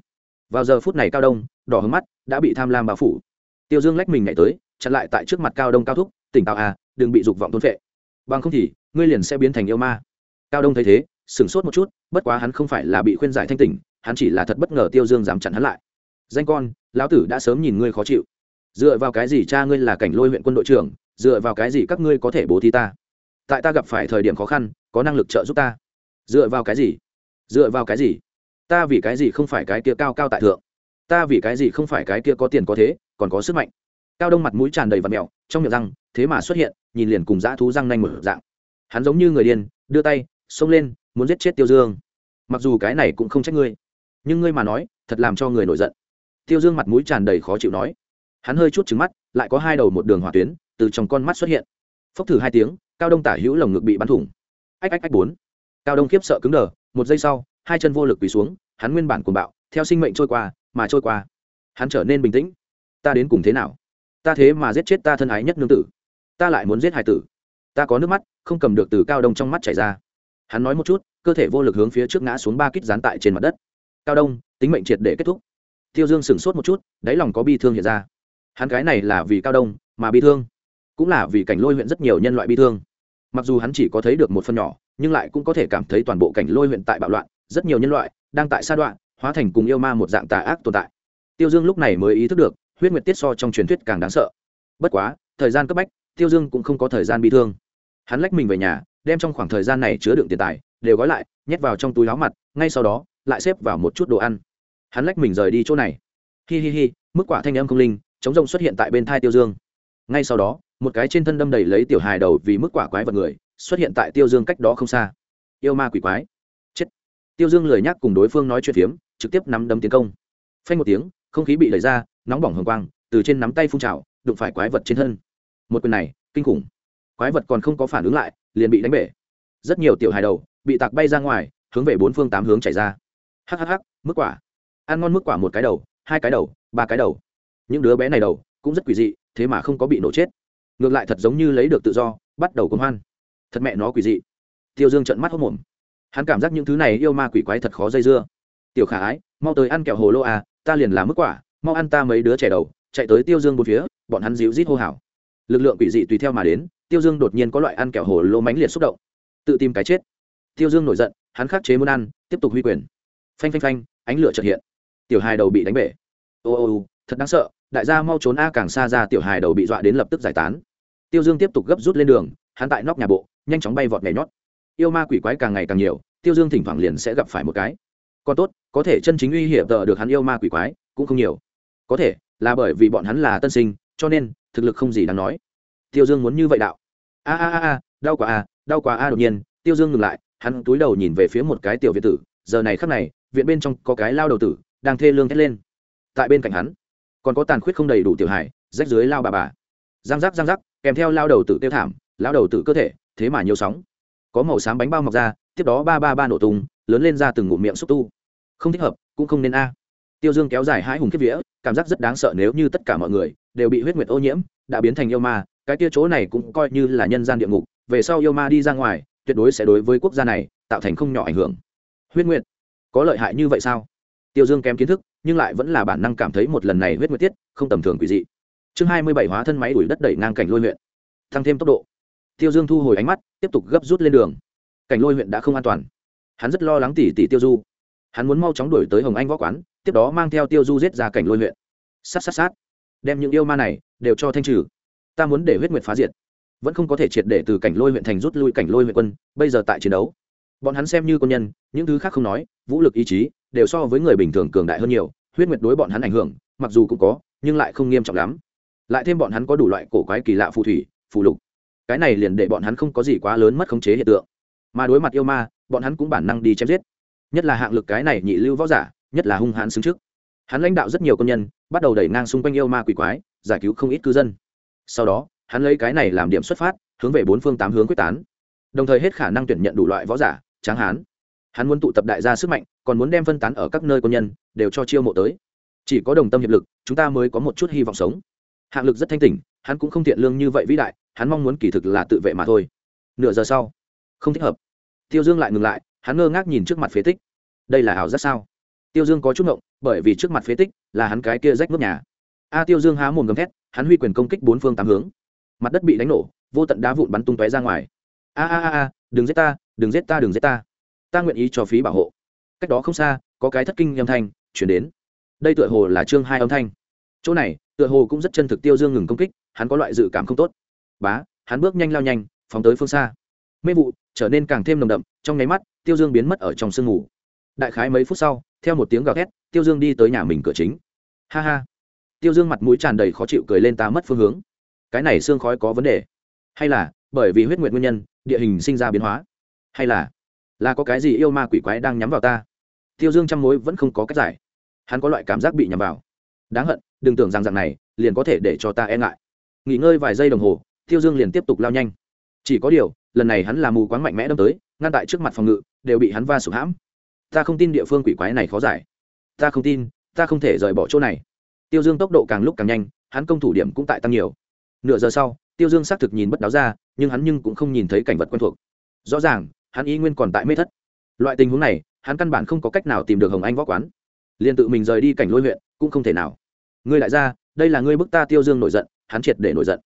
vào giờ phút này cao đông, đỏ hướng mắt, đã bị tham lam bao phủ. Tiêu dương lách mình nhảy tới, chặn lại tại trước mặt cao đông cao thúc, tỉnh táo à đừng bị dục vọng thôn phệ. Bằng không thì, ngươi liền sẽ biến thành yêu ma. Cao đông thấy thế, sửng sốt một chút, bất quá hắn không phải là bị khuyên giải thanh tỉnh, hắn chỉ là thật bất ngờ tiêu dương dám chặn hắn lại. Danh con, lão tử đã sớm nhìn ngươi khó chịu. Dựa vào cái gì cha ngươi là cảnh lôi huyện quân đội trưởng, dựa vào cái gì các ngươi có thể bố thí ta? Tại ta gặp phải thời điểm khó khăn, có năng lực trợ giúp ta. Dựa vào cái gì? Dựa vào cái gì? Ta vì cái gì không phải cái kia cao cao tại thượng? Ta vì cái gì không phải cái kia có tiền có thế, còn có sức mạnh? Cao đông mặt mũi tràn đầy vật mèo trong miệng răng, thế mà xuất hiện, nhìn liền cùng dã thú răng nanh mở dạng. Hắn giống như người điên, đưa tay, xông lên, muốn giết chết tiêu dương. Mặc dù cái này cũng không trách ngươi, nhưng ngươi mà nói, thật làm cho người nổi giận. Tiêu dương mặt mũi tràn đầy khó chịu nói. Hắn hơi chút trứng mắt, lại có hai đầu một đường hỏa tuyến, từ trong con mắt xuất hiện. Phốc thử hai tiếng, cao đông tả hữu lồng ngực bị bắn thủng. Ách ách ách, bốn. Cao đông khiếp sợ cứng đờ, một giây sau hai chân vô lực quỳ xuống, hắn nguyên bản cuồng bạo, theo sinh mệnh trôi qua, mà trôi qua. Hắn trở nên bình tĩnh. Ta đến cùng thế nào? Ta thế mà giết chết ta thân ái nhất nương tử. Ta lại muốn giết hải tử. Ta có nước mắt, không cầm được từ cao đông trong mắt chảy ra. Hắn nói một chút, cơ thể vô lực hướng phía trước ngã xuống ba kít dán tại trên mặt đất. Cao đông, tính mệnh triệt để kết thúc. Tiêu dương sửng sốt một chút, đáy lòng có bi thương hiện ra. Hắn cái này là vì cao đông, mà bi thương. Cũng là vì cảnh lôi huyện rất nhiều nhân loại bi thương. Mặc dù hắn chỉ có thấy được một phần nhỏ, nhưng lại cũng có thể cảm thấy toàn bộ cảnh lôi huyện tại bạo loạn rất nhiều nhân loại đang tại sa đoạn, hóa thành cùng yêu ma một dạng tà ác tồn tại. Tiêu dương lúc này mới ý thức được, huyết nguyệt tiết so trong truyền thuyết càng đáng sợ. Bất quá, thời gian cấp bách, tiêu dương cũng không có thời gian bị thương. Hắn lách mình về nhà, đem trong khoảng thời gian này chứa đựng tiền tài đều gói lại, nhét vào trong túi láo mặt, ngay sau đó, lại xếp vào một chút đồ ăn. Hắn lách mình rời đi chỗ này. Hi hi hi, mức quả thanh âm không linh, chống rông xuất hiện tại bên thai tiêu dương. Ngay sau đó, một cái trên thân đâm đầy lấy tiểu hài đầu vì mức quả quái vật người, xuất hiện tại tiêu dương cách đó không xa. Yêu ma quỷ quái tiêu dương lười nhắc cùng đối phương nói chuyện phiếm, trực tiếp nắm đấm tiến công. Phanh một tiếng, không khí bị đẩy ra, nóng bỏng hồng quang, từ trên nắm tay phun trào, đụng phải quái vật trên thân. Một quyền này, kinh khủng. Quái vật còn không có phản ứng lại, liền bị đánh bể. Rất nhiều tiểu hài đầu, bị tạc bay ra ngoài, hướng về bốn phương tám hướng chảy ra. Hhh mức quả. Ăn ngon mức quả một cái đầu, hai cái đầu, ba cái đầu. Những đứa bé này đầu, cũng rất quỷ dị, thế mà không có bị nổ chết. Ngược lại thật giống như lấy được tự do, bắt đầu công hoan. Thật mẹ nó quỷ dị. Tiêu dương trận mắt hốc mồm hắn cảm giác những thứ này yêu ma quỷ quái thật khó dây dưa. Tiểu khả ái, mau tới ăn kẹo hồ lô à ta liền làm mức quả, mau ăn ta mấy đứa trẻ đầu, chạy tới tiêu dương một phía, bọn hắn dịu rít hô hào. Lực lượng quỷ dị tùy theo mà đến, tiêu dương đột nhiên có loại ăn kẹo hồ lô mánh liệt xúc động. Tự tìm cái chết. Tiêu dương nổi giận, hắn khắc chế muốn ăn, tiếp tục huy quyền. Phanh phanh phanh, ánh lửa trật hiện. Tiểu hài đầu bị đánh bể. Ô ô ô, thật đáng sợ, đại gia mau trốn a càng xa ra tiểu hài đầu bị dọa đến lập tức giải tán. Tiêu dương tiếp tục gấp rút lên đường, hắn tại nóc nhà bộ, nhanh chóng bay vọt nhảy nhót yêu ma quỷ quái càng ngày càng nhiều, tiêu dương thỉnh thoảng liền sẽ gặp phải một cái. Còn tốt, có thể chân chính uy hiểm tờ được hắn yêu ma quỷ quái, cũng không nhiều. Có thể, là bởi vì bọn hắn là tân sinh, cho nên, thực lực không gì đáng nói. Tiêu dương muốn như vậy đạo. A a a a, đau quá a, đau quá a, đột nhiên, tiêu dương ngừng lại, hắn túi đầu nhìn về phía một cái tiểu viện tử. Giờ này khắc này, viện bên trong có cái lao đầu tử, đang thê lương thét lên. Tại bên cạnh hắn, còn có tàn khuyết không đầy đủ tiểu hải rách dưới lao bà bà. Giang rắc giang rắc kèm theo lao đầu tử tiêu thảm, lao đầu tử cơ thể, thế mà nhiều sóng có màu xám bánh bao mọc ra, tiếp đó ba ba ba nổ tung, lớn lên ra từng ngụm miệng xúc tu. Không thích hợp, cũng không nên a. Tiêu dương kéo dài hai hùng kiếp vía, cảm giác rất đáng sợ nếu như tất cả mọi người đều bị huyết nguyệt ô nhiễm, đã biến thành yêu ma, cái kia chỗ này cũng coi như là nhân gian địa ngục, về sau yêu ma đi ra ngoài, tuyệt đối sẽ đối với quốc gia này tạo thành không nhỏ ảnh hưởng. Huyết nguyệt, có lợi hại như vậy sao? Tiêu dương kém kiến thức, nhưng lại vẫn là bản năng cảm thấy một lần này huyết nguyệt tiết không tầm thường quỷ dị. Chương hai mươi bảy hóa thân máy đuổi đất đẩy ngang cảnh lôi huyện. Tăng thêm tốc độ tiêu dương thu hồi ánh mắt, tiếp tục gấp rút lên đường. Cảnh lôi huyện đã không an toàn. Hắn rất lo lắng tỷ tỷ tiêu du. Hắn muốn mau chóng đuổi tới hồng anh võ quán, tiếp đó mang theo tiêu du giết ra cảnh lôi huyện. Sát sát sát. Đem những yêu ma này đều cho thanh trừ. Ta muốn để huyết nguyệt phá diệt. Vẫn không có thể triệt để từ cảnh lôi huyện thành rút lui cảnh lôi huyện quân, bây giờ tại chiến đấu. Bọn hắn xem như quân nhân, những thứ khác không nói, vũ lực ý chí đều so với người bình thường cường đại hơn nhiều, huyết nguyệt đối bọn hắn ảnh hưởng, mặc dù cũng có, nhưng lại không nghiêm trọng lắm. Lại thêm bọn hắn có đủ loại cổ quái kỳ lạ phù thủy, phù lục cái này liền để bọn hắn không có gì quá lớn mất khống chế hiện tượng. Mà đối mặt yêu ma, bọn hắn cũng bản năng đi chém giết. Nhất là hạng lực cái này nhị lưu võ giả, nhất là hung hãn xứng trước. Hắn lãnh đạo rất nhiều công nhân, bắt đầu đẩy ngang xung quanh yêu ma quỷ quái, giải cứu không ít cư dân. Sau đó, hắn lấy cái này làm điểm xuất phát, hướng về bốn phương tám hướng quyết tán. Đồng thời hết khả năng tuyển nhận đủ loại võ giả, tráng hán. Hắn muốn tụ tập đại gia sức mạnh, còn muốn đem phân tán ở các nơi quân nhân, đều cho chiêu mộ tới. Chỉ có đồng tâm hiệp lực, chúng ta mới có một chút hy vọng sống. Hạng lực rất thanh tỉnh, hắn cũng không thiện lương như vậy vĩ đại hắn mong muốn kỳ thực là tự vệ mà thôi. Nửa giờ sau, không thích hợp. Tiêu dương lại ngừng lại, hắn ngơ ngác nhìn trước mặt phế tích. Đây là ảo giác sao? Tiêu dương có chút ngộng, bởi vì trước mặt phế tích là hắn cái kia rách nước nhà. A tiêu dương há mồm gầm thét, hắn huy quyền công kích bốn phương tám hướng. Mặt đất bị đánh nổ, vô tận đá vụn bắn tung tóe ra ngoài. A a a a, đừng giết ta, đừng giết ta, đừng giết ta. Ta nguyện ý cho phí bảo hộ. Cách đó không xa, có cái thất kinh âm thanh chuyển đến. Đây tựa hồ là chương hai âm thanh. Chỗ này, tựa hồ cũng rất chân thực tiêu dương ngừng công kích, hắn có loại dự cảm không tốt bá, hắn bước nhanh lao nhanh, phóng tới phương xa. Mê vụ trở nên càng thêm nồng đậm, trong nháy mắt, tiêu dương biến mất ở trong sương mù. Đại khái mấy phút sau, theo một tiếng gào thét, tiêu dương đi tới nhà mình cửa chính. Ha ha. Tiêu dương mặt mũi tràn đầy khó chịu cười lên ta mất phương hướng. Cái này xương khói có vấn đề. Hay là, bởi vì huyết nguyện nguyên nhân, địa hình sinh ra biến hóa. Hay là là có cái gì yêu ma quỷ quái đang nhắm vào ta? Tiêu dương chăm mối vẫn không có cách giải. Hắn có loại cảm giác bị nhầm vào. Đáng hận, đừng tưởng rằng rằng này liền có thể để cho ta e ngại. Nghỉ ngơi vài giây đồng hồ tiêu dương liền tiếp tục lao nhanh. Chỉ có điều, lần này hắn là mù quáng mạnh mẽ đâm tới, ngăn tại trước mặt phòng ngự, đều bị hắn va sụp hãm. Ta không tin địa phương quỷ quái này khó giải. Ta không tin, ta không thể rời bỏ chỗ này. Tiêu dương tốc độ càng lúc càng nhanh, hắn công thủ điểm cũng tại tăng nhiều. Nửa giờ sau, tiêu dương xác thực nhìn bất đáo ra, nhưng hắn nhưng cũng không nhìn thấy cảnh vật quen thuộc. Rõ ràng, hắn ý nguyên còn tại mê thất. Loại tình huống này, hắn căn bản không có cách nào tìm được hồng anh võ quán. Liền tự mình rời đi cảnh lôi huyện, cũng không thể nào. Ngươi lại ra, đây là ngươi bức ta tiêu dương nổi giận, hắn triệt để nổi giận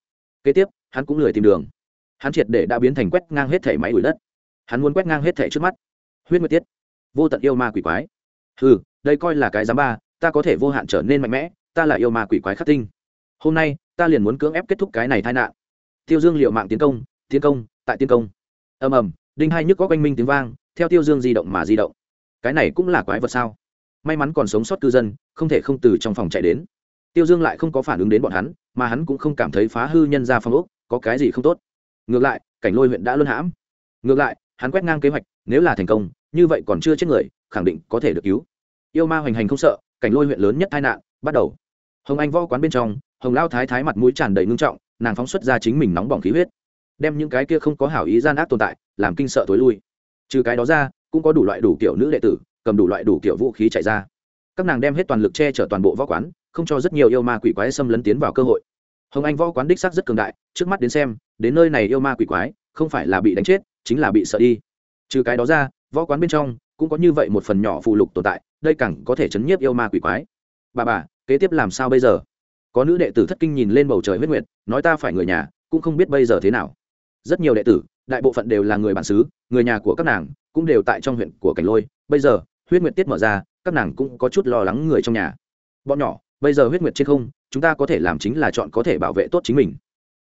kế tiếp, hắn cũng lười tìm đường. Hắn triệt để đã biến thành quét ngang hết thẻ máy đuổi đất. Hắn muốn quét ngang hết thẻ trước mắt. Huyết nguyệt tiết. Vô tận yêu ma quỷ quái. Ừ đây coi là cái giám ba, ta có thể vô hạn trở nên mạnh mẽ, ta là yêu ma quỷ quái khắc tinh. Hôm nay, ta liền muốn cưỡng ép kết thúc cái này tai nạn. Tiêu dương liệu mạng tiến công tiến công, tại tiến công. Ầm ầm, đinh hai nhức có quanh minh tiếng vang, theo tiêu dương di động mà di động. Cái này cũng là quái vật sao? May mắn còn sống sót cư dân, không thể không từ trong phòng chạy đến tiêu dương lại không có phản ứng đến bọn hắn, mà hắn cũng không cảm thấy phá hư nhân ra phong ốc, có cái gì không tốt. Ngược lại, cảnh lôi huyện đã luân hãm. Ngược lại, hắn quét ngang kế hoạch, nếu là thành công, như vậy còn chưa chết người, khẳng định có thể được cứu. Yêu ma hoành hành không sợ, cảnh lôi huyện lớn nhất tai nạn, bắt đầu. Hồng anh võ quán bên trong, hồng lao thái thái mặt mũi tràn đầy ngưng trọng, nàng phóng xuất ra chính mình nóng bỏng khí huyết. Đem những cái kia không có hảo ý gian ác tồn tại, làm kinh sợ tối lui. Trừ cái đó ra, cũng có đủ loại đủ kiểu nữ đệ tử, cầm đủ loại đủ kiểu vũ khí chạy ra. Các nàng đem hết toàn lực che chở toàn bộ võ quán không cho rất nhiều yêu ma quỷ quái xâm lấn tiến vào cơ hội. Hồng anh võ quán đích xác rất cường đại, trước mắt đến xem, đến nơi này yêu ma quỷ quái, không phải là bị đánh chết, chính là bị sợ đi. Trừ cái đó ra, võ quán bên trong cũng có như vậy một phần nhỏ phụ lục tồn tại, đây càng có thể chấn nhiếp yêu ma quỷ quái. Bà bà, kế tiếp làm sao bây giờ? Có nữ đệ tử thất kinh nhìn lên bầu trời huyết nguyệt, nói ta phải người nhà, cũng không biết bây giờ thế nào. Rất nhiều đệ tử, đại bộ phận đều là người bản xứ, người nhà của các nàng cũng đều tại trong huyện của cảnh lôi. Bây giờ, huyết nguyệt tiết mở ra, các nàng cũng có chút lo lắng người trong nhà. Bọn nhỏ bây giờ huyết nguyệt trên không, chúng ta có thể làm chính là chọn có thể bảo vệ tốt chính mình.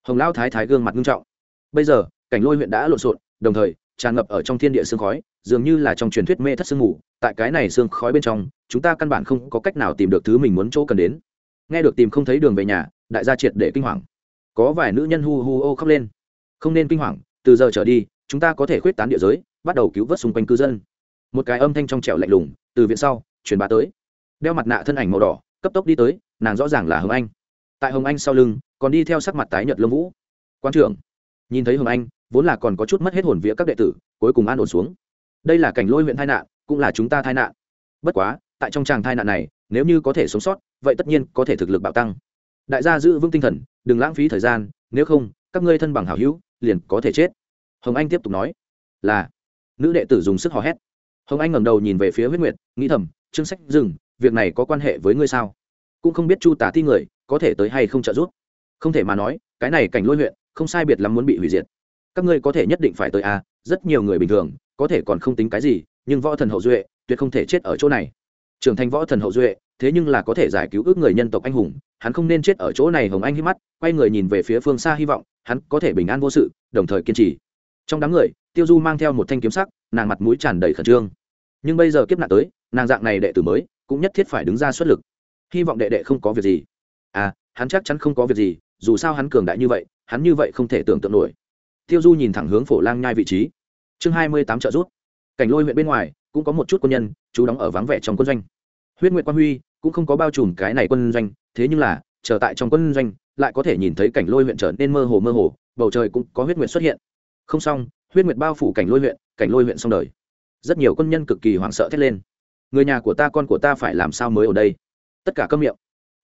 Hồng lão thái thái gương mặt nghiêm trọng. Bây giờ, cảnh lôi huyện đã lộn xộn, đồng thời, tràn ngập ở trong thiên địa sương khói, dường như là trong truyền thuyết mê thất sương ngủ tại cái này sương khói bên trong, chúng ta căn bản không có cách nào tìm được thứ mình muốn chỗ cần đến. Nghe được tìm không thấy đường về nhà, đại gia triệt để kinh hoàng. Có vài nữ nhân hu hu ô khóc lên. Không nên kinh hoàng, từ giờ trở đi, chúng ta có thể khuyết tán địa giới, bắt đầu cứu vớt xung quanh cư dân. Một cái âm thanh trong trẻo lạnh lùng, từ viện sau, truyền bá tới. Đeo mặt nạ thân ảnh màu đỏ cấp tốc đi tới, nàng rõ ràng là hồng anh. Tại hồng anh sau lưng, còn đi theo sắc mặt tái nhợt lông vũ. Quan trưởng. Nhìn thấy hồng anh, vốn là còn có chút mất hết hồn vía các đệ tử, cuối cùng an ổn xuống. Đây là cảnh lôi huyện tai nạn, cũng là chúng ta tai nạn. Bất quá, tại trong tràng tai nạn này, nếu như có thể sống sót, vậy tất nhiên có thể thực lực bạo tăng. Đại gia giữ vững tinh thần, đừng lãng phí thời gian, nếu không, các ngươi thân bằng hảo hữu, liền có thể chết. Hồng anh tiếp tục nói. Là. Nữ đệ tử dùng sức hò hét. Hồng anh ngẩng đầu nhìn về phía huyết nguyệt, nghĩ thầm, chương sách dừng việc này có quan hệ với ngươi sao? Cũng không biết chu tả ti người có thể tới hay không trợ giúp. Không thể mà nói cái này cảnh lôi huyện không sai biệt lắm muốn bị hủy diệt. Các ngươi có thể nhất định phải tới a à, rất nhiều người bình thường có thể còn không tính cái gì nhưng võ thần hậu duệ tuyệt không thể chết ở chỗ này. Trưởng thành võ thần hậu duệ thế nhưng là có thể giải cứu ước người nhân tộc anh hùng hắn không nên chết ở chỗ này hồng anh hít mắt quay người nhìn về phía phương xa hy vọng hắn có thể bình an vô sự đồng thời kiên trì. Trong đám người tiêu du mang theo một thanh kiếm sắc nàng mặt mũi tràn đầy khẩn trương. Nhưng bây giờ kiếp nạn tới nàng dạng này đệ tử mới cũng nhất thiết phải đứng ra xuất lực. Hy vọng đệ đệ không có việc gì. À hắn chắc chắn không có việc gì, dù sao hắn cường đại như vậy, hắn như vậy không thể tưởng tượng nổi. Tiêu du nhìn thẳng hướng phổ lang nhai vị trí. Chương hai mươi tám trợ rút cảnh lôi huyện bên ngoài, cũng có một chút quân nhân, chú đóng ở vắng vẻ trong quân doanh. Huyết nguyệt quan huy, cũng không có bao trùm cái này quân doanh, thế nhưng là, chờ tại trong quân doanh, lại có thể nhìn thấy cảnh lôi huyện trở nên mơ hồ mơ hồ, bầu trời cũng có huyết nguyệt xuất hiện. Không xong, huyết nguyệt bao phủ cảnh lôi huyện, cảnh lôi huyện xong đời. Rất nhiều quân nhân cực kỳ hoảng sợ thét lên người nhà của ta con của ta phải làm sao mới ở đây? Tất cả câm miệng.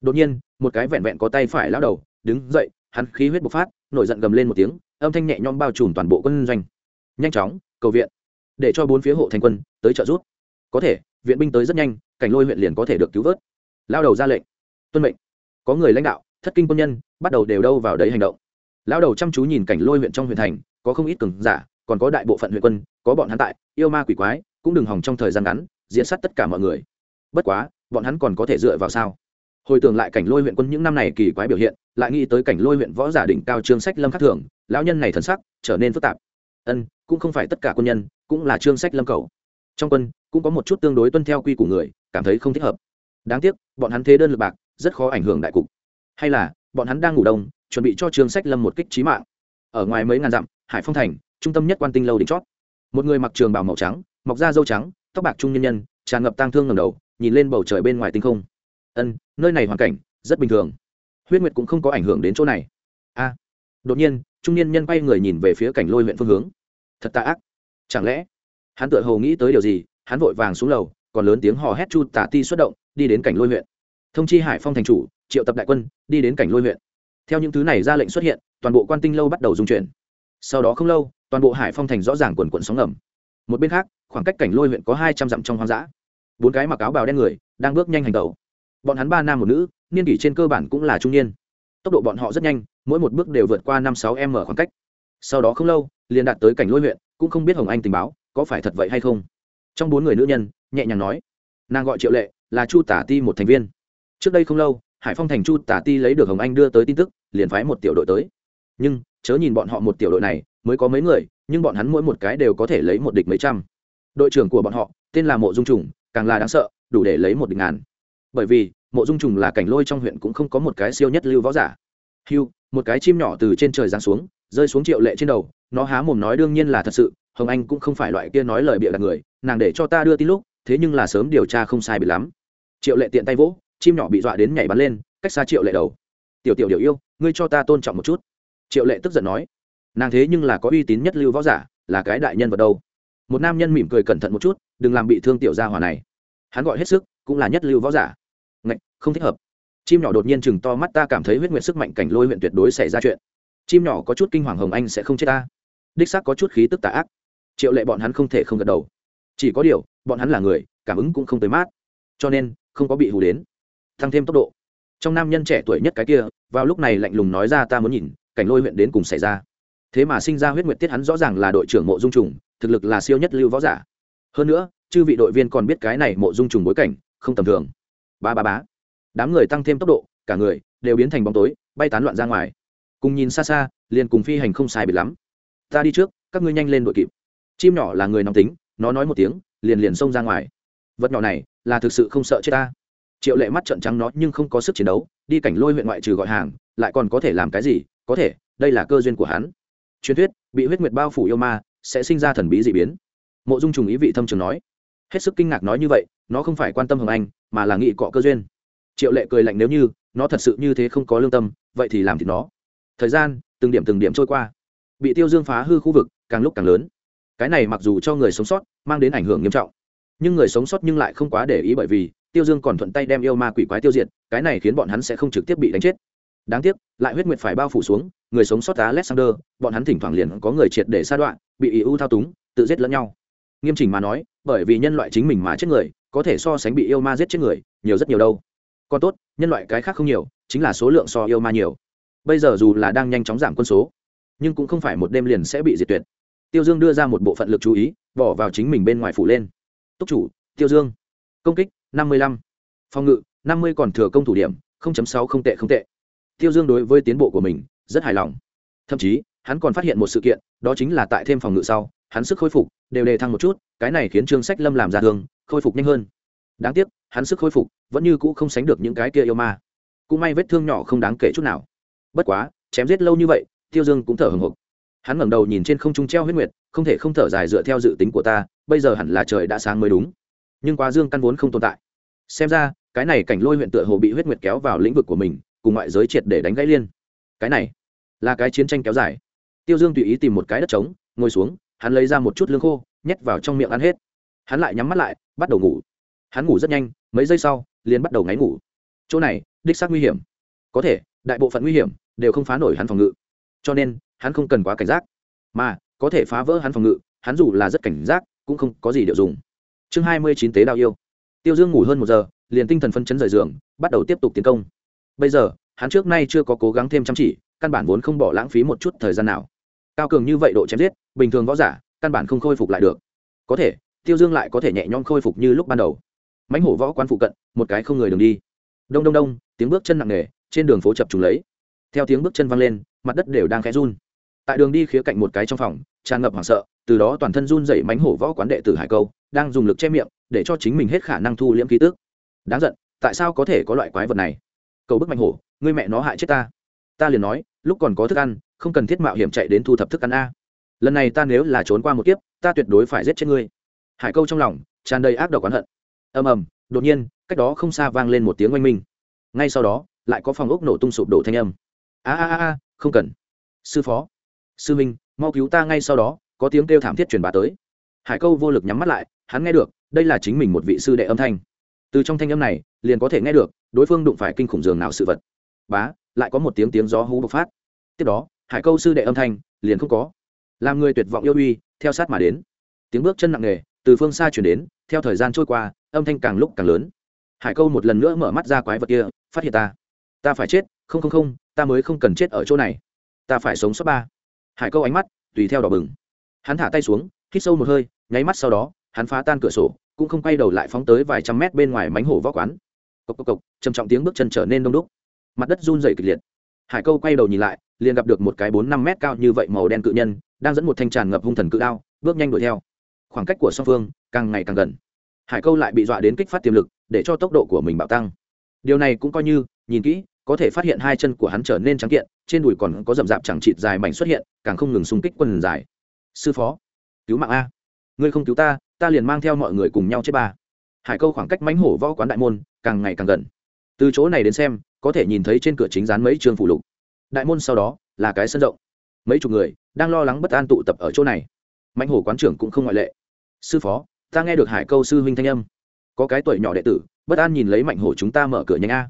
Đột nhiên, một cái vẹn vẹn có tay phải lao đầu, đứng dậy, hắn khí huyết bộc phát, nổi giận gầm lên một tiếng, âm thanh nhẹ nhõm bao trùm toàn bộ quân doanh. Nhanh chóng, cầu viện. Để cho bốn phía hộ thành quân tới trợ giúp. Có thể, viện binh tới rất nhanh, cảnh lôi huyện liền có thể được cứu vớt. Lao đầu ra lệnh. Tuân mệnh. Có người lãnh đạo, thất kinh quân nhân, bắt đầu đều đâu vào đấy hành động. Lao đầu chăm chú nhìn cảnh lôi huyện trong huyện thành, có không ít cường giả, còn có đại bộ phận huyện quân, có bọn hắn tại, yêu ma quỷ quái, cũng đừng hòng trong thời gian ngắn diễn sát tất cả mọi người. Bất quá, bọn hắn còn có thể dựa vào sao? Hồi tưởng lại cảnh lôi huyện quân những năm này kỳ quái biểu hiện, lại nghĩ tới cảnh lôi huyện võ giả đỉnh cao trương sách lâm khắc thường, lão nhân này thần sắc trở nên phức tạp. Ân, cũng không phải tất cả quân nhân, cũng là trương sách lâm cầu trong quân, cũng có một chút tương đối tuân theo quy của người, cảm thấy không thích hợp. Đáng tiếc, bọn hắn thế đơn lực bạc, rất khó ảnh hưởng đại cục. Hay là, bọn hắn đang ngủ đông, chuẩn bị cho trương sách lâm một kích trí mạng. Ở ngoài mấy ngàn dặm, hải phong thành, trung tâm nhất quan tinh lâu đỉnh chót. Một người mặc trường bào màu trắng, mọc da dâu trắng tóc bạc trung nhân nhân, tràn ngập tang thương ngầm đầu, nhìn lên bầu trời bên ngoài tinh không. Ân, nơi này hoàn cảnh rất bình thường. Huyết nguyệt cũng không có ảnh hưởng đến chỗ này. A. Đột nhiên, trung niên nhân quay người nhìn về phía cảnh lôi huyện phương hướng. Thật tạ ác. Chẳng lẽ, hắn tự hồ nghĩ tới điều gì, hắn vội vàng xuống lầu, còn lớn tiếng hò hét chu tả ti xuất động, đi đến cảnh lôi huyện. Thông chi hải phong thành chủ, triệu tập đại quân, đi đến cảnh lôi huyện. Theo những thứ này ra lệnh xuất hiện, toàn bộ quan tinh lâu bắt đầu dung chuyển. Sau đó không lâu, toàn bộ hải phong thành rõ ràng quần quận sóng ngầm một bên khác, khoảng cách cảnh lôi huyện có hai trăm dặm trong hoang dã. Bốn cái mặc áo bào đen người, đang bước nhanh hành tẩu. Bọn hắn ba nam một nữ, niên kỷ trên cơ bản cũng là trung niên. Tốc độ bọn họ rất nhanh, mỗi một bước đều vượt qua năm sáu m khoảng cách. Sau đó không lâu, liền đạt tới cảnh lôi huyện, cũng không biết hồng anh tình báo, có phải thật vậy hay không. Trong bốn người nữ nhân, nhẹ nhàng nói, nàng gọi triệu lệ, là chu tả ti một thành viên. Trước đây không lâu, hải phong thành chu tả ti lấy được hồng anh đưa tới tin tức, liền phái một tiểu đội tới. Nhưng, chớ nhìn bọn họ một tiểu đội này, mới có mấy người nhưng bọn hắn mỗi một cái đều có thể lấy một địch mấy trăm. Đội trưởng của bọn họ, tên là mộ dung trùng, càng là đáng sợ, đủ để lấy một địch ngàn. Bởi vì, mộ dung trùng là cảnh lôi trong huyện cũng không có một cái siêu nhất lưu võ giả. Hưu, một cái chim nhỏ từ trên trời giáng xuống, rơi xuống triệu lệ trên đầu, nó há mồm nói đương nhiên là thật sự, hồng anh cũng không phải loại kia nói lời bịa đặt người, nàng để cho ta đưa tin lúc, thế nhưng là sớm điều tra không sai bị lắm. Triệu lệ tiện tay vỗ, chim nhỏ bị dọa đến nhảy bắn lên, cách xa triệu lệ đầu. Tiểu tiểu điều yêu, ngươi cho ta tôn trọng một chút. Triệu lệ tức giận nói nàng thế nhưng là có uy tín nhất lưu võ giả, là cái đại nhân vật đâu. Một nam nhân mỉm cười cẩn thận một chút, đừng làm bị thương tiểu gia hỏa này. Hắn gọi hết sức, cũng là nhất lưu võ giả. Ngạch, không thích hợp. Chim nhỏ đột nhiên chừng to mắt ta cảm thấy huyết nguyện sức mạnh cảnh lôi huyện tuyệt đối xảy ra chuyện. Chim nhỏ có chút kinh hoàng hồng anh sẽ không chết ta. Đích xác có chút khí tức tà ác. Triệu lệ bọn hắn không thể không gật đầu. Chỉ có điều, bọn hắn là người, cảm ứng cũng không tới mát. Cho nên, không có bị hù đến. Tăng thêm tốc độ. Trong nam nhân trẻ tuổi nhất cái kia, vào lúc này lạnh lùng nói ra ta muốn nhìn, cảnh lôi huyện đến cùng xảy ra thế mà sinh ra huyết nguyệt tiết hắn rõ ràng là đội trưởng mộ dung trùng, thực lực là siêu nhất lưu võ giả. Hơn nữa, chư vị đội viên còn biết cái này mộ dung trùng bối cảnh, không tầm thường. Ba ba bá đám người tăng thêm tốc độ, cả người đều biến thành bóng tối, bay tán loạn ra ngoài. Cùng nhìn xa xa, liền cùng phi hành không sai biệt lắm. Ta đi trước, các ngươi nhanh lên đội kịp. Chim nhỏ là người nóng tính, nó nói một tiếng, liền liền xông ra ngoài. Vật nhỏ này là thực sự không sợ chết ta. Triệu lệ mắt trận trắng nó nhưng không có sức chiến đấu, đi cảnh lôi huyện ngoại trừ gọi hàng, lại còn có thể làm cái gì? Có thể, đây là cơ duyên của hắn truyền thuyết, bị huyết nguyệt bao phủ yêu ma, sẽ sinh ra thần bí d ị biến. Mộ dung trùng ý vị thâm trường nói. Hết sức kinh ngạc nói như vậy, nó không phải quan tâm hồng anh, mà là nghị cọ cơ duyên. Triệu lệ cười lạnh nếu như, nó thật sự như thế không có lương tâm, vậy thì làm thì nó. Thời gian, từng điểm từng điểm trôi qua. Bị tiêu dương phá hư khu vực, càng lúc càng lớn. Cái này mặc dù cho người sống sót, mang đến ảnh hưởng nghiêm trọng. Nhưng người sống sót nhưng lại không quá để ý bởi vì, tiêu dương còn thuận tay đem yêu ma quỷ quái tiêu diệt, cái này khiến bọn hắn sẽ không trực tiếp bị đánh chết. Đáng tiếc, lại huyết nguyệt phải bao phủ xuống người sống sót alexander, bọn hắn thỉnh thoảng liền có người triệt để sa đoạn, bị eu thao túng, tự giết lẫn nhau. Nghiêm chỉnh mà nói, bởi vì nhân loại chính mình mà chết người, có thể so sánh bị yêu ma giết chết người, nhiều rất nhiều đâu. Còn tốt, nhân loại cái khác không nhiều, chính là số lượng so yêu ma nhiều. Bây giờ dù là đang nhanh chóng giảm quân số, nhưng cũng không phải một đêm liền sẽ bị diệt tuyệt. Tiêu dương đưa ra một bộ phận lực chú ý, bỏ vào chính mình bên ngoài phủ lên. Túc chủ, tiêu dương. Công kích, năm mươi lăm. Phòng ngự, năm mươi còn thừa công thủ điểm sáu không tệ không tệ. Tiêu dương đối với tiến bộ của mình rất hài lòng. Thậm chí, hắn còn phát hiện một sự kiện, đó chính là tại thêm phòng ngự sau, hắn sức khôi phục đều đề thăng một chút, cái này khiến trương sách lâm làm ra thương, khôi phục nhanh hơn. Đáng tiếc, hắn sức khôi phục vẫn như cũ không sánh được những cái kia yêu ma. Cũng may vết thương nhỏ không đáng kể chút nào. Bất quá, chém giết lâu như vậy, tiêu dương cũng thở hừng hực hắn ngẩng đầu nhìn trên không trung treo huyết nguyệt, không thể không thở dài dựa theo dự tính của ta, bây giờ hẳn là trời đã sáng mới đúng. Nhưng quá dương căn vốn không tồn tại. Xem ra, cái này cảnh lôi huyện tựa hồ bị huyết nguyệt kéo vào lĩnh vực của mình, cùng ngoại giới triệt để đánh gãy liên cái này là cái chiến tranh kéo dài. Tiêu dương tùy ý tìm một cái đất trống, ngồi xuống, hắn lấy ra một chút lương khô, nhét vào trong miệng ăn hết. Hắn lại nhắm mắt lại, bắt đầu ngủ. Hắn ngủ rất nhanh, mấy giây sau, liền bắt đầu ngáy ngủ. Chỗ này, đích xác nguy hiểm. Có thể, đại bộ phận nguy hiểm đều không phá nổi hắn phòng ngự. Cho nên, hắn không cần quá cảnh giác. Mà, có thể phá vỡ hắn phòng ngự, hắn dù là rất cảnh giác, cũng không có gì điệu dùng. Chương hai mươi chín tế đào yêu. Tiêu dương ngủ hơn một giờ, liền tinh thần phân chấn rời giường, bắt đầu tiếp tục tiến công. Bây giờ hắn trước nay chưa có cố gắng thêm chăm chỉ, căn bản vốn không bỏ lãng phí một chút thời gian nào. Cao cường như vậy độ chém giết, bình thường võ giả, căn bản không khôi phục lại được. Có thể, tiêu dương lại có thể nhẹ nhõm khôi phục như lúc ban đầu. Mãnh hổ võ quan phụ cận, một cái không người đường đi. Đông đông đông, tiếng bước chân nặng nề, trên đường phố chập trùng lấy. Theo tiếng bước chân vang lên, mặt đất đều đang khẽ run. Tại đường đi khía cạnh một cái trong phòng, tràn ngập hoảng sợ, từ đó toàn thân run dậy mánh hổ võ quán đệ tử hải câu, đang dùng lực che miệng, để cho chính mình hết khả năng thu liễm ký tước đáng giận, tại sao có thể có loại quái vật này? Cầu bức mạnh hổ, ngươi mẹ nó hại chết ta. Ta liền nói, lúc còn có thức ăn, không cần thiết mạo hiểm chạy đến thu thập thức ăn a. Lần này ta nếu là trốn qua một kiếp, ta tuyệt đối phải giết chết ngươi. Hải câu trong lòng, tràn đầy ác độc oán hận. Ầm ầm, đột nhiên, cách đó không xa vang lên một tiếng oanh minh. Ngay sau đó, lại có phòng ốc nổ tung sụp đổ thanh âm. A a a không cần. Sư phó. Sư minh mau cứu ta ngay sau đó, có tiếng kêu thảm thiết truyền bá tới. Hải câu vô lực nhắm mắt lại, hắn nghe được, đây là chính mình một vị sư đệ âm thanh từ trong thanh âm này, liền có thể nghe được, đối phương đụng phải kinh khủng dường nào sự vật. Bá, lại có một tiếng tiếng gió hú bộc phát. Tiếp đó, hải câu sư đệ âm thanh, liền không có. Làm người tuyệt vọng yêu uy, theo sát mà đến. Tiếng bước chân nặng nề, từ phương xa chuyển đến, theo thời gian trôi qua, âm thanh càng lúc càng lớn. Hải câu một lần nữa mở mắt ra quái vật kia, phát hiện ta. Ta phải chết, không không không, ta mới không cần chết ở chỗ này. Ta phải sống sót ba. Hải câu ánh mắt, tùy theo đỏ bừng. Hắn thả tay xuống, hít sâu một hơi, nháy mắt sau đó, hắn phá tan cửa sổ cũng không quay đầu lại phóng tới vài trăm mét bên ngoài mánh hổ võ quán. Cộc cộc cộc, trầm trọng tiếng bước chân trở nên đông đúc. Mặt đất run dày kịch liệt. Hải câu quay đầu nhìn lại, liền gặp được một cái bốn năm mét cao như vậy màu đen cự nhân, đang dẫn một thanh tràn ngập hung thần cự đao, bước nhanh đuổi theo. Khoảng cách của song phương, càng ngày càng gần. Hải câu lại bị dọa đến kích phát tiềm lực, để cho tốc độ của mình bạo tăng. Điều này cũng coi như, nhìn kỹ, có thể phát hiện hai chân của hắn trở nên trắng kiện, trên đùi còn có rậm rạp chẳng chịt dài mảnh xuất hiện, càng không ngừng xung kích quần dài. Sư phó, cứu mạng a. Ngươi không cứu ta ta liền mang theo mọi người cùng nhau chết ba. Hải câu khoảng cách mánh hổ võ quán đại môn càng ngày càng gần. Từ chỗ này đến xem, có thể nhìn thấy trên cửa chính dán mấy trường phủ lục. Đại môn sau đó là cái sân rộng. Mấy chục người đang lo lắng bất an tụ tập ở chỗ này. Mạnh hổ quán trưởng cũng không ngoại lệ. Sư phó, ta nghe được hải câu sư huynh thanh âm. Có cái tuổi nhỏ đệ tử, bất an nhìn lấy mạnh hổ chúng ta mở cửa nhanh a.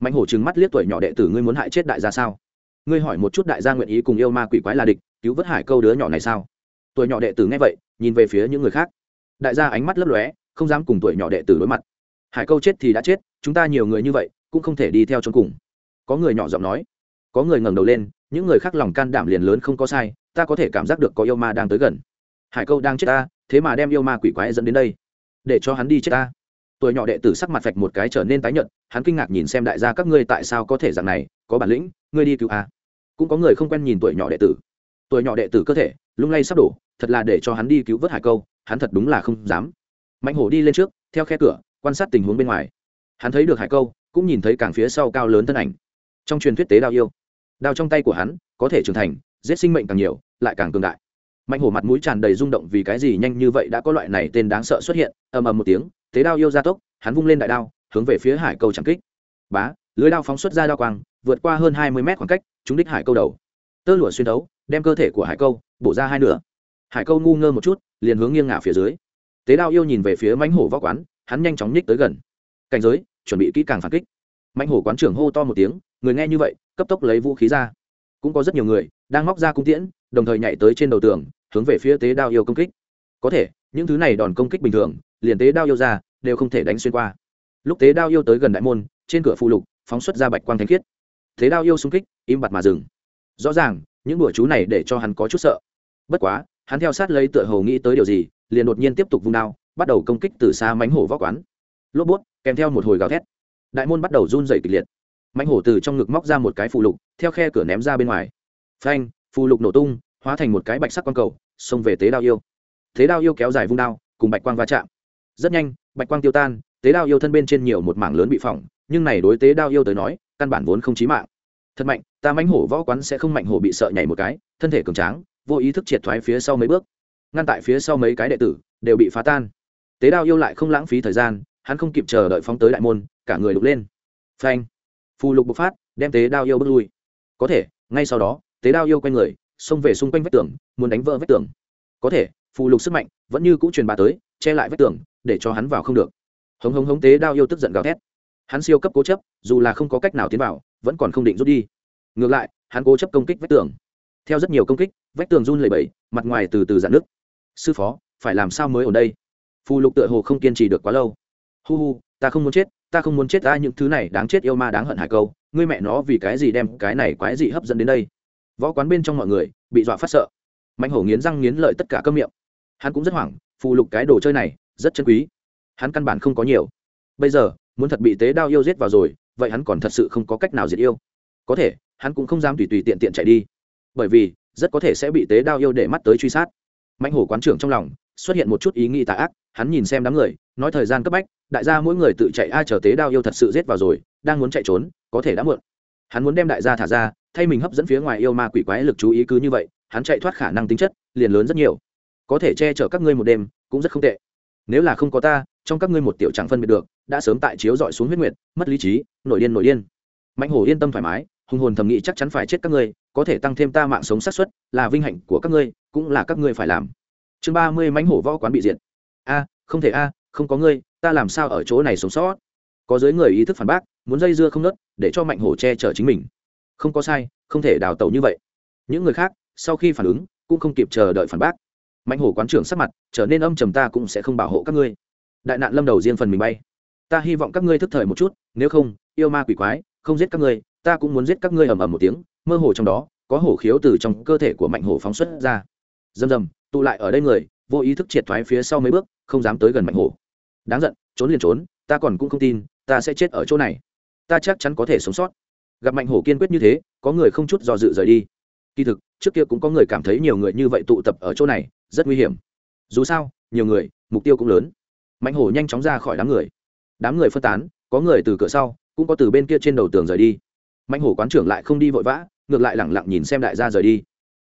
Mạnh hổ trừng mắt liếc tuổi nhỏ đệ tử, ngươi muốn hại chết đại gia sao? Ngươi hỏi một chút đại gia nguyện ý cùng yêu ma quỷ quái là địch, cứu vớt hải câu đứa nhỏ này sao? Tuổi nhỏ đệ tử nghe vậy, nhìn về phía những người khác đại gia ánh mắt lấp lóe, không dám cùng tuổi nhỏ đệ tử đối mặt. Hải câu chết thì đã chết, chúng ta nhiều người như vậy, cũng không thể đi theo trong cùng. Có người nhỏ giọng nói, có người ngẩng đầu lên, những người khác lòng can đảm liền lớn không có sai, ta có thể cảm giác được có yêu ma đang tới gần. Hải câu đang chết ta, thế mà đem yêu ma quỷ quái dẫn đến đây, để cho hắn đi chết ta. Tuổi nhỏ đệ tử sắc mặt vạch một cái trở nên tái nhợt, hắn kinh ngạc nhìn xem đại gia các ngươi tại sao có thể dạng này, có bản lĩnh, ngươi đi cứu a. Cũng có người không quen nhìn tuổi nhỏ đệ tử. Tuổi nhỏ đệ tử cơ thể, lung lay sắp đổ, thật là để cho hắn đi cứu vớt hải câu hắn thật đúng là không dám. Mạnh hổ đi lên trước, theo khe cửa, quan sát tình huống bên ngoài. Hắn thấy được hải câu, cũng nhìn thấy càng phía sau cao lớn thân ảnh. Trong truyền thuyết tế đao yêu, đao trong tay của hắn có thể trưởng thành, giết sinh mệnh càng nhiều, lại càng cường đại. Mạnh hổ mặt mũi tràn đầy rung động vì cái gì nhanh như vậy đã có loại này tên đáng sợ xuất hiện, ầm ầm một tiếng, tế đao yêu ra tốc, hắn vung lên đại đao, hướng về phía hải câu chẳng kích. Bá, lưới đao phóng xuất ra đao quang, vượt qua hơn hai mươi mét khoảng cách, trúng đích hải câu đầu. Tơ lụa xuyên đấu, đem cơ thể của hải câu bổ ra hai nửa hải câu ngu ngơ một chút, liền hướng nghiêng ngả phía dưới. Tế đao yêu nhìn về phía mãnh hổ võ quán, hắn nhanh chóng nhích tới gần. Cảnh giới, chuẩn bị kỹ càng phản kích. Mãnh hổ quán trưởng hô to một tiếng, người nghe như vậy, cấp tốc lấy vũ khí ra. Cũng có rất nhiều người đang móc ra cung tiễn, đồng thời nhảy tới trên đầu tường, hướng về phía tế đao yêu công kích. Có thể, những thứ này đòn công kích bình thường, liền tế đao yêu ra, đều không thể đánh xuyên qua. Lúc tế đao yêu tới gần đại môn, trên cửa phụ lục, phóng xuất ra bạch quang thanh khiết. Thế đao yêu xung kích, im bặt mà dừng. Rõ ràng, những đùa chú này để cho hắn có chút sợ. Bất quá hắn theo sát lấy tựa hồ nghĩ tới điều gì, liền đột nhiên tiếp tục vung đao, bắt đầu công kích từ xa mánh hổ võ quán. Lốp bút, kèm theo một hồi gào thét. Đại môn bắt đầu run dày kịch liệt. Mánh hổ từ trong ngực móc ra một cái phù lục, theo khe cửa ném ra bên ngoài. Phanh, phù lục nổ tung, hóa thành một cái bạch sắc quang cầu, xông về tế đao yêu. Tế đao yêu kéo dài vung đao, cùng bạch quang va chạm. Rất nhanh, bạch quang tiêu tan, tế đao yêu thân bên trên nhiều một mảng lớn bị phỏng, nhưng này đối tế đao yêu tới nói, căn bản vốn không chí mạng. Thật mạnh, ta mánh hổ võ quán sẽ không mạnh hổ bị sợ nhảy một cái, thân thể cường tráng vô ý thức triệt thoái phía sau mấy bước. Ngăn tại phía sau mấy cái đệ tử, đều bị phá tan. Tế đao yêu lại không lãng phí thời gian, hắn không kịp chờ đợi phóng tới đại môn, cả người đục lên. Phanh! Phù lục bộc phát, đem tế đao yêu bước lui. Có thể, ngay sau đó, tế đao yêu quanh người, xông về xung quanh vách tường, muốn đánh vỡ vách tường. Có thể, phù lục sức mạnh vẫn như cũ truyền bá tới, che lại vách tường, để cho hắn vào không được. Hống hống hống, tế đao yêu tức giận gào thét. Hắn siêu cấp cố chấp, dù là không có cách nào tiến vào, vẫn còn không định rút đi. Ngược lại, hắn cố chấp công kích vách tường. Theo rất nhiều công kích vách tường run lẩy bẩy, mặt ngoài từ từ dạn nước sư phó phải làm sao mới ở đây? Phù lục tựa hồ không kiên trì được quá lâu. Hu hu ta không muốn chết ta không muốn chết ta những thứ này đáng chết yêu ma đáng hận hải câu ngươi mẹ nó vì cái gì đem cái này quái gì hấp dẫn đến đây? Võ quán bên trong mọi người bị dọa phát sợ. Mạnh hổ nghiến răng nghiến lợi tất cả cơm miệng. Hắn cũng rất hoảng phù lục cái đồ chơi này rất chân quý. Hắn căn bản không có nhiều. Bây giờ muốn thật bị tế đao yêu giết vào rồi vậy hắn còn thật sự không có cách nào diệt yêu. Có thể hắn cũng không dám tùy tùy tiện tiện chạy đi. Bởi vì rất có thể sẽ bị tế đao yêu để mắt tới truy sát. Mạnh hổ quán trưởng trong lòng, xuất hiện một chút ý nghĩ tà ác, hắn nhìn xem đám người, nói thời gian cấp bách, đại gia mỗi người tự chạy ai chờ tế đao yêu thật sự giết vào rồi, đang muốn chạy trốn, có thể đã muộn. Hắn muốn đem đại gia thả ra, thay mình hấp dẫn phía ngoài yêu ma quỷ quái lực chú ý cứ như vậy, hắn chạy thoát khả năng tính chất, liền lớn rất nhiều. Có thể che chở các ngươi một đêm, cũng rất không tệ. Nếu là không có ta, trong các ngươi một tiểu chẳng phân biệt được, đã sớm tại chiếu dọi xuống huyết nguyệt, mất lý trí, nổi điên nổi điên. Mạnh hổ yên tâm thoải mái hùng hồn thầm nghĩ chắc chắn phải chết các ngươi, có thể tăng thêm ta mạng sống sát xuất là vinh hạnh của các ngươi, cũng là các ngươi phải làm. Chương ba mươi mánh hổ võ quán bị diệt. A, không thể a, không có ngươi, ta làm sao ở chỗ này sống sót? Có giới người ý thức phản bác, muốn dây dưa không nớt, để cho mạnh hổ che chở chính mình. Không có sai, không thể đào tẩu như vậy. Những người khác, sau khi phản ứng, cũng không kịp chờ đợi phản bác. Mạnh hổ quán trưởng sắc mặt, trở nên âm trầm ta cũng sẽ không bảo hộ các ngươi. Đại nạn lâm đầu riêng phần mình bay. Ta hy vọng các ngươi thức thời một chút, nếu không, yêu ma quỷ quái, không giết các ngươi ta cũng muốn giết các ngươi ầm ầm một tiếng, mơ hồ trong đó, có hổ khiếu từ trong cơ thể của mạnh hổ phóng xuất ra. Rầm rầm tụ lại ở đây người, vô ý thức triệt thoái phía sau mấy bước, không dám tới gần mạnh hổ. Đáng giận, trốn liền trốn, ta còn cũng không tin, ta sẽ chết ở chỗ này. Ta chắc chắn có thể sống sót. Gặp mạnh hổ kiên quyết như thế, có người không chút do dự rời đi. Kỳ thực, trước kia cũng có người cảm thấy nhiều người như vậy tụ tập ở chỗ này, rất nguy hiểm. Dù sao, nhiều người, mục tiêu cũng lớn. Mạnh hổ nhanh chóng ra khỏi đám người. Đám người phân tán, có người từ cửa sau, cũng có từ bên kia trên đầu tường rời đi mạnh hổ quán trưởng lại không đi vội vã, ngược lại lẳng lặng nhìn xem đại gia rời đi.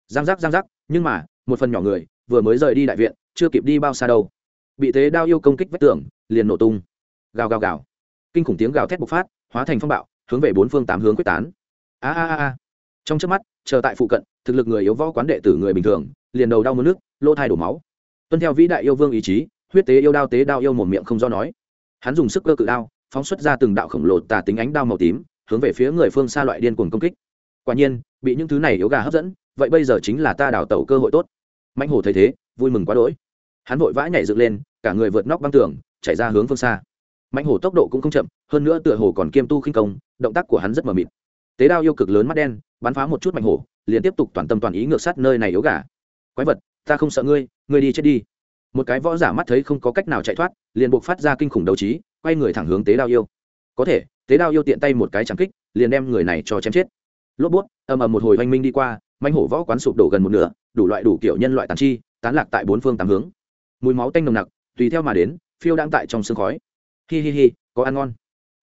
Giang giác giang giác, nhưng mà, một phần nhỏ người, vừa mới rời đi đại viện, chưa kịp đi bao xa đâu. Bị thế đao yêu công kích vách tường, liền nổ tung. Gào gào gào. Kinh khủng tiếng gào thét bộc phát, hóa thành phong bạo, hướng về bốn phương tám hướng quyết tán. A a a trong trước mắt, chờ tại phụ cận, thực lực người yếu võ quán đệ tử người bình thường, liền đầu đau mất nước, lỗ thai đổ máu. Tuân theo vĩ đại yêu vương ý chí, huyết tế yêu đao tế đao yêu một miệng không do nói. Hắn dùng sức cơ cự đao, phóng xuất ra từng đạo khổng lồ tà tính ánh đao màu tím hướng về phía người phương xa loại điên cuồng công kích. Quả nhiên, bị những thứ này yếu gà hấp dẫn, vậy bây giờ chính là ta đào tẩu cơ hội tốt. Mạnh hổ thấy thế, vui mừng quá đỗi. Hắn vội vã nhảy dựng lên, cả người vượt nóc băng tường, chạy ra hướng phương xa. Mạnh hổ tốc độ cũng không chậm, hơn nữa tựa hồ còn kiêm tu khinh công, động tác của hắn rất mờ mịt. Tế đao yêu cực lớn mắt đen, bắn phá một chút mạnh hổ, liền tiếp tục toàn tâm toàn ý ngược sát nơi này yếu gà. Quái vật, ta không sợ ngươi ngươi đi chết đi. Một cái võ giả mắt thấy không có cách nào chạy thoát, liền buộc phát ra kinh khủng đấu trí, quay người thẳng hướng tế đao yêu. Có thể tế đao yêu tiện tay một cái chẳng kích, liền đem người này cho chém chết. Lốp bút, ầm ầm một hồi hoanh minh đi qua manh hổ võ quán sụp đổ gần một nửa, đủ loại đủ kiểu nhân loại tàn chi, tán lạc tại bốn phương tám hướng. Mùi máu tanh nồng nặc, tùy theo mà đến, phiêu đang tại trong sương khói. Hi hi hi, có ăn ngon.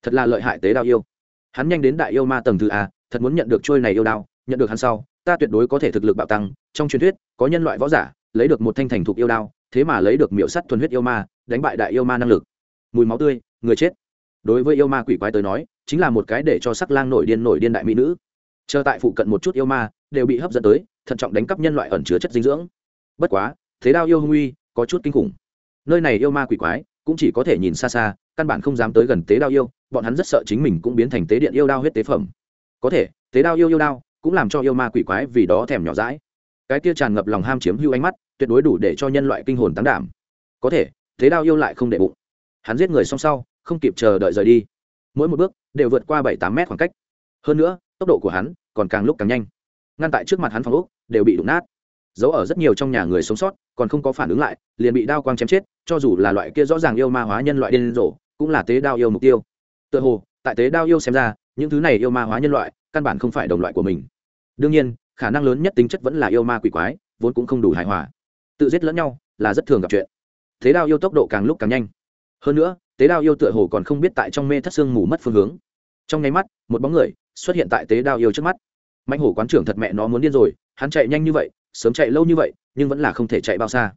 Thật là lợi hại tế đao yêu. Hắn nhanh đến đại yêu ma tầng thứ a, thật muốn nhận được trôi này yêu đao, nhận được hắn sau, ta tuyệt đối có thể thực lực bạo tăng. Trong truyền thuyết, có nhân loại võ giả, lấy được một thanh thành thục yêu đao, thế mà lấy được miệu sắt thuần huyết yêu ma, đánh bại đại yêu ma năng lực. Mùi máu tươi, người chết đối với yêu ma quỷ quái tới nói, chính là một cái để cho sắc lang nổi điên nổi điên đại mỹ nữ. Chờ tại phụ cận một chút yêu ma, đều bị hấp dẫn tới, thận trọng đánh cắp nhân loại ẩn chứa chất dinh dưỡng. Bất quá, thế đao yêu hung uy, có chút kinh khủng. Nơi này yêu ma quỷ quái, cũng chỉ có thể nhìn xa xa, căn bản không dám tới gần tế đao yêu, bọn hắn rất sợ chính mình cũng biến thành tế điện yêu đao huyết tế phẩm. Có thể, tế đao yêu yêu đao, cũng làm cho yêu ma quỷ quái vì đó thèm nhỏ rãi cái kia tràn ngập lòng ham chiếm hưu ánh mắt, tuyệt đối đủ để cho nhân loại kinh hồn tán đảm. Có thể, tế đao yêu lại không để bụng. Hắn giết người xong sau không kịp chờ đợi rời đi. Mỗi một bước đều vượt qua bảy tám mét khoảng cách. Hơn nữa, tốc độ của hắn còn càng lúc càng nhanh. Ngăn tại trước mặt hắn phòng úc đều bị đụng nát. Giấu ở rất nhiều trong nhà người sống sót còn không có phản ứng lại, liền bị đao quang chém chết, cho dù là loại kia rõ ràng yêu ma hóa nhân loại điên rồ, cũng là tế đao yêu mục tiêu. Tựa hồ, tại tế đao yêu xem ra, những thứ này yêu ma hóa nhân loại căn bản không phải đồng loại của mình. Đương nhiên, khả năng lớn nhất tính chất vẫn là yêu ma quỷ quái, vốn cũng không đủ hài hòa. Tự giết lẫn nhau là rất thường gặp chuyện. Thế đao yêu tốc độ càng lúc càng nhanh. Hơn nữa tế đao yêu tựa hồ còn không biết tại trong mê thất xương mù mất phương hướng. Trong nháy mắt, một bóng người xuất hiện tại tế đao yêu trước mắt. Mạnh hổ quán trưởng thật mẹ nó muốn điên rồi, hắn chạy nhanh như vậy, sớm chạy lâu như vậy, nhưng vẫn là không thể chạy bao xa.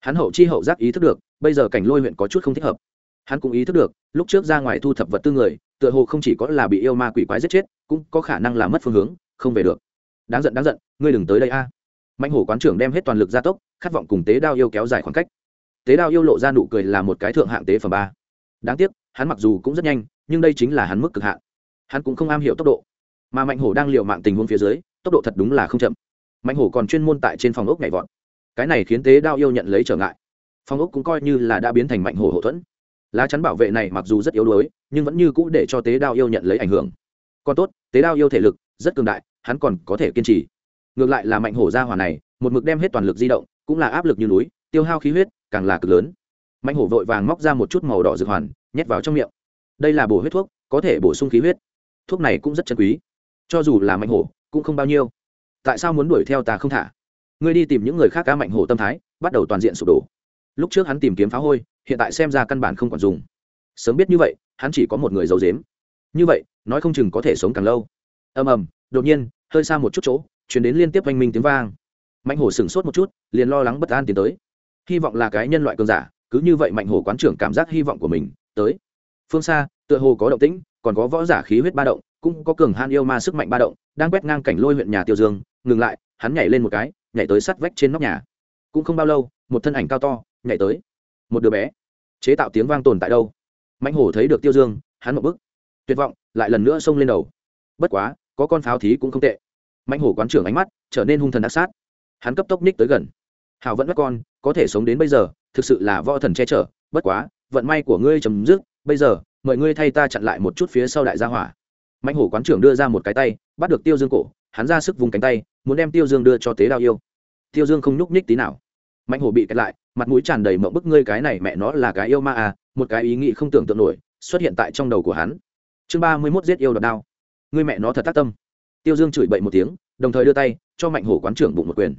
Hắn hậu chi hậu giác ý thức được, bây giờ cảnh lôi huyện có chút không thích hợp. Hắn cũng ý thức được, lúc trước ra ngoài thu thập vật tư người, tựa hồ không chỉ có là bị yêu ma quỷ quái giết chết, cũng có khả năng là mất phương hướng, không về được. Đáng giận đáng giận, ngươi đừng tới đây a. Mạnh hổ quán trưởng đem hết toàn lực gia tốc, khát vọng cùng tế đao yêu kéo dài khoảng cách. Tế đao yêu lộ ra nụ cười là một cái thượng hạng tế phẩm ba đáng tiếc, hắn mặc dù cũng rất nhanh, nhưng đây chính là hắn mức cực hạn. Hắn cũng không am hiểu tốc độ. Mà mạnh hổ đang l i ề u mạng tình huống phía dưới, tốc độ thật đúng là không chậm. Mạnh hổ còn chuyên môn tại trên phòng ốc nhảy vọt. Cái này khiến tế đao yêu nhận lấy trở ngại. Phòng ốc cũng coi như là đã biến thành mạnh hổ hậu thuẫn. Lá chắn bảo vệ này mặc dù rất yếu đuối, nhưng vẫn như cũ để cho tế đao yêu nhận lấy ảnh hưởng. Còn tốt, tế đao yêu thể lực rất cường đại, hắn còn có thể kiên trì. Ngược lại là mạnh hổ gia hỏa này, một mực đem hết toàn lực di động, cũng là áp lực như núi, tiêu hao khí huyết càng là cực lớn mạnh hổ vội vàng móc ra một chút màu đỏ dược hoàn, nhét vào trong miệng. Đây là bổ huyết thuốc, có thể bổ sung khí huyết. Thuốc này cũng rất chân quý. Cho dù là mạnh hổ, cũng không bao nhiêu. Tại sao muốn đuổi theo ta không thả? Ngươi đi tìm những người khác cá mạnh hổ tâm thái, bắt đầu toàn diện sụp đổ. Lúc trước hắn tìm kiếm phá hôi, hiện tại xem ra căn bản không còn dùng. Sớm biết như vậy, hắn chỉ có một người giấu dếm như vậy, nói không chừng có thể sống càng lâu. Ầm ầm, đột nhiên, hơi xa một chút chỗ chuyển đến liên tiếp oanh minh tiếng vang. Mạnh hổ sửng sốt một chút, liền lo lắng bất an tiến tới. Hy vọng là cái nhân loại cường giả cứ như vậy mạnh hổ quán trưởng cảm giác hy vọng của mình tới. Phương xa, tựa hồ có động tĩnh, còn có võ giả khí huyết ba động, cũng có cường han yêu ma sức mạnh ba động, đang quét ngang cảnh lôi huyện nhà tiêu dương, ngừng lại, hắn nhảy lên một cái, nhảy tới sắt vách trên nóc nhà. Cũng không bao lâu, một thân ảnh cao to, nhảy tới. Một đứa bé. Chế tạo tiếng vang tồn tại đâu? Mạnh hổ thấy được tiêu dương, hắn một bức tuyệt vọng, lại lần nữa xông lên đầu. Bất quá, có con pháo thí cũng không tệ. Mạnh hổ quán trưởng ánh mắt trở nên hung thần ác sát. Hắn cấp tốc ních tới gần. Hào vẫn bắt con, có thể sống đến bây giờ thực sự là võ thần che chở, bất quá, vận may của ngươi chấm dứt, bây giờ, mời ngươi thay ta chặn lại một chút phía sau đại gia hỏa. Mạnh hổ quán trưởng đưa ra một cái tay, bắt được tiêu dương cổ, hắn ra sức vùng cánh tay, muốn đem tiêu dương đưa cho tế đao yêu. Tiêu dương không nhúc nhích tí nào. Mạnh hổ bị kẹt lại, mặt mũi tràn đầy mộng bức, ngươi cái này mẹ nó là cái yêu ma à một cái ý nghĩ không tưởng tượng nổi, xuất hiện tại trong đầu của hắn. Chương ba mươi mốt giết yêu đợt đao. Ngươi mẹ nó thật tác tâm. Tiêu dương chửi bậy một tiếng, đồng thời đưa tay, cho mạnh hổ quán trưởng bụng một quyền.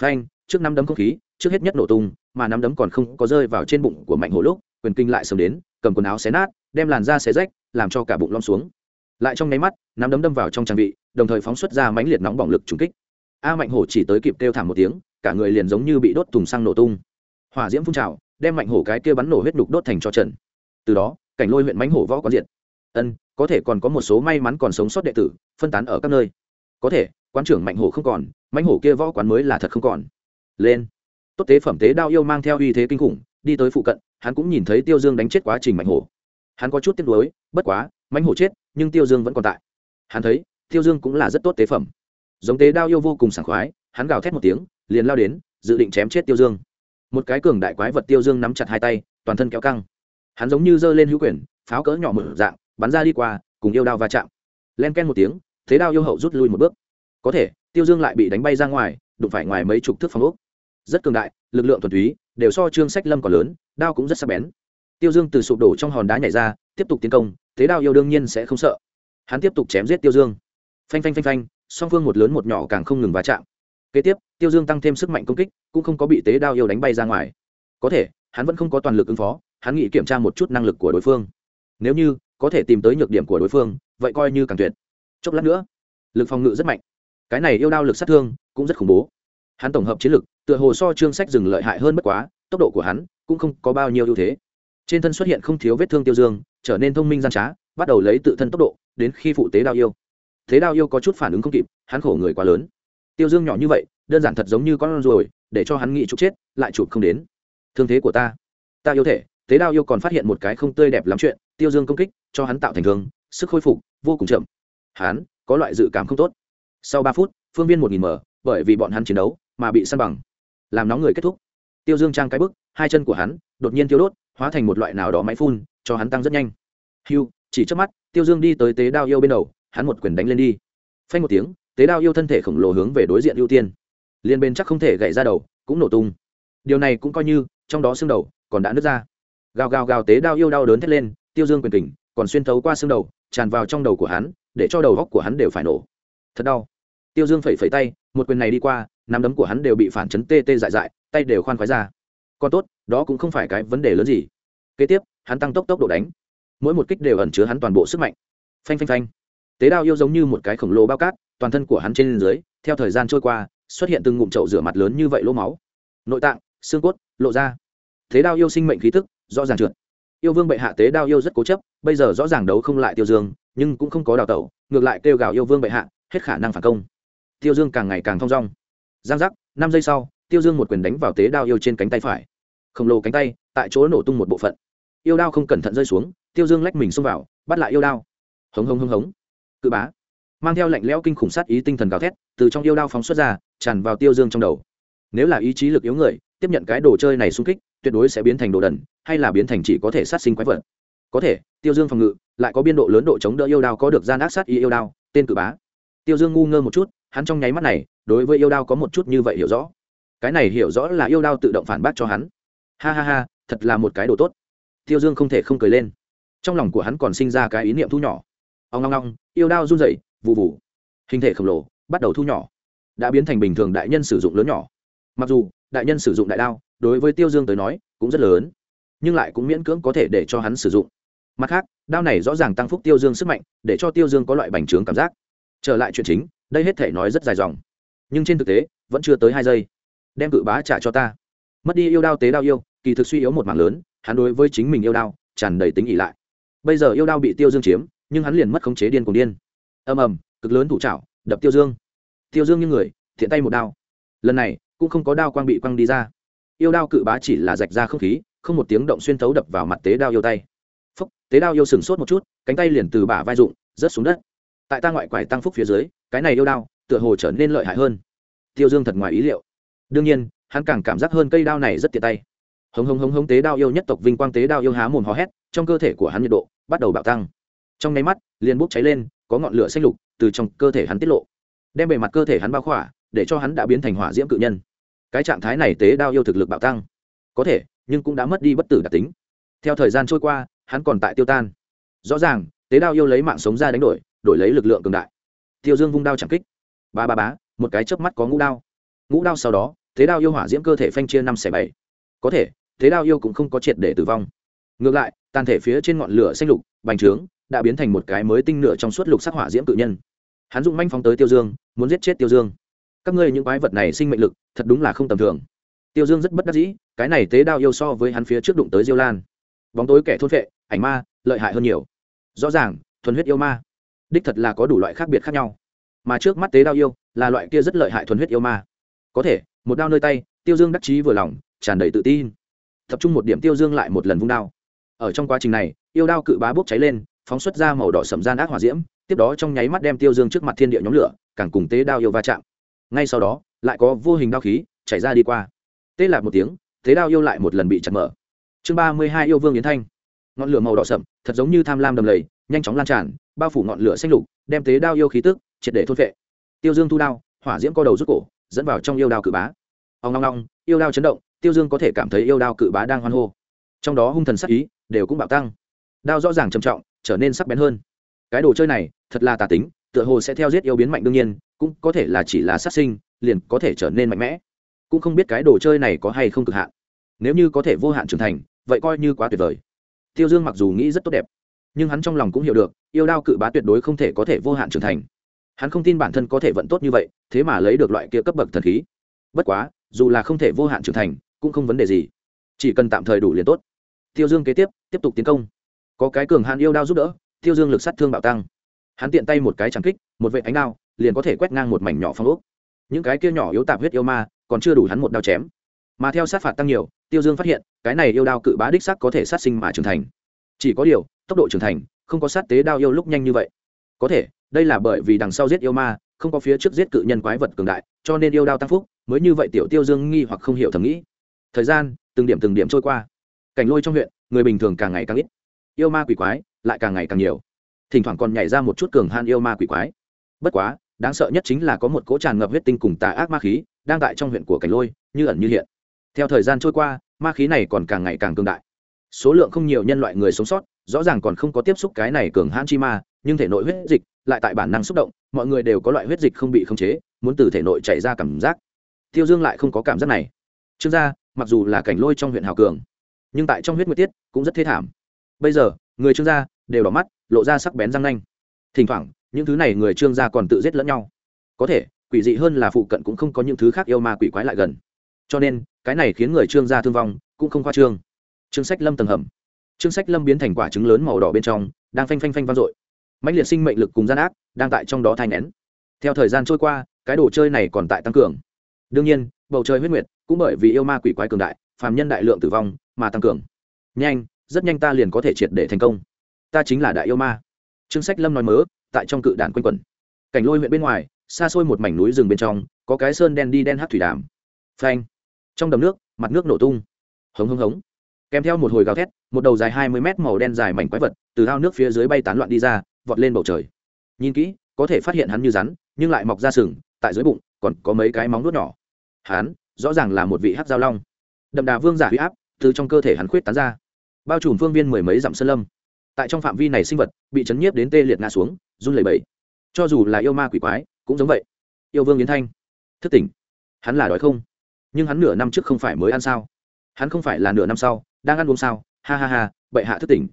Phanh, trước năm đấm không khí, trước hết nhất nổ tung mà nắm đấm còn không có rơi vào trên bụng của mạnh hổ lúc, quyền kinh lại sớm đến, cầm quần áo xé nát, đem làn da xé rách, làm cho cả bụng lom xuống. Lại trong nháy mắt, nắm đấm đâm vào trong trang bị, đồng thời phóng xuất ra mãnh liệt nóng bỏng lực trùng kích. A mạnh hổ chỉ tới kịp kêu thảm một tiếng, cả người liền giống như bị đốt thùng xăng nổ tung. Hỏa diễm phun trào, đem mạnh hổ cái kia bắn nổ huyết đục đốt thành cho trần từ đó, cảnh lôi huyện mãnh hổ võ có diện ân, có thể còn có một số may mắn còn sống sót đệ tử, phân tán ở các nơi. Có thể, quán trưởng mạnh hổ không còn, mãnh hổ kia võ quán mới là thật không còn. Lên tốt tế phẩm tế đao yêu mang theo uy thế kinh khủng, đi tới phụ cận, hắn cũng nhìn thấy tiêu dương đánh chết quá trình mạnh hổ. Hắn có chút tiếc nuối, bất quá, mãnh hổ chết, nhưng tiêu dương vẫn còn tại. Hắn thấy, tiêu dương cũng là rất tốt tế phẩm. Giống tế đao yêu vô cùng sảng khoái, hắn gào thét một tiếng, liền lao đến, dự định chém chết tiêu dương. Một cái cường đại quái vật tiêu dương nắm chặt hai tay, toàn thân kéo căng. Hắn giống như giơ lên hữu quyền, pháo cỡ nhỏ mở dạng, bắn ra đi qua, cùng yêu đao va chạm. Len ken một tiếng thế đao yêu hậu rút lui một bước. Có thể, tiêu dương lại bị đánh bay ra ngoài, đụng phải ngoài mấy chục thước phòng ốc rất cường đại, lực lượng thuần túy, đều so trương sách lâm còn lớn, đao cũng rất sắc bén. Tiêu dương từ sụp đổ trong hòn đá nhảy ra, tiếp tục tiến công, thế đao yêu đương nhiên sẽ không sợ. Hắn tiếp tục chém giết tiêu dương. Phanh phanh phanh phanh, song phương một lớn một nhỏ càng không ngừng va chạm. Kế tiếp, tiêu dương tăng thêm sức mạnh công kích, cũng không có bị tế đao yêu đánh bay ra ngoài. Có thể, hắn vẫn không có toàn lực ứng phó, hắn nghĩ kiểm tra một chút năng lực của đối phương. Nếu như, có thể tìm tới nhược điểm của đối phương, vậy coi như càng tuyệt. Chốc lát nữa, lực phòng ngự rất mạnh. Cái này yêu đao lực sát thương, cũng rất khủng bố. Hắn tổng hợp chiến lực tựa hồ so trương sách dừng lợi hại hơn bất quá, tốc độ của hắn cũng không có bao nhiêu ưu thế. Trên thân xuất hiện không thiếu vết thương tiêu dương, trở nên thông minh gian trá, bắt đầu lấy tự thân tốc độ đến khi phụ tế đao yêu. Thế đao yêu có chút phản ứng không kịp, hắn khổ người quá lớn. Tiêu dương nhỏ như vậy, đơn giản thật giống như con ruồi, để cho hắn nghĩ chụp chết, lại chụp không đến. Thương thế của ta ta yêu thể, tế đao yêu còn phát hiện một cái không tươi đẹp lắm chuyện, tiêu dương công kích, cho hắn tạo thành thương, sức khôi phục vô cùng chậm. Hắn có loại dự cảm không tốt. Sau ba phút, phương viên một nghìn mở bởi vì bọn hắn chiến đấu mà bị săn bằng làm nóng người kết thúc. Tiêu dương trang cái bức, hai chân của hắn đột nhiên tiêu đốt, hóa thành một loại nào đó máy phun, cho hắn tăng rất nhanh. Hiu chỉ trước mắt, tiêu dương đi tới tế đao yêu bên đầu, hắn một quyền đánh lên đi. Phanh một tiếng, tế đao yêu thân thể khổng lồ hướng về đối diện ưu tiên. Liên bên chắc không thể gãy ra đầu, cũng nổ tung. Điều này cũng coi như, trong đó xương đầu còn đã nứt ra. Gào gào gào tế đao yêu đau đớn thét lên, tiêu dương quyền kình còn xuyên thấu qua xương đầu, tràn vào trong đầu của hắn, để cho đầu góc của hắn đều phải nổ. Thật đau. Tiêu dương phẩy phẩy tay, một quyền này đi qua nắm đấm của hắn đều bị phản chấn tê tê dại dại, tay đều khoan khoái ra. Còn tốt, đó cũng không phải cái vấn đề lớn gì. Kế tiếp, hắn tăng tốc tốc độ đánh. Mỗi một kích đều ẩn chứa hắn toàn bộ sức mạnh. Phanh phanh phanh. Tế đao yêu giống như một cái khổng lồ bao cát, toàn thân của hắn trên dưới, theo thời gian trôi qua, xuất hiện từng ngụm trậu rửa mặt lớn như vậy lỗ máu. Nội tạng, xương cốt, lộ ra. Thế đao yêu sinh mệnh khí thức rõ ràng trượt. Yêu vương bệ hạ tế đao yêu rất cố chấp, bây giờ rõ ràng đấu không lại tiêu dương, nhưng cũng không có đào tẩu, ngược lại kêu gào yêu vương bệ hạ, hết khả năng phản công. Tiêu dương càng ngày càng thong dong giang giác, năm giây sau, tiêu dương một quyền đánh vào tế đao yêu trên cánh tay phải. Khổng lồ cánh tay, tại chỗ nổ tung một bộ phận. Yêu đao không cẩn thận rơi xuống, tiêu dương lách mình xông vào, bắt lại yêu đao. Hống hống hống hống. Cự bá. Mang theo lạnh lẽo kinh khủng sát ý tinh thần gào thét, từ trong yêu đao phóng xuất ra, tràn vào tiêu dương trong đầu. Nếu là ý chí lực yếu người, tiếp nhận cái đồ chơi này xung kích, tuyệt đối sẽ biến thành đồ đần, hay là biến thành chỉ có thể sát sinh quái vật. Có thể, tiêu dương phòng ngự, lại có biên độ lớn độ chống đỡ yêu đao có được gian ác sát ý yêu đao, tên cự bá. Tiêu dương ngu ngơ một chút hắn trong nháy mắt này, đối với yêu đao có một chút như vậy hiểu rõ. Cái này hiểu rõ là yêu đao tự động phản bác cho hắn. Ha ha ha, thật là một cái đồ tốt. Tiêu dương không thể không cười lên. Trong lòng của hắn còn sinh ra cái ý niệm thu nhỏ. Ông long long yêu đao run rẩy vụ vụ hình thể khổng lồ, bắt đầu thu nhỏ. Đã biến thành bình thường đại nhân sử dụng lớn nhỏ. Mặc dù, đại nhân sử dụng đại đao, đối với tiêu dương tới nói, cũng rất lớn. Nhưng lại cũng miễn cưỡng có thể để cho hắn sử dụng. Mặt khác, đao này rõ ràng tăng phúc tiêu dương sức mạnh, để cho tiêu dương có loại bành trướng cảm giác. Trở lại chuyện chính đây hết thể nói rất dài dòng. Nhưng trên thực tế, vẫn chưa tới hai giây. Đem cự bá trả cho ta. Mất đi yêu đao tế đao yêu, kỳ thực suy yếu một mảng lớn, hắn đối với chính mình yêu đao tràn đầy tính ỉ lại. Bây giờ yêu đao bị tiêu dương chiếm, nhưng hắn liền mất khống chế điên cùng điên. Ầm ầm, cực lớn thủ trảo, đập tiêu dương. Tiêu dương như người, thiện tay một đao. Lần này, cũng không có đao quang bị quăng đi ra. Yêu đao cự bá chỉ là rạch ra không khí, không một tiếng động xuyên thấu đập vào mặt tế đao yêu tay. Phúc, tế đao yêu sừng sốt một chút, cánh tay liền từ bả vai rụng, rớt xuống đất tại ta ngoại quải tăng phúc phía dưới, cái này yêu đao, tựa hồ trở nên lợi hại hơn. Tiêu dương thật ngoài ý liệu. Đương nhiên, hắn càng cảm giác hơn cây đao này rất tiện tay. Hống hống hống hống tế đao yêu nhất tộc vinh quang tế đao yêu há mồm hò hét, trong cơ thể của hắn nhiệt độ bắt đầu bạo tăng. Trong nháy mắt, liền bốc cháy lên, có ngọn lửa xanh lục từ trong cơ thể hắn tiết lộ, đem bề mặt cơ thể hắn bao khỏa, để cho hắn đã biến thành hỏa diễm cự nhân. Cái trạng thái này tế đao yêu thực lực bạo tăng. Có thể, nhưng cũng đã mất đi bất tử đặc tính. Theo thời gian trôi qua, hắn còn tại tiêu tan. Rõ ràng, tế đao yêu lấy mạng sống ra đánh đổi đổi lấy lực lượng cường đại. Tiêu dương vung đao chẳng kích. Ba ba bá một cái chớp mắt có ngũ đao. Ngũ đao sau đó, thế đao yêu hỏa diễm cơ thể phanh chia năm xẻ bảy. Có thể, thế đao yêu cũng không có triệt để tử vong. Ngược lại, tàn thể phía trên ngọn lửa xanh lục, bành trướng, đã biến thành một cái mới tinh nửa trong suốt lục sắc hỏa diễm cự nhân. Hắn dụng manh phóng tới tiêu dương, muốn giết chết tiêu dương. Các ngươi những quái vật này sinh mệnh lực, thật đúng là không tầm thường. Tiêu dương rất bất đắc dĩ, cái này tế đao yêu so với hắn phía trước đụng tới diêu lan. Bóng tối kẻ thôn vệ ảnh ma, lợi hại hơn nhiều. Rõ ràng, thuần huyết yêu ma đích thật là có đủ loại khác biệt khác nhau. Mà trước mắt tế đao yêu là loại kia rất lợi hại thuần huyết yêu ma. Có thể, một đao nơi tay, tiêu dương đắc chí vừa lòng, tràn đầy tự tin. Tập trung một điểm tiêu dương lại một lần vung đao. Ở trong quá trình này, yêu đao cự bá bốc cháy lên, phóng xuất ra màu đỏ sầm gian ác hỏa diễm, tiếp đó trong nháy mắt đem tiêu dương trước mặt thiên địa nhóm lửa, càng cùng tế đao yêu va chạm. Ngay sau đó, lại có vô hình đao khí chảy ra đi qua. Tê lạc một tiếng, tế đao yêu lại một lần bị chặt mở. Chương ba mươi hai yêu vương yến thanh. Ngọn lửa màu đỏ sậm thật giống như tham lam đầm lầy nhanh chóng lan tràn, bao phủ ngọn lửa xanh lục, đem tế đao yêu khí tức triệt để thôn vệ tiêu dương thu đao, hỏa diễm co đầu rút cổ, dẫn vào trong yêu đao cự bá. Ông long long yêu đao chấn động, tiêu dương có thể cảm thấy yêu đao cự bá đang hoan hô. Trong đó hung thần sắc ý, đều cũng bạo tăng. Đao rõ ràng trầm trọng, trở nên sắc bén hơn. Cái đồ chơi này, thật là tà tính, tựa hồ sẽ theo giết yêu biến mạnh đương nhiên, cũng có thể là chỉ là sát sinh, liền có thể trở nên mạnh mẽ. Cũng không biết cái đồ chơi này có hay không cực hạn. Nếu như có thể vô hạn trưởng thành, vậy coi như quá tuyệt vời. Tiêu dương mặc dù nghĩ rất tốt đẹp nhưng hắn trong lòng cũng hiểu được, yêu đao cự bá tuyệt đối không thể có thể vô hạn trưởng thành. Hắn không tin bản thân có thể vận tốt như vậy, thế mà lấy được loại kia cấp bậc thần khí. Bất quá, dù là không thể vô hạn trưởng thành, cũng không vấn đề gì. Chỉ cần tạm thời đủ liền tốt. Tiêu dương kế tiếp tiếp tục tiến công. Có cái cường hạn yêu đao giúp đỡ, tiêu dương lực sát thương bạo tăng. Hắn tiện tay một cái trắng kích, một vệ ánh đao, liền có thể quét ngang một mảnh nhỏ phong ốc. Những cái kia nhỏ yếu tạp huyết yêu ma, còn chưa đủ hắn một đao chém. Mà theo sát phạt tăng nhiều, tiêu dương phát hiện, cái này yêu đao cự bá đích sắc có thể sát sinh mà trưởng thành. Chỉ có điều tốc độ trưởng thành, không có sát tế đao yêu lúc nhanh như vậy. Có thể, đây là bởi vì đằng sau giết yêu ma, không có phía trước giết cự nhân quái vật cường đại, cho nên yêu đao tăng phúc, mới như vậy tiểu tiêu dương nghi hoặc không hiểu thầm nghĩ. Thời gian, từng điểm từng điểm trôi qua. Cảnh lôi trong huyện, người bình thường càng ngày càng ít. Yêu ma quỷ quái, lại càng ngày càng nhiều. Thỉnh thoảng còn nhảy ra một chút cường han yêu ma quỷ quái. Bất quá, đáng sợ nhất chính là có một cỗ tràn ngập huyết tinh cùng tà ác ma khí, đang tại trong huyện của cảnh lôi, như ẩn như hiện. Theo thời gian trôi qua, ma khí này còn càng ngày càng cường đại. Số lượng không nhiều nhân loại người sống sót rõ ràng còn không có tiếp xúc cái này cường hãn chi ma, nhưng thể nội huyết dịch lại tại bản năng xúc động, mọi người đều có loại huyết dịch không bị khống chế, muốn từ thể nội chạy ra cảm giác. Tiêu dương lại không có cảm giác này. Trương gia, mặc dù là cảnh lôi trong huyện hào cường, nhưng tại trong huyết nguyệt tiết cũng rất thế thảm. Bây giờ, người trương gia đều đỏ mắt, lộ ra sắc bén răng nanh. Thỉnh thoảng, những thứ này người trương gia còn tự giết lẫn nhau. Có thể, quỷ dị hơn là phụ cận cũng không có những thứ khác yêu ma quỷ quái lại gần. Cho nên, cái này khiến người trương gia thương vong cũng không khoa trương. Trương sách lâm tầng hầm trương sách lâm biến thành quả trứng lớn màu đỏ bên trong, đang phanh phanh phanh vang dội. Mạnh liệt sinh mệnh lực cùng gian ác, đang tại trong đó thai nén theo thời gian trôi qua, cái đồ chơi này còn tại tăng cường. Đương nhiên, bầu trời huyết nguyệt cũng bởi vì yêu ma quỷ quái cường đại, phàm nhân đại lượng tử vong mà tăng cường. Nhanh, rất nhanh ta liền có thể triệt để thành công. Ta chính là đại yêu ma. Trương sách lâm nói mớ, tại trong cự đàn quanh quẩn. Cảnh lôi huyện bên ngoài, xa xôi một mảnh núi rừng bên trong, có cái sơn đen đi đen hát thủy đàm. Phanh. Trong đầm nước, mặt nước nổ tung. Hống hống hống kèm theo một hồi gào thét, một đầu dài hai mươi mét màu đen dài mảnh quái vật từ ao nước phía dưới bay tán loạn đi ra, vọt lên bầu trời. Nhìn kỹ, có thể phát hiện hắn như rắn, nhưng lại mọc ra sừng, tại dưới bụng, còn có mấy cái móng nuốt nhỏ. Hắn, rõ ràng là một vị hát giao long. Đậm đà vương giả huy áp, từ trong cơ thể hắn khuyết tán ra. Bao trùm phương viên mười mấy dặm sơn lâm. Tại trong phạm vi này sinh vật, bị chấn nhiếp đến tê liệt ngã xuống, run lẩy bẩy. Cho dù là yêu ma quỷ quái, cũng giống vậy. Yêu vương yến thanh, thức tỉnh. Hắn là đói không? Nhưng hắn nửa năm trước không phải mới ăn sao? Hắn không phải là nửa năm sau đang ăn uống sao? Ha ha ha, bệ hạ thức tỉnh.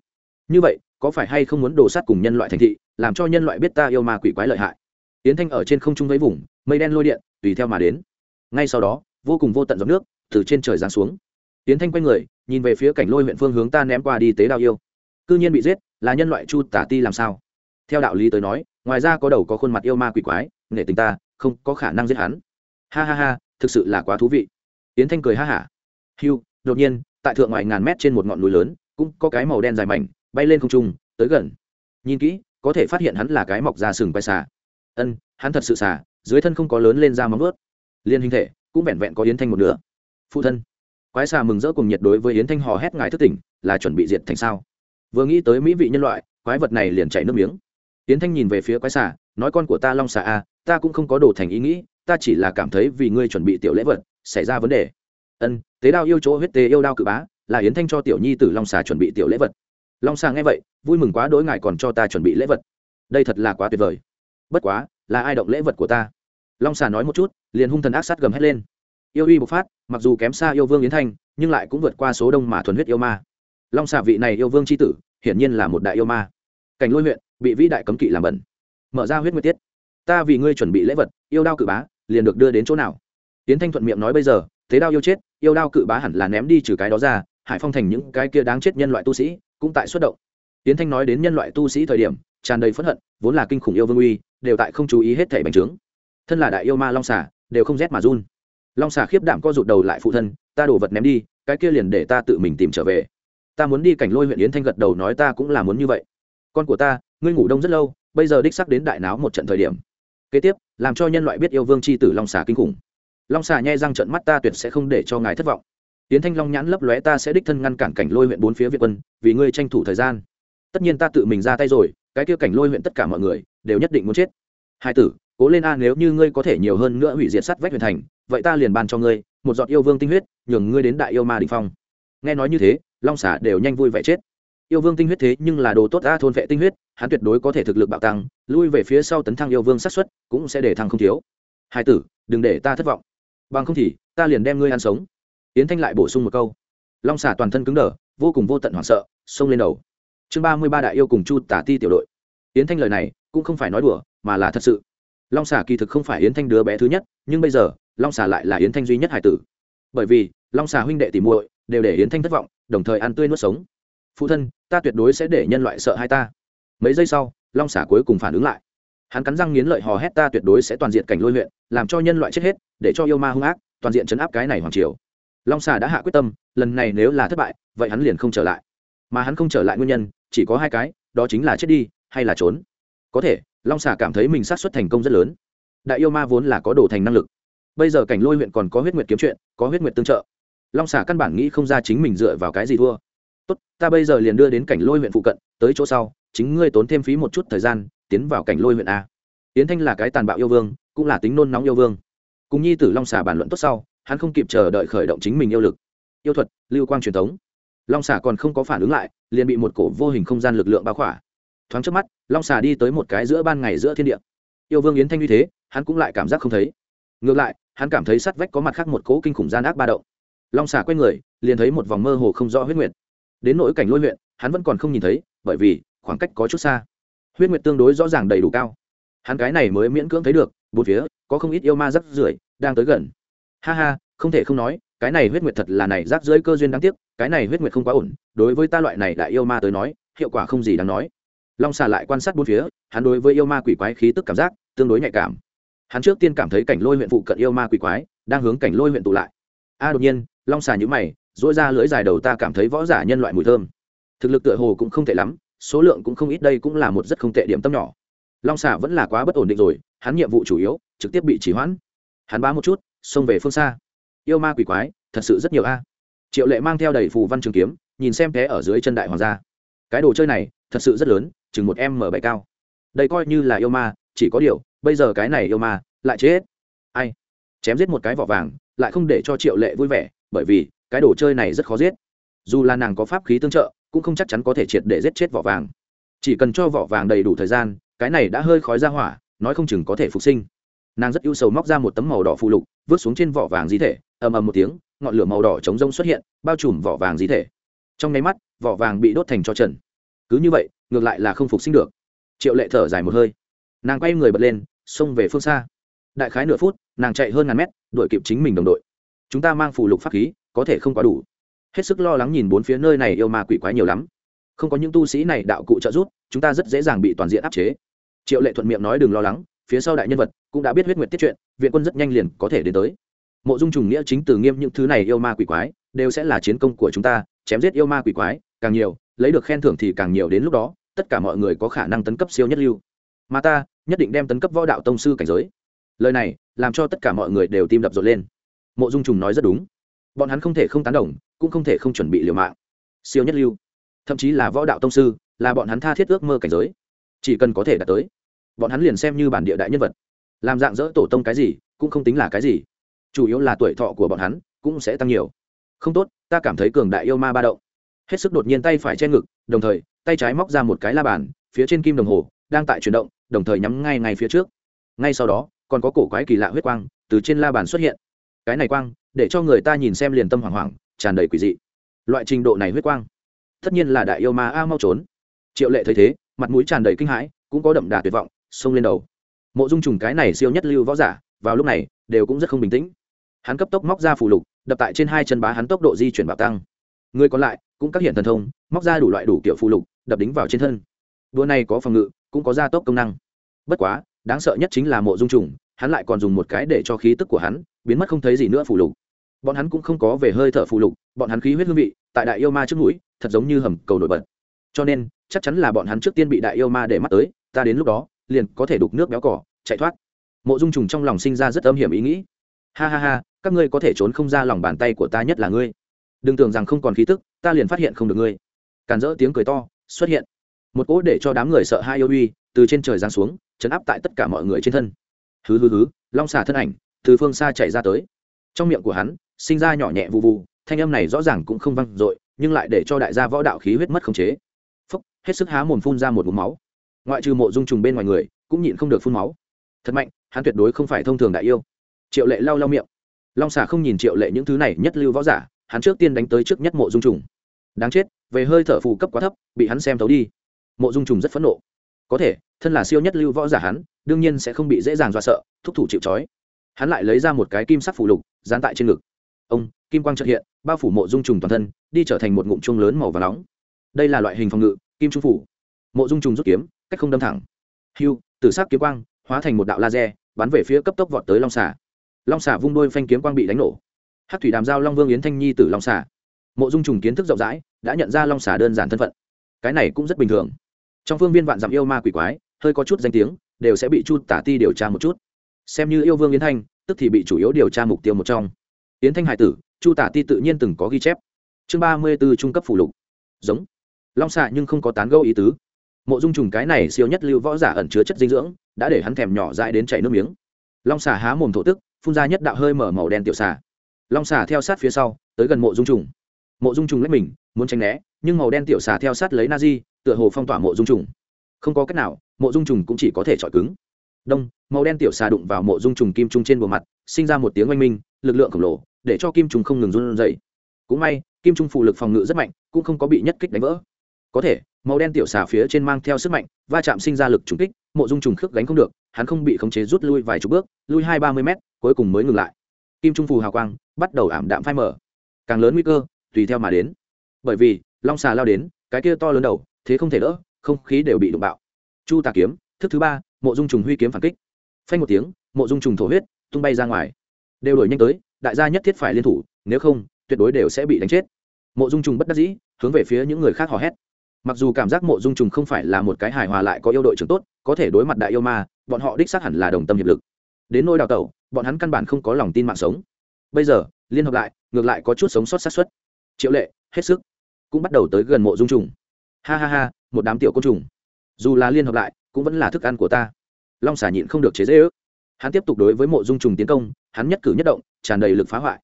Như vậy, có phải hay không muốn đổ sát cùng nhân loại thành thị, làm cho nhân loại biết ta yêu ma quỷ quái lợi hại? Yến thanh ở trên không trung với vùng, mây đen lôi điện, tùy theo mà đến. Ngay sau đó, vô cùng vô tận giọt nước từ trên trời giáng xuống. Yến thanh quay người, nhìn về phía cảnh lôi huyện phương hướng ta ném qua đi tế đao yêu. Cư nhiên bị giết, là nhân loại chu tả ti làm sao? Theo đạo lý tới nói, ngoài ra có đầu có khuôn mặt yêu ma quỷ quái nghệ tình ta, không có khả năng giết hắn. Ha ha ha, thực sự là quá thú vị. Yến thanh cười ha hả. Hiu đột nhiên tại thượng ngoài ngàn mét trên một ngọn núi lớn, cũng có cái màu đen dài mảnh, bay lên không trung, tới gần. Nhìn kỹ, có thể phát hiện hắn là cái mọc ra sừng bay xà. Ân, hắn thật sự xà, dưới thân không có lớn lên ra móng ướt liên hình thể, cũng vẹn vẹn có yến thanh một nửa. Phụ thân, quái xà mừng rỡ cùng nhiệt đối với yến thanh hò hét ngài thức tỉnh, là chuẩn bị diệt thành sao? Vừa nghĩ tới mỹ vị nhân loại, quái vật này liền chảy nước miếng. Yến thanh nhìn về phía quái xà, nói con của ta long xà a, ta cũng không có đồ thành ý nghĩ, ta chỉ là cảm thấy vì ngươi chuẩn bị tiểu lễ vật, xảy ra vấn đề ân, tế đao yêu chỗ huyết tế yêu đao cự bá, là yến thanh cho tiểu nhi tử long xà chuẩn bị tiểu lễ vật. Long xà nghe vậy, vui mừng quá đỗi ngài còn cho ta chuẩn bị lễ vật. Đây thật là quá tuyệt vời. Bất quá, là ai động lễ vật của ta? Long xà nói một chút, liền hung thần ác sát gầm hét lên. Yêu uy bộc phát, mặc dù kém xa yêu vương yến thanh, nhưng lại cũng vượt qua số đông mà thuần huyết yêu ma. Long xà vị này yêu vương c h i tử, hiển nhiên là một đại yêu ma. Cảnh lôi huyện, bị vĩ đại cấm kỵ làm bẩn. Mở ra huyết nguyệt tiết. Ta vì ngươi chuẩn bị lễ vật, yêu đao cự bá, liền được đưa đến chỗ nào? Tiến thanh thuận miệng nói bây giờ thế đao yêu chết, yêu đao cự bá hẳn là ném đi trừ cái đó ra, hải phong thành những cái kia đáng chết nhân loại tu sĩ cũng tại xuất động. Tiến thanh nói đến nhân loại tu sĩ thời điểm, tràn đầy phẫn hận, vốn là kinh khủng yêu vương uy, đều tại không chú ý hết thảy bành trướng. Thân là đại yêu ma long xà, đều không rét mà run. Long xà khiếp đảm co rụt đầu lại phụ thân, ta đổ vật ném đi, cái kia liền để ta tự mình tìm trở về. Ta muốn đi cảnh lôi huyện yến thanh gật đầu nói ta cũng là muốn như vậy. Con của ta, ngươi ngủ đông rất lâu, bây giờ đích sắc đến đại náo một trận thời điểm. Kế tiếp, làm cho nhân loại biết yêu vương c h i tử long xà kinh khủng long xà nhai răng trận mắt ta tuyệt sẽ không để cho ngài thất vọng. Tiến thanh long nhãn lấp lóe ta sẽ đích thân ngăn cản cảnh lôi huyện bốn phía việt quân, vì ngươi tranh thủ thời gian. Tất nhiên ta tự mình ra tay rồi, cái kia cảnh lôi huyện tất cả mọi người đều nhất định muốn chết. Hai tử, cố lên a, nếu như ngươi có thể nhiều hơn nữa hủy diệt sắt vách huyền thành, vậy ta liền ban cho ngươi một giọt yêu vương tinh huyết, nhường ngươi đến đại yêu ma đình phong. Nghe nói như thế, long xả đều nhanh vui vẻ chết. Yêu vương tinh huyết thế nhưng là đồ tốt a, thôn vệ tinh huyết, hắn tuyệt đối có thể thực lực bạo tăng, lui về phía sau tấn thăng yêu vương sát xuất cũng sẽ để thăng không thiếu. Hai tử, đừng để ta thất vọng bằng không thì, ta liền đem ngươi ăn sống. Yến thanh lại bổ sung một câu. Long xà toàn thân cứng đờ, vô cùng vô tận hoảng sợ, xông lên đầu. Chương ba mươi ba đại yêu cùng chu tả ti tiểu đội. Yến thanh lời này cũng không phải nói đùa, mà là thật sự. Long xà kỳ thực không phải yến thanh đứa bé thứ nhất, nhưng bây giờ, long xà lại là yến thanh duy nhất hải tử. Bởi vì, long xà huynh đệ tìm muội đều để yến thanh thất vọng, đồng thời ăn tươi nuốt sống. Phụ thân, ta tuyệt đối sẽ để nhân loại sợ hai ta. Mấy giây sau, long xà cuối cùng phản ứng lại hắn cắn răng nghiến lợi hò hét ta tuyệt đối sẽ toàn diện cảnh lôi huyện làm cho nhân loại chết hết, để cho yêu ma hung ác, toàn diện chấn áp cái này hoàng triều. Long xà đã hạ quyết tâm, lần này nếu là thất bại, vậy hắn liền không trở lại. Mà hắn không trở lại nguyên nhân, chỉ có hai cái, đó chính là chết đi, hay là trốn. Có thể, long xà cảm thấy mình sát xuất thành công rất lớn. Đại yêu ma vốn là có đồ thành năng lực. Bây giờ cảnh lôi huyện còn có huyết nguyệt kiếm chuyện, có huyết nguyệt tương trợ. Long xà căn bản nghĩ không ra chính mình dựa vào cái gì thua. Tốt, ta bây giờ liền đưa đến cảnh lôi huyện phụ cận, tới chỗ sau, chính ngươi tốn thêm phí một chút thời gian tiến vào cảnh lôi huyện a. Tiến thanh là cái tàn bạo yêu vương, cũng là tính nôn nóng yêu vương. Cùng nhi tử long xà bàn luận tốt sau, hắn không kịp chờ đợi khởi động chính mình yêu lực. Yêu thuật, lưu quang truyền thống. Long xà còn không có phản ứng lại, liền bị một cổ vô hình không gian lực lượng bao khỏa. Thoáng trước mắt, long xà đi tới một cái giữa ban ngày giữa thiên địa. Yêu vương yến thanh như thế, hắn cũng lại cảm giác không thấy. Ngược lại, hắn cảm thấy sắt vách có mặt khác một cỗ kinh khủng gian ác ba động. Long xà quay người, liền thấy một vòng mơ hồ không rõ huyết nguyệt. Đến nỗi cảnh lôi huyện, hắn vẫn còn không nhìn thấy, bởi vì khoảng cách có chút xa huyết nguyệt tương đối rõ ràng đầy đủ cao. Hắn cái này mới miễn cưỡng thấy được, bốn phía, có không ít yêu ma rắc rưởi đang tới gần. Ha ha, không thể không nói, cái này huyết nguyệt thật là này rác rưởi cơ duyên đáng tiếc, cái này huyết nguyệt không quá ổn, đối với ta loại này đại yêu ma tới nói, hiệu quả không gì đáng nói. Long xà lại quan sát bốn phía, hắn đối với yêu ma quỷ quái khí tức cảm giác tương đối nhạy cảm. Hắn trước tiên cảm thấy cảnh lôi huyện phụ cận yêu ma quỷ quái đang hướng cảnh lôi huyện tụ lại. A, đột nhiên, long xà nhữ mày dỗi ra lưỡi dài đầu ta cảm thấy võ giả nhân loại mùi thơm. Thực lực tựa hồ cũng không tệ lắm số lượng cũng không ít, đây cũng là một rất không tệ điểm tâm nhỏ. Long xả vẫn là quá bất ổn định rồi, hắn nhiệm vụ chủ yếu, trực tiếp bị chỉ hoãn. Hắn bá một chút, xông về phương xa. Yêu ma quỷ quái, thật sự rất nhiều a. Triệu lệ mang theo đầy phù văn trường kiếm, nhìn xem té ở dưới chân đại hoàng gia. Cái đồ chơi này, thật sự rất lớn, chừng một m bảy cao. Đây coi như là yêu ma, chỉ có điều, bây giờ cái này yêu ma, lại chết. Ai? Chém giết một cái vỏ vàng, lại không để cho triệu lệ vui vẻ, bởi vì, cái đồ chơi này rất khó giết. Dù là nàng có pháp khí tương trợ cũng không chắc chắn có thể triệt để giết chết vỏ vàng. Chỉ cần cho vỏ vàng đầy đủ thời gian, cái này đã hơi khói ra hỏa, nói không chừng có thể phục sinh. Nàng rất ưu sầu móc ra một tấm màu đỏ phụ lục, vứt xuống trên vỏ vàng di thể, ầm ầm một tiếng, ngọn lửa màu đỏ chống rông xuất hiện, bao trùm vỏ vàng di thể. Trong nháy mắt, vỏ vàng bị đốt thành cho trần. Cứ như vậy, ngược lại là không phục sinh được. Triệu lệ thở dài một hơi. Nàng quay người bật lên, xông về phương xa. Đại khái nửa phút, nàng chạy hơn ngàn mét, đuổi kịp chính mình đồng đội. Chúng ta mang phụ lục pháp khí, có thể không quá đủ hết sức lo lắng nhìn bốn phía nơi này yêu ma quỷ quái nhiều lắm. Không có những tu sĩ này đạo cụ trợ giúp, chúng ta rất dễ dàng bị toàn diện áp chế. Triệu lệ thuận miệng nói đừng lo lắng, phía sau đại nhân vật cũng đã biết huyết nguyệt tiết chuyện, viện quân rất nhanh liền có thể đến tới. Mộ dung trùng nghĩa chính từ nghiêm những thứ này yêu ma quỷ quái, đều sẽ là chiến công của chúng ta, chém giết yêu ma quỷ quái, càng nhiều, lấy được khen thưởng thì càng nhiều đến lúc đó, tất cả mọi người có khả năng tấn cấp siêu nhất lưu. Mà ta, nhất định đem tấn cấp võ đạo tông sư cảnh giới. Lời này, làm cho tất cả mọi người đều tim đập rộn lên. Mộ dung trùng nói rất đúng. Bọn hắn không thể không tán đồng cũng không thể không chuẩn bị liều mạng. Siêu nhất lưu. Thậm chí là võ đạo tông sư, là bọn hắn tha thiết ước mơ cảnh giới. Chỉ cần có thể đạt tới, bọn hắn liền xem như bản địa đại nhân vật. Làm dạng dỡ tổ tông cái gì, cũng không tính là cái gì. Chủ yếu là tuổi thọ của bọn hắn cũng sẽ tăng nhiều. Không tốt, ta cảm thấy cường đại yêu ma ba động. Hết sức đột nhiên tay phải che ngực, đồng thời, tay trái móc ra một cái la bàn, phía trên kim đồng hồ đang tại chuyển động, đồng thời nhắm ngay ngay phía trước. Ngay sau đó, còn có cổ quái kỳ lạ huyết quang từ trên la bàn xuất hiện. Cái này quang, để cho người ta nhìn xem liền tâm hoảng hoảng tràn đầy quỷ dị. Loại trình độ này huyết quang, tất nhiên là đại yêu ma a mau trốn. Triệu lệ thấy thế, mặt mũi tràn đầy kinh hãi, cũng có đậm đà tuyệt vọng, xông lên đầu. Mộ dung trùng cái này siêu nhất lưu võ giả, vào lúc này, đều cũng rất không bình tĩnh. Hắn cấp tốc móc ra phù lục, đập tại trên hai chân bá hắn tốc độ di chuyển bạo tăng. Người còn lại, cũng các hiện thần thông, móc ra đủ loại đủ kiểu phù lục, đập đính vào trên thân. Đua này có phòng ngự, cũng có gia tốc công năng. Bất quá, đáng sợ nhất chính là mộ dung trùng, hắn lại còn dùng một cái để cho khí tức của hắn, biến mất không thấy gì nữa phù lục bọn hắn cũng không có về hơi thở phù lục, bọn hắn khí huyết hương vị, tại đại yêu ma trước mũi, thật giống như hầm cầu nổi bật. Cho nên, chắc chắn là bọn hắn trước tiên bị đại yêu ma để mắt tới, ta đến lúc đó, liền có thể đục nước béo cỏ, chạy thoát. Mộ dung trùng trong lòng sinh ra rất âm hiểm ý nghĩ. Ha ha ha, các ngươi có thể trốn không ra lòng bàn tay của ta nhất là ngươi. Đừng tưởng rằng không còn khí tức, ta liền phát hiện không được ngươi. Càn rỡ tiếng cười to xuất hiện. Một cỗ để cho đám người sợ hai yêu uy từ trên trời giáng xuống, chấn áp tại tất cả mọi người trên thân. Hứ hứ hứ, long xà thân ảnh từ phương xa chạy ra tới. Trong miệng của hắn sinh ra nhỏ nhẹ vụ vụ thanh âm này rõ ràng cũng không văng dội, nhưng lại để cho đại gia võ đạo khí huyết mất khống chế. Phúc, hết sức há mồm phun ra một vùng máu. Ngoại trừ mộ dung trùng bên ngoài người, cũng nhịn không được phun máu. Thật mạnh, hắn tuyệt đối không phải thông thường đại yêu. Triệu lệ lau lau miệng. Long xà không nhìn triệu lệ những thứ này nhất lưu võ giả, hắn trước tiên đánh tới trước nhất mộ dung trùng. Đáng chết, về hơi thở phù cấp quá thấp, bị hắn xem thấu đi. Mộ dung trùng rất phẫn nộ. Có thể, thân là siêu nhất lưu võ giả hắn, đương nhiên sẽ không bị dễ dàng dọa sợ, thúc thủ chịu trói. Hắn lại lấy ra một cái kim sắc phù lục, dán tại trên ngực ông, kim quang trợ hiện, bao phủ mộ dung trùng toàn thân, đi trở thành một ngụm chuông lớn màu và nóng. Đây là loại hình phòng ngự, kim trung phủ. Mộ dung trùng rút kiếm, cách không đâm thẳng. Hiu tử sắc kiếm quang, hóa thành một đạo laser, bắn về phía cấp tốc vọt tới long xà. Long xà vung đôi phanh kiếm quang bị đánh nổ. Hát thủy đàm giao long vương yến thanh nhi tử long xà. Mộ dung trùng kiến thức rộng rãi, đã nhận ra long xà đơn giản thân phận. Cái này cũng rất bình thường. Trong phương viên vạn dặm yêu ma quỷ quái, hơi có chút danh tiếng, đều sẽ bị chu tả ti điều tra một chút. Xem như yêu vương yến thanh, tức thì bị chủ yếu điều tra mục tiêu một trong yến thanh hải tử, chu tả ti tự nhiên từng có ghi chép. Chương ba mươi b ố trung cấp phủ lục. Giống. Long xạ nhưng không có tán gâu ý tứ. Mộ dung trùng cái này siêu nhất lưu võ giả ẩn chứa chất dinh dưỡng, đã để hắn thèm nhỏ dại đến chảy nước miếng. Long xà há mồm thổ tức, phun ra nhất đạo hơi mở màu đen tiểu xà. Long xà theo sát phía sau, tới gần mộ dung trùng. Mộ dung trùng lấy mình, muốn tránh né, nhưng màu đen tiểu xà theo sát lấy na di tựa hồ phong tỏa mộ dung trùng. Không có cách nào, mộ dung trùng cũng chỉ có thể chọi cứng. Đông, màu đen tiểu xà đụng vào mộ dung trùng kim trung trên bề mặt, sinh ra một tiếng oanh minh, lực lượng khổng lồ để cho kim Trung không ngừng run dậy cũng may, kim trung phụ lực phòng ngự rất mạnh, cũng không có bị nhất kích đánh vỡ. Có thể, màu đen tiểu xà phía trên mang theo sức mạnh, va chạm sinh ra lực trùng kích, mộ dung trùng khước gánh không được, hắn không bị khống chế rút lui vài chục bước, lui hai ba mươi mét, cuối cùng mới ngừng lại. Kim trung phù hào quang, bắt đầu ảm đạm phai mở càng lớn nguy cơ, tùy theo mà đến. Bởi vì, long xà lao đến, cái kia to lớn đầu, thế không thể đỡ, không khí đều bị đụng bạo. Chu tà kiếm, thức thứ ba, mộ dung trùng huy kiếm phản kích. Phanh một tiếng, mộ dung trùng thổ huyết, tung bay ra ngoài. Đều đổi nhanh tới đại gia nhất thiết phải liên thủ, nếu không, tuyệt đối đều sẽ bị đánh chết. Mộ dung trùng bất đắc dĩ, hướng về phía những người khác hò hét. Mặc dù cảm giác mộ dung trùng không phải là một cái hài hòa lại có yêu đội trưởng tốt, có thể đối mặt đại yêu ma, bọn họ đích xác hẳn là đồng tâm hiệp lực. Đến nôi đào tẩu, bọn hắn căn bản không có lòng tin mạng sống. Bây giờ, liên hợp lại, ngược lại có chút sống sót sát xuất triệu lệ, hết sức. Cũng bắt đầu tới gần mộ dung trùng. Ha ha ha, một đám tiểu côn trùng. Dù là liên hợp lại, cũng vẫn là thức ăn của ta. Long xả nhịn không được chế dễ ước hắn tiếp tục đối với mộ dung trùng tiến công, hắn nhất cử nhất động, tràn đầy lực phá hoại.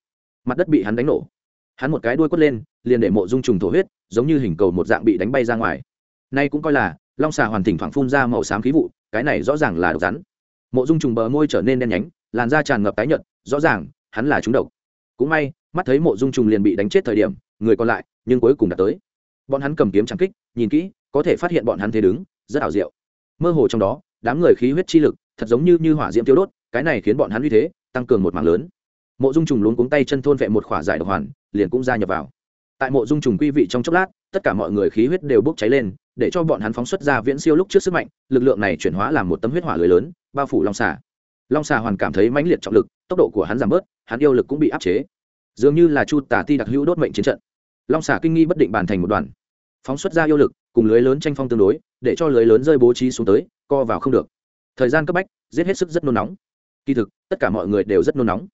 Mặt đất bị hắn đánh nổ. Hắn một cái đuôi quất lên, liền để mộ dung trùng thổ huyết, giống như hình cầu một dạng bị đánh bay ra ngoài. Nay cũng coi là, long xà hoàn thỉnh thoảng phun ra màu xám khí vụ, cái này rõ ràng là độc rắn. Mộ dung trùng bờ môi trở nên đen nhánh, làn da tràn ngập tái nhợt, rõ ràng, hắn là trúng độc. Cũng may, mắt thấy mộ dung trùng liền bị đánh chết thời điểm, người còn lại, nhưng cuối cùng đã tới. Bọn hắn cầm kiếm trắng kích, nhìn kỹ, có thể phát hiện bọn hắn thế đứng, rất ảo diệu. Mơ hồ trong đó, đám người khí huyết chi lực thật giống như như hỏa diễm tiêu đốt, cái này khiến bọn hắn uy thế tăng cường một mạng lớn. Mộ dung trùng luống cuống tay chân thôn vệ một khỏa giải độc hoàn, liền cũng gia nhập vào. Tại mộ dung trùng quy vị trong chốc lát, tất cả mọi người khí huyết đều bốc cháy lên, để cho bọn hắn phóng xuất ra viễn siêu lúc trước sức mạnh, lực lượng này chuyển hóa làm một tấm huyết hỏa lưới lớn, bao phủ long xà. Long xà hoàn cảm thấy mãnh liệt trọng lực, tốc độ của hắn giảm bớt, hắn yêu lực cũng bị áp chế. Dường như là chu tả ti đặc hữu đốt mệnh chiến trận. Long xà kinh nghi bất định bàn thành một đoàn. Phóng xuất ra yêu lực, cùng lưới lớn tranh phong tương đối, để cho lưới lớn rơi bố trí xuống tới, co vào không được thời gian cấp bách, giết hết sức rất nôn nóng. Kỳ thực, tất cả mọi người đều rất nôn nóng.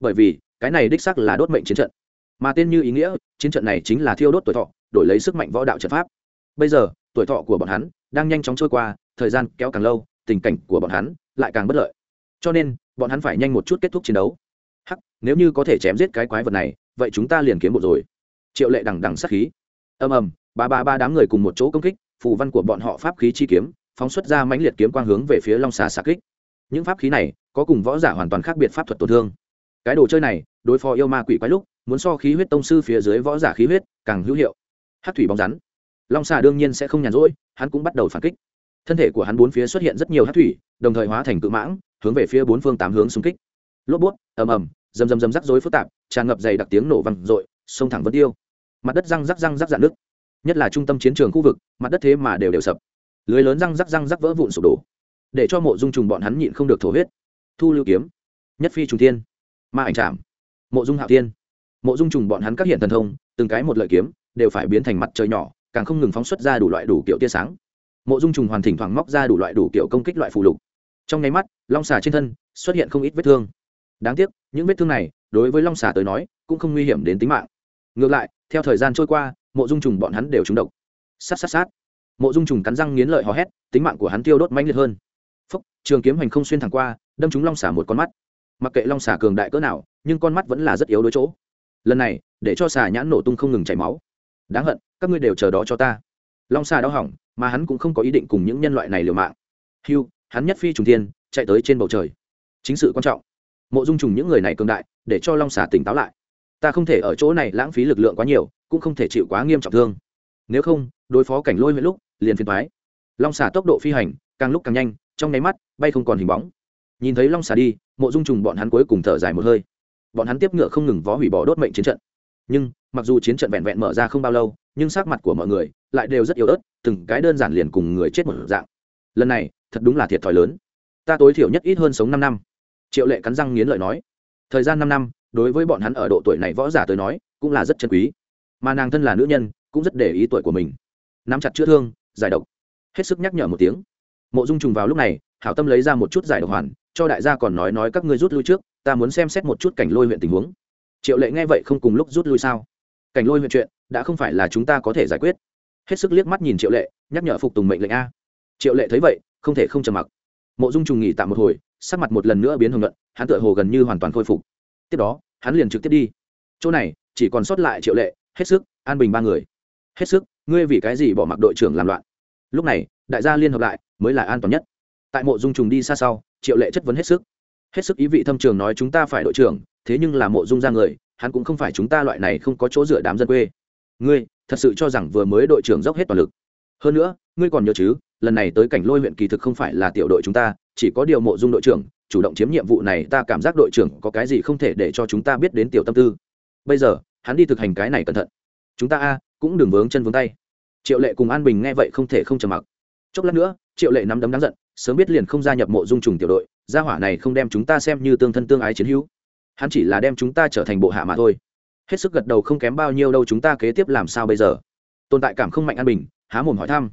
Bởi vì, cái này đích xác là đốt mệnh chiến trận. Mà tên như ý nghĩa, chiến trận này chính là thiêu đốt tuổi thọ, đổi lấy sức mạnh võ đạo trận pháp. Bây giờ, tuổi thọ của bọn hắn đang nhanh chóng trôi qua, thời gian kéo càng lâu, tình cảnh của bọn hắn lại càng bất lợi. Cho nên, bọn hắn phải nhanh một chút kết thúc chiến đấu. Hắc, nếu như có thể chém giết cái quái vật này, vậy chúng ta liền kiếm một rồi. Triệu lệ đằng đằng sát khí. Ầm ầm, ba ba ba đám người cùng một chỗ công kích, phù văn của bọn họ pháp khí chi kiếm phóng xuất ra mãnh liệt kiếm quang hướng về phía long xà xà kích. Những pháp khí này có cùng võ giả hoàn toàn khác biệt pháp thuật tổn thương. Cái đồ chơi này, đối phó yêu ma quỷ quái lúc, muốn so khí huyết tông sư phía dưới võ giả khí huyết càng hữu hiệu. Hát thủy bóng rắn. Long xà đương nhiên sẽ không nhàn rỗi, hắn cũng bắt đầu phản kích. Thân thể của hắn bốn phía xuất hiện rất nhiều hát thủy, đồng thời hóa thành cự mãng, hướng về phía bốn phương tám hướng xung kích. Lốp bút, ầm ầm, rầm rầm rầm rắc rối phức tạp, tràn ngập dày đặc tiếng nổ vằn rội sông thẳng vân tiêu. Mặt đất răng rắc răng rắc dạn nước nhất là trung tâm chiến trường khu vực, mặt đất thế mà đều đều sập lưới lớn răng rắc răng rắc vỡ vụn sụp đổ, để cho mộ dung trùng bọn hắn nhịn không được thổ huyết. Thu lưu kiếm, nhất phi trùng thiên, ma ảnh trảm, mộ dung hạo thiên. Mộ dung trùng bọn hắn các hiện thần thông, từng cái một lợi kiếm, đều phải biến thành mặt trời nhỏ, càng không ngừng phóng xuất ra đủ loại đủ kiểu tia sáng. Mộ dung trùng hoàn thỉnh thoảng móc ra đủ loại đủ kiểu công kích loại phù lục. Trong nháy mắt, long xà trên thân xuất hiện không ít vết thương. Đáng tiếc, những vết thương này, đối với long xà tới nói, cũng không nguy hiểm đến tính mạng. Ngược lại, theo thời gian trôi qua, mộ dung trùng bọn hắn đều trúng độc. Sát sát sát mộ dung trùng cắn răng nghiến lợi hò hét, tính mạng của hắn tiêu đốt mãnh liệt hơn. Phúc, trường kiếm hành không xuyên thẳng qua, đâm trúng long xả một con mắt. Mặc kệ long xả cường đại cỡ nào, nhưng con mắt vẫn là rất yếu đối chỗ. Lần này, để cho xà nhãn nổ tung không ngừng chảy máu. Đáng hận, các ngươi đều chờ đó cho ta. Long xà đau hỏng, mà hắn cũng không có ý định cùng những nhân loại này liều mạng. Hưu, hắn nhất phi trùng thiên, chạy tới trên bầu trời. Chính sự quan trọng. Mộ dung trùng những người này cường đại, để cho long xà tỉnh táo lại. Ta không thể ở chỗ này lãng phí lực lượng quá nhiều, cũng không thể chịu quá nghiêm trọng thương. Nếu không, đối phó cảnh lôi huyện lúc liền phiền thoái. Long xà tốc độ phi hành, càng lúc càng nhanh, trong nháy mắt, bay không còn hình bóng. Nhìn thấy long xà đi, mộ dung trùng bọn hắn cuối cùng thở dài một hơi. Bọn hắn tiếp ngựa không ngừng vó hủy bỏ đốt mệnh chiến trận. Nhưng, mặc dù chiến trận vẹn vẹn mở ra không bao lâu, nhưng sắc mặt của mọi người lại đều rất yếu ớt, từng cái đơn giản liền cùng người chết một dạng. Lần này, thật đúng là thiệt thòi lớn. Ta tối thiểu nhất ít hơn sống năm năm. Triệu lệ cắn răng nghiến lợi nói. Thời gian năm năm, đối với bọn hắn ở độ tuổi này võ giả tới nói, cũng là rất chân quý. Mà nàng thân là nữ nhân, cũng rất để ý tuổi của mình. Nắm chặt chữa thương giải độc. Hết sức nhắc nhở một tiếng. Mộ dung trùng vào lúc này, hảo tâm lấy ra một chút giải độc hoàn, cho đại gia còn nói nói các ngươi rút lui trước, ta muốn xem xét một chút cảnh lôi huyện tình huống. Triệu lệ nghe vậy không cùng lúc rút lui sao? Cảnh lôi huyện chuyện, đã không phải là chúng ta có thể giải quyết. Hết sức liếc mắt nhìn triệu lệ, nhắc nhở phục tùng mệnh lệnh a. Triệu lệ thấy vậy, không thể không trầm mặc. Mộ dung trùng nghỉ tạm một hồi, sắc mặt một lần nữa biến hồng luận hắn tựa hồ gần như hoàn toàn khôi phục. Tiếp đó, hắn liền trực tiếp đi. Chỗ này, chỉ còn sót lại triệu lệ, hết sức an bình ba người. Hết sức, ngươi vì cái gì bỏ mặc đội trưởng làm loạn? Lúc này, đại gia liên hợp lại, mới là an toàn nhất. Tại mộ dung trùng đi xa sau, triệu lệ chất vấn hết sức. Hết sức ý vị thâm trường nói chúng ta phải đội trưởng, thế nhưng là mộ dung ra người, hắn cũng không phải chúng ta loại này không có chỗ dựa đám dân quê. Ngươi, thật sự cho rằng vừa mới đội trưởng dốc hết toàn lực. Hơn nữa, ngươi còn nhớ chứ, lần này tới cảnh lôi huyện kỳ thực không phải là tiểu đội chúng ta, chỉ có điều mộ dung đội trưởng, chủ động chiếm nhiệm vụ này ta cảm giác đội trưởng có cái gì không thể để cho chúng ta biết đến tiểu tâm tư. Bây giờ, hắn đi thực hành cái này cẩn thận. Chúng ta a, cũng đừng vướng chân vướng tay triệu lệ cùng an bình nghe vậy không thể không trầm mặc. Chốc lát nữa, triệu lệ nắm đấm đáng giận, sớm biết liền không gia nhập mộ dung trùng tiểu đội, gia hỏa này không đem chúng ta xem như tương thân tương ái chiến hữu. Hắn chỉ là đem chúng ta trở thành bộ hạ mà thôi. Hết sức gật đầu không kém bao nhiêu đâu chúng ta kế tiếp làm sao bây giờ? Tồn tại cảm không mạnh an bình, há mồm hỏi thăm.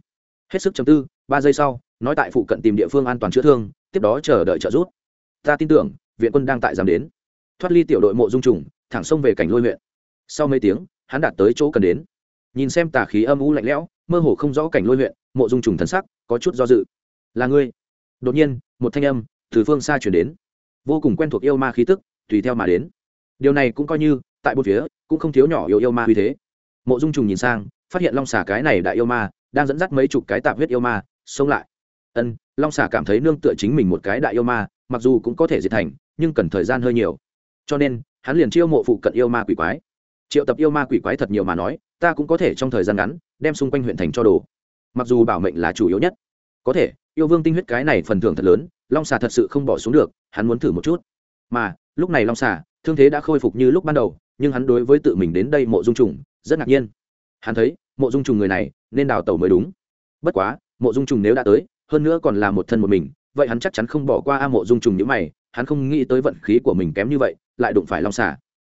Hết sức chấm tư, ba giây sau, nói tại phụ cận tìm địa phương an toàn chữa thương, tiếp đó chờ đợi trợ giúp. Ta tin tưởng, viện quân đang tại giảm đến. Thoát ly tiểu đội mộ dung trùng, thẳng xông về cảnh lôi huyện. Sau mấy tiếng, hắn đạt tới chỗ cần đến nhìn xem tà khí âm u lạnh lẽo, mơ hồ không rõ cảnh lôi huyện, mộ dung trùng thân sắc, có chút do dự. Là ngươi? Đột nhiên, một thanh âm từ phương xa chuyển đến. Vô cùng quen thuộc yêu ma khí tức, tùy theo mà đến. Điều này cũng coi như, tại bốn phía, cũng không thiếu nhỏ yêu yêu ma uy thế. Mộ dung trùng nhìn sang, phát hiện long xà cái này đại yêu ma, đang dẫn dắt mấy chục cái tạp huyết yêu ma, xông lại. Ân, long xà cảm thấy nương tựa chính mình một cái đại yêu ma, mặc dù cũng có thể diệt thành, nhưng cần thời gian hơi nhiều. Cho nên, hắn liền chiêu mộ phụ cận yêu ma quỷ quái. Triệu tập yêu ma quỷ quái thật nhiều mà nói ta cũng có thể trong thời gian ngắn đem xung quanh huyện thành cho đồ. Mặc dù bảo mệnh là chủ yếu nhất. Có thể, yêu vương tinh huyết cái này phần thưởng thật lớn, long xà thật sự không bỏ xuống được, hắn muốn thử một chút. Mà, lúc này long xà, thương thế đã khôi phục như lúc ban đầu, nhưng hắn đối với tự mình đến đây mộ dung trùng, rất ngạc nhiên. Hắn thấy, mộ dung trùng người này, nên đào tẩu mới đúng. Bất quá, mộ dung trùng nếu đã tới, hơn nữa còn là một thân một mình, vậy hắn chắc chắn không bỏ qua a mộ dung trùng nhữ mày, hắn không nghĩ tới vận khí của mình kém như vậy, lại đụng phải long xà.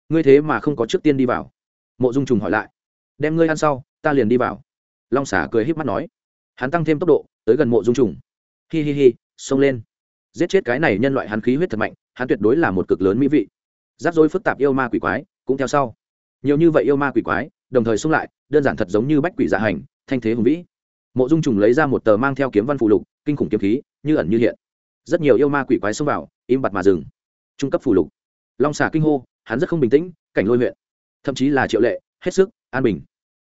Ngươi thế mà không có trước tiên đi vào. Mộ dung trùng hỏi lại đem ngươi ăn sau, ta liền đi vào. Long xả cười h í p mắt nói. Hắn tăng thêm tốc độ, tới gần mộ dung trùng. Hi hi hi, xông lên. Giết chết cái này nhân loại hắn khí huyết thật mạnh, hắn tuyệt đối là một cực lớn mỹ vị. Rắc rối phức tạp yêu ma quỷ quái, cũng theo sau. Nhiều như vậy yêu ma quỷ quái, đồng thời xung lại, đơn giản thật giống như bách quỷ dạ hành, thanh thế hùng vĩ. Mộ dung trùng lấy ra một tờ mang theo kiếm văn phụ lục, kinh khủng kiếm khí, như ẩn như hiện. Rất nhiều yêu ma quỷ quái xông vào, im bặt mà dừng. Trung cấp phụ lục. Long xà kinh hô, hắn rất không bình tĩnh, cảnh lôi huyện. Thậm chí là triệu lệ, hết sức an bình.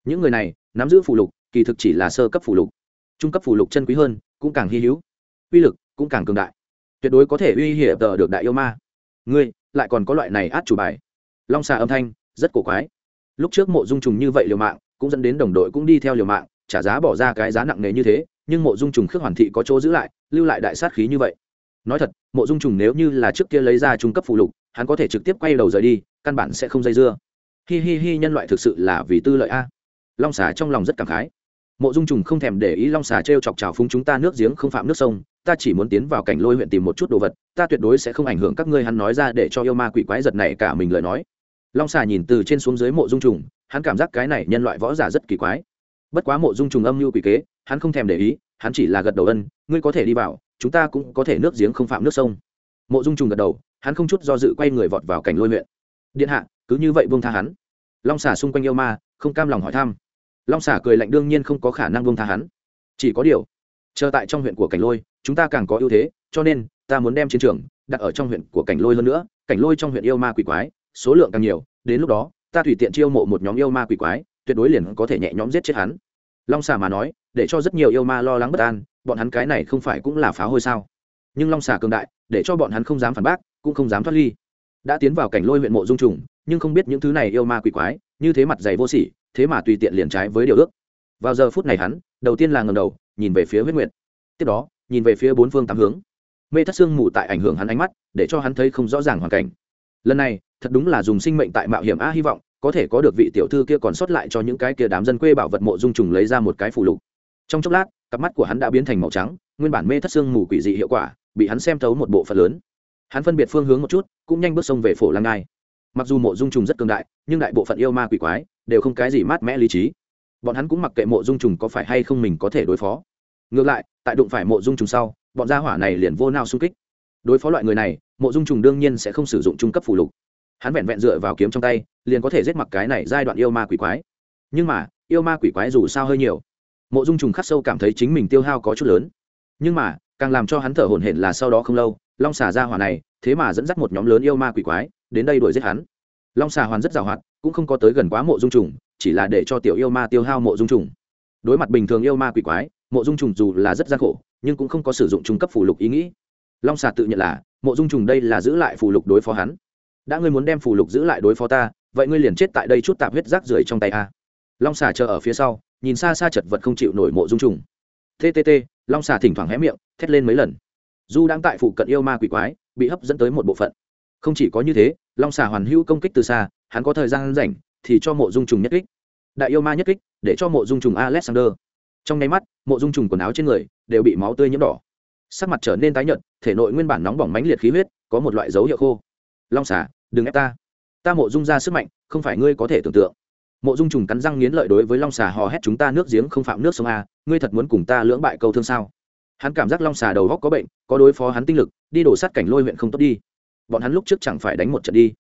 Những người này, nắm giữ phụ lục, kỳ thực chỉ là sơ cấp phụ lục. Trung cấp phụ lục chân quý hơn, cũng càng hy hữu. Uy lực cũng càng cường đại. Tuyệt đối có thể uy hiểm tờ được đại yêu ma. Ngươi, lại còn có loại này át chủ bài. Long xà âm thanh, rất cổ quái. Lúc trước mộ dung trùng như vậy liều mạng, cũng dẫn đến đồng đội cũng đi theo liều mạng, trả giá bỏ ra cái giá nặng nề như thế, nhưng mộ dung trùng khước hoàn thị có chỗ giữ lại, lưu lại đại sát khí như vậy. Nói thật, mộ dung trùng nếu như là trước kia lấy ra trung cấp phụ lục, hắn có thể trực tiếp quay đầu rời đi, căn bản sẽ không dây dưa hi hi hi, nhân loại thực sự là vì tư lợi a. Long xà trong lòng rất cảm khái. Mộ dung trùng không thèm để ý long xà t r e o chọc trào phúng chúng ta nước giếng không phạm nước sông, ta chỉ muốn tiến vào cảnh lôi huyện tìm một chút đồ vật, ta tuyệt đối sẽ không ảnh hưởng các ngươi, hắn nói ra để cho yêu ma quỷ quái giật này cả mình lời nói. Long xà nhìn từ trên xuống dưới mộ dung trùng, hắn cảm giác cái này nhân loại võ giả rất kỳ quái. Bất quá mộ dung trùng âm mưu quỷ kế, hắn không thèm để ý, hắn chỉ là gật đầu ân, ngươi có thể đi vào, chúng ta cũng có thể nước giếng không phạm nước sông. Mộ dung trùng gật đầu, hắn không chút do dự quay người vọt vào cảnh lôi huyện. Điện hạ cứ như vậy buông tha hắn. Long xà xung quanh yêu ma, không cam lòng hỏi thăm. Long xà cười lạnh đương nhiên không có khả năng buông tha hắn. Chỉ có điều, chờ tại trong huyện của cảnh lôi, chúng ta càng có ưu thế, cho nên, ta muốn đem chiến trường đặt ở trong huyện của cảnh lôi hơn nữa. Cảnh lôi trong huyện yêu ma quỷ quái, số lượng càng nhiều, đến lúc đó, ta tùy tiện chiêu mộ một nhóm yêu ma quỷ quái, tuyệt đối liền có thể nhẹ nhõm giết chết hắn. Long xà mà nói, để cho rất nhiều yêu ma lo lắng bất an, bọn hắn cái này không phải cũng là phá hôi sao? Nhưng long xà cường đại, để cho bọn hắn không dám phản bác, cũng không dám thoát ly. Đã tiến vào cảnh lôi huyện mộ dung trùng nhưng không biết những thứ này yêu ma quỷ quái, như thế mặt dày vô sỉ, thế mà tùy tiện liền trái với điều ước. Vào giờ phút này hắn, đầu tiên là ngầm đầu, nhìn về phía huyết nguyệt. Tiếp đó, nhìn về phía bốn phương tám hướng. Mê thất xương mù tại ảnh hưởng hắn ánh mắt, để cho hắn thấy không rõ ràng hoàn cảnh. Lần này, thật đúng là dùng sinh mệnh tại mạo hiểm a hy vọng, có thể có được vị tiểu thư kia còn sót lại cho những cái kia đám dân quê bảo vật mộ dung trùng lấy ra một cái phụ lục. Trong chốc lát, cặp mắt của hắn đã biến thành màu trắng, nguyên bản mê thất xương mù quỷ dị hiệu quả, bị hắn xem thấu một bộ phận lớn. Hắn phân biệt phương hướng một chút, cũng nhanh bước sông về phổ lang ngai mặc dù mộ dung trùng rất cường đại, nhưng đại bộ phận yêu ma quỷ quái đều không cái gì mát mẻ lý trí. Bọn hắn cũng mặc kệ mộ dung trùng có phải hay không mình có thể đối phó. Ngược lại, tại đụng phải mộ dung trùng sau, bọn gia hỏa này liền vô nao xung kích. Đối phó loại người này, mộ dung trùng đương nhiên sẽ không sử dụng trung cấp phù lục. Hắn vẹn vẹn dựa vào kiếm trong tay, liền có thể giết mặc cái này giai đoạn yêu ma quỷ quái. Nhưng mà, yêu ma quỷ quái dù sao hơi nhiều. Mộ dung trùng khắc sâu cảm thấy chính mình tiêu hao có chút lớn. Nhưng mà, càng làm cho hắn thở hổn hển là sau đó không lâu, long xà ra hỏa này, thế mà dẫn dắt một nhóm lớn yêu ma quỷ quái đến đây đuổi giết hắn. Long xà hoàn rất giàu hoạt, cũng không có tới gần quá mộ dung trùng, chỉ là để cho tiểu yêu ma tiêu hao mộ dung trùng. Đối mặt bình thường yêu ma quỷ quái, mộ dung trùng dù là rất gian khổ, nhưng cũng không có sử dụng trung cấp phủ lục ý nghĩ. Long xà tự nhận là, mộ dung trùng đây là giữ lại phủ lục đối phó hắn. Đã ngươi muốn đem phủ lục giữ lại đối phó ta, vậy ngươi liền chết tại đây chút tạp huyết rác rưởi trong tay a. Long xà chờ ở phía sau, nhìn xa xa chật vật không chịu nổi mộ dung trùng. Ttt long xà thỉnh thoảng hé miệng, thét lên mấy lần. Du đang tại phụ cận yêu ma quỷ quái, bị hấp dẫn tới một bộ phận không chỉ có như thế, long xà hoàn hữu công kích từ xa, hắn có thời gian rảnh thì cho mộ dung trùng nhất kích. Đại yêu ma nhất kích, để cho mộ dung trùng alexander. Trong nháy mắt, mộ dung trùng quần áo trên người đều bị máu tươi nhiễm đỏ. Sắc mặt trở nên tái nhợt, thể nội nguyên bản nóng bỏng mánh liệt khí huyết, có một loại dấu hiệu khô. Long xà, đừng ép ta. Ta mộ dung ra sức mạnh, không phải ngươi có thể tưởng tượng. Mộ dung trùng cắn răng nghiến lợi đối với long xà hò hét chúng ta nước giếng không phạm nước sông a, ngươi thật muốn cùng ta lưỡng bại câu thương sao? Hắn cảm giác long xà đầu góc có bệnh, có đối phó hắn tinh lực, đi đổ sát cảnh lôi huyện không tốt đi bọn hắn lúc trước chẳng phải đánh một trận đi.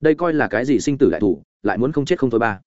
Đây coi là cái gì sinh tử đại thủ, lại muốn không chết không thôi ba.